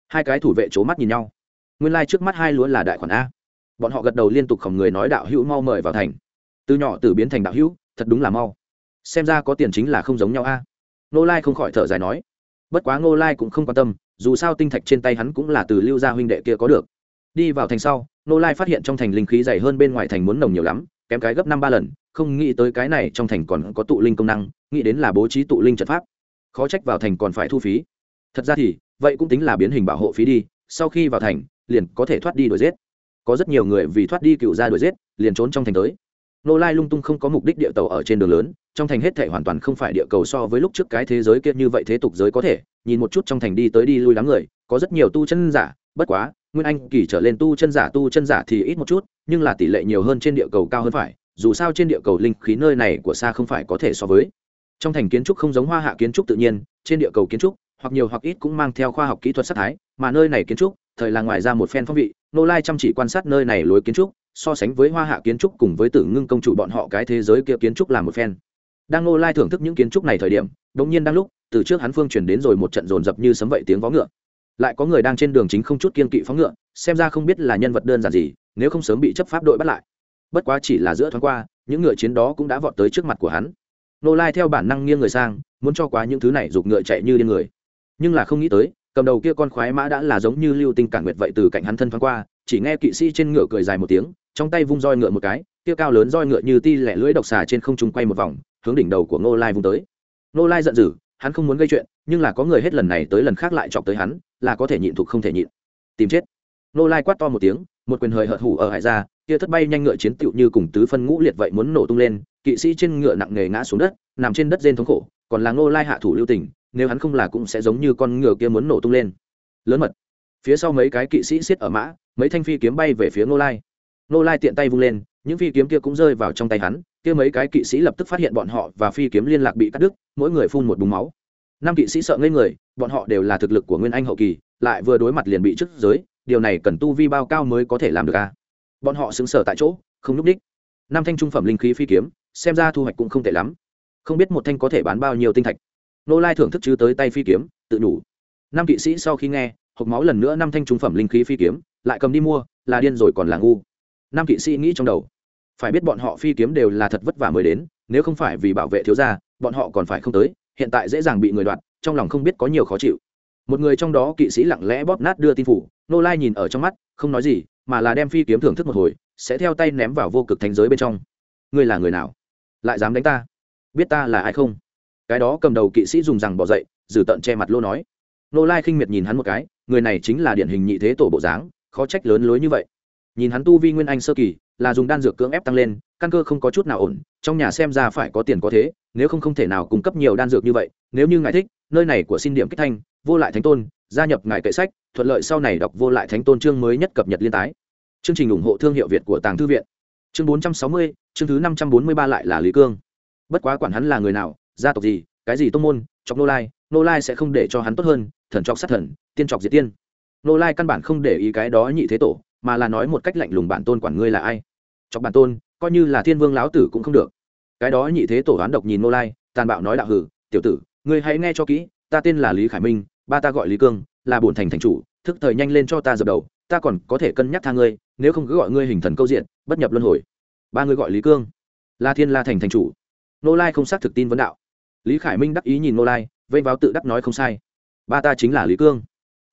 Hai cái thủ vệ c h ố mắt nhìn nhau. Nguyên lai trước mắt hai lúa là đại khoản a bọn họ gật đầu liên tục khổng người nói đạo hữu mau mời vào thành. Từ nhỏ từ biến thành đạo hữu, thật đúng là mau. Xem ra có tiền chính là không giống nhau a. Nô lai không khỏi thở dài nói. Bất quá nô lai cũng không quan tâm, dù sao tinh thạch trên tay hắn cũng là từ lưu gia huynh đệ kia có được. Đi vào thành sau nô lai phát hiện trong thành linh khí dày hơn bên ngoài thành muốn nồng nhiều lắm, kém cái gấp năm ba lần, không nghĩ tới cái này trong thành còn có tụ linh công năng, nghĩ đến là bố trí tụ linh trận pháp. Khó trách vào thành còn phải thu phí. Thật ra thì, vậy cũng tính là biến hình bảo hộ phí đi, sau khi vào thành, liền có thể thoát đi đuổi giết có rất nhiều người vì thoát đi cựu ra đuổi giết, liền trốn trong thành tới. Nô lai lung tung không có mục đích địa tàu ở trên đường lớn, trong thành hết thể hoàn toàn không phải địa cầu so với lúc trước cái thế giới kia như vậy thế tục giới có thể. Nhìn một chút trong thành đi tới đi lui đám người, có rất nhiều tu chân giả, bất quá, nguyên anh kỳ trở lên tu chân giả tu chân giả thì ít một chút, nhưng là tỷ lệ nhiều hơn trên địa cầu cao hơn phải, dù sao trên địa cầu linh khí nơi này của xa không phải có thể so với. Trong thành kiến trúc không giống hoa hạ kiến trúc tự nhiên, trên địa cầu kiến trúc, hoặc nhiều hoặc ít cũng mang theo khoa học kỹ thuật sắc thái, mà nơi này kiến trúc, thời là ngoài ra một phen phong vị nô lai chăm chỉ quan sát nơi này lối kiến trúc, so sánh với hoa hạ kiến trúc cùng với tử ngưng công chủ bọn họ cái thế giới kia kiến trúc là một phen. Đang nô lai thưởng thức những kiến trúc này thời điểm đ ỗ n g nhiên đang lúc, từ trước hắn phương chuyển đến rồi một trận rồn rập như sấm vậy tiếng vó ngựa. Lại có người đang trên đường chính không chút kiên kỵ phóng ngựa, xem ra không biết là nhân vật đơn giản gì, nếu không sớm bị chấp pháp đội bắt lại. Bất quá chỉ là giữa thoáng qua, những ngựa chiến đó cũng đã vọt tới trước mặt của hắn. Nô lai theo bản năng nghiêng người sang, muốn cho quá những thứ này giục ngựa chạy như điên người. Nhưng là không nghĩ tới cầm đầu kia con khoái mã đã là giống như lưu tinh cản nguyệt vậy từ cạnh hắn thân thoáng qua, chỉ nghe kỵ sĩ trên ngựa cười dài một tiếng, trong tay vung roi ngựa một cái, kia cao lớn roi ngựa như ti lẻ lưỡi độc xà trên không trung quay một vòng, hướng đỉnh đầu của Ngô lai vung tới. Ngô lai giận dữ, hắn không muốn gây chuyện, nhưng là có người hết lần này tới lần khác lại chọc tới hắn, là có thể nhịn thuộc không thể nhịn. Tìm chết. Ngô lai quát to một tiếng, một quyền hời hợt hủ ở hải ra, kia thất bay nhanh ngựa chiến tựu như cùng tứ phân ngũ liệt vậy muốn nổ tung lên, kỵ sĩ trên ngựa nặng nề ngã xuống đất, nằm trên đất rên thống khổ, còn là Ngô lai hạ thủ lưu tình nếu hắn không là cũng sẽ giống như con ngựa kia muốn nổ tung lên. Lớn mật. Phía sau mấy cái kỵ sĩ xiết ở mã, mấy thanh phi kiếm bay về phía ngô lai. Ngô lai tiện tay vung lên, những phi kiếm kia cũng rơi vào trong tay hắn, kia mấy cái kỵ sĩ lập tức phát hiện bọn họ và phi kiếm liên lạc bị cắt đứt, mỗi người phun một búng máu. Năm kỵ sĩ sợ ngây người, bọn họ đều là thực lực của nguyên anh hậu kỳ, lại vừa đối mặt liền bị trước giới, điều này cần tu vi bao cao mới có thể làm được à? Bọn họ xứng sở tại chỗ, không lúc đích năm thanh trung phẩm linh khí phi kiếm, xem ra thu hoạch cũng không tệ lắm. Không biết một thanh có thể bán bao nhiêu tinh thạch nô lai thưởng thức chứ tới tay phi kiếm, tự đủ năm kỵ sĩ sau khi nghe, hộp máu lần nữa năm thanh trung phẩm linh khí phi kiếm, lại cầm đi mua, là điên rồi còn là ngu. Năm kỵ sĩ nghĩ trong đầu. Phải biết bọn họ phi kiếm đều là thật vất vả mới đến, nếu không phải vì bảo vệ thiếu gia, bọn họ còn phải không tới, hiện tại dễ dàng bị người đoạt, trong lòng không biết có nhiều khó chịu. Một người trong đó kỵ sĩ lặng lẽ bóp nát đưa tin phủ, nô lai nhìn ở trong mắt, không nói gì, mà là đem phi kiếm thưởng thức một hồi, sẽ theo tay ném vào vô cực thành giới bên trong. Ngươi là người nào? Lại dám đánh ta? Biết ta là ai không? Cái đó cầm đầu kỵ sĩ dùng rằng bỏ dậy, dử tận che mặt lô nói. Nô lai khinh miệt nhìn hắn một cái, người này chính là điển hình nhị thế tổ bộ dáng, khó trách lớn lối như vậy. Nhìn hắn tu vi nguyên anh sơ kỳ, là dùng đan dược cưỡng ép tăng lên, căn cơ không có chút nào ổn, trong nhà xem ra phải có tiền có thế, nếu không không thể nào cung cấp nhiều đan dược như vậy, nếu như ngài thích, nơi này của xin điểm kích thanh, vô lại thánh tôn, gia nhập ngài kệ sách, thuận lợi sau này đọc vô lại thánh tôn chương mới nhất cập nhật liên tái. Chương trình ủng hộ thương hiệu việt của tàng thư viện. Chương bốn trăm sáu mươi, chương thứ năm trăm bốn mươi ba lại là lý cương. Bất quá quản hắn là người nào gia tộc gì, cái gì tông môn, chọc nô lai nô lai sẽ không để cho hắn tốt hơn, thần chọc sát thần, tiên chọc diệt tiên. Nô lai căn bản không để ý cái đó nhị thế tổ, mà là nói một cách lạnh lùng bản tôn quản ngươi là ai. Chọc bản tôn, coi như là thiên vương láo tử cũng không được. Cái đó nhị thế tổ oán độc nhìn nô lai, tàn bạo nói đạo hử, tiểu tử, ngươi hãy nghe cho kỹ, ta tên là lý khải minh, ba ta gọi lý cương, là bổn thành thành chủ, thức thời nhanh lên cho ta dập đầu, ta còn có thể cân nhắc tha ngươi, nếu không cứ gọi ngươi hình thần câu diện, bất nhập luân hồi. Ba ngươi gọi lý cương la thiên la thành thành chủ. Nô lai không xác thực tin vấn đạo lý khải minh đắc ý nhìn nô lai, vây vào tự đắc nói không sai. Ba ta chính là lý cương.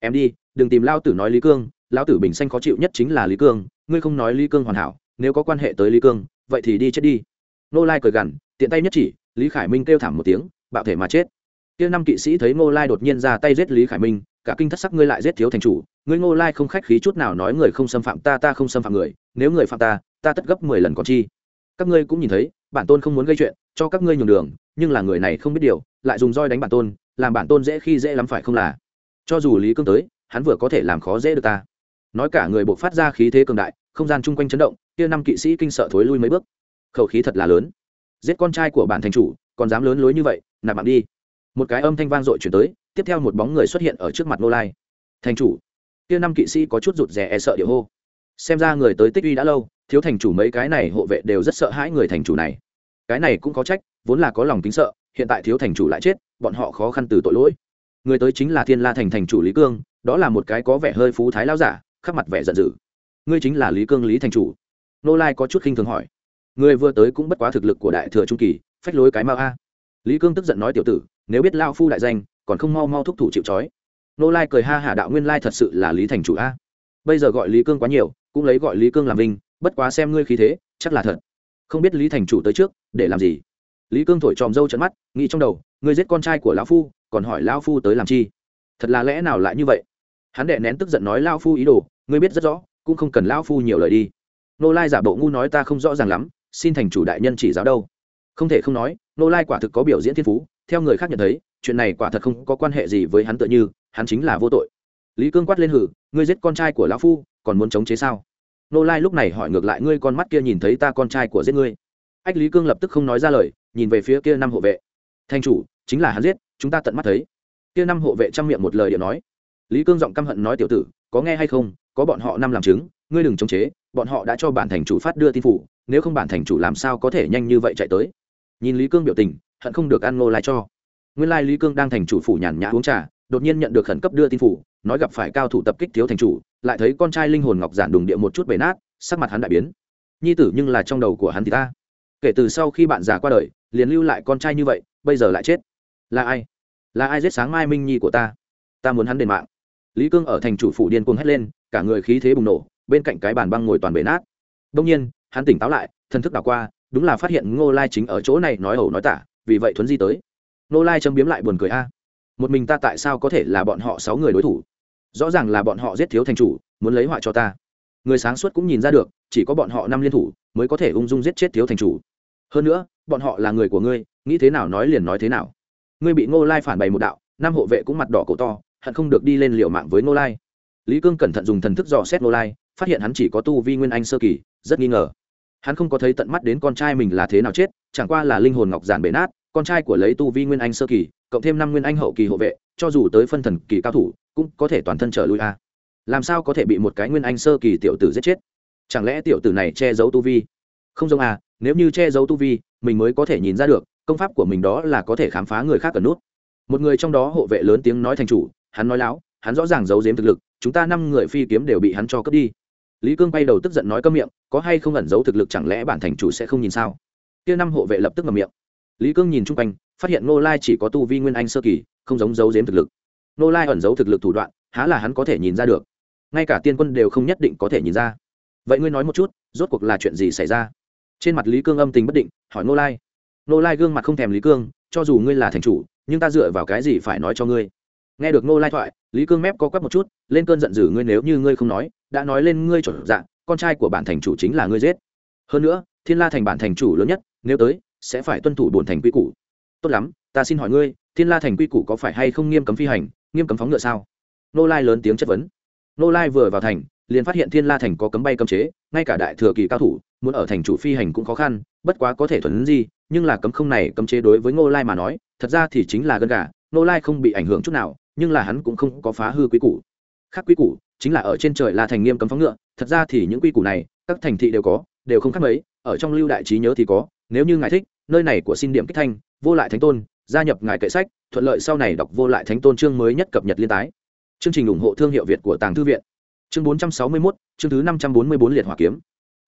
Em đi, đừng tìm lao tử nói lý cương lao tử bình xanh khó chịu nhất chính là lý cương, ngươi không nói lý cương hoàn hảo, nếu có quan hệ tới lý cương, vậy thì đi chết đi. Nô lai cười gằn, tiện tay nhất chỉ, lý khải minh kêu thảm một tiếng, bạo thể mà chết. Kia năm kỵ sĩ thấy ngô lai đột nhiên ra tay giết lý khải minh, cả kinh thất sắc ngươi lại giết thiếu thành chủ, ngươi ngô lai không khách khí chút nào nói người không xâm phạm ta ta không xâm phạm người, nếu người phạm ta ta tất gấp mười lần còn chi. Các ngươi cũng nhìn thấy, bản tôn không muốn gây chuyện cho các ngươi nhường đường, nhưng là người này không biết điều, lại dùng roi đánh bản tôn, làm bản tôn dễ khi dễ lắm phải không là? Cho dù lý cương tới, hắn vừa có thể làm khó dễ được ta. Nói cả người buộc phát ra khí thế cường đại, không gian chung quanh chấn động, kia năm kỵ sĩ kinh sợ thối lui mấy bước. Khẩu khí thật là lớn. Giết con trai của bản thành chủ, còn dám lớn lối như vậy, nạp mạng đi. Một cái âm thanh vang dội chuyển tới, tiếp theo một bóng người xuất hiện ở trước mặt nô lai. Thành chủ. Kia năm kỵ sĩ có chút rụt rè e sợ điệu hô. Xem ra người tới tích uy đã lâu, thiếu thành chủ mấy cái này hộ vệ đều rất sợ hãi người thành chủ này cái này cũng có trách, vốn là có lòng tính sợ, hiện tại thiếu thành chủ lại chết, bọn họ khó khăn từ tội lỗi. Người tới chính là thiên la thành thành chủ lý cương, đó là một cái có vẻ hơi phú thái lao giả khắc mặt vẻ giận dữ. Ngươi chính là lý cương lý thành chủ. Nô lai có chút khinh thường hỏi. Người vừa tới cũng bất quá thực lực của đại thừa trung kỳ, phách lối cái mau a. Lý cương tức giận nói tiểu tử, nếu biết lao phu đại danh, còn không mau mau thúc thủ chịu trói. Nô lai cười ha hả đạo nguyên lai thật sự là lý thành chủ a. Bây giờ gọi lý cương quá nhiều, cũng lấy gọi lý cương làm vinh, bất quá xem ngươi khí thế, chắc là thật. Không biết lý thành chủ tới trước để làm gì? Lý cương thổi tròm râu trận mắt, nghĩ trong đầu, ngươi giết con trai của lão phu, còn hỏi lão phu tới làm chi? Thật là lẽ nào lại như vậy? Hắn đệ nén tức giận nói lão phu ý đồ, ngươi biết rất rõ, cũng không cần lão phu nhiều lời đi. Nô lai giả bộ ngu nói ta không rõ ràng lắm, xin thành chủ đại nhân chỉ giáo đâu. Không thể không nói, nô lai quả thực có biểu diễn thiên phú, theo người khác nhận thấy, chuyện này quả thật không có quan hệ gì với hắn tựa như, hắn chính là vô tội. Lý cương quát lên hử, ngươi giết con trai của lão phu, còn muốn chống chế sao? Nô lai lúc này hỏi ngược lại, ngươi con mắt kia nhìn thấy ta con trai của giết ngươi ách lý cương lập tức không nói ra lời, nhìn về phía kia năm hộ vệ. Thanh chủ, chính là hắn giết, chúng ta tận mắt thấy. Kia năm hộ vệ trong miệng một lời điện nói. Lý cương giọng căm hận nói, tiểu tử, có nghe hay không? Có bọn họ năm làm chứng, ngươi đừng chống chế, bọn họ đã cho bản thành chủ phát đưa tin phủ, nếu không bản thành chủ làm sao có thể nhanh như vậy chạy tới? Nhìn lý cương biểu tình, hận không được ăn nô lai cho. Nguyên lai lý cương đang thành chủ phủ nhàn nhã uống trà, đột nhiên nhận được khẩn cấp đưa tin phủ, nói gặp phải cao thủ tập kích thiếu thành chủ, lại thấy con trai linh hồn ngọc giản đùng địa một chút bể nát, sắc mặt hắn đại biến. Nhi tử, nhưng là trong đầu của hắn thì ta kể từ sau khi bạn già qua đời, liền lưu lại con trai như vậy, bây giờ lại chết. Là ai? Là ai giết sáng mai minh nhi của ta? Ta muốn hắn đền mạng. Lý cương ở thành chủ phủ điên cuồng hét lên, cả người khí thế bùng nổ, bên cạnh cái bàn băng ngồi toàn bể nát. Đông nhiên, hắn tỉnh táo lại thân thức đảo qua, đúng là phát hiện ngô lai chính ở chỗ này nói ẩu nói tả, vì vậy thuấn di tới. Ngô lai châm biếm lại buồn cười a. Một mình ta tại sao có thể là bọn họ sáu người đối thủ? Rõ ràng là bọn họ giết thiếu thành chủ, muốn lấy họa cho ta. Người sáng suốt cũng nhìn ra được, chỉ có bọn họ năm liên thủ mới có thể ung dung giết chết thiếu thành chủ. Hơn nữa, bọn họ là người của ngươi, nghĩ thế nào nói liền nói thế nào. Ngươi bị ngô lai phản bày một đạo Nam hộ vệ cũng mặt đỏ cổ to, hận không được đi lên liều mạng với ngô lai. Lý cương cẩn thận dùng thần thức dò xét Ngô lai, phát hiện hắn chỉ có tu vi nguyên anh sơ kỳ, rất nghi ngờ. Hắn không có thấy tận mắt đến con trai mình là thế nào chết, chẳng qua là linh hồn ngọc giản bể nát, con trai của lấy tu vi nguyên anh sơ kỳ, cộng thêm năm nguyên anh hậu kỳ hộ vệ, cho dù tới phân thần kỳ cao thủ, cũng có thể toàn thân trở lui a. Làm sao có thể bị một cái nguyên anh sơ kỳ tiểu tử giết chết? Chẳng lẽ tiểu tử này che giấu tu vi? Không giống à nếu như che giấu tu vi, mình mới có thể nhìn ra được, công pháp của mình đó là có thể khám phá người khác cần nút. Một người trong đó hộ vệ lớn tiếng nói thành chủ, hắn nói láo, hắn rõ ràng giấu giếm thực lực, chúng ta năm người phi kiếm đều bị hắn cho cướp đi. Lý cương bay đầu tức giận nói câm miệng, có hay không ẩn giấu thực lực chẳng lẽ bản thành chủ sẽ không nhìn sao? Kia năm hộ vệ lập tức ngậm miệng. Lý cương nhìn chung quanh, phát hiện nô lai chỉ có tu vi nguyên anh sơ kỳ, không giống giấu giếm thực lực. Nô lai ẩn giấu thực lực thủ đoạn, há là hắn có thể nhìn ra được. Ngay cả tiên quân đều không nhất định có thể nhìn ra vậy ngươi nói một chút, rốt cuộc là chuyện gì xảy ra? Trên mặt lý cương âm tình bất định, hỏi nô lai. Nô lai gương mặt không thèm lý cương, cho dù ngươi là thành chủ, nhưng ta dựa vào cái gì phải nói cho ngươi? Nghe được nô lai thoại, lý cương mép có quắp một chút, lên cơn giận dữ ngươi nếu như ngươi không nói, đã nói lên ngươi chuẩn dạng con trai của bản thành chủ chính là ngươi giết. Hơn nữa, thiên la thành bản thành chủ lớn nhất, nếu tới, sẽ phải tuân thủ bổn thành quy củ. Tốt lắm, ta xin hỏi ngươi, thiên la thành quy củ có phải hay không nghiêm cấm phi hành, nghiêm cấm phóng ngựa sao? Nô lai lớn tiếng chất vấn. Nô lai vừa vào thành liền phát hiện thiên la thành có cấm bay cấm chế, ngay cả đại thừa kỳ cao thủ, muốn ở thành chủ phi hành cũng khó khăn, bất quá có thể thuần gì nhưng là cấm không này cấm chế đối với ngô lai mà nói, thật ra thì chính là gân gà, ngô lai không bị ảnh hưởng chút nào, nhưng là hắn cũng không có phá hư quy củ. Khác quy củ, chính là ở trên trời la thành nghiêm cấm phóng ngựa, thật ra thì những quy củ này, các thành thị đều có, đều không khác mấy, ở trong lưu đại trí nhớ thì có, nếu như ngài thích, nơi này của xin điểm kích thanh, vô lại thánh tôn, gia nhập ngài kệ sách, thuận lợi sau này đọc vô lại thánh tôn chương mới nhất cập nhật liên tái. Chương trình ủng hộ thương hiệu việt của tàng thư viện chương 461, chương thứ 544 liệt hỏa kiếm.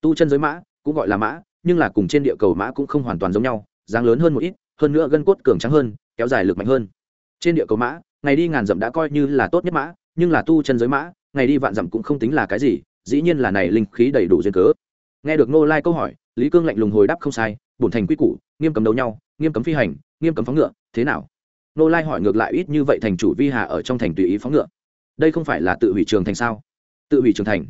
Tu chân giới mã cũng gọi là mã nhưng là cùng trên địa cầu mã cũng không hoàn toàn giống nhau dáng lớn hơn một ít hơn nữa gân cốt cường trắng hơn kéo dài lực mạnh hơn. Trên địa cầu mã ngày đi ngàn dặm đã coi như là tốt nhất mã nhưng là tu chân giới mã ngày đi vạn dặm cũng không tính là cái gì dĩ nhiên là này linh khí đầy đủ duyên cớ. Nghe được nô lai câu hỏi lý cương lạnh lùng hồi đáp không sai bổn thành quy củ nghiêm cấm đấu nhau nghiêm cấm phi hành nghiêm cấm phóng ngựa thế nào? Nô lai hỏi ngược lại ít như vậy thành chủ vi hà ở trong thành tùy ý phóng ngựa. Đây không phải là tự hủy trường thành sao? Tự hủy trường thành.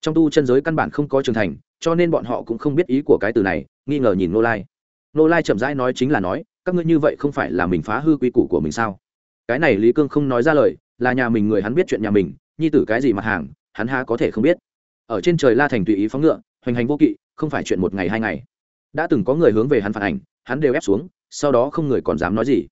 Trong tu chân giới căn bản không có trường thành, cho nên bọn họ cũng không biết ý của cái từ này, nghi ngờ nhìn nô lai. Nô lai chậm rãi nói chính là nói, các ngươi như vậy không phải là mình phá hư quy củ của mình sao? Cái này lý cương không nói ra lời, là nhà mình người hắn biết chuyện nhà mình, nhi tử cái gì mặt hàng, hắn há có thể không biết. Ở trên trời la thành tùy ý phóng ngựa, hoành hành vô kỵ, không phải chuyện một ngày hai ngày. Đã từng có người hướng về hắn phản ảnh, hắn đều ép xuống, sau đó không người còn dám nói gì.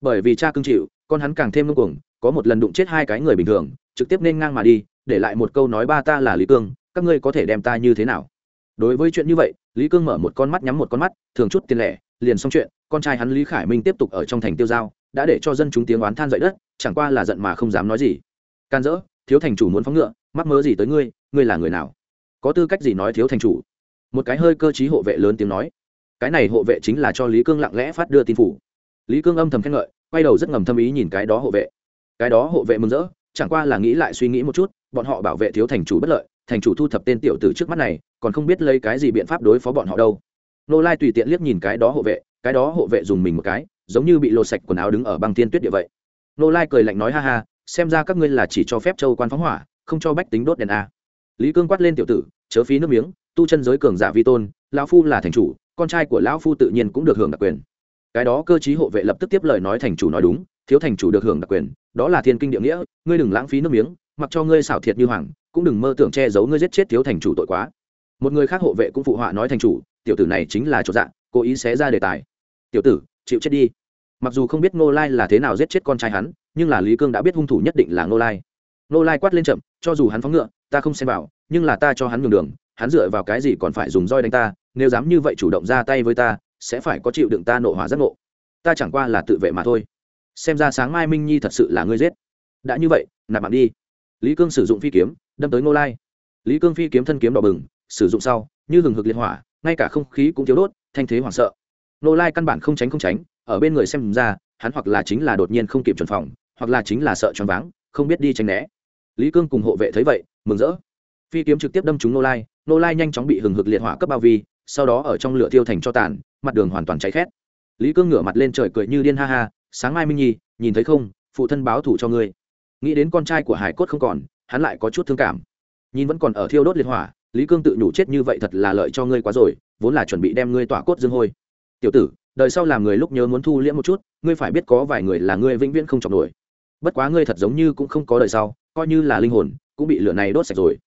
Bởi vì cha cưng chịu, con hắn càng thêm ngưng cuồng, có một lần đụng chết hai cái người bình thường, trực tiếp nên ngang mà đi để lại một câu nói ba ta là lý cương, các ngươi có thể đem ta như thế nào? Đối với chuyện như vậy, lý cương mở một con mắt nhắm một con mắt, thường chút tiền lẻ, liền xong chuyện, con trai hắn lý khải minh tiếp tục ở trong thành tiêu giao, đã để cho dân chúng tiếng oán than dậy đất, chẳng qua là giận mà không dám nói gì. Can dỡ, thiếu thành chủ muốn phóng ngựa, mắc mớ gì tới ngươi ngươi là người nào? Có tư cách gì nói thiếu thành chủ? Một cái hơi cơ t hộ vệ lớn tiếng nói. Cái này hộ vệ chính là cho lý cương lặng lẽ phát đưa tin phủ. Lý cương âm thầm khen ngợi, quay đầu rất ngầm thâm ý nhìn cái đó hộ vệ. Cái đó hộ vệ mừng rỡ chẳng qua là nghĩ lại suy nghĩ một chút, bọn họ bảo vệ thiếu thành chủ bất lợi, thành chủ thu thập tên tiểu tử trước mắt này, còn không biết lấy cái gì biện pháp đối phó bọn họ đâu. Nô lai tùy tiện liếc nhìn cái đó hộ vệ, cái đó hộ vệ dùng mình một cái, giống như bị lột sạch quần áo đứng ở băng thiên tuyết địa vậy. Nô lai cười lạnh nói, ha ha, xem ra các ngươi là chỉ cho phép châu quan phóng hỏa, không cho bách tính đốt đèn a. Lý cương quát lên tiểu tử, chớ phí nước miếng, tu chân giới cường giả vi tôn, lão phu là thành chủ, con trai của lão phu tự nhiên cũng được hưởng đặc quyền. Cái đó cơ chí hộ vệ lập tức tiếp lời nói thành chủ nói đúng, thiếu thành chủ được hưởng đặc quyền đó là thiên kinh địa nghĩa, ngươi đừng lãng phí nước miếng, mặc cho ngươi xảo thiệt như hoàng, cũng đừng mơ tưởng che giấu ngươi giết chết thiếu thành chủ tội quá. Một người khác hộ vệ cũng phụ họa nói thành chủ, tiểu tử này chính là chỗ dạng cố ý xé ra đề tài. Tiểu tử, chịu chết đi. Mặc dù không biết ngô lai là thế nào giết chết con trai hắn, nhưng là lý cương đã biết hung thủ nhất định là ngô lai. Ngô lai quát lên chậm, cho dù hắn phóng ngựa, ta không xem vào, nhưng là ta cho hắn nhường đường, hắn dựa vào cái gì còn phải dùng roi đánh ta, nếu dám như vậy chủ động ra tay với ta, sẽ phải có chịu đựng ta nộ hỏa rất nộ ta chẳng qua là tự vệ mà thôi xem ra sáng mai minh nhi thật sự là ngươi giết đã như vậy nạp mạng đi lý cương sử dụng phi kiếm đâm tới ngô lai lý cương phi kiếm thân kiếm đỏ bừng sử dụng sau như hừng hực liên hỏa ngay cả không khí cũng thiếu đốt thanh thế hoảng sợ ngô lai căn bản không tránh không tránh ở bên người xem ra hắn hoặc là chính là đột nhiên không kịp chuẩn phòng hoặc là chính là sợ choáng váng, không biết đi tránh né. Lý cương cùng hộ vệ thấy vậy, mừng rỡ. Phi kiếm trực tiếp đâm trúng nô lai nô lai nhanh chóng bị hừng hực liệt hỏa cấp bao vi, sau đó ở trong lửa tiêu thành cho tàn, mặt đường hoàn toàn cháy khét. Lý cương ngửa mặt lên trời cười như điên ha ha sáng mai minh nhi, nhìn thấy không, phụ thân báo thủ cho ngươi. Nghĩ đến con trai của hải cốt không còn, hắn lại có chút thương cảm. Nhìn vẫn còn ở thiêu đốt liệt hỏa, lý cương tự nhủ chết như vậy thật là lợi cho ngươi quá rồi, vốn là chuẩn bị đem ngươi tỏa cốt dương hôi. Tiểu tử, đời sau làm người lúc nhớ muốn thu liễm một chút, ngươi phải biết có vài người là ngươi vĩnh viễn không chọc nổi. Bất quá ngươi thật giống như cũng không có đời sau, coi như là linh hồn, cũng bị lửa này đốt sạch rồi.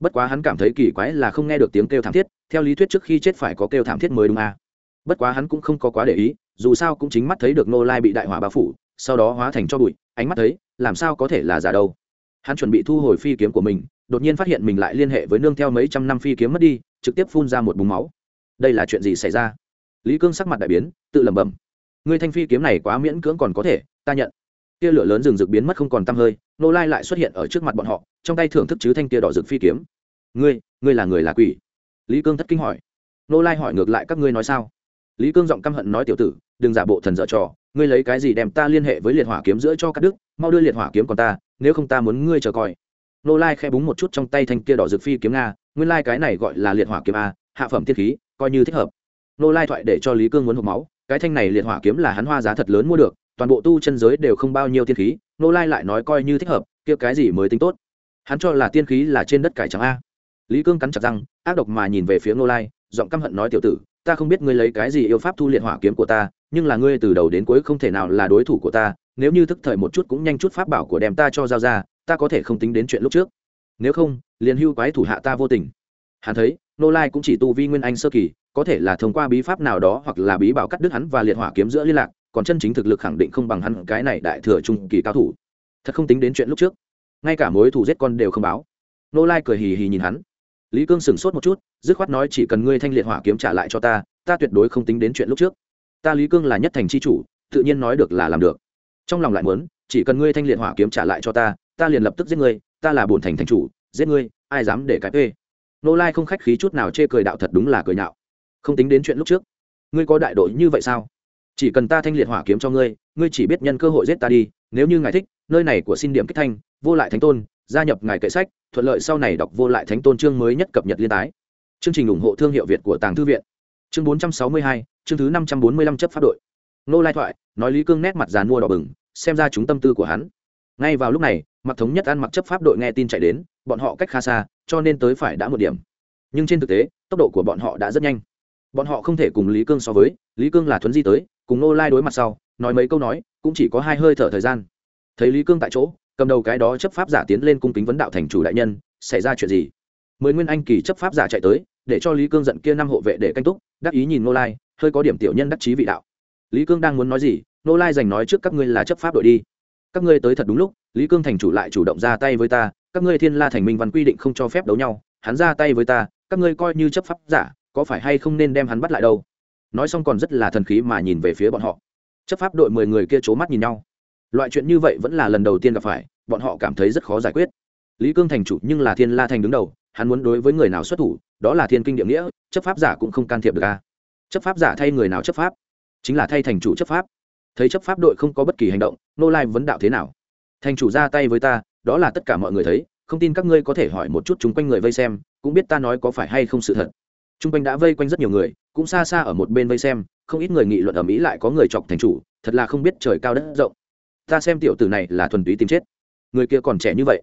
Bất quá hắn cảm thấy kỳ quái là không nghe được tiếng kêu thảm thiết, theo lý thuyết trước khi chết phải có kêu thảm thiết mới đúng à. bất quá hắn cũng không có quá để ý dù sao cũng chính mắt thấy được nô lai bị đại hỏa bao phủ, sau đó hóa thành cho bụi, ánh mắt thấy, làm sao có thể là giả đâu. Hắn chuẩn bị thu hồi phi kiếm của mình, đột nhiên phát hiện mình lại liên hệ với nương theo mấy trăm năm phi kiếm mất đi, trực tiếp phun ra một búng máu. Đây là chuyện gì xảy ra? Lý cương sắc mặt đại biến, tự lẩm bẩm. Ngươi thanh phi kiếm này quá miễn cưỡng còn có thể, ta nhận. Tia lửa lớn rừng rực biến mất không còn tăm hơi nô lai lại xuất hiện ở trước mặt bọn họ, trong tay thưởng thức chứ thanh tia đỏ rực phi kiếm. Ngươi ngươi là người là quỷ? Lý cương thất kinh hỏi. Nô lai hỏi ngược lại các ngươi nói sao? Lý cương giọng căm hận nói tiểu tử đừng giả bộ thần dở trò, ngươi lấy cái gì đem ta liên hệ với liệt hỏa kiếm giữa cho các đức mau đưa liệt hỏa kiếm còn ta, nếu không ta muốn ngươi chờ coi. Nô lai khe búng một chút trong tay thanh kia đỏ rực phi kiếm nga, nguyên lai cái này gọi là liệt hỏa kiếm a, hạ phẩm thiên khí, coi như thích hợp. Nô lai thoại để cho lý cương muốn hộp máu, cái thanh này liệt hỏa kiếm là hắn hoa giá thật lớn mua được, toàn bộ tu chân giới đều không bao nhiêu tiên khí, nô lai lại nói coi như thích hợp, kia cái gì mới tính tốt. Hắn cho là tiên khí là trên đất cải trắng a. Lý cương cắn chặt răng, ác độc mà nhìn về phía nô lai, giọng căm hận nói tiểu tử, ta không biết ngươi lấy cái gì yêu pháp thu liệt hỏa kiếm của ta nhưng là ngươi từ đầu đến cuối không thể nào là đối thủ của ta, nếu như thức thời một chút cũng nhanh chút pháp bảo của đem ta cho giao ra, ta có thể không tính đến chuyện lúc trước. Nếu không, liền hưu quái thủ hạ ta vô tình. Hắn thấy, nô lai cũng chỉ tu vi nguyên anh sơ kỳ, có thể là thông qua bí pháp nào đó hoặc là bí bảo cắt đứt hắn và liệt hỏa kiếm giữa liên lạc, còn chân chính thực lực khẳng định không bằng hắn cái này đại thừa trung kỳ cao thủ. Thật không tính đến chuyện lúc trước. Ngay cả mối thủ giết con đều không báo. Nô lai cười hì hì nhìn hắn. Lý cương sửng sốt một chút, dứt khoát nói chỉ cần ngươi thanh liệt hỏa kiếm trả lại cho ta ta tuyệt đối không tính đến chuyện lúc trước ta lý cương là nhất thành c h i chủ, tự nhiên nói được là làm được. Trong lòng lại muốn, chỉ cần ngươi thanh liệt hỏa kiếm trả lại cho ta ta liền lập tức giết ngươi, ta là bổn thành thành chủ, giết ngươi, ai dám để cái thuê nô lai không khách khí chút nào chê cười đạo thật đúng là cười nhạo. Không tính đến chuyện lúc trước. Ngươi có đại đội như vậy sao? Chỉ cần ta thanh liệt hỏa kiếm cho ngươi ngươi chỉ biết nhân cơ hội giết ta đi, nếu như ngài thích, nơi này của xin điểm kích thanh, vô lại thánh tôn, gia nhập ngài kệ sách, thuận lợi sau này đọc vô lại thánh tôn chương mới nhất cập nhật liên tái. Chương trình ủng hộ thương hiệu việt của tàng thư viện. Chương bốn trăm sáu mươi hai chương thứ năm trăm bốn mươi lăm chấp pháp đội. Nô lai thoại, nói lý cương nét mặt dàn mua đỏ bừng, xem ra chúng tâm tư của hắn. Ngay vào lúc này, mặc thống nhất ăn mặc chấp pháp đội nghe tin chạy đến, bọn họ cách khá xa, cho nên tới phải đã một điểm. Nhưng trên thực tế, tốc độ của bọn họ đã rất nhanh. Bọn họ không thể cùng lý cương so với, lý cương là thuấn di tới, cùng nô lai đối mặt sau, nói mấy câu nói, cũng chỉ có hai hơi thở thời gian. Thấy lý cương tại chỗ, cầm đầu cái đó chấp pháp giả tiến lên cung kính vấn đạo thành chủ đại nhân, xảy ra chuyện gì? Mười nguyên anh kỳ chấp pháp giả chạy tới, để cho lý cương giận kia năm hộ vệ để canh túc, đắc ý nhìn nô lai hơi có điểm tiểu nhân đắc chí vị đạo. Lý cương đang muốn nói gì, nô lai giành nói trước các ngươi là chấp pháp đội đi. Các ngươi tới thật đúng lúc, lý cương thành chủ lại chủ động ra tay với ta, các ngươi thiên la thành minh văn quy định không cho phép đấu nhau, hắn ra tay với ta, các ngươi coi như chấp pháp giả, có phải hay không nên đem hắn bắt lại đâu? Nói xong còn rất là thần khí mà nhìn về phía bọn họ. Chấp pháp đội mười người kia c h ố mắt nhìn nhau. Loại chuyện như vậy vẫn là lần đầu tiên gặp phải, bọn họ cảm thấy rất khó giải quyết. Lý cương thành chủ nhưng là thiên la thành đứng đầu, hắn muốn đối với người nào xuất thủ, đó là thiên kinh địa nghĩa, chấp pháp giả cũng không can thiệp được ca chấp pháp giả thay người nào chấp pháp? Chính là thay thành chủ chấp pháp. Thấy chấp pháp đội không có bất kỳ hành động nô lai vấn đạo thế nào? Thành chủ ra tay với ta, đó là tất cả mọi người thấy, không tin các ngươi có thể hỏi một chút chung quanh người vây xem, cũng biết ta nói có phải hay không sự thật. Chung quanh đã vây quanh rất nhiều người, cũng xa xa ở một bên vây xem, không ít người nghị luận ở mỹ lại có người chọc thành chủ, thật là không biết trời cao đất rộng. Ta xem tiểu tử này là thuần túy tìm chết. Người kia còn trẻ như vậy.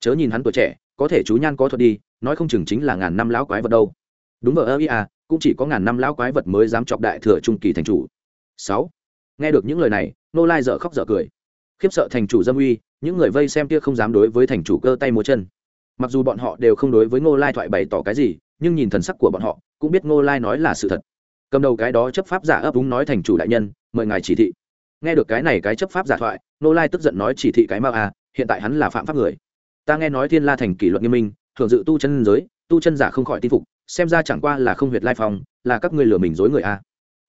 Chớ nhìn hắn tuổi trẻ, có thể chú nhan có thuật đi, nói không chừng chính là ngàn năm lão quái vật đâu. Đúng vợ ơ ia cũng chỉ có ngàn năm lão quái vật mới dám chọc đại thừa trung kỳ thành chủ. Sáu. Nghe được những lời này, nô lai dở khóc dở cười. Khiếp sợ thành chủ dâm uy, những người vây xem kia không dám đối với thành chủ cơ tay múa chân. Mặc dù bọn họ đều không đối với ngô lai thoại bày tỏ cái gì, nhưng nhìn thần sắc của bọn họ, cũng biết ngô lai nói là sự thật. Cầm đầu cái đó chấp pháp giả ấp úng nói thành chủ đại nhân, mời ngài chỉ thị. Nghe được cái này cái chấp pháp giả thoại, ngô lai tức giận nói chỉ thị cái mà à hiện tại hắn là phạm pháp người. Ta nghe nói thiên la thành kỷ luật nghiêm minh, thường dự tu chân giới, tu chân giả không khỏi tin phục xem ra chẳng qua là không huyệt lai phong, là các ngươi lừa mình dối người a.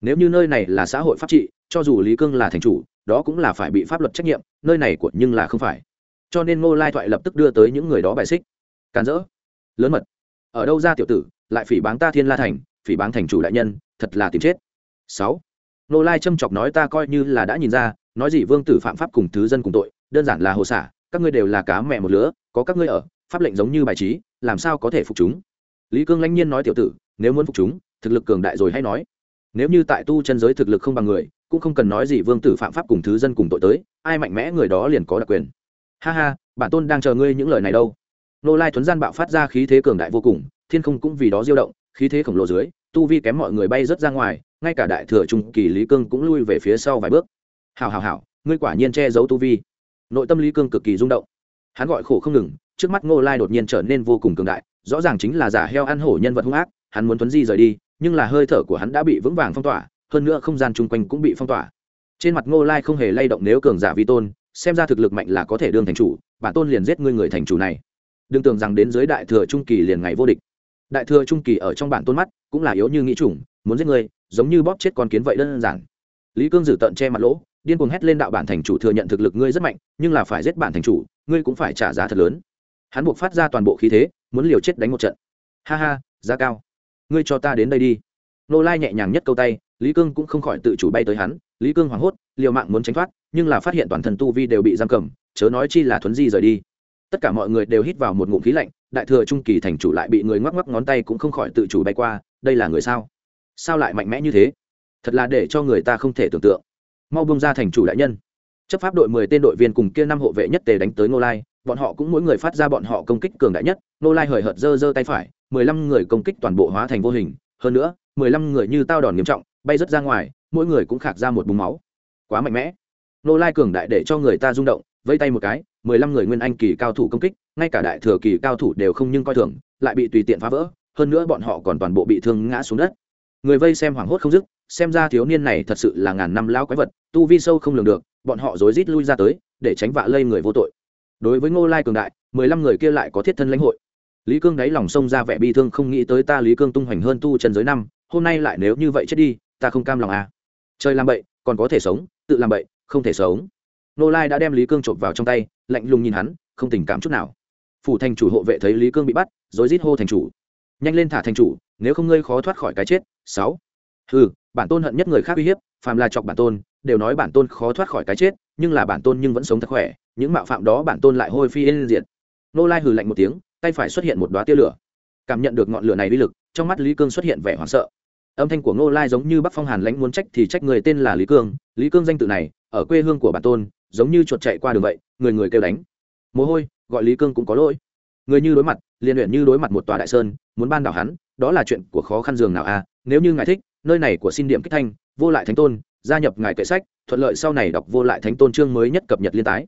Nếu như nơi này là xã hội pháp trị, cho dù lý cương là thành chủ, đó cũng là phải bị pháp luật trách nhiệm, nơi này của nhưng là không phải. Cho nên ngô lai thoại lập tức đưa tới những người đó bài xích. Càn rỡ. Lớn mật. Ở đâu ra tiểu tử, lại phỉ báng ta thiên la thành, phỉ báng thành chủ đại nhân, thật là tìm chết. Sáu. Ngô lai châm chọc nói ta coi như là đã nhìn ra, nói gì vương tử phạm pháp cùng thứ dân cùng tội, đơn giản là hồ xả, các ngươi đều là cá mẹ một lứa, có các ngươi ở, pháp lệnh giống như bài trí, làm sao có thể phục chúng? Lý cương lãnh nhiên nói, tiểu tử, nếu muốn phục chúng, thực lực cường đại rồi hay nói. Nếu như tại tu chân giới thực lực không bằng người, cũng không cần nói gì vương tử phạm pháp cùng thứ dân cùng tội tới, ai mạnh mẽ người đó liền có đặc quyền. Ha ha, bản tôn đang chờ ngươi những lời này đâu. Nô lai thuấn gian bạo phát ra khí thế cường đại vô cùng, thiên không cũng vì đó diêu động, khí thế khổng lồ dưới, tu vi kém mọi người bay rớt ra ngoài, ngay cả đại thừa trung kỳ lý cương cũng lui về phía sau vài bước. Hào hào hào ngươi quả nhiên che giấu tu vi. Nội tâm lý cương cực kỳ rung động. Hắn gọi khổ không ngừng, trước mắt ngô lai đột nhiên trở nên vô cùng cường đại rõ ràng chính là giả heo ăn hổ nhân vật hung ác, hắn muốn tuấn di rời đi, nhưng là hơi thở của hắn đã bị vững vàng phong tỏa, hơn nữa không gian chung quanh cũng bị phong tỏa. Trên mặt ngô lai không hề lay động nếu cường giả vi tôn, xem ra thực lực mạnh là có thể đương thành chủ, bản tôn liền giết ngươi người thành chủ này. Đừng tưởng rằng đến dưới đại thừa trung kỳ liền ngày vô địch. Đại thừa trung kỳ ở trong bản tôn mắt cũng là yếu như nghĩ chủng muốn giết ngươi giống như bóp chết con kiến vậy đơn giản. Lý cương giữ tận che mặt lỗ, điên cuồng hét lên đạo bản thành chủ thừa nhận thực lực ngươi rất mạnh, nhưng là phải giết bản thành chủ, ngươi cũng phải trả giá thật lớn. Hắn buộc phát ra toàn bộ khí thế muốn liều chết đánh một trận. Ha ha, giá cao. Ngươi cho ta đến đây đi. Nô lai nhẹ nhàng nhất câu tay, lý cương cũng không khỏi tự chủ bay tới hắn. Lý cương hoảng hốt, liều mạng muốn tránh thoát, nhưng là phát hiện toàn thân tu vi đều bị giam cầm, chớ nói chi là thuấn di rời đi. Tất cả mọi người đều hít vào một ngụm khí lạnh, đại thừa trung kỳ thành chủ lại bị người ngoắc ngoắc ngón tay cũng không khỏi tự chủ bay qua, đây là người sao? Sao lại mạnh mẽ như thế? Thật là để cho người ta không thể tưởng tượng. Mau bông ra thành chủ đại nhân. Chấp pháp đội mười tên đội viên cùng kia năm hộ vệ nhất tề đánh tới ngô lai bọn họ cũng mỗi người phát ra bọn họ công kích cường đại nhất Nô lai hời hợt giơ giơ tay phải, mười lăm người công kích toàn bộ hóa thành vô hình, hơn nữa, mười lăm người như tao đòn nghiêm trọng, bay rớt ra ngoài, mỗi người cũng khạc ra một búng máu. Quá mạnh mẽ. Nô lai cường đại để cho người ta rung động, vây tay một cái, mười lăm người nguyên anh kỳ cao thủ công kích, ngay cả đại thừa kỳ cao thủ đều không nhưng coi thường, lại bị tùy tiện phá vỡ, hơn nữa bọn họ còn toàn bộ bị thương ngã xuống đất. Người vây xem hoảng hốt không dứt, xem ra thiếu niên này thật sự là ngàn năm lão quái vật, tu vi sâu không lường được, bọn họ rối rít lui ra tới, để tránh vạ lây người vô tội đối với ngô lai cường đại, mười lăm người kia lại có thiết thân lãnh hội. Lý cương đáy lòng sông ra vẻ bi thương, không nghĩ tới ta lý cương tung hoành hơn tu trần giới năm, hôm nay lại nếu như vậy chết đi, ta không cam lòng à. trời làm bậy, còn có thể sống, tự làm bậy, không thể sống. Ngô lai đã đem lý cương trộm vào trong tay, lạnh lùng nhìn hắn, không tình cảm chút nào. Phủ thành chủ hộ vệ thấy lý cương bị bắt, rối rít hô thành chủ. Nhanh lên thả thành chủ, nếu không ngươi khó thoát khỏi cái chết. Sáu. Ừ bản tôn hận nhất người khác uy hiếp, phàm là chọc bản tôn, đều nói bản tôn khó thoát khỏi cái chết, nhưng là bản tôn nhưng vẫn sống thật khỏe những mạo phạm đó bản tôn lại hôi phi yên diệt. Nô lai hừ lạnh một tiếng, tay phải xuất hiện một đoá tia lửa. Cảm nhận được ngọn lửa này uy lực, trong mắt lý cương xuất hiện vẻ hoảng sợ. Âm thanh của ngô lai giống như bắc phong hàn lãnh muốn trách thì trách người tên là lý cương. Lý cương danh tự này, ở quê hương của bản tôn, giống như chuột chạy qua đường vậy, người người kêu đánh. Mồ hôi, gọi lý cương cũng có lỗi. Người như đối mặt liên luyện như đối mặt một tòa đại sơn, muốn ban đảo hắn, đó là chuyện của khó khăn giường nào a. À? nếu như ngài thích, nơi này của xin điểm kích thanh, vô lại thánh tôn, gia nhập ngài kệ sách, thuận lợi sau này đọc vô lại thánh tôn chương mới nhất cập nhật liên tái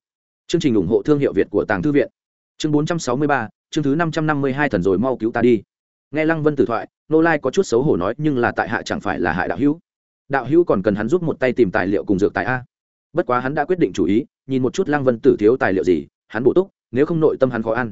chương trình ủng hộ thương hiệu việt của tàng thư viện. Chương bốn trăm sáu mươi ba, chương thứ năm trăm năm mươi hai thần rồi mau cứu ta đi. Nghe lăng vân tử thoại, nô lai có chút xấu hổ nói, nhưng là tại hạ chẳng phải là hại đạo hữu. Đạo hữu còn cần hắn giúp một tay tìm tài liệu cùng dược tài a. Bất quá hắn đã quyết định chủ ý, nhìn một chút lăng vân tử thiếu tài liệu gì, hắn bổ túc, nếu không nội tâm hắn khó ăn.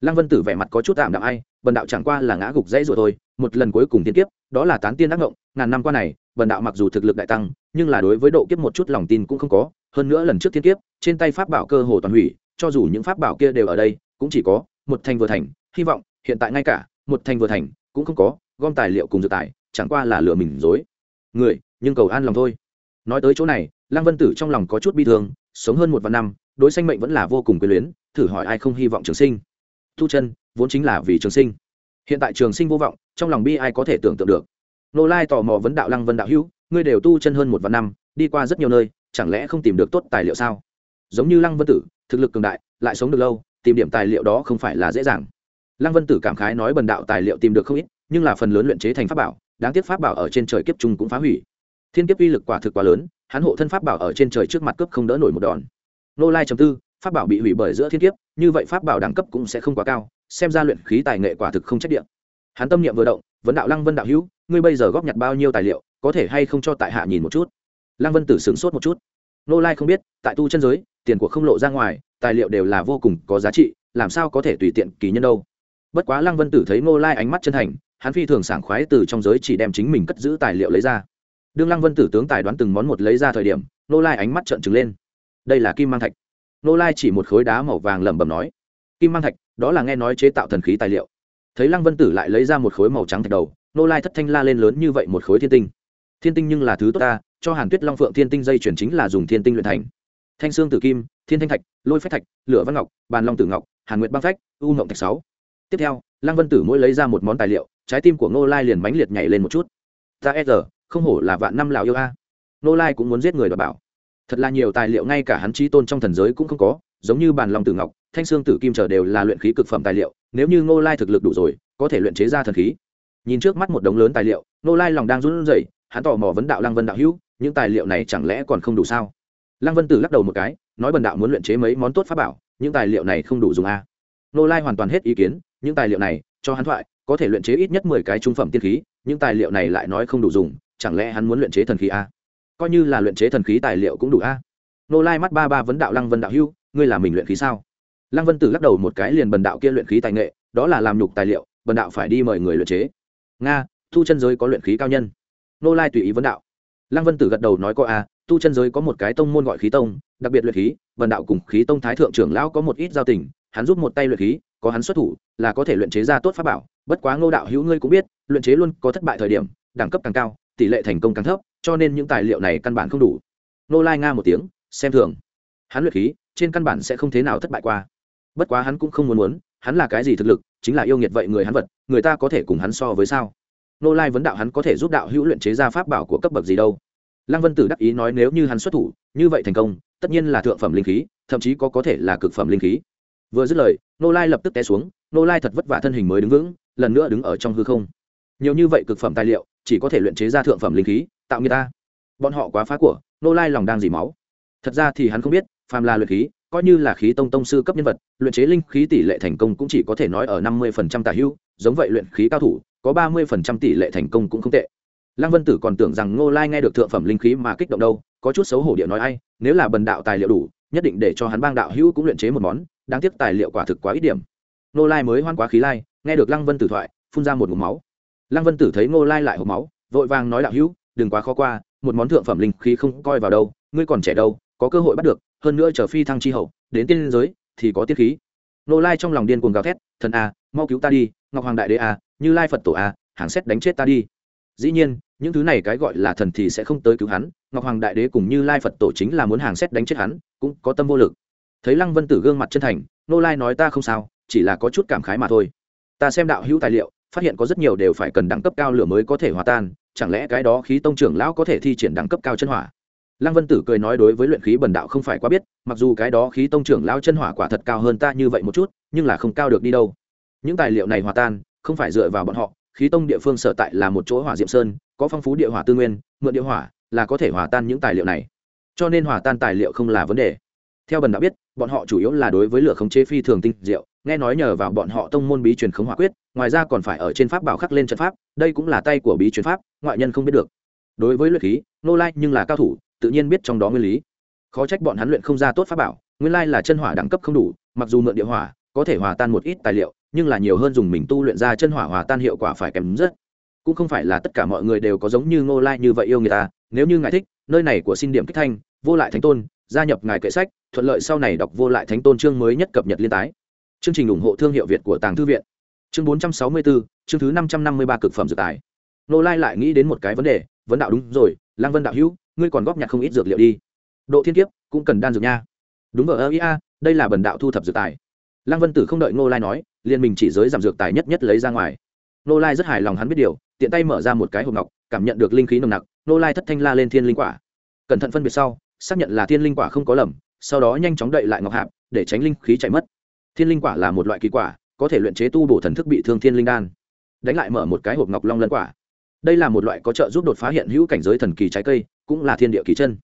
Lăng vân tử vẻ mặt có chút tạm đạo ai bần đạo chẳng qua là ngã gục dãy rồi thôi, một lần cuối cùng tiên kiếp, đó là tán tiên đắc ngộng, ngàn năm qua này bần đạo mặc dù thực lực đại tăng, nhưng là đối với độ kiếp một chút lòng tin cũng không có hơn nữa lần trước thiên kiếp, trên tay pháp bảo cơ hồ toàn hủy, cho dù những pháp bảo kia đều ở đây, cũng chỉ có một thành vừa thành, hy vọng, hiện tại ngay cả, một thành vừa thành, cũng không có, gom tài liệu cùng dự tài, chẳng qua là lừa mình dối. Người, nhưng cầu an lòng thôi. Nói tới chỗ này, lăng vân tử trong lòng có chút bi thương, sống hơn một vạn năm, đối sanh mệnh vẫn là vô cùng quyền luyến, thử hỏi ai không hy vọng trường sinh. Thu chân, vốn chính là vì trường sinh. Hiện tại trường sinh vô vọng, trong lòng bi ai có thể tưởng tượng được. Nô lai tò mò vấn đạo lăng vân đạo hữu, ngươi đều tu chân hơn một vạn năm, đi qua rất nhiều nơi chẳng lẽ không tìm được tốt tài liệu sao? Giống như lăng vân tử, thực lực cường đại, lại sống được lâu, tìm điểm tài liệu đó không phải là dễ dàng. Lăng vân tử cảm khái nói bần đạo tài liệu tìm được không ít, nhưng là phần lớn luyện chế thành pháp bảo, đáng tiếc pháp bảo ở trên trời kiếp trung cũng phá hủy. Thiên kiếp uy lực quả thực quá lớn, hắn hộ thân pháp bảo ở trên trời trước mặt cướp không đỡ nổi một đòn. Nô lai chấm tư, pháp bảo bị hủy bởi giữa thiên kiếp, như vậy pháp bảo đẳng cấp cũng sẽ không quá cao, xem ra luyện khí tài nghệ quả thực không trách điện hắn tâm niệm vừa động, vấn đạo lăng vân đạo hữu, ngươi bây giờ góp nhặt bao nhiêu tài liệu, có thể hay không cho tại hạ nhìn một chút? Lăng vân tử sửng sốt một chút. Nô lai không biết, tại tu chân giới, tiền của không lộ ra ngoài, tài liệu đều là vô cùng có giá trị, làm sao có thể tùy tiện kỳ nhân đâu. Bất quá lăng vân tử thấy nô lai ánh mắt chân thành, hắn phi thường sảng khoái từ trong giới chỉ đem chính mình cất giữ tài liệu lấy ra. Đương lăng vân tử tướng tài đoán từng món một lấy ra thời điểm nô lai ánh mắt trợn trừng lên. Đây là kim mang thạch. Nô lai chỉ một khối đá màu vàng lẩm bẩm nói, kim mang thạch, đó là nghe nói chế tạo thần khí tài liệu. Thấy lăng vân tử lại lấy ra một khối màu trắng thạch đầu nô lai thất thanh la lên lớn như vậy một khối thiên tinh thiên tinh nhưng là thứ tốt ta, cho hàn tuyết long phượng thiên tinh dây chuyển chính là dùng thiên tinh luyện thành. Thanh sương tử kim, thiên thanh thạch, lôi phách thạch, lửa văn ngọc, bàn long tử ngọc, hàn nguyệt băng phách, u ngộng thạch sáu. Tiếp theo, lăng vân tử mỗi lấy ra một món tài liệu, trái tim của Ngô lai liền mãnh liệt nhảy lên một chút. Ta e giờ, không hổ là vạn năm lào yêu a. Ngô lai cũng muốn giết người và bảo. Thật là nhiều tài liệu ngay cả hắn trí tôn trong thần giới cũng không có, giống như bàn long tử ngọc, thanh xương tử kim trở đều là luyện khí cực phẩm tài liệu, nếu như ngô lai thực lực đủ rồi, có thể luyện chế ra thần khí. Nhìn trước mắt một đống lớn tài liệu, ngô lai lòng đang run rẩy hắn tò mò vấn đạo lăng vân đạo hữu, những tài liệu này chẳng lẽ còn không đủ sao? Lăng vân tử lắc đầu một cái, nói bần đạo muốn luyện chế mấy món tốt pháp bảo, những tài liệu này không đủ dùng a. Nô lai hoàn toàn hết ý kiến, những tài liệu này, cho hắn thoại, có thể luyện chế ít nhất mười cái trung phẩm tiên khí, những tài liệu này lại nói không đủ dùng, chẳng lẽ hắn muốn luyện chế thần khí a? Coi như là luyện chế thần khí tài liệu cũng đủ a. Nô lai mắt ba ba vấn đạo lăng vân đạo hưu ngươi là mình luyện khí sao? Lăng vân tử lắc đầu một cái liền bần đạo kia luyện khí tài nghệ, đó là làm nhục tài liệu, bần đạo phải đi mời người luyện chế. Nga, thu chân giới có luyện khí cao nhân nô lai tùy ý vấn đạo. Lăng vân tử gật đầu nói có a, tu chân giới có một cái tông môn gọi khí tông, đặc biệt luyện khí, vần đạo cùng khí tông thái thượng trưởng lão có một ít giao tình, hắn giúp một tay luyện khí, có hắn xuất thủ, là có thể luyện chế ra tốt pháp bảo. Bất quá ngô đạo hữu ngươi cũng biết, luyện chế luôn có thất bại thời điểm, đẳng cấp càng cao, tỷ lệ thành công càng thấp, cho nên những tài liệu này căn bản không đủ. Nô lai nga một tiếng, xem thường. Hắn luyện khí, trên căn bản sẽ không thế nào thất bại qua. Bất quá hắn cũng không muốn muốn, hắn là cái gì thực lực, chính là yêu nghiệt vậy người hắn vật, người ta có thể cùng hắn so với sao? Nô lai vấn đạo hắn có thể giúp đạo hữu luyện chế ra pháp bảo của cấp bậc gì đâu. Lăng vân tử đắc ý nói nếu như hắn xuất thủ, như vậy thành công, tất nhiên là thượng phẩm linh khí, thậm chí có có thể là cực phẩm linh khí. Vừa dứt lời nô lai lập tức té xuống nô lai thật vất vả thân hình mới đứng vững, lần nữa đứng ở trong hư không. Nhiều như vậy cực phẩm tài liệu, chỉ có thể luyện chế ra thượng phẩm linh khí, tạo người ta. Bọn họ quá phá của nô lai lòng đang dỉ máu. Thật ra thì hắn không biết, phàm là luyện khí, coi như là khí tông tông sư cấp nhân vật, luyện chế linh khí tỷ lệ thành công cũng chỉ có thể nói ở năm mươi phần trăm tả hữu giống vậy luyện khí cao thủ, có ba mươi phần trăm tỷ lệ thành công cũng không tệ. Lăng vân tử còn tưởng rằng ngô lai nghe được thượng phẩm linh khí mà kích động đâu, có chút xấu hổ địa nói ai, nếu là bần đạo tài liệu đủ, nhất định để cho hắn bang đạo hữu cũng luyện chế một món, đáng tiếc tài liệu quả thực quá ít điểm. Ngô lai mới hoan quá khí lai, nghe được lăng vân tử thoại, phun ra một mục máu. Lăng vân tử thấy ngô lai lại hộp máu, vội vàng nói đạo hữu, đừng quá khó qua, một món thượng phẩm linh khí không coi vào đâu, ngươi còn trẻ đâu, có cơ hội bắt được, hơn nữa chờ phi thăng chi hậu, đến tiên giới thì có tiết khí. Nô lai trong lòng điên cuồng gào thét, thần a mau cứu ta đi, ngọc hoàng đại đế a như lai phật tổ a hàng xét đánh chết ta đi. Dĩ nhiên, những thứ này cái gọi là thần thì sẽ không tới cứu hắn, ngọc hoàng đại đế cùng như lai phật tổ chính là muốn hàng xét đánh chết hắn, cũng có tâm vô lực. Thấy lăng vân tử gương mặt chân thành, nô lai nói ta không sao, chỉ là có chút cảm khái mà thôi. Ta xem đạo hữu tài liệu, phát hiện có rất nhiều đều phải cần đẳng cấp cao lửa mới có thể hòa tan, chẳng lẽ cái đó khí tông trưởng lão có thể thi triển đẳng cấp cao chân hỏa? Lăng vân tử cười nói đối với luyện khí bần đạo không phải quá biết, mặc dù cái đó khí tông trưởng lão chân hỏa quả thật cao hơn ta như vậy một chút, nhưng là không cao được đi đâu những tài liệu này hòa tan, không phải dựa vào bọn họ, khí tông địa phương sở tại là một chỗ hỏa diệm sơn, có phong phú địa hỏa tư nguyên, mượn địa hỏa là có thể hòa tan những tài liệu này. Cho nên hòa tan tài liệu không là vấn đề. Theo bần đã biết, bọn họ chủ yếu là đối với lửa khống chế phi thường tinh diệu, nghe nói nhờ vào bọn họ tông môn bí truyền khống hỏa quyết, ngoài ra còn phải ở trên pháp bảo khắc lên trận pháp, đây cũng là tay của bí truyền pháp, ngoại nhân không biết được. Đối với luyện khí nô lai nhưng là cao thủ, tự nhiên biết trong đó nguyên lý. Khó trách bọn hắn luyện không ra tốt pháp bảo, nguyên lai là chân hỏa đẳng cấp không đủ, mặc dù mượn địa hỏa, có thể hòa tan một ít tài liệu nhưng là nhiều hơn dùng mình tu luyện ra chân hỏa hòa tan hiệu quả phải kém rất. Cũng không phải là tất cả mọi người đều có giống như ngô lai như vậy yêu người ta, nếu như ngài thích, nơi này của xin điểm kích thanh, vô lại thánh tôn, gia nhập ngài kệ sách, thuận lợi sau này đọc vô lại thánh tôn chương mới nhất cập nhật liên tái. Chương trình ủng hộ thương hiệu việt của tàng thư viện. Chương bốn trăm sáu mươi bốn chương thứ năm trăm năm mươi ba cực phẩm dược tài. Nô lai lại nghĩ đến một cái vấn đề, vấn đạo đúng rồi lang vân đạo hữu, ngươi còn góp nhặt không ít dược liệu đi. Độ thiên kiếp, cũng cần đan dược nha. Đúng vờ ơ a, đây là bần đạo thu thập dược tài. Lăng vân tử không đợi ngô lai nói liên mình chỉ giới giảm dược tài nhất nhất lấy ra ngoài. Nô lai rất hài lòng hắn biết điều, tiện tay mở ra một cái hộp ngọc, cảm nhận được linh khí nồng nặc, Nô lai thất thanh la lên thiên linh quả. Cẩn thận phân biệt sau, xác nhận là thiên linh quả không có lầm, sau đó nhanh chóng đậy lại ngọc hạp, để tránh linh khí chạy mất. Thiên linh quả là một loại kỳ quả, có thể luyện chế tu bổ thần thức bị thương thiên linh đan. Đánh lại mở một cái hộp ngọc long lân quả. Đây là một loại có trợ giúp đột phá hiện hữu cảnh giới thần kỳ trái cây, cũng là thiên địa kỳ chân.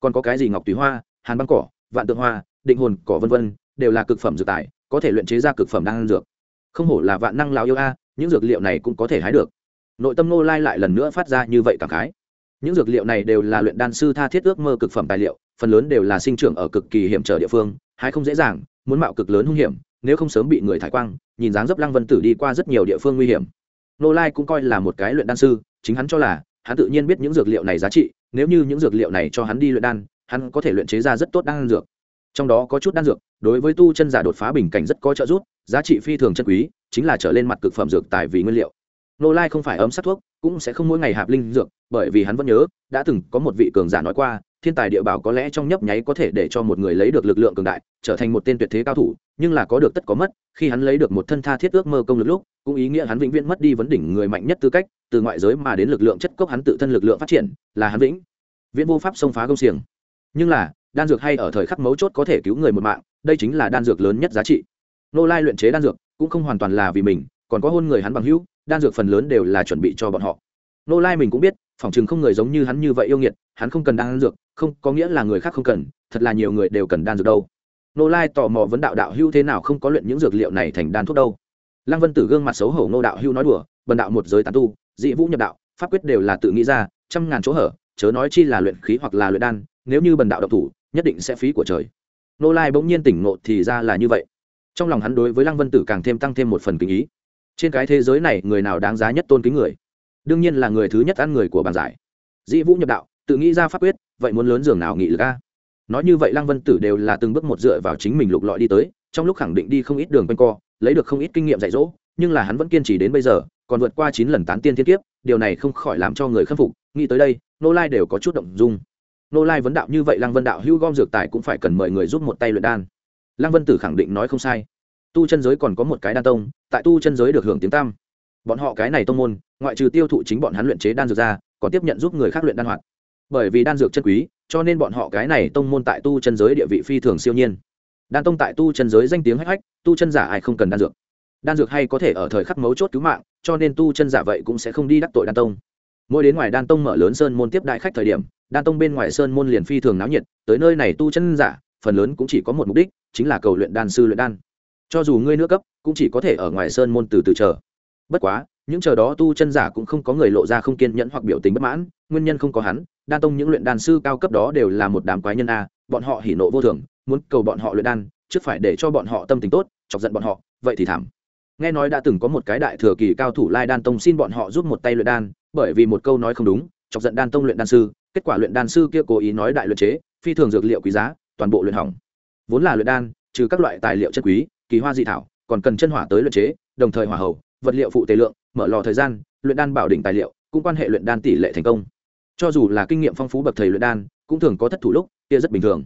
Còn có cái gì ngọc tùy hoa, hàn băng cỏ, vạn tượng hoa, định hồn cỏ vân vân, đều là cực phẩm dược tài có thể luyện chế ra cực phẩm đan dược. Không hổ là vạn năng lào yêu a, những dược liệu này cũng có thể hái được. Nội tâm nô lai lại lần nữa phát ra như vậy cảm khái. Những dược liệu này đều là luyện đan sư tha thiết ước mơ cực phẩm tài liệu, phần lớn đều là sinh trưởng ở cực kỳ hiểm trở địa phương hay không dễ dàng, muốn mạo cực lớn hung hiểm, nếu không sớm bị người thải quang, nhìn dáng dấp lăng vân tử đi qua rất nhiều địa phương nguy hiểm. Nô lai cũng coi là một cái luyện đan sư, chính hắn cho là, hắn tự nhiên biết những dược liệu này giá trị, nếu như những dược liệu này cho hắn đi luyện đan, hắn có thể luyện chế ra rất tốt đan dược trong đó có chút đan dược, đối với tu chân giả đột phá bình cảnh rất có trợ giúp, giá trị phi thường chân quý, chính là trở lên mặt cực phẩm dược tài vì nguyên liệu. Nô lai không phải ấm sát thuốc, cũng sẽ không mỗi ngày hạp linh dược, bởi vì hắn vẫn nhớ, đã từng có một vị cường giả nói qua, thiên tài địa bảo có lẽ trong nhấp nháy có thể để cho một người lấy được lực lượng cường đại, trở thành một tên tuyệt thế cao thủ, nhưng là có được tất có mất, khi hắn lấy được một thân tha thiết ước mơ công lực lúc, cũng ý nghĩa hắn vĩnh viễn mất đi vấn đỉnh người mạnh nhất tư cách, từ ngoại giới mà đến lực lượng chất cốc hắn tự thân lực lượng phát triển, là hắn vĩnh viễn vô pháp xông phá công xiềng. Nhưng là đan dược hay ở thời khắc mấu chốt có thể cứu người một mạng, đây chính là đan dược lớn nhất giá trị. Nô lai luyện chế đan dược cũng không hoàn toàn là vì mình, còn có hôn người hắn bằng hữu, đan dược phần lớn đều là chuẩn bị cho bọn họ. Nô lai mình cũng biết phòng chừng không người giống như hắn như vậy yêu nghiệt, hắn không cần đan dược, không, có nghĩa là người khác không cần, thật là nhiều người đều cần đan dược đâu. Nô lai tò mò vấn đạo đạo hưu thế nào không có luyện những dược liệu này thành đan thuốc đâu. Lăng vân tử gương mặt xấu hổ nô đạo hưu nói đùa, bần đạo một giới tán tu, dị vũ nhập đạo, pháp quyết đều là tự nghĩ ra, trăm ngàn chỗ hở, chớ nói chi là luyện khí hoặc là luyện đan, nếu như bần đạo độc thủ nhất định sẽ phí của trời. Nô lai bỗng nhiên tỉnh ngộ thì ra là như vậy. Trong lòng hắn đối với lăng vân tử càng thêm tăng thêm một phần kính ý. Trên cái thế giới này, người nào đáng giá nhất tôn kính người? Đương nhiên là người thứ nhất ăn người của bàn giải. Dĩ vũ nhập đạo, tự nghĩ ra pháp quyết, vậy muốn lớn giường nào nghị lực a? Nói như vậy lăng vân tử đều là từng bước một dựa vào chính mình lục lọi đi tới, trong lúc khẳng định đi không ít đường quanh co, lấy được không ít kinh nghiệm dạy dỗ, nhưng là hắn vẫn kiên trì đến bây giờ, còn vượt qua chín lần tán tiên thiên kiếp, điều này không khỏi làm cho người khâm phục, nghĩ tới đây, nô lai đều có chút động dung nô lai vấn đạo như vậy lăng vân đạo hưu gom dược tài cũng phải cần mời người giúp một tay luyện đan. Lăng vân tử khẳng định nói không sai. Tu chân giới còn có một cái đan tông, tại tu chân giới được hưởng tiếng tam bọn họ cái này tông môn, ngoại trừ tiêu thụ chính bọn hắn luyện chế đan dược ra, còn tiếp nhận giúp người khác luyện đan hoạt. Bởi vì đan dược chân quý, cho nên bọn họ cái này tông môn tại tu chân giới địa vị phi thường siêu nhiên. Đan tông tại tu chân giới danh tiếng hách hách, tu chân giả ai không cần đan dược. Đan dược hay có thể ở thời khắc mấu chốt cứu mạng, cho nên tu chân giả vậy cũng sẽ không đi đắc tội đan tông. Mỗi đến ngoài đan tông mở lớn sơn môn tiếp đại khách thời điểm đan tông bên ngoài sơn môn liền phi thường náo nhiệt, tới nơi này tu chân giả, phần lớn cũng chỉ có một mục đích, chính là cầu luyện đan sư luyện đan. Cho dù ngươi nữa cấp, cũng chỉ có thể ở ngoài sơn môn từ từ chờ. Bất quá, những chờ đó tu chân giả cũng không có người lộ ra không kiên nhẫn hoặc biểu tình bất mãn, nguyên nhân không có hắn, đan tông những luyện đan sư cao cấp đó đều là một đám quái nhân a, bọn họ hỉ nộ vô thường, muốn cầu bọn họ luyện đan, trước phải để cho bọn họ tâm tình tốt, chọc giận bọn họ, vậy thì thảm. Nghe nói đã từng có một cái đại thừa kỳ cao thủ lai đan tông xin bọn họ giúp một tay luyện đan, bởi vì một câu nói không đúng, chọc giận đan tông luyện đan sư kết quả luyện đan sư kia cố ý nói đại luyện chế, phi thường dược liệu quý giá, toàn bộ luyện hỏng. Vốn là luyện đan, trừ các loại tài liệu chất quý, kỳ hoa dị thảo, còn cần chân hỏa tới luyện chế, đồng thời hỏa hầu, vật liệu phụ tế lượng, mở lò thời gian, luyện đan bảo đỉnh tài liệu, cũng quan hệ luyện đan tỷ lệ thành công. Cho dù là kinh nghiệm phong phú bậc thầy luyện đan, cũng thường có thất thủ lúc, kia rất bình thường.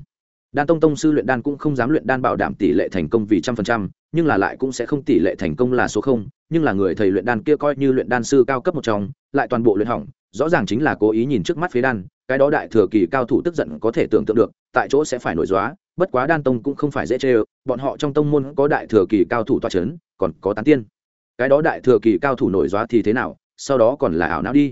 Đan tông tông sư luyện đan cũng không dám luyện đan bảo đảm tỷ lệ thành công vì trăm phần trăm, nhưng là lại cũng sẽ không tỷ lệ thành công là số không, nhưng là người thầy luyện đan kia coi như luyện đan sư cao cấp một trong, lại toàn bộ luyện hỏng, rõ ràng chính là cố ý nhìn trước mắt phế đan cái đó đại thừa kỳ cao thủ tức giận có thể tưởng tượng được, tại chỗ sẽ phải nổi dóa bất quá đan tông cũng không phải dễ chê bọn họ trong tông môn có đại thừa kỳ cao thủ toa c h ấ n còn có tán tiên. Cái đó đại thừa kỳ cao thủ nổi dóa thì thế nào, sau đó còn là ảo não đi.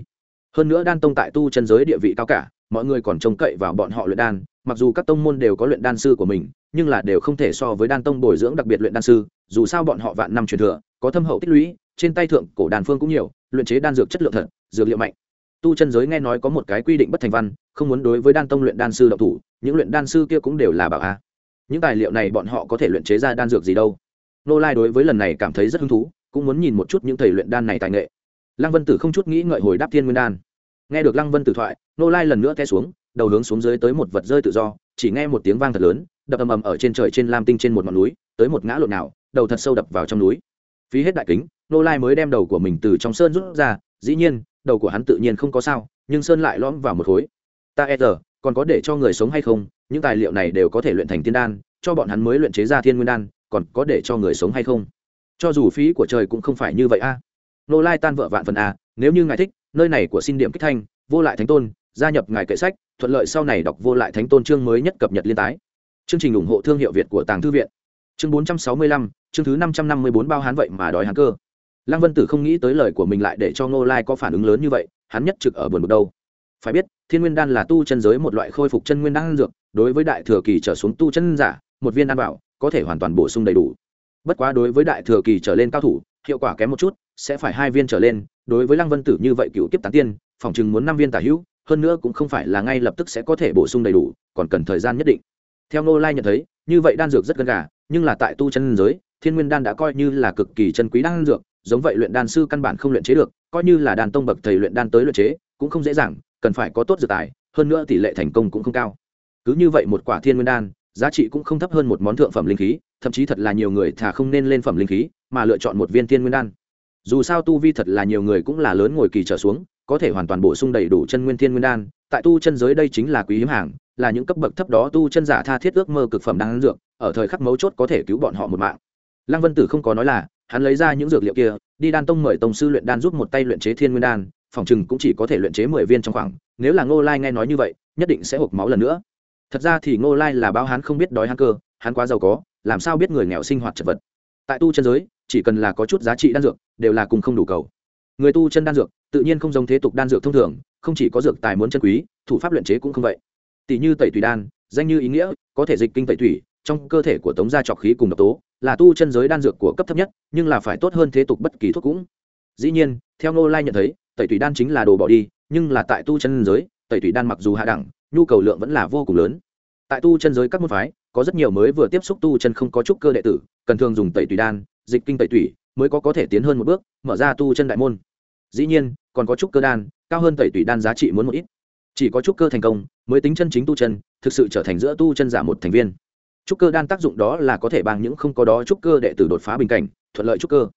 Hơn nữa đan tông tại tu chân giới địa vị cao cả, mọi người còn trông cậy vào bọn họ luyện đan, mặc dù các tông môn đều có luyện đan sư của mình, nhưng là đều không thể so với đan tông bồi dưỡng đặc biệt luyện đan sư, dù sao bọn họ vạn năm truyền thừa, có thâm hậu tích lũy, trên tay thượng cổ đàn phương cũng nhiều, luyện chế đan dược chất lượng thật, dược liệu mạnh tu chân giới nghe nói có một cái quy định bất thành văn, không muốn đối với đan tông luyện đan sư độc thủ, những luyện đan sư kia cũng đều là bảo a. Những tài liệu này bọn họ có thể luyện chế ra đan dược gì đâu. Nô lai đối với lần này cảm thấy rất hứng thú, cũng muốn nhìn một chút những thầy luyện đan này tài nghệ. Lăng vân tử không chút nghĩ ngợi hồi đáp thiên nguyên đan. Nghe được lăng vân tử thoại, nô lai lần nữa té xuống, đầu hướng xuống dưới tới một vật rơi tự do, chỉ nghe một tiếng vang thật lớn, đập ầm ầm ở trên trời trên lam tinh trên một ngọn núi, tới một ngã lộn nào, đầu thật sâu đập vào trong núi. Phí hết đại kính, nô lai mới đem đầu của mình từ trong sơn rút ra dĩ nhiên, đầu của hắn tự nhiên không có sao, nhưng sơn lại lõm vào một khối. Ta e giờ, còn có để cho người sống hay không? Những tài liệu này đều có thể luyện thành tiên đan, cho bọn hắn mới luyện chế ra thiên nguyên đan, còn có để cho người sống hay không? Cho dù phí của trời cũng không phải như vậy a. Nô lai tan vợ vạn phần a, nếu như ngài thích, nơi này của xin điểm kích thanh, vô lại thánh tôn, gia nhập ngài kệ sách, thuận lợi sau này đọc vô lại thánh tôn chương mới nhất cập nhật liên tái. Chương trình ủng hộ thương hiệu việt của tàng thư viện. Chương bốn trăm sáu mươi lăm, chương thứ năm trăm năm mươi bốn bao hán vậy mà đói hắn cơ lăng vân tử không nghĩ tới lời của mình lại để cho ngô lai có phản ứng lớn như vậy, hắn nhất trực ở buồn bực đâu. Phải biết, thiên nguyên đan là tu chân giới một loại khôi phục chân nguyên đan dược, đối với đại thừa kỳ trở xuống tu chân giả, một viên đan bảo, có thể hoàn toàn bổ sung đầy đủ. Bất quá đối với đại thừa kỳ trở lên cao thủ, hiệu quả kém một chút, sẽ phải hai viên trở lên, đối với lăng vân tử như vậy cựu kiếp tán tiên, phòng chừng muốn năm viên tả hữu, hơn nữa cũng không phải là ngay lập tức sẽ có thể bổ sung đầy đủ, còn cần thời gian nhất định. Theo ngô lai nhận thấy, như vậy đan dược rất gần gà, nhưng là tại tu chân giới, thiên nguyên đan đã coi như là cực kỳ chân quý đan dược giống vậy luyện đan sư căn bản không luyện chế được, coi như là đàn tông bậc thầy luyện đan tới luyện chế, cũng không dễ dàng, cần phải có tốt dược tài, hơn nữa tỷ lệ thành công cũng không cao. Cứ như vậy một quả thiên nguyên đan, giá trị cũng không thấp hơn một món thượng phẩm linh khí, thậm chí thật là nhiều người thà không nên lên phẩm linh khí, mà lựa chọn một viên thiên nguyên đan. Dù sao tu vi thật là nhiều người cũng là lớn ngồi kỳ trở xuống, có thể hoàn toàn bổ sung đầy đủ chân nguyên thiên nguyên đan, tại tu chân giới đây chính là quý hiếm hàng, là những cấp bậc thấp đó tu chân giả tha thiết ước mơ cực phẩm đan dược, ở thời khắc mấu chốt có thể cứu bọn họ một mạng. Lăng vân tử không có nói là hắn lấy ra những dược liệu kia, đi đan tông mời tông sư luyện đan giúp một tay luyện chế thiên nguyên đan, phòng chừng cũng chỉ có thể luyện chế mười viên trong khoảng, nếu là ngô lai nghe nói như vậy, nhất định sẽ hộp máu lần nữa. Thật ra thì ngô lai là bao hắn không biết đói hắn cơ, hắn quá giàu có, làm sao biết người nghèo sinh hoạt chật vật. Tại tu chân giới, chỉ cần là có chút giá trị đan dược, đều là cùng không đủ cầu. Người tu chân đan dược, tự nhiên không giống thế tục đan dược thông thường, không chỉ có dược tài muốn chân quý, thủ pháp luyện chế cũng không vậy. Tỷ như tẩy tùy đan, danh như ý nghĩa, có thể dịch kinh tẩy thủy trong cơ thể của tống gia trọc khí cùng độc tố là tu chân giới đan dược của cấp thấp nhất, nhưng là phải tốt hơn thế tục bất kỳ thuốc cũng. Dĩ nhiên, theo ngô lai nhận thấy, tẩy thủy đan chính là đồ bỏ đi, nhưng là tại tu chân giới, tẩy thủy đan mặc dù hạ đẳng, nhu cầu lượng vẫn là vô cùng lớn. Tại tu chân giới các môn phái, có rất nhiều mới vừa tiếp xúc tu chân không có trúc cơ đệ tử, cần thường dùng tẩy thủy đan, dịch kinh tẩy tủy mới có có thể tiến hơn một bước, mở ra tu chân đại môn. Dĩ nhiên, còn có trúc cơ đan, cao hơn tẩy thủy đan giá trị muốn một ít. Chỉ có trúc cơ thành công, mới tính chân chính tu chân, thực sự trở thành giữa tu chân giả một thành viên trúc cơ đan tác dụng đó là có thể bằng những không có đó trúc cơ đệ tử đột phá bình cảnh, thuận lợi trúc cơ.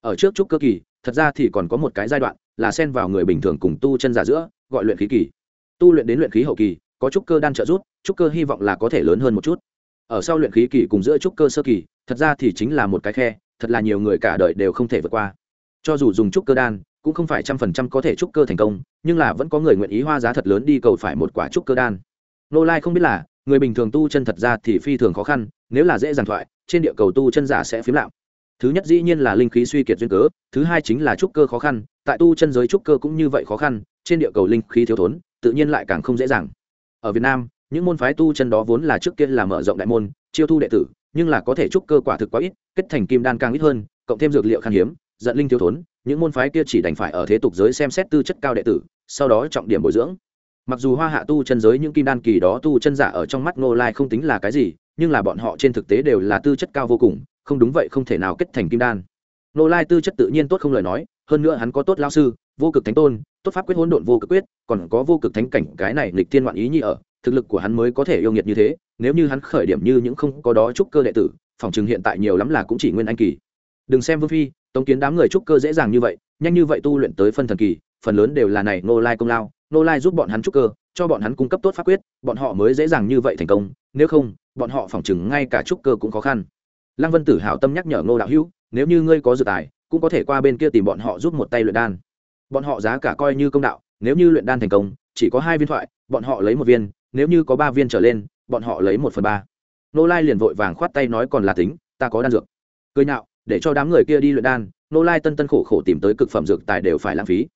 Ở trước trúc cơ kỳ, thật ra thì còn có một cái giai đoạn là xen vào người bình thường cùng tu chân giả giữa, gọi luyện khí kỳ. Tu luyện đến luyện khí hậu kỳ, có trúc cơ đan trợ giúp, trúc cơ hy vọng là có thể lớn hơn một chút. Ở sau luyện khí kỳ cùng giữa trúc cơ sơ kỳ, thật ra thì chính là một cái khe, thật là nhiều người cả đời đều không thể vượt qua. Cho dù dùng trúc cơ đan, cũng không phải trăm phần trăm có thể trúc cơ thành công, nhưng là vẫn có người nguyện ý hoa giá thật lớn đi cầu phải một quả trúc cơ đan nô lai không biết là, người bình thường tu chân thật ra thì phi thường khó khăn, nếu là dễ dàng thoại, trên địa cầu tu chân giả sẽ phiếm lạm. Thứ nhất dĩ nhiên là linh khí suy kiệt duyên cớ, thứ hai chính là trúc cơ khó khăn, tại tu chân giới trúc cơ cũng như vậy khó khăn, trên địa cầu linh khí thiếu thốn, tự nhiên lại càng không dễ dàng. Ở việt nam, những môn phái tu chân đó vốn là trước kia là mở rộng đại môn, chiêu thu đệ tử, nhưng là có thể trúc cơ quả thực quá ít, kết thành kim đan càng ít hơn, cộng thêm dược liệu khan hiếm dẫn linh thiếu thốn, những môn phái kia chỉ đành phải ở thế tục giới xem xét tư chất cao đệ tử, sau đó trọng điểm bồi dưỡng mặc dù hoa hạ tu chân giới những kim đan kỳ đó tu chân giả ở trong mắt ngô lai không tính là cái gì, nhưng là bọn họ trên thực tế đều là tư chất cao vô cùng, không đúng vậy không thể nào kết thành kim đan. Ngô lai tư chất tự nhiên tốt không lời nói, hơn nữa hắn có tốt lao sư, vô cực thánh tôn, tốt pháp quyết hỗn độn vô cực quyết, còn có vô cực thánh cảnh, cái này lịch thiên ngoạn ý nhi ở, thực lực của hắn mới có thể yêu nghiệt như thế, nếu như hắn khởi điểm như những không có đó trúc cơ đệ tử, phòng chừng hiện tại nhiều lắm là cũng chỉ nguyên anh kỳ. Đừng xem vương phi, tống kiến đám người trúc cơ dễ dàng như vậy, nhanh như vậy tu luyện tới phân thần kỳ, phần lớn đều là này Ngô lai công lao nô lai giúp bọn hắn trúc cơ, cho bọn hắn cung cấp tốt pháp quyết, bọn họ mới dễ dàng như vậy thành công, nếu không, bọn họ phỏng chừng ngay cả trúc cơ cũng khó khăn. Lăng vân tử hảo tâm nhắc nhở ngô đạo hữu, nếu như ngươi có dự tài, cũng có thể qua bên kia tìm bọn họ giúp một tay luyện đan. Bọn họ giá cả coi như công đạo, nếu như luyện đan thành công, chỉ có hai viên thoại, bọn họ lấy một viên, nếu như có ba viên trở lên, bọn họ lấy một phần ba. Nô lai liền vội vàng khoát tay nói còn là tính, ta có đan dược. Cười nhạo, để cho đám người kia đi luyện đan, nô lai tân tân khổ khổ tìm tới cực phẩm dược tài đều phải lãng phí.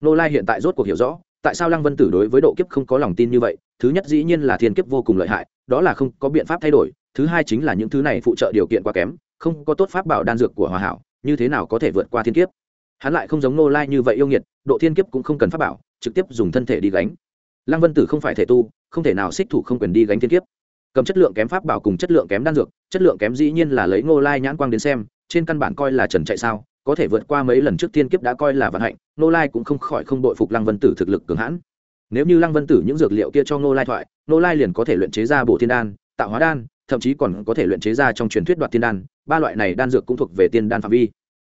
Nô lai hiện tại rốt cuộc hiểu rõ tại sao lăng vân tử đối với độ kiếp không có lòng tin như vậy? Thứ nhất, dĩ nhiên là thiên kiếp vô cùng lợi hại, đó là không có biện pháp thay đổi. Thứ hai chính là những thứ này phụ trợ điều kiện quá kém, không có tốt pháp bảo đan dược của hòa hảo, như thế nào có thể vượt qua thiên kiếp? Hắn lại không giống nô lai như vậy yêu nghiệt, độ thiên kiếp cũng không cần pháp bảo, trực tiếp dùng thân thể đi gánh. Lăng vân tử không phải thể tu, không thể nào xích thủ không quyền đi gánh thiên kiếp. Cầm chất lượng kém pháp bảo cùng chất lượng kém đan dược, chất lượng kém dĩ nhiên là lấy ngô lai nhãn quang đến xem, trên căn bản coi là trần chạy sao có thể vượt qua mấy lần trước tiên kiếp đã coi là vận hạnh Nô lai cũng không khỏi không đội phục lăng vân tử thực lực cường hãn. Nếu như lăng vân tử những dược liệu kia cho Nô lai thoại Nô lai liền có thể luyện chế ra bộ thiên đan, tạo hóa đan, thậm chí còn có thể luyện chế ra trong truyền thuyết đoạt thiên đan, ba loại này đan dược cũng thuộc về tiên đan phạm vi.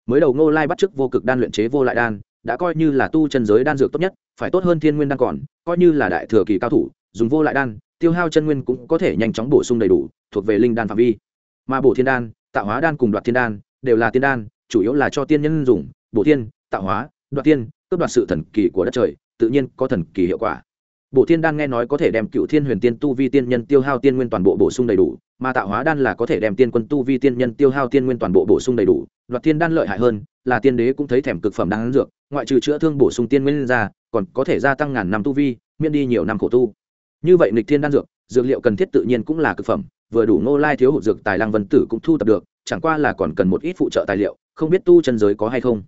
Mới đầu Nô lai bắt chước vô cực đan luyện chế vô lại đan, đã coi như là tu chân giới đan dược tốt nhất, phải tốt hơn thiên nguyên đan còn, coi như là đại thừa kỳ cao thủ, dùng vô lại đan, tiêu hao chân nguyên cũng có thể nhanh chóng bổ sung đầy đủ, thuộc về linh đan phạm vi. Mà bổ thiên đan, tạo hóa đan cùng đoạt thiên đan, đều là tiên đan chủ yếu là cho tiên nhân dùng bổ thiên tạo hóa đoạt tiên cướp đoạt sự thần kỳ của đất trời tự nhiên có thần kỳ hiệu quả Bổ Thiên đan nghe nói có thể đem Cựu Thiên Huyền Tiên tu vi tiên nhân tiêu hao tiên nguyên toàn bộ bổ sung đầy đủ, mà Tạo Hóa đan là có thể đem tiên quân tu vi tiên nhân tiêu hao tiên nguyên toàn bộ bổ sung đầy đủ. Đoạt Thiên đan lợi hại hơn, là tiên đế cũng thấy thèm cực phẩm đan dược, ngoại trừ chữa thương bổ sung tiên nguyên ra, còn có thể gia tăng ngàn năm tu vi, miễn đi nhiều năm khổ tu. Như vậy nghịch thiên đan dược, dược liệu cần thiết tự nhiên cũng là cực phẩm, vừa đủ Ngô Lai thiếu hụt dược tài Lăng Vân Tử cũng thu tập được, chẳng qua là còn cần một ít phụ trợ tài liệu, không biết tu chân giới có hay không.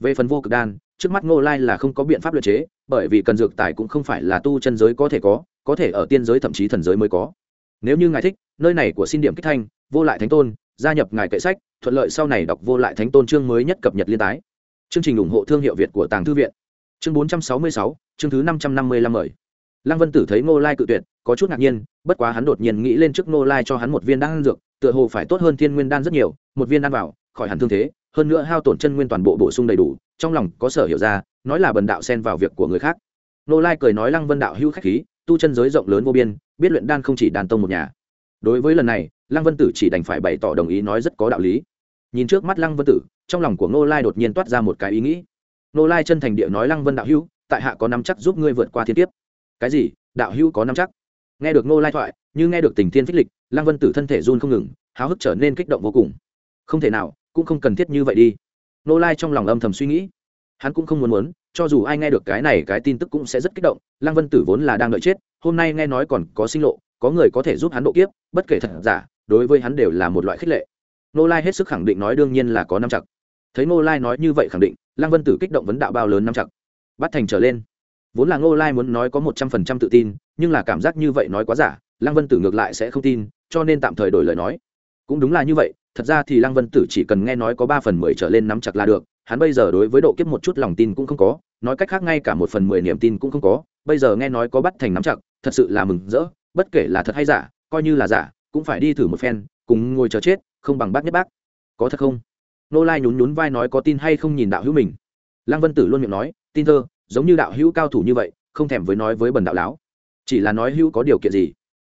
Về phần vô cực đan, trước mắt Ngô Lai là không có biện pháp luyện chế, bởi vì cần dược tài cũng không phải là tu chân giới có thể có có thể ở tiên giới thậm chí thần giới mới có. Nếu như ngài thích nơi này của xin điểm kích thanh vô lại thánh tôn gia nhập ngài kệ sách thuận lợi sau này đọc vô lại thánh tôn chương mới nhất cập nhật liên tái. Chương trình ủng hộ thương hiệu việt của tàng thư viện. Chương bốn trăm sáu mươi sáu chương thứ năm trăm năm mươi lăm mời. Lăng vân tử thấy ngô lai cự tuyệt có chút ngạc nhiên bất quá hắn đột nhiên nghĩ lên trước ngô lai cho hắn một viên đan dược tựa hồ phải tốt hơn thiên nguyên đan rất nhiều một viên đan vào khỏi hẳn thương thế hơn nữa hao tổn chân nguyên toàn bộ bổ sung đầy đủ, trong lòng có sở hiểu ra, nói là bần đạo xen vào việc của người khác. Nô lai cười nói lăng vân đạo hữu khách khí, tu chân giới rộng lớn vô biên, biết luyện đan không chỉ đàn tông một nhà. Đối với lần này, lăng vân tử chỉ đành phải bày tỏ đồng ý nói rất có đạo lý. Nhìn trước mắt lăng vân tử, trong lòng của nô lai đột nhiên toát ra một cái ý nghĩ. Nô lai chân thành địa nói lăng vân đạo hữu, tại hạ có nắm chắc giúp ngươi vượt qua thiên tiếp cái gì? Đạo hữu có nắm chắc? Nghe được nô lai thoại, như nghe được tình thiên phích lịch, lăng vân tử thân thể run không ngừng, háo hức trở nên kích động vô cùng. Không thể nào cũng không cần thiết như vậy đi. Nô lai trong lòng âm thầm suy nghĩ. Hắn cũng không muốn muốn, cho dù ai nghe được cái này, cái tin tức cũng sẽ rất kích động. Lăng vân tử vốn là đang đợi chết, hôm nay nghe nói còn có sinh lộ, có người có thể giúp hắn độ kiếp, bất kể thật giả, đối với hắn đều là một loại khích lệ. Nô lai hết sức khẳng định nói đương nhiên là có năm chặt. Thấy nô lai nói như vậy khẳng định, lăng vân tử kích động vấn đạo bao lớn năm chặt. Bắt thành trở lên. Vốn là nô lai muốn nói có một trăm phần trăm tự tin, nhưng là cảm giác như vậy nói quá giả, lăng vân tử ngược lại sẽ không tin, cho nên tạm thời đổi lời nói. Cũng đúng là như vậy thật ra thì lăng vân tử chỉ cần nghe nói có ba phần mười trở lên nắm chặt là được, hắn bây giờ đối với độ kiếp một chút lòng tin cũng không có, nói cách khác ngay cả một phần mười niềm tin cũng không có, bây giờ nghe nói có bắt thành nắm chặt, thật sự là mừng rỡ, bất kể là thật hay giả, coi như là giả, cũng phải đi thử một phen, cùng ngồi chờ chết, không bằng bác nhất bác. Có thật không? Nô lai nhún nhún vai nói có tin hay không nhìn đạo hữu mình. Lăng vân tử luôn miệng nói, tin thơ, giống như đạo hữu cao thủ như vậy, không thèm với nói với bần đạo láo. Chỉ là nói hữu có điều kiện gì?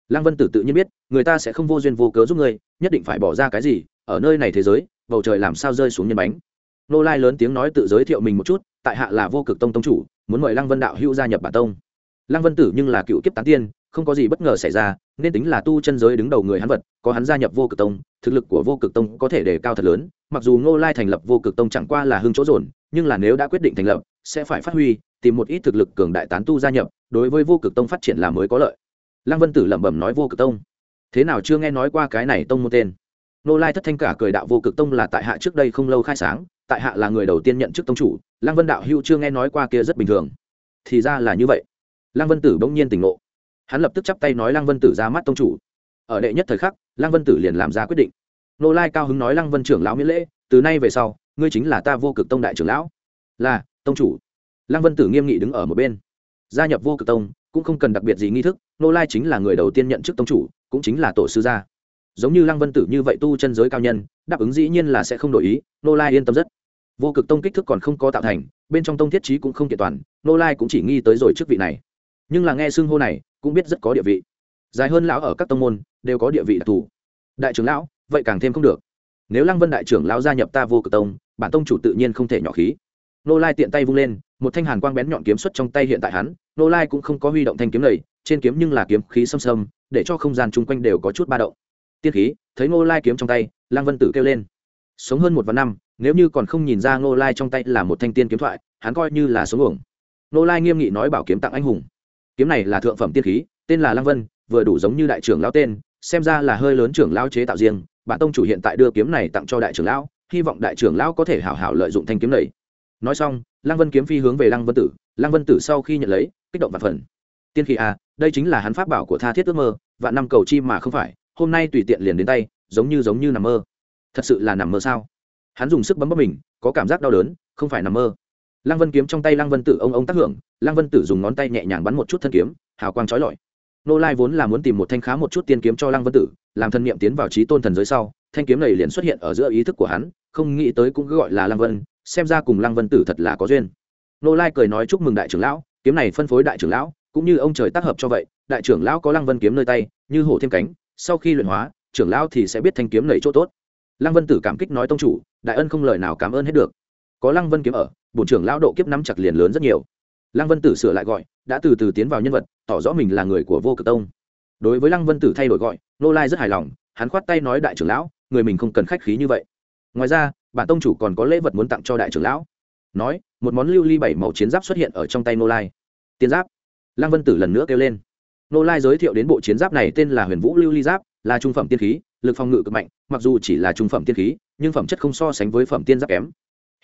Lăng vân tử tự nhiên biết, người ta sẽ không vô duyên vô cớ giúp ngươi nhất định phải bỏ ra cái gì ở nơi này thế giới, bầu trời làm sao rơi xuống nhân bánh? Nô lai lớn tiếng nói tự giới thiệu mình một chút, tại hạ là vô cực tông tông chủ, muốn mời lăng vân đạo hữu gia nhập bản tông. Lăng vân tử nhưng là cựu kiếp tán tiên, không có gì bất ngờ xảy ra, nên tính là tu chân giới đứng đầu người hắn vật, có hắn gia nhập vô cực tông, thực lực của vô cực tông có thể đề cao thật lớn, mặc dù ngô lai thành lập vô cực tông chẳng qua là hưng chỗ dồn, nhưng là nếu đã quyết định thành lập, sẽ phải phát huy, tìm một ít thực lực cường đại tán tu gia nhập, đối với vô cực tông phát triển là mới có lợi. Lăng vân tử lẩm bẩm nói vô cực tông. Thế nào chưa nghe nói qua cái này tông môn tên? Nô lai thất thanh cả cười đạo vô cực tông là tại hạ trước đây không lâu khai sáng, tại hạ là người đầu tiên nhận chức tông chủ, lăng vân đạo hưu chưa nghe nói qua kia rất bình thường. Thì ra là như vậy. Lăng vân tử bỗng nhiên tỉnh ngộ. Hắn lập tức chắp tay nói lăng vân tử ra mắt tông chủ. Ở đệ nhất thời khắc, lăng vân tử liền làm ra quyết định. Nô lai cao hứng nói lăng vân trưởng lão miễn lễ, từ nay về sau, ngươi chính là ta vô cực tông đại trưởng lão. Là, tông chủ. Lăng vân tử nghiêm nghị đứng ở một bên. Gia nhập vô cực tông cũng không cần đặc biệt gì nghi thức, nô lai chính là người đầu tiên nhận chức tông chủ, cũng chính là tổ sư gia giống như lăng vân tử như vậy tu chân giới cao nhân, đáp ứng dĩ nhiên là sẽ không đổi ý, nô lai yên tâm rất. Vô cực tông kích thước còn không có tạo thành, bên trong tông thiết trí cũng không kiện toàn, nô lai cũng chỉ nghi tới rồi chức vị này. Nhưng là nghe xưng hô này, cũng biết rất có địa vị. Dài hơn lão ở các tông môn, đều có địa vị đặc thù. Đại trưởng lão, vậy càng thêm không được. Nếu lăng vân đại trưởng lão gia nhập ta vô cực tông, bản tông chủ tự nhiên không thể nhỏ khí. Nô lai tiện tay vung lên, một thanh hàn quang bén nhọn kiếm xuất trong tay hiện tại hắn, nô lai cũng không có huy động thanh kiếm này, trên kiếm nhưng là kiếm khí xâm xâm để cho không gian chung quanh đều có chút ba động tiên khí, thấy Ngô lai kiếm trong tay, lăng vân tử kêu lên. Sống hơn một vạn năm, nếu như còn không nhìn ra Ngô lai trong tay là một thanh tiên kiếm thoại, hắn coi như là sống uổng. Ngô lai nghiêm nghị nói bảo kiếm tặng anh hùng. Kiếm này là thượng phẩm tiên khí, tên là lăng vân, vừa đủ giống như đại trưởng lão tên, xem ra là hơi lớn trưởng lão chế tạo riêng. Bản tông chủ hiện tại đưa kiếm này tặng cho đại trưởng lão, hy vọng đại trưởng lão có thể hảo hảo lợi dụng thanh kiếm này. Nói xong, lăng vân kiếm phi hướng về lăng vân tử. Lăng vân tử sau khi nhận lấy, kích động và phần. Tiên khí à đây chính là hắn pháp bảo của tha thiết ước mơ và năm cầu chi mà không phải hôm nay tùy tiện liền đến tay, giống như giống như nằm mơ. Thật sự là nằm mơ sao? Hắn dùng sức bấm bấm mình, có cảm giác đau đớn, không phải nằm mơ. Lăng vân kiếm trong tay lăng vân tử ông ông tác hưởng, lăng vân tử dùng ngón tay nhẹ nhàng bắn một chút thân kiếm, hào quang trói lọi. Nô lai vốn là muốn tìm một thanh khá một chút tiên kiếm cho lăng vân tử, làm thân nhiệm tiến vào trí tôn thần giới sau, thanh kiếm này liền xuất hiện ở giữa ý thức của hắn, không nghĩ tới cũng cứ gọi là lăng vân, xem ra cùng lăng vân tử thật là có duyên. Nô lai cười nói chúc mừng đại trưởng lão, kiếm này phân phối đại trưởng lão, cũng như ông trời tác hợp cho vậy, đại trưởng lão có lăng vân kiếm nơi tay, như hổ thêm cánh sau khi luyện hóa, trưởng lão thì sẽ biết thanh kiếm lầy chỗ tốt. Lăng vân tử cảm kích nói tông chủ, đại ân không lời nào cảm ơn hết được. Có lăng vân kiếm ở, bổn trưởng lão độ kiếp nắm chặt liền lớn rất nhiều. Lăng vân tử sửa lại gọi, đã từ từ tiến vào nhân vật, tỏ rõ mình là người của vô cực tông. Đối với lăng vân tử thay đổi gọi, nô lai rất hài lòng, hắn khoát tay nói đại trưởng lão, người mình không cần khách khí như vậy. Ngoài ra, bản tông chủ còn có lễ vật muốn tặng cho đại trưởng lão. Nói, một món lưu ly bảy màu chiến giáp xuất hiện ở trong tay nô lai. Tiên giáp. Lăng vân tử lần nữa kêu lên nô lai giới thiệu đến bộ chiến giáp này tên là huyền vũ lưu ly giáp, là trung phẩm tiên khí, lực phòng ngự cực mạnh, mặc dù chỉ là trung phẩm tiên khí, nhưng phẩm chất không so sánh với phẩm tiên giáp kém.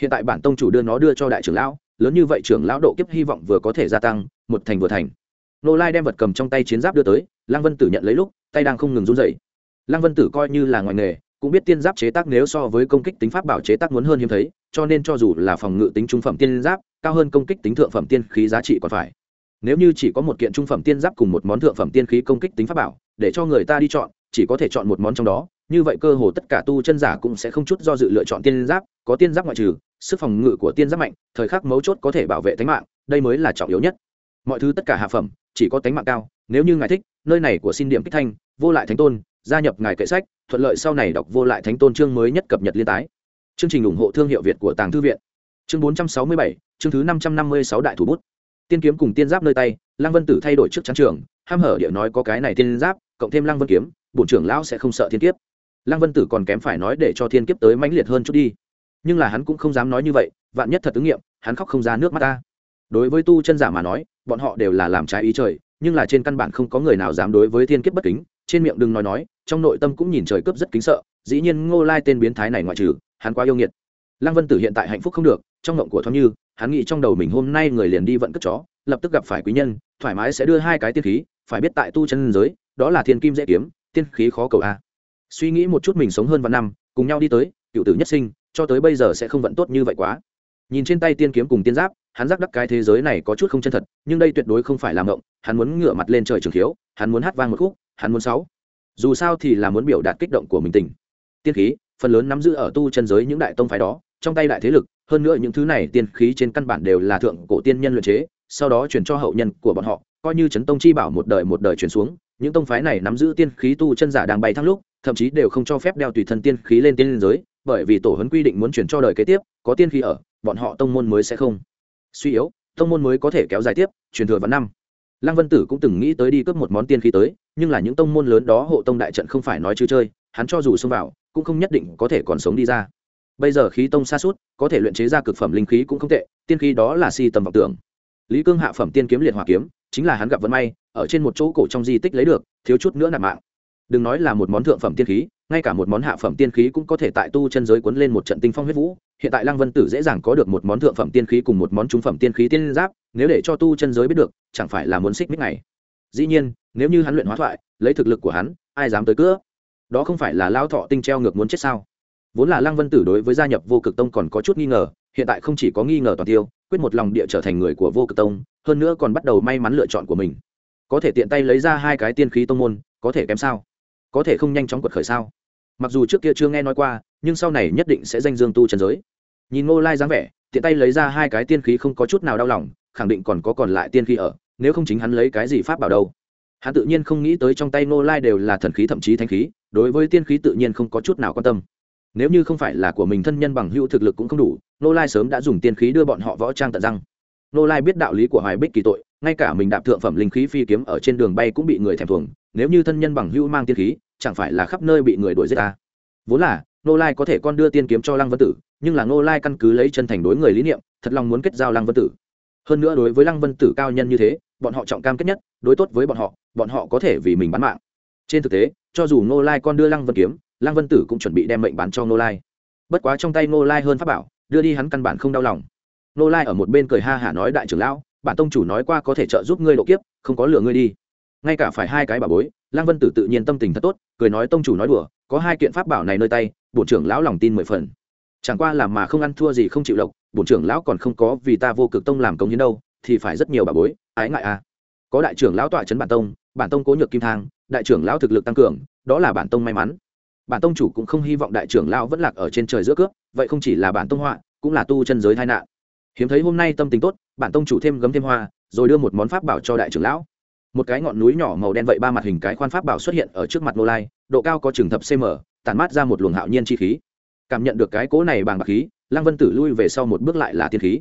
Hiện tại bản tông chủ đưa nó đưa cho đại trưởng lão, lớn như vậy trưởng lão độ kiếp hy vọng vừa có thể gia tăng, một thành vừa thành. Nô lai đem vật cầm trong tay chiến giáp đưa tới, lăng vân tử nhận lấy lúc, tay đang không ngừng run dậy lăng vân tử coi như là ngoài nghề, cũng biết tiên giáp chế tác nếu so với công kích tính pháp bảo chế tác muốn hơn hiếm thấy, cho nên cho dù là phòng ngự tính trung phẩm tiên giáp, cao hơn công kích tính thượng phẩm tiên khí giá trị còn phải nếu như chỉ có một kiện trung phẩm tiên giáp cùng một món thượng phẩm tiên khí công kích tính pháp bảo, để cho người ta đi chọn, chỉ có thể chọn một món trong đó, như vậy cơ hồ tất cả tu chân giả cũng sẽ không chút do dự lựa chọn tiên giáp, có tiên giáp ngoại trừ, sức phòng ngự của tiên giáp mạnh, thời khắc mấu chốt có thể bảo vệ tính mạng, đây mới là trọng yếu nhất. Mọi thứ tất cả hạ phẩm, chỉ có tính mạng cao, nếu như ngài thích, nơi này của xin điểm kích thanh, vô lại thánh tôn, gia nhập ngài kệ sách, thuận lợi sau này đọc vô lại thánh tôn chương mới nhất cập nhật liên tái. Chương trình ủng hộ thương hiệu việt của tàng thư viện. Chương bốn trăm sáu mươi bảy, chương thứ năm trăm năm mươi sáu đại thủ bút tiên kiếm cùng tiên giáp nơi tay, lăng vân tử thay đổi trước trắng trường, ham hở địa nói có cái này tiên giáp, cộng thêm lăng vân kiếm, bổn trưởng lão sẽ không sợ thiên kiếp. Lăng vân tử còn kém phải nói để cho thiên kiếp tới mãnh liệt hơn chút đi. Nhưng là hắn cũng không dám nói như vậy, vạn nhất thật ứng nghiệm, hắn khóc không ra nước mắt ta. Đối với tu chân giả mà nói, bọn họ đều là làm trái ý trời, nhưng là trên căn bản không có người nào dám đối với thiên kiếp bất kính, trên miệng đừng nói nói, trong nội tâm cũng nhìn trời cướp rất kính sợ, dĩ nhiên ngô lai tên biến thái này ngoại trừ, hắn quá yêu nghiệt. Lăng vân tử hiện tại hạnh phúc không được, trong ngộng của thoáng như hắn nghĩ trong đầu mình hôm nay người liền đi vận cất chó, lập tức gặp phải quý nhân, thoải mái sẽ đưa hai cái tiên khí, phải biết tại tu chân giới, đó là thiên kim dễ kiếm, tiên khí khó cầu a. Suy nghĩ một chút mình sống hơn vạn năm, cùng nhau đi tới, cựu tử nhất sinh, cho tới bây giờ sẽ không vận tốt như vậy quá. Nhìn trên tay tiên kiếm cùng tiên giáp, hắn giác đắc cái thế giới này có chút không chân thật, nhưng đây tuyệt đối không phải làm ngộng hắn muốn ngửa mặt lên trời trường khiếu, hắn muốn hát vang một khúc, hắn muốn sáu. Dù sao thì là muốn biểu đạt kích động của mình tình. Tiên khí, phần lớn nắm giữ ở tu chân giới những đại tông phái đó, trong tay đại thế lực hơn nữa những thứ này tiên khí trên căn bản đều là thượng cổ tiên nhân luyện chế, sau đó chuyển cho hậu nhân của bọn họ, coi như chấn tông chi bảo một đời một đời chuyển xuống, những tông phái này nắm giữ tiên khí tu chân giả đang bay thăng lúc, thậm chí đều không cho phép đeo tùy thân tiên khí lên tiên liên giới, bởi vì tổ huấn quy định muốn chuyển cho đời kế tiếp, có tiên khí ở, bọn họ tông môn mới sẽ không. Suy yếu, tông môn mới có thể kéo dài tiếp, truyền thừa vào năm. Lăng vân tử cũng từng nghĩ tới đi cướp một món tiên khí tới, nhưng là những tông môn lớn đó hộ tông đại trận không phải nói chứ chơi, hắn cho dù xông vào, cũng không nhất định có thể còn sống đi ra bây giờ khí tông xa suốt, có thể luyện chế ra cực phẩm linh khí cũng không tệ, tiên khí đó là si tầm vọng tưởng. Lý cương hạ phẩm tiên kiếm liệt hỏa kiếm, chính là hắn gặp vận may, ở trên một chỗ cổ trong di tích lấy được, thiếu chút nữa nạp mạng. Đừng nói là một món thượng phẩm tiên khí, ngay cả một món hạ phẩm tiên khí cũng có thể tại tu chân giới cuốn lên một trận tinh phong huyết vũ. Hiện tại lăng vân tử dễ dàng có được một món thượng phẩm tiên khí cùng một món trung phẩm tiên khí tiên giáp, nếu để cho tu chân giới biết được, chẳng phải là muốn xích mít này. Dĩ nhiên, nếu như hắn luyện hóa thoại, lấy thực lực của hắn, ai dám tới cữa đó không phải là lao thọ tinh treo ngược muốn chết sao? Vốn là lăng vân tử đối với gia nhập vô cực tông còn có chút nghi ngờ, hiện tại không chỉ có nghi ngờ toàn tiêu, quyết một lòng địa trở thành người của vô cực tông, hơn nữa còn bắt đầu may mắn lựa chọn của mình. Có thể tiện tay lấy ra hai cái tiên khí tông môn, có thể kém sao? Có thể không nhanh chóng quật khởi sao? Mặc dù trước kia chưa nghe nói qua, nhưng sau này nhất định sẽ danh dương tu trần giới. Nhìn ngô lai dáng vẻ, tiện tay lấy ra hai cái tiên khí không có chút nào đau lòng, khẳng định còn có còn lại tiên khí ở, nếu không chính hắn lấy cái gì pháp bảo đâu. Hắn tự nhiên không nghĩ tới trong tay ngô lai đều là thần khí thậm chí thanh khí, đối với tiên khí tự nhiên không có chút nào quan tâm nếu như không phải là của mình thân nhân bằng hữu thực lực cũng không đủ Nô lai sớm đã dùng tiên khí đưa bọn họ võ trang tận răng. Nô lai biết đạo lý của hoài bích kỳ tội, ngay cả mình đạp thượng phẩm linh khí phi kiếm ở trên đường bay cũng bị người thèm thuồng, nếu như thân nhân bằng hữu mang tiên khí, chẳng phải là khắp nơi bị người đuổi giết ta. Vốn là nô lai có thể con đưa tiên kiếm cho lăng vân tử, nhưng là nô lai căn cứ lấy chân thành đối người lý niệm, thật lòng muốn kết giao lăng vân tử. Hơn nữa đối với lăng vân tử cao nhân như thế, bọn họ trọng cam kết nhất, đối tốt với bọn họ bọn họ có thể vì mình bán mạng. Trên thực tế, cho dù nô lai con đưa lăng vân kiếm lăng vân tử cũng chuẩn bị đem mệnh bán cho nô lai. Bất quá trong tay nô lai hơn pháp bảo, đưa đi hắn căn bản không đau lòng. Nô lai ở một bên cười ha hả nói, đại trưởng lão, bản tông chủ nói qua có thể trợ giúp ngươi độ kiếp, không có lừa ngươi đi. Ngay cả phải hai cái bà bối, lăng vân tử tự nhiên tâm tình thật tốt, cười nói, tông chủ nói đùa, có hai kiện pháp bảo này nơi tay, bổn trưởng lão lòng tin mười phần. Chẳng qua làm mà không ăn thua gì không chịu lộc, bổn trưởng lão còn không có vì ta vô cực tông làm công hiến đâu, thì phải rất nhiều bà bối, ái ngại à. Có đại trưởng lão tọa trấn bản tông bản tông cố nhược kim thang, đại trưởng lão thực lực tăng cường, đó là bản tông may mắn bản tông chủ cũng không hy vọng đại trưởng lão vẫn lạc ở trên trời giữa cướp, vậy không chỉ là bản tông họa, cũng là tu chân giới tai nạn. Hiếm thấy hôm nay tâm tình tốt, bản tông chủ thêm gấm thêm hoa, rồi đưa một món pháp bảo cho đại trưởng lão. Một cái ngọn núi nhỏ màu đen vậy ba mặt hình cái khoan pháp bảo xuất hiện ở trước mặt nô lai, độ cao có chừng thập cm tản mát ra một luồng hạo nhiên chi khí. Cảm nhận được cái cố này bằng bạc khí, lăng vân tử lui về sau một bước lại là tiên khí.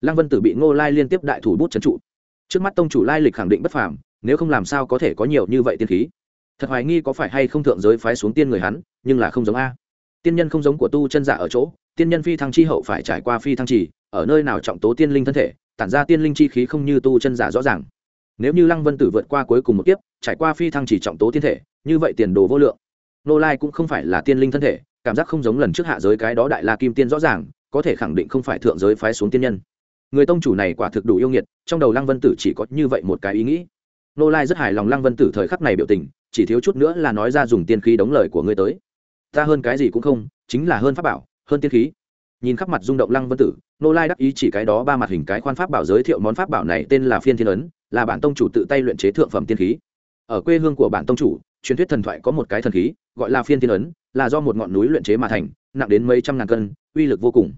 Lăng vân tử bị ngô lai liên tiếp đại thủ bút trấn trụ. Trước mắt tông chủ lai lịch khẳng định bất phàm, nếu không làm sao có thể có nhiều như vậy tiên khí thật hoài nghi có phải hay không thượng giới phái xuống tiên người hắn, nhưng là không giống a. Tiên nhân không giống của tu chân giả ở chỗ, tiên nhân phi thăng chi hậu phải trải qua phi thăng trì, ở nơi nào trọng tố tiên linh thân thể, tản ra tiên linh chi khí không như tu chân giả rõ ràng. Nếu như lăng vân tử vượt qua cuối cùng một kiếp, trải qua phi thăng chỉ trọng tố tiên thể, như vậy tiền đồ vô lượng. Nô lai cũng không phải là tiên linh thân thể, cảm giác không giống lần trước hạ giới cái đó đại la kim tiên rõ ràng, có thể khẳng định không phải thượng giới phái xuống tiên nhân. Người tông chủ này quả thực đủ yêu nghiệt, trong đầu lăng vân tử chỉ có như vậy một cái ý nghĩ nô lai rất hài lòng lăng vân tử thời khắc này biểu tình, chỉ thiếu chút nữa là nói ra dùng tiên khí đóng lời của ngươi tới. Ta hơn cái gì cũng không, chính là hơn pháp bảo, hơn tiên khí. Nhìn khắp mặt rung động lăng vân tử, nô lai đắc ý chỉ cái đó ba mặt hình cái khoan pháp bảo giới thiệu món pháp bảo này tên là phiên thiên ấn, là bản tông chủ tự tay luyện chế thượng phẩm tiên khí. Ở quê hương của bản tông chủ, truyền thuyết thần thoại có một cái thần khí, gọi là phiên thiên ấn, là do một ngọn núi luyện chế mà thành, nặng đến mấy trăm ngàn cân, uy lực vô cùng.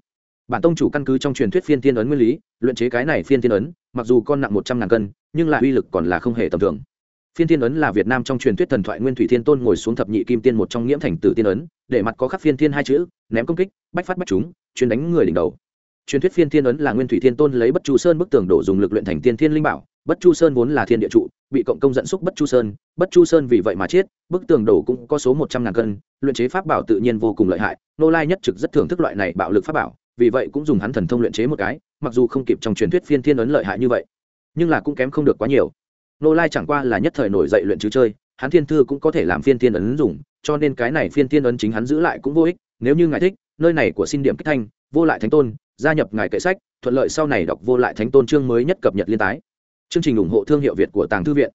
Bản tông chủ căn cứ trong truyền thuyết phiên thiên ấn nguyên lý, luyện chế cái này phiên thiên ấn, mặc dù con nặng một trăm ngàn cân nhưng lại uy lực còn là không hề tầm thường. Phiên thiên ấn là việt nam trong truyền thuyết thần thoại nguyên thủy thiên tôn ngồi xuống thập nhị kim tiên một trong nghiễm thành tử tiên ấn, để mặt có khắc phiên thiên hai chữ, ném công kích, bách phát bách chúng, chuyên đánh người đỉnh đầu. Truyền thuyết phiên thiên ấn là nguyên thủy thiên tôn lấy bất chu sơn bức tường đổ dùng lực luyện thành tiên thiên linh bảo, bất chu sơn vốn là thiên địa trụ, bị cộng công dẫn xúc bất chu sơn, bất chu sơn vì vậy mà chết, bức tường đổ cũng có số một trăm ngàn cân, luyện chế pháp bảo tự nhiên vô cùng lợi hại, nô lai nhất trực rất thưởng thức loại này bạo lực pháp bảo, vì vậy cũng dùng hắn thần thông luyện chế một cái, mặc dù không kịp trong truyền thuyết phiên thiên ấn lợi hại như vậy nhưng là cũng kém không được quá nhiều. Nô lai chẳng qua là nhất thời nổi dậy luyện chứ chơi, hắn thiên thư cũng có thể làm phiên thiên ấn dùng, cho nên cái này phiên thiên ấn chính hắn giữ lại cũng vô ích, nếu như ngài thích, nơi này của xin điểm kích thanh, vô lại thánh tôn, gia nhập ngài kệ sách, thuận lợi sau này đọc vô lại thánh tôn chương mới nhất cập nhật liên tái. Chương trình ủng hộ thương hiệu việt của tàng thư viện.